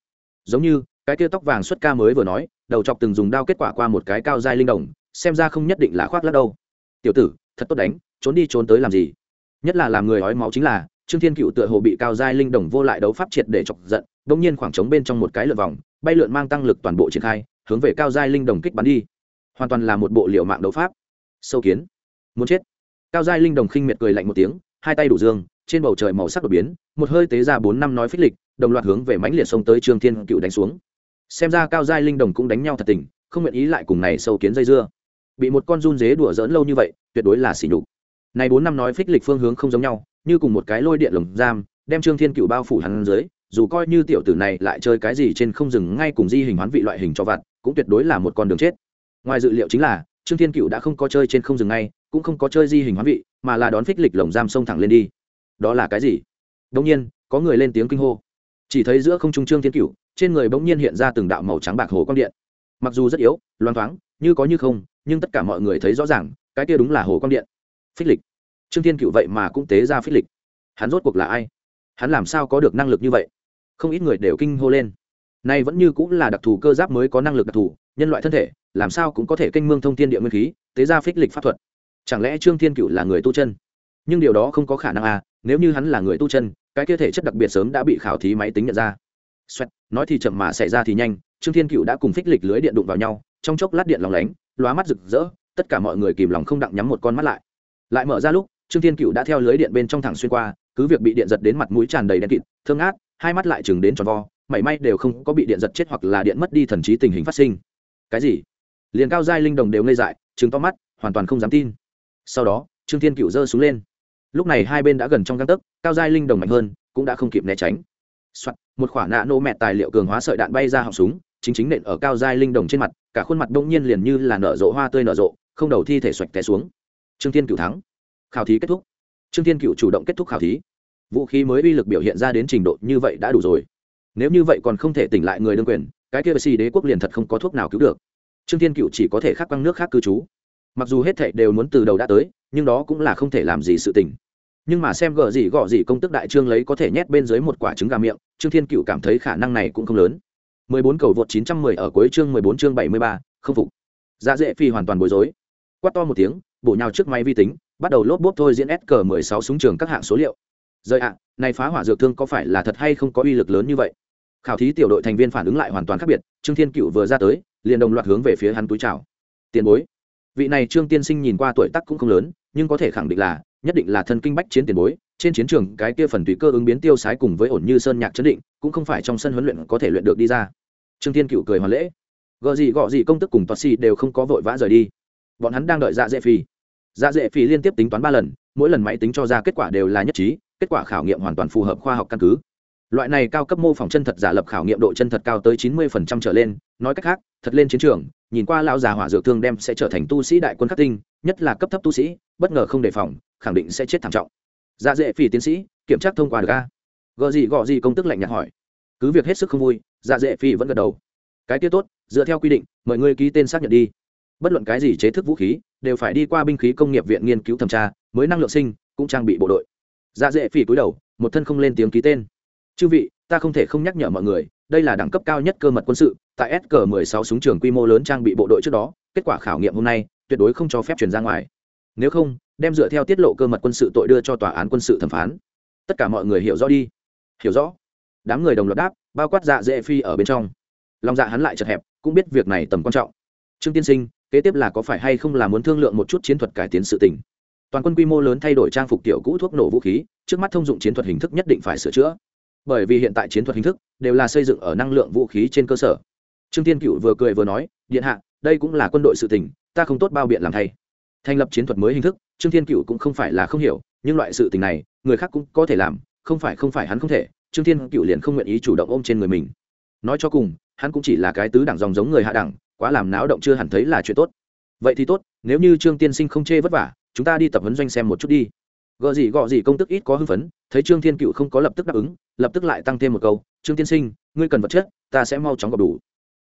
Giống như, cái kia tóc vàng xuất ca mới vừa nói, đầu chọc từng dùng đao kết quả qua một cái cao giai linh đồng, xem ra không nhất định là khoác lắc đâu. Tiểu tử, thật tốt đánh, trốn đi trốn tới làm gì? Nhất là làm người ói máu chính là, trương thiên cựu tựa hồ bị cao giai linh đồng vô lại đấu pháp triệt để chọc giận đông nhiên khoảng trống bên trong một cái lượn vòng, bay lượn mang tăng lực toàn bộ triển khai, hướng về cao giai linh đồng kích bắn đi. Hoàn toàn là một bộ liệu mạng đấu pháp. Sâu kiến. Muốn chết cao giai linh đồng khinh miệt cười lạnh một tiếng, hai tay đủ dương, trên bầu trời màu sắc đột biến, một hơi tế ra bốn năm nói phích lịch, đồng loạt hướng về mãnh liệt sông tới trương thiên cựu đánh xuống. Xem ra cao giai linh đồng cũng đánh nhau thật tình, không nguyện ý lại cùng này sâu kiến dây dưa. Bị một con run dế đùa dỡn lâu như vậy, tuyệt đối là xỉ nhục. Này bốn năm nói phích lịch phương hướng không giống nhau, như cùng một cái lôi điện lồng giam, đem trương thiên cựu bao phủ hắn dưới, dù coi như tiểu tử này lại chơi cái gì trên không dừng ngay cùng di hình hoán vị loại hình cho vặt, cũng tuyệt đối là một con đường chết. Ngoài dự liệu chính là, trương thiên cựu đã không có chơi trên không dừng ngay cũng không có chơi di hình hoán vị, mà là đón phích lịch lồng giam sông thẳng lên đi. Đó là cái gì? Đông nhiên, có người lên tiếng kinh hô. Chỉ thấy giữa không trung trương thiên Cửu, trên người bỗng nhiên hiện ra từng đạo màu trắng bạc hồ quang điện. Mặc dù rất yếu, loang thoáng, như có như không, nhưng tất cả mọi người thấy rõ ràng, cái kia đúng là hồ quang điện. Phích lịch. Trương thiên cựu vậy mà cũng tế ra phích lịch. Hắn rốt cuộc là ai? Hắn làm sao có được năng lực như vậy? Không ít người đều kinh hô lên. Nay vẫn như cũng là đặc thù cơ giáp mới có năng lực đặc thù, nhân loại thân thể, làm sao cũng có thể kênh mương thông tin địa nguyên khí, tế ra phích lịch pháp thuật chẳng lẽ trương thiên cựu là người tu chân? Nhưng điều đó không có khả năng à nếu như hắn là người tu chân cái kia thể chất đặc biệt sớm đã bị khảo thí máy tính nhận ra. Xoẹt, nói thì chậm mà xảy ra thì nhanh trương thiên cựu đã cùng phích lịch lưới điện đụng vào nhau trong chốc lát điện lòng lánh lóa mắt rực rỡ tất cả mọi người kìm lòng không đặng nhắm một con mắt lại. Lại mở ra lúc trương thiên cựu đã theo lưới điện bên trong thẳng xuyên qua cứ việc bị điện giật đến mặt mũi tràn đầy đen kịt thương át hai mắt lại chừng đến tròn vo mảy may đều không có bị điện giật chết hoặc là điện mất đi thần trí tình hình phát sinh. Cái gì? Liền cao giai linh đồng đều ngây dại chứng to mắt hoàn toàn không dám tin sau đó trương thiên cựu giơ xuống lên. Lúc này hai bên đã gần trong găng tấc cao giai linh đồng mạnh hơn cũng đã không kịp né tránh. Soạn, một khoản nạ nô mẹ tài liệu cường hóa sợi đạn bay ra họng súng chính chính nện ở cao giai linh đồng trên mặt cả khuôn mặt đông nhiên liền như là nở rộ hoa tươi nở rộ không đầu thi thể xoạch té xuống. Trương thiên cựu thắng. Khảo thí kết thúc. Trương thiên cựu chủ động kết thúc khảo thí. Vũ khí mới uy lực biểu hiện ra đến trình độ như vậy đã đủ rồi. Nếu như vậy còn không thể tỉnh lại người đương quyền cái kia xì đế quốc liền thật không có thuốc nào cứu được. Trương thiên cựu chỉ có thể khắc băng nước khác cư trú mặc dù hết thệ đều muốn từ đầu đã tới nhưng đó cũng là không thể làm gì sự tình. Nhưng mà xem gờ gì gọ gì công tức đại trương lấy có thể nhét bên dưới một quả trứng gà miệng trương thiên cựu cảm thấy khả năng này cũng không lớn. 14 cầu vượt 910 ở cuối chương 14 chương 73, không phục. Dạ dễ phi hoàn toàn bối rối. Quát to một tiếng bổ nhào trước máy vi tính bắt đầu lốp bốp thôi diễn s cờ 16 súng trường các hạng số liệu. Rời ạ này phá hỏa dược thương có phải là thật hay không có uy lực lớn như vậy? Khảo thí tiểu đội thành viên phản ứng lại hoàn toàn khác biệt trương thiên cựu vừa ra tới liền đồng loạt hướng về phía hắn túi chào. Tiền bối vị này trương tiên sinh nhìn qua tuổi tác cũng không lớn, nhưng có thể khẳng định là, nhất định là thân kinh bách chiến tiền bối, trên chiến trường cái kia phần tùy cơ ứng biến tiêu sái cùng với ổn như sơn nhạc chấn định, cũng không phải trong sân huấn luyện có thể luyện được đi ra. Trương thiên cựu cười hoàn lễ. Gợ gì gọ gì công tức cùng toa si đều không có vội vã rời đi. Bọn hắn đang đợi dạ dễ phi. Dạ dễ phi liên tiếp tính toán ba lần, mỗi lần máy tính cho ra kết quả đều là nhất trí, kết quả khảo nghiệm hoàn toàn phù hợp khoa học căn cứ. Loại này cao cấp mô phỏng chân thật giả lập khảo nghiệm độ chân thật cao tới chín mươi phần trăm trở lên nói cách khác, thật lên chiến trường, nhìn qua lão già hỏa dược thương đem sẽ trở thành tu sĩ đại quân khắc tinh, nhất là cấp thấp tu sĩ, bất ngờ không đề phòng, khẳng định sẽ chết thảm trọng. Dạ dễ phỉ tiến sĩ, kiểm tra thông qua được a? Gợ gì gọ gì công tức lạnh nhạt hỏi. Cứ việc hết sức không vui dạ dễ phỉ vẫn gật đầu. Cái kia tốt, dựa theo quy định, mời ngươi ký tên xác nhận đi. Bất luận cái gì chế thức vũ khí, đều phải đi qua binh khí công nghiệp viện nghiên cứu thẩm tra, mới năng lượng sinh, cũng trang bị bộ đội. Dạ dễ phỉ cúi đầu, một thân không lên tiếng ký tên. Chư vị, ta không thể không nhắc nhở mọi người đây là đẳng cấp cao nhất cơ mật quân sự, tại sq 16 súng trường quy mô lớn trang bị bộ đội trước đó, kết quả khảo nghiệm hôm nay, tuyệt đối không cho phép truyền ra ngoài. Nếu không, đem dựa theo tiết lộ cơ mật quân sự tội đưa cho tòa án quân sự thẩm phán. Tất cả mọi người hiểu rõ đi. Hiểu rõ. Đám người đồng loạt đáp, bao quát dạ dễ phi ở bên trong. Lòng dạ hắn lại chật hẹp, cũng biết việc này tầm quan trọng. Trương tiên sinh, kế tiếp là có phải hay không là muốn thương lượng một chút chiến thuật cải tiến sự tình? Toàn quân quy mô lớn thay đổi trang phục tiểu cũ thuốc nổ vũ khí, trước mắt thông dụng chiến thuật hình thức nhất định phải sửa chữa bởi vì hiện tại chiến thuật hình thức đều là xây dựng ở năng lượng vũ khí trên cơ sở. Trương tiên cựu vừa cười vừa nói, điện hạ, đây cũng là quân đội sự tình, ta không tốt bao biện làm thay. Thành lập chiến thuật mới hình thức, trương thiên cựu cũng không phải là không hiểu, nhưng loại sự tình này, người khác cũng có thể làm, không phải không phải hắn không thể, trương thiên cựu liền không nguyện ý chủ động ôm trên người mình. Nói cho cùng, hắn cũng chỉ là cái tứ đẳng dòng giống người hạ đẳng, quá làm náo động chưa hẳn thấy là chuyện tốt. Vậy thì tốt, nếu như trương tiên sinh không chê vất vả, chúng ta đi tập huấn doanh xem một chút đi gợ gì gọ gì công tức ít có hưng phấn, thấy trương thiên cựu không có lập tức đáp ứng, lập tức lại tăng thêm một câu, trương tiên sinh, ngươi cần vật chất, ta sẽ mau chóng gọp đủ.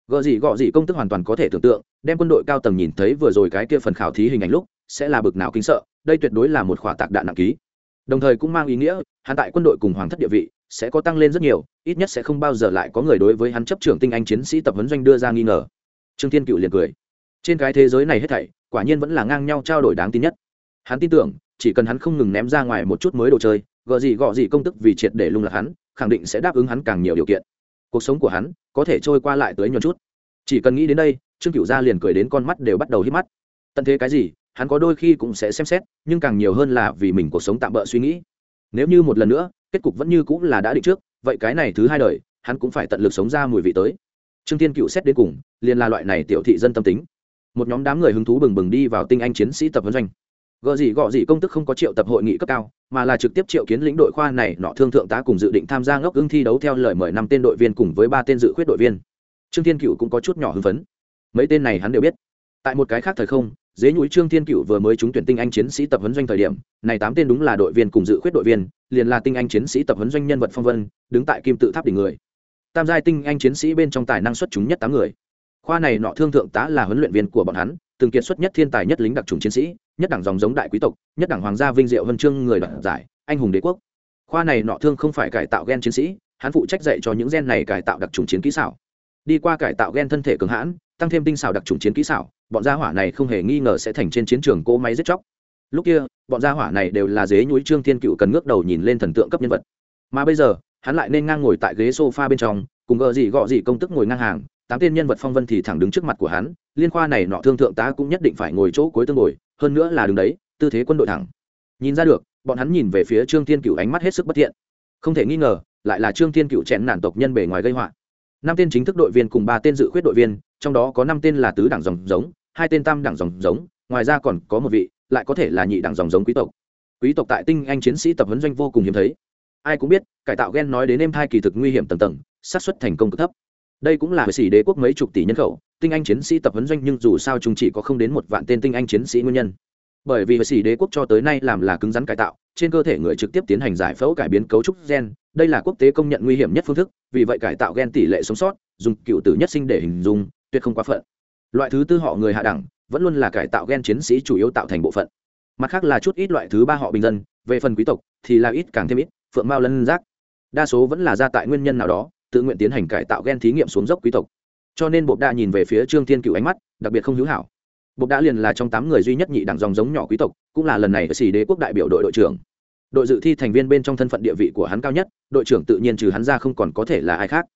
Gợ gì gọ gì công tức hoàn toàn có thể tưởng tượng, đem quân đội cao tầng nhìn thấy vừa rồi cái kia phần khảo thí hình ảnh lúc, sẽ là bực nào kinh sợ, đây tuyệt đối là một khỏa tạc đạn nặng ký. Đồng thời cũng mang ý nghĩa, hắn tại quân đội cùng hoàng thất địa vị sẽ có tăng lên rất nhiều, ít nhất sẽ không bao giờ lại có người đối với hắn chấp trưởng tinh anh chiến sĩ tập huấn doanh đưa ra nghi ngờ. Trương thiên cựu liền cười. Trên cái thế giới này hết thảy, quả nhiên vẫn là ngang nhau trao đổi đáng tin nhất. Hắn tin tưởng chỉ cần hắn không ngừng ném ra ngoài một chút mới đồ chơi gợ gì gọ gì công tức vì triệt để lung lạc hắn, khẳng định sẽ đáp ứng hắn càng nhiều điều kiện. Cuộc sống của hắn có thể trôi qua lại tới nhuần chút. Chỉ cần nghĩ đến đây, trương cựu gia liền cười đến con mắt đều bắt đầu hít mắt. Tận thế cái gì, hắn có đôi khi cũng sẽ xem xét, nhưng càng nhiều hơn là vì mình cuộc sống tạm bỡ suy nghĩ. Nếu như một lần nữa, kết cục vẫn như cũng là đã định trước, vậy cái này thứ hai đời, hắn cũng phải tận lực sống ra mùi vị tới. Trương thiên cựu xét đến cùng, liền là loại này tiểu thị dân tâm tính. Một nhóm đám người hứng thú bừng bừng đi vào tinh anh chiến sĩ tập huấn doanh gợ gì gọ gì công tức không có triệu tập hội nghị cấp cao, mà là trực tiếp triệu kiến lĩnh đội khoa này nọ thương thượng tá cùng dự định tham gia ngốc ưng thi đấu theo lời mời năm tên đội viên cùng với ba tên dự khuyết đội viên. Trương thiên cựu cũng có chút nhỏ hưng phấn. Mấy tên này hắn đều biết. Tại một cái khác thời không, dế núi trương thiên cựu vừa mới trúng tuyển tinh anh chiến sĩ tập huấn doanh thời điểm, này tám tên đúng là đội viên cùng dự khuyết đội viên, liền là tinh anh chiến sĩ tập huấn doanh nhân vật phong vân, đứng tại kim tự tháp đỉnh người. Tam giai tinh anh chiến sĩ bên trong tài năng xuất chúng nhất tám người. Khoa này nọ thương thượng tá là huấn luyện viên của bọn hắn, từng kiệt xuất nhất thiên tài nhất lính đặc trùng chiến sĩ nhất đẳng dòng giống đại quý tộc, nhất đẳng hoàng gia vinh diệu huân chương người đoạt giải, anh hùng đế quốc. Khoa này nọ thương không phải cải tạo gen chiến sĩ, hắn phụ trách dạy cho những gen này cải tạo đặc trùng chiến kỹ xảo. Đi qua cải tạo gen thân thể cường hãn, tăng thêm tinh xảo đặc trùng chiến kỹ xảo, bọn gia hỏa này không hề nghi ngờ sẽ thành trên chiến trường cỗ máy giết chóc. Lúc kia, bọn gia hỏa này đều là dế nhúi trương thiên cựu cần ngước đầu nhìn lên thần tượng cấp nhân vật. Mà bây giờ, hắn lại nên ngang ngồi tại ghế sofa bên trong, cùng gợ gì gọ gì công tức ngồi ngang hàng, tám tên nhân vật phong vân thì thẳng đứng trước mặt của hắn, liên khoa này nọ thương thượng tá cũng nhất định phải ngồi chỗ cuối tương ngồi hơn nữa là đứng đấy, tư thế quân đội thẳng. Nhìn ra được, bọn hắn nhìn về phía trương thiên cựu ánh mắt hết sức bất thiện. Không thể nghi ngờ, lại là trương thiên cựu chèn nản tộc nhân bề ngoài gây họa. Năm tên chính thức đội viên cùng ba tên dự khuyết đội viên, trong đó có năm tên là tứ đảng dòng giống, hai tên tam đảng dòng giống, ngoài ra còn có một vị, lại có thể là nhị đảng dòng giống quý tộc. Quý tộc tại tinh anh chiến sĩ tập huấn doanh vô cùng hiếm thấy. Ai cũng biết, cải tạo gen nói đến em thai kỳ thực nguy hiểm tầng tầng, xác suất thành công cực thấp đây cũng là hệ sĩ đế quốc mấy chục tỷ nhân khẩu, tinh anh chiến sĩ tập huấn doanh nhưng dù sao chúng chỉ có không đến một vạn tên tinh anh chiến sĩ nguyên nhân. Bởi vì hệ sĩ đế quốc cho tới nay làm là cứng rắn cải tạo, trên cơ thể người trực tiếp tiến hành giải phẫu cải biến cấu trúc gen, đây là quốc tế công nhận nguy hiểm nhất phương thức, vì vậy cải tạo gen tỷ lệ sống sót, dùng cựu tử nhất sinh để hình dung, tuyệt không quá phận. Loại thứ tư họ người hạ đẳng, vẫn luôn là cải tạo gen chiến sĩ chủ yếu tạo thành bộ phận. Mặt khác là chút ít loại thứ ba họ bình dân, về phần quý tộc thì là ít càng thêm ít, phượng mao lân giác. Đa số vẫn là ra tại nguyên nhân nào đó tự nguyện tiến hành cải tạo gen thí nghiệm xuống dốc quý tộc. Cho nên bột đa nhìn về phía trương thiên cựu ánh mắt, đặc biệt không hữu hảo. Bột đã liền là trong tám người duy nhất nhị đẳng dòng giống nhỏ quý tộc, cũng là lần này ở xì đế quốc đại biểu đội đội trưởng. Đội dự thi thành viên bên trong thân phận địa vị của hắn cao nhất, đội trưởng tự nhiên trừ hắn ra không còn có thể là ai khác.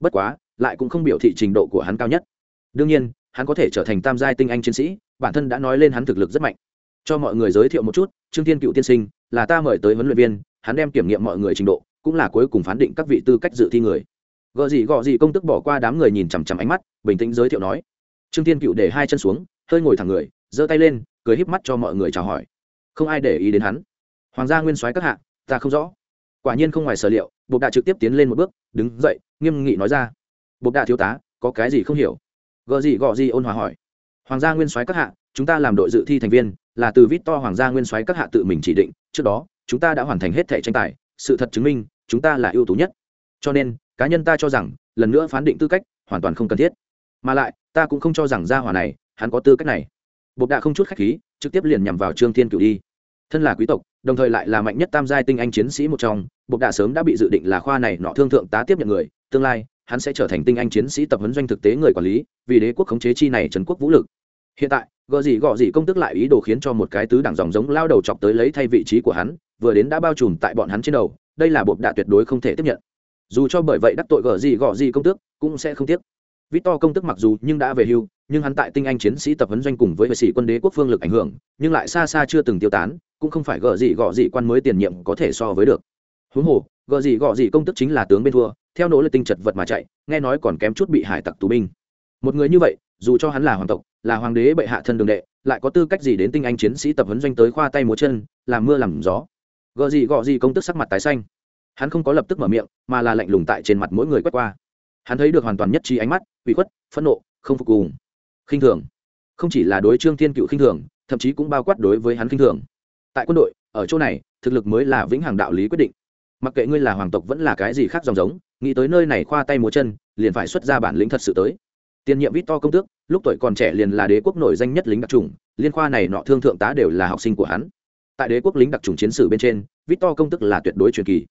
Bất quá, lại cũng không biểu thị trình độ của hắn cao nhất. Đương nhiên, hắn có thể trở thành tam giai tinh anh chiến sĩ, bản thân đã nói lên hắn thực lực rất mạnh. Cho mọi người giới thiệu một chút, trương thiên cựu tiên sinh, là ta mời tới huấn luyện viên, hắn đem kiểm nghiệm mọi người trình độ, cũng là cuối cùng phán định các vị tư cách dự thi người gợ gì gọ gì công tức bỏ qua đám người nhìn chằm chằm ánh mắt, bình tĩnh giới thiệu nói. Trương thiên cựu để hai chân xuống, hơi ngồi thẳng người, giơ tay lên, cười híp mắt cho mọi người chào hỏi. Không ai để ý đến hắn. Hoàng gia nguyên soái các hạ, ta không rõ. Quả nhiên không ngoài sở liệu, bộc đạ trực tiếp tiến lên một bước, đứng dậy, nghiêm nghị nói ra. Bộc đạ thiếu tá, có cái gì không hiểu? Gợ gì gọ gì ôn hòa hỏi. Hoàng gia nguyên soái các hạ, chúng ta làm đội dự thi thành viên, là từ vít to hoàng gia nguyên soái các hạ tự mình chỉ định, trước đó, chúng ta đã hoàn thành hết thẻ tranh tài, sự thật chứng minh, chúng ta là ưu tú nhất. Cho nên cá nhân ta cho rằng, lần nữa phán định tư cách, hoàn toàn không cần thiết. Mà lại, ta cũng không cho rằng gia hỏa này, hắn có tư cách này. Bộc đạ không chút khách khí, trực tiếp liền nhằm vào trương thiên cửu đi. Thân là quý tộc, đồng thời lại là mạnh nhất tam giai tinh anh chiến sĩ một trong, bộc đạ sớm đã bị dự định là khoa này nọ thương thượng tá tiếp nhận người, tương lai, hắn sẽ trở thành tinh anh chiến sĩ tập huấn doanh thực tế người quản lý, vì đế quốc khống chế chi này trấn quốc vũ lực. Hiện tại gợ gì gọ gì công tức lại ý đồ khiến cho một cái tứ đẳng dòng giống lao đầu chọc tới lấy thay vị trí của hắn, vừa đến đã bao trùm tại bọn hắn trên đầu, đây là bột đạ tuyệt đối không thể tiếp nhận dù cho bởi vậy đắc tội gở gì gọ gì công tước cũng sẽ không tiếc Victor công tức mặc dù nhưng đã về hưu, nhưng hắn tại tinh anh chiến sĩ tập huấn doanh cùng với vệ sĩ quân đế quốc phương lực ảnh hưởng, nhưng lại xa xa chưa từng tiêu tán, cũng không phải gở gì gọ gì quan mới tiền nhiệm có thể so với được. Huống hồ, gở gì gọ gì công tức chính là tướng bên thua, theo nỗ lực tinh chật vật mà chạy, nghe nói còn kém chút bị hải tặc tù binh. Một người như vậy, dù cho hắn là hoàng tộc, là hoàng đế bệ hạ thân đường đệ, lại có tư cách gì đến tinh anh chiến sĩ tập huấn doanh tới khoa tay múa chân, làm mưa làm gió. gợ gì gọ gì công tức sắc mặt tái xanh. Hắn không có lập tức mở miệng, mà là lạnh lùng tại trên mặt mỗi người quét qua. Hắn thấy được hoàn toàn nhất trí ánh mắt ủy khuất phẫn nộ không phục cùng. Khinh thường. Không chỉ là đối trương thiên cựu khinh thường thậm chí cũng bao quát đối với hắn khinh thường. Tại quân đội ở chỗ này thực lực mới là vĩnh hằng đạo lý quyết định. Mặc kệ ngươi là hoàng tộc vẫn là cái gì khác dòng giống nghĩ tới nơi này khoa tay múa chân liền phải xuất ra bản lĩnh thật sự tới. Tiền nhiệm vít to công tước lúc tuổi còn trẻ liền là đế quốc nổi danh nhất lính đặc trùng liên khoa này nọ thương thượng tá đều là học sinh của hắn. Tại đế quốc lính đặc trùng chiến sử bên trên vít to công tức là tuyệt đối truyền kỳ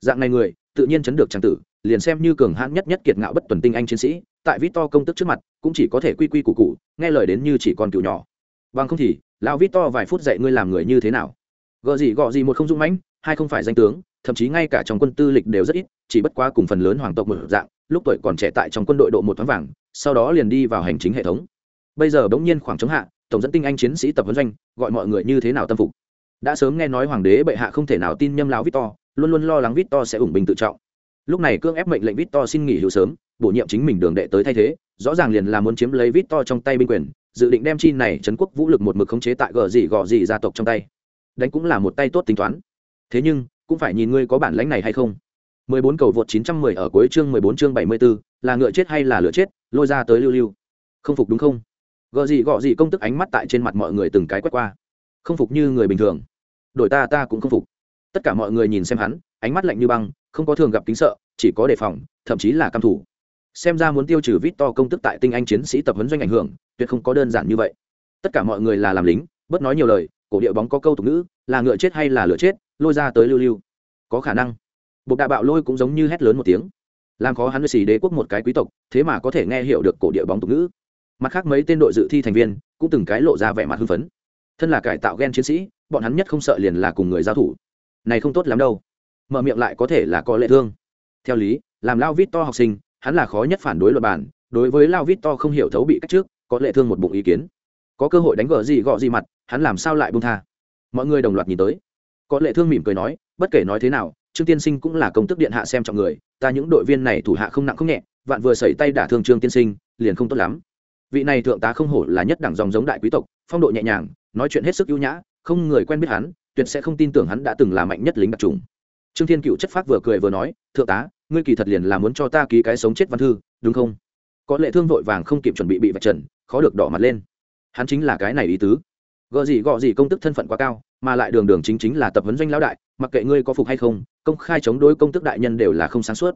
dạng này người, tự nhiên chấn được trang tử, liền xem như cường hãn nhất nhất kiệt ngạo bất tuần tinh anh chiến sĩ, tại vít to công tức trước mặt, cũng chỉ có thể quy quy củ cụ nghe lời đến như chỉ còn cựu nhỏ. Bằng không thì, lão vít to vài phút dạy ngươi làm người như thế nào. Gợ gì gọ gì một không dung mãnh, hai không phải danh tướng, thậm chí ngay cả trong quân tư lịch đều rất ít, chỉ bất quá cùng phần lớn hoàng tộc một dạng, lúc tuổi còn trẻ tại trong quân đội độ một thoáng vàng, sau đó liền đi vào hành chính hệ thống. Bây giờ bỗng nhiên khoảng chống hạ, tổng dẫn tinh anh chiến sĩ tập huấn doanh, gọi mọi người như thế nào tâm phục. Đã sớm nghe nói hoàng đế bệ hạ không thể nào tin nhâm lão victor luôn luôn lo lắng victor sẽ ủng bình tự trọng lúc này cương ép mệnh lệnh victor xin nghỉ hưu sớm bổ nhiệm chính mình đường đệ tới thay thế rõ ràng liền là muốn chiếm lấy victor trong tay binh quyền dự định đem chi này trấn quốc vũ lực một mực khống chế tại gở gì gò gì gia tộc trong tay đánh cũng là một tay tốt tính toán thế nhưng cũng phải nhìn ngươi có bản lãnh này hay không 14 cầu vượt 910 ở cuối chương 14 chương 74, là ngựa chết hay là lửa chết, lôi ra tới lưu lưu. Không phục đúng không? Gở gì gọ gì công tức ánh mắt tại trên mặt mọi người từng cái quét qua. Không phục như người bình thường. Đổi ta ta cũng không phục. Tất cả mọi người nhìn xem hắn, ánh mắt lạnh như băng, không có thường gặp kính sợ chỉ có đề phòng thậm chí là căm thủ xem ra muốn tiêu trừ vít to công tức tại tinh anh chiến sĩ tập huấn doanh ảnh hưởng tuyệt không có đơn giản như vậy. Tất cả mọi người là làm lính bớt nói nhiều lời cổ địa bóng có câu tục ngữ là ngựa chết hay là lửa chết lôi ra tới lưu lưu. Có khả năng. Bộc đạ bạo lôi cũng giống như hét lớn một tiếng. Làm khó hắn với xì đế quốc một cái quý tộc thế mà có thể nghe hiểu được cổ địa bóng tục ngữ. Mặt khác mấy tên đội dự thi thành viên cũng từng cái lộ ra vẻ mặt hưng phấn. Thân là cải tạo g e n chiến sĩ bọn hắn nhất không sợ liền là cùng người giao thủ này không tốt lắm đâu. Mở miệng lại có thể là có lệ thương. Theo lý, làm lao vít to học sinh, hắn là khó nhất phản đối luật bản, đối với lao vít to không hiểu thấu bị cách trước, có lệ thương một bụng ý kiến. Có cơ hội đánh gỡ gì gọ gì mặt, hắn làm sao lại bung tha? Mọi người đồng loạt nhìn tới. Có lệ thương mỉm cười nói, bất kể nói thế nào, trương tiên sinh cũng là công tức điện hạ xem trọng người, ta những đội viên này thủ hạ không nặng không nhẹ, vạn vừa sẩy tay đả thương trương tiên sinh, liền không tốt lắm. Vị này thượng tá không hổ là nhất đẳng dòng giống đại quý tộc, phong độ nhẹ nhàng, nói chuyện hết sức ưu nhã, không người quen biết hắn tuyệt sẽ không tin tưởng hắn đã từng là mạnh nhất lính đặc trùng. Trương thiên cựu chất phác vừa cười vừa nói, thượng tá, ngươi kỳ thật liền là muốn cho ta ký cái sống chết văn thư, đúng không? Có lệ thương vội vàng không kịp chuẩn bị bị vạch trần, khó được đỏ mặt lên. Hắn chính là cái này ý tứ. Gợ gì gọ gì công tức thân phận quá cao, mà lại đường đường chính chính là tập huấn doanh lão đại, mặc kệ ngươi có phục hay không, công khai chống đối công tức đại nhân đều là không sáng suốt.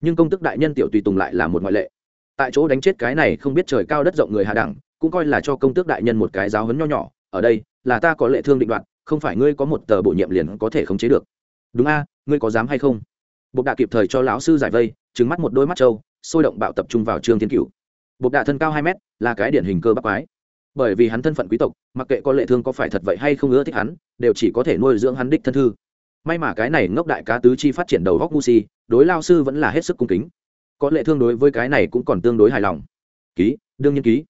Nhưng công tức đại nhân tiểu tùy tùng lại là một ngoại lệ. Tại chỗ đánh chết cái này không biết trời cao đất rộng người hạ đẳng, cũng coi là cho công tước đại nhân một cái giáo hấn nho nhỏ. Ở đây, là ta có lệ thương định đoạt không phải ngươi có một tờ bổ nhiệm liền có thể khống chế được. Đúng a, ngươi có dám hay không? Bộc đạ kịp thời cho lão sư giải vây trứng mắt một đôi mắt trâu, sôi động bạo tập trung vào trương thiên cửu. Bộc đạ thân cao hai mét, là cái điển hình cơ bắp quái. Bởi vì hắn thân phận quý tộc, mặc kệ có lệ thương có phải thật vậy hay không ưa thích hắn, đều chỉ có thể nuôi dưỡng hắn đích thân thư. May mà cái này ngốc đại cá tứ chi phát triển đầu góc ngu si, đối lao sư vẫn là hết sức cung kính. Có lệ thương đối với cái này cũng còn tương đối hài lòng. Ký, đương nhiên ký.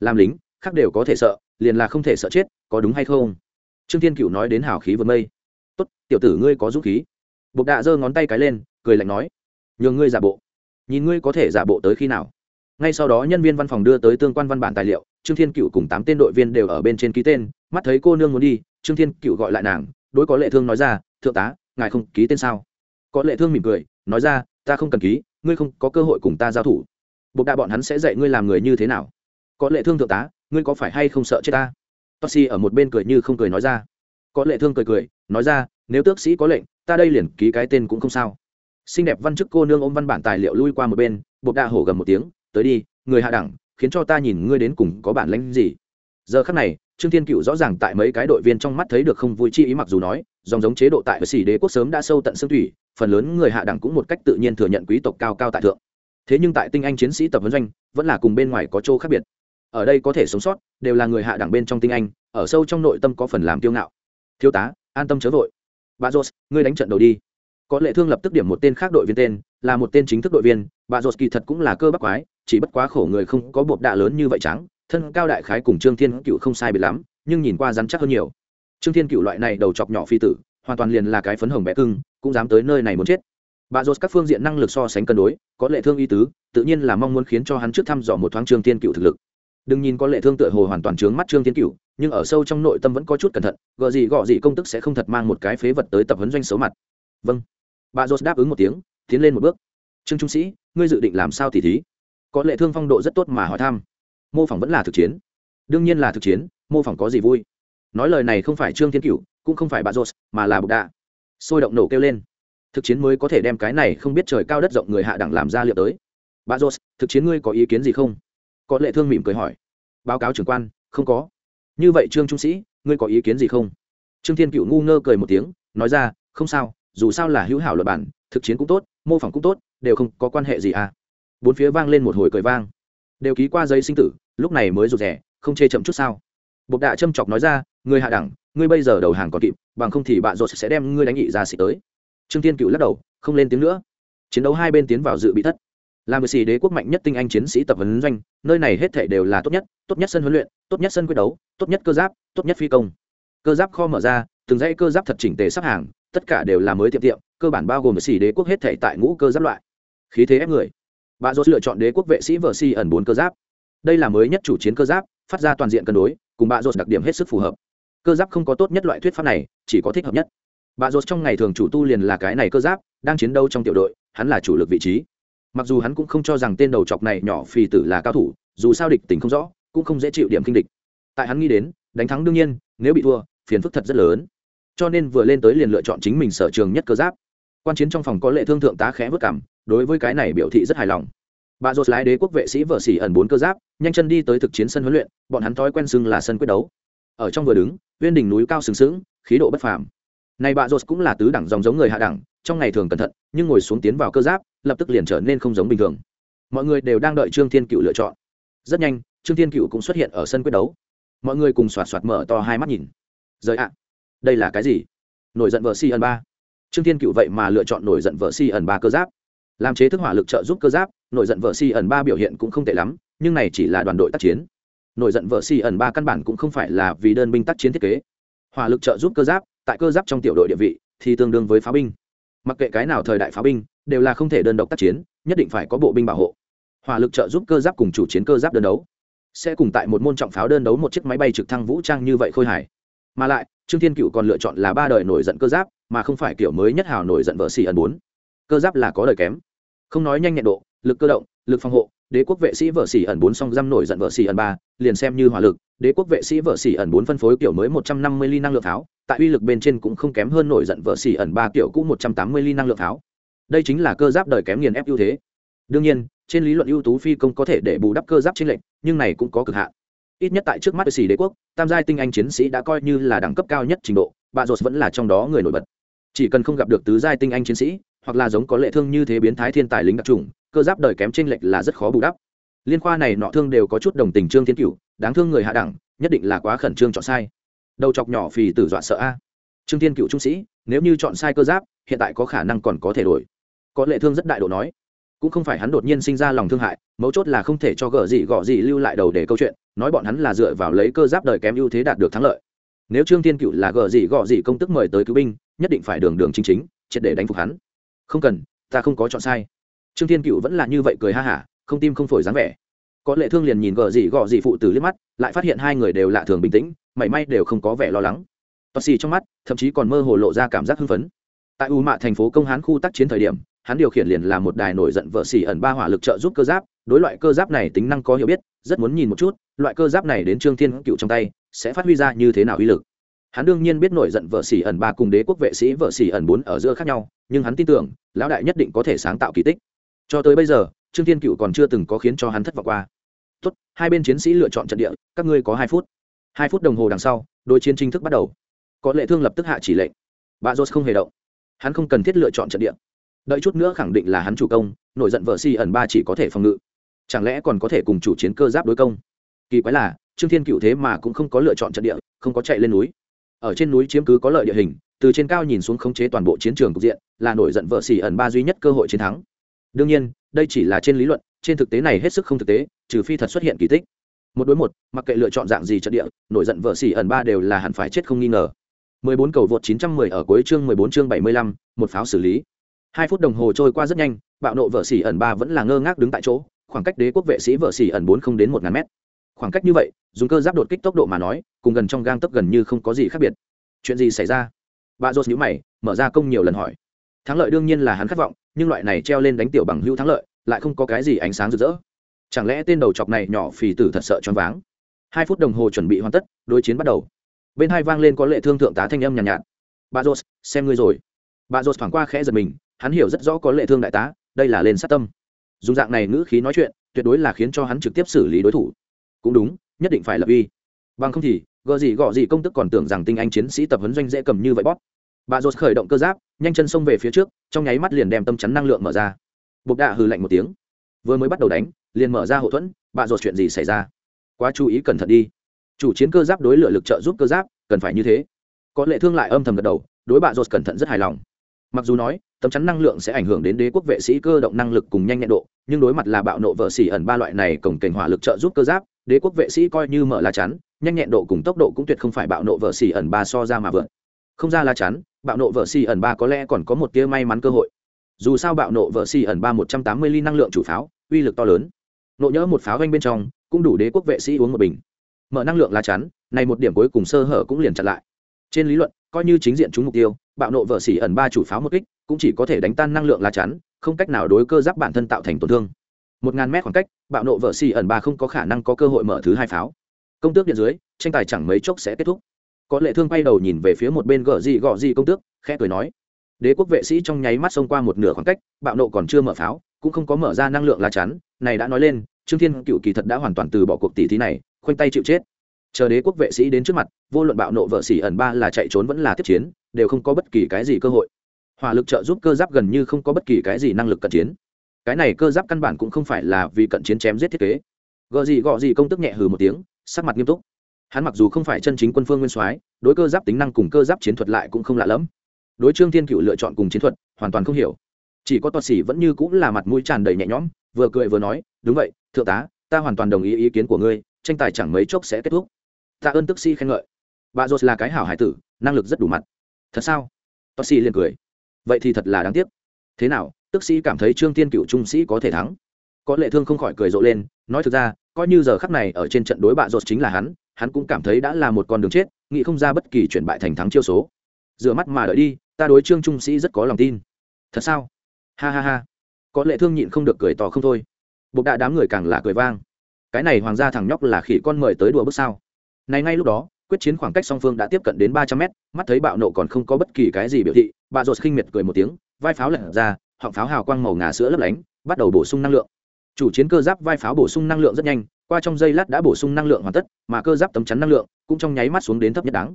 Làm lính, khác đều có thể sợ, liền là không thể sợ chết, có đúng hay không? Trương thiên cựu nói đến hào khí vượt mây. Tốt, tiểu tử ngươi có dũng khí. Bộc đạ giơ ngón tay cái lên, cười lạnh nói, nhường ngươi giả bộ. Nhìn ngươi có thể giả bộ tới khi nào? Ngay sau đó nhân viên văn phòng đưa tới tương quan văn bản tài liệu, trương thiên cựu cùng tám tên đội viên đều ở bên trên ký tên, mắt thấy cô nương muốn đi, trương thiên cựu gọi lại nàng, đối có lệ thương nói ra, thượng tá, ngài không ký tên sao? Có lệ thương mỉm cười, nói ra, ta không cần ký, ngươi không có cơ hội cùng ta giao thủ. Bộc đạ bọn hắn sẽ dạy ngươi làm người như thế nào. Có lệ thương thượng tá, ngươi có phải hay không sợ chết ta? Toxi ở một bên cười như không cười nói ra. Có lệ thương cười cười, nói ra, nếu tước sĩ có lệnh, ta đây liền ký cái tên cũng không sao. Xinh đẹp văn chức cô nương ôm văn bản tài liệu lui qua một bên bộc đạ hổ gầm một tiếng, tới đi, người hạ đẳng, khiến cho ta nhìn ngươi đến cùng có bản lĩnh gì. Giờ khắc này, trương thiên cựu rõ ràng tại mấy cái đội viên trong mắt thấy được không vui chi ý mặc dù nói, dòng giống chế độ tại sĩ xỉ đế quốc sớm đã sâu tận xương thủy, phần lớn người hạ đẳng cũng một cách tự nhiên thừa nhận quý tộc cao cao tại thượng. Thế nhưng tại tinh anh chiến sĩ tập huấn doanh, vẫn là cùng bên ngoài có chỗ khác biệt ở đây có thể sống sót, đều là người hạ đẳng bên trong tinh anh, ở sâu trong nội tâm có phần làm kiêu ngạo. Thiếu tá, an tâm chớ vội. Bà jos ngươi đánh trận đầu đi. Có lệ thương lập tức điểm một tên khác đội viên tên, là một tên chính thức đội viên bà jos kỳ thật cũng là cơ bắp quái, chỉ bất quá khổ người không có bộp đạ lớn như vậy trắng, thân cao đại khái cùng trương thiên cựu không sai biệt lắm, nhưng nhìn qua rắn chắc hơn nhiều. Trương thiên cựu loại này đầu chọc nhỏ phi tử, hoàn toàn liền là cái phấn hồng bé cưng, cũng dám tới nơi này muốn chết. Bà dốt các phương diện năng lực so sánh cân đối, có lệ thương y tứ, tự nhiên là mong muốn khiến cho hắn trước thăm dò một thoáng trương thiên cựu thực lực đừng nhìn có lệ thương tựa hồ hoàn toàn trướng mắt trương thiên cựu nhưng ở sâu trong nội tâm vẫn có chút cẩn thận gợ gì gọ gì công tức sẽ không thật mang một cái phế vật tới tập huấn doanh xấu mặt. Vâng. Bà dốt đáp ứng một tiếng, tiến lên một bước. Trương trung sĩ, ngươi dự định làm sao thì thí? Có lệ thương phong độ rất tốt mà hỏi thăm. Mô phỏng vẫn là thực chiến. Đương nhiên là thực chiến, mô phỏng có gì vui. Nói lời này không phải trương thiên cựu cũng không phải bà dốt mà là bục đạ. Sôi động nổ kêu lên. Thực chiến mới có thể đem cái này không biết trời cao đất rộng người hạ đẳng làm ra liệu tới. Bà dốt thực chiến ngươi có ý kiến gì không? Có lệ thương mỉm cười hỏi. Báo cáo trưởng quan, không có. Như vậy trương trung sĩ, ngươi có ý kiến gì không? Trương thiên cựu ngu ngơ cười một tiếng, nói ra, không sao, dù sao là hữu hảo luật bản, thực chiến cũng tốt, mô phỏng cũng tốt, đều không có quan hệ gì à. Bốn phía vang lên một hồi cười vang. Đều ký qua giấy sinh tử, lúc này mới rụt rẻ không chê chậm chút sao. Bộc đạ châm chọc nói ra người hạ đẳng, ngươi bây giờ đầu hàng còn kịp, bằng không thì bạ rột sẽ đem ngươi đánh nghị ra xịt tới. Trương tiên cựu lắc đầu, không lên tiếng nữa. Chiến đấu hai bên tiến vào dự bị thất là người xì đế quốc mạnh nhất tinh anh chiến sĩ tập huấn doanh, nơi này hết thể đều là tốt nhất tốt nhất sân huấn luyện, tốt nhất sân quyết đấu, tốt nhất cơ giáp, tốt nhất phi công. Cơ giáp kho mở ra, từng dãy cơ giáp thật chỉnh tề sắp hàng, tất cả đều là mới tiệm tiệm, cơ bản bao gồm xì đế quốc hết thể tại ngũ cơ giáp loại. Khí thế ép người. Bà dốt lựa chọn đế quốc vệ sĩ vợ si ẩn bốn cơ giáp. Đây là mới nhất chủ chiến cơ giáp, phát ra toàn diện cân đối, cùng bà dốt đặc điểm hết sức phù hợp. Cơ giáp không có tốt nhất loại thuyết pháp này, chỉ có thích hợp nhất. Bà dốt trong ngày thường chủ tu liền là cái này cơ giáp, đang chiến đấu trong tiểu đội, hắn là chủ lực vị trí mặc dù hắn cũng không cho rằng tên đầu chọc này nhỏ phì tử là cao thủ, dù sao địch tình không rõ, cũng không dễ chịu điểm kinh địch. Tại hắn nghĩ đến, đánh thắng đương nhiên, nếu bị thua, phiền phức thật rất lớn. Cho nên vừa lên tới liền lựa chọn chính mình sở trường nhất cơ giáp. Quan chiến trong phòng có lệ thương thượng tá khẽ vất cảm, đối với cái này biểu thị rất hài lòng. Bà dột lái đế quốc vệ sĩ vợ xỉ ẩn bốn cơ giáp, nhanh chân đi tới thực chiến sân huấn luyện, bọn hắn thói quen xưng là sân quyết đấu. Ở trong vừa đứng uyên đỉnh núi cao sừng sững, khí độ bất phàm. Này bà dột cũng là tứ đẳng dòng giống người hạ đẳng, trong ngày thường cẩn thận, nhưng ngồi xuống tiến vào cơ giáp lập tức liền trở nên không giống bình thường. Mọi người đều đang đợi trương thiên cựu lựa chọn. Rất nhanh, trương thiên cựu cũng xuất hiện ở sân quyết đấu. Mọi người cùng xoạt xoạt mở to hai mắt nhìn. Giới ạ. Đây là cái gì? Nổi giận vợ si ẩn ba. Trương thiên cựu vậy mà lựa chọn nổi giận vợ si ẩn ba cơ giáp. Làm chế thức hỏa lực trợ giúp cơ giáp, nổi giận vợ si ẩn ba biểu hiện cũng không tệ lắm, nhưng này chỉ là đoàn đội tác chiến. Nổi giận vợ si ẩn ba căn bản cũng không phải là vì đơn binh tác chiến thiết kế. Hỏa lực trợ giúp cơ giáp, tại cơ giáp trong tiểu đội địa vị thì tương đương với pháo binh mặc kệ cái nào thời đại pháo binh, đều là không thể đơn độc tác chiến, nhất định phải có bộ binh bảo hộ. Hỏa lực trợ giúp cơ giáp cùng chủ chiến cơ giáp đơn đấu. Sẽ cùng tại một môn trọng pháo đơn đấu một chiếc máy bay trực thăng vũ trang như vậy khôi hài. Mà lại, trương thiên cựu còn lựa chọn là ba đời nổi giận cơ giáp, mà không phải kiểu mới nhất hào nổi giận vợ xì ẩn bốn. Cơ giáp là có đời kém. Không nói nhanh nhẹn độ, lực cơ động, lực phòng hộ đế quốc vệ sĩ vợ xỉ ẩn bốn song răm nổi giận vợ xỉ ẩn ba, liền xem như hỏa lực. Đế quốc vệ sĩ vợ xỉ ẩn bốn phân phối kiểu mới một trăm năm mươi ly năng lượng pháo tại uy lực bên trên cũng không kém hơn nổi giận vợ xỉ ẩn ba kiểu cũ một trăm tám mươi ly năng lượng pháo đây chính là cơ giáp đời kém nghiền ép ưu thế. Đương nhiên, trên lý luận ưu tú phi công có thể để bù đắp cơ giáp trên lệnh nhưng này cũng có cực hạn. Ít nhất tại trước mắt xỉ đế quốc, tam giai tinh anh chiến sĩ đã coi như là đẳng cấp cao nhất trình độ, bà dột vẫn là trong đó người nổi bật. Chỉ cần không gặp được tứ giai tinh anh chiến sĩ, hoặc là giống có lệ thương như thế biến thái thiên tài lính đặc trùng cơ giáp đời kém trên lệch là rất khó bù đắp. Liên khoa này nọ thương đều có chút đồng tình trương thiên cửu, đáng thương người hạ đẳng, nhất định là quá khẩn trương chọn sai. Đầu chọc nhỏ phì tử dọa sợ a. Trương thiên cửu trung sĩ, nếu như chọn sai cơ giáp, hiện tại có khả năng còn có thể đổi. Có lệ thương rất đại độ nói. Cũng không phải hắn đột nhiên sinh ra lòng thương hại, mấu chốt là không thể cho gở gì gọ gì lưu lại đầu để câu chuyện, nói bọn hắn là dựa vào lấy cơ giáp đời kém ưu thế đạt được thắng lợi. Nếu trương thiên cựu là gở gì gọ gì công tức mời tới cứu binh, nhất định phải đường đường chính chính, triệt để đánh phục hắn. Không cần, ta không có chọn sai trương thiên cựu vẫn là như vậy cười ha hả, không tim không phổi dáng vẻ. Có lệ thương liền nhìn gờ gì gọ gì phụ tử liếc mắt, lại phát hiện hai người đều lạ thường bình tĩnh, mảy may đều không có vẻ lo lắng. Toa xì trong mắt, thậm chí còn mơ hồ lộ ra cảm giác hưng phấn. Tại u mạ thành phố công hán khu tác chiến thời điểm, hắn điều khiển liền là một đài nổi giận vợ xì ẩn ba hỏa lực trợ giúp cơ giáp, đối loại cơ giáp này tính năng có hiểu biết, rất muốn nhìn một chút, loại cơ giáp này đến trương thiên cựu trong tay, sẽ phát huy ra như thế nào uy lực. Hắn đương nhiên biết nổi giận vợ xì ẩn ba cùng đế quốc vệ sĩ vợ xì ẩn bốn ở giữa khác nhau, nhưng hắn tin tưởng, lão đại nhất định có thể sáng tạo kỳ tích cho tới bây giờ, trương thiên cựu còn chưa từng có khiến cho hắn thất vọng qua. Tốt, hai bên chiến sĩ lựa chọn trận địa, các ngươi có hai phút. Hai phút đồng hồ đằng sau, đối chiến chính thức bắt đầu. Có lệ thương lập tức hạ chỉ lệnh. Bà jose không hề động. Hắn không cần thiết lựa chọn trận địa. Đợi chút nữa khẳng định là hắn chủ công, nổi giận vợ si ẩn ba chỉ có thể phòng ngự. Chẳng lẽ còn có thể cùng chủ chiến cơ giáp đối công? Kỳ quái là, trương thiên cựu thế mà cũng không có lựa chọn trận địa, không có chạy lên núi. Ở trên núi chiếm cứ có lợi địa hình, từ trên cao nhìn xuống khống chế toàn bộ chiến trường cục diện, là nổi giận vợ xỉ ẩn ba duy nhất cơ hội chiến thắng đương nhiên đây chỉ là trên lý luận trên thực tế này hết sức không thực tế trừ phi thật xuất hiện kỳ tích. Một đối một mặc kệ lựa chọn dạng gì trận địa nổi giận vợ xỉ ẩn ba đều là hẳn phải chết không nghi ngờ. 14 cầu vượt 910 ở cuối chương 14 chương 75, một pháo xử lý. Hai phút đồng hồ trôi qua rất nhanh bạo nộ vợ xỉ ẩn ba vẫn là ngơ ngác đứng tại chỗ khoảng cách đế quốc vệ sĩ vợ xỉ ẩn bốn không đến một ngàn mét. Khoảng cách như vậy dùng cơ giáp đột kích tốc độ mà nói cùng gần trong gang tấp gần như không có gì khác biệt. Chuyện gì xảy ra? Bà dốt nhữ mày mở ra công nhiều lần hỏi. Thắng lợi đương nhiên là hắn khát vọng nhưng loại này treo lên đánh tiểu bằng hữu thắng lợi lại không có cái gì ánh sáng rực rỡ. Chẳng lẽ tên đầu chọc này nhỏ phì tử thật sợ choáng váng? Hai phút đồng hồ chuẩn bị hoàn tất đối chiến bắt đầu. Bên hai vang lên có lệ thương thượng tá thanh âm nhàn nhạt, nhạt. Bà dốt xem ngươi rồi. Bà dốt thoảng qua khẽ giật mình hắn hiểu rất rõ có lệ thương đại tá đây là lên sát tâm. Dùng dạng này ngữ khí nói chuyện tuyệt đối là khiến cho hắn trực tiếp xử lý đối thủ. Cũng đúng nhất định phải lập uy. Bằng không thì gợ gì gọ gì công tức còn tưởng rằng tinh anh chiến sĩ tập huấn doanh dễ cầm như vậy bóp bà dột khởi động cơ giáp, nhanh chân xông về phía trước, trong nháy mắt liền đem tâm chắn năng lượng mở ra. Bột đạ hừ lạnh một tiếng. Vừa mới bắt đầu đánh, liền mở ra hậu thuẫn, bà dột chuyện gì xảy ra? Quá chú ý cẩn thận đi. Chủ chiến cơ giáp đối lửa lực trợ giúp cơ giáp, cần phải như thế. Có lệ thương lại âm thầm gật đầu, đối bà dột cẩn thận rất hài lòng. Mặc dù nói tấm chắn năng lượng sẽ ảnh hưởng đến đế quốc vệ sĩ cơ động năng lực cùng nhanh nhẹn độ, nhưng đối mặt là bạo nộ vợ xỉ ẩn ba loại này cổng kềnh hỏa lực trợ giúp cơ giáp, đế quốc vệ sĩ coi như mở lá chắn, nhanh nhẹn độ cùng tốc độ cũng tuyệt không phải bạo nộ vợ xỉ ẩn ba so ra mà vượt không ra la chắn, bạo nộ vợ xì ẩn ba có lẽ còn có một tia may mắn cơ hội. Dù sao bạo nộ vợ xì ẩn ba một trăm tám mươi ly năng lượng chủ pháo, uy lực to lớn. Nộ nhỡ một pháo ganh bên trong, cũng đủ đế quốc vệ sĩ uống một bình. Mở năng lượng la chắn, này một điểm cuối cùng sơ hở cũng liền chặn lại. Trên lý luận, coi như chính diện trúng mục tiêu, bạo nộ vợ xỉ ẩn ba chủ pháo một kích, cũng chỉ có thể đánh tan năng lượng la chắn, không cách nào đối cơ giáp bản thân tạo thành tổn thương. Một ngàn mét khoảng cách, bạo nộ vợ xỉ ẩn ba không có khả năng có cơ hội mở thứ hai pháo. Công tước điện dưới, tranh tài chẳng mấy chốc sẽ kết thúc có lệ thương quay đầu nhìn về phía một bên gợ gì gọ gì công tước, khẽ cười nói. Đế quốc vệ sĩ trong nháy mắt xông qua một nửa khoảng cách, bạo nộ còn chưa mở pháo, cũng không có mở ra năng lượng lá chắn, này đã nói lên, trương thiên cựu kỳ thật đã hoàn toàn từ bỏ cuộc tỷ thí này, khoanh tay chịu chết. Chờ đế quốc vệ sĩ đến trước mặt, vô luận bạo nộ vợ xỉ ẩn ba là chạy trốn vẫn là tiếp chiến, đều không có bất kỳ cái gì cơ hội. Hỏa lực trợ giúp cơ giáp gần như không có bất kỳ cái gì năng lực cận chiến. Cái này cơ giáp căn bản cũng không phải là vì cận chiến chém giết thiết kế. Gợ gì gọ gì công tức nhẹ hừ một tiếng, sắc mặt nghiêm túc hắn mặc dù không phải chân chính quân phương nguyên soái, đối cơ giáp tính năng cùng cơ giáp chiến thuật lại cũng không lạ lẫm. Đối trương thiên cựu lựa chọn cùng chiến thuật, hoàn toàn không hiểu. Chỉ có toạt xỉ vẫn như cũng là mặt mũi tràn đầy nhẹ nhõm, vừa cười vừa nói, đúng vậy, thượng tá, ta hoàn toàn đồng ý ý kiến của ngươi, tranh tài chẳng mấy chốc sẽ kết thúc. Ta ơn tức sĩ khen ngợi. Bà dốt là cái hảo hải tử, năng lực rất đủ mặt. Thật sao? Toạt xỉ liền cười. Vậy thì thật là đáng tiếc. Thế nào, tức sĩ cảm thấy trương tiên cựu trung sĩ có thể thắng? Có lệ thương không khỏi cười rộ lên, nói thực ra, coi như giờ khắc này ở trên trận đối bạ rột chính là hắn hắn cũng cảm thấy đã là một con đường chết, nghĩ không ra bất kỳ chuyển bại thành thắng chiêu số. Rửa mắt mà đợi đi, ta đối trương trung sĩ rất có lòng tin. Thật sao? Ha ha ha. Có lệ thương nhịn không được cười to không thôi. Bộc đạ đám người càng là cười vang. Cái này hoàng gia thằng nhóc là khỉ con mời tới đùa bước sao? Này ngay lúc đó, quyết chiến khoảng cách song phương đã tiếp cận đến ba trăm mét, mắt thấy bạo nộ còn không có bất kỳ cái gì biểu thị, bà rột khinh miệt cười một tiếng, vai pháo lật ra, họng pháo hào quang màu ngà sữa lấp lánh, bắt đầu bổ sung năng lượng. Chủ chiến cơ giáp vai pháo bổ sung năng lượng rất nhanh qua trong giây lát đã bổ sung năng lượng hoàn tất, mà cơ giáp tấm chắn năng lượng cũng trong nháy mắt xuống đến thấp nhất đáng.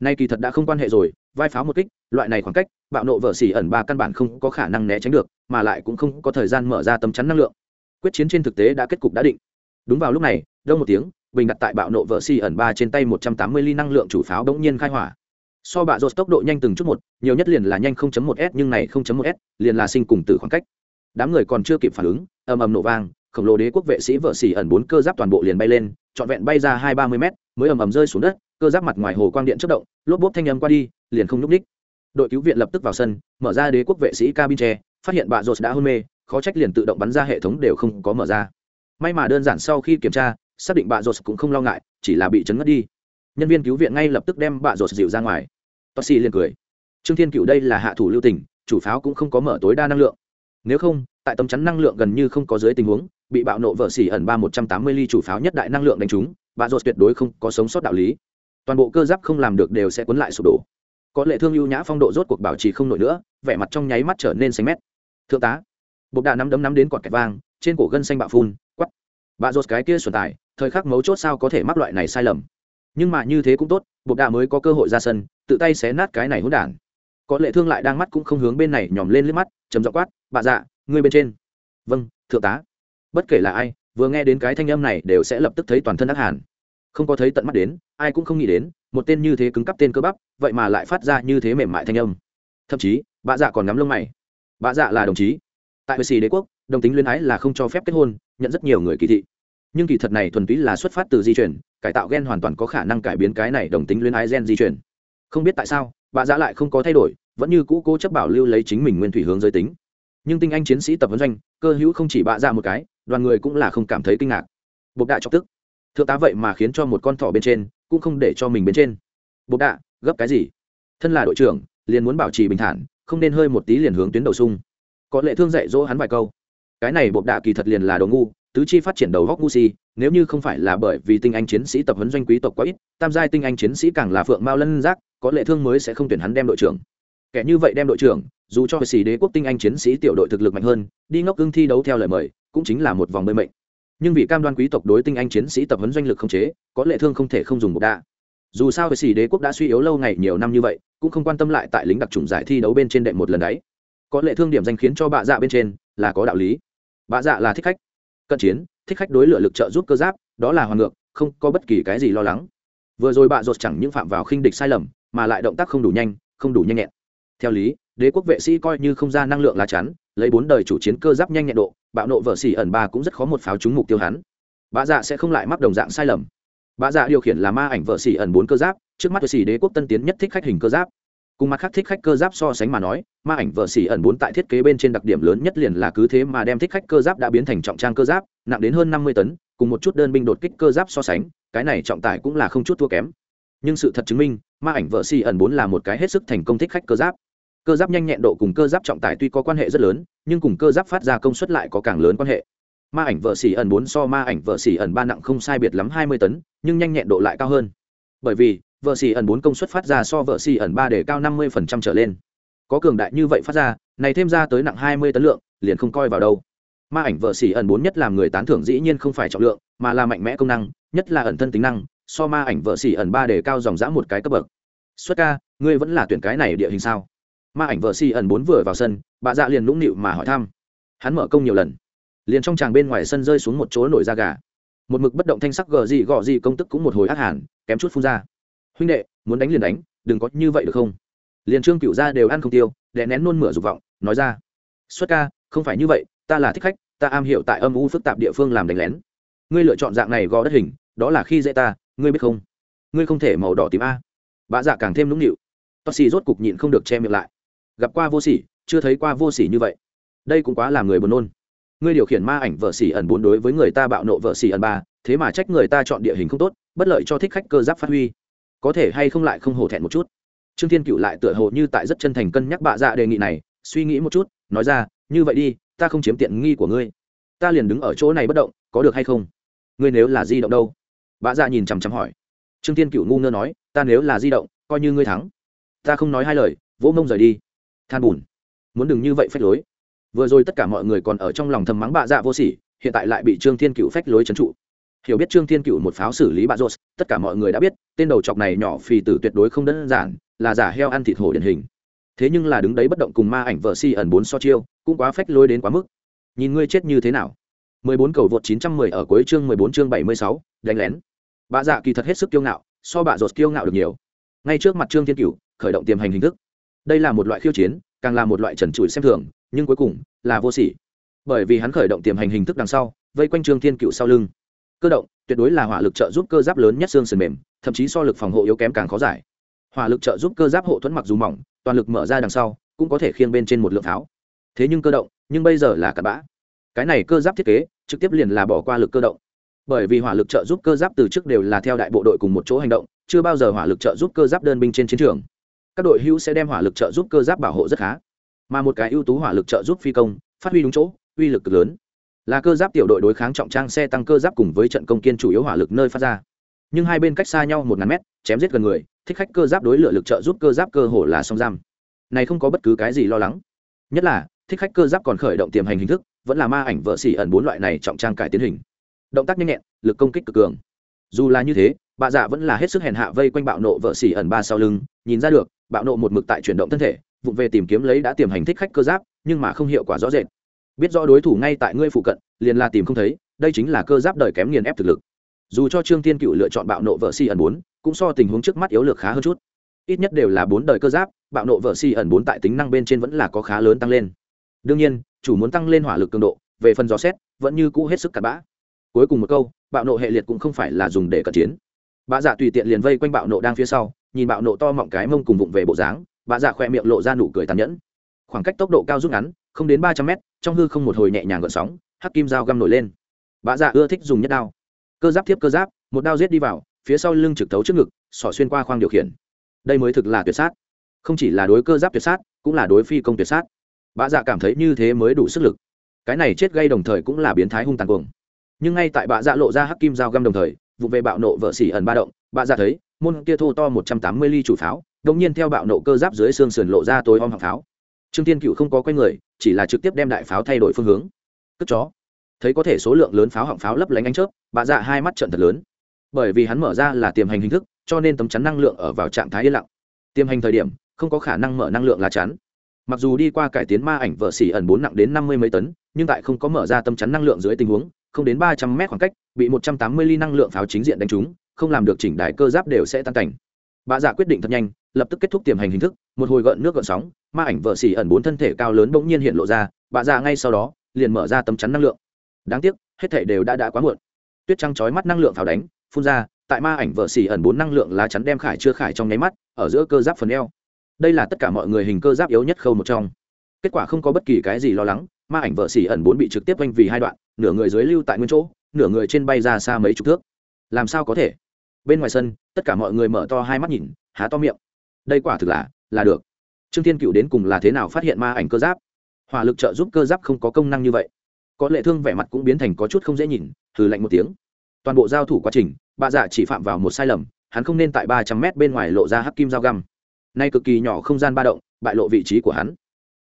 Nay kỳ thật đã không quan hệ rồi, vai pháo một kích, loại này khoảng cách, bạo nộ vợ xỉ ẩn ba căn bản không có khả năng né tránh được, mà lại cũng không có thời gian mở ra tấm chắn năng lượng. Quyết chiến trên thực tế đã kết cục đã định. Đúng vào lúc này, đông một tiếng, bình đặt tại bạo nộ vợ xỉ ẩn ba trên tay một trăm tám mươi ly năng lượng chủ pháo bỗng nhiên khai hỏa. So bạ rột tốc độ nhanh từng chút một, nhiều nhất liền là nhanh 0.1 s, nhưng này 0.1 s, liền là sinh cùng tử khoảng cách. Đám người còn chưa kịp phản ứng, ầm ầm nổ vang khổng lồ đế quốc vệ sĩ vợ xỉ ẩn bốn cơ giáp toàn bộ liền bay lên, trọn vẹn bay ra hai ba mươi m mới ầm ầm rơi xuống đất, cơ giáp mặt ngoài hồ quang điện chất động, lốp bốp thanh âm qua đi, liền không nhúc ních đội cứu viện lập tức vào sân, mở ra đế quốc vệ sĩ cabin tre, phát hiện bà rột đã hôn mê, khó trách liền tự động bắn ra hệ thống đều không có mở ra. May mà đơn giản sau khi kiểm tra, xác định bà rột cũng không lo ngại, chỉ là bị chấn ngất đi. Nhân viên cứu viện ngay lập tức đem bà rột dịu ra ngoài. Toxi liền cười. Trương thiên cựu đây là hạ thủ lưu tình, chủ pháo cũng không có mở tối đa năng lượng. Nếu không, tại tấm chắn năng lượng gần như không có dưới tình huống bị bạo nộ vợ xỉ ẩn ba một trăm tám mươi ly chủ pháo nhất đại năng lượng đánh trúng, bà rột tuyệt đối không có sống sót đạo lý. Toàn bộ cơ giáp không làm được đều sẽ cuốn lại sụp đổ. Có lệ thương ưu nhã phong độ rốt cuộc bảo trì không nổi nữa, vẻ mặt trong nháy mắt trở nên xanh mét. Thượng tá bột đà nắm đấm nắm đến cọt kẹt vang, trên cổ gân xanh bạo phun quắp bà rột cái kia xuẩn tài, thời khắc mấu chốt sao có thể mắc loại này sai lầm. Nhưng mà như thế cũng tốt bột đà mới có cơ hội ra sân, tự tay xé nát cái này hỗn đản. Có lệ thương lại đang mắt cũng không hướng bên này nhòm lên liếc mắt chầm dọ quát, bà dạ ngươi bên trên. Vâng thượng tá bất kể là ai, vừa nghe đến cái thanh âm này đều sẽ lập tức thấy toàn thân ác hàn. Không có thấy tận mắt đến, ai cũng không nghĩ đến, một tên như thế cứng cắp tên cơ bắp, vậy mà lại phát ra như thế mềm mại thanh âm. Thậm chí, bà dạ còn ngắm lông mày. Bà dạ là đồng chí. Tại xì đế quốc, đồng tính luyến ái là không cho phép kết hôn, nhận rất nhiều người kỳ thị. Nhưng kỳ thật này thuần túy là xuất phát từ di chuyển cải tạo gen hoàn toàn có khả năng cải biến cái này đồng tính luyến ái gen di chuyển không biết tại sao, bà dạ lại không có thay đổi, vẫn như cũ cố chấp bảo lưu lấy chính mình nguyên thủy hướng giới tính. Nhưng tinh anh chiến sĩ tập vấn doanh, cơ hữu không chỉ bạ dạ một cái đoàn người cũng là không cảm thấy kinh ngạc. Bộc đạ chọc tức. Thượng tá vậy mà khiến cho một con thỏ bên trên cũng không để cho mình bên trên. Bộc đạ, gấp cái gì? Thân là đội trưởng, liền muốn bảo trì bình thản, không nên hơi một tí liền hướng tuyến đầu sung có lệ thương dạy dỗ hắn vài câu. Cái này bộc đạ kỳ thật liền là đồ ngu, tứ chi phát triển đầu góc ngu si, nếu như không phải là bởi vì tinh anh chiến sĩ tập huấn doanh quý tộc quá ít, tam giai tinh anh chiến sĩ càng là phượng mao lân giác, có lệ thương mới sẽ không tuyển hắn đem đội trưởng. Kẻ như vậy đem đội trưởng dù cho xì đế quốc tinh anh chiến sĩ tiểu đội thực lực mạnh hơn, đi ngốc ưng thi đấu theo lời mời, cũng chính là một vòng bơi mệnh. Nhưng vì cam đoan quý tộc đối tinh anh chiến sĩ tập huấn doanh lực không chế, có lệ thương không thể không dùng một đa dù sao xì đế quốc đã suy yếu lâu ngày nhiều năm như vậy, cũng không quan tâm lại tại lính đặc trùng giải thi đấu bên trên đệm một lần đấy. Có lệ thương điểm danh khiến cho bạ dạ bên trên, là có đạo lý. Bạ dạ là thích khách. Cận chiến, thích khách đối lựa lực trợ giúp cơ giáp, đó là hoàng ngược, không có bất kỳ cái gì lo lắng. Vừa rồi bạ rột chẳng những phạm vào khinh địch sai lầm, mà lại động tác không đủ nhanh, không đủ nhanh nhẹn theo lý, đế quốc vệ sĩ coi như không ra năng lượng lá chắn, lấy bốn đời chủ chiến cơ giáp nhanh nhẹn độ, bạo nộ vợ xỉ ẩn ba cũng rất khó một pháo trúng mục tiêu hắn. Bà dạ sẽ không lại mắc đồng dạng sai lầm. Bà dạ điều khiển là ma ảnh vợ xỉ ẩn bốn cơ giáp, trước mắt vợ xỉ đế quốc tân tiến nhất thích khách hình cơ giáp. Cùng mặt khác thích khách cơ giáp so sánh mà nói, ma ảnh vợ xỉ ẩn bốn tại thiết kế bên trên đặc điểm lớn nhất liền là cứ thế mà đem thích khách cơ giáp đã biến thành trọng trang cơ giáp, nặng đến hơn năm mươi tấn, cùng một chút đơn binh đột kích cơ giáp so sánh, cái này trọng tải cũng là không chút thua kém. Nhưng sự thật chứng minh, ma ảnh vợ xỉ ẩn bốn là một cái hết sức thành công thích khách cơ giáp cơ giáp nhanh nhẹn độ cùng cơ giáp trọng tải tuy có quan hệ rất lớn, nhưng cùng cơ giáp phát ra công suất lại có càng lớn quan hệ. Ma ảnh vợ xỉ ẩn bốn so ma ảnh vợ xỉ ẩn ba nặng không sai biệt lắm hai mươi tấn, nhưng nhanh nhẹn độ lại cao hơn. Bởi vì, vợ xỉ ẩn bốn công suất phát ra so vợ xỉ ẩn ba để cao năm mươi trở lên. Có cường đại như vậy phát ra, này thêm ra tới nặng hai mươi tấn lượng, liền không coi vào đâu. Ma ảnh vợ xỉ ẩn bốn nhất làm người tán thưởng dĩ nhiên không phải trọng lượng, mà là mạnh mẽ công năng, nhất là ẩn thân tính năng, so ma ảnh vợ xỉ ẩn ba để cao dòng dã một cái cấp bậc. Xuất ca, ngươi vẫn là tuyển cái này địa hình sao? Ma ảnh vợ xì ẩn bốn vừa vào sân, bà dạ liền lũng nịu mà hỏi thăm. Hắn mở công nhiều lần, liền trong tràng bên ngoài sân rơi xuống một chỗ nổi da gà. Một mực bất động thanh sắc gờ gì gọ gì công tức cũng một hồi ác hẳn kém chút phun ra. Huynh đệ, muốn đánh liền đánh, đừng có như vậy được không? Liền trương cựu ra đều ăn không tiêu, đè nén nôn mửa dục vọng, nói ra. Xuất ca, không phải như vậy, ta là thích khách, ta am hiểu tại âm u phức tạp địa phương làm đánh lén. Ngươi lựa chọn dạng này gò đất hình, đó là khi dễ ta, ngươi biết không? Ngươi không thể màu đỏ tím a. Bà dạ càng thêm nũng nịu. Toa rốt cục nhịn không được che miệng lại gặp qua vô sỉ, chưa thấy qua vô sỉ như vậy. Đây cũng quá làm người buồn nôn. Ngươi điều khiển ma ảnh vợ xỉ ẩn bốn đối với người ta bạo nộ vợ xỉ ẩn ba, thế mà trách người ta chọn địa hình không tốt, bất lợi cho thích khách cơ giáp phát huy. Có thể hay không lại không hổ thẹn một chút. Trương thiên cựu lại tựa hồ như tại rất chân thành cân nhắc bạ dạ đề nghị này, suy nghĩ một chút, nói ra, như vậy đi, ta không chiếm tiện nghi của ngươi. Ta liền đứng ở chỗ này bất động, có được hay không? Ngươi nếu là di động đâu? Bạ dạ nhìn chằm chằm hỏi. Trương thiên cựu ngu ngơ nói, ta nếu là di động, coi như ngươi thắng. Ta không nói hai lời, vỗ mông rời đi than bùn. Muốn đừng như vậy phách lối. Vừa rồi tất cả mọi người còn ở trong lòng thầm mắng bạ dạ vô sỉ hiện tại lại bị trương thiên cựu phách lối trấn trụ. Hiểu biết trương thiên cựu một pháo xử lý bạ rột tất cả mọi người đã biết tên đầu chọc này nhỏ phì tử tuyệt đối không đơn giản là giả heo ăn thịt hổ điển hình. Thế nhưng là đứng đấy bất động cùng ma ảnh vợ si ẩn bốn so chiêu cũng quá phách lối đến quá mức. Nhìn ngươi chết như thế nào. 14 cầu vượt 910 ở cuối chương 14 chương 76, đánh lén. Bạ dạ kỳ thật hết sức kiêu ngạo so bạ rột kiêu ngạo được nhiều. Ngay trước mặt trương thiên cựu khởi động tiềm hành hình thức đây là một loại khiêu chiến, càng là một loại trần trụi xem thường, nhưng cuối cùng là vô sỉ. Bởi vì hắn khởi động tiềm hành hình thức đằng sau, vây quanh trương thiên cựu sau lưng. Cơ động, tuyệt đối là hỏa lực trợ giúp cơ giáp lớn nhất xương sườn mềm, thậm chí so lực phòng hộ yếu kém càng khó giải. Hỏa lực trợ giúp cơ giáp hộ thuẫn mặc dù mỏng, toàn lực mở ra đằng sau, cũng có thể khiêng bên trên một lượng pháo thế nhưng cơ động, nhưng bây giờ là cặn bã. Cái này cơ giáp thiết kế, trực tiếp liền là bỏ qua lực cơ động. Bởi vì hỏa lực trợ giúp cơ giáp từ trước đều là theo đại bộ đội cùng một chỗ hành động, chưa bao giờ hỏa lực trợ giúp cơ giáp đơn binh trên chiến trường các đội hữu sẽ đem hỏa lực trợ giúp cơ giáp bảo hộ rất khá. Mà một cái ưu tú hỏa lực trợ giúp phi công, phát huy đúng chỗ, uy lực cực lớn. Là cơ giáp tiểu đội đối kháng trọng trang xe tăng cơ giáp cùng với trận công kiên chủ yếu hỏa lực nơi phát ra. Nhưng hai bên cách xa nhau một ngàn mét, chém giết gần người, thích khách cơ giáp đối lửa lực trợ giúp cơ giáp cơ hồ là song giam. Này không có bất cứ cái gì lo lắng. Nhất là, thích khách cơ giáp còn khởi động tiềm hành hình thức, vẫn là ma ảnh vợ xỉ ẩn bốn loại này trọng trang cải tiến hình. Động tác nhanh nhẹn, lực công kích cực cường. Dù là như thế, bà dạ vẫn là hết sức hèn hạ vây quanh bạo nộ vợ xỉ ẩn ba sau lưng, nhìn ra được bạo nộ một mực tại chuyển động thân thể, vụng về tìm kiếm lấy đã tiềm hành thích khách cơ giáp, nhưng mà không hiệu quả rõ rệt. Biết rõ đối thủ ngay tại ngươi phụ cận, liền là tìm không thấy, đây chính là cơ giáp đời kém nghiền ép thực lực. Dù cho trương tiên cựu lựa chọn bạo nộ vợ si ẩn bốn, cũng so tình huống trước mắt yếu lược khá hơn chút. Ít nhất đều là bốn đời cơ giáp, bạo nộ vợ si ẩn bốn tại tính năng bên trên vẫn là có khá lớn tăng lên. Đương nhiên, chủ muốn tăng lên hỏa lực cường độ, về phần dò xét, vẫn như cũ hết sức cặn bã. Cuối cùng một câu, bạo nộ hệ liệt cũng không phải là dùng để cận chiến. Bạ dạ tùy tiện liền vây quanh bạo nộ đang phía sau nhìn bạo nộ to mọng cái mông cùng vụng về bộ dáng, bà dạ khoe miệng lộ ra nụ cười tàn nhẫn. Khoảng cách tốc độ cao rút ngắn, không đến ba trăm mét, trong hư không một hồi nhẹ nhàng gợn sóng, hắc kim dao găm nổi lên. Bà dạ ưa thích dùng nhất đao. Cơ giáp tiếp cơ giáp, một đao giết đi vào, phía sau lưng trực tấu trước ngực, sỏ xuyên qua khoang điều khiển. Đây mới thực là tuyệt sát. Không chỉ là đối cơ giáp tuyệt sát, cũng là đối phi công tuyệt sát. Bà dạ cảm thấy như thế mới đủ sức lực. Cái này chết gây đồng thời cũng là biến thái hung tàn cuồng. Nhưng ngay tại bà dạ lộ ra hắc kim dao găm đồng thời, vụ về bạo nộ vợ xỉ ẩn ba động, bà dạ thấy môn kia thô to một trăm tám mươi ly chủ pháo đông nhiên theo bạo nộ cơ giáp dưới xương sườn lộ ra tối om hàng pháo. Trương tiên cựu không có quay người, chỉ là trực tiếp đem đại pháo thay đổi phương hướng. Cất chó. Thấy có thể số lượng lớn pháo họng pháo lấp lánh ánh chớp, bà dạ hai mắt trận thật lớn. Bởi vì hắn mở ra là tiềm hành hình thức, cho nên tấm chắn năng lượng ở vào trạng thái yên lặng. Tiềm hành thời điểm, không có khả năng mở năng lượng là chắn. Mặc dù đi qua cải tiến ma ảnh vợ xỉ ẩn bốn nặng đến năm mươi mấy tấn, nhưng tại không có mở ra tâm chắn năng lượng dưới tình huống, không đến ba trăm mét khoảng cách, bị một trăm tám mươi ly năng lượng pháo chính diện đánh trúng không làm được chỉnh đại cơ giáp đều sẽ tan cảnh. Bà dạ quyết định thật nhanh, lập tức kết thúc tiềm hành hình thức, một hồi gợn nước gợn sóng, ma ảnh vợ xỉ ẩn bốn thân thể cao lớn bỗng nhiên hiện lộ ra bà dạ ngay sau đó, liền mở ra tấm chắn năng lượng. Đáng tiếc, hết thể đều đã đã quá muộn. Tuyết trăng chói mắt năng lượng pháo đánh, phun ra, tại ma ảnh vợ xỉ ẩn bốn năng lượng lá chắn đem khải chưa khải trong nháy mắt, ở giữa cơ giáp phần eo. Đây là tất cả mọi người hình cơ giáp yếu nhất khâu một trong. Kết quả không có bất kỳ cái gì lo lắng, ma ảnh vợ xỉ ẩn bốn bị trực tiếp quanh vì hai đoạn, nửa người dưới lưu tại nguyên chỗ, nửa người trên bay ra xa mấy chục thước. Làm sao có thể? Bên ngoài sân, tất cả mọi người mở to hai mắt nhìn, há to miệng. Đây quả thực là là được. Trương thiên cựu đến cùng là thế nào phát hiện ma ảnh cơ giáp? Hỏa lực trợ giúp cơ giáp không có công năng như vậy. Có lệ thương vẻ mặt cũng biến thành có chút không dễ nhìn thử lạnh một tiếng. Toàn bộ giao thủ quá trình, bà dạ chỉ phạm vào một sai lầm, hắn không nên tại ba trăm mét bên ngoài lộ ra hắc kim dao găm. Nay cực kỳ nhỏ không gian ba động, bại lộ vị trí của hắn.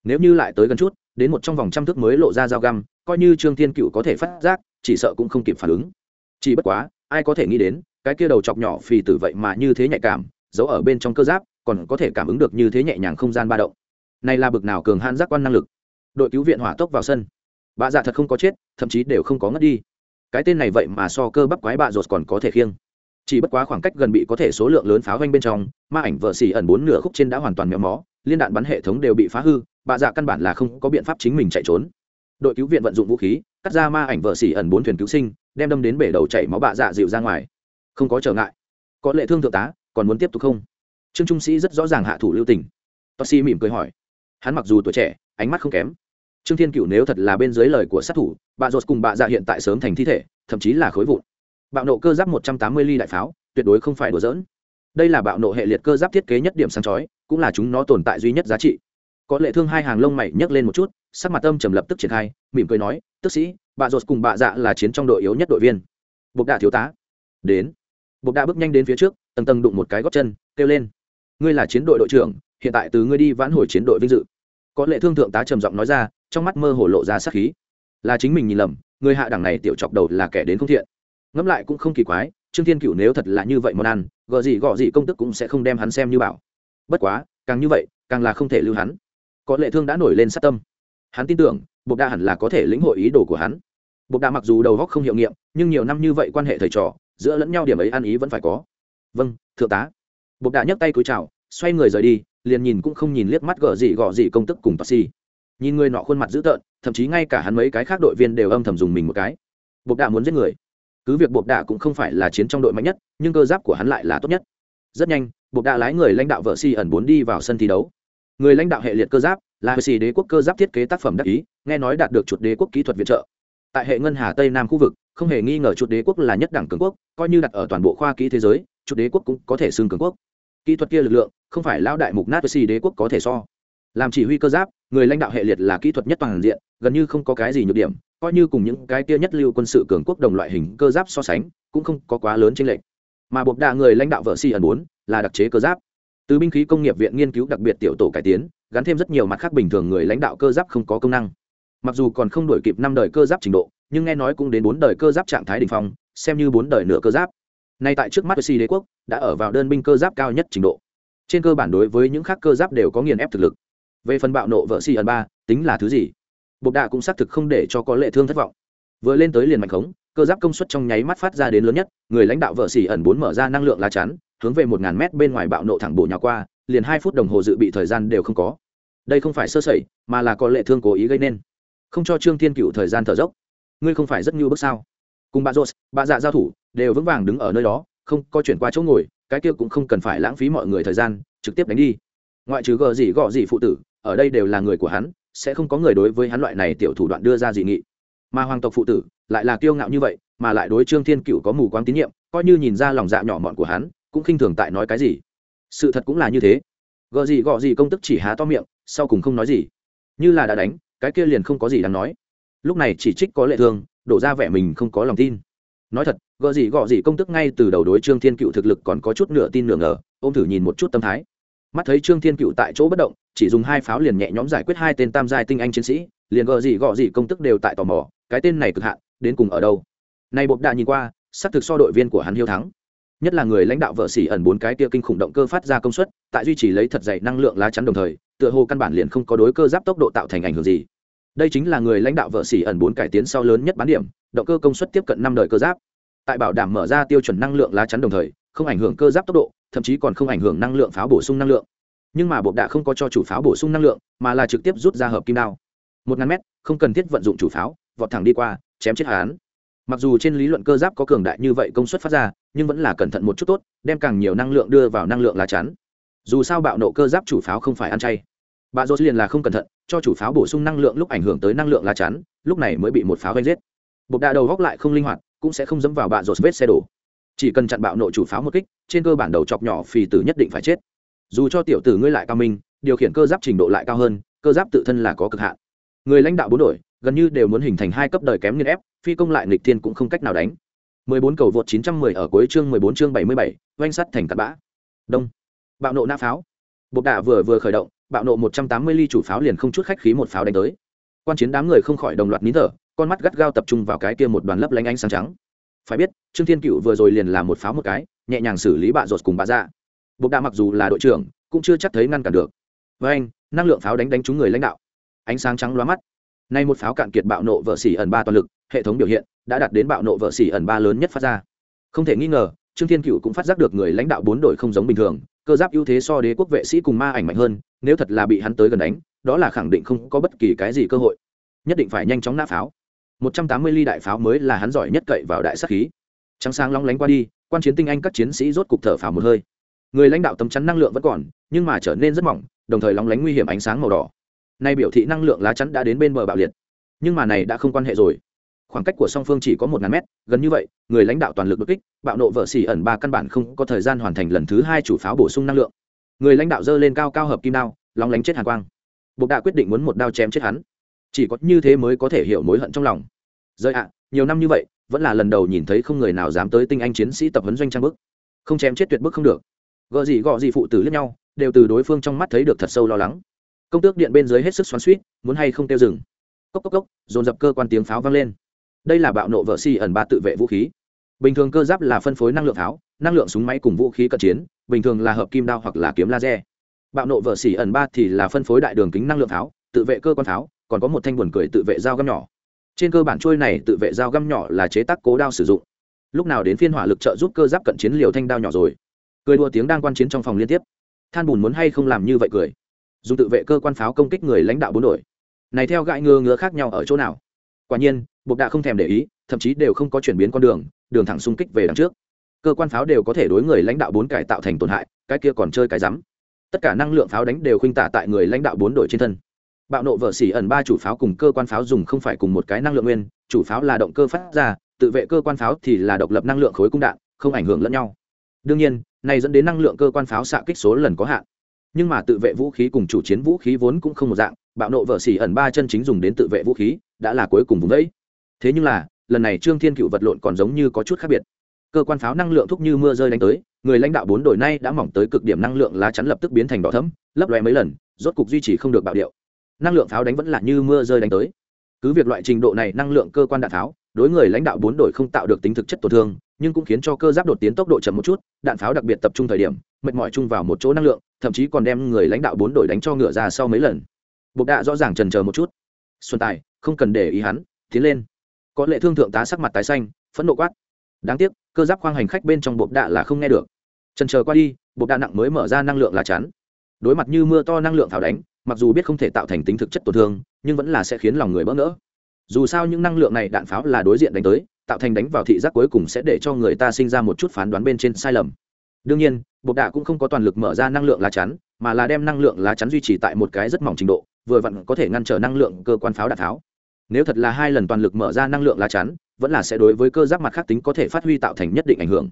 Nếu như lại tới gần chút, đến một trong vòng trăm thước mới lộ ra dao găm, coi như trương thiên cựu có thể phát giác, chỉ sợ cũng không kịp phản ứng. Chỉ bất quá ai có thể nghĩ đến, cái kia đầu chọc nhỏ phì tử vậy mà như thế nhạy cảm, giấu ở bên trong cơ giáp, còn có thể cảm ứng được như thế nhẹ nhàng không gian ba động. Này là bực nào cường hãn giác quan năng lực. Đội cứu viện hỏa tốc vào sân. Bà dạ thật không có chết, thậm chí đều không có ngất đi. Cái tên này vậy mà so cơ bắp quái bạ rột còn có thể khiêng. Chỉ bất quá khoảng cách gần bị có thể số lượng lớn pháo vanh bên trong, ma ảnh vợ xỉ ẩn bốn nửa khúc trên đã hoàn toàn méo mó, liên đạn bắn hệ thống đều bị phá hư bà dạ căn bản là không có biện pháp chính mình chạy trốn. Đội cứu viện vận dụng vũ khí, cắt ra ma ảnh vợ xỉ ẩn bốn thuyền cứu sinh đem đâm đến bể đầu chảy máu bạ dạ dịu ra ngoài. Không có trở ngại. Có lệ thương thượng tá, còn muốn tiếp tục không? Trương trung sĩ rất rõ ràng hạ thủ lưu tình. Tosi mỉm cười hỏi. Hắn mặc dù tuổi trẻ, ánh mắt không kém. Trương thiên cựu nếu thật là bên dưới lời của sát thủ bà dột cùng bà dạ hiện tại sớm thành thi thể, thậm chí là khối vụn. Bạo nộ cơ giáp một trăm tám mươi ly đại pháo, tuyệt đối không phải đùa dỡn đây là bạo nộ hệ liệt cơ giáp thiết kế nhất điểm sáng chói, cũng là chúng nó tồn tại duy nhất giá trị. Có lệ thương hai hàng lông mày nhấc lên một chút, sắc mặt âm trầm lập tức triển khai, mỉm cười nói, tức sĩ bà rột cùng bà dạ là chiến trong đội yếu nhất đội viên. Bộc đạ thiếu tá. Đến. Bộc đạ bước nhanh đến phía trước, tầng tầng đụng một cái gót chân, kêu lên. Ngươi là chiến đội đội trưởng, hiện tại từ ngươi đi vãn hồi chiến đội vinh dự. Có lệ thương thượng tá trầm giọng nói ra, trong mắt mơ hồ lộ ra sắc khí. Là chính mình nhìn lầm, người hạ đẳng này tiểu chọc đầu là kẻ đến không thiện. Ngẫm lại cũng không kỳ quái, trương thiên cựu nếu thật là như vậy món ăn gợ gì gọ gì công tức cũng sẽ không đem hắn xem như bảo. Bất quá, càng như vậy, càng là không thể lưu hắn. Có lệ thương đã nổi lên sát tâm. Hắn tin tưởng bộc đa hẳn là có thể lĩnh hội ý đồ của hắn. Bộc đa mặc dù đầu góc không hiệu nghiệm, nhưng nhiều năm như vậy quan hệ thầy trò, giữa lẫn nhau điểm ấy ăn ý vẫn phải có. Vâng thượng tá. Bộc đa nhấc tay cúi chào, xoay người rời đi, liền nhìn cũng không nhìn liếc mắt gở gì gọ gì công tức cùng taxi nhìn người nọ khuôn mặt dữ tợn, thậm chí ngay cả hắn mấy cái khác đội viên đều âm thầm dùng mình một cái. Bộc đa muốn giết người. Cứ việc bộc đa cũng không phải là chiến trong đội mạnh nhất, nhưng cơ giáp của hắn lại là tốt nhất. Rất nhanh, bộc đa lái người lãnh đạo vợ si ẩn bốn đi vào sân thi đấu. Người lãnh đạo hệ liệt cơ giáp là si đế quốc cơ giáp thiết kế tác phẩm đắc ý, nghe nói đạt được chuột đế quốc kỹ thuật viện trợ. Tại hệ ngân hà tây nam khu vực, không hề nghi ngờ chuột đế quốc là nhất đẳng cường quốc, coi như đặt ở toàn bộ khoa kỹ thế giới, chuột đế quốc cũng có thể xưng cường quốc. Kỹ thuật kia lực lượng, không phải lao đại mục nát với si đế quốc có thể so. Làm chỉ huy cơ giáp, người lãnh đạo hệ liệt là kỹ thuật nhất toàn diện, gần như không có cái gì nhược điểm, coi như cùng những cái kia nhất lưu quân sự cường quốc đồng loại hình cơ giáp so sánh, cũng không có quá lớn chênh lệch. mà buộc đạ người lãnh đạo vợ si ẩn bốn là đặc chế cơ giáp. Từ binh khí công nghiệp viện nghiên cứu đặc biệt tiểu tổ cải tiến gắn thêm rất nhiều mặt khác bình thường người lãnh đạo cơ giáp không có công năng. Mặc dù còn không đổi kịp năm đời cơ giáp trình độ, nhưng nghe nói cũng đến bốn đời cơ giáp trạng thái đ ỉ n h phong, xem như bốn đời nửa cơ giáp. Nay tại trước mắt si đế quốc, đã ở vào đơn binh cơ giáp cao nhất trình độ. Trên cơ bản đối với những khác cơ giáp đều có nghiền ép thực lực. Về phần bạo nộ vợ si ẩn ba, tính là thứ gì? Bộc đạ cũng xác thực không để cho có lệ thương thất vọng. Vừa lên tới liền mạnh khống, cơ giáp công suất trong nháy mắt phát ra đến lớn nhất, người lãnh đạo vợ xỉ ẩn bốn mở ra năng lượng lá chắn, hướng về một ngàn mét bên ngoài bạo nộ thẳng bổ nhà qua liền hai phút đồng hồ dự bị thời gian đều không có. Đây không phải sơ sẩy, mà là có lệ thương cố ý gây nên. Không cho trương thiên cựu thời gian thở dốc. Ngươi không phải rất nhu bước sao? Cùng bà jose bà dạ giao thủ, đều vững vàng đứng ở nơi đó, không có chuyển qua chỗ ngồi, cái kia cũng không cần phải lãng phí mọi người thời gian, trực tiếp đánh đi. Ngoại trừ gờ gì gọ gì phụ tử, ở đây đều là người của hắn, sẽ không có người đối với hắn loại này tiểu thủ đoạn đưa ra dị nghị. Mà hoàng tộc phụ tử, lại là kiêu ngạo như vậy, mà lại đối trương thiên cựu có mù quáng tín nhiệm, coi như nhìn ra lòng dạ nhỏ mọn của hắn, cũng khinh thường tại nói cái gì sự thật cũng là như thế. Gợ gì gọ gì công tức chỉ há to miệng, sau cùng không nói gì. Như là đã đánh, cái kia liền không có gì đáng nói. Lúc này chỉ trích có lệ thương đổ ra vẻ mình không có lòng tin. Nói thật gợ gì gọ gì công tức ngay từ đầu đối trương thiên cựu thực lực còn có chút nửa tin nửa ngờ, ôm thử nhìn một chút tâm thái. Mắt thấy trương thiên cựu tại chỗ bất động, chỉ dùng hai pháo liền nhẹ nhõm giải quyết hai tên tam giai tinh anh chiến sĩ, liền gợ gì gọ gì công tức đều tại tò mò, cái tên này cực hạn, đến cùng ở đâu? Nay bộc đạ nhìn qua, xác thực so đội viên của hắn hiếu thắng nhất là người lãnh đạo vợ xỉ ẩn bốn cái kia kinh khủng động cơ phát ra công suất, tại duy trì lấy thật dày năng lượng lá chắn đồng thời, tựa hồ căn bản liền không có đối cơ giáp tốc độ tạo thành ảnh hưởng gì. Đây chính là người lãnh đạo vợ xỉ ẩn bốn cải tiến sau lớn nhất bán điểm, động cơ công suất tiếp cận năm đời cơ giáp. Tại bảo đảm mở ra tiêu chuẩn năng lượng lá chắn đồng thời, không ảnh hưởng cơ giáp tốc độ, thậm chí còn không ảnh hưởng năng lượng pháo bổ sung năng lượng. Nhưng mà bộ đạ không có cho chủ pháo bổ sung năng lượng, mà là trực tiếp rút ra hợp kim đao. Một ngàn mét, không cần thiết vận dụng chủ pháo, vọt thẳng đi qua, chém chết hắn mặc dù trên lý luận cơ giáp có cường đại như vậy công suất phát ra, nhưng vẫn là cẩn thận một chút tốt, đem càng nhiều năng lượng đưa vào năng lượng lá chắn. Dù sao bạo nộ cơ giáp chủ pháo không phải ăn chay. Bà dốt liền là không cẩn thận, cho chủ pháo bổ sung năng lượng lúc ảnh hưởng tới năng lượng lá chắn, lúc này mới bị một pháo đánh giết. Bột đa đầu góc lại không linh hoạt, cũng sẽ không dẫm vào bạ dốt vết xe đổ. Chỉ cần chặn bạo nộ chủ pháo một kích, trên cơ bản đầu chọc nhỏ phì tử nhất định phải chết. Dù cho tiểu tử ngươi lại cao minh, điều khiển cơ giáp trình độ lại cao hơn, cơ giáp tự thân là có cực hạn. Người lãnh đạo bốn đội gần như đều muốn hình thành hai cấp đời kém nghiên ép phi công lại nghịch thiên cũng không cách nào đánh. 14 cầu vượt 910 ở cuối chương 14 chương 77, doanh sắt thành cát bã. Đông. Bạo nộ nã pháo. Bột đạ vừa vừa khởi động bạo nộ 180 ly chủ pháo liền không chút khách khí một pháo đánh tới. Quan chiến đám người không khỏi đồng loạt nín thở con mắt gắt gao tập trung vào cái kia một đoàn lấp lánh ánh sáng trắng. Phải biết trương thiên cựu vừa rồi liền làm một pháo một cái nhẹ nhàng xử lý bạ rột cùng bà dạ. Bột đạ mặc dù là đội trưởng cũng chưa chắc thấy ngăn cản được. Với anh năng lượng pháo đánh đánh trúng người lãnh đạo. Ánh sáng trắng lóa mắt nay một pháo cạn kiệt bạo nộ vợ xỉ ẩn ba toàn lực, hệ thống biểu hiện đã đạt đến bạo nộ vợ xỉ ẩn ba lớn nhất phát ra. Không thể nghi ngờ, trương thiên cựu cũng phát giác được người lãnh đạo bốn đội không giống bình thường, cơ giáp ưu thế so đế quốc vệ sĩ cùng ma ảnh mạnh hơn, nếu thật là bị hắn tới gần đánh, đó là khẳng định không có bất kỳ cái gì cơ hội. Nhất định phải nhanh chóng nã pháo. Một trăm tám mươi ly đại pháo mới là hắn giỏi nhất cậy vào đại sắc khí. Trắng sáng long lánh qua đi, quan chiến tinh anh các chiến sĩ rốt cục thở phào một hơi. Người lãnh đạo tấm chắn năng lượng vẫn còn, nhưng mà trở nên rất mỏng, đồng thời lóng lánh nguy hiểm ánh sáng màu đỏ nay biểu thị năng lượng lá chắn đã đến bên bờ bạo liệt. Nhưng mà này đã không quan hệ rồi. Khoảng cách của song phương chỉ có một ngàn mét, gần như vậy, người lãnh đạo toàn lực đột kích, bạo nộ vợ xỉ ẩn ba căn bản không có thời gian hoàn thành lần thứ hai chủ pháo bổ sung năng lượng. Người lãnh đạo dơ lên cao cao hợp kim đao lóng lánh chết hàn quang. Bộc đã quyết định muốn một đao chém chết hắn. Chỉ có như thế mới có thể hiểu mối hận trong lòng. Rơi ạ, nhiều năm như vậy, vẫn là lần đầu nhìn thấy không người nào dám tới tinh anh chiến sĩ tập huấn doanh trang bức. Không chém chết tuyệt bức không được. Gợ gì gọ gì phụ tử lẫn nhau, đều từ đối phương trong mắt thấy được thật sâu lo lắng công tước điện bên dưới hết sức xoắn suýt muốn hay không tiêu dừng. Cốc cốc cốc, dồn dập cơ quan tiếng pháo vang lên. Đây là bạo nộ vợ si ẩn ba tự vệ vũ khí. Bình thường cơ giáp là phân phối năng lượng pháo, năng lượng súng máy cùng vũ khí cận chiến, bình thường là hợp kim đao hoặc là kiếm laser. Bạo nộ vợ xỉ ẩn ba thì là phân phối đại đường kính năng lượng pháo, tự vệ cơ quan pháo, còn có một thanh buồn cười tự vệ dao găm nhỏ. Trên cơ bản trôi này tự vệ dao găm nhỏ là chế tác cố đao sử dụng. Lúc nào đến phiên hỏa lực trợ giúp cơ giáp cận chiến liều thanh đao nhỏ rồi. Cười đua tiếng đang quan chiến trong phòng liên tiếp. Than bùn muốn hay không làm như vậy cười dùng tự vệ cơ quan pháo công kích người lãnh đạo bốn đội. Này theo gãi ngơ ngứa khác nhau ở chỗ nào? Quả nhiên, bộc đạ không thèm để ý, thậm chí đều không có chuyển biến con đường đường thẳng xung kích về đằng trước. Cơ quan pháo đều có thể đối người lãnh đạo bốn cải tạo thành tổn hại, cái kia còn chơi cái rắm. Tất cả năng lượng pháo đánh đều khuynh tả tại người lãnh đạo bốn đội trên thân. Bạo nộ vợ xỉ ẩn ba chủ pháo cùng cơ quan pháo dùng không phải cùng một cái năng lượng nguyên, chủ pháo là động cơ phát ra, tự vệ cơ quan pháo thì là độc lập năng lượng khối cung đạn, không ảnh hưởng lẫn nhau. Đương nhiên, này dẫn đến năng lượng cơ quan pháo xạ kích số lần có hạn nhưng mà tự vệ vũ khí cùng chủ chiến vũ khí vốn cũng không một dạng, bạo nộ vợ xỉ ẩn ba chân chính dùng đến tự vệ vũ khí, đã là cuối cùng vùng đấy thế nhưng là, lần này trương thiên cựu vật lộn còn giống như có chút khác biệt. Cơ quan pháo năng lượng thúc như mưa rơi đánh tới, người lãnh đạo bốn đội nay đã mỏng tới cực điểm năng lượng lá chắn lập tức biến thành đỏ thấm lấp loe mấy lần, rốt cục duy trì không được bạo điệu. Năng lượng pháo đánh vẫn là như mưa rơi đánh tới. Cứ việc loại trình độ này năng lượng cơ quan đạn pháo, đối người lãnh đạo bốn đội không tạo được tính thực chất tổn thương, nhưng cũng khiến cho cơ giáp đột tiến tốc độ chậm một chút, đạn pháo đặc biệt tập trung thời điểm, mệt mỏi chung vào một chỗ năng lượng thậm chí còn đem người lãnh đạo bốn đội đánh cho ngựa ra sau mấy lần. Bộc đạ rõ ràng trần chờ một chút. Xuân tài, không cần để ý hắn, tiến lên. Có lệ thương thượng tá sắc mặt tái xanh, phẫn nộ quát. Đáng tiếc, cơ giáp khoang hành khách bên trong bộc đạ là không nghe được. Trần chờ qua đi, bộc đạ nặng mới mở ra năng lượng là chắn. Đối mặt như mưa to năng lượng pháo đánh, mặc dù biết không thể tạo thành tính thực chất tổn thương, nhưng vẫn là sẽ khiến lòng người bỡ ngỡ. Dù sao những năng lượng này đạn pháo là đối diện đánh tới, tạo thành đánh vào thị giác cuối cùng sẽ để cho người ta sinh ra một chút phán đoán bên trên sai lầm. Đương nhiên bột đạ cũng không có toàn lực mở ra năng lượng lá chắn, mà là đem năng lượng lá chắn duy trì tại một cái rất mỏng trình độ, vừa vặn có thể ngăn trở năng lượng cơ quan pháo đạn pháo nếu thật là hai lần toàn lực mở ra năng lượng lá chắn, vẫn là sẽ đối với cơ giáp mặt khác tính có thể phát huy tạo thành nhất định ảnh hưởng.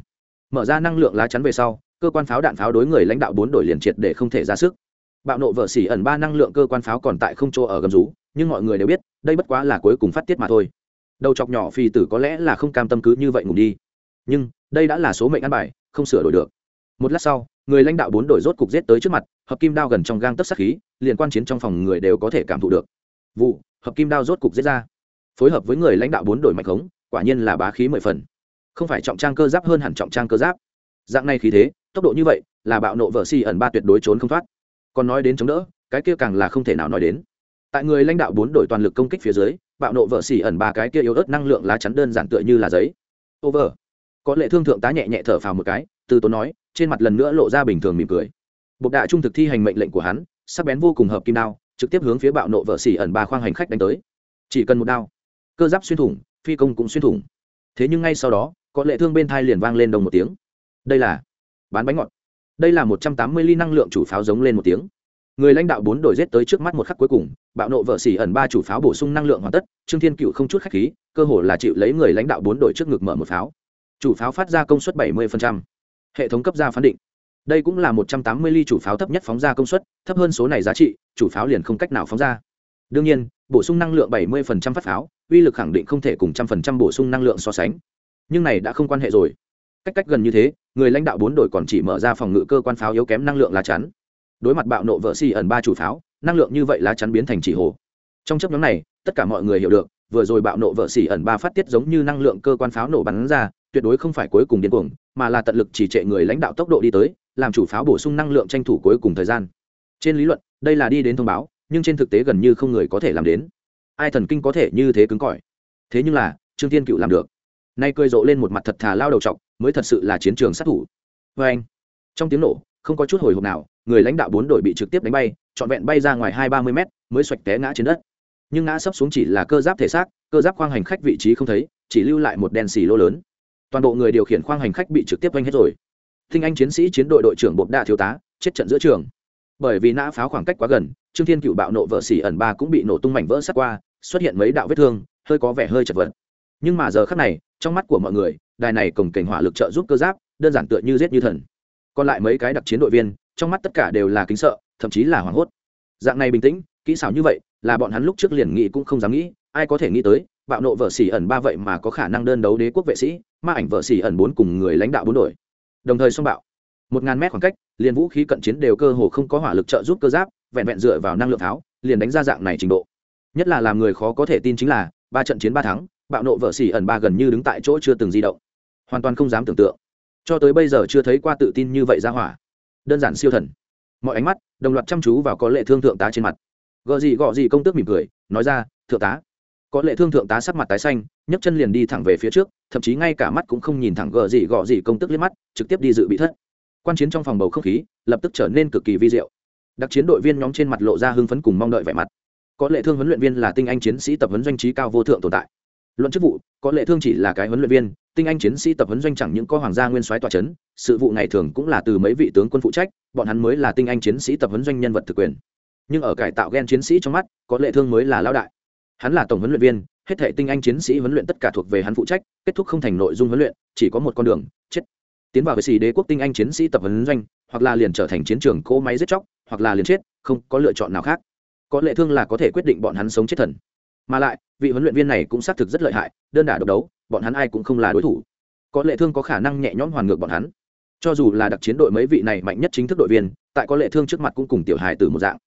Mở ra năng lượng lá chắn về sau, cơ quan pháo đạn pháo đối người lãnh đạo bốn đổi liền triệt để không thể ra sức. Bạo nộ vợ xỉ ẩn ba năng lượng cơ quan pháo còn tại không chỗ ở gầm rú, nhưng mọi người đều biết, đây bất quá là cuối cùng phát tiết mà thôi. Đầu chọc nhỏ phi tử có lẽ là không cam tâm cứ như vậy ngủ đi. Nhưng, đây đã là số mệnh ăn bài, không sửa đổi được một lát sau, người lãnh đạo bốn đội rốt cục giết tới trước mặt, hợp kim đao gần trong gang tấp sát khí liền quan chiến trong phòng người đều có thể cảm thụ được. Vụ, hợp kim đao rốt cục giết ra. Phối hợp với người lãnh đạo bốn đội mạch khống, quả nhiên là bá khí mười phần. Không phải trọng trang cơ giáp hơn hẳn trọng trang cơ giáp. Dạng này khí thế, tốc độ như vậy, là bạo nộ vợ si ẩn ba tuyệt đối trốn không thoát. Còn nói đến chống đỡ, cái kia càng là không thể nào nói đến. Tại người lãnh đạo bốn đội toàn lực công kích phía dưới, bạo nộ vợ xỉ ẩn ba cái kia yếu ớt năng lượng lá chắn đơn giản tựa như là giấy. Over có lệ thương thượng tá nhẹ nhẹ thở phào một cái, từ tốn nói, trên mặt lần nữa lộ ra bình thường mỉm cười. Bộc đại trung thực thi hành mệnh lệnh của hắn, sắc bén vô cùng hợp kim đao, trực tiếp hướng phía bạo nộ vợ xỉ ẩn ba khoang hành khách đánh tới. Chỉ cần một đao, cơ giáp xuyên thủng, phi công cũng xuyên thủng. Thế nhưng ngay sau đó, có lệ thương bên thai liền vang lên đồng một tiếng. Đây là bán bánh ngọt. Đây là một trăm tám mươi ly năng lượng chủ pháo giống lên một tiếng. Người lãnh đạo bốn đội rết tới trước mắt một khắc cuối cùng, bạo nộ vợ xỉ ẩn ba chủ pháo bổ sung năng lượng hoàn tất, trương thiên cựu không chút khách khí, cơ hồ là chịu lấy người lãnh đạo bốn đội trước ngực mở một pháo chủ pháo phát ra công suất 70%. hệ thống cấp ra phán định. Đây cũng là một trăm tám mươi ly chủ pháo thấp nhất phóng ra công suất, thấp hơn số này giá trị, chủ pháo liền không cách nào phóng ra. Đương nhiên, bổ sung năng lượng 70% phát pháo, uy lực khẳng định không thể cùng trăm phần trăm bổ sung năng lượng so sánh. Nhưng này đã không quan hệ rồi. Cách cách gần như thế, người lãnh đạo bốn đội còn chỉ mở ra phòng ngự cơ quan pháo yếu kém năng lượng lá chắn. Đối mặt bạo nộ vợ xì ẩn ba chủ pháo, năng lượng như vậy lá chắn biến thành chỉ hồ. Trong chấp nhóm này, tất cả mọi người hiểu được, vừa rồi bạo nộ vợ xỉ ẩn ba phát tiết giống như năng lượng cơ quan pháo nổ bắn ra tuyệt đối không phải cuối cùng điên cuồng, mà là tận lực chỉ trệ người lãnh đạo tốc độ đi tới, làm chủ pháo bổ sung năng lượng tranh thủ cuối cùng thời gian. Trên lý luận, đây là đi đến thông báo, nhưng trên thực tế gần như không người có thể làm đến. Ai thần kinh có thể như thế cứng cỏi? Thế nhưng là, trương thiên cựu làm được. Nay cười rộ lên một mặt thật thà lao đầu t mới thật sự là chiến trường sát thủ. Vê anh, trong tiếng nổ, không có chút hồi hộp nào, người lãnh đạo bốn đội bị trực tiếp đánh bay, trọn vẹn bay ra ngoài hai ba mươi mét, mới xoạch té ngã trên đất. Nhưng ngã sấp xuống chỉ là cơ giáp thể xác, cơ giáp khoang hành khách vị trí không thấy, chỉ lưu lại một đèn xì lô lớn toàn bộ người điều khiển khoang hành khách bị trực tiếp vanh hết rồi. Thinh anh chiến sĩ chiến đội đội trưởng bộp đa thiếu tá, chết trận giữa trường. Bởi vì nã pháo khoảng cách quá gần, trương thiên cựu bạo nộ vợ xỉ ẩn ba cũng bị nổ tung mảnh vỡ sắt qua, xuất hiện mấy đạo vết thương, hơi có vẻ hơi chật vật. Nhưng mà giờ khác này, trong mắt của mọi người, đài này cổng cảnh hỏa lực trợ giúp cơ giáp, đơn giản tựa như giết như thần. Còn lại mấy cái đặc chiến đội viên, trong mắt tất cả đều là kính sợ, thậm chí là hoảng hốt. Dạng này bình tĩnh, kỹ xảo như vậy, là bọn hắn lúc trước liền nghĩ cũng không dám nghĩ, ai có thể nghĩ tới bạo nộ vợ xỉ ẩn ba vậy mà có khả năng đơn đấu đế quốc vệ sĩ, ma ảnh vợ xỉ ẩn bốn cùng người lãnh đạo bốn đội. Đồng thời song bạo. Một ngàn mét khoảng cách, liền vũ khí cận chiến đều cơ hồ không có hỏa lực trợ giúp cơ giáp, vẹn vẹn dựa vào năng lượng tháo, liền đánh ra dạng này trình độ. Nhất là làm người khó có thể tin chính là, ba trận chiến ba thắng, bạo nộ vợ xỉ ẩn ba gần như đứng tại chỗ chưa từng di động. Hoàn toàn không dám tưởng tượng. Cho tới bây giờ chưa thấy qua tự tin như vậy ra hỏa. Đơn giản siêu thần. Mọi ánh mắt, đồng loạt chăm chú vào có lệ thương thượng tá trên mặt. Gợ gì gọ gì công tước mỉm cười, nói ra, thượng tá có lệ thương thượng tá sắc mặt tái xanh, nhấc chân liền đi thẳng về phía trước, thậm chí ngay cả mắt cũng không nhìn thẳng gờ gì gọ gì công tức liếc mắt, trực tiếp đi dự bị thất. Quan chiến trong phòng bầu không khí, lập tức trở nên cực kỳ vi diệu. Đặc chiến đội viên nhóm trên mặt lộ ra hưng phấn cùng mong đợi vẻ mặt. Có lệ thương huấn luyện viên là tinh anh chiến sĩ tập huấn doanh trí cao vô thượng tồn tại. Luận chức vụ, có lệ thương chỉ là cái huấn luyện viên, tinh anh chiến sĩ tập huấn doanh chẳng những có hoàng gia nguyên soái tòa chấn, sự vụ ngày thường cũng là từ mấy vị tướng quân phụ trách, bọn hắn mới là tinh anh chiến sĩ tập huấn doanh nhân vật thực quyền. Nhưng ở cải tạo g e n chiến sĩ trong mắt, có lệ thương mới là lão đại hắn là tổng huấn luyện viên, hết thể tinh anh chiến sĩ huấn luyện tất cả thuộc về hắn phụ trách, kết thúc không thành nội dung huấn luyện, chỉ có một con đường, chết. Tiến vào với xì đế quốc tinh anh chiến sĩ tập huấn doanh, hoặc là liền trở thành chiến trường cỗ máy giết chóc, hoặc là liền chết, không có lựa chọn nào khác. Có lệ thương là có thể quyết định bọn hắn sống chết thần. Mà lại, vị huấn luyện viên này cũng xác thực rất lợi hại, đơn đả độc đấu, bọn hắn ai cũng không là đối thủ. Có lệ thương có khả năng nhẹ nhõm hoàn ngược bọn hắn. Cho dù là đặc chiến đội mấy vị này mạnh nhất chính thức đội viên, tại có lệ thương trước mặt cũng cùng tiểu hài từ một dạng.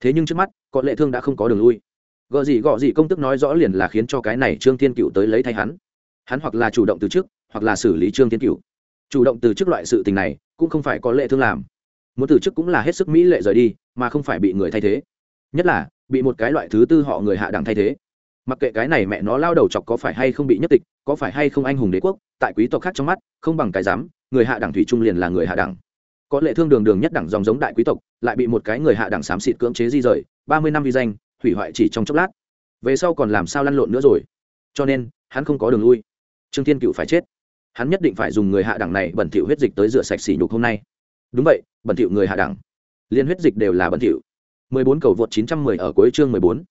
Thế nhưng trước mắt, có lệ thương đã không có đường lui gợ gì gọ gì công tức nói rõ liền là khiến cho cái này trương thiên cựu tới lấy thay hắn. Hắn hoặc là chủ động từ chức, hoặc là xử lý trương thiên cựu chủ động từ chức loại sự tình này, cũng không phải có lệ thương làm. Muốn từ chức cũng là hết sức mỹ lệ rời đi, mà không phải bị người thay thế. Nhất là, bị một cái loại thứ tư họ người hạ đẳng thay thế. Mặc kệ cái này mẹ nó lao đầu chọc có phải hay không bị nhất tịch, có phải hay không anh hùng đế quốc, tại quý tộc khác trong mắt, không bằng cái dám, người hạ đẳng thủy trung liền là người hạ đẳng. Có lệ thương đường đường nhất đẳng dòng giống đại quý tộc, lại bị một cái người hạ đẳng xám xịt cưỡng chế di rời, ba mươi năm vi danh hủy hoại chỉ trong chốc lát. Về sau còn làm sao lăn lộn nữa rồi? Cho nên, hắn không có đường lui. Trương thiên cựu phải chết. Hắn nhất định phải dùng người hạ đẳng này bẩn thỉu huyết dịch tới rửa sạch xỉ nhục hôm nay. Đúng vậy, bẩn thỉu người hạ đẳng. Liên huyết dịch đều là bẩn thỉu. 14 cầu vượt 910 ở cuối chương 14.